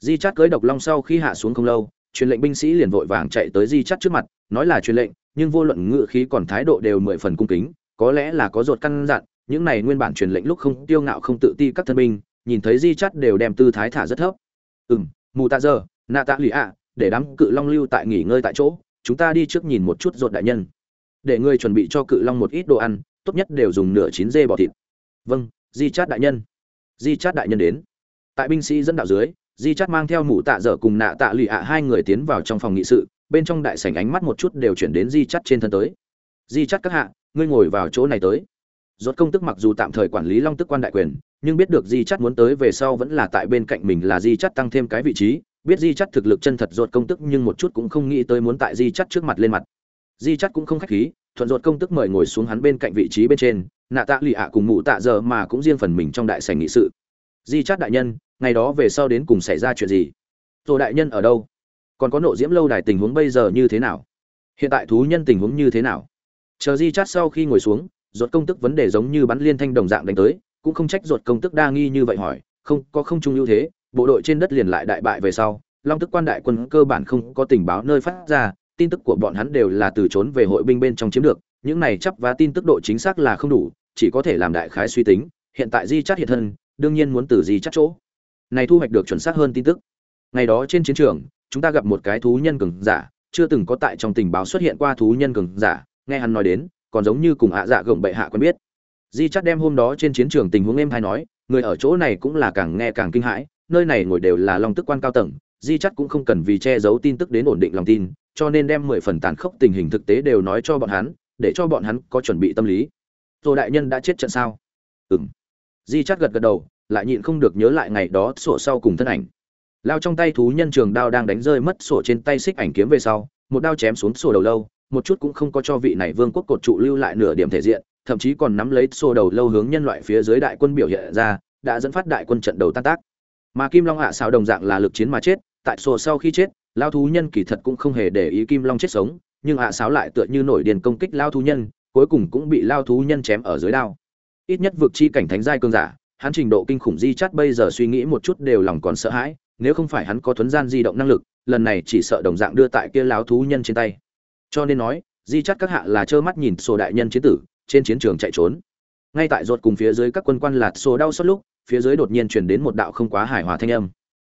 Di Chát cưới độc long sau khi hạ xuống không lâu, truyền lệnh binh sĩ liền vội vàng chạy tới Di Chát trước mặt, nói là truyền lệnh, nhưng vô luận ngự khí còn thái độ đều mười phần cung kính, có lẽ là có ruột căn dặn những này nguyên bản truyền lệnh lúc không tiêu ngạo không tự ti các thân binh nhìn thấy di chát đều đem tư thái thả rất thấp ừ mù tạ giờ nạ tạ lì ạ để đám cự long lưu tại nghỉ ngơi tại chỗ chúng ta đi trước nhìn một chút ruột đại nhân. Để ngươi chuẩn bị cho cự long một ít đồ ăn, tốt nhất đều dùng nửa chín dê bò thịt. Vâng di chát đại nhân. Di chát đại nhân đến. Tại binh sĩ dẫn đạo dưới, di chát mang theo mũ tạ dở cùng nạ tạ lụy ạ hai người tiến vào trong phòng nghị sự, bên trong đại sảnh ánh mắt một chút đều chuyển đến di chát trên thân tới. Di chát các hạ, ngươi ngồi vào chỗ này tới. Rốt công tức mặc dù tạm thời quản lý long tức quan đại quyền, nhưng biết được di chát muốn tới về sau vẫn là tại bên cạnh mình là di chát tăng thêm cái vị trí biết di chắt thực lực chân thật ruột công tức nhưng một chút cũng không nghĩ tới muốn tại di chắt trước mặt lên mặt. Di chắt cũng không khách khí, thuận ruột công tức mời ngồi xuống hắn bên cạnh vị trí bên trên, nạ tạ lì ạ cùng mụ tạ giờ mà cũng riêng phần mình trong đại sảnh nghị sự. Di chắt đại nhân, ngày đó về sau đến cùng xảy ra chuyện gì? Rồi đại nhân ở đâu? Còn có nộ diễm lâu đài tình huống bây giờ như thế nào? Hiện tại thú nhân tình huống như thế nào? Chờ di chắt sau khi ngồi xuống, ruột công tức vấn đề giống như bắn liên thanh đồng dạng đánh tới, cũng không trách ruột công tức đa nghi như vậy hỏi, không, có không trung ưu thế bộ đội trên đất liền lại đại bại về sau, long tức quan đại quân cơ bản không có tình báo nơi phát ra, tin tức của bọn hắn đều là từ trốn về hội binh bên trong chiếm được, những này chấp và tin tức độ chính xác là không đủ, chỉ có thể làm đại khái suy tính, hiện tại di chắt hiện thân, đương nhiên muốn từ di chắt chỗ này thu hoạch được chuẩn xác hơn tin tức. Ngày đó trên chiến trường, chúng ta gặp một cái thú nhân cường giả, chưa từng có tại trong tình báo xuất hiện qua thú nhân cường giả, nghe hắn nói đến, còn giống như cùng hạ dạ gồng bệ hạ quen biết. Di chắt đem hôm đó trên chiến trường tình huống em hay nói, người ở chỗ này cũng là càng nghe càng kinh hãi nơi này ngồi đều là long tức quan cao tầng, di chắc cũng không cần vì che giấu tin tức đến ổn định lòng tin, cho nên đem mười phần tàn khốc tình hình thực tế đều nói cho bọn hắn, để cho bọn hắn có chuẩn bị tâm lý. Rồi đại nhân đã chết trận sao? Ừng di chắc gật gật đầu, lại nhịn không được nhớ lại ngày đó sổ sau cùng thân ảnh. Lao trong tay thú nhân trường đao đang đánh rơi mất sổ trên tay xích ảnh kiếm về sau, một đao chém xuống sổ đầu lâu, một chút cũng không có cho vị này vương quốc cột trụ lưu lại nửa điểm thể diện, thậm chí còn nắm lấy sổ đầu lâu hướng nhân loại phía dưới đại quân biểu hiện ra, đã dẫn phát đại quân trận đầu tan tác mà kim long hạ xào đồng dạng là lực chiến mà chết, tại sổ sau khi chết lao thú nhân kỳ thật cũng không hề để ý kim long chết sống, nhưng hạ xáo sáo lại tựa như nổi điền công kích lao thú nhân, cuối cùng cũng bị lao thú nhân chém ở dưới đao. Ít nhất vực chi cảnh thánh giai cương giả, hắn trình độ kinh khủng di chắt bây giờ suy nghĩ một chút đều lòng còn sợ hãi, nếu không phải hắn có thuấn gian di động năng lực, lần này chỉ sợ đồng dạng đưa tại kia lao thú nhân trên tay. Cho nên nói, di chắt các hạ là trơ mắt nhìn sổ đại nhân chiến tử, trên chiến trường chạy trốn. Ngay tại ruột cùng phía dưới các quân quan lạt sổ đau xót lúc phía dưới đột nhiên truyền đến một đạo không quá hài hòa thanh âm.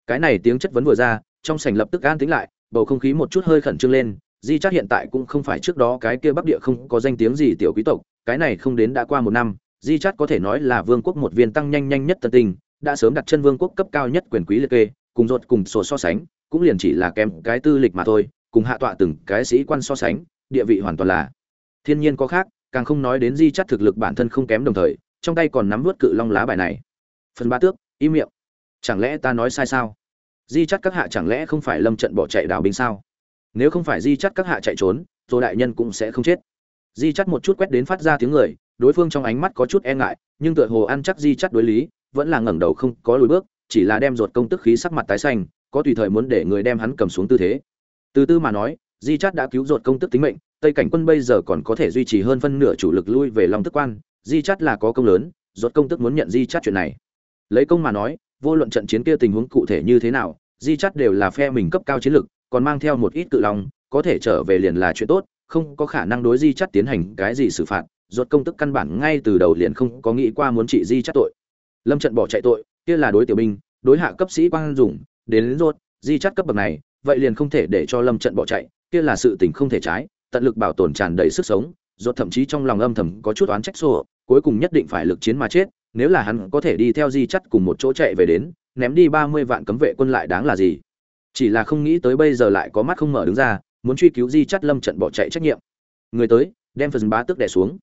Cái này tiếng chất vấn vừa ra, trong sảnh lập tức an tĩnh lại, bầu không khí một chút hơi khẩn trương lên, Di Chát hiện tại cũng không phải trước đó cái kia Bắc Địa không có danh tiếng gì tiểu quý tộc, cái này không đến đã qua một năm, Di Chát có thể nói là vương quốc một viên tăng nhanh nhanh nhất tân tình, đã sớm đặt chân vương quốc cấp cao nhất quyền quý liệt kê, cùng rốt cùng sổ so sánh, cũng liền chỉ là kém cái tư lịch mà thôi, cùng hạ tọa từng cái sĩ quan so sánh, địa vị hoàn toàn là thiên nhiên có khác, càng không nói đến Di Chát thực lực bản thân không kém đồng thời, trong tay còn nắm vút cự long lá bài này phần ba tước, im miệng. Chẳng lẽ ta nói sai sao? Di chắt các hạ chẳng lẽ không phải lâm trận bỏ chạy đào binh sao? Nếu không phải di chắt các hạ chạy trốn rồi đại nhân cũng sẽ không chết. Di chắt một chút quét đến phát ra tiếng người, đối phương trong ánh mắt có chút e ngại, nhưng tựa hồ ăn chắc di chắt đối lý, vẫn là ngẩng đầu không có lùi bước, chỉ là đem ruột công tức khí sắc mặt tái xanh, có tùy thời muốn để người đem hắn cầm xuống tư thế. Từ tư mà nói, di chắt đã cứu ruột công tức tính mệnh, tây cảnh quân bây giờ còn có thể duy trì hơn phân nửa chủ lực lui về long tức quan, di chắt là có công lớn, ruột công tức muốn nhận di chắt chuyện này lấy công mà nói vô luận trận chiến kia tình huống cụ thể như thế nào di chắt đều là phe mình cấp cao chiến lực còn mang theo một ít cự lòng có thể trở về liền là chuyện tốt không có khả năng đối di chắt tiến hành cái gì xử phạt ruột công tức căn bản ngay từ đầu liền không có nghĩ qua muốn trị di chắt tội. Lâm trận bỏ chạy tội kia là đối tiểu binh đối hạ cấp sĩ quan dùng đến, đến rốt di chắt cấp bậc này vậy liền không thể để cho lâm trận bỏ chạy kia là sự tình không thể trái tận lực bảo tồn tràn đầy sức sống rốt thậm chí trong lòng âm thầm có chút oán trách sổ cuối cùng nhất định phải lực chiến mà chết nếu là hắn có thể đi theo di chắt cùng một chỗ chạy về đến, ném đi ba mươi vạn cấm vệ quân lại đáng là gì? Chỉ là không nghĩ tới bây giờ lại có mắt không mở đứng ra, muốn truy cứu di chắt lâm trận bỏ chạy trách nhiệm. Người tới, đem phần bá tức đẻ xuống.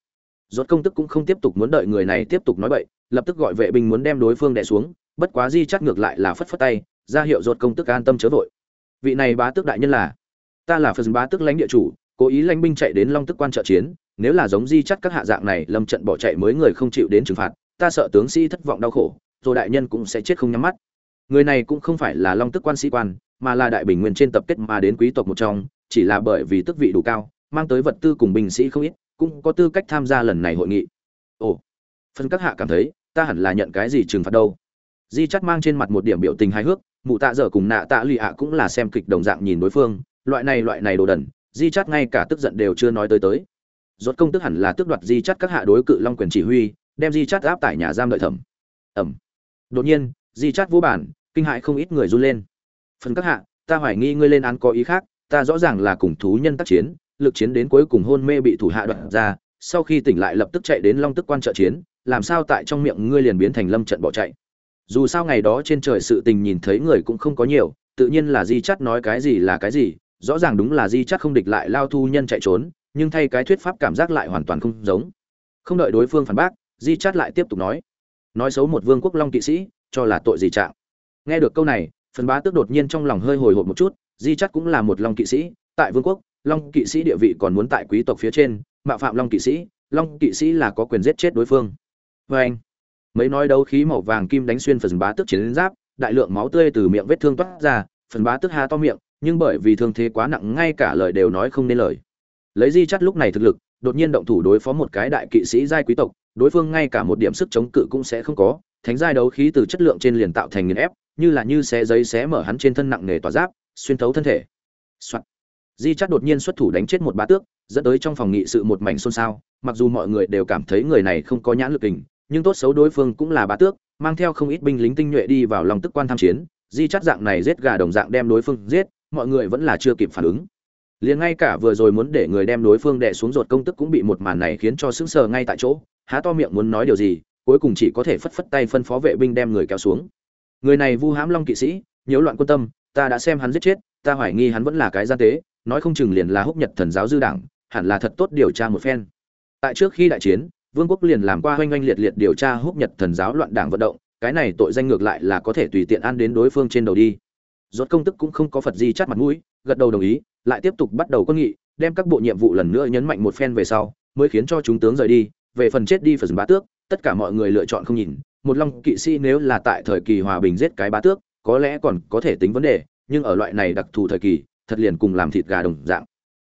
Rốt công tức cũng không tiếp tục muốn đợi người này tiếp tục nói bậy, lập tức gọi vệ binh muốn đem đối phương đẻ xuống, bất quá di chắt ngược lại là phất phất tay, ra hiệu rốt công tức an tâm chớ vội. Vị này bá tước đại nhân là? Ta là phần bá tước lãnh địa chủ, cố ý lãnh binh chạy đến long tức quan trợ chiến, nếu là giống di chắt các hạ dạng này lâm trận bỏ chạy mới người không chịu đến trừng phạt ta sợ tướng sĩ thất vọng đau khổ, rồi đại nhân cũng sẽ chết không nhắm mắt. Người này cũng không phải là long tức quan sĩ quan, mà là đại bình nguyên trên tập kết mà đến quý tộc một trong, chỉ là bởi vì tước vị đủ cao, mang tới vật tư cùng binh sĩ không ít, cũng có tư cách tham gia lần này hội nghị. Ồ, phân các hạ cảm thấy, ta hẳn là nhận cái gì trừng phạt đâu? Di chắt mang trên mặt một điểm biểu tình hài hước, mụ tạ dở cùng nạ tạ lụy ạ cũng là xem kịch đồng dạng nhìn đối phương, loại này loại này đồ đần, di chắt ngay cả tức giận đều chưa nói tới tới. Rốt công tức hẳn là tước đoạt di chắt các hạ đối cự long quyền chỉ huy đem di chát áp tại nhà giam đợi thẩm. Ẩm. Đột nhiên, di chát vô bản, kinh hại không ít người run lên. Phần các hạ, ta hoài nghi ngươi lên án có ý khác, ta rõ ràng là cùng thú nhân tác chiến, lực chiến đến cuối cùng hôn mê bị thủ hạ đoạn ra, sau khi tỉnh lại lập tức chạy đến long tức quan trợ chiến, làm sao tại trong miệng ngươi liền biến thành lâm trận bỏ chạy. Dù sao ngày đó trên trời sự tình nhìn thấy người cũng không có nhiều, tự nhiên là di chắt nói cái gì là cái gì, rõ ràng đúng là di chắt không địch lại lao thu nhân chạy trốn, nhưng thay cái thuyết pháp cảm giác lại hoàn toàn không giống. Không đợi đối phương phản bác di chát lại tiếp tục nói nói xấu một vương quốc long kỵ sĩ, cho là tội gì trạng nghe được câu này phần bá tước đột nhiên trong lòng hơi hồi hộp một chút, di chát cũng là một long kỵ sĩ, tại vương quốc, long kỵ sĩ địa vị còn muốn tại quý tộc phía trên, mạo phạm long kỵ sĩ, long kỵ sĩ là có quyền giết chết đối phương. Vê anh, mấy nói đấu khí màu vàng kim đánh xuyên phần bá tước chiến giáp, đại lượng máu tươi từ miệng vết thương toát ra phần bá tước ha to miệng, nhưng bởi vì thương thế quá nặng ngay cả lời đều nói không nên lời. Lấy di chắt lúc này thực lực, đột nhiên động thủ đối phó một cái đại kỵ sĩ giai quý tộc đối phương ngay cả một điểm sức chống cự cũng sẽ không có, thánh giai đấu khí từ chất lượng trên liền tạo thành nghiền ép, như là như xé giấy xé mở hắn trên thân nặng nề tỏa giáp, xuyên thấu thân thể Soạn. di chắt đột nhiên xuất thủ đánh chết một bá tước, dẫn tới trong phòng nghị sự một mảnh xôn xao, mặc dù mọi người đều cảm thấy người này không có nhãn lực hình nhưng tốt xấu đối phương cũng là bá tước, mang theo không ít binh lính tinh nhuệ đi vào lòng tức quan tham chiến, di chắt dạng này giết gà đồng dạng đem đối phương giết, mọi người vẫn là chưa kịp phản ứng liền ngay cả vừa rồi muốn để người đem đối phương đè xuống ruột công tức cũng bị một màn này khiến cho sững sờ ngay tại chỗ há to miệng muốn nói điều gì, cuối cùng chỉ có thể phất phất tay phân phó vệ binh đem người kéo xuống. Người này vu hãm long kỵ sĩ, nhiễu loạn quân tâm, ta đã xem hắn giết chết, ta hoài nghi hắn vẫn là cái gian tế, nói không chừng liền là húc nhật thần giáo dư đảng, hẳn là thật tốt điều tra một phen. Tại trước khi đại chiến, vương quốc liền làm qua hoanh oanh liệt liệt điều tra húc nhật thần giáo loạn đảng vận động, cái này tội danh ngược lại là có thể tùy tiện ăn đến đối phương trên đầu đi. Rốt công tức cũng không có phật gì chắt mặt mũi, gật đầu đồng ý, lại tiếp tục bắt đầu quân nghị, đem các bộ nhiệm vụ lần nữa nhấn mạnh một phen về sau, mới khiến cho chúng tướng rời đi về phần chết đi phần bá tước tất cả mọi người lựa chọn không nhìn. Một long kỵ sĩ nếu là tại thời kỳ hòa bình giết cái bá tước có lẽ còn có thể tính vấn đề nhưng ở loại này đặc thù thời kỳ thật liền cùng làm thịt gà đồng dạng.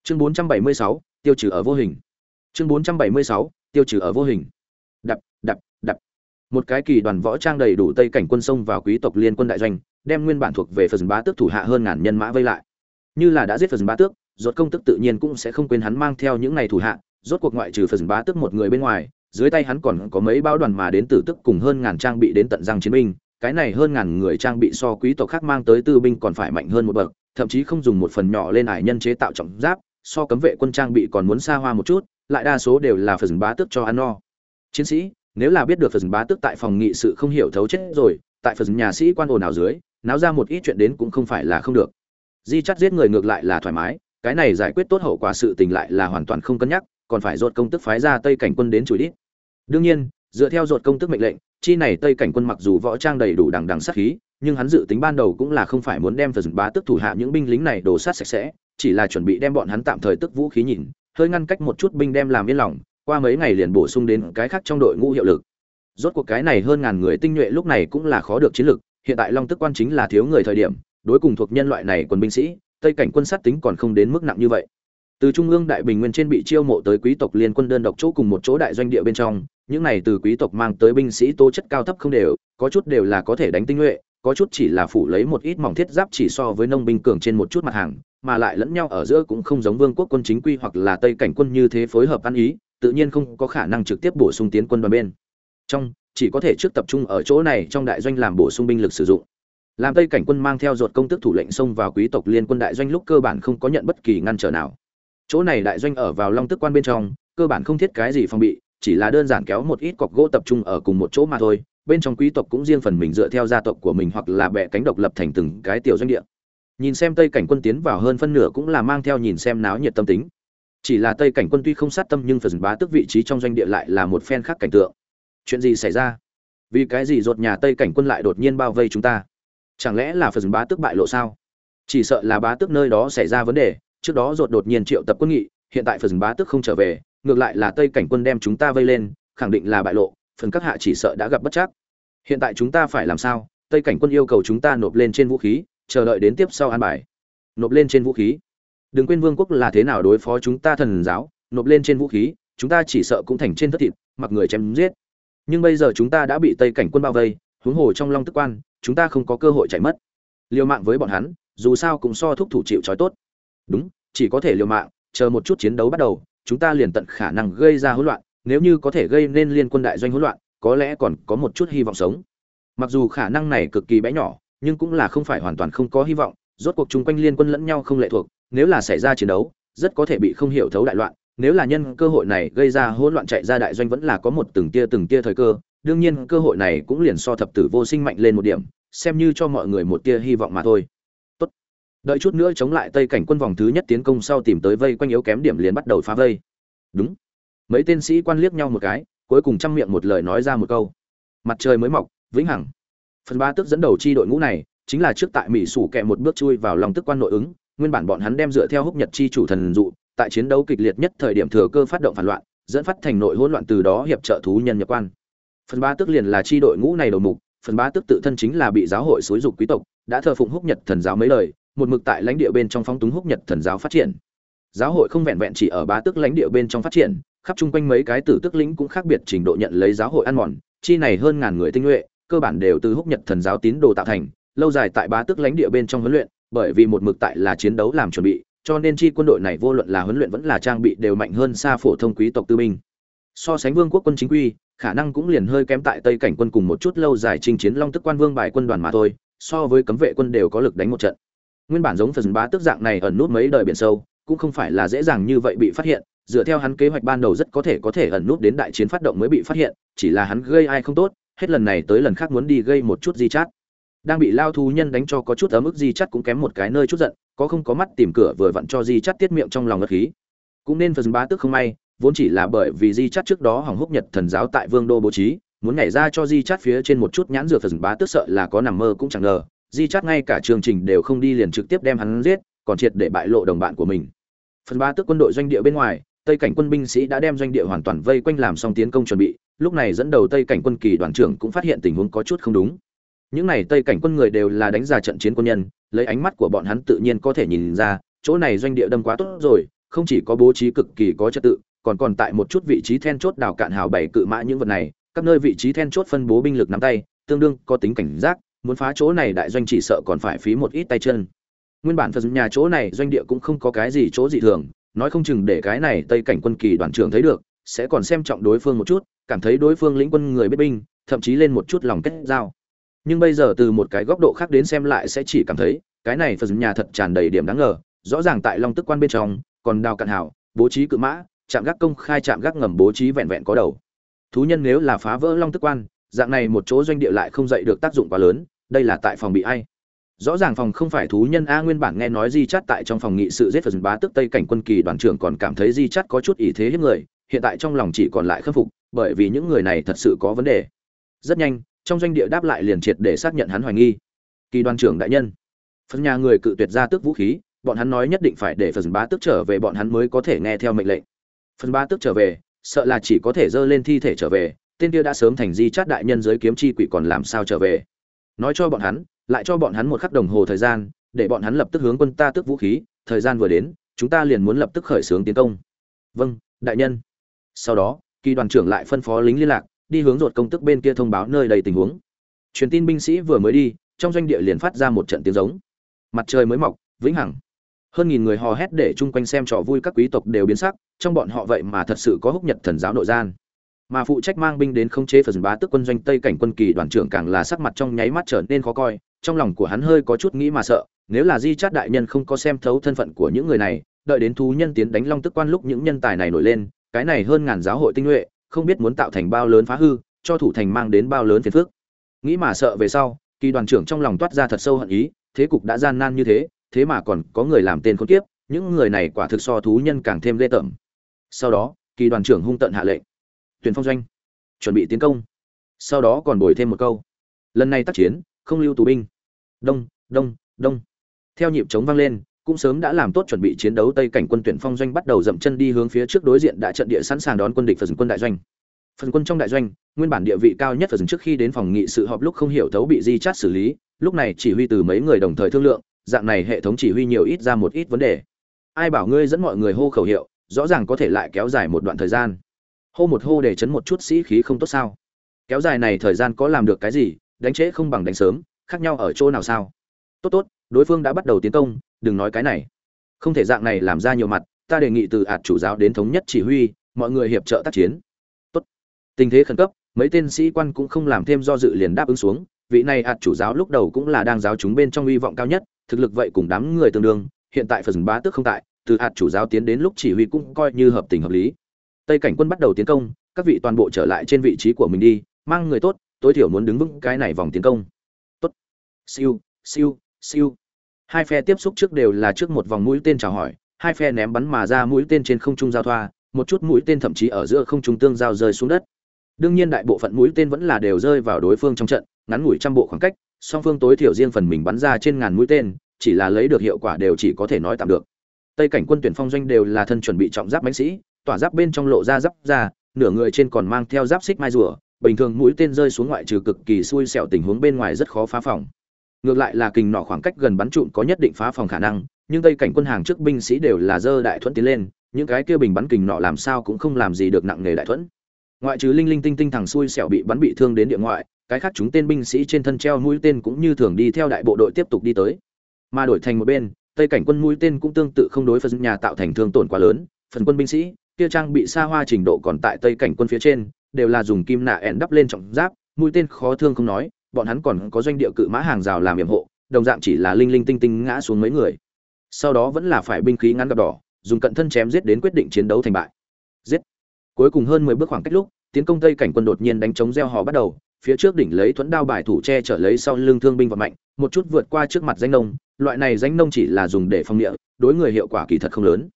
Chương 476, tiêu trừ ở vô hình. Chương 476, tiêu trừ ở vô hình. Đập đập đập. Một cái kỳ đoàn võ trang đầy đủ tây cảnh quân sông vào quý tộc liên quân đại doanh đem nguyên bản thuộc về phần bá tước thủ hạ hơn ngàn nhân mã vây lại. Như là đã giết phần bá tước rốt công tức tự nhiên cũng sẽ không quên hắn mang theo những này thủ hạ rốt cuộc ngoại trừ phần bá tước một người bên ngoài, dưới tay hắn còn có mấy bao đoàn mà đến tử tức cùng hơn ngàn trang bị đến tận răng chiến binh. Cái này hơn ngàn người trang bị so quý tộc khác mang tới tư binh còn phải mạnh hơn một bậc, thậm chí không dùng một phần nhỏ lên ải nhân chế tạo trọng giáp, so cấm vệ quân trang bị còn muốn xa hoa một chút, lại đa số đều là phần bá tước cho ăn no. Chiến sĩ, nếu là biết được phần bá tước tại phòng nghị sự không hiểu thấu chết rồi, tại phần nhà sĩ quan ồn nào dưới, náo ra một ít chuyện đến cũng không phải là không được. Di chắt giết người ngược lại là thoải mái, cái này giải quyết tốt hậu quả sự tình lại là hoàn toàn không cân nhắc còn phải ruột công tức phái ra tây cảnh quân đến chủ đít. Đương nhiên, dựa theo ruột công tức mệnh lệnh, chi này tây cảnh quân mặc dù võ trang đầy đủ đằng đằng sát khí, nhưng hắn dự tính ban đầu cũng là không phải muốn đem phần bá tức thủ hạ những binh lính này đổ sát sạch sẽ, chỉ là chuẩn bị đem bọn hắn tạm thời tức vũ khí nhìn, hơi ngăn cách một chút binh đem làm yên lòng, qua mấy ngày liền bổ sung đến cái khác trong đội ngũ hiệu lực. Rốt cuộc cái này hơn ngàn người tinh nhuệ lúc này cũng là khó được chiến lực, hiện tại long tức quan chính là thiếu người thời điểm, đối cùng thuộc nhân loại này quân binh sĩ, tây cảnh quân sát tính còn không đến mức nặng như vậy từ trung ương đại bình nguyên trên bị chiêu mộ tới quý tộc liên quân đơn độc chỗ cùng một chỗ đại doanh địa bên trong, những này từ quý tộc mang tới binh sĩ tố chất cao thấp không đều, có chút đều là có thể đánh tinh nhuệ, có chút chỉ là phủ lấy một ít mỏng thiết giáp chỉ so với nông binh cường trên một chút mặt hàng, mà lại lẫn nhau ở giữa cũng không giống vương quốc quân chính quy hoặc là tây cảnh quân như thế phối hợp ăn ý, tự nhiên không có khả năng trực tiếp bổ sung tiến quân đoàn bên. Trong, chỉ có thể trước tập trung ở chỗ này trong đại doanh làm bổ sung binh lực sử dụng. Làm tây cảnh quân mang theo ruột công tức thủ lệnh xông vào quý tộc liên quân đại doanh lúc cơ bản không có nhận bất kỳ ngăn trở nào chỗ này đại doanh ở vào long tức quan bên trong, cơ bản không thiết cái gì phòng bị, chỉ là đơn giản kéo một ít cọc gỗ tập trung ở cùng một chỗ mà thôi. Bên trong quý tộc cũng riêng phần mình dựa theo gia tộc của mình hoặc là bẻ cánh độc lập thành từng cái tiểu doanh địa. Nhìn xem tây cảnh quân tiến vào hơn phân nửa cũng là mang theo nhìn xem náo nhiệt tâm tính. Chỉ là tây cảnh quân tuy không sát tâm nhưng phần bá tức vị trí trong doanh địa lại là một phen khác cảnh tượng. Chuyện gì xảy ra? Vì cái gì rột nhà tây cảnh quân lại đột nhiên bao vây chúng ta? Chẳng lẽ là phần bá tức bại lộ sao? Chỉ sợ là bá tức nơi đó xảy ra vấn đề trước đó rột đột nhiên triệu tập quân nghị, hiện tại phần bá tức không trở về, ngược lại là tây cảnh quân đem chúng ta vây lên, khẳng định là bại lộ, phần các hạ chỉ sợ đã gặp bất chắc. Hiện tại chúng ta phải làm sao? Tây cảnh quân yêu cầu chúng ta nộp lên trên vũ khí, chờ đợi đến tiếp sau an bài. Nộp lên trên vũ khí. Đừng quên vương quốc là thế nào đối phó chúng ta thần giáo, nộp lên trên vũ khí, chúng ta chỉ sợ cũng thành trên thất thịt, mặc người chém giết. Nhưng bây giờ chúng ta đã bị tây cảnh quân bao vây, huống hồ trong long tức quan, chúng ta không có cơ hội chạy mất. Liều mạng với bọn hắn, dù sao cũng so thúc thủ chịu trói tốt. Đúng chỉ có thể liều mạng, chờ một chút chiến đấu bắt đầu, chúng ta liền tận khả năng gây ra hỗn loạn, nếu như có thể gây nên liên quân đại doanh hỗn loạn, có lẽ còn có một chút hy vọng sống. Mặc dù khả năng này cực kỳ bé nhỏ, nhưng cũng là không phải hoàn toàn không có hy vọng, rốt cuộc chung quanh liên quân lẫn nhau không lệ thuộc, nếu là xảy ra chiến đấu, rất có thể bị không hiểu thấu đại loạn, nếu là nhân cơ hội này gây ra hỗn loạn chạy ra đại doanh vẫn là có một từng tia từng tia thời cơ, đương nhiên cơ hội này cũng liền so thập tử vô sinh mạnh lên một điểm, xem như cho mọi người một tia hy vọng mà thôi đợi chút nữa chống lại tây cảnh quân vòng thứ nhất tiến công sau tìm tới vây quanh yếu kém điểm liền bắt đầu phá vây. Đúng. Mấy tên sĩ quan liếc nhau một cái, cuối cùng chăm miệng một lời nói ra một câu. Mặt trời mới mọc, vĩnh hằng. Phần ba tức dẫn đầu chi đội ngũ này, chính là trước tại mỹ sủ kẹ một bước chui vào lòng tức quan nội ứng, nguyên bản bọn hắn đem dựa theo húc nhật chi chủ thần dụ, tại chiến đấu kịch liệt nhất thời điểm thừa cơ phát động phản loạn, dẫn phát thành nội hỗn loạn từ đó hiệp trợ thú nhân nhập quan. Phần ba tức liền là chi đội ngũ này đầu mục, phần ba tức tự thân chính là bị giáo hội xúi dục quý tộc, đã thờ phụng húc nhật thần giáo mấy lời một mực tại lãnh địa bên trong phong túng húc nhật thần giáo phát triển. Giáo hội không vẹn vẹn chỉ ở ba tức lãnh địa bên trong phát triển, khắp chung quanh mấy cái tử tức lĩnh cũng khác biệt trình độ nhận lấy giáo hội ăn mòn, chi này hơn ngàn người tinh nhuệ, cơ bản đều từ húc nhật thần giáo tín đồ tạo thành, lâu dài tại ba tức lãnh địa bên trong huấn luyện, bởi vì một mực tại là chiến đấu làm chuẩn bị, cho nên chi quân đội này vô luận là huấn luyện vẫn là trang bị đều mạnh hơn xa phổ thông quý tộc tư binh. So sánh vương quốc quân chính quy, khả năng cũng liền hơi kém tại tây cảnh quân cùng một chút lâu dài chinh chiến long tức quan vương bài quân đoàn mà thôi, so với cấm vệ quân đều có lực đánh một trận nguyên bản giống phần bá tức dạng này ẩn nút mấy đời biển sâu, cũng không phải là dễ dàng như vậy bị phát hiện, dựa theo hắn kế hoạch ban đầu rất có thể có thể ẩn nút đến đại chiến phát động mới bị phát hiện, chỉ là hắn gây ai không tốt, hết lần này tới lần khác muốn đi gây một chút di chát. Đang bị lao thú nhân đánh cho có chút ấm ức di chắt cũng kém một cái nơi chút giận, có không có mắt tìm cửa vừa vặn cho di chắt tiết miệng trong lòng ngất khí. Cũng nên phần bá tức không may, vốn chỉ là bởi vì di chắt trước đó hỏng húc nhật thần giáo tại vương đô bố trí, muốn nhảy ra cho di chắt phía trên một chút nhãn dược phần bá tức sợ là có nằm mơ cũng chẳng ngờ di chắt ngay cả chương trình đều không đi liền trực tiếp đem hắn giết, còn triệt để bại lộ đồng bạn của mình. Phần ba tức quân đội doanh địa bên ngoài, tây cảnh quân binh sĩ đã đem doanh địa hoàn toàn vây quanh làm xong tiến công chuẩn bị, lúc này dẫn đầu tây cảnh quân kỳ đoàn trưởng cũng phát hiện tình huống có chút không đúng. Những này tây cảnh quân người đều là đánh ra trận chiến quân nhân, lấy ánh mắt của bọn hắn tự nhiên có thể nhìn ra, chỗ này doanh địa đâm quá tốt rồi, không chỉ có bố trí cực kỳ có trật tự, còn còn tại một chút vị trí then chốt đào cạn hào bảy cự mã những vật này, các nơi vị trí then chốt phân bố binh lực nắm tay, tương đương có tính cảnh giác muốn phá chỗ này đại doanh chỉ sợ còn phải phí một ít tay chân. Nguyên bản phật nhà chỗ này doanh địa cũng không có cái gì chỗ dị thường, nói không chừng để cái này tây cảnh quân kỳ đoàn trưởng thấy được, sẽ còn xem trọng đối phương một chút, cảm thấy đối phương lĩnh quân người biết binh, thậm chí lên một chút lòng kết giao. Nhưng bây giờ từ một cái góc độ khác đến xem lại sẽ chỉ cảm thấy, cái này phật nhà thật tràn đầy điểm đáng ngờ, rõ ràng tại long tức quan bên trong, còn đào cạn hảo, bố trí cự mã, chạm gác công khai chạm gác ngầm bố trí vẹn vẹn có đầu. Thú nhân nếu là phá vỡ long tức quan, dạng này một chỗ doanh địa lại không dậy được tác dụng quá lớn đây là tại phòng bị ai? Rõ ràng phòng không phải thú nhân a nguyên bản nghe nói di chắt tại trong phòng nghị sự giết phần bá tức tây cảnh quân kỳ đoàn trưởng còn cảm thấy di chắt có chút ý thế hiếp người, hiện tại trong lòng chỉ còn lại khâm phục, bởi vì những người này thật sự có vấn đề. Rất nhanh, trong doanh địa đáp lại liền triệt để xác nhận hắn hoài nghi. Kỳ đoàn trưởng đại nhân. Phần nhà người cự tuyệt ra tước vũ khí, bọn hắn nói nhất định phải để phần bá tước trở về bọn hắn mới có thể nghe theo mệnh lệnh. Phần bá tước trở về, sợ là chỉ có thể dơ lên thi thể trở về, tên kia đã sớm thành di chát đại nhân giới kiếm chi quỷ còn làm sao trở về? Nói cho bọn hắn, lại cho bọn hắn một khắc đồng hồ thời gian, để bọn hắn lập tức hướng quân ta tước vũ khí, thời gian vừa đến, chúng ta liền muốn lập tức khởi xướng tiến công. Vâng đại nhân. Sau đó, kỳ đoàn trưởng lại phân phó lính liên lạc, đi hướng ruột công tức bên kia thông báo nơi đầy tình huống. Truyền tin binh sĩ vừa mới đi, trong doanh địa liền phát ra một trận tiếng giống. Mặt trời mới mọc, vĩnh hằng. Hơn nghìn người hò hét để chung quanh xem trò vui các quý tộc đều biến sắc, trong bọn họ vậy mà thật sự có húc nhật thần giáo nội gian mà phụ trách mang binh đến khống chế phần bá tức quân doanh tây cảnh quân kỳ đoàn trưởng càng là sắc mặt trong nháy mắt trở nên khó coi, trong lòng của hắn hơi có chút nghĩ mà sợ, nếu là di chát đại nhân không có xem thấu thân phận của những người này, đợi đến thú nhân tiến đánh long tức quan lúc những nhân tài này nổi lên, cái này hơn ngàn giáo hội tinh nhuệ, không biết muốn tạo thành bao lớn phá hư, cho thủ thành mang đến bao lớn phiền phức. Nghĩ mà sợ về sau, kỳ đoàn trưởng trong lòng toát ra thật sâu hận ý, thế cục đã gian nan như thế thế mà còn có người làm tên khốn kiếp, những người này quả thực so thú nhân càng thêm ghê tởm. Sau đó, kỳ đoàn trưởng hung tận hạ lệnh tuyển phong doanh, chuẩn bị tiến công, sau đó còn bồi thêm một câu. Lần này tác chiến, không lưu tù binh. Đông đông đông. Theo nhịp chống vang lên, cũng sớm đã làm tốt chuẩn bị chiến đấu, tây cảnh quân tuyển phong doanh bắt đầu dậm chân đi hướng phía trước đối diện đã trận địa sẵn sàng đón quân địch phần quân đại doanh. Phần quân trong đại doanh, nguyên bản địa vị cao nhất phần trước khi đến phòng nghị sự họp lúc không hiểu thấu bị di chát xử lý, lúc này chỉ huy từ mấy người đồng thời thương lượng, dạng này hệ thống chỉ huy nhiều ít ra một ít vấn đề. Ai bảo ngươi dẫn mọi người hô khẩu hiệu, rõ ràng có thể lại kéo dài một đoạn thời gian hô một hô để chấn một chút sĩ khí không tốt sao? Kéo dài này thời gian có làm được cái gì? Đánh trễ không bằng đánh sớm, khác nhau ở chỗ nào sao? Tốt tốt, đối phương đã bắt đầu tiến công, đừng nói cái này. Không thể dạng này làm ra nhiều mặt, ta đề nghị từ ạt chủ giáo đến thống nhất chỉ huy, mọi người hiệp trợ tác chiến. Tốt. Tình thế khẩn cấp, mấy tên sĩ quan cũng không làm thêm do dự liền đáp ứng xuống. Vị này ạt chủ giáo lúc đầu cũng là đang giáo chúng bên trong hy vọng cao nhất, thực lực vậy cùng đám người tương đương, hiện tại phần bá tước không tại, từ hạt chủ giáo tiến đến lúc chỉ huy cũng coi như hợp tình hợp lý tây cảnh quân bắt đầu tiến công, các vị toàn bộ trở lại trên vị trí của mình đi, mang người tốt, tối thiểu muốn đứng vững cái này vòng tiến công. Tốt. Siêu siêu siêu. Hai phe tiếp xúc trước đều là trước một vòng mũi tên chào hỏi, hai phe ném bắn mà ra mũi tên trên không trung giao thoa, một chút mũi tên thậm chí ở giữa không trung tương giao rơi xuống đất. Đương nhiên đại bộ phận mũi tên vẫn là đều rơi vào đối phương trong trận, ngắn ngủi trăm bộ khoảng cách, song phương tối thiểu riêng phần mình bắn ra trên ngàn mũi tên, chỉ là lấy được hiệu quả đều chỉ có thể nói tạm được. Tây cảnh quân tuyển phong doanh đều là thân chuẩn bị trọng giáp bánh sĩ tỏa giáp bên trong lộ ra giáp ra nửa người trên còn mang theo giáp xích mai rùa, bình thường mũi tên rơi xuống ngoại trừ cực kỳ xui xẻo tình huống bên ngoài rất khó phá phòng. Ngược lại là kình nọ khoảng cách gần bắn trụm có nhất định phá phòng khả năng, nhưng tây cảnh quân hàng trước binh sĩ đều là dơ đại thuẫn tiến lên, những cái kia bình bắn kình nọ làm sao cũng không làm gì được nặng nề đại thuẫn. Ngoại trừ linh linh tinh tinh thằng xui xẻo bị bắn bị thương đến địa ngoại, cái khác chúng tên binh sĩ trên thân treo mũi tên cũng như thường đi theo đại bộ đội tiếp tục đi tới. Mà đổi thành một bên, tây cảnh quân mũi tên cũng tương tự không đối phần nhà tạo thành thương tổn quá lớn phần quân binh sĩ kia trang bị xa hoa trình độ còn tại tây cảnh quân phía trên, đều là dùng kim nạ ẻn đắp lên trọng giáp, mũi tên khó thương không nói, bọn hắn còn có doanh địa cự mã hàng rào làm yểm hộ, đồng dạng chỉ là linh linh tinh tinh ngã xuống mấy người. Sau đó vẫn là phải binh khí ngắn gặp đỏ, dùng cận thân chém giết đến quyết định chiến đấu thành bại. Giết. Cuối cùng hơn mười bước khoảng cách lúc, tiến công tây cảnh quân đột nhiên đánh chống gieo họ bắt đầu, phía trước đỉnh lấy thuẫn đao bài thủ che trở lấy sau lưng thương binh và mạnh, một chút vượt qua trước mặt danh nông, loại này danh nông chỉ là dùng để phong địa, đối người hiệu quả kỳ thật không lớn.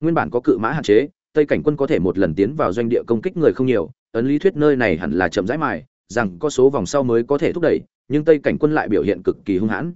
Nguyên bản có cự mã hạn chế tây cảnh quân có thể một lần tiến vào doanh địa công kích người không nhiều, ấn lý thuyết nơi này hẳn là chậm rãi mài, rằng có số vòng sau mới có thể thúc đẩy, nhưng tây cảnh quân lại biểu hiện cực kỳ hung hãn.